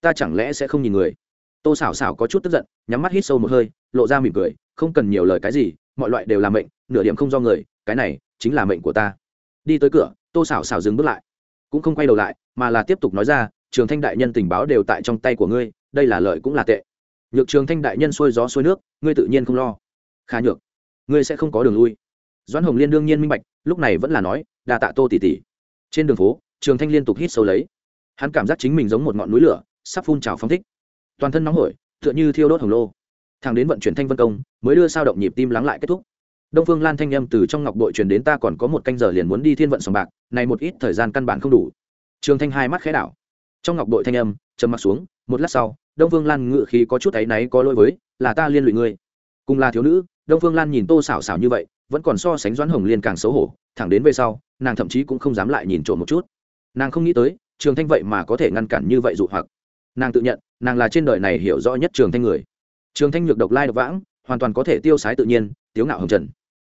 [SPEAKER 1] Ta chẳng lẽ sẽ không nhìn người? Tô xảo xảo có chút tức giận, nhắm mắt hít sâu một hơi, lộ ra mỉm cười, không cần nhiều lời cái gì, mọi loại đều là mệnh, nửa điểm không do người, cái này chính là mệnh của ta. Đi tới cửa tô xảo xảo dừng bước lại, cũng không quay đầu lại, mà là tiếp tục nói ra, trường thanh đại nhân tình báo đều tại trong tay của ngươi, đây là lợi cũng là tệ. Nhược trường thanh đại nhân xuôi gió xuôi nước, ngươi tự nhiên không lo. Khá nhược, ngươi sẽ không có đường lui. Doãn hồng liên đương nhiên minh bạch, lúc này vẫn là nói đà tạ tô tỉ tỉ trên đường phố, trường thanh liên tục hít sâu lấy. Hắn cảm giác chính mình giống một ngọn núi lửa, sắp phun trào phóng thích. Toàn thân nóng hổi, tựa như thiêu đốt hồng lô. Thằng đến vận chuyển thanh vân công, mới đưa sao động nhịp tim lắng lại kết thúc đông phương lan thanh â m từ trong ngọc bội truyền đến ta còn có một canh giờ liền muốn đi thiên vận sòng bạc, này một ít thời gian căn bản không đủ. Trường thanh hai mắt khẽ đảo. Trong ngọc bội thanh âm, trầm mặc xuống, một lát sau, đông phương lan ngự khí có chút áy náy có lỗi với, là ta liên lụy ngươi. Cùng là thiếu nữ, đông phương lan nhìn tô xảo xảo như vậy, vẫn còn so sánh doãn hồng liên càng xấu hổ, thẳng đến về sau, nàng thậm chí cũng không dám lại nhìn trộm một chút. Nàng không nghĩ tới, trường thanh vậy mà có thể ngăn cản như vậy dụ hoặc. Nàng tự nhận, nàng là trên đời này hiểu rõ nhất trường thanh người. Trường thanh nhược độc lai độc vãng, hoàn toàn có thể tiêu sái tự nhiên, tiếu ngạo hồng trần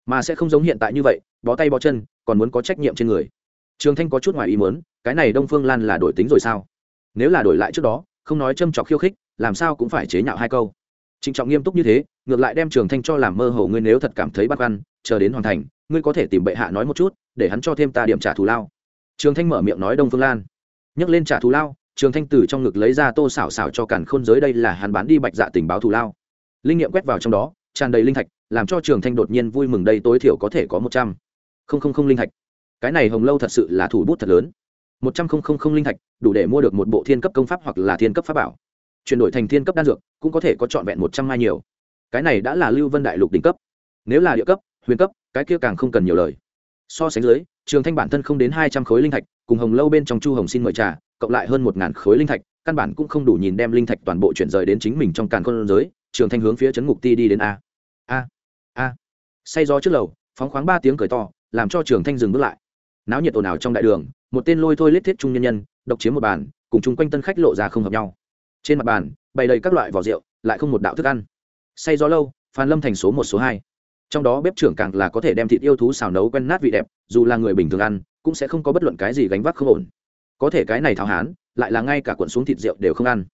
[SPEAKER 1] mà sẽ không giống hiện tại như vậy, bó tay bó chân, còn muốn có trách nhiệm trên người. Trường thanh có chút ngoài ý muốn, cái này đông phương lan là đổi tính rồi sao? Nếu là đổi lại trước đó, không nói châm trọc khiêu khích, làm sao cũng phải chế nhạo hai câu. Trịnh trọng nghiêm túc như thế, ngược lại đem trường thanh cho làm mơ hồ ngươi nếu thật cảm thấy băn khoăn, chờ đến hoàn thành, ngươi có thể tìm bệ hạ nói một chút, để hắn cho thêm ta điểm trả thù lao. Trường thanh mở miệng nói đông phương lan. Nhấc lên trả thù lao, trường thanh từ trong ngực lấy ra tô xảo xảo cho cản khôn giới đây là hắn bán đi bạch dạ tình báo thù lao. Linh nghiệm quét vào trong đó, tràn đầy linh thạch làm cho trường thanh đột nhiên vui mừng đây tối thiểu có thể có một trăm. Không không không linh thạch. Cái này hồng lâu thật sự là thủ bút thật lớn. Một trăm không không không linh thạch, đủ để mua được một bộ thiên cấp công pháp hoặc là thiên cấp pháp bảo. Chuyển đổi thành thiên cấp đan dược, cũng có thể có trọn vẹn một trăm mai nhiều. Cái này đã là lưu vân đại lục đỉnh cấp. Nếu là địa cấp, huyền cấp, cái kia càng không cần nhiều lời. So sánh dưới, trường thanh bản thân không đến hai trăm khối linh thạch, cùng hồng lâu bên trong chu hồng xin mời trà, cộng lại hơn một ngàn khối linh thạch, căn bản cũng không đủ nhìn đem linh thạch toàn bộ chuyển rời đến chính mình trong càn khôn giới, trường thanh hướng phía trấn ngục ti đi đến a. A a. Say gió trước lầu, phóng khoáng ba tiếng cười to, làm cho trường thanh dừng bước lại. Náo nhiệt ồn ào trong đại đường, một tên lôi thôi lết thiết trung nhân nhân, độc chiếm một bàn, cùng chung quanh tân khách lộ ra không hợp nhau. Trên mặt bàn, bày đầy các loại vỏ rượu, lại không một đạo thức ăn. Say gió lâu, phan lâm thành số một, số hai. Trong đó bếp trưởng càng là có thể đem thịt yêu thú xào nấu quen nát vị đẹp, dù là người bình thường ăn, cũng sẽ không có bất luận cái gì gánh vác không ổn. Có thể cái này tháo hán, lại là ngay cả cuộn xuống thịt rượu đều không ăn.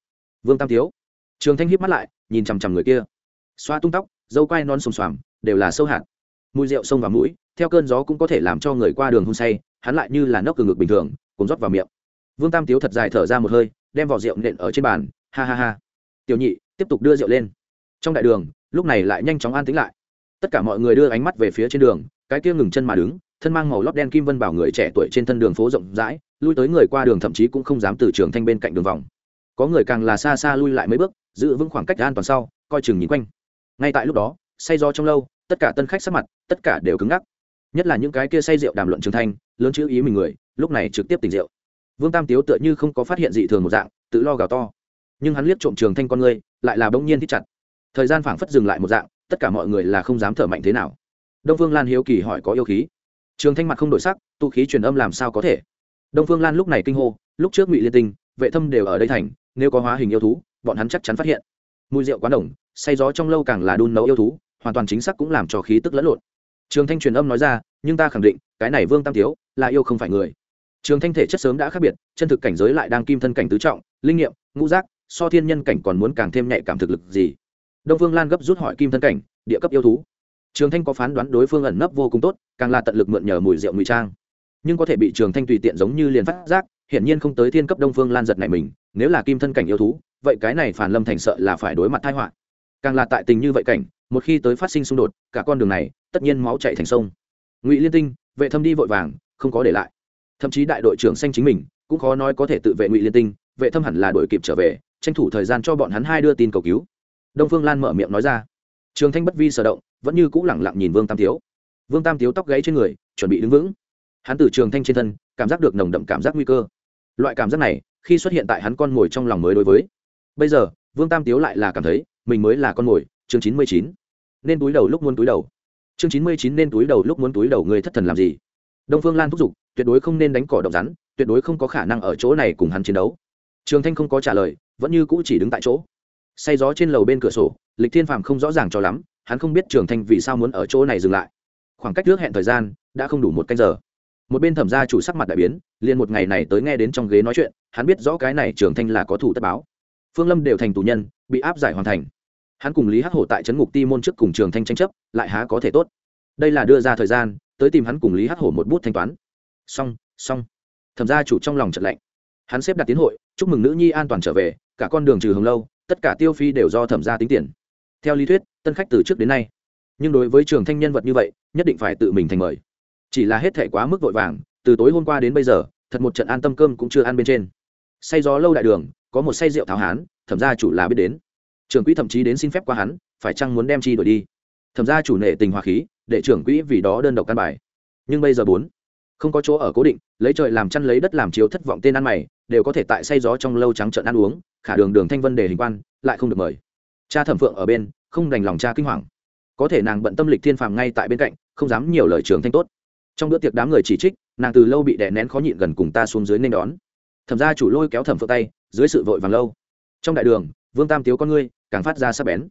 [SPEAKER 1] Vương tam thiếu trường thanh hiếp mắt lại, nhìn chằm chằm người kia. Xoa tung tóc, dâu quai non xồm xoàm đều là sâu hạt. Mùi rượu sông vào mũi, theo cơn gió cũng có thể làm cho người qua đường hôn say, hắn lại như là nốc cường ngực bình thường cùng rót vào miệng. Vương tam tiếu thật dài thở ra một hơi, đem vỏ rượu nện ở trên bàn, ha ha ha. Tiểu nhị, tiếp tục đưa rượu lên. Trong đại đường, lúc này lại nhanh chóng an tĩnh lại. Tất cả mọi người đưa ánh mắt về phía trên đường, cái kia ngừng chân mà đứng, thân mang màu lót đen kim vân bảo người trẻ tuổi trên thân đường phố rộng rãi, lui tới người qua đường thậm chí cũng không dám từ trường thanh bên cạnh đường vòng. Có người càng là xa xa lui lại mấy bước, giữ vững khoảng cách an toàn sau, coi chừng nhìn quanh. Ngay tại lúc đó say do trong lâu, tất cả tân khách sắc mặt, tất cả đều cứng ngắc. Nhất là những cái kia say rượu đàm luận trường thanh, lớn chữ ý mình người, lúc này trực tiếp tỉnh rượu. Vương tam tiếu tựa như không có phát hiện dị thường một dạng, tự lo gào to. Nhưng hắn liếc trộm trường thanh con người, lại là bỗng nhiên thích chặt. Thời gian phảng phất dừng lại một dạng, tất cả mọi người là không dám thở mạnh thế nào. Đông phương lan hiếu kỳ hỏi có yêu khí. Trường thanh mặt không đổi sắc tụ khí truyền âm làm sao có thể? Đông phương lan lúc này kinh hô, lúc trước ngụy liên tinh, vệ thâm đều ở đây thành, nếu có hóa hình yêu thú, bọn hắn chắc chắn phát hiện. Mùi rượu quá đồng say gió trong lâu càng là đun nấu yêu thú hoàn toàn chính xác cũng làm cho khí tức lẫn lộn. Trường thanh truyền âm nói ra, nhưng ta khẳng định, cái này vương tam thiếu là yêu không phải người. Trường thanh thể chất sớm đã khác biệt, chân thực cảnh giới lại đang kim thân cảnh tứ trọng, linh nghiệm, ngũ giác, so thiên nhân cảnh còn muốn càng thêm nhạy cảm thực lực gì. Đông vương lan gấp rút hỏi kim thân cảnh, địa cấp yêu thú? Trường thanh có phán đoán đối phương ẩn nấp vô cùng tốt, càng là tận lực mượn nhờ mùi rượu ngụy trang. Nhưng có thể bị trường thanh tùy tiện giống như liền phát giác, hiển nhiên không tới thiên cấp đông phương lan giật này mình, nếu là kim thân cảnh yêu thú, vậy cái này phản lâm thành sợ là phải đối mặt tai họa. Càng là tại tình như vậy cảnh một khi tới phát sinh xung đột, cả con đường này tất nhiên máu chạy thành sông. Ngụy liên tinh, vệ thâm đi vội vàng, không có để lại. Thậm chí đại đội trưởng xanh chính mình cũng khó nói có thể tự vệ ngụy liên tinh, vệ thâm hẳn là đội kịp trở về, tranh thủ thời gian cho bọn hắn hai đưa tin cầu cứu. Đông phương lan mở miệng nói ra. Trường thanh bất vi sở động, vẫn như cũ lẳng lặng nhìn vương tam tiếu. Vương tam tiếu tóc gáy trên người, chuẩn bị đứng vững. Hắn từ trường thanh trên thân, cảm giác được nồng đậm cảm giác nguy cơ. Loại cảm giác này, khi xuất hiện tại hắn con mồi trong lòng mới đối với. Bây giờ, vương tam tiếu lại là cảm thấy mình mới là con mồi, chương chín mươi chín nên túi đầu lúc muốn túi đầu. Chương chín mươi chín nên túi đầu lúc muốn túi đầu người thất thần làm gì? Đông phương lan thúc giục, tuyệt đối không nên đánh cỏ động rắn, tuyệt đối không có khả năng ở chỗ này cùng hắn chiến đấu. Trường thanh không có trả lời, vẫn như cũ chỉ đứng tại chỗ. Say gió trên lầu bên cửa sổ, lịch thiên phàm không rõ ràng cho lắm, hắn không biết trường thanh vì sao muốn ở chỗ này dừng lại. Khoảng cách trước hẹn thời gian, đã không đủ một canh giờ. Một bên thẩm gia chủ sắc mặt đại biến, liền một ngày này tới nghe đến trong ghế nói chuyện, hắn biết rõ cái này trường thanh là có thủ tất báo. Phương lâm đều thành tù nhân, bị áp giải hoàn thành hắn cùng lý hắc hổ tại trấn ngục ti môn trước cùng trường thanh tranh chấp, lại há có thể tốt. Đây là đưa ra thời gian, tới tìm hắn cùng lý hắc hổ một bút thanh toán. Xong xong. Thẩm gia chủ trong lòng trận lạnh. Hắn xếp đặt tiến hội, chúc mừng nữ nhi an toàn trở về, cả con đường trừ hồng lâu, tất cả tiêu phi đều do thẩm gia tính tiền. Theo lý thuyết, tân khách từ trước đến nay. Nhưng đối với trường thanh nhân vật như vậy, nhất định phải tự mình thành mời. Chỉ là hết thể quá mức vội vàng, từ tối hôm qua đến bây giờ, thật một trận an tâm cơm cũng chưa ăn bên trên. Say gió lâu đại đường, có một say rượu tháo hán, thẩm gia chủ là biết đến trưởng quỹ thậm chí đến xin phép qua hắn, phải chăng muốn đem chi đổi đi? Thẩm gia chủ nệ tình hòa khí, để trưởng quỹ vì đó đơn độc căn bài. Nhưng bây giờ bốn, không có chỗ ở cố định, lấy trời làm chăn lấy đất làm chiếu thất vọng tên ăn mày, đều có thể tại say gió trong lâu trắng trận ăn uống, khả đường đường thanh vân để hình quan, lại không được mời. Cha thẩm phượng ở bên, không đành lòng cha kinh hoàng. Có thể nàng bận tâm lịch thiên phàm ngay tại bên cạnh, không dám nhiều lời trường thanh tốt. Trong bữa tiệc đám người chỉ trích, nàng từ lâu bị đè nén khó nhịn gần cùng ta xuống dưới nên đón. Thẩm ra chủ lôi kéo thẩm phượng tay, dưới sự vội vàng lâu. Trong đại đường, vương tam tiếu con ngươi càng phát ra sắc bén.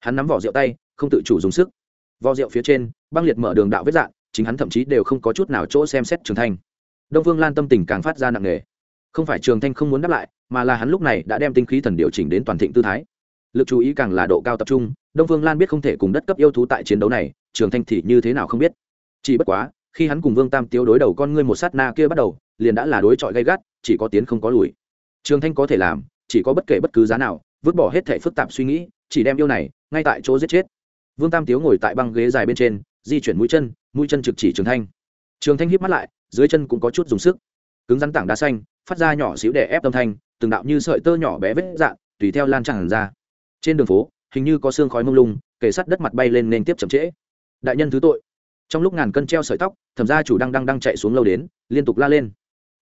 [SPEAKER 1] Hắn nắm vỏ rượu tay, không tự chủ dùng sức. Vỏ rượu phía trên, băng liệt mở đường đạo vết dạng, chính hắn thậm chí đều không có chút nào chỗ xem xét trường thanh. Đông vương lan tâm tình càng phát ra nặng nề. Không phải trường thanh không muốn đáp lại, mà là hắn lúc này đã đem tinh khí thần điều chỉnh đến toàn thịnh tư thái. Lực chú ý càng là độ cao tập trung, đông vương lan biết không thể cùng đất cấp yêu thú tại chiến đấu này, trường thanh thì như thế nào không biết. Chỉ bất quá, khi hắn cùng vương tam tiêu đối đầu con ngươi một sát na kia bắt đầu, liền đã là đối chọi gay gắt, chỉ có tiến không có lùi. Trường thanh có thể làm, chỉ có bất kể bất cứ giá nào vứt bỏ hết thể phức tạp suy nghĩ, chỉ đem yêu này ngay tại chỗ giết chết. Vương tam tiếu ngồi tại băng ghế dài bên trên, di chuyển mũi chân mũi chân trực chỉ trường thanh. Trường thanh híp mắt lại, dưới chân cũng có chút dùng sức. Cứng rắn tảng đá xanh, phát ra nhỏ xíu để ép âm thanh, từng đạo như sợi tơ nhỏ bé vết dạn, tùy theo lan tràn ra. Trên đường phố, hình như có xương khói mông lung kẻ sắt đất mặt bay lên nên tiếp chậm trễ. Đại nhân thứ tội. Trong lúc ngàn cân treo sợi tóc, thẩm gia chủ đang đang đang chạy xuống lâu đến, liên tục la lên.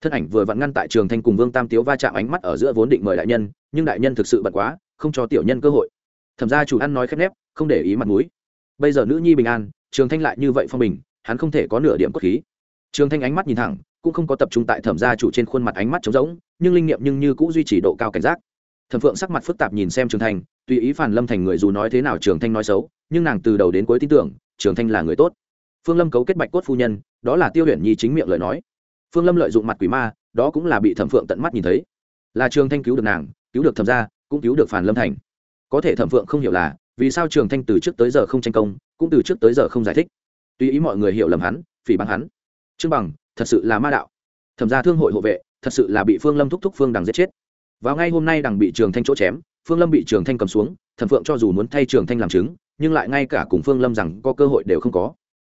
[SPEAKER 1] Thân ảnh vừa vặn ngăn tại trường thanh cùng vương tam tiếu va chạm ánh mắt ở giữa vốn định mời đại nhân nhưng đại nhân thực sự bận quá, không cho tiểu nhân cơ hội. Thẩm gia chủ ăn nói khép nép, không để ý mặt mũi. Bây giờ nữ nhi bình an, trường thanh lại như vậy phong bình, hắn không thể có nửa điểm cốt khí. Trường thanh ánh mắt nhìn thẳng, cũng không có tập trung tại thẩm gia chủ trên khuôn mặt ánh mắt trống rỗng, nhưng linh nghiệm nhưng như cũng duy trì độ cao cảnh giác. Thẩm phượng sắc mặt phức tạp nhìn xem trường thanh, tùy ý phản lâm thành người dù nói thế nào trường thanh nói xấu, nhưng nàng từ đầu đến cuối tin tưởng, trường thanh là người tốt. Phương lâm cấu kết bạch cốt phu nhân, đó là tiêu huyền nhi chính miệng lời nói. Phương lâm lợi dụng mặt quỷ ma, đó cũng là bị thẩm phượng tận mắt nhìn thấy. Là trường thanh cứu được nàng cứu được thẩm gia, cũng cứu được phản lâm thành. Có thể thẩm phượng không hiểu là, vì sao trường thanh từ trước tới giờ không tranh công, cũng từ trước tới giờ không giải thích. Tùy ý mọi người hiểu lầm hắn, phỉ bắn hắn. Trương bằng, thật sự là ma đạo. Thẩm gia thương hội hộ vệ, thật sự là bị phương lâm thúc thúc phương đằng giết chết. Vào ngay hôm nay đằng bị trường thanh chỗ chém, phương lâm bị trường thanh cầm xuống, thẩm phượng cho dù muốn thay trường thanh làm chứng, nhưng lại ngay cả cùng phương lâm rằng có cơ hội đều không có.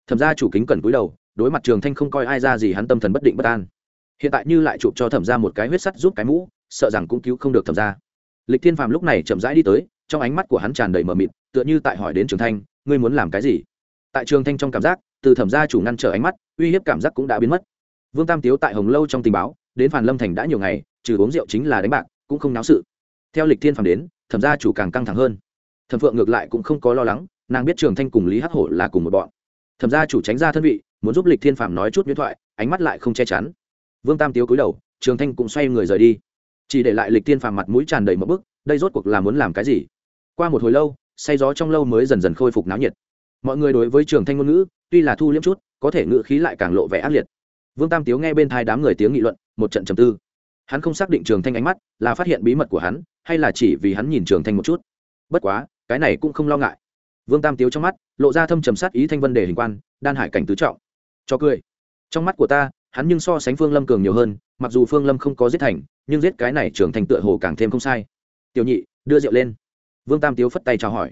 [SPEAKER 1] Thẩm gia chủ kính cần cúi đầu, đối mặt trường thanh không coi ai ra gì hắn tâm thần bất định bất an. Hiện tại như lại chụp cho thẩm gia một cái huyết sắt giúp cái mũ sợ rằng cũng cứu không được thẩm gia. Lịch thiên phàm lúc này chậm rãi đi tới, trong ánh mắt của hắn tràn đầy mờ mịt, tựa như tại hỏi đến trường thanh, ngươi muốn làm cái gì? Tại trường thanh trong cảm giác, từ thẩm gia chủ ngăn trở ánh mắt, uy hiếp cảm giác cũng đã biến mất. Vương tam tiếu tại hồng lâu trong tình báo, đến phàn lâm thành đã nhiều ngày, trừ uống rượu chính là đánh bạc, cũng không náo sự. Theo lịch thiên phàm đến, thẩm gia chủ càng căng thẳng hơn. Thẩm phượng ngược lại cũng không có lo lắng, nàng biết trường thanh cùng lý hắc hổ là cùng một bọn. Thẩm gia chủ tránh ra thân vị, muốn giúp lịch thiên phàm nói chút nhuyễn thoại, ánh mắt lại không che chắn. Vương tam tiếu cúi đầu, trường thanh cũng xoay người rời đi chỉ để lại lịch tiên phàm mặt mũi tràn đầy một bức, đây rốt cuộc là muốn làm cái gì? Qua một hồi lâu, say gió trong lâu mới dần dần khôi phục náo nhiệt. Mọi người đối với trường thanh ngôn ngữ, tuy là thu liếm chút, có thể ngữ khí lại càng lộ vẻ ác liệt. Vương tam tiếu nghe bên thai đám người tiếng nghị luận, một trận trầm tư. Hắn không xác định trường thanh ánh mắt là phát hiện bí mật của hắn, hay là chỉ vì hắn nhìn trường thanh một chút. Bất quá, cái này cũng không lo ngại. Vương tam tiếu trong mắt, lộ ra thâm trầm sát ý thanh vân đề hình quan, đan hải cảnh tứ trọng. Cho cười. Trong mắt của ta hắn nhưng so sánh phương lâm cường nhiều hơn, mặc dù phương lâm không có giết thành, nhưng giết cái này trưởng thành tựa hồ càng thêm không sai. Tiểu nhị, đưa rượu lên. Vương tam tiếu phất tay chào hỏi.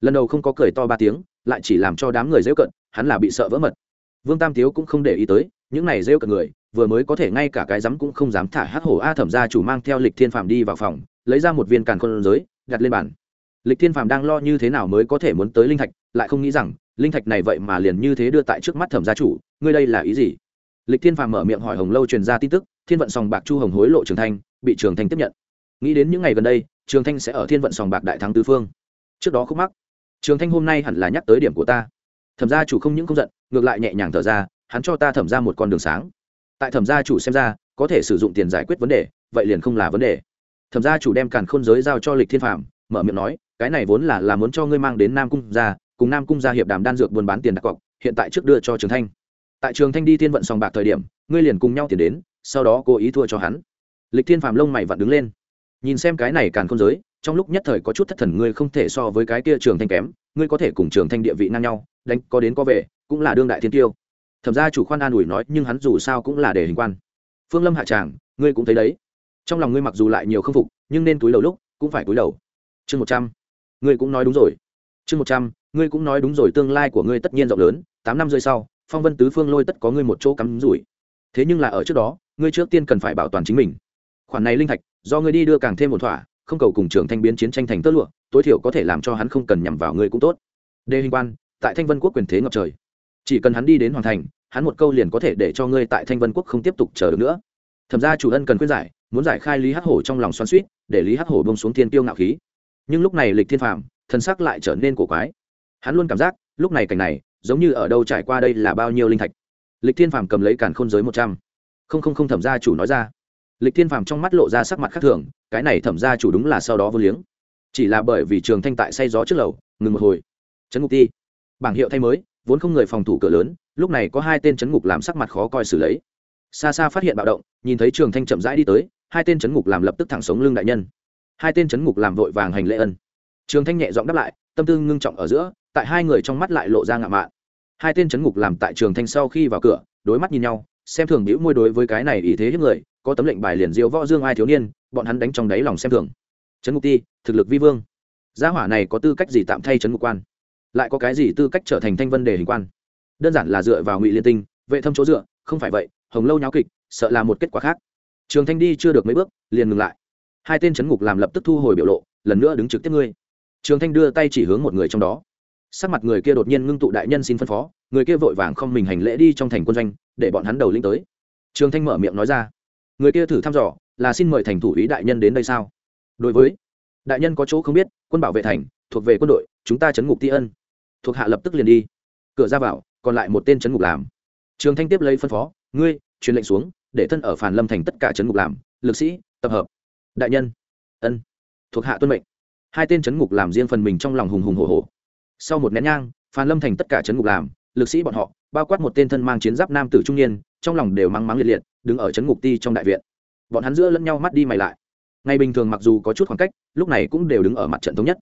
[SPEAKER 1] Lần đầu không có cười to ba tiếng, lại chỉ làm cho đám người dễ cận, hắn là bị sợ vỡ mật. Vương tam tiếu cũng không để ý tới, những này rêu cận người, vừa mới có thể ngay cả cái rắm cũng không dám thả hát hổ a thẩm gia chủ mang theo lịch thiên phạm đi vào phòng, lấy ra một viên càn con giới, đặt lên bàn. Lịch thiên phạm đang lo như thế nào mới có thể muốn tới linh thạch, lại không nghĩ rằng, linh thạch này vậy mà liền như thế đưa tại trước mắt thẩm gia chủ, ngươi đây là ý gì? Lịch thiên phạm mở miệng hỏi hồng lâu truyền ra tin tức, thiên vận sòng bạc chu hồng hối lộ trường thanh, bị trường thanh tiếp nhận. Nghĩ đến những ngày gần đây, trường thanh sẽ ở thiên vận sòng bạc đại thắng tứ phương. Trước đó khúc mắc, trường thanh hôm nay hẳn là nhắc tới điểm của ta. Thẩm gia chủ không những không giận, ngược lại nhẹ nhàng thở ra, hắn cho ta thẩm ra một con đường sáng. Tại thẩm gia chủ xem ra, có thể sử dụng tiền giải quyết vấn đề, vậy liền không là vấn đề. Thẩm gia chủ đem càn khôn giới giao cho lịch thiên phạm mở miệng nói, cái này vốn là là muốn cho ngươi mang đến nam cung gia, cùng nam cung gia hiệp đàm đan dược buôn bán tiền đặt cọc, hiện tại trước đưa cho trường thanh tại trường thanh đi thiên vận sòng bạc thời điểm, ngươi liền cùng nhau tiền đến, sau đó cố ý thua cho hắn. Lịch thiên phàm lông mày vặn đứng lên. Nhìn xem cái này càn không giới, trong lúc nhất thời có chút thất thần ngươi không thể so với cái kia trường thanh kém, ngươi có thể cùng trường thanh địa vị ngang nhau, đánh có đến có về, cũng là đương đại thiên tiêu. Thẩm ra chủ khoan an ủi nói, nhưng hắn dù sao cũng là để hình quan. Phương lâm hạ tràng, ngươi cũng thấy đấy. Trong lòng ngươi mặc dù lại nhiều k phục, nhưng nên túi đầu lúc, cũng phải túi đầu. Chương một trăm. Ngươi cũng nói đúng rồi. Chương một trăm, ngươi cũng nói đúng rồi, tương lai của ngươi tất nhiên rộng lớn, tám năm rơi sau phong vân tứ phương lôi tất có ngươi một chỗ cắm rủi. Thế nhưng là ở trước đó, ngươi trước tiên cần phải bảo toàn chính mình. Khoản này linh thạch, do ngươi đi đưa càng thêm một thỏa, không cầu cùng trường thanh biến chiến tranh thành tơ lụa, tối thiểu có thể làm cho hắn không cần nhằm vào ngươi cũng tốt. Đề hình quan, tại thanh vân quốc quyền thế ngập trời. Chỉ cần hắn đi đến hoàn thành, hắn một câu liền có thể để cho ngươi tại thanh vân quốc không tiếp tục chờ được nữa. Thẩm ra chủ ân cần khuyên giải, muốn giải khai lý hắc hổ trong lòng xoắn suýt để lý hắc hổ bông xuống thiên tiêu ngạo khí. Nhưng lúc này lịch thiên phàm thân sắc lại trở nên cổ quái. Hắn luôn cảm giác, lúc này cảnh này giống như ở đâu trải qua đây là bao nhiêu linh thạch. Lịch thiên phàm cầm lấy càn khôn giới một trăm. Không không không thẩm gia chủ nói ra. Lịch thiên phàm trong mắt lộ ra sắc mặt khác thường, cái này thẩm gia chủ đúng là sau đó vô liếng. Chỉ là bởi vì trường thanh tại say gió trước lầu, ngừng một hồi. Trấn ngục ti. Bảng hiệu thay mới, vốn không người phòng thủ cửa lớn, lúc này có hai tên chấn ngục làm sắc mặt khó coi xử lấy. Xa xa phát hiện bạo động, nhìn thấy trường thanh chậm rãi đi tới, hai tên chấn ngục làm lập tức thẳng sống lưng đại nhân. Hai tên chấn ngục làm vội vàng hành lễ ân. Trường thanh nhẹ giọng đáp lại, tâm tư ngưng trọng ở giữa tại hai người trong mắt lại lộ ra ngạo mạn. Hai tên chấn ngục làm tại trường thanh sau khi vào cửa, đối mắt nhìn nhau, xem thường bĩu môi đối với cái này ý thế hiếp người, có tấm lệnh bài liền diêu võ dương ai thiếu niên, bọn hắn đánh trong đáy lòng xem thường. Chấn ngục ti, thực lực vi vương. Gia hỏa này có tư cách gì tạm thay chấn ngục quan? Lại có cái gì tư cách trở thành thanh vân đề hình quan? Đơn giản là dựa vào ngụy liên tinh, vệ thâm chỗ dựa, không phải vậy, hồng lâu nháo kịch, sợ là một kết quả khác. Trường thanh đi chưa được mấy bước, liền ngừng lại. Hai tên chấn ngục làm lập tức thu hồi biểu lộ, lần nữa đứng trực tiếp ngươi. Trường thanh đưa tay chỉ hướng một người trong đó sắc mặt người kia đột nhiên ngưng tụ đại nhân xin phân phó, người kia vội vàng không mình hành lễ đi trong thành quân doanh, để bọn hắn đầu linh tới. Trường thanh mở miệng nói ra, người kia thử thăm dò, là xin mời thành thủ ý đại nhân đến đây sao? Đối với, đại nhân có chỗ không biết, quân bảo vệ thành, thuộc về quân đội, chúng ta chấn ngục ti ân. Thuộc hạ lập tức liền đi. Cửa ra vào, còn lại một tên chấn ngục làm. Trường thanh tiếp lấy phân phó, ngươi, truyền lệnh xuống, để thân ở phản lâm thành tất cả chấn ngục làm, lực sĩ, tập hợp. Đại nhân, ân, thuộc hạ tuân mệnh. Hai tên chấn ngục làm riêng phần mình trong lòng hùng hùng hổ hổ sau một nén nhang, phan lâm thành tất cả chấn ngục làm, lực sĩ bọn họ, bao quát một tên thân mang chiến giáp nam tử trung niên, trong lòng đều mắng mắng liệt liệt, đứng ở chấn ngục ti trong đại viện. Bọn hắn giữa lẫn nhau mắt đi mày lại. Ngày bình thường mặc dù có chút khoảng cách, lúc này cũng đều đứng ở mặt trận thống nhất.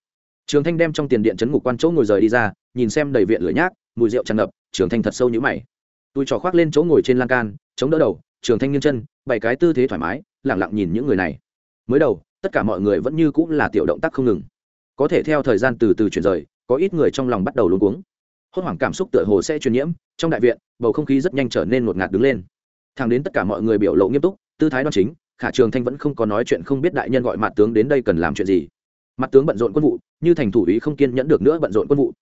[SPEAKER 1] Trường thanh đem trong tiền điện chấn ngục quan chỗ ngồi rời đi ra, nhìn xem đầy viện lửa nhác, mùi rượu tràn ngập, trường thanh thật sâu như mày. Tôi trò khoác lên chỗ ngồi trên lan can, chống đỡ đầu, trường thanh nghiêng chân bảy cái tư thế thoải mái lẳng lặng nhìn những người này. Mới đầu, tất cả mọi người vẫn như cũng là tiểu động tác không ngừng. Có thể theo thời gian từ từ chuyển rời có ít người trong lòng bắt đầu luống cuống. Hốt hoảng cảm xúc tựa hồ sẽ truyền nhiễm, trong đại viện, bầu không khí rất nhanh trở nên ngột ngạt đứng lên. Thẳng đến tất cả mọi người biểu lộ nghiêm túc, tư thái đoan chính, khả trường thanh vẫn không có nói chuyện không biết đại nhân gọi mặt tướng đến đây cần làm chuyện gì. Mặt tướng bận rộn quân vụ, như thành thủ ý không kiên nhẫn được nữa bận rộn quân vụ.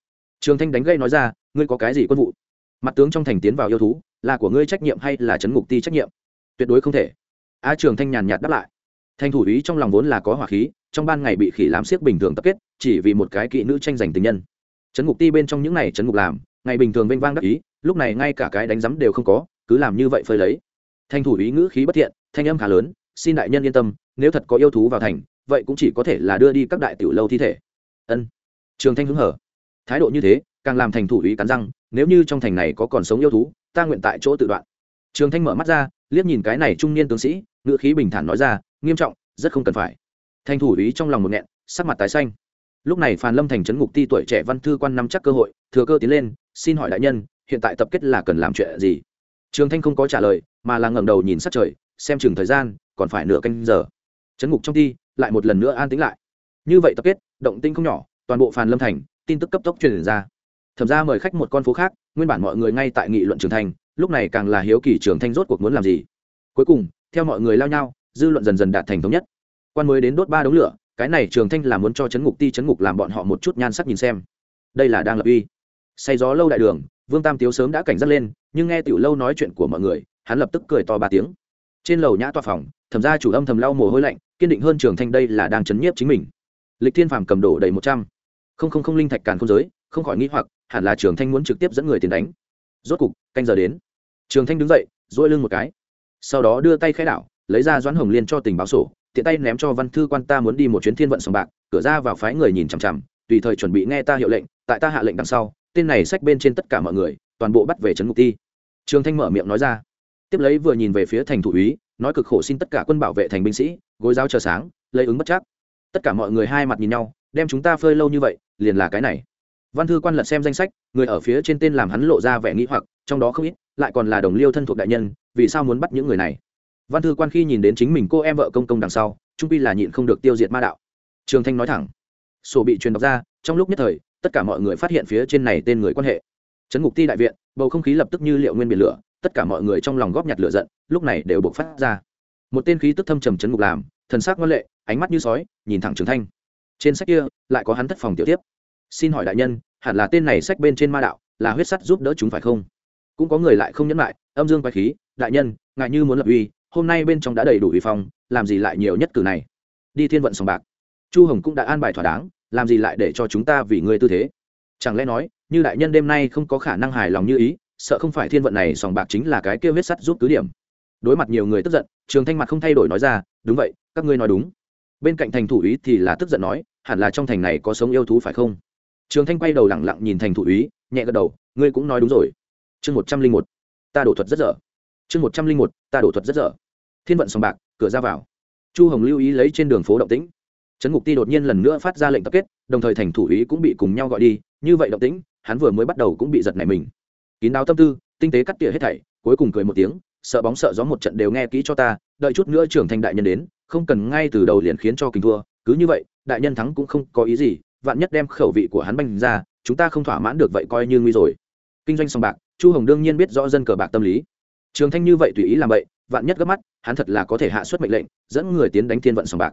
[SPEAKER 1] Trường thanh đánh gây nói ra, ngươi có cái gì quân vụ? Mặt tướng trong thành tiến vào yêu thú, là của ngươi trách nhiệm hay là chấn ngục ti trách nhiệm? Tuyệt đối không thể. A trường thanh nhàn nhạt đáp lại. Thành thủ ý trong lòng vốn là có hỏa khí trong ban ngày bị khỉ làm siếc bình thường tập kết, chỉ vì một cái kỵ nữ tranh giành tình nhân. Chấn ngục ti bên trong những này chấn ngục làm, ngày bình thường vênh vang đắc ý, lúc này ngay cả cái đánh giấm đều không có, cứ làm như vậy phơi lấy. Thành thủ ý ngữ khí bất thiện, thanh âm khá lớn, xin đại nhân yên tâm, nếu thật có yêu thú vào thành, vậy cũng chỉ có thể là đưa đi các đại tiểu lâu thi thể. Ân. Trường thanh hứng hở. Thái độ như thế, càng làm thành thủ ý cắn răng, nếu như trong thành này có còn sống yêu thú, ta nguyện tại chỗ tự đoạn. Trường thanh mở mắt ra, liếc nhìn cái này trung niên tướng sĩ, ngữ khí bình thản nói ra, nghiêm trọng, rất không cần phải thành thủ ý trong lòng một nghẹn sắc mặt tái xanh. Lúc này phan lâm thành trấn ngục ti tuổi trẻ văn thư quan nắm chắc cơ hội thừa cơ tiến lên xin hỏi đại nhân hiện tại tập kết là cần làm chuyện gì? Trường thanh không có trả lời mà là ngẩng đầu nhìn sát trời xem chừng thời gian còn phải nửa canh giờ. Trấn ngục trong ti lại một lần nữa an tĩnh lại. Như vậy tập kết động tinh không nhỏ toàn bộ phàn lâm thành tin tức cấp tốc truyền ra. Thẩm ra mời khách một con phố khác nguyên bản mọi người ngay tại nghị luận trường Thành, lúc này càng là hiếu kỳ trường thanh rốt cuộc muốn làm gì. Cuối cùng theo mọi người lao nhau dư luận dần dần đạt thành thống nhất quan mới đến đốt ba đống lửa, cái này trường thanh là muốn cho chấn ngục ti, chấn ngục làm bọn họ một chút nhan sắc nhìn xem. Đây là đang lập uy. Say gió lâu đại đường, vương tam tiếu sớm đã cảnh giác lên, nhưng nghe tiểu lâu nói chuyện của mọi người, hắn lập tức cười to ba tiếng. Trên lầu nhã toa phòng thẩm ra chủ âm thầm lau mồ hôi lạnh, kiên định hơn trường thanh đây là đang chấn nhiếp chính mình. Lịch thiên phàm cầm đổ đầy một trăm. Không không không linh thạch càn không giới, không khỏi nghĩ hoặc, hẳn là trường thanh muốn trực tiếp dẫn người tiền đánh. Rốt cục, canh giờ đến. Trường thanh đứng dậy dỗi lưng một cái. Sau đó đưa tay khai đảo, lấy ra doãn hồng liên cho tình báo sổ tiện tay ném cho văn thư quan ta muốn đi một chuyến thiên vận sòng bạc, cửa ra vào phái người nhìn chằm chằm, tùy thời chuẩn bị nghe ta hiệu lệnh, tại ta hạ lệnh đằng sau, tên này sách bên trên tất cả mọi người, toàn bộ bắt về trấn ngục ti. Trường thanh mở miệng nói ra. Tiếp lấy vừa nhìn về phía thành thủ úy, nói cực khổ xin tất cả quân bảo vệ thành binh sĩ, gối giáo chờ sáng, lấy ứng bất chắc. Tất cả mọi người hai mặt nhìn nhau, đem chúng ta phơi lâu như vậy, liền là cái này. Văn thư quan lật xem danh sách, người ở phía trên tên làm hắn lộ ra vẻ nghĩ hoặc, trong đó không ít, lại còn là đồng liêu thân thuộc đại nhân, vì sao muốn bắt những người này? Văn thư quan khi nhìn đến chính mình cô em vợ công công đằng sau, trung pi là nhịn không được tiêu diệt ma đạo. Trường thanh nói thẳng, sổ bị truyền đọc ra, trong lúc nhất thời, tất cả mọi người phát hiện phía trên này tên người quan hệ. Trấn ngục ti đại viện, bầu không khí lập tức như liệu nguyên biển lửa, tất cả mọi người trong lòng góp nhặt lửa giận, lúc này đều buộc phát ra. Một tên khí tức thâm trầm trấn ngục làm, thần sắc ngoan lệ, ánh mắt như sói, nhìn thẳng trường thanh. Trên sách kia, lại có hắn thất phòng tiểu tiếp. Xin hỏi đại nhân, hẳn là tên này sách bên trên ma đạo, là huyết sắt giúp đỡ chúng phải không? Cũng có người lại không nhẫn lại, âm dương quái khí, đại nhân ngại như muốn lập uy hôm nay bên trong đã đầy đủ uy phong, làm gì lại nhiều nhất cử này? Đi thiên vận sòng bạc. Chu hồng cũng đã an bài thỏa đáng, làm gì lại để cho chúng ta vì ngươi tư thế? Chẳng lẽ nói, như đại nhân đêm nay không có khả năng hài lòng như ý, sợ không phải thiên vận này sòng bạc chính là cái kia huyết sắt giúp cứ điểm. Đối mặt nhiều người tức giận, trường thanh mặt không thay đổi nói ra, đúng vậy, các ngươi nói đúng. Bên cạnh thành thủ ý thì là tức giận nói, hẳn là trong thành này có sống yêu thú phải không? Trường thanh quay đầu lẳng lặng nhìn thành thủ ý nhẹ gật đầu, ngươi cũng nói đúng rồi. Chương một trăm linh một, ta đổ thuật rất dở chương một trăm linh một, ta đổ thuật rất dở. Thiên vận sòng bạc, cửa ra vào. Chu hồng lưu ý lấy trên đường phố động tĩnh. Trấn ngục ti đột nhiên lần nữa phát ra lệnh tập kết, đồng thời thành thủ ý cũng bị cùng nhau gọi đi. Như vậy động tĩnh, hắn vừa mới bắt đầu cũng bị giật nảy mình. Kín đáo tâm tư, tinh tế cắt tỉa hết thảy, cuối cùng cười một tiếng, sợ bóng sợ gió một trận đều nghe kỹ cho ta, đợi chút nữa trưởng thành đại nhân đến, không cần ngay từ đầu liền khiến cho kinh thua. Cứ như vậy, đại nhân thắng cũng không có ý gì, vạn nhất đem khẩu vị của hắn banh ra, chúng ta không thỏa mãn được vậy coi như nguy rồi. Kinh doanh sòng bạc, chu hồng đương nhiên biết rõ dân cờ bạc tâm lý trường thanh như vậy tùy ý làm vậy vạn nhất gấp mắt, hắn thật là có thể hạ xuất mệnh lệnh, dẫn người tiến đánh thiên vận sòng bạc.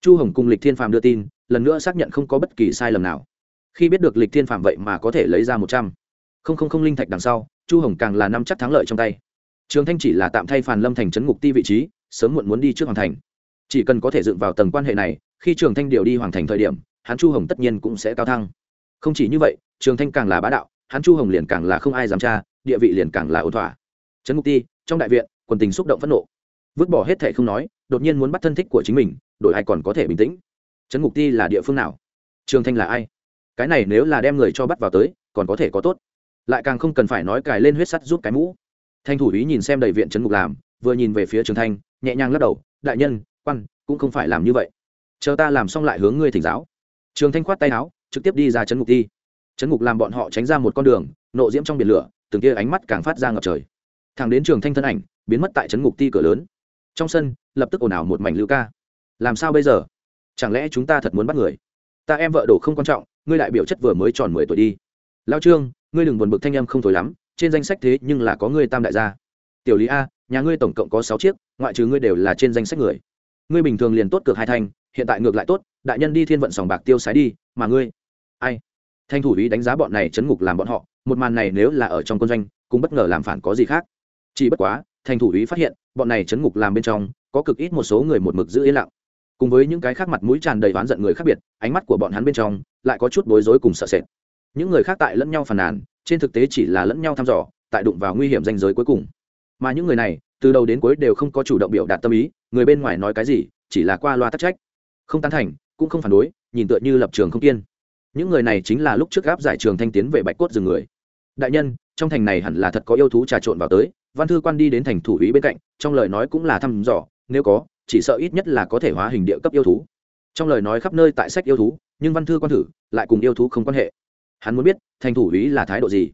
[SPEAKER 1] Chu hồng cùng lịch thiên phàm đưa tin, lần nữa xác nhận không có bất kỳ sai lầm nào. Khi biết được lịch thiên phàm vậy mà có thể lấy ra một trăm. Không không không linh thạch đằng sau, chu hồng càng là năm chắc thắng lợi trong tay. Trường thanh chỉ là tạm thay phàn lâm thành trấn ngục ti vị trí, sớm muộn muốn đi trước hoàng thành. Chỉ cần có thể dựng vào tầng quan hệ này, khi trường thanh điều đi hoàng thành thời điểm, hắn chu hồng tất nhiên cũng sẽ cao thăng. Không chỉ như vậy, trường thanh càng là bá đạo, hắn chu hồng liền càng là không ai dám tra, địa vị liền càng là ổn thỏa trấn ngục ti, trong đại viện, quần tình xúc động phẫn nộ. Vứt bỏ hết thệ không nói, đột nhiên muốn bắt thân thích của chính mình, đổi ai còn có thể bình tĩnh. Trấn ngục ti là địa phương nào? Trường thanh là ai? Cái này nếu là đem người cho bắt vào tới, còn có thể có tốt. Lại càng không cần phải nói cài lên huyết sắt giúp cái mũ. Thanh thủ ý nhìn xem đầy viện trấn ngục làm, vừa nhìn về phía trường thanh, nhẹ nhàng lắc đầu, đại nhân, quan, cũng không phải làm như vậy. Chờ ta làm xong lại hướng ngươi thỉnh giáo. Trường thanh khoát tay áo, trực tiếp đi ra trấn ngục ti. Trấn ngục làm bọn họ tránh ra một con đường, nộ diễm trong biển lửa, từng kia ánh mắt càng phát ra ngập trời thẳng đến trường thanh thân ảnh, biến mất tại trấn ngục ti cửa lớn. Trong sân, lập tức ồn ào một mảnh lưu ca. Làm sao bây giờ? Chẳng lẽ chúng ta thật muốn bắt người? Ta em vợ đổ không quan trọng, ngươi đại biểu chất vừa mới tròn mười tuổi đi. Lao trương, ngươi đừng buồn bực thanh em không thổi lắm, trên danh sách thế nhưng là có ngươi tam đại gia. Tiểu lý a, nhà ngươi tổng cộng có sáu chiếc, ngoại trừ ngươi đều là trên danh sách người. Ngươi bình thường liền tốt cược hai thanh, hiện tại ngược lại tốt, đại nhân đi thiên vận sòng bạc tiêu sái đi, mà ngươi? Ai? Thanh thủ ý đánh giá bọn này chấn ngục làm bọn họ, một màn này nếu là ở trong quân doanh, cũng bất ngờ làm phản có gì khác chỉ bất quá, thành thủ ý phát hiện, bọn này chấn ngục làm bên trong, có cực ít một số người một mực giữ yên lặng. Cùng với những cái khác mặt mũi tràn đầy oán giận người khác biệt, ánh mắt của bọn hắn bên trong lại có chút bối rối cùng sợ sệt. Những người khác tại lẫn nhau phàn nàn, trên thực tế chỉ là lẫn nhau thăm dò, tại đụng vào nguy hiểm danh giới cuối cùng. Mà những người này, từ đầu đến cuối đều không có chủ động biểu đạt tâm ý, người bên ngoài nói cái gì, chỉ là qua loa tắc trách. Không tán thành, cũng không phản đối, nhìn tựa như lập trường không kiên. Những người này chính là lúc trước gáp giải trường thanh tiến về bạch cốt rừng người. Đại nhân, trong thành này hẳn là thật có yêu thú trà trộn vào tới văn thư quan đi đến thành thủ ý bên cạnh, trong lời nói cũng là thăm dò, nếu có, chỉ sợ ít nhất là có thể hóa hình địa cấp yêu thú. Trong lời nói khắp nơi tại sách yêu thú, nhưng văn thư quan thử, lại cùng yêu thú không quan hệ. Hắn muốn biết, thành thủ ý là thái độ gì?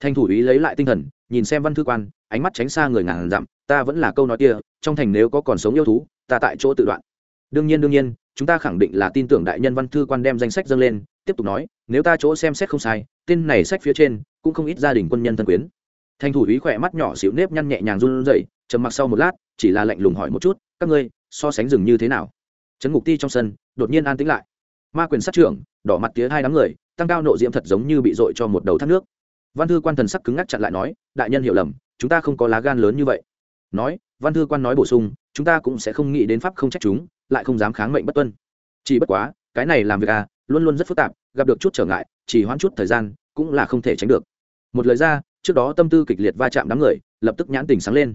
[SPEAKER 1] Thành thủ ý lấy lại tinh thần, nhìn xem văn thư quan, ánh mắt tránh xa người ngàn dặm, ta vẫn là câu nói kia, trong thành nếu có còn sống yêu thú, ta tại chỗ tự đoạn. Đương nhiên đương nhiên, chúng ta khẳng định là tin tưởng đại nhân văn thư quan đem danh sách dâng lên, tiếp tục nói, nếu ta chỗ xem xét không sai, tên này sách phía trên, cũng không ít gia đình quân nhân thân quyến thành thủ ý khỏe mắt nhỏ xịu nếp nhăn nhẹ nhàng run rẩy, trầm mặc sau một lát, chỉ là lạnh lùng hỏi một chút, các ngươi, so sánh rừng như thế nào? Trấn ngục ti trong sân, đột nhiên an tĩnh lại. Ma quyền sát trưởng, đỏ mặt tía hai đám người, tăng cao nộ diễm thật giống như bị dội cho một đầu thác nước. Văn thư quan thần sắc cứng ngắc chặn lại nói, đại nhân hiểu lầm, chúng ta không có lá gan lớn như vậy. Nói, văn thư quan nói bổ sung, chúng ta cũng sẽ không nghĩ đến pháp không trách chúng, lại không dám kháng mệnh bất tuân. Chỉ bất quá, cái này làm việc à luôn luôn rất phức tạp, gặp được chút trở ngại, chỉ hoãn chút thời gian, cũng là không thể tránh được. Một lời ra trước đó tâm tư kịch liệt va chạm đám người, lập tức nhãn tình sáng lên.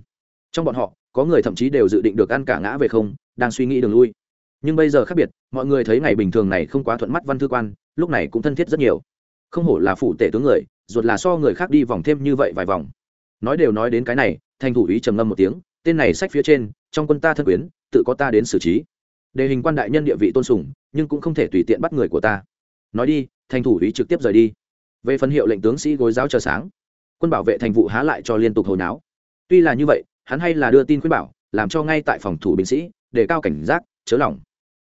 [SPEAKER 1] Trong bọn họ, có người thậm chí đều dự định được ăn cả ngã về không, đang suy nghĩ đường lui. Nhưng bây giờ khác biệt, mọi người thấy ngày bình thường này không quá thuận mắt văn thư quan, lúc này cũng thân thiết rất nhiều. Không hổ là phụ tể tướng người, ruột là so người khác đi vòng thêm như vậy vài vòng. Nói đều nói đến cái này, thành thủ ý trầm ngâm một tiếng, tên này sách phía trên, trong quân ta thân quyến, tự có ta đến xử trí. Đề hình quan đại nhân địa vị tôn sùng, nhưng cũng không thể tùy tiện bắt người của ta. Nói đi, thành thủ ý trực tiếp rời đi. Về phần hiệu lệnh tướng sĩ gối giáo chờ sáng quân bảo vệ thành vụ há lại cho liên tục hồi náo. Tuy là như vậy, hắn hay là đưa tin khuyên bảo, làm cho ngay tại phòng thủ binh sĩ, để cao cảnh giác, chớ lỏng.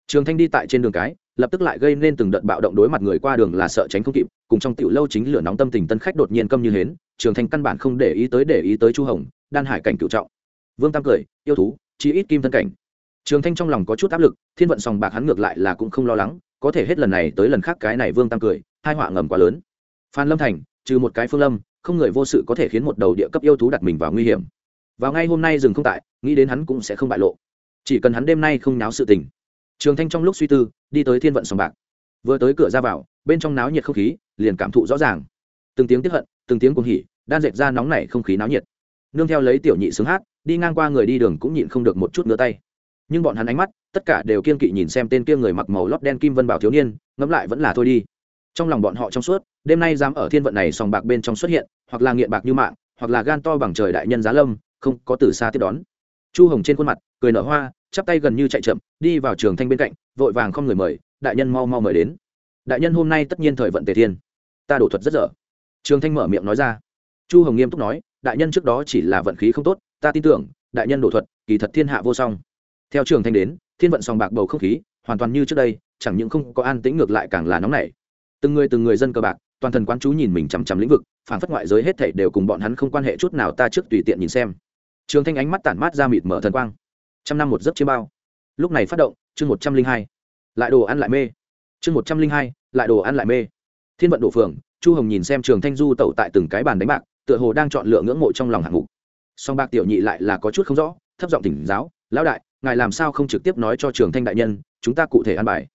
[SPEAKER 1] trường thanh đi tại trên đường cái, lập tức lại gây nên từng đợt bạo động đối mặt người qua đường là sợ tránh không kịp, cùng trong tiểu lâu chính lửa nóng tâm tình tân khách đột nhiên câm như hến, trường thanh căn bản không để ý tới để ý tới chu hồng, đan hải cảnh cựu trọng. Vương tam cười, yêu thú chí ít kim thân cảnh. Trường thanh trong lòng có chút áp lực, thiên vận sòng bạc hắn ngược lại là cũng không lo lắng, có thể hết lần này tới lần khác cái này vương tam cười hai họa ngầm quá lớn. Phan lâm thành, trừ một cái phương lâm không người vô sự có thể khiến một đầu địa cấp yêu thú đặt mình vào nguy hiểm. Vào ngay hôm nay dừng không tại, nghĩ đến hắn cũng sẽ không bại lộ. Chỉ cần hắn đêm nay không náo sự tình. Trường thanh trong lúc suy tư, đi tới thiên vận sòng bạc. Vừa tới cửa ra vào, bên trong náo nhiệt không khí, liền cảm thụ rõ ràng. Từng tiếng tiếp hận, từng tiếng cuồng hỉ, đan dệt ra nóng nảy không khí náo nhiệt. Nương theo lấy tiểu nhị sướng hát, đi ngang qua người đi đường cũng nhịn không được một chút ngứa tay. Nhưng bọn hắn ánh mắt, tất cả đều kiên kỵ nhìn xem tên kia người mặc màu lót đen kim vân bảo thiếu niên, ngẫm lại vẫn là thôi đi trong lòng bọn họ trong suốt, đêm nay dám ở thiên vận này sòng bạc bên trong xuất hiện, hoặc là nghiện bạc như mạng, hoặc là gan to bằng trời đại nhân giá lâm, không có từ xa tiếp đón. Chu hồng trên khuôn mặt, cười nở hoa, chắp tay gần như chạy chậm, đi vào trường thanh bên cạnh, vội vàng không người mời, đại nhân mau mau mời đến. Đại nhân hôm nay tất nhiên thời vận tề thiên. Ta đổ thuật rất dở. Trường thanh mở miệng nói ra. Chu hồng nghiêm túc nói, đại nhân trước đó chỉ là vận khí không tốt, ta tin tưởng, đại nhân đổ thuật, kỳ thật thiên hạ vô song. Theo trường thanh đến, thiên vận sòng bạc bầu không khí, hoàn toàn như trước đây, chẳng những không có an tĩnh ngược lại càng là nóng nảy từng người từng người dân cơ bạc, toàn thần quán chú nhìn mình chằm chằm lĩnh vực phản phất ngoại giới hết thảy đều cùng bọn hắn không quan hệ chút nào ta trước tùy tiện nhìn xem. Trường thanh ánh mắt tản mát ra mịt mở thần quang. Trăm năm một giấc chiêm bao. Lúc này phát động, chương một trăm linh hai. Lại đồ ăn lại mê. Chương một trăm linh hai, lại đồ ăn lại mê. Thiên vận đổ phường, chu hồng nhìn xem trường thanh du tẩu tại từng cái bàn đánh bạc, tựa hồ đang chọn lựa ngưỡng mộ trong lòng hạng mục. Song bạc tiểu nhị lại là có chút không rõ, thấp giọng tỉnh giáo, lão đại, ngài làm sao không trực tiếp nói cho trường thanh đại nhân, chúng ta cụ thể ăn bài.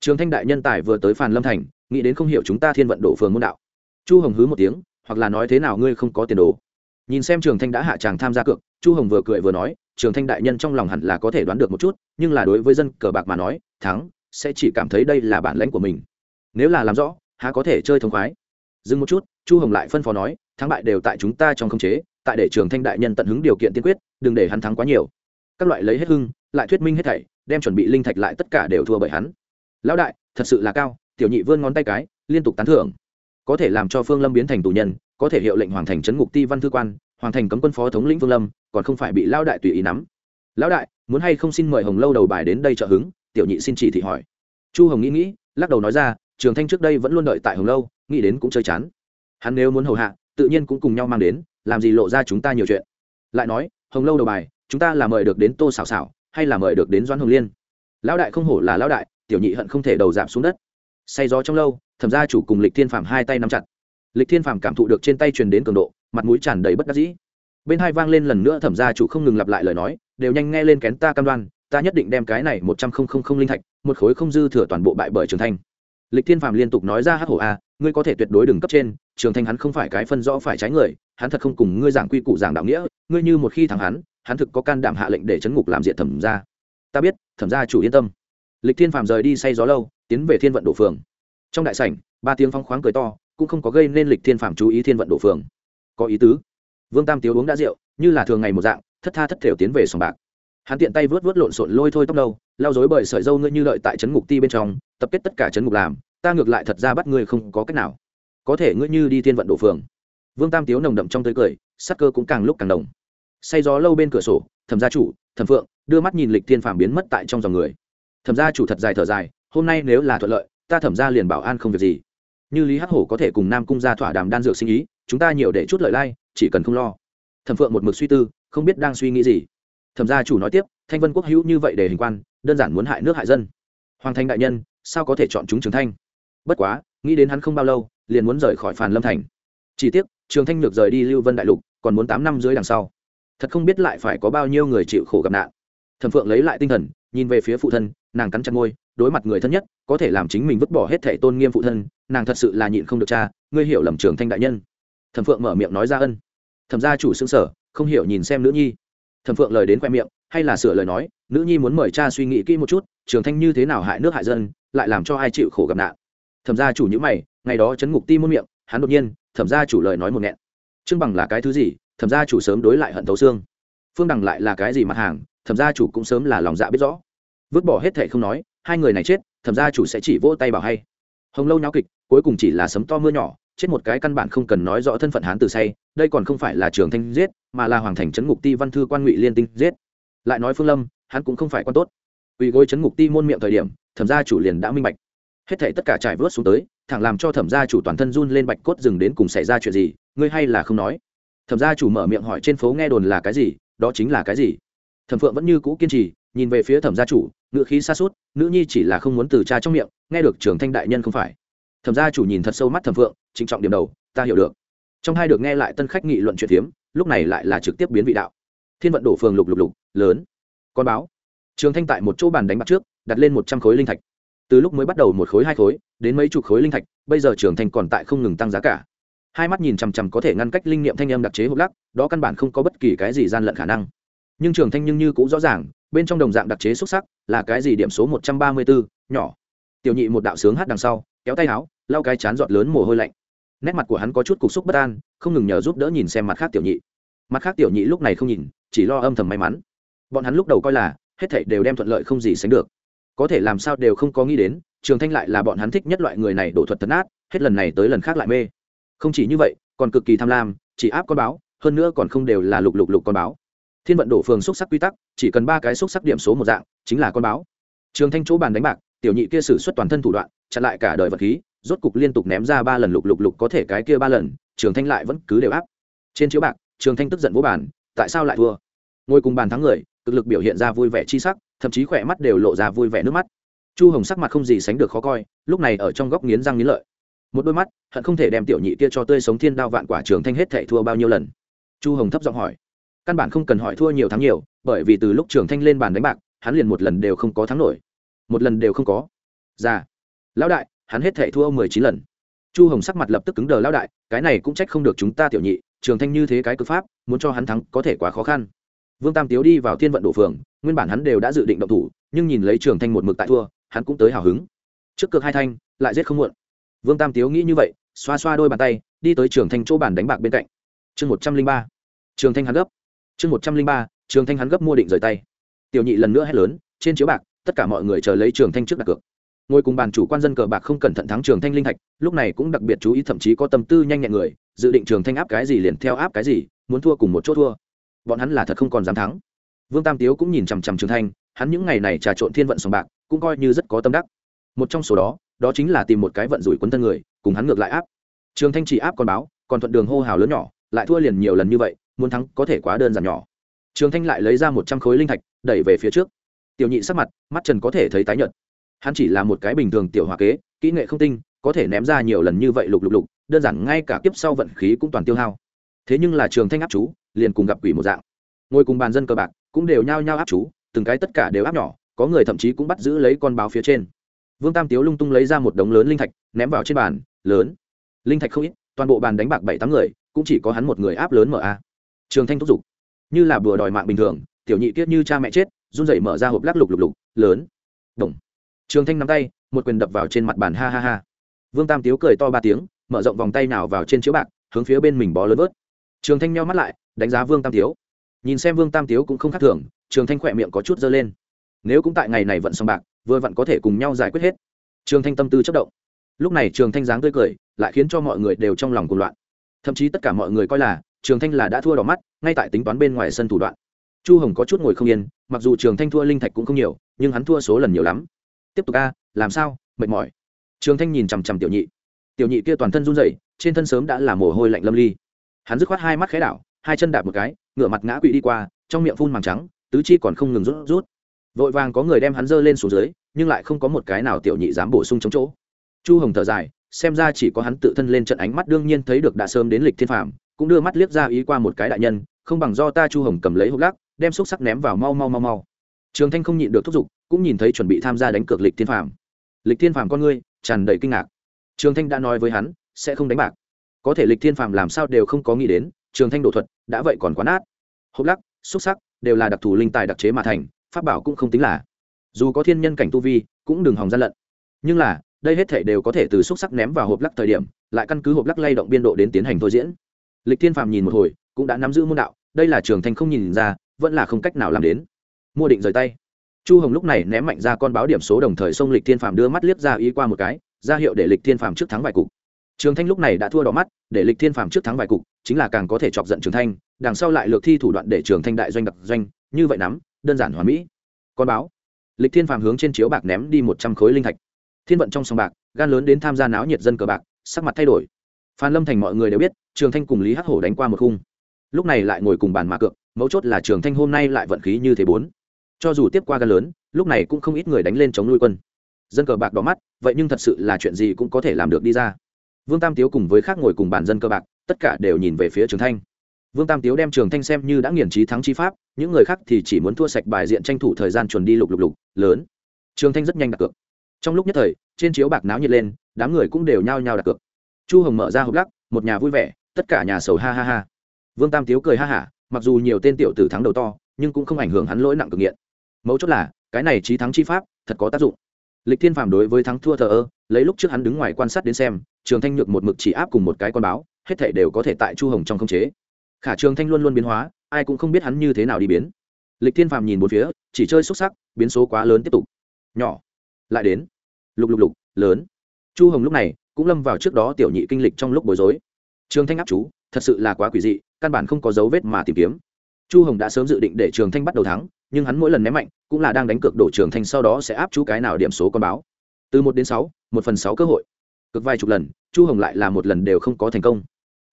[SPEAKER 1] Trường thanh đại nhân tài vừa tới phàn lâm thành nghĩ đến không hiểu chúng ta thiên vận đổ phường môn đạo. Chu hồng hứ một tiếng, hoặc là nói thế nào ngươi không có tiền đồ. Nhìn xem trường thanh đã hạ tràng tham gia cược, chu hồng vừa cười vừa nói, trường thanh đại nhân trong lòng hẳn là có thể đoán được một chút, nhưng là đối với dân cờ bạc mà nói, thắng, sẽ chỉ cảm thấy đây là bản lãnh của mình. Nếu là làm rõ, há có thể chơi thông khoái. Dừng một chút, chu hồng lại phân phó nói, thắng bại đều tại chúng ta trong khống chế, tại để trường thanh đại nhân tận hứng điều kiện tiên quyết, đừng để hắn thắng quá nhiều. Các loại lấy hết hưng, lại thuyết minh hết thảy, đem chuẩn bị linh thạch lại tất cả đều thua bởi hắn. Lão đại, thật sự là cao tiểu nhị vươn ngón tay cái, liên tục tán thưởng. Có thể làm cho phương lâm biến thành tù nhân, có thể hiệu lệnh hoàng thành trấn ngục ti văn thư quan, hoàng thành cấm quân phó thống lĩnh phương lâm, còn không phải bị lão đại tùy ý nắm. Lão đại, muốn hay không xin mời hồng lâu đầu bài đến đây trợ hứng? Tiểu nhị xin chỉ thị hỏi. Chu hồng nghĩ nghĩ, lắc đầu nói ra, trường thanh trước đây vẫn luôn đợi tại hồng lâu, nghĩ đến cũng chơi chán. Hắn nếu muốn hầu hạ, tự nhiên cũng cùng nhau mang đến, làm gì lộ ra chúng ta nhiều chuyện. Lại nói, hồng lâu đầu bài, chúng ta là mời được đến tô xảo xảo hay là mời được đến doan hồng liên? Lão đại không hổ là lão đại, tiểu nhị hận không thể đầu giảm xuống đất say gió trong lâu, thẩm gia chủ cùng lịch thiên phàm hai tay nắm chặt. Lịch thiên phàm cảm thụ được trên tay truyền đến cường độ, mặt mũi tràn đầy bất đắc dĩ. Bên hai vang lên lần nữa thẩm gia chủ không ngừng lặp lại lời nói, đều nhanh nghe lên kén ta cam đoan, ta nhất định đem cái này một trăm không không không linh thạch, một khối không dư thừa toàn bộ bại bởi trường thanh. Lịch thiên phàm liên tục nói ra hắc hổ a, ngươi có thể tuyệt đối đừng cấp trên, trường thanh hắn không phải cái phân rõ phải trái người, hắn thật không cùng ngươi giảng quy củ giảng đạo nghĩa, ngươi như một khi thẳng hắn hắn thực có can đảm hạ lệnh để chấn ngục làm diện thẩm gia. Ta biết, thẩm gia chủ yên tâm. Lịch thiên phàm rời đi say gió lâu tiến về thiên vận đổ phường. Trong đại sảnh, ba tiếng phong khoáng cười to, cũng không có gây nên lịch thiên phàm chú ý thiên vận đổ phường. Có ý tứ. Vương tam tiếu uống đã rượu, như là thường ngày một dạng, thất tha thất thểu tiến về sòng bạc. Hắn tiện tay vớt vớt lộn xộn lôi thôi tóc đâu lao dối bởi sợi dâu ngươi như lợi tại trấn ngục ti bên trong, tập kết tất cả trấn ngục làm, ta ngược lại thật ra bắt ngươi không có cách nào. Có thể ngươi như đi thiên vận đổ phường. Vương tam tiếu nồng đậm trong tươi cười, sắc cơ cũng càng lúc càng đồng say gió lâu bên cửa sổ, thẩm gia chủ, thẩm phượng, đưa mắt nhìn lịch thiên phàm biến mất tại trong dòng người. Thẩm gia chủ thật dài thở dài hôm nay nếu là thuận lợi, ta thẩm gia liền bảo an không việc gì. Như lý hắc hổ có thể cùng nam cung ra thỏa đàm đan dược sinh ý, chúng ta nhiều để chút lợi lai, chỉ cần không lo. Thẩm phượng một mực suy tư, không biết đang suy nghĩ gì. Thẩm gia chủ nói tiếp, thanh vân quốc hữu như vậy để hình quan, đơn giản muốn hại nước hại dân. Hoàng thành đại nhân, sao có thể chọn chúng trường thanh? Bất quá, nghĩ đến hắn không bao lâu, liền muốn rời khỏi phàn lâm thành. Chỉ tiếc, trường thanh được rời đi lưu vân đại lục, còn muốn tám năm dưới đằng sau. Thật không biết lại phải có bao nhiêu người chịu khổ gặp nạn. Thẩm phượng lấy lại tinh thần nhìn về phía phụ thân, nàng cắn chặt môi, đối mặt người thân nhất, có thể làm chính mình vứt bỏ hết thệ tôn nghiêm phụ thân, nàng thật sự là nhịn không được cha, ngươi hiểu lầm trường thanh đại nhân. Thẩm phượng mở miệng nói ra ân. Thẩm gia chủ xương sở không hiểu nhìn xem nữ nhi. Thẩm phượng lời đến khoe miệng, hay là sửa lời nói, nữ nhi muốn mời cha suy nghĩ kỹ một chút, trường thanh như thế nào hại nước hại dân, lại làm cho ai chịu khổ gặp nạn. Thẩm gia chủ nhữ mày, ngày đó chấn ngục ti muôn miệng, hắn đột nhiên, thẩm gia chủ lời nói một nghẹn. Trương bằng là cái thứ gì? Thẩm gia chủ sớm đối lại hận thấu xương. Phương đằng lại là cái gì mặt hàng? Thẩm gia chủ cũng sớm là lòng dạ biết rõ. Vứt bỏ hết thệ không nói, hai người này chết, thẩm gia chủ sẽ chỉ vỗ tay bảo hay. Hồng lâu nháo kịch, cuối cùng chỉ là sấm to mưa nhỏ, chết một cái căn bản không cần nói rõ thân phận hán từ say, đây còn không phải là trường thanh giết, mà là hoàng thành trấn ngục ti văn thư quan ngụy liên tinh giết. Lại nói phương lâm, hắn cũng không phải quan tốt. Ủy gối trấn ngục ti môn miệng thời điểm, thẩm gia chủ liền đã minh bạch. Hết thảy tất cả trải vớt xuống tới, thẳng làm cho thẩm gia chủ toàn thân run lên bạch cốt dừng đến cùng xảy ra chuyện gì, ngươi hay là không nói. Thẩm gia chủ mở miệng hỏi trên phố nghe đồn là cái gì, đó chính là cái gì? Thẩm phượng vẫn như cũ kiên trì, nhìn về phía thẩm gia chủ ngựa khí xa suốt, nữ nhi chỉ là không muốn từ cha trong miệng, nghe được trường thanh đại nhân không phải. Thẩm gia chủ nhìn thật sâu mắt thẩm phượng, trịnh trọng điểm đầu, ta hiểu được. Trong hai được nghe lại tân khách nghị luận chuyện phiếm lúc này lại là trực tiếp biến vị đạo. Thiên vận đổ phường lục lục lục, lớn. Con báo. Trường thanh tại một chỗ bàn đánh bạc trước, đặt lên một trăm khối linh thạch. Từ lúc mới bắt đầu một khối, hai khối, đến mấy chục khối linh thạch, bây giờ trường thanh còn tại không ngừng tăng giá cả. Hai mắt nhìn chằm chằm có thể ngăn cách linh nghiệm thanh âm đặc chế hộp lắc, đó căn bản không có bất kỳ cái gì gian lận khả năng nhưng trường thanh nhưng như cũng rõ ràng, bên trong đồng dạng đặc chế xuất sắc, là cái gì điểm số một trăm ba mươi bốn nhỏ. Tiểu nhị một đạo sướng hát đằng sau, kéo tay áo, lau cái chán giọt lớn mồ hôi lạnh. Nét mặt của hắn có chút cục xúc bất an, không ngừng nhờ giúp đỡ nhìn xem mặt khác tiểu nhị. Mặt khác tiểu nhị lúc này không nhìn, chỉ lo âm thầm may mắn. Bọn hắn lúc đầu coi là, hết thảy đều đem thuận lợi không gì sánh được. Có thể làm sao đều không có nghĩ đến, trường thanh lại là bọn hắn thích nhất loại người này đổ thuật tấn át hết lần này tới lần khác lại mê. Không chỉ như vậy, còn cực kỳ tham lam, chỉ áp con báo, hơn nữa còn không đều là lục lục lục con báo thiên vận đổ phường xúc sắc quy tắc, chỉ cần ba cái xúc sắc điểm số một dạng, chính là con báo. Trường thanh chỗ bàn đánh bạc, tiểu nhị kia sử xuất toàn thân thủ đoạn, chặn lại cả đời vật khí, rốt cục liên tục ném ra ba lần lục lục lục có thể cái kia ba lần, trường thanh lại vẫn cứ đều áp. Trên chiếu bạc, trường thanh tức giận vỗ bàn, tại sao lại thua? Ngồi cùng bàn thắng người, cực lực biểu hiện ra vui vẻ chi sắc, thậm chí khỏe mắt đều lộ ra vui vẻ nước mắt. Chu hồng sắc mặt không gì sánh được khó coi, lúc này ở trong góc nghiến răng nghiến lợi. Một đôi mắt, hận không thể đem tiểu nhị kia cho tươi sống thiên đao vạn quả trường thanh hết thệ thua bao nhiêu lần? Chu hồng thấp giọng hỏi căn bản không cần hỏi thua nhiều thắng nhiều, bởi vì từ lúc trường thanh lên bàn đánh bạc, hắn liền một lần đều không có thắng nổi. Một lần đều không có. Ra lão đại, hắn hết thệ thua mười chín lần. Chu hồng sắc mặt lập tức cứng đờ lão đại, cái này cũng trách không được chúng ta tiểu nhị trường thanh như thế cái cực pháp, muốn cho hắn thắng có thể quá khó khăn. Vương tam tiếu đi vào thiên vận đổ phường, nguyên bản hắn đều đã dự định động thủ, nhưng nhìn lấy trường thanh một mực tại thua, hắn cũng tới hào hứng. Trước cược hai thanh, lại giết không muộn. Vương tam tiếu nghĩ như vậy, xoa xoa đôi bàn tay, đi tới trường thanh chỗ bàn đánh bạc bên cạnh. Chương một trăm linh ba. Trường thanh hắn gấp chương một trăm linh ba, trường thanh hắn gấp mua định rời tay. Tiểu nhị lần nữa hét lớn, trên chiếu bạc, tất cả mọi người chờ lấy trường thanh trước đặt cược. Ngồi cùng bàn chủ quan dân cờ bạc không cẩn thận thắng trường thanh linh thạch, lúc này cũng đặc biệt chú ý thậm chí có tâm tư nhanh nhẹn người, dự định trường thanh áp cái gì liền theo áp cái gì, muốn thua cùng một chỗ thua. Bọn hắn là thật không còn dám thắng. Vương tam tiếu cũng nhìn chằm chằm trường thanh, hắn những ngày này trà trộn thiên vận sòng bạc, cũng coi như rất có tâm đắc. Một trong số đó đó chính là tìm một cái vận rủi quấn thân người, cùng hắn ngược lại áp. Trường thanh chỉ áp con báo, còn thuận đường hô hào lớn nhỏ, lại thua liền nhiều lần như vậy muốn thắng có thể quá đơn giản nhỏ. Trường thanh lại lấy ra một trăm khối linh thạch, đẩy về phía trước. Tiểu nhị sắc mặt, mắt trần có thể thấy tái nhợt. Hắn chỉ là một cái bình thường tiểu hòa kế, kỹ nghệ không tinh, có thể ném ra nhiều lần như vậy lục lục lục, đơn giản ngay cả kiếp sau vận khí cũng toàn tiêu hao. Thế nhưng là trường thanh áp chú, liền cùng gặp quỷ một dạng. Ngồi cùng bàn dân cờ bạc, cũng đều nhao nhao áp chú, từng cái tất cả đều áp nhỏ, có người thậm chí cũng bắt giữ lấy con báo phía trên. Vương tam tiếu lung tung lấy ra một đống lớn linh thạch, ném vào trên bàn, lớn. Linh thạch không ít, toàn bộ bàn đánh bạc bảy tám người, cũng chỉ có hắn một người áp lớn mở a trường thanh thúc giục. Như là bừa đòi mạng bình thường, tiểu nhị tiết như cha mẹ chết, run rẩy mở ra hộp lắc lục lục lục, lớn. Đồng trường thanh nắm tay, một quyền đập vào trên mặt bàn, ha ha ha. Vương tam tiếu cười to ba tiếng, mở rộng vòng tay nào vào trên chiếu bạc, hướng phía bên mình bó lớn vớt. Trường thanh nheo mắt lại, đánh giá vương tam tiếu. Nhìn xem vương tam tiếu cũng không khác thường, trường thanh khỏe miệng có chút dơ lên. Nếu cũng tại ngày này vận xong bạc, vừa vặn có thể cùng nhau giải quyết hết. Trường thanh tâm tư chất động. Lúc này trường thanh dáng tươi cười, lại khiến cho mọi người đều trong lòng cùng loạn. Thậm chí tất cả mọi người coi là trường thanh là đã thua đỏ mắt, ngay tại tính toán bên ngoài sân thủ đoạn. Chu hồng có chút ngồi không yên, mặc dù trường thanh thua linh thạch cũng không nhiều, nhưng hắn thua số lần nhiều lắm. Tiếp tục a, làm sao, mệt mỏi. Trường thanh nhìn chằm chằm tiểu nhị. Tiểu nhị kia toàn thân run rẩy, trên thân sớm đã là mồ hôi lạnh lâm ly. Hắn dứt khoát hai mắt khẽ đảo, hai chân đạp một cái, ngửa mặt ngã quỵ đi qua, trong miệng phun màng trắng, tứ chi còn không ngừng rút rút. Vội vàng có người đem hắn dơ lên xuống dưới, nhưng lại không có một cái nào tiểu nhị dám bổ sung chống chỗ. Chu hồng thở dài, xem ra chỉ có hắn tự thân lên trận ánh mắt đương nhiên thấy được đã sớm đến lịch thiên phạm cũng đưa mắt liếc ra ý qua một cái đại nhân, không bằng do ta chu hồng cầm lấy hộp lắc, đem xúc sắc ném vào mau mau mau mau. Trường thanh không nhịn được thúc giục, cũng nhìn thấy chuẩn bị tham gia đánh cược lịch thiên phàm. lịch thiên phàm con ngươi tràn đầy kinh ngạc. Trường thanh đã nói với hắn, sẽ không đánh bạc. Có thể lịch thiên phàm làm sao đều không có nghĩ đến, trường thanh đổ thuật đã vậy còn quá nát. Hộp lắc, xúc sắc đều là đặc thù linh tài đặc chế mà thành, pháp bảo cũng không tính là. Dù có thiên nhân cảnh tu vi, cũng đừng hòng gian lận. Nhưng là, đây hết thể đều có thể từ xúc sắc ném vào hộp lắc thời điểm, lại căn cứ hộp lắc lay động biên độ đến tiến hành thôi diễn lịch thiên phàm nhìn một hồi, cũng đã nắm giữ môn đạo, đây là trường thanh không nhìn ra, vẫn là không cách nào làm đến. Mua định rời tay. Chu hồng lúc này ném mạnh ra con báo điểm số đồng thời xông lịch thiên phàm đưa mắt liếc ra ý qua một cái, ra hiệu để lịch thiên phàm trước thắng vài cục. Trường thanh lúc này đã thua đỏ mắt, để lịch thiên phàm trước thắng vài cục, chính là càng có thể chọc giận trường thanh, đằng sau lại lược thi thủ đoạn để trường thanh đại doanh đặc doanh, như vậy nắm, đơn giản hoàn mỹ. Con báo. Lịch thiên phàm hướng trên chiếu bạc ném đi một trăm khối linh thạch. Thiên vận trong sòng bạc, gan lớn đến tham gia náo nhiệt dân cờ bạc, sắc mặt thay đổi phan lâm thành mọi người đều biết, trường thanh cùng lý hắc hổ đánh qua một khung. Lúc này lại ngồi cùng bàn mà cược, mấu chốt là trường thanh hôm nay lại vận khí như thế bốn. Cho dù tiếp qua gan lớn, lúc này cũng không ít người đánh lên chống nuôi quân. Dân cờ bạc đỏ mắt, vậy nhưng thật sự là chuyện gì cũng có thể làm được đi ra. Vương tam tiếu cùng với khác ngồi cùng bàn dân cờ bạc, tất cả đều nhìn về phía trường thanh. Vương tam tiếu đem trường thanh xem như đã nghiền trí thắng chi pháp, những người khác thì chỉ muốn thua sạch bài diện tranh thủ thời gian chuẩn đi lục lục lục, lớn. Trường thanh rất nhanh đặt cược. Trong lúc nhất thời, trên chiếu bạc náo nhiệt lên, đám người cũng đều nhao nhao đặt cược chu hồng mở ra hộp lắc, một nhà vui vẻ, tất cả nhà sầu ha ha ha. Vương tam tiếu cười ha hả, mặc dù nhiều tên tiểu tử thắng đầu to, nhưng cũng không ảnh hưởng hắn lỗi nặng cực nghiện. Mấu chốt là, cái này trí thắng chi pháp, thật có tác dụng. Lịch thiên phàm đối với thắng thua thờ ơ, lấy lúc trước hắn đứng ngoài quan sát đến xem, trường thanh nhược một mực chỉ áp cùng một cái con báo, hết thể đều có thể tại chu hồng trong khống chế. Khả trường thanh luôn luôn biến hóa, ai cũng không biết hắn như thế nào đi biến. Lịch thiên phàm nhìn một phía, chỉ chơi xúc sắc, biến số quá lớn tiếp tục. Nhỏ, lại đến. Lục lục lục, lớn. Chu hồng lúc này cũng lâm vào trước đó tiểu nhị kinh lịch trong lúc bối rối. Trường thanh áp chú, thật sự là quá quỷ dị, căn bản không có dấu vết mà tìm kiếm. Chu hồng đã sớm dự định để trường thanh bắt đầu thắng, nhưng hắn mỗi lần ném mạnh, cũng là đang đánh cược đổ trường thanh sau đó sẽ áp chú cái nào điểm số con báo. Từ một đến sáu, một phần sáu cơ hội. Cực vài chục lần, chu hồng lại là một lần đều không có thành công.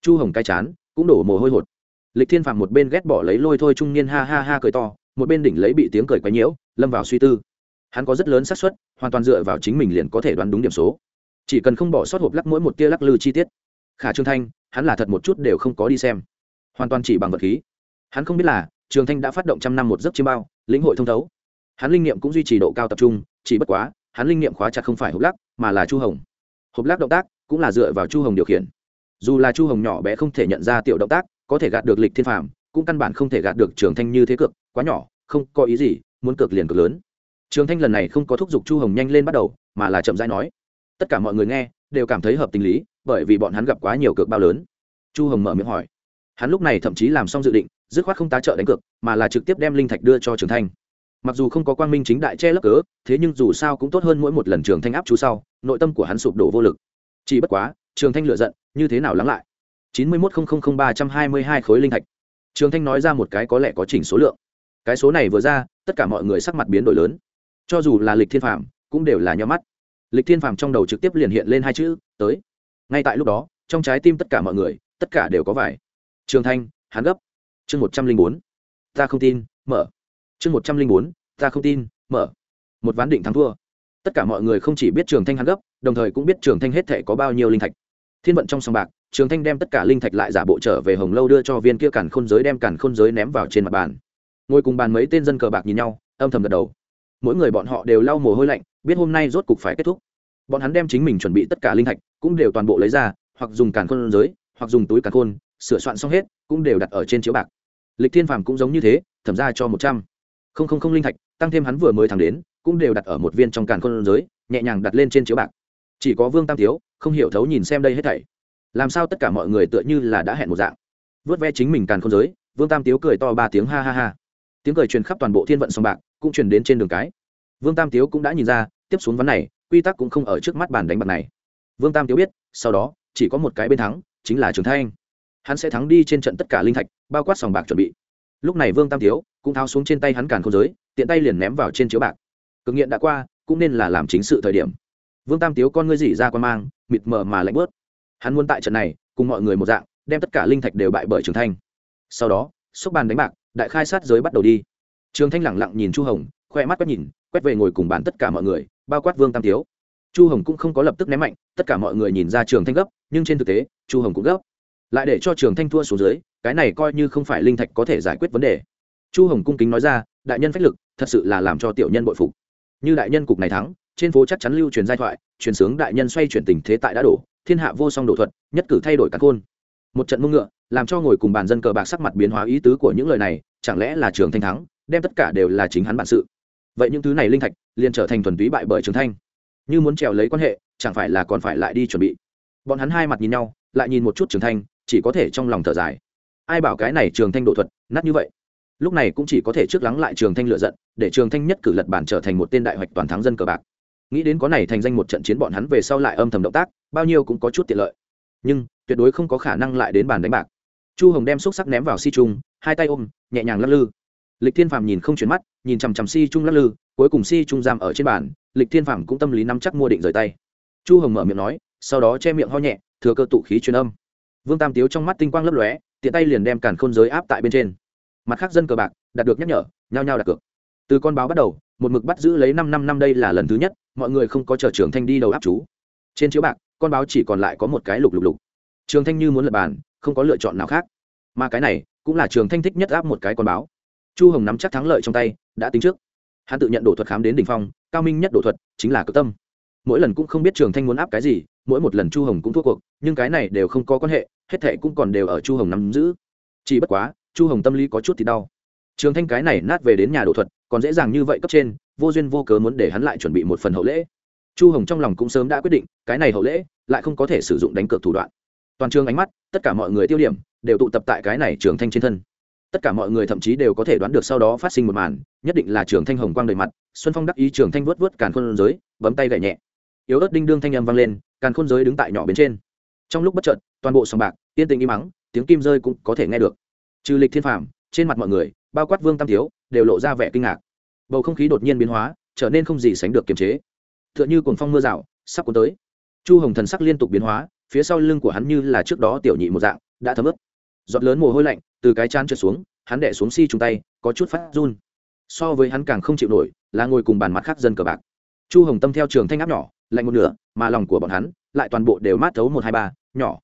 [SPEAKER 1] Chu hồng cai chán, cũng đổ mồ hôi hột. Lịch thiên phạm một bên ghét bỏ lấy lôi thôi trung niên ha ha ha cười to, một bên đỉnh lấy bị tiếng cười quấy nhiễu, lâm vào suy tư. Hắn có rất lớn xác suất, hoàn toàn dựa vào chính mình liền có thể đoán đúng điểm số chỉ cần không bỏ sót hộp lắc mỗi một tia lắc lư chi tiết. Khả trương thanh, hắn là thật một chút đều không có đi xem. Hoàn toàn chỉ bằng vật khí. Hắn không biết là, trường thanh đã phát động trăm năm một giấc chiêm bao, lĩnh hội thông thấu. Hắn linh nghiệm cũng duy trì độ cao tập trung, chỉ bất quá, hắn linh nghiệm khóa chặt không phải hộp lắc, mà là chu hồng. Hộp lắc động tác cũng là dựa vào chu hồng điều khiển. Dù là chu hồng nhỏ bé không thể nhận ra tiểu động tác, có thể gạt được lịch thiên phàm, cũng căn bản không thể gạt được trường thanh như thế cực quá nhỏ, không có ý gì, muốn cực liền cực lớn. Trường thanh lần này không có thúc giục chu hồng nhanh lên bắt đầu, mà là chậm rãi nói tất cả mọi người nghe, đều cảm thấy hợp tình lý, bởi vì bọn hắn gặp quá nhiều cược bao lớn. Chu hồng mở miệng hỏi. Hắn lúc này thậm chí làm xong dự định, dứt khoát không tá trợ đánh cược, mà là trực tiếp đem linh thạch đưa cho trường thanh. Mặc dù không có quang minh chính đại che lấp cớ, thế nhưng dù sao cũng tốt hơn mỗi một lần trường thanh áp chú sau, nội tâm của hắn sụp đổ vô lực. Chỉ bất quá, trường thanh lựa giận, như thế nào lắng lại? chín mươi một ba trăm hai mươi hai khối linh thạch. Trường thanh nói ra một cái có lẽ có chỉnh số lượng. Cái số này vừa ra, tất cả mọi người sắc mặt biến đổi lớn. Cho dù là lịch thiên phạm cũng đều là nhau mắt lịch thiên phạm trong đầu trực tiếp liền hiện lên hai chữ, tới. Ngay tại lúc đó, trong trái tim tất cả mọi người, tất cả đều có vải trường thanh, hắn gấp. Chương một trăm linh bốn. Ta không tin, mở. Chương một trăm linh bốn. Ta không tin, mở. Một ván định thắng thua. Tất cả mọi người không chỉ biết trường thanh hắn gấp, đồng thời cũng biết trường thanh hết thể có bao nhiêu linh thạch. Thiên vận trong sòng bạc, trường thanh đem tất cả linh thạch lại giả bộ trở về hồng lâu đưa cho viên kia cản khôn giới đem cản khôn giới ném vào trên mặt bàn. Ngồi cùng bàn mấy tên dân cờ bạc nhìn nhau, âm thầm gật đầu. Mỗi người bọn họ đều lau mồ hôi lạnh biết hôm nay rốt cục phải kết thúc. Bọn hắn đem chính mình chuẩn bị tất cả linh thạch cũng đều toàn bộ lấy ra, hoặc dùng càn khôn giới, hoặc dùng túi càn khôn, sửa soạn xong hết, cũng đều đặt ở trên chiếu bạc. Lịch thiên phàm cũng giống như thế, thẩm ra cho một trăm. Không không không linh thạch, tăng thêm hắn vừa mới thẳng đến, cũng đều đặt ở một viên trong càn khôn giới, nhẹ nhàng đặt lên trên chiếu bạc. Chỉ có vương tam thiếu, không hiểu thấu nhìn xem đây hết thảy. Làm sao tất cả mọi người tựa như là đã hẹn một dạng? Vớt ve chính mình càn khôn giới, vương tam tiếu cười to ba tiếng ha ha ha. Tiếng cười truyền khắp toàn bộ thiên vận sông bạc, cũng truyền đến trên đường cái. Vương tam tiếu cũng đã nhìn ra tiếp xuống ván này, quy tắc cũng không ở trước mắt bàn đánh bạc này. Vương tam tiếu biết, sau đó, chỉ có một cái bên thắng, chính là trường thanh hắn sẽ thắng đi trên trận tất cả linh thạch, bao quát sòng bạc chuẩn bị. Lúc này vương tam tiếu cũng tháo xuống trên tay hắn càn khôn giới, tiện tay liền ném vào trên chiếu bạc. Cực nghiện đã qua, cũng nên là làm chính sự thời điểm. Vương tam tiếu con ngươi dị ra quan mang, mịt mờ mà lạnh bớt hắn muốn tại trận này, cùng mọi người một dạng, đem tất cả linh thạch đều bại bởi trường thanh sau đó, xúc bàn đánh bạc, đại khai sát giới bắt đầu đi. Trường thanh lẳng lặng nhìn chu hồng, khoe mắt quét nhìn, quét về ngồi cùng bàn tất cả mọi người bao quát vương tam tiếu chu hồng cũng không có lập tức ném mạnh tất cả mọi người nhìn ra trường thanh gấp nhưng trên thực tế chu hồng cũng gấp lại để cho trường thanh thua xuống dưới cái này coi như không phải linh thạch có thể giải quyết vấn đề chu hồng cung kính nói ra đại nhân phách lực thật sự là làm cho tiểu nhân bội phục như đại nhân cục này thắng trên phố chắc chắn lưu truyền giai thoại truyền sướng đại nhân xoay chuyển tình thế tại đã đổ thiên hạ vô song đổ thuật nhất cử thay đổi cả côn một trận mông ngựa làm cho ngồi cùng bàn dân cờ bạc sắc mặt biến hóa ý tứ của những lời này chẳng lẽ là trường thanh thắng đem tất cả đều là chính hắn bản sự vậy những thứ này linh thạch liền trở thành thuần túy bại bởi trường thanh. Như muốn trèo lấy quan hệ, chẳng phải là còn phải lại đi chuẩn bị. Bọn hắn hai mặt nhìn nhau, lại nhìn một chút trường thanh, chỉ có thể trong lòng thở dài. Ai bảo cái này trường thanh độ thuật, nát như vậy? Lúc này cũng chỉ có thể trước lắng lại trường thanh lựa giận, để trường thanh nhất cử lật bản trở thành một tên đại hoạch toàn thắng dân cờ bạc. Nghĩ đến có này thành danh một trận chiến bọn hắn về sau lại âm thầm động tác, bao nhiêu cũng có chút tiện lợi. Nhưng, tuyệt đối không có khả năng lại đến bàn đánh bạc. Chu hồng đem xúc sắc ném vào si trung, hai tay ôm, nhẹ nhàng lắc lư. Lịch thiên phàm nhìn không chuyển mắt nhìn chằm chằm si trung lắc lư, cuối cùng si trung giam ở trên bàn, lịch thiên phàm cũng tâm lý nắm chắc mua định rời tay. Chu hồng mở miệng nói, sau đó che miệng ho nhẹ, thừa cơ tụ khí truyền âm. Vương tam tiếu trong mắt tinh quang lấp lóe, tiện tay liền đem càn khôn giới áp tại bên trên. Mặt khác dân cờ bạc, đạt được nhắc nhở, nhao nhao đặt cược. Từ con báo bắt đầu, một mực bắt giữ lấy năm năm năm đây là lần thứ nhất, mọi người không có chờ trường thanh đi đầu áp chú. Trên chiếu bạc, con báo chỉ còn lại có một cái lục lục lục. Trường thanh như muốn lập bàn, không có lựa chọn nào khác. Mà cái này, cũng là trường thanh thích nhất áp một cái con báo. Chu hồng nắm chắc thắng lợi trong tay đã tính trước. Hắn tự nhận đổ thuật khám đến đ ỉ n h phong, cao minh nhất đổ thuật chính là cực tâm. Mỗi lần cũng không biết trường thanh muốn áp cái gì, mỗi một lần chu hồng cũng thua cuộc, nhưng cái này đều không có quan hệ, hết thệ cũng còn đều ở chu hồng nắm giữ. Chỉ bất quá, chu hồng tâm lý có chút thì đau. Trường thanh cái này nát về đến nhà đổ thuật, còn dễ dàng như vậy cấp trên, vô duyên vô cớ muốn để hắn lại chuẩn bị một phần hậu lễ. Chu hồng trong lòng cũng sớm đã quyết định, cái này hậu lễ lại không có thể sử dụng đánh cược thủ đoạn. Toàn trường ánh mắt, tất cả mọi người tiêu điểm, đều tụ tập tại cái này trường thanh trên thân tất cả mọi người thậm chí đều có thể đoán được sau đó phát sinh một màn, nhất định là trường thanh hồng quang đầy mặt, xuân phong đắc ý trường thanh vớt vớt càn khôn giới, bấm tay gậy nhẹ. Yếu ớt đinh đương thanh âm vang lên, càn khôn giới đứng tại nhỏ bên trên. Trong lúc bất trợt toàn bộ sòng bạc, yên tĩnh im mắng tiếng kim rơi cũng có thể nghe được. Trừ lịch thiên phàm, trên mặt mọi người, bao quát vương tam thiếu, đều lộ ra vẻ kinh ngạc. Bầu không khí đột nhiên biến hóa, trở nên không gì sánh được kiềm chế. T h ư ợ n h ư cồn phong mưa rào, sắp cuốn tới. Chu hồng thần sắc liên tục biến hóa, phía sau lưng của hắn như là trước đó tiểu nhị một dạng, đã thấm ướt. Giọt lớn mồ hôi lạnh từ cái chán trượt xuống, hắn đẻ xuống si chung tay, có chút phát run. So với hắn càng không chịu nổi, là ngồi cùng bàn mặt khác dân cờ bạc. Chu hồng tâm theo trường thanh áp nhỏ, lạnh một nửa, mà lòng của bọn hắn lại toàn bộ đều mát thấu một, hai, ba, nhỏ.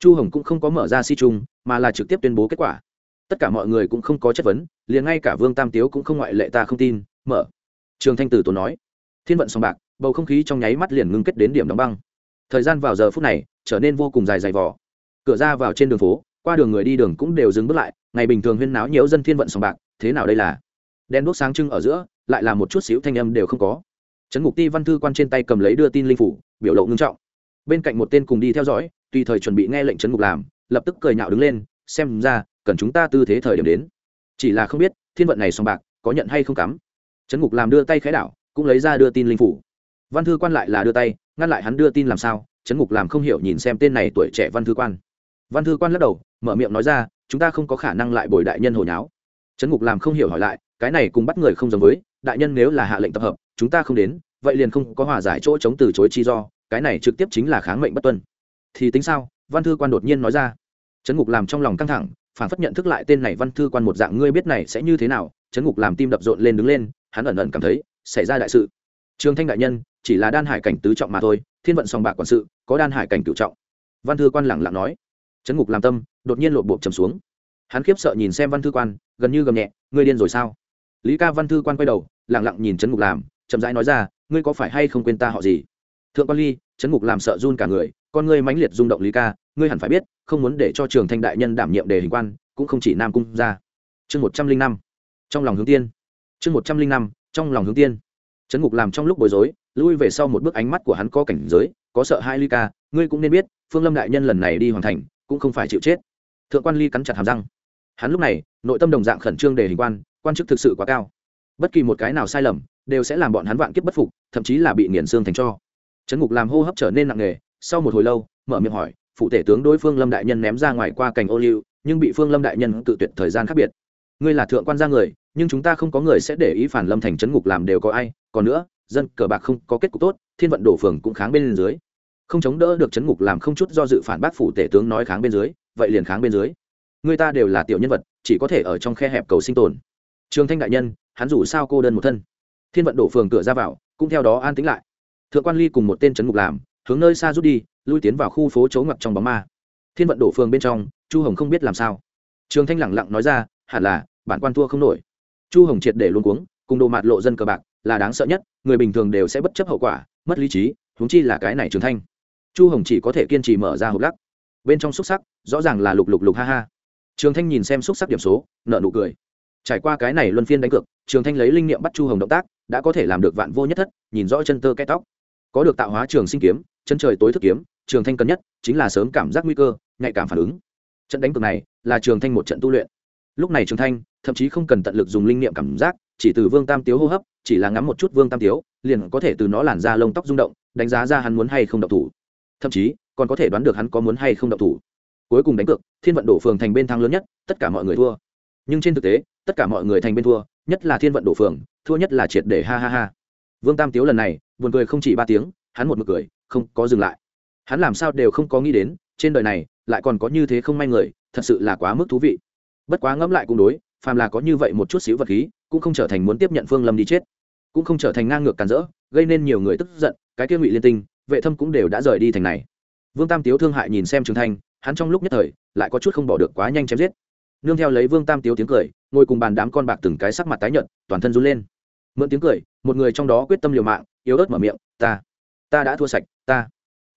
[SPEAKER 1] Chu hồng cũng không có mở ra si chung, mà là trực tiếp tuyên bố kết quả. Tất cả mọi người cũng không có chất vấn, liền ngay cả vương tam tiếu cũng không ngoại lệ ta không tin, mở. Trường thanh tử tốn nói, thiên vận sòng bạc, bầu không khí trong nháy mắt liền ngưng kết đến điểm đóng băng. Thời gian vào giờ phút này, trở nên vô cùng dài dày vỏ cửa ra vào trên đường phố qua đường người đi đường cũng đều dừng bước lại, ngày bình thường huyên náo nhiễu dân thiên vận sòng bạc, thế nào đây là? Đen đuốc sáng trưng ở giữa, lại là một chút xíu thanh âm đều không có. Trấn ngục ti văn thư quan trên tay cầm lấy đưa tin linh phủ, biểu lộ ngưng trọng. Bên cạnh một tên cùng đi theo dõi, tùy thời chuẩn bị nghe lệnh trấn ngục làm, lập tức cười nhạo đứng lên, xem ra, cần chúng ta tư thế thời điểm đến. Chỉ là không biết, thiên vận này sòng bạc, có nhận hay không cắm? Trấn ngục làm đưa tay khái đảo, cũng lấy ra đưa tin linh phủ. Văn thư quan lại là đưa tay, ngăn lại hắn đưa tin làm sao? Trấn ngục làm không hiểu nhìn xem tên này tuổi trẻ văn thư quan. Văn thư quan lắc đầu mở miệng nói ra, chúng ta không có khả năng lại bồi đại nhân hồi nháo. Trấn ngục làm không hiểu hỏi lại, cái này cùng bắt người không giống với, đại nhân nếu là hạ lệnh tập hợp, chúng ta không đến, vậy liền không có hòa giải chỗ chống từ chối chi do, cái này trực tiếp chính là kháng mệnh bất tuân. Thì tính sao? Văn thư quan đột nhiên nói ra. Trấn ngục làm trong lòng căng thẳng, phản phất nhận thức lại tên này văn thư quan một dạng, ngươi biết này sẽ như thế nào? Trấn ngục làm tim đập rộn lên đứng lên, hắn ẩn ẩn cảm thấy xảy ra đại sự. Trường thanh đại nhân, chỉ là đan hải cảnh tứ trọng mà thôi, thiên vận sòng bạc quản sự, có đan hải cảnh cửu trọng. Văn thư quan lẳng lặng nói. Trấn ngục làm tâm đột nhiên lộp bộp trầm xuống. Hắn khiếp sợ nhìn xem văn thư quan, gần như gầm nhẹ, ngươi điên rồi sao? Lý ca văn thư quan quay đầu lẳng lặng nhìn trấn ngục làm, chậm rãi nói ra, ngươi có phải hay không quên ta họ gì? Thượng quan ly, trấn ngục làm sợ run cả người, con ngươi mãnh liệt rung động lý ca, ngươi hẳn phải biết, không muốn để cho trường thanh đại nhân đảm nhiệm đề hình quan, cũng không chỉ nam cung ra. Chương một trăm linh năm, trong lòng hướng tiên. Chương một trăm linh năm, trong lòng hướng tiên. Trấn ngục làm trong lúc bối rối, lui về sau một bước ánh mắt của hắn có cảnh giới, có sợ hai ly ca, ngươi cũng nên biết, phương lâm đại nhân lần này đi hoàn thành, cũng không phải chịu chết thượng quan ly cắn chặt hàm răng hắn lúc này nội tâm đồng dạng khẩn trương đề hình quan quan chức thực sự quá cao bất kỳ một cái nào sai lầm đều sẽ làm bọn hắn vạn kiếp bất phục thậm chí là bị nghiền xương thành cho trấn ngục làm hô hấp trở nên nặng nề sau một hồi lâu mở miệng hỏi phụ tể tướng đối phương lâm đại nhân ném ra ngoài qua cành ô liu nhưng bị phương lâm đại nhân tự tuyệt thời gian khác biệt ngươi là thượng quan gia người nhưng chúng ta không có người sẽ để ý phản lâm thành trấn ngục làm đều có ai còn nữa dân cờ bạc không có kết cục tốt thiên vận đổ phường cũng kháng bên dưới không chống đỡ được Trấn ngục làm không chút do dự phản bác phủ tể tướng nói kháng bên dưới vậy liền kháng bên dưới. Người ta đều là tiểu nhân vật, chỉ có thể ở trong khe hẹp cầu sinh tồn. Trường thanh đại nhân, hắn rủ sao cô đơn một thân. Thiên vận đổ phường cửa ra vào, cũng theo đó an tĩnh lại. Thượng quan ly cùng một tên chấn ngục làm, hướng nơi xa rút đi, lui tiến vào khu phố chấu ngập trong bóng ma. Thiên vận đổ phường bên trong, chu hồng không biết làm sao. Trường thanh lẳng lặng nói ra, hẳn là, bản quan thua không nổi. Chu hồng triệt để luôn cuống, cùng đồ mạt lộ dân cờ bạc, là đáng sợ nhất, người bình thường đều sẽ bất chấp hậu quả, mất lý trí, huống chi là cái này trường thanh. Chu hồng chỉ có thể kiên trì mở ra hộp lắc bên trong xúc sắc, rõ ràng là lục lục lục ha ha. Trường thanh nhìn xem xúc sắc điểm số nợ nụ cười. Trải qua cái này luân phiên đánh cược, trường thanh lấy linh nghiệm bắt chu hồng động tác, đã có thể làm được vạn vô nhất thất, nhìn rõ chân tơ cái tóc. Có được tạo hóa trường sinh kiếm, chân trời tối thức kiếm, trường thanh cần nhất, chính là sớm cảm giác nguy cơ, nhạy cảm phản ứng. Trận đánh cược này là trường thanh một trận tu luyện. Lúc này trường thanh, thậm chí không cần tận lực dùng linh nghiệm cảm giác, chỉ từ vương tam tiếu hô hấp, chỉ là ngắm một chút vương tam tiếu, liền có thể từ nó làn ra lông tóc rung động, đánh giá ra hắn muốn hay không động thủ. Thậm chí còn có thể đoán được hắn có muốn hay không động thủ. Cuối cùng đánh cược, thiên vận đổ phường thành bên thắng lớn nhất, tất cả mọi người thua. Nhưng trên thực tế, tất cả mọi người thành bên thua, nhất là thiên vận đổ phường, thua nhất là triệt để ha ha ha. Vương tam tiếu lần này, buồn cười không chỉ ba tiếng, hắn một mực cười, không có dừng lại. Hắn làm sao đều không có nghĩ đến, trên đời này, lại còn có như thế không may người, thật sự là quá mức thú vị. Bất quá ngẫm lại cũng đối, phàm là có như vậy một chút xíu vật khí, cũng không trở thành muốn tiếp nhận phương lâm đi chết. Cũng không trở thành ngang ngược càn rỡ, gây nên nhiều người tức giận, cái kia ngụy liên tinh, vệ thâm cũng đều đã rời đi thành này vương tam tiếu thương hại nhìn xem trường thanh, hắn trong lúc nhất thời lại có chút không bỏ được quá nhanh chém giết. Nương theo lấy vương tam tiếu tiếng cười, ngồi cùng bàn đám con bạc từng cái sắc mặt tái nhợt, toàn thân run lên. Mượn tiếng cười, một người trong đó quyết tâm liều mạng, yếu ớt mở miệng, ta ta đã thua sạch, ta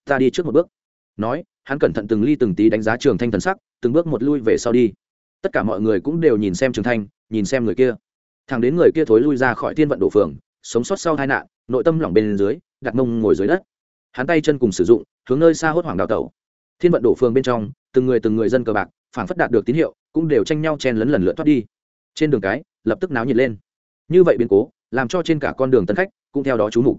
[SPEAKER 1] ta đi trước một bước. Nói, hắn cẩn thận từng ly từng tí đánh giá trường thanh thần sắc, từng bước một lui về sau đi. Tất cả mọi người cũng đều nhìn xem trường thanh, nhìn xem người kia. Thằng đến người kia thối lui ra khỏi thiên vận đổ phường, sống sót sau tai nạn, nội tâm lỏng bên dưới, đặt mông ngồi dưới đất hắn tay chân cùng sử dụng, hướng nơi xa hốt hoảng đào tẩu. Thiên vận đổ phương bên trong, từng người từng người dân cờ bạc phản phất đạt được tín hiệu, cũng đều tranh nhau chen lấn lần lượt thoát đi. Trên đường cái, lập tức náo nhiệt lên. Như vậy biến cố, làm cho trên cả con đường tân khách cũng theo đó chú mục.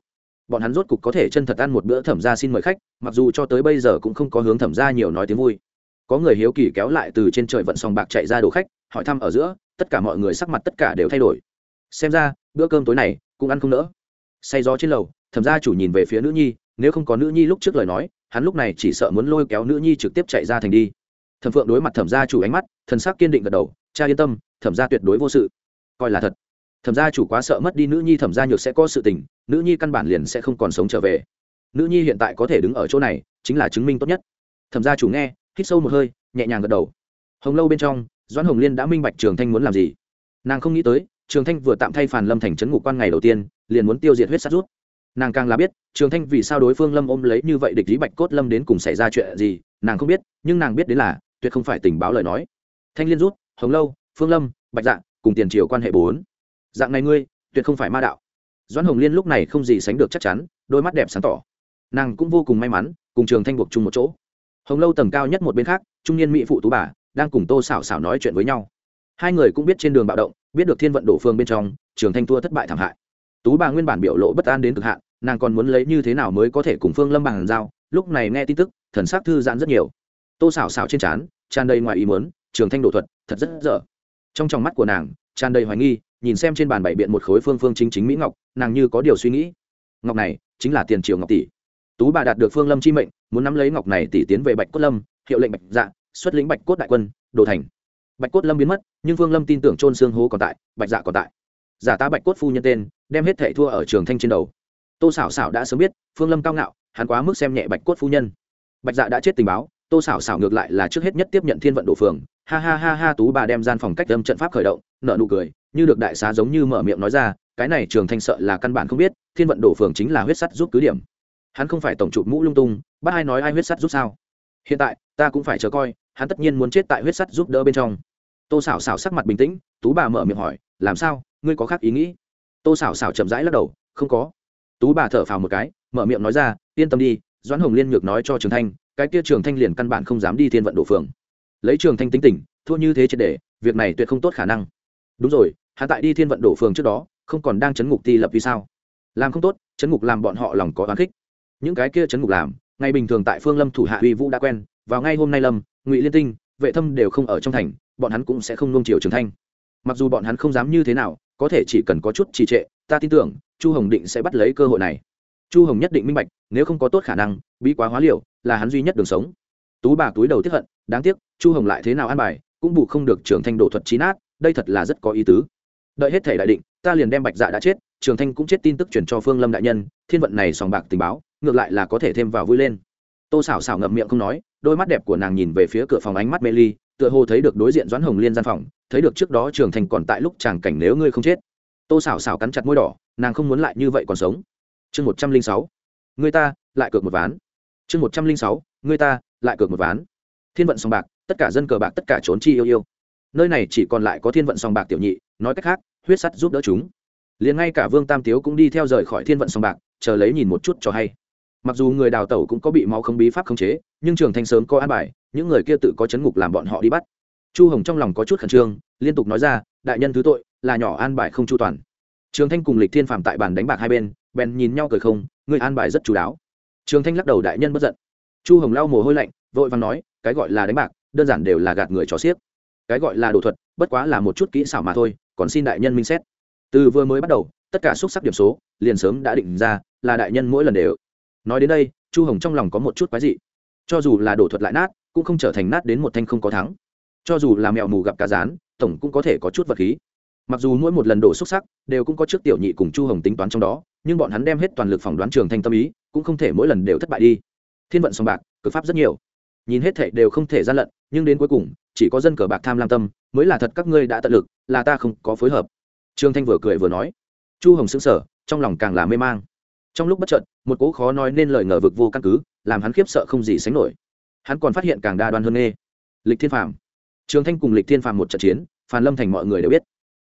[SPEAKER 1] Bọn hắn rốt cục có thể chân thật ăn một bữa thẩm ra xin mời khách, mặc dù cho tới bây giờ cũng không có hướng thẩm ra nhiều nói tiếng vui. Có người hiếu kỳ kéo lại từ trên trời vận sòng bạc chạy ra đồ khách, hỏi thăm ở giữa, tất cả mọi người sắc mặt tất cả đều thay đổi. Xem ra, bữa cơm tối này cũng ăn không nỡ. Say gió trên lầu, thẩm gia chủ nhìn về phía nữ nhi nếu không có nữ nhi lúc trước lời nói, hắn lúc này chỉ sợ muốn lôi kéo nữ nhi trực tiếp chạy ra thành đi. Thẩm phượng đối mặt thẩm gia chủ ánh mắt, thần sắc kiên định gật đầu, cha yên tâm, thẩm gia tuyệt đối vô sự. Coi là thật. Thẩm gia chủ quá sợ mất đi nữ nhi, thẩm gia nhược sẽ có sự tình, nữ nhi căn bản liền sẽ không còn sống trở về. Nữ nhi hiện tại có thể đứng ở chỗ này, chính là chứng minh tốt nhất. Thẩm gia chủ nghe, hít sâu một hơi, nhẹ nhàng gật đầu. Hồng lâu bên trong, doãn hồng liên đã minh bạch trường thanh muốn làm gì. Nàng không nghĩ tới, trường thanh vừa tạm thay phản lâm thành trấn ngục quan ngày đầu tiên, liền muốn tiêu diệt huyết sát rút nàng càng là biết, trường thanh vì sao đối phương lâm ôm lấy như vậy địch lý bạch cốt lâm đến cùng xảy ra chuyện gì, nàng không biết, nhưng nàng biết đến là, tuyệt không phải tình báo lời nói. Thanh liên rút, hồng lâu, phương lâm, bạch dạ cùng tiền triều quan hệ bốn. Dạng này ngươi, tuyệt không phải ma đạo. Doãn hồng liên lúc này không gì sánh được chắc chắn, đôi mắt đẹp sáng tỏ. Nàng cũng vô cùng may mắn, cùng trường thanh buộc chung một chỗ. Hồng lâu tầng cao nhất một bên khác, trung niên mỹ phụ tú bà, đang cùng tô xảo xảo nói chuyện với nhau. Hai người cũng biết trên đường bạo động, biết được thiên vận đổ phương bên trong, trường thanh thua thất bại thảm hại tú bà nguyên bản biểu lộ bất an đến cực hạn, nàng còn muốn lấy như thế nào mới có thể cùng phương lâm bàn giao, lúc này nghe tin tức, thần sắc thư giãn rất nhiều. Tô xảo xảo trên trán, tràn đầy ngoài ý muốn, trường thanh đổ thuật, thật rất dở. Trong tròng mắt của nàng, tràn đầy hoài nghi, nhìn xem trên bàn bảy biện một khối phương phương chính chính mỹ ngọc, nàng như có điều suy nghĩ. Ngọc này, chính là tiền triều ngọc tỷ. Tú bà đạt được phương lâm chi mệnh, muốn nắm lấy ngọc này tỷ tiến về bạch cốt lâm, hiệu lệnh bạch dạ xuất lĩnh bạch cốt đại quân đồ thành. Bạch cốt lâm biến mất, nhưng phương lâm tin tưởng trôn xương hố còn tại, bạch dạ còn tại. Giả ta bạch cốt phu nhân tên đem hết thệ thua ở trường thanh trên đầu. Tô xảo xảo đã sớm biết, phương lâm cao ngạo, hắn quá mức xem nhẹ bạch cốt phu nhân. Bạch dạ đã chết tình báo, tô xảo xảo ngược lại là trước hết nhất tiếp nhận thiên vận đổ phường. Ha ha ha ha, tú bà đem gian phòng cách âm trận pháp khởi động nợ nụ cười, như được đại xá giống như mở miệng nói ra, cái này trường thanh sợ là căn bản không biết, thiên vận đổ phường chính là huyết sắt giúp cứ điểm. Hắn không phải tổng trụ mũ lung tung, bắt ai nói ai huyết sắt giúp sao? Hiện tại, ta cũng phải chờ coi, hắn tất nhiên muốn chết tại huyết sắt giúp đỡ bên trong. Tô xảo xảo sắc mặt bình tĩnh, tú bà mở miệng hỏi, làm sao? Ngươi có khác ý nghĩ? Tô xảo xảo chậm rãi lắc đầu, không có. Tú bà thở phào một cái, mở miệng nói ra, yên tâm đi, doãn hồng liên nhược nói cho trường thanh, cái kia trường thanh liền căn bản không dám đi thiên vận đổ phường. Lấy trường thanh tính tình, thua như thế triệt để, việc này tuyệt không tốt khả năng. Đúng rồi hạ tại đi thiên vận đổ phường trước đó, không còn đang chấn ngục ti lập vì sao? Làm không tốt, chấn ngục làm bọn họ lòng có oán khích. Những cái kia chấn ngục làm ngày bình thường tại phương lâm thủ hạ uy vũ đã quen, vào ngay hôm nay lâm, ngụy liên tinh, vệ thâm đều không ở trong thành, bọn hắn cũng sẽ không nung chiều trường thanh. Mặc dù bọn hắn không dám như thế nào có thể chỉ cần có chút trì trệ, ta tin tưởng, chu hồng định sẽ bắt lấy cơ hội này. Chu hồng nhất định minh bạch, nếu không có tốt khả năng, bí quá hóa liều, là hắn duy nhất đường sống. Tú bà túi đầu tiếp hận, đáng tiếc, chu hồng lại thế nào an bài, cũng bù không được trường thanh đổ thuật trí nát, đây thật là rất có ý tứ. Đợi hết thể đại định, ta liền đem bạch dạ đã chết trường thanh cũng chết tin tức chuyển cho phương lâm đại nhân, thiên vận này sòng bạc tình báo, ngược lại là có thể thêm vào vui lên. Tô xảo xảo ngậm miệng không nói, đôi mắt đẹp của nàng nhìn về phía cửa phòng ánh mắt mê ly tựa hồ thấy được đối diện doãn hồng liên gian phòng, thấy được trước đó trường Thành còn tại lúc chàng cảnh nếu ngươi không chết. Tô xảo xảo cắn chặt môi đỏ, nàng không muốn lại như vậy còn sống. Chương một trăm linh sáu. Người ta, lại cược một ván. Chương một trăm linh sáu. Người ta, lại cược một ván. Thiên vận sòng bạc, tất cả dân cờ bạc, tất cả trốn chi yêu yêu. Nơi này chỉ còn lại có thiên vận sòng bạc tiểu nhị, nói cách khác, huyết sắt giúp đỡ chúng. Liền ngay cả vương tam tiếu cũng đi theo rời khỏi thiên vận sòng bạc, chờ lấy nhìn một chút cho hay mặc dù người đào tẩu cũng có bị máu không bí pháp khống chế, nhưng trường thanh sớm có an bài, những người kia tự có chấn ngục làm bọn họ đi bắt. Chu hồng trong lòng có chút khẩn trương, liên tục nói ra, đại nhân thứ tội, là nhỏ an bài không chu toàn. Trường thanh cùng lịch thiên phạm tại bàn đánh bạc hai bên, bèn nhìn nhau cười không, người an bài rất chú đáo. Trường thanh lắc đầu, đại nhân bất giận. Chu hồng lau mồ hôi lạnh, vội vàng nói, cái gọi là đánh bạc, đơn giản đều là gạt người trò xiếc. Cái gọi là đồ thuật, bất quá là một chút kỹ xảo mà thôi, còn xin đại nhân minh xét. Từ vừa mới bắt đầu, tất cả xúc sắc điểm số liền sớm đã định ra, là đại nhân mỗi lần đều nói đến đây, chu hồng trong lòng có một chút quái dị. Cho dù là đổ thuật lại nát, cũng không trở thành nát đến một thanh không có thắng. Cho dù là mèo mù gặp cá rán, tổng cũng có thể có chút vật khí. Mặc dù mỗi một lần đổ xúc sắc, đều cũng có trước tiểu nhị cùng chu hồng tính toán trong đó, nhưng bọn hắn đem hết toàn lực phỏng đoán trường thanh tâm ý, cũng không thể mỗi lần đều thất bại đi. Thiên vận sòng bạc, cực pháp rất nhiều. Nhìn hết thệ đều không thể gian lận, nhưng đến cuối cùng, chỉ có dân cờ bạc tham lam tâm, mới là thật các ngươi đã tận lực, là ta không có phối hợp. Trương thanh vừa cười vừa nói. Chu hồng xứng sở trong lòng càng là mê mang. Trong lúc bất trợn một cố khó nói nên lời ngờ vực vô căn cứ, làm hắn khiếp sợ không gì sánh nổi. Hắn còn phát hiện càng đa đoan hơn nghe. Lịch thiên phàm. Trường thanh cùng lịch thiên phàm một trận chiến phàn lâm thành mọi người đều biết.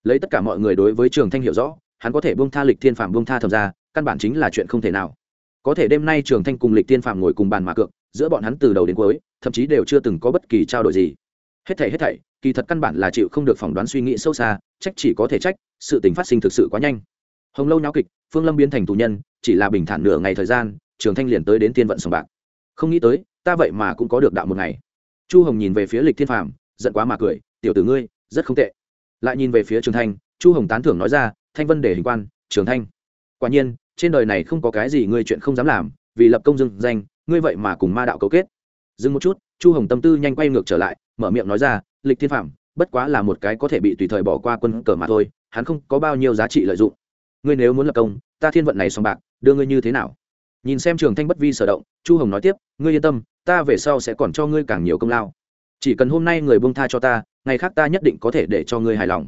[SPEAKER 1] Lấy tất cả mọi người đối với trường thanh hiểu rõ, hắn có thể bông tha lịch thiên phàm bông tha thầm ra, căn bản chính là chuyện không thể nào. Có thể đêm nay trường thanh cùng lịch thiên phàm ngồi cùng bàn mà cược, giữa bọn hắn từ đầu đến cuối, thậm chí đều chưa từng có bất kỳ trao đổi gì. Hết thảy hết thảy, kỳ thật căn bản là chịu không được phỏng đoán suy nghĩ sâu xa, trách chỉ có thể trách, sự tình phát sinh thực sự quá nhanh hồng lâu nháo kịch, phương lâm biến thành tù nhân, chỉ là bình thản nửa ngày thời gian, trường thanh liền tới đến tiên vận sòng bạc. Không nghĩ tới, ta vậy mà cũng có được đạo một ngày. Chu hồng nhìn về phía lịch thiên phàm, giận quá mà cười, tiểu tử ngươi, rất không tệ. Lại nhìn về phía trường thanh, chu hồng tán thưởng nói ra, thanh vân để hình quan, trường thanh. Quả nhiên, trên đời này không có cái gì ngươi chuyện không dám làm, vì lập công dưng danh, ngươi vậy mà cùng ma đạo cấu kết. Dừng một chút, chu hồng tâm tư nhanh quay ngược trở lại, mở miệng nói ra, lịch thiên phạm bất quá là một cái có thể bị tùy thời bỏ qua quân cờ mà thôi, hắn không có bao nhiêu giá trị lợi dụng ngươi nếu muốn lập công, ta thiên vận này xong bạc, đưa ngươi như thế nào? Nhìn xem trường thanh bất vi sở động, chu hồng nói tiếp, ngươi yên tâm, ta về sau sẽ còn cho ngươi càng nhiều công lao. Chỉ cần hôm nay người buông tha cho ta, ngày khác ta nhất định có thể để cho ngươi hài lòng.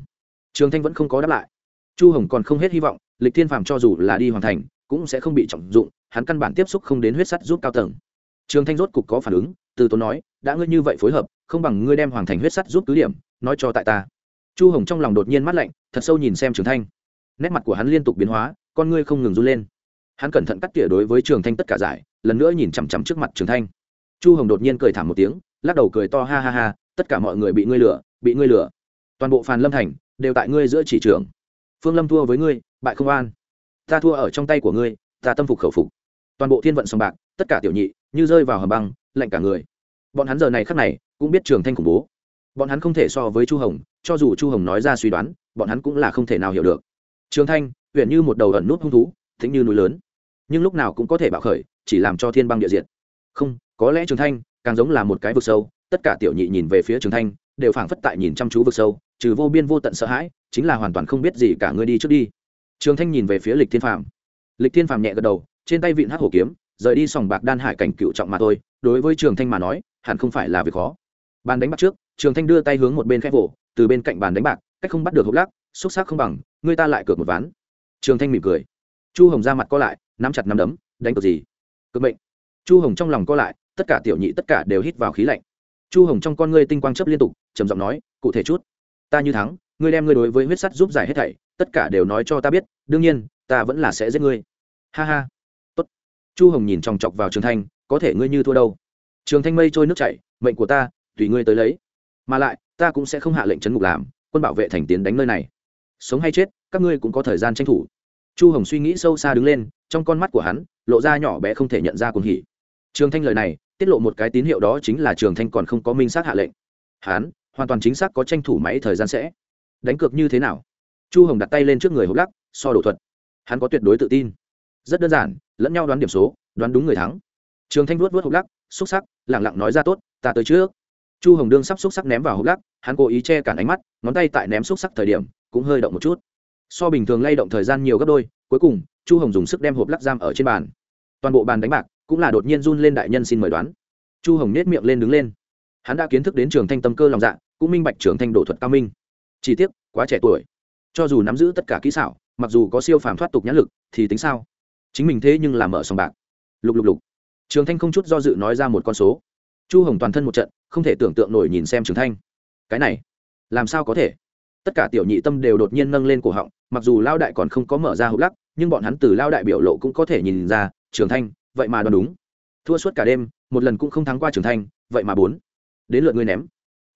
[SPEAKER 1] Trường thanh vẫn không có đáp lại. Chu hồng còn không hết hy vọng, lịch thiên phàm cho dù là đi hoàn thành, cũng sẽ không bị trọng dụng, hắn căn bản tiếp xúc không đến huyết sắt giúp cao tầng. Trường thanh rốt cục có phản ứng, từ tốn nói, đã ngươi như vậy phối hợp, không bằng ngươi đem hoàn thành huyết sắt giúp cứ điểm, nói cho tại ta. Chu hồng trong lòng đột nhiên mắt lạnh, thật sâu nhìn xem trường thanh nét mặt của hắn liên tục biến hóa, con ngươi không ngừng run lên. Hắn cẩn thận cắt tỉa đối với trường thanh tất cả giải, lần nữa nhìn chằm chằm trước mặt trường thanh. Chu hồng đột nhiên cười thảm một tiếng, lắc đầu cười to, ha ha ha, tất cả mọi người bị ngươi lừa, bị ngươi lừa. Toàn bộ phàn lâm thành đều tại ngươi giữa chỉ trường. Phương lâm thua với ngươi, bại không an. Ta thua ở trong tay của ngươi, ta tâm phục khẩu phục. Toàn bộ thiên vận sòng bạc, tất cả tiểu nhị, như rơi vào hầm băng, lạnh cả người. Bọn hắn giờ này khắc này cũng biết trường thanh khủng bố. Bọn hắn không thể so với chu hồng, cho dù chu hồng nói ra suy đoán, bọn hắn cũng là không thể nào hiểu được trường thanh, huyện như một đầu ẩn nút hung thú, thính như núi lớn. Nhưng lúc nào cũng có thể bạo khởi, chỉ làm cho thiên băng địa diệt. Không, có lẽ trường thanh, càng giống là một cái vực sâu, tất cả tiểu nhị nhìn về phía trường thanh, đều phảng phất tại nhìn chăm chú vực sâu, trừ vô biên vô tận sợ hãi, chính là hoàn toàn không biết gì cả Ngươi đi trước đi. Trường thanh nhìn về phía lịch thiên phạm lịch thiên phạm nhẹ gật đầu, trên tay vịn hát hổ kiếm, rời đi sòng bạc đan hải cảnh cựu trọng mà thôi, đối với trường thanh mà nói, hẳn không phải là việc khó. Bàn đánh bạc trước, trường thanh đưa tay hướng một bên khép vỗ, từ bên cạnh bàn đánh bạc, cách không bắt được hộp lắc, xúc xác không bằng người ta lại cược một ván. Trường thanh mỉm cười. Chu hồng ra mặt co lại, nắm chặt nắm đấm, đánh cược gì? Cược mệnh. Chu hồng trong lòng co lại, tất cả tiểu nhị tất cả đều hít vào khí lạnh. Chu hồng trong con ngươi tinh quang chấp liên tục, trầm giọng nói, cụ thể chút. Ta như thắng, ngươi đem ngươi đối với huyết sắt giúp giải hết thảy, tất cả đều nói cho ta biết, đương nhiên, ta vẫn là sẽ giết ngươi. Ha ha. Tốt. Chu hồng nhìn chòng chọc vào trường thanh, có thể ngươi như thua đâu. Trường thanh mây trôi nước chảy, mệnh của ta, tùy ngươi tới lấy. Mà lại, ta cũng sẽ không hạ lệnh chấn ngục làm, quân bảo vệ thành tiến đánh nơi này sống hay chết, các ngươi cũng có thời gian tranh thủ. Chu hồng suy nghĩ sâu xa đứng lên, trong con mắt của hắn, lộ ra nhỏ bé không thể nhận ra cuồng hỉ. Trường thanh lời này, tiết lộ một cái tín hiệu đó chính là trường thanh còn không có minh xác hạ lệnh. Hắn, hoàn toàn chính xác có tranh thủ máy thời gian sẽ đánh cược như thế nào? Chu hồng đặt tay lên trước người hộp lắc, so đổ thuật. Hắn có tuyệt đối tự tin. Rất đơn giản, lẫn nhau đoán điểm số, đoán đúng người thắng. Trường thanh vuốt vuốt hộp lắc, xúc sắc lẳng lặng nói ra tốt, ta tới trước. Chu hồng đương sắp xúc sắc ném vào hộp lắc, hắn cố ý che cản ánh mắt, ngón tay tại ném xúc sắc thời điểm cũng hơi động một chút. So bình thường lay động thời gian nhiều gấp đôi, cuối cùng, chu hồng dùng sức đem hộp lắc giam ở trên bàn. Toàn bộ bàn đánh bạc cũng là đột nhiên run lên đại nhân xin mời đoán. Chu hồng nết miệng lên đứng lên. Hắn đã kiến thức đến trường thanh tâm cơ lòng dạ cũng minh bạch trường thanh đổ thuật cao minh. Chỉ tiếc, quá trẻ tuổi. Cho dù nắm giữ tất cả kỹ xảo, mặc dù có siêu phàm thoát tục nhãn lực, thì tính sao? Chính mình thế nhưng làm mở sòng bạc. Lục lục lục. Trường thanh không chút do dự nói ra một con số. Chu hồng toàn thân một trận, không thể tưởng tượng nổi nhìn xem trường thanh. Cái này, làm sao có thể? Tất cả tiểu nhị tâm đều đột nhiên nâng lên cổ họng, mặc dù lao đại còn không có mở ra hộp lắc, nhưng bọn hắn từ lao đại biểu lộ cũng có thể nhìn ra, trường thanh, vậy mà đoán đúng. Thua suốt cả đêm, một lần cũng không thắng qua trường thanh, vậy mà bốn. Đến lượt ngươi ném.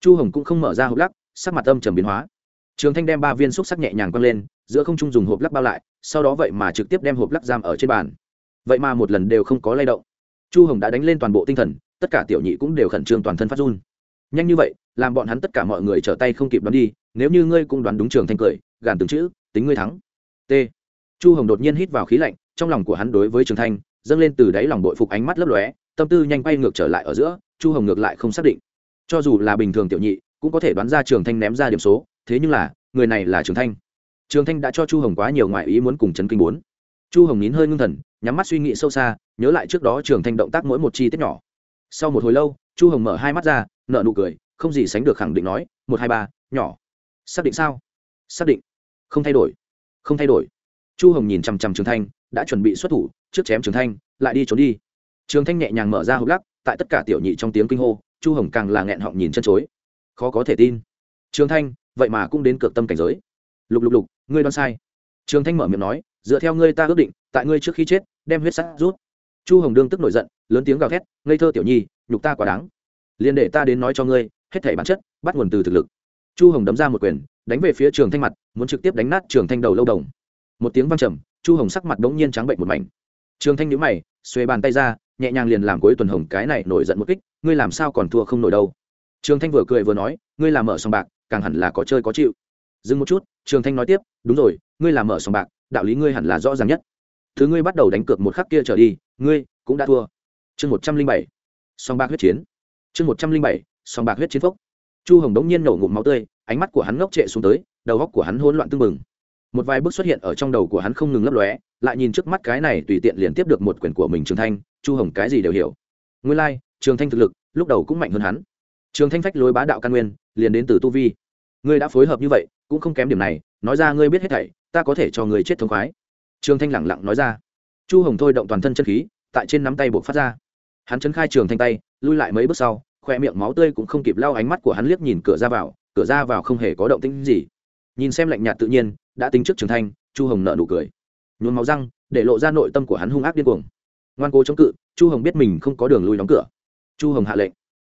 [SPEAKER 1] Chu hồng cũng không mở ra hộp lắc, sắc mặt âm trầm biến hóa. Trường thanh đem ba viên xúc sắc nhẹ nhàng quăng lên, giữa không trung dùng hộp lắc bao lại, sau đó vậy mà trực tiếp đem hộp lắc giam ở trên bàn. Vậy mà một lần đều không có lay động. Chu hồng đã đánh lên toàn bộ tinh thần, tất cả tiểu nhị cũng đều khẩn trương toàn thân phát run nhanh như vậy, làm bọn hắn tất cả mọi người trở tay không kịp đoán đi, nếu như ngươi cũng đoán đúng trường thanh cười, gàn từng chữ, tính ngươi thắng. T. Chu hồng đột nhiên hít vào khí lạnh, trong lòng của hắn đối với trường thanh, dâng lên từ đáy lòng bội phục ánh mắt lấp lóe, tâm tư nhanh quay ngược trở lại ở giữa, chu hồng ngược lại không xác định. Cho dù là bình thường tiểu nhị, cũng có thể đoán ra trường thanh ném ra điểm số, thế nhưng là, người này là trường thanh. Trường thanh đã cho chu hồng quá nhiều ngoại ý muốn cùng chấn kinh bốn. Chu hồng nín hơi ngưng thần, nhắm mắt suy nghĩ sâu xa, nhớ lại trước đó trường thanh động tác mỗi một chi tiết nhỏ. Sau một hồi lâu, chu hồng mở hai mắt ra nợ nụ cười, không gì sánh được khẳng định nói, một, hai, ba, nhỏ. Xác định sao? Xác định. Không thay đổi. Không thay đổi. Chu hồng nhìn chằm chằm trường thanh, đã chuẩn bị xuất thủ, trước chém trường thanh, lại đi trốn đi. Trường thanh nhẹ nhàng mở ra hộp lắc, tại tất cả tiểu nhị trong tiếng kinh hô, chu hồng càng là nghẹn họng nhìn chân chối. Khó có thể tin. Trường thanh, vậy mà cũng đến cược tâm cảnh giới. Lục lục lục, ngươi đoán sai. Trường thanh mở miệng nói, dựa theo ngươi ta ước định, tại ngươi trước khi chết, đem huyết sắt rút. Chu hồng đương tức nổi giận, lớn tiếng gào thét, ngây thơ tiểu nhi, nhục ta quá đáng liền để ta đến nói cho ngươi, hết thảy bản chất, bắt nguồn từ thực lực. Chu hồng đấm ra một quyền, đánh về phía trường thanh mặt, muốn trực tiếp đánh nát trường thanh đầu lâu đồng. Một tiếng văng trầm, chu hồng sắc mặt đ ố n g nhiên trắng bệnh một mảnh. Trường thanh nhữ mày xuê bàn tay ra, nhẹ nhàng liền làm cuối tuần hồng cái này nổi giận một kích, ngươi làm sao còn thua không nổi đâu. Trường thanh vừa cười vừa nói, ngươi làm mở sòng bạc, càng hẳn là có chơi có chịu. Dừng một chút, trường thanh nói tiếp, đúng rồi, ngươi làm mở sòng bạc, đạo lý ngươi hẳn là rõ ràng nhất. Thứ ngươi bắt đầu đánh cược một khắc kia trở đi, ngươi cũng đã thua. Chương một trăm linh bảy. Sòng bạc huyết chiến chương một trăm linh bảy sòng bạc huyết chiến phốc chu hồng đống nhiên nổ ngụm máu tươi ánh mắt của hắn ngốc trệ xuống tới đầu góc của hắn hỗn loạn tưng bừng. Một vài bước xuất hiện ở trong đầu của hắn không ngừng lấp lóe lại nhìn trước mắt cái này tùy tiện liền tiếp được một quyền của mình trường thanh chu hồng cái gì đều hiểu. Nguyên lai、like, trường thanh thực lực lúc đầu cũng mạnh hơn hắn. Trường thanh phách lối bá đạo căn nguyên liền đến từ tu vi. Ngươi đã phối hợp như vậy cũng không kém điểm này nói ra ngươi biết hết thảy ta có thể cho ngươi chết thống khoái. Trường thanh lẳng lặng nói ra. Chu hồng thôi động toàn thân chân khí tại trên nắm tay buộc phát ra. Hắn chấn khai trường thanh tay lui lại mấy bước sau khoe miệng máu tươi cũng không kịp lau ánh mắt của hắn liếc nhìn cửa ra vào, cửa ra vào không hề có động tĩnh gì. Nhìn xem lạnh nhạt tự nhiên, đã tính trước trường thanh, chu hồng nợ nụ cười. Nhuốm máu răng, để lộ ra nội tâm của hắn hung ác điên cuồng. Ngoan cố chống cự, chu hồng biết mình không có đường lui đóng cửa. Chu hồng hạ lệnh.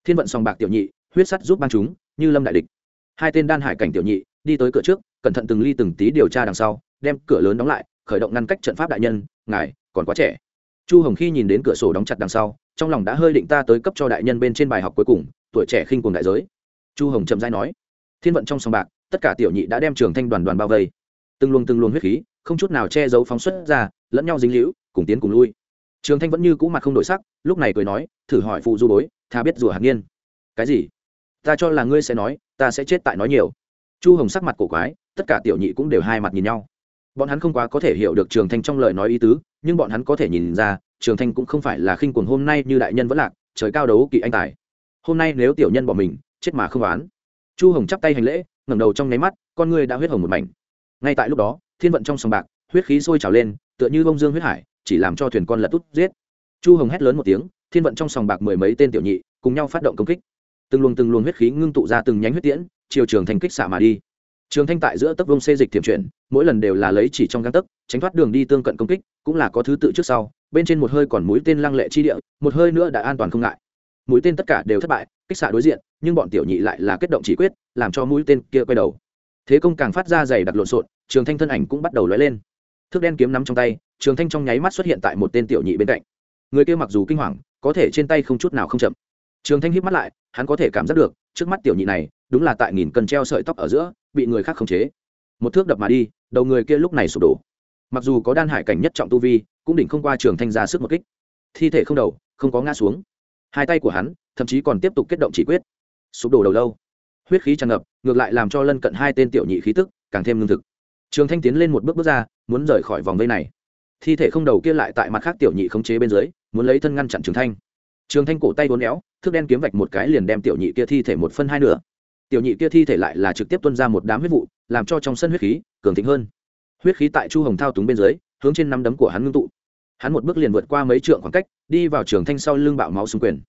[SPEAKER 1] Thiên vận sòng bạc tiểu nhị, huyết sắt giúp ban chúng, như lâm đại địch. Hai tên đan hải cảnh tiểu nhị, đi tới cửa trước, cẩn thận từng ly từng tí điều tra đằng sau, đem cửa lớn đóng lại, khởi động ngăn cách trận pháp đại nhân, ngài còn quá trẻ. Chu hồng khi nhìn đến cửa sổ đóng chặt đằng sau trong lòng đã hơi định ta tới cấp cho đại nhân bên trên bài học cuối cùng, tuổi trẻ khinh cùng đại giới. Chu hồng chậm dai nói, thiên vận trong sòng bạc, tất cả tiểu nhị đã đem trường thanh đoàn đoàn bao vây. Từng luồng từng luồng huyết khí, không chút nào che giấu phóng xuất ra, lẫn nhau dính hữu cùng tiến cùng lui. Trường thanh vẫn như cũ mặt không đổi sắc, lúc này cười nói, thử hỏi phụ du bối, tha biết rùa hạt nhiên. Cái gì? Ta cho là ngươi sẽ nói, ta sẽ chết tại nói nhiều. Chu hồng sắc mặt cổ quái, tất cả tiểu nhị cũng đều hai mặt nhìn nhau. Bọn hắn không quá có thể hiểu được trường thanh trong lời nói ý tứ, nhưng bọn hắn có thể nhìn ra trường thanh cũng không phải là khinh cuồng hôm nay như đại nhân vẫn lạc, trời cao đấu kỵ anh tài. Hôm nay nếu tiểu nhân bỏ mình, chết mà không oán. Chu hồng chắp tay hành lễ, ngẩng đầu trong nháy mắt, con người đã huyết hồng một mảnh. Ngay tại lúc đó, thiên vận trong sòng bạc, huyết khí sôi trào lên, tựa như bông dương huyết hải, chỉ làm cho thuyền con lật tút giết. Chu hồng hét lớn một tiếng, thiên vận trong sòng bạc mười mấy tên tiểu nhị, cùng nhau phát động công kích. Từng luồng từng luồng huyết khí ngưng tụ ra từng nhánh huyết tiễn, chiều trường thành kích xạ mà đi. Trường thanh tại giữa tấc vông xê dịch tiềm chuyển, mỗi lần đều là lấy chỉ trong găng tấc, tránh thoát đường đi tương cận công kích, cũng là có thứ tự trước sau bên trên một hơi còn mũi tên lăng lệ chi địa, một hơi nữa đã an toàn không ngại. Mũi tên tất cả đều thất bại, kích xạ đối diện, nhưng bọn tiểu nhị lại là kết động chỉ quyết, làm cho mũi tên kia quay đầu. Thế công càng phát ra dày đặc lộn xộn, trường thanh thân ảnh cũng bắt đầu lóe lên. Thước đen kiếm nắm trong tay, trường thanh trong nháy mắt xuất hiện tại một tên tiểu nhị bên cạnh. Người kia mặc dù kinh hoàng, có thể trên tay không chút nào không chậm. Trường thanh hít mắt lại, hắn có thể cảm giác được, trước mắt tiểu nhị này, đúng là tại nghìn cần treo sợi tóc ở giữa, bị người khác khống chế. Một thước đập mà đi, đầu người kia lúc này sụp đổ mặc dù có đan hải cảnh nhất trọng tu vi, cũng đỉnh không qua trường thanh ra sức một kích. Thi thể không đầu, không có ngã xuống. Hai tay của hắn, thậm chí còn tiếp tục kết động chỉ quyết. Sụp đổ đầu lâu. Huyết khí tràn ngập, ngược lại làm cho lân cận hai tên tiểu nhị khí tức càng thêm lương thực. Trường thanh tiến lên một bước bước ra, muốn rời khỏi vòng vây này. Thi thể không đầu kia lại tại mặt khác tiểu nhị khống chế bên dưới, muốn lấy thân ngăn chặn trường thanh. Trường thanh cổ tay vốn éo thước đen kiếm vạch một cái liền đem tiểu nhị kia thi thể một phân hai nửa. Tiểu nhị kia thi thể lại là trực tiếp tuân ra một đám huyết vụ, làm cho trong sân huyết khí cường thịnh hơn huyết khí tại chu hồng thao túng bên dưới, hướng trên năm đấm của hắn ngưng tụ. Hắn một bước liền vượt qua mấy trượng khoảng cách, đi vào trường thanh sau lưng bạo máu xung quyền.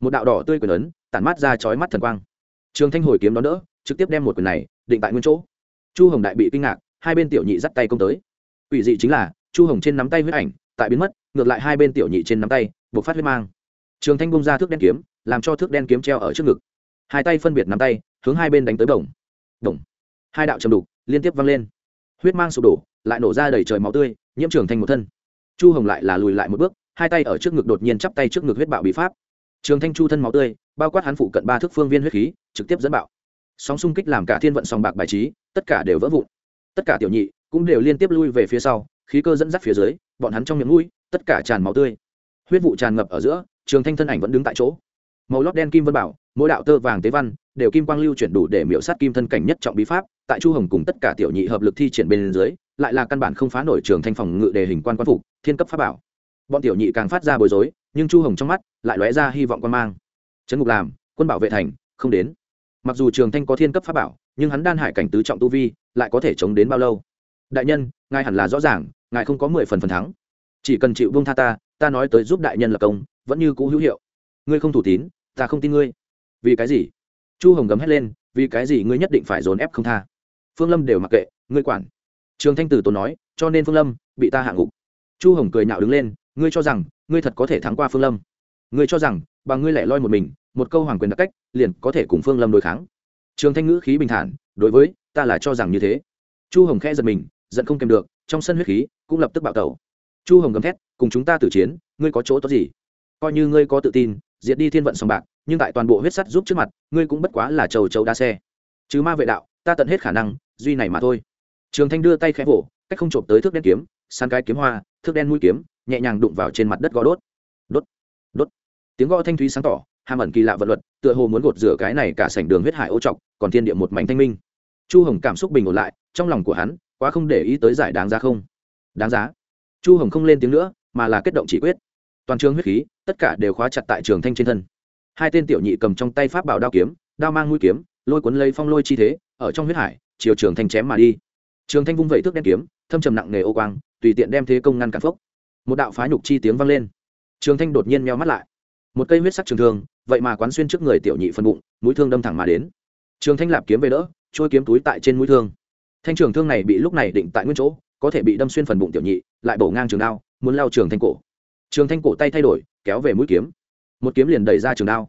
[SPEAKER 1] Một đạo đỏ tươi quyền ấn, tản mát ra chói mắt thần quang. Trường thanh hồi kiếm đón đỡ, trực tiếp đem một quyền này định tại nguyên chỗ. Chu hồng đại bị kinh ngạc, hai bên tiểu nhị dắt tay công tới. Ủy dị chính là, chu hồng trên nắm tay huyết ảnh, tại biến mất, ngược lại hai bên tiểu nhị trên nắm tay buộc phát huyết mang. Trường thanh bông ra thước đen kiếm, làm cho thước đen kiếm treo ở trước ngực. Hai tay phân biệt nắm tay, hướng hai bên đánh tới bổng. Bổng. Hai đạo chầm đục liên tiếp văng lên huyết mang sụp đổ, lại nổ ra đầy trời máu tươi, nhiễm trường thanh một thân. Chu hồng lại là lùi lại một bước, hai tay ở trước ngực đột nhiên chắp tay trước ngực huyết bạo bị pháp. Trường thanh chu thân máu tươi, bao quát hắn phụ cận ba thước phương viên huyết khí, trực tiếp dẫn bạo. Sóng xung kích làm cả thiên vận sòng bạc bài trí, tất cả đều vỡ vụn. Tất cả tiểu nhị cũng đều liên tiếp lui về phía sau, khí cơ dẫn dắt phía dưới, bọn hắn trong miệng mũi, tất cả tràn máu tươi. Huyết vụ tràn ngập ở giữa, trường thanh thân ảnh vẫn đứng tại chỗ. Màu lót đen kim vân bảo mỗi đạo tơ vàng tế văn đều kim quang lưu chuyển đủ để miễu sát kim thân cảnh nhất trọng bí pháp, tại chu hồng cùng tất cả tiểu nhị hợp lực thi triển bên dưới, lại là căn bản không phá nổi trường thanh phòng ngự đề hình quan quan phục, thiên cấp pháp bảo. Bọn tiểu nhị càng phát ra bối rối, nhưng chu hồng trong mắt lại lóe ra hy vọng quan mang. Trấn ngục làm, quân bảo vệ thành, không đến. Mặc dù trường thanh có thiên cấp pháp bảo, nhưng hắn đan hải cảnh tứ trọng tu vi lại có thể chống đến bao lâu? Đại nhân, ngài hẳn là rõ ràng, ngài không có mười phần phần thắng. Chỉ cần chịu vương tha ta ta nói tới giúp đại nhân lập công, vẫn như cũ hữu hiệu. Ngươi không thủ tín, ta không tin ngươi vì cái gì? Chu hồng gấm hét lên, vì cái gì ngươi nhất định phải dồn ép không tha? Phương lâm đều mặc kệ, ngươi quản. Trường thanh tử tốn nói, cho nên phương lâm bị ta hạ ngục. Chu hồng cười nhạo đứng lên, ngươi cho rằng, ngươi thật có thể thắng qua phương lâm. Ngươi cho rằng bằng ngươi lẻ loi một mình, một câu hoàng quyền đặc cách, liền có thể cùng phương lâm đối kháng. Trường thanh ngữ khí bình thản, đối với, ta là cho rằng như thế. Chu hồng khẽ giật mình, giận không kèm được, trong sân huyết khí cũng lập tức bạo tẩu. Chu hồng gầm thét, cùng chúng ta tử chiến, ngươi có chỗ tốt gì? Coi như ngươi có tự tin, diệt đi thiên vận sòng bạc nhưng tại toàn bộ huyết sắt giúp trước mặt, ngươi cũng bất quá là trầu trầu đa xe. Chứ ma vệ đạo, ta tận hết khả năng, duy này mà thôi. Trường thanh đưa tay khẽ vỗ, cách không trộm tới thước đen kiếm san cái kiếm hoa, thước đen mũi kiếm, nhẹ nhàng đụng vào trên mặt đất gõ đốt. Đốt đốt. Tiếng gõ thanh thúy sáng tỏ, hàm ẩn kỳ lạ vật luật, tựa hồ muốn gột rửa cái này cả sảnh đường huyết hải ô trọc, còn thiên địa một mảnh thanh minh. Chu hồng cảm xúc bình ổn lại, trong lòng của hắn, quá không để ý tới giải đáng giá không. Đáng giá. Chu hồng không lên tiếng nữa, mà là kết động chỉ quyết. Toàn trường huyết khí, tất cả đều khóa chặt tại trường thanh trên thân hai tên tiểu nhị cầm trong tay pháp bảo đao kiếm, đao mang mũi kiếm, lôi cuốn lấy phong lôi chi thế, ở trong huyết hải, chiều trường thanh chém mà đi. Trường thanh vung vẩy thước đen kiếm, thâm trầm nặng nề ô quang, tùy tiện đem thế công ngăn cản phốc. Một đạo phá nhục chi tiếng vang lên. Trường thanh đột nhiên meo mắt lại. Một cây huyết sắc trường thương, vậy mà quán xuyên trước người tiểu nhị phân bụng, mũi thương đâm thẳng mà đến. Trường thanh lạp kiếm về đỡ, trôi kiếm túi tại trên mũi thương. Thanh trường thương này bị lúc này định tại nguyên chỗ, có thể bị đâm xuyên phần bụng tiểu nhị, lại bổ ngang trường đao, muốn lao trường thanh cổ. Trường thanh cổ tay thay đổi, kéo về mũi kiếm một kiếm liền đẩy ra trường đao.